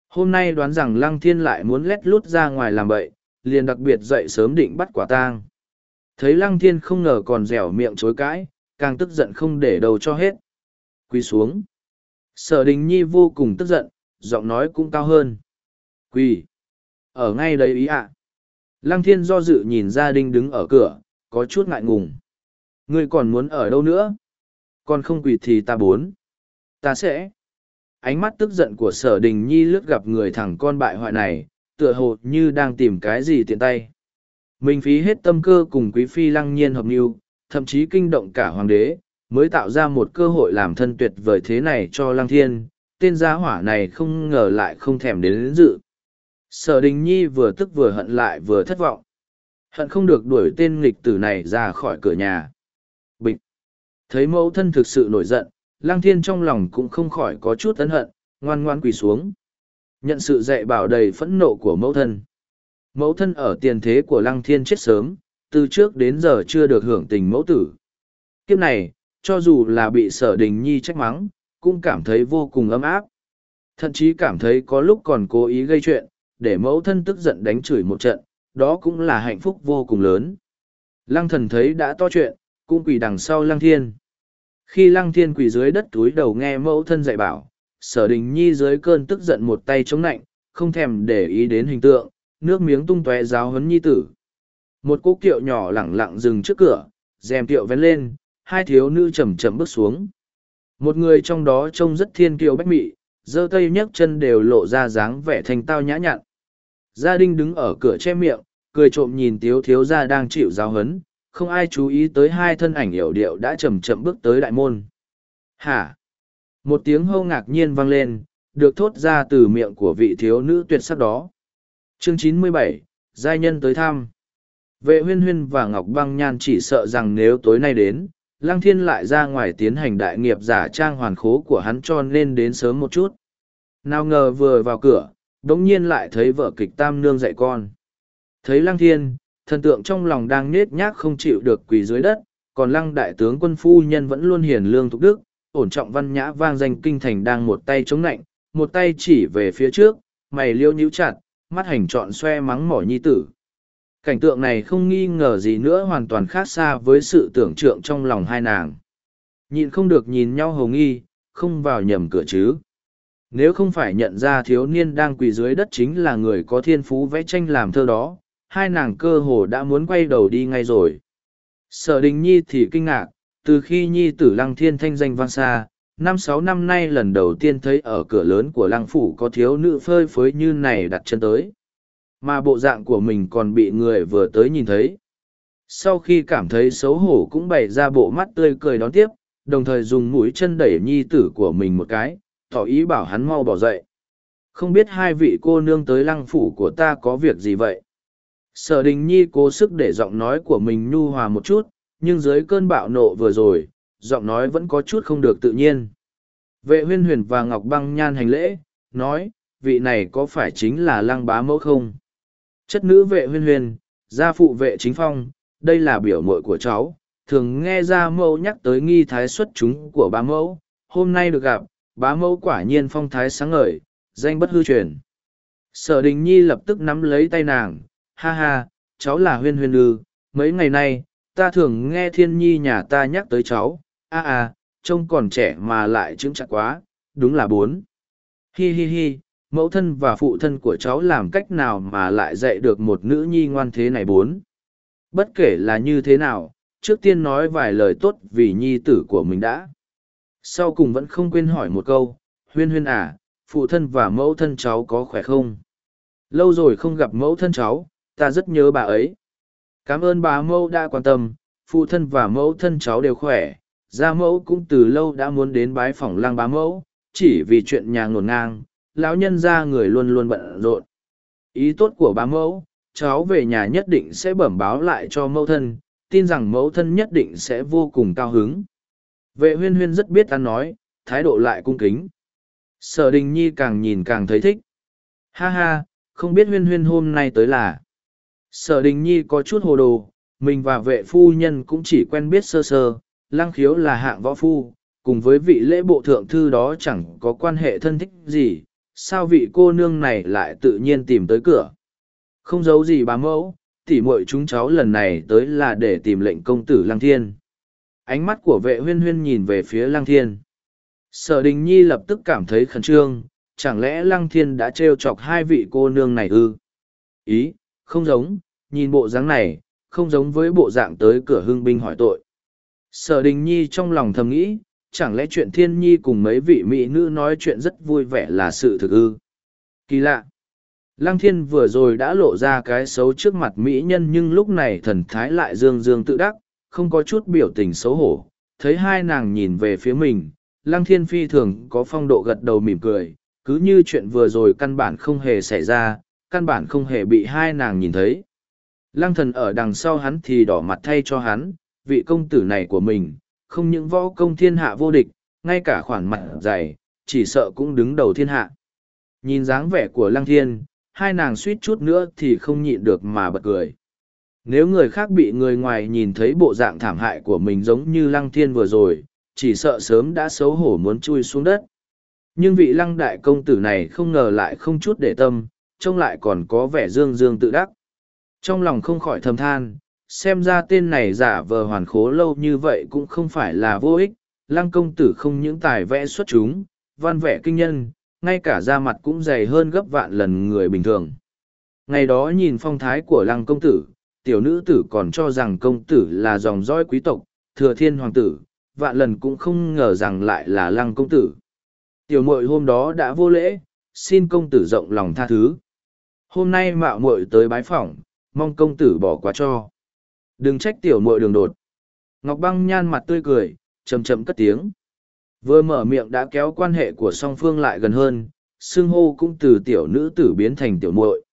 Hôm nay đoán rằng Lăng Thiên lại muốn lét lút ra ngoài làm bậy, liền đặc biệt dậy sớm định bắt quả tang. Thấy Lăng Thiên không ngờ còn dẻo miệng chối cãi, càng tức giận không để đầu cho hết. Quỳ xuống. Sở đình nhi vô cùng tức giận, giọng nói cũng cao hơn. Quỳ. Ở ngay đấy ý ạ. Lăng thiên do dự nhìn gia đình đứng ở cửa, có chút ngại ngùng. Ngươi còn muốn ở đâu nữa? Còn không quỳ thì ta bốn. Ta sẽ. Ánh mắt tức giận của sở đình nhi lướt gặp người thẳng con bại hoại này, tựa hồ như đang tìm cái gì tiện tay. Mình phí hết tâm cơ cùng quý phi lăng nhiên hợp mưu, thậm chí kinh động cả hoàng đế, mới tạo ra một cơ hội làm thân tuyệt vời thế này cho lăng thiên. Tên gia hỏa này không ngờ lại không thèm đến, đến dự. Sở đình nhi vừa tức vừa hận lại vừa thất vọng. Hận không được đuổi tên nghịch tử này ra khỏi cửa nhà. Bịch. Thấy mẫu thân thực sự nổi giận lăng thiên trong lòng cũng không khỏi có chút ấn hận ngoan ngoan quỳ xuống. Nhận sự dạy bảo đầy phẫn nộ của mẫu thân. Mẫu thân ở tiền thế của lăng thiên chết sớm từ trước đến giờ chưa được hưởng tình mẫu tử. Kiếp này cho dù là bị sở đình nhi trách mắng cũng cảm thấy vô cùng ấm áp thậm chí cảm thấy có lúc còn cố ý gây chuyện để mẫu thân tức giận đánh chửi một trận, đó cũng là hạnh phúc vô cùng lớn. Lăng thần thấy đã to chuyện, cũng quỳ đằng sau lăng thiên. Khi lăng thiên quỳ dưới đất túi đầu nghe mẫu thân dạy bảo, sở đình nhi dưới cơn tức giận một tay chống nạnh, không thèm để ý đến hình tượng, nước miếng tung tóe giáo huấn nhi tử. Một cỗ kiệu nhỏ lẳng lặng dừng trước cửa, rèm kiệu vén lên, hai thiếu nữ chậm chậm bước xuống. Một người trong đó trông rất thiên kiều bách mị, giơ tay nhấc chân đều lộ ra dáng vẻ thành tao nhã nhặn. Gia đình đứng ở cửa che miệng, cười trộm nhìn tiếu thiếu gia đang chịu giáo hấn, không ai chú ý tới hai thân ảnh hiểu điệu đã chậm chậm bước tới đại môn. Hả? Một tiếng hâu ngạc nhiên vang lên, được thốt ra từ miệng của vị thiếu nữ tuyệt sắc đó. Chương chín mươi bảy, Giai nhân tới thăm. Vệ huyên huyên và Ngọc Băng Nhan chỉ sợ rằng nếu tối nay đến, Lăng Thiên lại ra ngoài tiến hành đại nghiệp giả trang hoàn khố của hắn cho nên đến sớm một chút. Nào ngờ vừa vào cửa, đống nhiên lại thấy vợ kịch tam nương dạy con. Thấy Lăng Thiên, thần tượng trong lòng đang nết nhác không chịu được quỳ dưới đất, còn Lăng đại tướng quân phu nhân vẫn luôn hiền lương thục đức, ổn trọng văn nhã vang danh kinh thành đang một tay chống nạnh, một tay chỉ về phía trước, mày liêu nhíu chặt, mắt hành trọn xoe mắng mỏ nhi tử. Cảnh tượng này không nghi ngờ gì nữa hoàn toàn khác xa với sự tưởng tượng trong lòng hai nàng. Nhịn không được nhìn nhau hầu nghi, không vào nhầm cửa chứ. Nếu không phải nhận ra thiếu niên đang quỳ dưới đất chính là người có thiên phú vẽ tranh làm thơ đó, hai nàng cơ hồ đã muốn quay đầu đi ngay rồi. Sở đình nhi thì kinh ngạc, từ khi nhi tử lăng thiên thanh danh vang xa, năm sáu năm nay lần đầu tiên thấy ở cửa lớn của lăng phủ có thiếu nữ phơi phới như này đặt chân tới mà bộ dạng của mình còn bị người vừa tới nhìn thấy. Sau khi cảm thấy xấu hổ cũng bày ra bộ mắt tươi cười đón tiếp, đồng thời dùng mũi chân đẩy nhi tử của mình một cái, tỏ ý bảo hắn mau bỏ dậy. Không biết hai vị cô nương tới lăng phủ của ta có việc gì vậy? Sở đình nhi cố sức để giọng nói của mình nhu hòa một chút, nhưng dưới cơn bạo nộ vừa rồi, giọng nói vẫn có chút không được tự nhiên. Vệ huyên huyền và ngọc băng nhan hành lễ, nói, vị này có phải chính là lăng bá mẫu không? Chất nữ vệ huyên huyền gia phụ vệ chính phong, đây là biểu mội của cháu. Thường nghe ra mẫu nhắc tới nghi thái xuất chúng của bá mẫu. Hôm nay được gặp, bá mẫu quả nhiên phong thái sáng ngời, danh bất hư truyền. Sở đình nhi lập tức nắm lấy tay nàng. Ha ha, cháu là huyên huyên ư. Mấy ngày nay, ta thường nghe thiên nhi nhà ta nhắc tới cháu. A à, a, trông còn trẻ mà lại chứng chặt quá. Đúng là bốn. Hi hi hi mẫu thân và phụ thân của cháu làm cách nào mà lại dạy được một nữ nhi ngoan thế này bốn? Bất kể là như thế nào, trước tiên nói vài lời tốt vì nhi tử của mình đã. Sau cùng vẫn không quên hỏi một câu, huyên huyên à phụ thân và mẫu thân cháu có khỏe không? Lâu rồi không gặp mẫu thân cháu, ta rất nhớ bà ấy. Cảm ơn bà mẫu đã quan tâm, phụ thân và mẫu thân cháu đều khỏe, gia mẫu cũng từ lâu đã muốn đến bái phỏng lang bá mẫu, chỉ vì chuyện nhà ngổn ngang lão nhân ra người luôn luôn bận rộn. Ý tốt của bá mẫu, cháu về nhà nhất định sẽ bẩm báo lại cho mẫu thân, tin rằng mẫu thân nhất định sẽ vô cùng cao hứng. Vệ huyên huyên rất biết ăn nói, thái độ lại cung kính. Sở đình nhi càng nhìn càng thấy thích. Ha ha, không biết huyên huyên hôm nay tới là. Sở đình nhi có chút hồ đồ, mình và vệ phu nhân cũng chỉ quen biết sơ sơ, lăng khiếu là hạng võ phu, cùng với vị lễ bộ thượng thư đó chẳng có quan hệ thân thích gì sao vị cô nương này lại tự nhiên tìm tới cửa? Không giấu gì bá mẫu, tỉ muội chúng cháu lần này tới là để tìm lệnh công tử lăng thiên. Ánh mắt của vệ huyên huyên nhìn về phía lăng thiên. Sở đình nhi lập tức cảm thấy khẩn trương, chẳng lẽ lăng thiên đã t chọc hai vị cô nương này ư? Ý, không giống, nhìn bộ dáng này, không giống với bộ dạng tới cửa hưng binh hỏi tội. Sở đình nhi trong lòng thầm nghĩ chẳng lẽ chuyện thiên nhi cùng mấy vị mỹ nữ nói chuyện rất vui vẻ là sự thực ư? Kỳ lạ. Lăng thiên vừa rồi đã lộ ra cái xấu trước mặt mỹ nhân nhưng lúc này thần thái lại dương dương tự đắc, không có chút biểu tình xấu hổ. Thấy hai nàng nhìn về phía mình, lăng thiên phi thường có phong độ gật đầu mỉm cười. Cứ như chuyện vừa rồi căn bản không hề xảy ra, căn bản không hề bị hai nàng nhìn thấy. Lăng thần ở đằng sau hắn thì đỏ mặt thay cho hắn, vị công tử này của mình không những võ công thiên hạ vô địch, ngay cả khoản mặt dày, chỉ sợ cũng đứng đầu thiên hạ. Nhìn dáng vẻ của lăng thiên, hai nàng suýt chút nữa thì không nhịn được mà bật cười. Nếu người khác bị người ngoài nhìn thấy bộ dạng thảm hại của mình giống như lăng thiên vừa rồi, chỉ sợ sớm đã xấu hổ muốn chui xuống đất. Nhưng vị lăng đại công tử này không ngờ lại không chút để tâm, trông lại còn có vẻ dương dương tự đắc. Trong lòng không khỏi thầm than xem ra tên này giả vờ hoàn khố lâu như vậy cũng không phải là vô ích, lăng công tử không những tài vẽ xuất chúng, văn vẽ kinh nhân, ngay cả da mặt cũng dày hơn gấp vạn lần người bình thường. Ngày đó nhìn phong thái của lăng công tử, tiểu nữ tử còn cho rằng công tử là dòng dõi quý tộc, thừa thiên hoàng tử, vạn lần cũng không ngờ rằng lại là lăng công tử. Tiểu mội hôm đó đã vô lễ, xin công tử rộng lòng tha thứ. Hôm nay mạo muội tới bái phỏng, mong công tử bỏ qua cho đừng trách tiểu muội đường đột. Ngọc băng nhan mặt tươi cười chầm chậm cất tiếng. Vừa mở miệng đã kéo quan hệ của song phương lại gần hơn, xưng hô cũng từ tiểu nữ tử biến thành tiểu muội.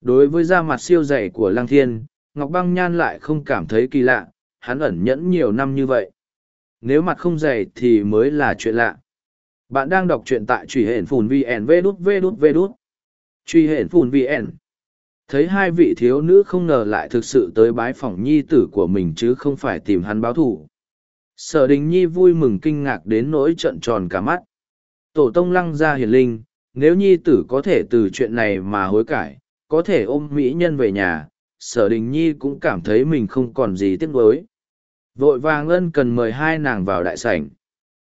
Đối với da mặt siêu dày của lang thiên, ngọc băng nhan lại không cảm thấy kỳ lạ, hắn ẩn nhẫn nhiều năm như vậy. Nếu mặt không dày thì mới là chuyện lạ. Bạn đang đọc truyện tại truy hển phùn vn vê đút vê đút vê đút. Truy hển phùn vn thấy hai vị thiếu nữ không ngờ lại thực sự tới bái phỏng nhi tử của mình chứ không phải tìm hắn báo thù. Sở đình nhi vui mừng kinh ngạc đến nỗi trợn tròn cả mắt. Tổ tông lăng ra hiền linh, nếu nhi tử có thể từ chuyện này mà hối cải, có thể ôm mỹ nhân về nhà, sở đình nhi cũng cảm thấy mình không còn gì tiếc nuối. Vội vàng ân cần mời hai nàng vào đại sảnh.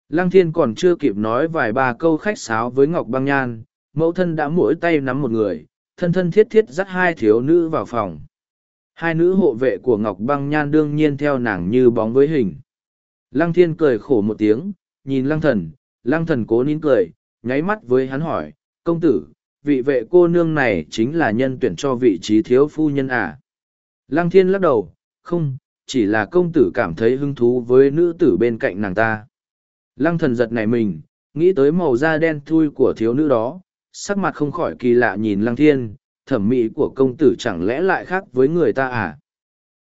Lăng thiên còn chưa kịp nói vài ba câu khách sáo với ngọc băng nhan, mẫu thân đã mỗi tay nắm một người thân thân thiết thiết dắt hai thiếu nữ vào phòng. Hai nữ hộ vệ của ngọc băng nhan đương nhiên theo nàng như bóng với hình. Lăng thiên cười khổ một tiếng, nhìn lăng thần lăng thần cố nín cười, nháy mắt với hắn hỏi, công tử, vị vệ cô nương này chính là nhân tuyển cho vị trí thiếu phu nhân à. lăng thiên lắc đầu, không, chỉ là công tử cảm thấy hứng thú với nữ tử bên cạnh nàng ta. Lăng thần giật nảy mình, nghĩ tới màu da đen thui của thiếu nữ đó sắc mặt không khỏi kỳ lạ nhìn lăng thiên, thẩm mỹ của công tử chẳng lẽ lại khác với người ta à?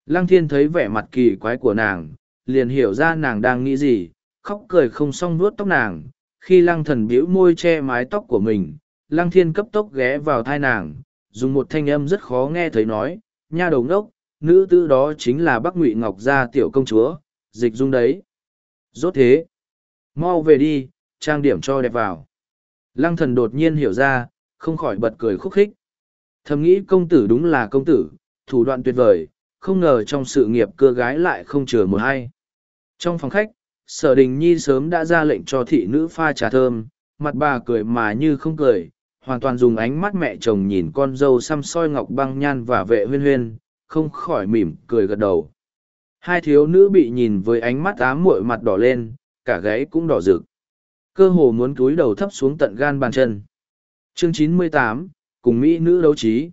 Lăng thiên thấy vẻ mặt kỳ quái của nàng, liền hiểu ra nàng đang nghĩ gì, khóc cười không xong vuốt tóc nàng. Khi lăng thần bĩu môi che mái tóc của mình, lăng thiên cấp tốc ghé vào thai nàng, dùng một thanh âm rất khó nghe thấy nói, nha đầu ngốc, nữ tư đó chính là Bắc Ngụy Ngọc Gia tiểu công chúa, dịch dung đấy. Rốt thế. Mau về đi, trang điểm cho đẹp vào. Lăng thần đột nhiên hiểu ra, không khỏi bật cười khúc khích. Thầm nghĩ công tử đúng là công tử, thủ đoạn tuyệt vời, không ngờ trong sự nghiệp cưa gái lại không chừa một hay. Trong phòng khách, sở đình nhi sớm đã ra lệnh cho thị nữ pha trà thơm, mặt bà cười mà như không cười, hoàn toàn dùng ánh mắt mẹ chồng nhìn con dâu xăm soi ngọc băng nhan và vệ huyên huyên, không khỏi mỉm cười gật đầu. Hai thiếu nữ bị nhìn với ánh mắt ám muội mặt đỏ lên, cả gáy cũng đỏ rực. Cơ hồ muốn cúi đầu thấp xuống tận gan bàn chân. Chương chín mươi tám cùng Mỹ nữ đấu trí.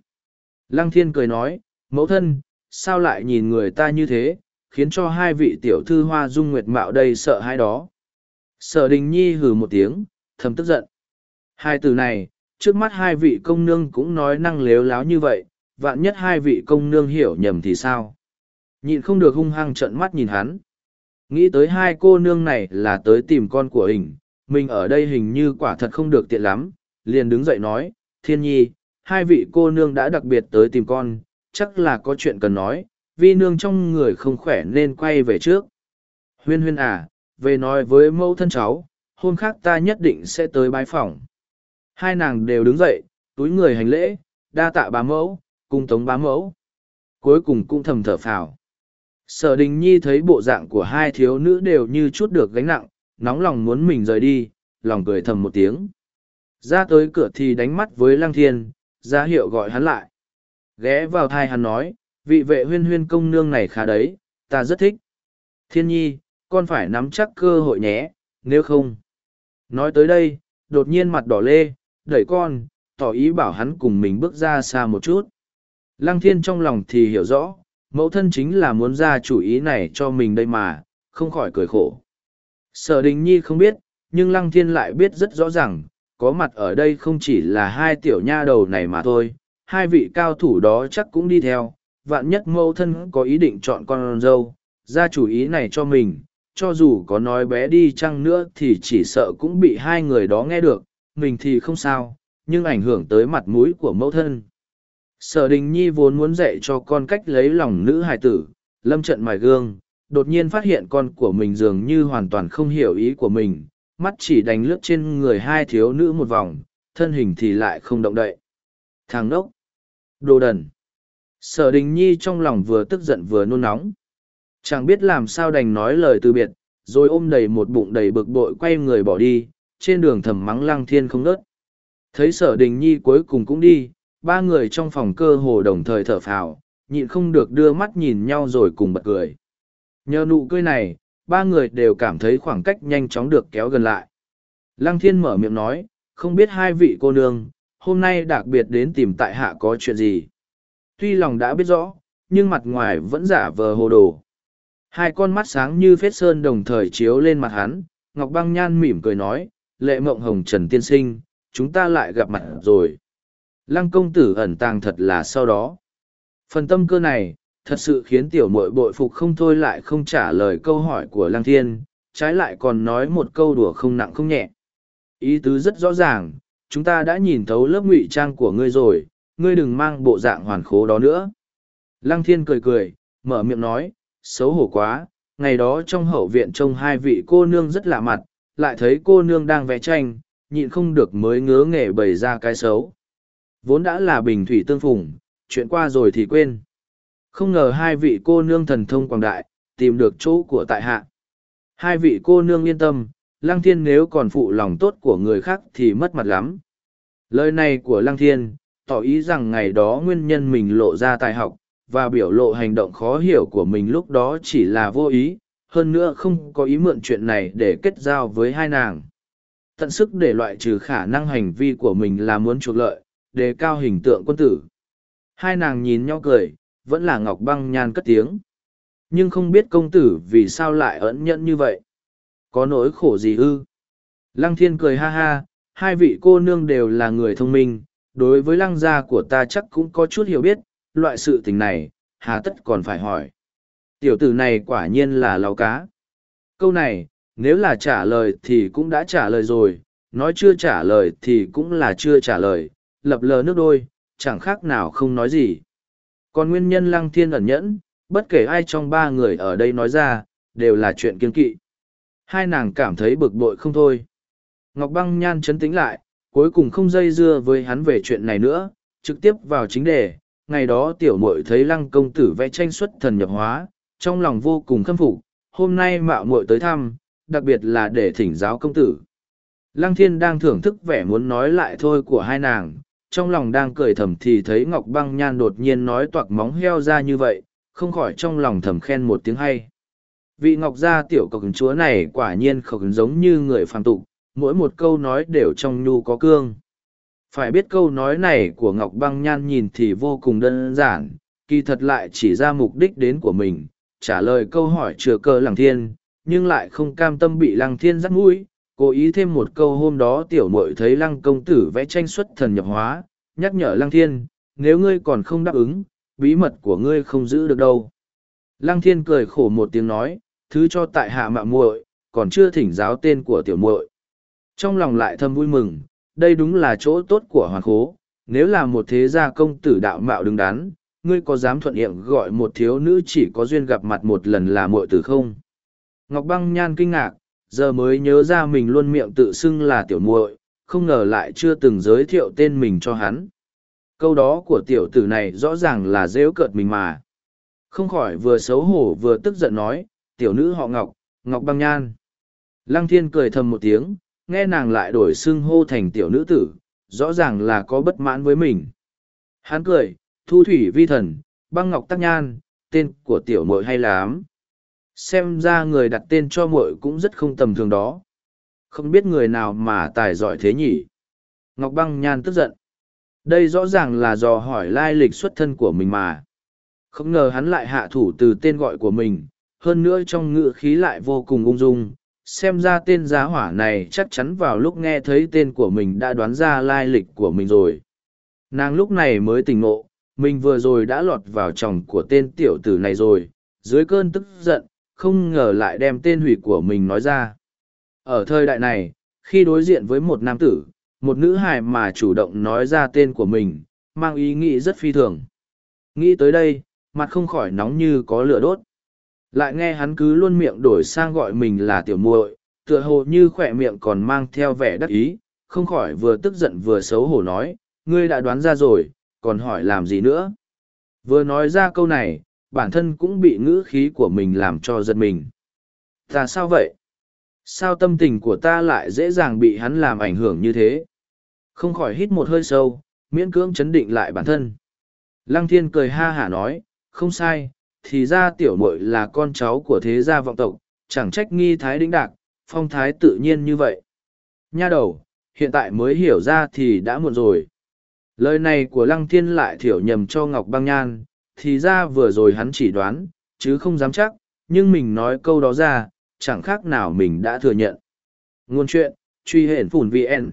Lăng thiên cười nói, mẫu thân, sao lại nhìn người ta như thế, khiến cho hai vị tiểu thư hoa dung nguyệt mạo đây sợ hai đó. Sở đình nhi hừ một tiếng, thầm tức giận. Hai từ này, trước mắt hai vị công nương cũng nói năng lếu láo như vậy, vạn nhất hai vị công nương hiểu nhầm thì sao? Nhịn không được hung hăng trận mắt nhìn hắn. Nghĩ tới hai cô nương này là tới tìm con của hình, mình ở đây hình như quả thật không được tiện lắm, liền đứng dậy nói, thiên nhi, hai vị cô nương đã đặc biệt tới tìm con, chắc là có chuyện cần nói, vi nương trong người không khỏe nên quay về trước. Huyên huyên à, về nói với mẫu thân cháu, hôm khác ta nhất định sẽ tới bái phòng. Hai nàng đều đứng dậy, túi người hành lễ, đa tạ bá mẫu, cung tống bá mẫu. Cuối cùng cũng thầm thở phào. Sở đình nhi thấy bộ dạng của hai thiếu nữ đều như chút được gánh nặng, nóng lòng muốn mình rời đi, lòng cười thầm một tiếng. Ra tới cửa thì đánh mắt với lăng thiên, ra hiệu gọi hắn lại. Ghé vào thai hắn nói, vị vệ huyên huyên công nương này khá đấy, ta rất thích. Thiên nhi, con phải nắm chắc cơ hội nhé, nếu không. Nói tới đây, đột nhiên mặt đỏ lê, đẩy con, tỏ ý bảo hắn cùng mình bước ra xa một chút. Lăng thiên trong lòng thì hiểu rõ, mẫu thân chính là muốn ra chủ ý này cho mình đây mà, không khỏi cười khổ. Sở đình nhi không biết, nhưng lăng thiên lại biết rất rõ ràng, có mặt ở đây không chỉ là hai tiểu nha đầu này mà thôi, hai vị cao thủ đó chắc cũng đi theo, vạn nhất mẫu thân có ý định chọn con dâu, ra chủ ý này cho mình, cho dù có nói bé đi chăng nữa thì chỉ sợ cũng bị hai người đó nghe được, mình thì không sao, nhưng ảnh hưởng tới mặt mũi của mẫu thân. Sở đình nhi vốn muốn dạy cho con cách lấy lòng nữ hài tử, lâm trận mài gương, đột nhiên phát hiện con của mình dường như hoàn toàn không hiểu ý của mình, mắt chỉ đánh lướt trên người hai thiếu nữ một vòng, thân hình thì lại không động đậy. Thằng đốc! Đồ đần! Sở đình nhi trong lòng vừa tức giận vừa nôn nóng. Chẳng biết làm sao đành nói lời từ biệt, rồi ôm đầy một bụng đầy bực bội quay người bỏ đi, trên đường thầm mắng lăng thiên không ngớt. Thấy sở đình nhi cuối cùng cũng đi, ba người trong phòng cơ hồ đồng thời thở phào, nhịn không được đưa mắt nhìn nhau rồi cùng bật cười. Nhờ nụ cười này, ba người đều cảm thấy khoảng cách nhanh chóng được kéo gần lại. Lăng thiên mở miệng nói, không biết hai vị cô nương, hôm nay đặc biệt đến tìm tại hạ có chuyện gì. Tuy lòng đã biết rõ, nhưng mặt ngoài vẫn giả vờ hồ đồ. Hai con mắt sáng như phết sơn đồng thời chiếu lên mặt hắn, Ngọc Băng Nhan mỉm cười nói, lệ mộng hồng trần tiên sinh, chúng ta lại gặp mặt rồi. Lăng công tử ẩn tàng thật là sau đó. Phần tâm cơ này, thật sự khiến tiểu mội bội phục không thôi lại không trả lời câu hỏi của lăng thiên, trái lại còn nói một câu đùa không nặng không nhẹ. Ý tứ rất rõ ràng, chúng ta đã nhìn thấu lớp ngụy trang của ngươi rồi, ngươi đừng mang bộ dạng hoàn khố đó nữa. Lăng thiên cười cười, mở miệng nói, xấu hổ quá, ngày đó trong hậu viện trông hai vị cô nương rất lạ mặt, lại thấy cô nương đang vẽ tranh, nhịn không được mới ngớ nghề bày ra cái xấu. Vốn đã là bình thủy tương phùng, chuyện qua rồi thì quên. Không ngờ hai vị cô nương thần thông quảng đại, tìm được chỗ của tại hạ. Hai vị cô nương yên tâm, Lăng Thiên nếu còn phụ lòng tốt của người khác thì mất mặt lắm. Lời này của Lăng Thiên, tỏ ý rằng ngày đó nguyên nhân mình lộ ra tài học, và biểu lộ hành động khó hiểu của mình lúc đó chỉ là vô ý, hơn nữa không có ý mượn chuyện này để kết giao với hai nàng. Tận sức để loại trừ khả năng hành vi của mình là muốn trục lợi, đề cao hình tượng quân tử. Hai nàng nhìn nhau cười, vẫn là Ngọc Băng Nhan cất tiếng. Nhưng không biết công tử vì sao lại ẩn nhẫn như vậy. Có nỗi khổ gì ư? Lăng thiên cười ha ha, hai vị cô nương đều là người thông minh, đối với lăng gia của ta chắc cũng có chút hiểu biết, loại sự tình này, hà tất còn phải hỏi. Tiểu tử này quả nhiên là lau cá. Câu này, nếu là trả lời thì cũng đã trả lời rồi, nói chưa trả lời thì cũng là chưa trả lời, lập lờ nước đôi, chẳng khác nào không nói gì. Còn nguyên nhân lăng thiên ẩn nhẫn, bất kể ai trong ba người ở đây nói ra, đều là chuyện kiên kỵ. Hai nàng cảm thấy bực bội không thôi. Ngọc băng nhan chấn tĩnh lại, cuối cùng không dây dưa với hắn về chuyện này nữa, trực tiếp vào chính đề. Ngày đó tiểu muội thấy lăng công tử vẽ tranh xuất thần nhập hóa, trong lòng vô cùng khâm phục, hôm nay mạo muội tới thăm, đặc biệt là để thỉnh giáo công tử. Lăng thiên đang thưởng thức vẻ muốn nói lại thôi của hai nàng, trong lòng đang cười thầm thì thấy Ngọc Băng Nhan đột nhiên nói toạc móng heo ra như vậy, không khỏi trong lòng thầm khen một tiếng hay. Vị Ngọc gia tiểu cọc chúa này quả nhiên không giống như người phàm tục, mỗi một câu nói đều trong nhu có cương. Phải biết câu nói này của Ngọc Băng Nhan nhìn thì vô cùng đơn giản, kỳ thật lại chỉ ra mục đích đến của mình, trả lời câu hỏi chừa cơ lăng thiên, nhưng lại không cam tâm bị lăng thiên dắt mũi, cố ý thêm một câu hôm đó tiểu mội thấy lăng công tử vẽ tranh xuất thần nhập hóa, nhắc nhở lăng thiên, nếu ngươi còn không đáp ứng, bí mật của ngươi không giữ được đâu. Lăng thiên cười khổ một tiếng nói, thứ cho tại hạ mạ muội, còn chưa thỉnh giáo tên của tiểu muội. Trong lòng lại thầm vui mừng, đây đúng là chỗ tốt của hoàng khố, nếu là một thế gia công tử đạo mạo đứng đắn, ngươi có dám thuận miệng gọi một thiếu nữ chỉ có duyên gặp mặt một lần là muội tử không? Ngọc băng nhan kinh ngạc, giờ mới nhớ ra mình luôn miệng tự xưng là tiểu muội, không ngờ lại chưa từng giới thiệu tên mình cho hắn. Câu đó của tiểu tử này rõ ràng là dễu cợt mình mà. Không khỏi vừa xấu hổ vừa tức giận nói, tiểu nữ họ Ngọc, Ngọc băng nhan. Lăng thiên cười thầm một tiếng, nghe nàng lại đổi xưng hô thành tiểu nữ tử, rõ ràng là có bất mãn với mình. Hắn cười, thu thủy vi thần, băng ngọc tắc nhan, tên của tiểu muội hay lắm xem ra người đặt tên cho muội cũng rất không tầm thường đó. Không biết người nào mà tài giỏi thế nhỉ? Ngọc băng nhan tức giận. Đây rõ ràng là dò hỏi lai lịch xuất thân của mình mà. Không ngờ hắn lại hạ thủ từ tên gọi của mình, hơn nữa trong ngữ khí lại vô cùng ung dung. Xem ra tên giá hỏa này chắc chắn vào lúc nghe thấy tên của mình đã đoán ra lai lịch của mình rồi. Nàng lúc này mới tỉnh ngộ, mình vừa rồi đã lọt vào chồng của tên tiểu tử này rồi, dưới cơn tức giận không ngờ lại đem tên hủy của mình nói ra. Ở thời đại này, khi đối diện với một nam tử, một nữ hài mà chủ động nói ra tên của mình, mang ý nghĩ rất phi thường. Nghĩ tới đây, mặt không khỏi nóng như có lửa đốt. Lại nghe hắn cứ luôn miệng đổi sang gọi mình là tiểu muội, tựa hồ như khỏe miệng còn mang theo vẻ đắc ý, không khỏi vừa tức giận vừa xấu hổ nói, ngươi đã đoán ra rồi, còn hỏi làm gì nữa. Vừa nói ra câu này, bản thân cũng bị ngữ khí của mình làm cho giật mình. Ta sao vậy? Sao tâm tình của ta lại dễ dàng bị hắn làm ảnh hưởng như thế? Không khỏi hít một hơi sâu, miễn cưỡng chấn định lại bản thân. Lăng thiên cười ha hả nói, không sai, thì ra tiểu muội là con cháu của thế gia vọng tộc, chẳng trách nghi thái đĩnh đạc, phong thái tự nhiên như vậy. Nha đầu, hiện tại mới hiểu ra thì đã muộn rồi. Lời này của lăng thiên lại thiểu nhầm cho Ngọc Băng Nhan, thì ra vừa rồi hắn chỉ đoán, chứ không dám chắc, nhưng mình nói câu đó ra, chẳng khác nào mình đã thừa nhận. Nguồn chuyện, truy hển phủn VN.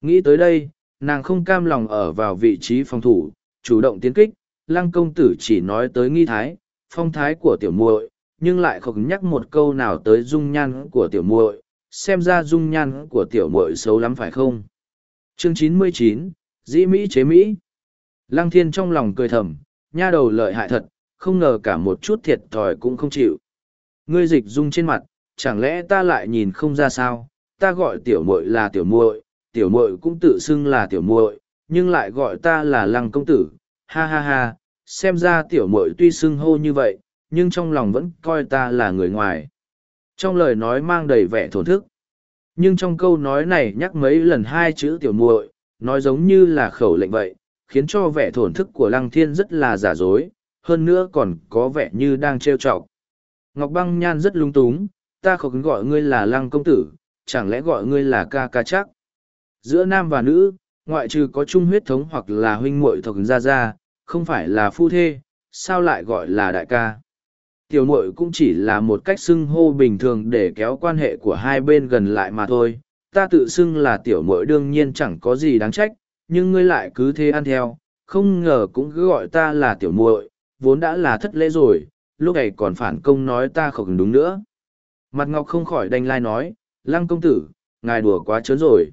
Nghĩ tới đây, nàng không cam lòng ở vào vị trí phòng thủ, chủ động tiến kích, lăng công tử chỉ nói tới nghi thái, phong thái của tiểu muội, nhưng lại không nhắc một câu nào tới dung nhan của tiểu muội, xem ra dung nhan của tiểu muội xấu lắm phải không? Chương 99, Dĩ Mỹ chế Mỹ. Lăng thiên trong lòng cười thầm, nha đầu lợi hại thật, không ngờ cả một chút thiệt thòi cũng không chịu. Ngươi dịch dung trên mặt, chẳng lẽ ta lại nhìn không ra sao, ta gọi tiểu muội là tiểu muội, tiểu muội cũng tự xưng là tiểu muội, nhưng lại gọi ta là lăng công tử, ha ha ha, xem ra tiểu muội tuy xưng hô như vậy, nhưng trong lòng vẫn coi ta là người ngoài. Trong lời nói mang đầy vẻ thổn thức, nhưng trong câu nói này nhắc mấy lần hai chữ tiểu muội, nói giống như là khẩu lệnh vậy, khiến cho vẻ thổn thức của lăng thiên rất là giả dối, hơn nữa còn có vẻ như đang trêu chọc. Ngọc băng nhan rất lung túng, ta không gọi ngươi là lăng công tử, chẳng lẽ gọi ngươi là ca ca chắc. Giữa nam và nữ, ngoại trừ có chung huyết thống hoặc là huynh muội thuộc ra ra, không phải là phu thê, sao lại gọi là đại ca. Tiểu muội cũng chỉ là một cách xưng hô bình thường để kéo quan hệ của hai bên gần lại mà thôi. Ta tự xưng là tiểu muội đương nhiên chẳng có gì đáng trách, nhưng ngươi lại cứ thế ăn theo, không ngờ cũng cứ gọi ta là tiểu muội, vốn đã là thất lễ rồi, lúc này còn phản công nói ta không đúng nữa. Mặt ngọc không khỏi đành lai nói, lăng công tử, ngài đùa quá trớn rồi.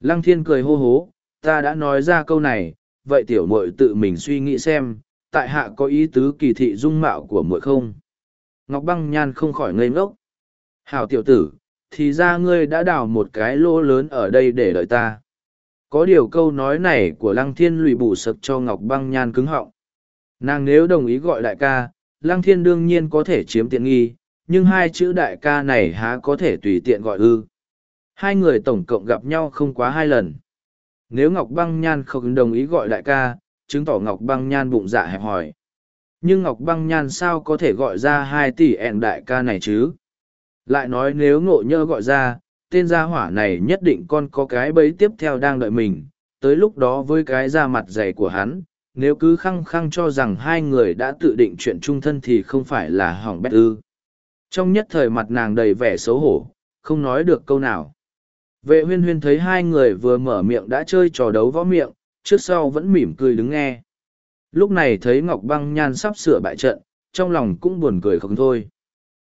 Lăng thiên cười hô hố, ta đã nói ra câu này, vậy tiểu muội tự mình suy nghĩ xem, tại hạ có ý tứ kỳ thị dung mạo của muội không? Ngọc băng nhan không khỏi ngây ngốc. Hảo tiểu tử, thì ra ngươi đã đào một cái lỗ lớn ở đây để đợi ta. Có điều câu nói này của Lăng Thiên lụy bù sực cho Ngọc băng nhan cứng họng. Nàng nếu đồng ý gọi đại ca, Lăng Thiên đương nhiên có thể chiếm tiện nghi, nhưng hai chữ đại ca này há có thể tùy tiện gọi ư. Hai người tổng cộng gặp nhau không quá hai lần. Nếu Ngọc Băng Nhan không đồng ý gọi đại ca, chứng tỏ Ngọc Băng Nhan bụng dạ hẹp hòi. Nhưng Ngọc Băng Nhan sao có thể gọi ra hai tỷ ẹn đại ca này chứ? Lại nói nếu ngộ nhơ gọi ra, tên gia hỏa này nhất định con có cái bẫy tiếp theo đang đợi mình. Tới lúc đó với cái da mặt dày của hắn, nếu cứ khăng khăng cho rằng hai người đã tự định chuyện chung thân thì không phải là hỏng bét ư. Trong nhất thời mặt nàng đầy vẻ xấu hổ, không nói được câu nào. Vệ huyên huyên thấy hai người vừa mở miệng đã chơi trò đấu võ miệng, trước sau vẫn mỉm cười đứng nghe. Lúc này thấy Ngọc Băng Nhan sắp sửa bại trận, trong lòng cũng buồn cười không thôi.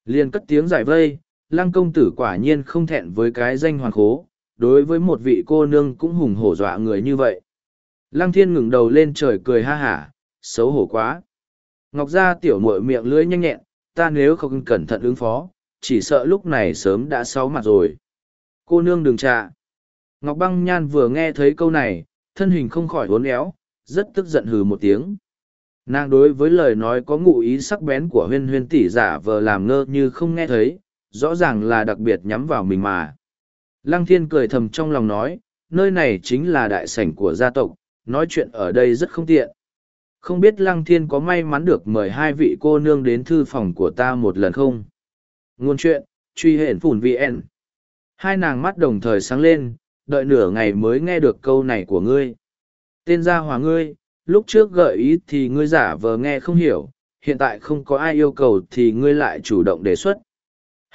Liền cất tiếng giải vây, lăng công tử quả nhiên không thẹn với cái danh hoàng khố, đối với một vị cô nương cũng hùng hổ dọa người như vậy. Lăng thiên ngừng đầu lên trời cười ha hả, xấu hổ quá. Ngọc gia tiểu muội miệng lưỡi nhanh nhẹn, ta nếu không cẩn thận ứng phó, chỉ sợ lúc này sớm đã sáu mặt rồi. Cô nương đừng trà. Ngọc băng nhan vừa nghe thấy câu này, thân hình không khỏi hốn éo, rất tức giận hừ một tiếng. Nàng đối với lời nói có ngụ ý sắc bén của huyên huyên tỷ giả vờ làm ngơ như không nghe thấy, rõ ràng là đặc biệt nhắm vào mình mà. Lăng thiên cười thầm trong lòng nói, nơi này chính là đại sảnh của gia tộc, nói chuyện ở đây rất không tiện. Không biết Lăng Thiên có may mắn được mời hai vị cô nương đến thư phòng của ta một lần không? Ngôn chuyện, truy hển phủn VN. Hai nàng mắt đồng thời sáng lên, đợi nửa ngày mới nghe được câu này của ngươi. Tên gia hòa ngươi, lúc trước gợi ý thì ngươi giả vờ nghe không hiểu, hiện tại không có ai yêu cầu thì ngươi lại chủ động đề xuất.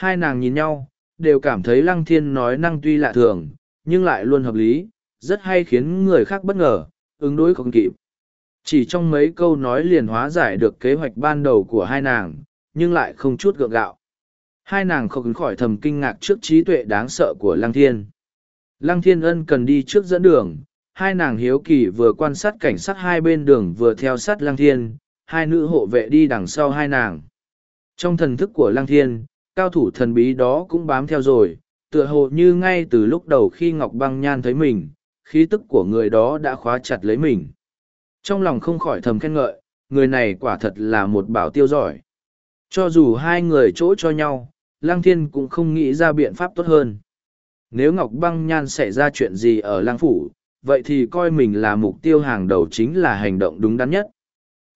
Hai nàng nhìn nhau, đều cảm thấy Lăng Thiên nói năng tuy lạ thường, nhưng lại luôn hợp lý, rất hay khiến người khác bất ngờ, ứng đối không kịp. Chỉ trong mấy câu nói liền hóa giải được kế hoạch ban đầu của hai nàng, nhưng lại không chút gượng gạo. Hai nàng không khỏi thầm kinh ngạc trước trí tuệ đáng sợ của Lăng Thiên. Lăng Thiên Ân cần đi trước dẫn đường, hai nàng hiếu kỳ vừa quan sát cảnh sát hai bên đường vừa theo sát Lăng Thiên, hai nữ hộ vệ đi đằng sau hai nàng. Trong thần thức của Lăng Thiên, cao thủ thần bí đó cũng bám theo rồi, tựa hồ như ngay từ lúc đầu khi Ngọc Băng Nhan thấy mình, khí tức của người đó đã khóa chặt lấy mình. Trong lòng không khỏi thầm khen ngợi, người này quả thật là một bảo tiêu giỏi. Cho dù hai người chỗ cho nhau, Lăng Thiên cũng không nghĩ ra biện pháp tốt hơn. Nếu Ngọc Băng Nhan xảy ra chuyện gì ở Lăng Phủ, vậy thì coi mình là mục tiêu hàng đầu chính là hành động đúng đắn nhất.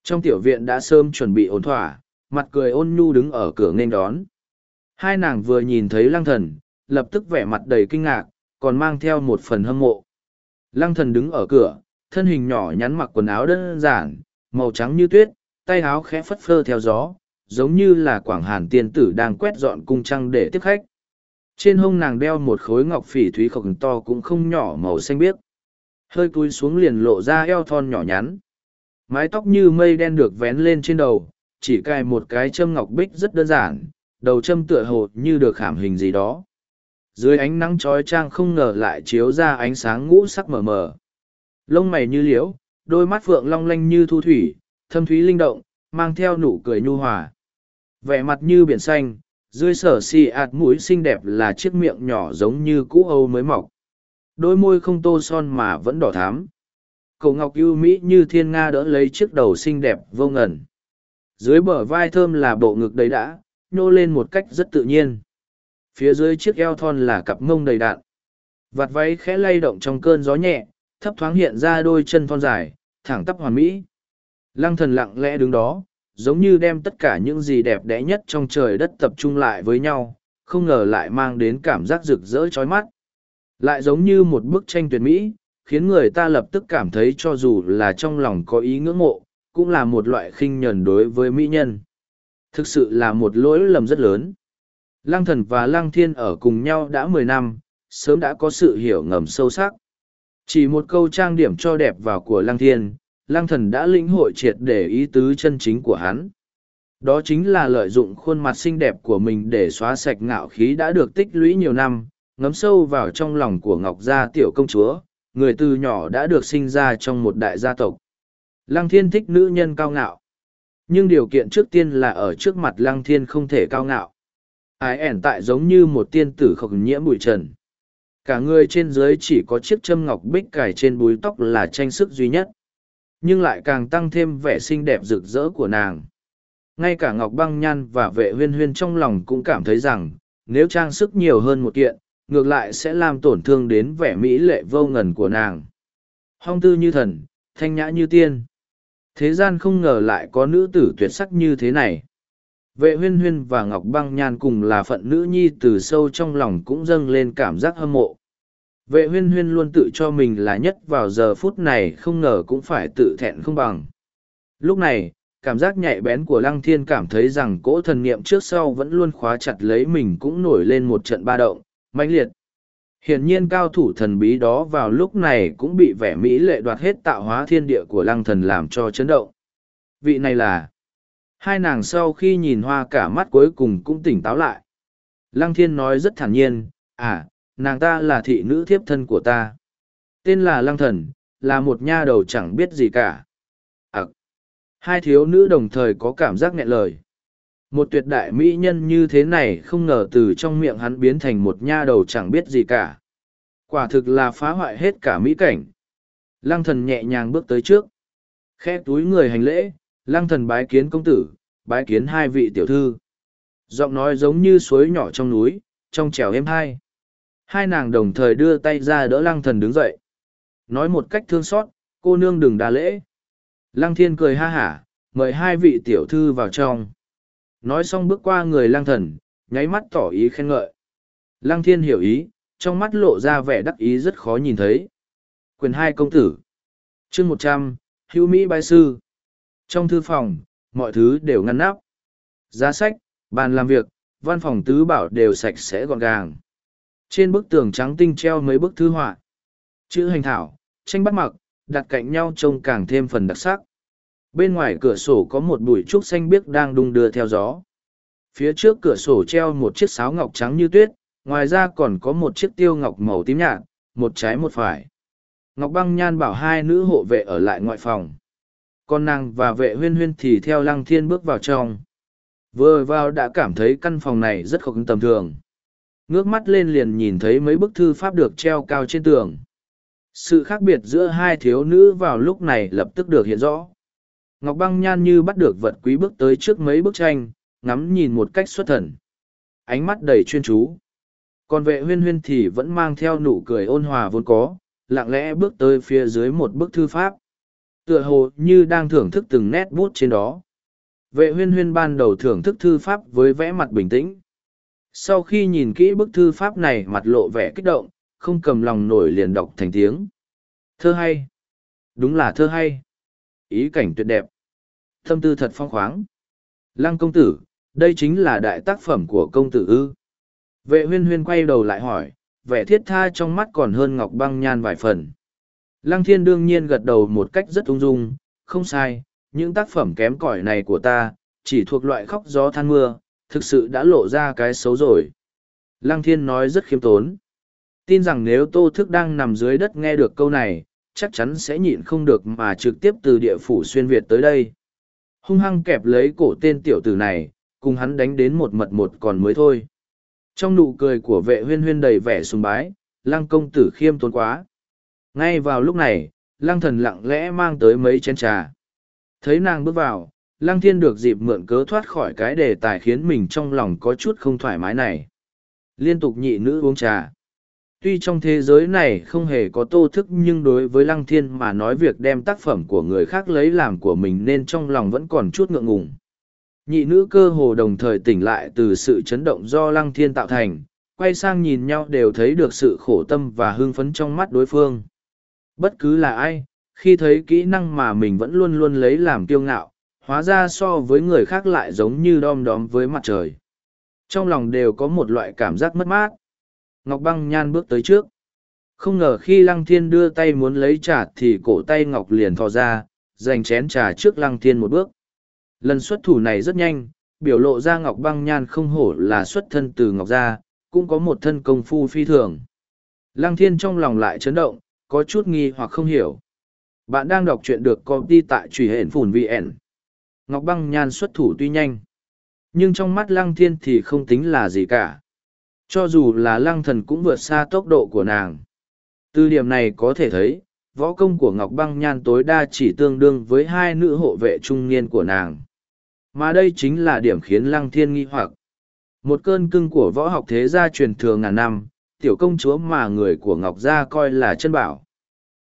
Trong tiểu viện đã sớm chuẩn bị ổn thỏa, mặt cười ôn nhu đứng ở cửa nghênh đón. Hai nàng vừa nhìn thấy Lăng Thần, lập tức vẻ mặt đầy kinh ngạc, còn mang theo một phần hâm mộ. Lăng Thần đứng ở cửa, thân hình nhỏ nhắn mặc quần áo đơn giản, màu trắng như tuyết, tay áo khẽ phất phơ theo gió, giống như là quảng hàn tiên tử đang quét dọn cung trăng để tiếp khách. Trên hông nàng đeo một khối ngọc phỉ thúy khổng to cũng không nhỏ màu xanh biếc. Hơi cúi xuống liền lộ ra eo thon nhỏ nhắn. Mái tóc như mây đen được vén lên trên đầu, chỉ cài một cái châm ngọc bích rất đơn giản, đầu châm tựa hồ như được khảm hình gì đó. Dưới ánh nắng trói trang không ngờ lại chiếu ra ánh sáng ngũ sắc mờ mờ. Lông mày như liễu, đôi mắt phượng long lanh như thu thủy, thâm thúy linh động, mang theo nụ cười nhu hòa. Vẻ mặt như biển xanh, dưới sở xì ạt mũi xinh đẹp là chiếc miệng nhỏ giống như cũ âu mới mọc. Đôi môi không tô son mà vẫn đỏ thám. Cậu ngọc ưu mỹ như thiên nga đỡ lấy chiếc đầu xinh đẹp vô ngẩn. Dưới bờ vai thơm là bộ ngực đầy đã, nhô lên một cách rất tự nhiên. Phía dưới chiếc eo thon là cặp mông đầy đạn. Vạt váy khẽ lay động trong cơn gió nhẹ, thấp thoáng hiện ra đôi chân thon dài, thẳng tắp hoàn mỹ. Lăng thần lặng lẽ đứng đó, giống như đem tất cả những gì đẹp đẽ nhất trong trời đất tập trung lại với nhau, không ngờ lại mang đến cảm giác rực rỡ chói mắt. Lại giống như một bức tranh tuyệt mỹ, khiến người ta lập tức cảm thấy cho dù là trong lòng có ý ngưỡng mộ, cũng là một loại khinh nhẫn đối với mỹ nhân. Thực sự là một lỗi lầm rất lớn. Lăng thần và lăng thiên ở cùng nhau đã mười năm, sớm đã có sự hiểu ngầm sâu sắc. Chỉ một câu trang điểm cho đẹp vào của Lăng Thiên, Lăng Thần đã lĩnh hội triệt để ý tứ chân chính của hắn. Đó chính là lợi dụng khuôn mặt xinh đẹp của mình để xóa sạch ngạo khí đã được tích lũy nhiều năm, ngấm sâu vào trong lòng của Ngọc Gia tiểu công chúa, người từ nhỏ đã được sinh ra trong một đại gia tộc. Lăng Thiên thích nữ nhân cao ngạo. Nhưng điều kiện trước tiên là ở trước mặt Lăng Thiên không thể cao ngạo. Ái ẻn tại giống như một tiên tử khọc nhiễm bụi trần. Cả người trên dưới chỉ có chiếc châm ngọc bích cài trên búi tóc là tranh sức duy nhất. Nhưng lại càng tăng thêm vẻ xinh đẹp rực rỡ của nàng. Ngay cả Ngọc Băng Nhan và vệ huyên huyên trong lòng cũng cảm thấy rằng, nếu trang sức nhiều hơn một kiện, ngược lại sẽ làm tổn thương đến vẻ mỹ lệ vô ngần của nàng. Hong tư như thần, thanh nhã như tiên. Thế gian không ngờ lại có nữ tử tuyệt sắc như thế này. Vệ huyên huyên và Ngọc Băng Nhan cùng là phận nữ nhi từ sâu trong lòng cũng dâng lên cảm giác hâm mộ. Vệ huyên huyên luôn tự cho mình là nhất vào giờ phút này không ngờ cũng phải tự thẹn không bằng. Lúc này, cảm giác nhạy bén của Lăng Thiên cảm thấy rằng cỗ thần niệm trước sau vẫn luôn khóa chặt lấy mình cũng nổi lên một trận ba động, mãnh liệt. Hiển nhiên cao thủ thần bí đó vào lúc này cũng bị vẻ mỹ lệ đoạt hết tạo hóa thiên địa của lăng thần làm cho chấn động. Vị này là... Hai nàng sau khi nhìn hoa cả mắt cuối cùng cũng tỉnh táo lại. Lăng thiên nói rất thản nhiên, à, nàng ta là thị nữ thiếp thân của ta. Tên là lăng thần, là một nha đầu chẳng biết gì cả. À, hai thiếu nữ đồng thời có cảm giác nghẹn lời một tuyệt đại mỹ nhân như thế này không ngờ từ trong miệng hắn biến thành một nha đầu chẳng biết gì cả. Quả thực là phá hoại hết cả mỹ cảnh. Lăng thần nhẹ nhàng bước tới trước. Khe túi người hành lễ, lăng thần bái kiến công tử, bái kiến hai vị tiểu thư. Giọng nói giống như suối nhỏ trong núi, trong trèo êm hai. Hai nàng đồng thời đưa tay ra đỡ lăng thần đứng dậy. Nói một cách thương xót, cô nương đừng đa lễ. Lăng thiên cười ha hả, mời hai vị tiểu thư vào trong. Nói xong bước qua người lang thần, nháy mắt tỏ ý khen ngợi. Lăng thiên hiểu ý, trong mắt lộ ra vẻ đắc ý rất khó nhìn thấy. Quyền hai công tử. chương một trăm hữu Mỹ bái sư. Trong thư phòng, mọi thứ đều ngăn nắp. Giá sách, bàn làm việc, văn phòng tứ bảo đều sạch sẽ gọn gàng. Trên bức tường trắng tinh treo mấy bức thư họa. Chữ hành thảo, tranh bắt mặc, đặt cạnh nhau trông càng thêm phần đặc sắc bên ngoài cửa sổ có một bụi trúc xanh biếc đang đung đưa theo gió. Phía trước cửa sổ treo một chiếc sáo ngọc trắng như tuyết, ngoài ra còn có một chiếc tiêu ngọc màu tím nhạt, một trái một phải. Ngọc băng nhan bảo hai nữ hộ vệ ở lại ngoại phòng. Con nàng và vệ huyên huyên thì theo lăng thiên bước vào trong. Vừa vào đã cảm thấy căn phòng này rất không tầm thường. Ngước mắt lên liền nhìn thấy mấy bức thư pháp được treo cao trên tường. Sự khác biệt giữa hai thiếu nữ vào lúc này lập tức được hiện rõ. Ngọc băng nhan như bắt được vật quý bước tới trước mấy bức tranh, ngắm nhìn một cách xuất thần. Ánh mắt đầy chuyên chú. Còn vệ huyên huyên thì vẫn mang theo nụ cười ôn hòa vốn có, lặng lẽ bước tới phía dưới một bức thư pháp. Tựa hồ như đang thưởng thức từng nét bút trên đó. Vệ huyên huyên ban đầu thưởng thức thư pháp với vẽ mặt bình tĩnh. Sau khi nhìn kỹ bức thư pháp này mặt lộ vẻ kích động, không cầm lòng nổi liền đọc thành tiếng. Thơ hay. Đúng là thơ hay. Ý cảnh tuyệt đẹp. Thâm tư thật phong khoáng. Lăng công tử, đây chính là đại tác phẩm của công tử ư. Vệ huyên huyên quay đầu lại hỏi, vẻ thiết tha trong mắt còn hơn ngọc băng nhan vài phần. Lăng thiên đương nhiên gật đầu một cách rất ung dung, không sai, những tác phẩm kém cỏi này của ta, chỉ thuộc loại khóc gió than mưa, thực sự đã lộ ra cái xấu rồi. Lăng thiên nói rất khiêm tốn. Tin rằng nếu tô thức đang nằm dưới đất nghe được câu này, chắc chắn sẽ nhịn không được mà trực tiếp từ địa phủ xuyên Việt tới đây hung hăng kẹp lấy cổ tên tiểu tử này, cùng hắn đánh đến một mật một còn mới thôi. Trong nụ cười của vệ huyên huyên đầy vẻ sùng bái, lăng công tử khiêm tốn quá. Ngay vào lúc này, lăng thần lặng lẽ mang tới mấy chén trà. Thấy nàng bước vào, lăng thiên được dịp mượn cớ thoát khỏi cái đề tài khiến mình trong lòng có chút không thoải mái này. Liên tục nhị nữ uống trà tuy trong thế giới này không hề có tô thức nhưng đối với lăng thiên mà nói việc đem tác phẩm của người khác lấy làm của mình nên trong lòng vẫn còn chút ngượng ngùng. Nhị nữ cơ hồ đồng thời tỉnh lại từ sự chấn động do lăng thiên tạo thành, quay sang nhìn nhau đều thấy được sự khổ tâm và hưng phấn trong mắt đối phương. Bất cứ là ai, khi thấy kỹ năng mà mình vẫn luôn luôn lấy làm kiêu ngạo, hóa ra so với người khác lại giống như đom đóm với mặt trời. Trong lòng đều có một loại cảm giác mất mát. Ngọc Băng Nhan bước tới trước. Không ngờ khi Lăng Thiên đưa tay muốn lấy trà thì cổ tay Ngọc liền thò ra, giành chén trà trước Lăng Thiên một bước. Lần xuất thủ này rất nhanh, biểu lộ ra Ngọc băng nhan không hổ là xuất thân từ Ngọc Gia, cũng có một thân công phu phi thường. Lăng Thiên trong lòng lại chấn động, có chút nghi hoặc không hiểu. Bạn đang đọc truyện được copy tại truy hển phùn VN. Ngọc băng nhan xuất thủ tuy nhanh, nhưng trong mắt Lăng Thiên thì không tính là gì cả. Cho dù là Lăng Thần cũng vượt xa tốc độ của nàng. Từ điểm này có thể thấy, võ công của Ngọc Băng Nhan tối đa chỉ tương đương với hai nữ hộ vệ trung niên của nàng. Mà đây chính là điểm khiến Lăng Thiên nghi hoặc. Một cơn cưng của võ học thế gia truyền thừa ngàn năm, tiểu công chúa mà người của Ngọc Gia coi là chân bảo.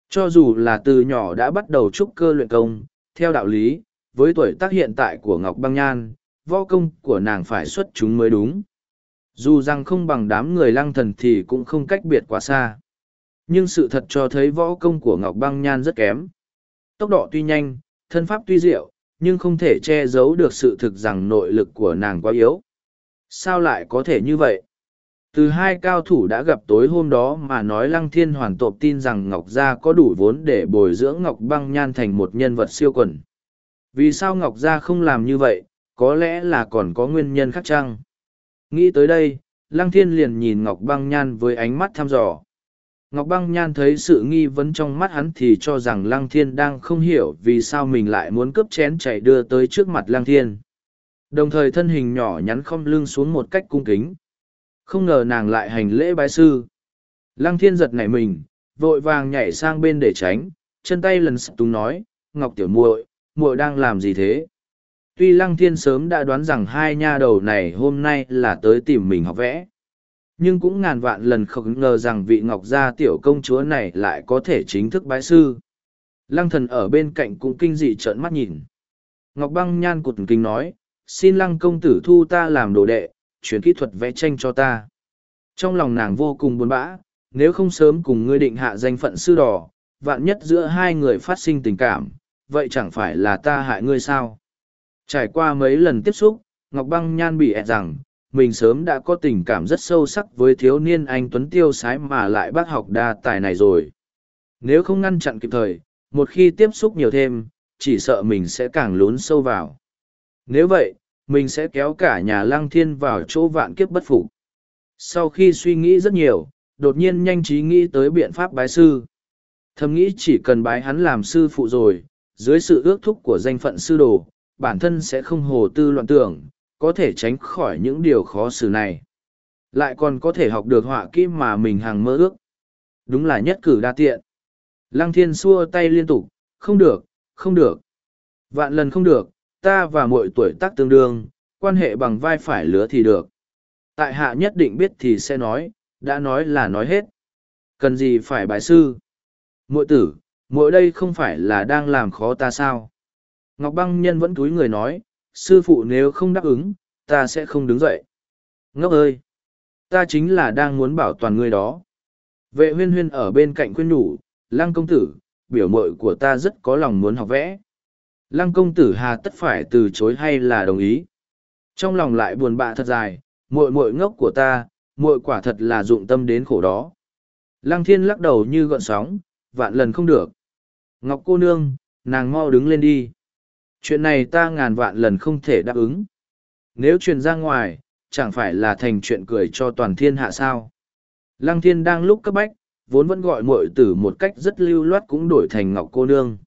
Cho dù là từ nhỏ đã bắt đầu trúc cơ luyện công, theo đạo lý, với tuổi tác hiện tại của Ngọc Băng Nhan, võ công của nàng phải xuất chúng mới đúng. Dù rằng không bằng đám người lăng thần thì cũng không cách biệt quá xa. Nhưng sự thật cho thấy võ công của ngọc băng nhan rất kém. Tốc độ tuy nhanh, thân pháp tuy diệu, nhưng không thể che giấu được sự thực rằng nội lực của nàng quá yếu. Sao lại có thể như vậy? Từ hai cao thủ đã gặp tối hôm đó mà nói lăng thiên hoàn tộp tin rằng ngọc gia có đủ vốn để bồi dưỡng ngọc băng nhan thành một nhân vật siêu quần. Vì sao ngọc gia không làm như vậy, có lẽ là còn có nguyên nhân khác chăng? Nghĩ tới đây lăng thiên liền nhìn ngọc băng nhan với ánh mắt thăm dò Ngọc Băng Nhan thấy sự nghi vấn trong mắt hắn thì cho rằng Lăng Thiên đang không hiểu vì sao mình lại muốn cướp chén chạy đưa tới trước mặt Lăng Thiên. Đồng thời thân hình nhỏ nhắn không lưng xuống một cách cung kính. Không ngờ nàng lại hành lễ bái sư. Lăng Thiên giật nảy mình, vội vàng nhảy sang bên để tránh, chân tay lần sập túng nói, Ngọc Tiểu muội, muội đang làm gì thế? Tuy Lăng Thiên sớm đã đoán rằng hai nha đầu này hôm nay là tới tìm mình học vẽ, nhưng cũng ngàn vạn lần không ngờ rằng vị ngọc gia tiểu công chúa này lại có thể chính thức bái sư. Lăng thần ở bên cạnh cũng kinh dị trợn mắt nhìn. Ngọc băng nhan cụt kinh nói, xin lăng công tử thu ta làm đồ đệ, chuyển kỹ thuật vẽ tranh cho ta. Trong lòng nàng vô cùng buồn bã, nếu không sớm cùng ngươi định hạ danh phận sư đỏ vạn nhất giữa hai người phát sinh tình cảm, vậy chẳng phải là ta hại ngươi sao? Trải qua mấy lần tiếp xúc ngọc băng nhan bị ẹn rằng mình sớm đã có tình cảm rất sâu sắc với thiếu niên anh Tuấn Tiêu sái mà lại bác học đa tài này rồi. Nếu không ngăn chặn kịp thời, một khi tiếp xúc nhiều thêm, chỉ sợ mình sẽ càng lún sâu vào. Nếu vậy, mình sẽ kéo cả nhà lăng thiên vào chỗ vạn kiếp bất phục. Sau khi suy nghĩ rất nhiều, đột nhiên nhanh trí nghĩ tới biện pháp bái sư. Thầm nghĩ chỉ cần bái hắn làm sư phụ rồi, dưới sự ước thúc của danh phận sư đồ, bản thân sẽ không hồ tư loạn tưởng, có thể tránh khỏi những điều khó xử này. Lại còn có thể học được họa kỹ mà mình hàng mơ ước. Đúng là nhất cử đa tiện. Lăng thiên xua tay liên tục không được không được. Vạn lần không được ta và mọi tuổi tác tương đương quan hệ bằng vai phải lứa thì được. Tại hạ nhất định biết thì sẽ nói đã nói là nói hết. Cần gì phải bài sư? Muội tử muội đây không phải là đang làm khó ta sao? Ngọc băng nhân vẫn cúi người nói sư phụ nếu không đáp ứng, ta sẽ không đứng dậy. Ngốc ơi! Ta chính là đang muốn bảo toàn ngươi đó. Vệ huyên huyên ở bên cạnh khuyên nhủ, lăng công tử, biểu mội của ta rất có lòng muốn học vẽ. Lăng công tử hà tất phải từ chối hay là đồng ý. Trong lòng lại buồn bã thật dài, muội muội ngốc của ta, muội quả thật là dụng tâm đến khổ đó. Lăng thiên lắc đầu như gọn sóng, vạn lần không được. Ngọc cô nương, nàng mau đứng lên đi chuyện này ta ngàn vạn lần không thể đáp ứng. Nếu truyền ra ngoài, chẳng phải là thành chuyện cười cho toàn thiên hạ sao. Lăng thiên đang lúc cấp bách, vốn vẫn gọi mội tử một cách rất lưu loát cũng đổi thành ngọc cô nương.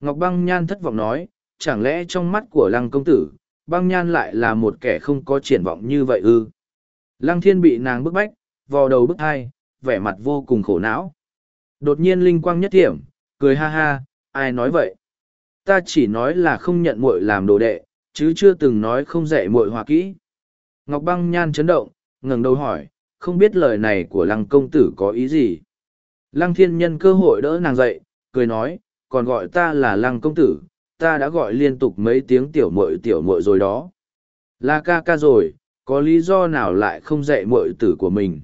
Ngọc băng nhan thất vọng nói, chẳng lẽ trong mắt của lăng công tử, băng nhan lại là một kẻ không có triển vọng như vậy ư. Lăng thiên bị nàng bức bách, vò đầu bức hai, vẻ mặt vô cùng khổ não. Đột nhiên linh quang nhất thiểm, cười ha ha, ai nói vậy? Ta chỉ nói là không nhận muội làm đồ đệ, chứ chưa từng nói không dạy muội hòa kỹ. Ngọc băng nhan chấn động, ngẩng đầu hỏi, không biết lời này của lăng công tử có ý gì? Lăng thiên nhân cơ hội đỡ nàng dậy, cười nói, còn gọi ta là lăng công tử, ta đã gọi liên tục mấy tiếng tiểu muội tiểu muội rồi đó. Là ca ca rồi, có lý do nào lại không dạy muội tử của mình?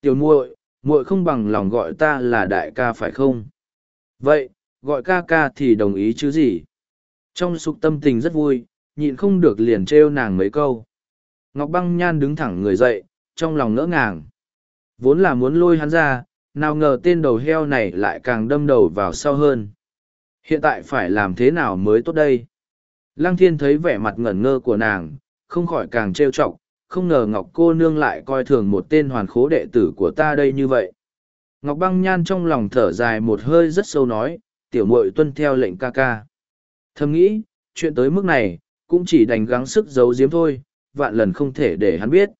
Tiểu muội muội không bằng lòng gọi ta là đại ca phải không? Vậy gọi ca ca thì đồng ý chứ gì. Trong sục tâm tình rất vui, nhịn không được liền trêu nàng mấy câu. Ngọc băng nhan đứng thẳng người dậy, trong lòng ngỡ ngàng. Vốn là muốn lôi hắn ra, nào ngờ tên đầu heo này lại càng đâm đầu vào sau hơn hiện tại phải làm thế nào mới tốt đây lăng thiên thấy vẻ mặt ngẩn ngơ của nàng không khỏi càng trêu chọc không ngờ ngọc cô nương lại coi thường một tên hoàn khố đệ tử của ta đây như vậy ngọc băng nhan trong lòng thở dài một hơi rất sâu nói tiểu mội tuân theo lệnh ca ca. Thầm nghĩ, chuyện tới mức này, cũng chỉ đành gắng sức giấu giếm thôi, vạn lần không thể để hắn biết.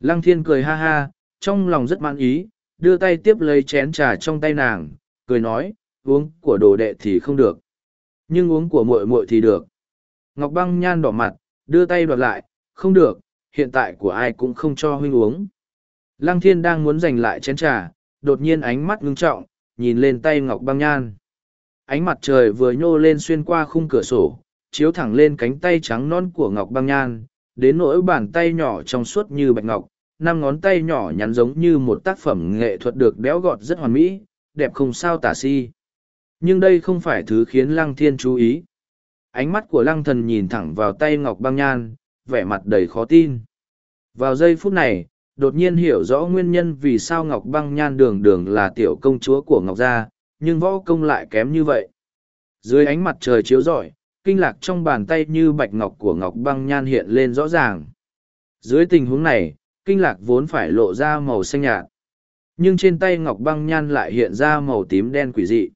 Lăng thiên cười ha ha, trong lòng rất mãn ý, đưa tay tiếp lấy chén trà trong tay nàng, cười nói, uống của đồ đệ thì không được, nhưng uống của muội muội thì được. Ngọc băng nhan đỏ mặt, đưa tay đoạt lại, không được, hiện tại của ai cũng không cho huynh uống. Lăng thiên đang muốn giành lại chén trà, đột nhiên ánh mắt ngưng trọng, nhìn lên tay ngọc băng nhan ánh mặt trời vừa nhô lên xuyên qua khung cửa sổ, chiếu thẳng lên cánh tay trắng non của ngọc băng nhan, đến nỗi bàn tay nhỏ trong suốt như bạch ngọc, năm ngón tay nhỏ nhắn giống như một tác phẩm nghệ thuật được béo gọt rất hoàn mỹ, đẹp không sao tả si. Nhưng đây không phải thứ khiến lăng thiên chú ý. Ánh mắt của lăng thần nhìn thẳng vào tay ngọc băng nhan, vẻ mặt đầy khó tin. Vào giây phút này, đột nhiên hiểu rõ nguyên nhân vì sao ngọc băng nhan đường đường là tiểu công chúa của ngọc gia nhưng võ công lại kém như vậy. Dưới ánh mặt trời chiếu rọi, kinh lạc trong bàn tay như bạch ngọc của ngọc băng nhan hiện lên rõ ràng. Dưới tình huống này, kinh lạc vốn phải lộ ra màu xanh nhạt. Nhưng trên tay ngọc băng nhan lại hiện ra màu tím đen quỷ dị.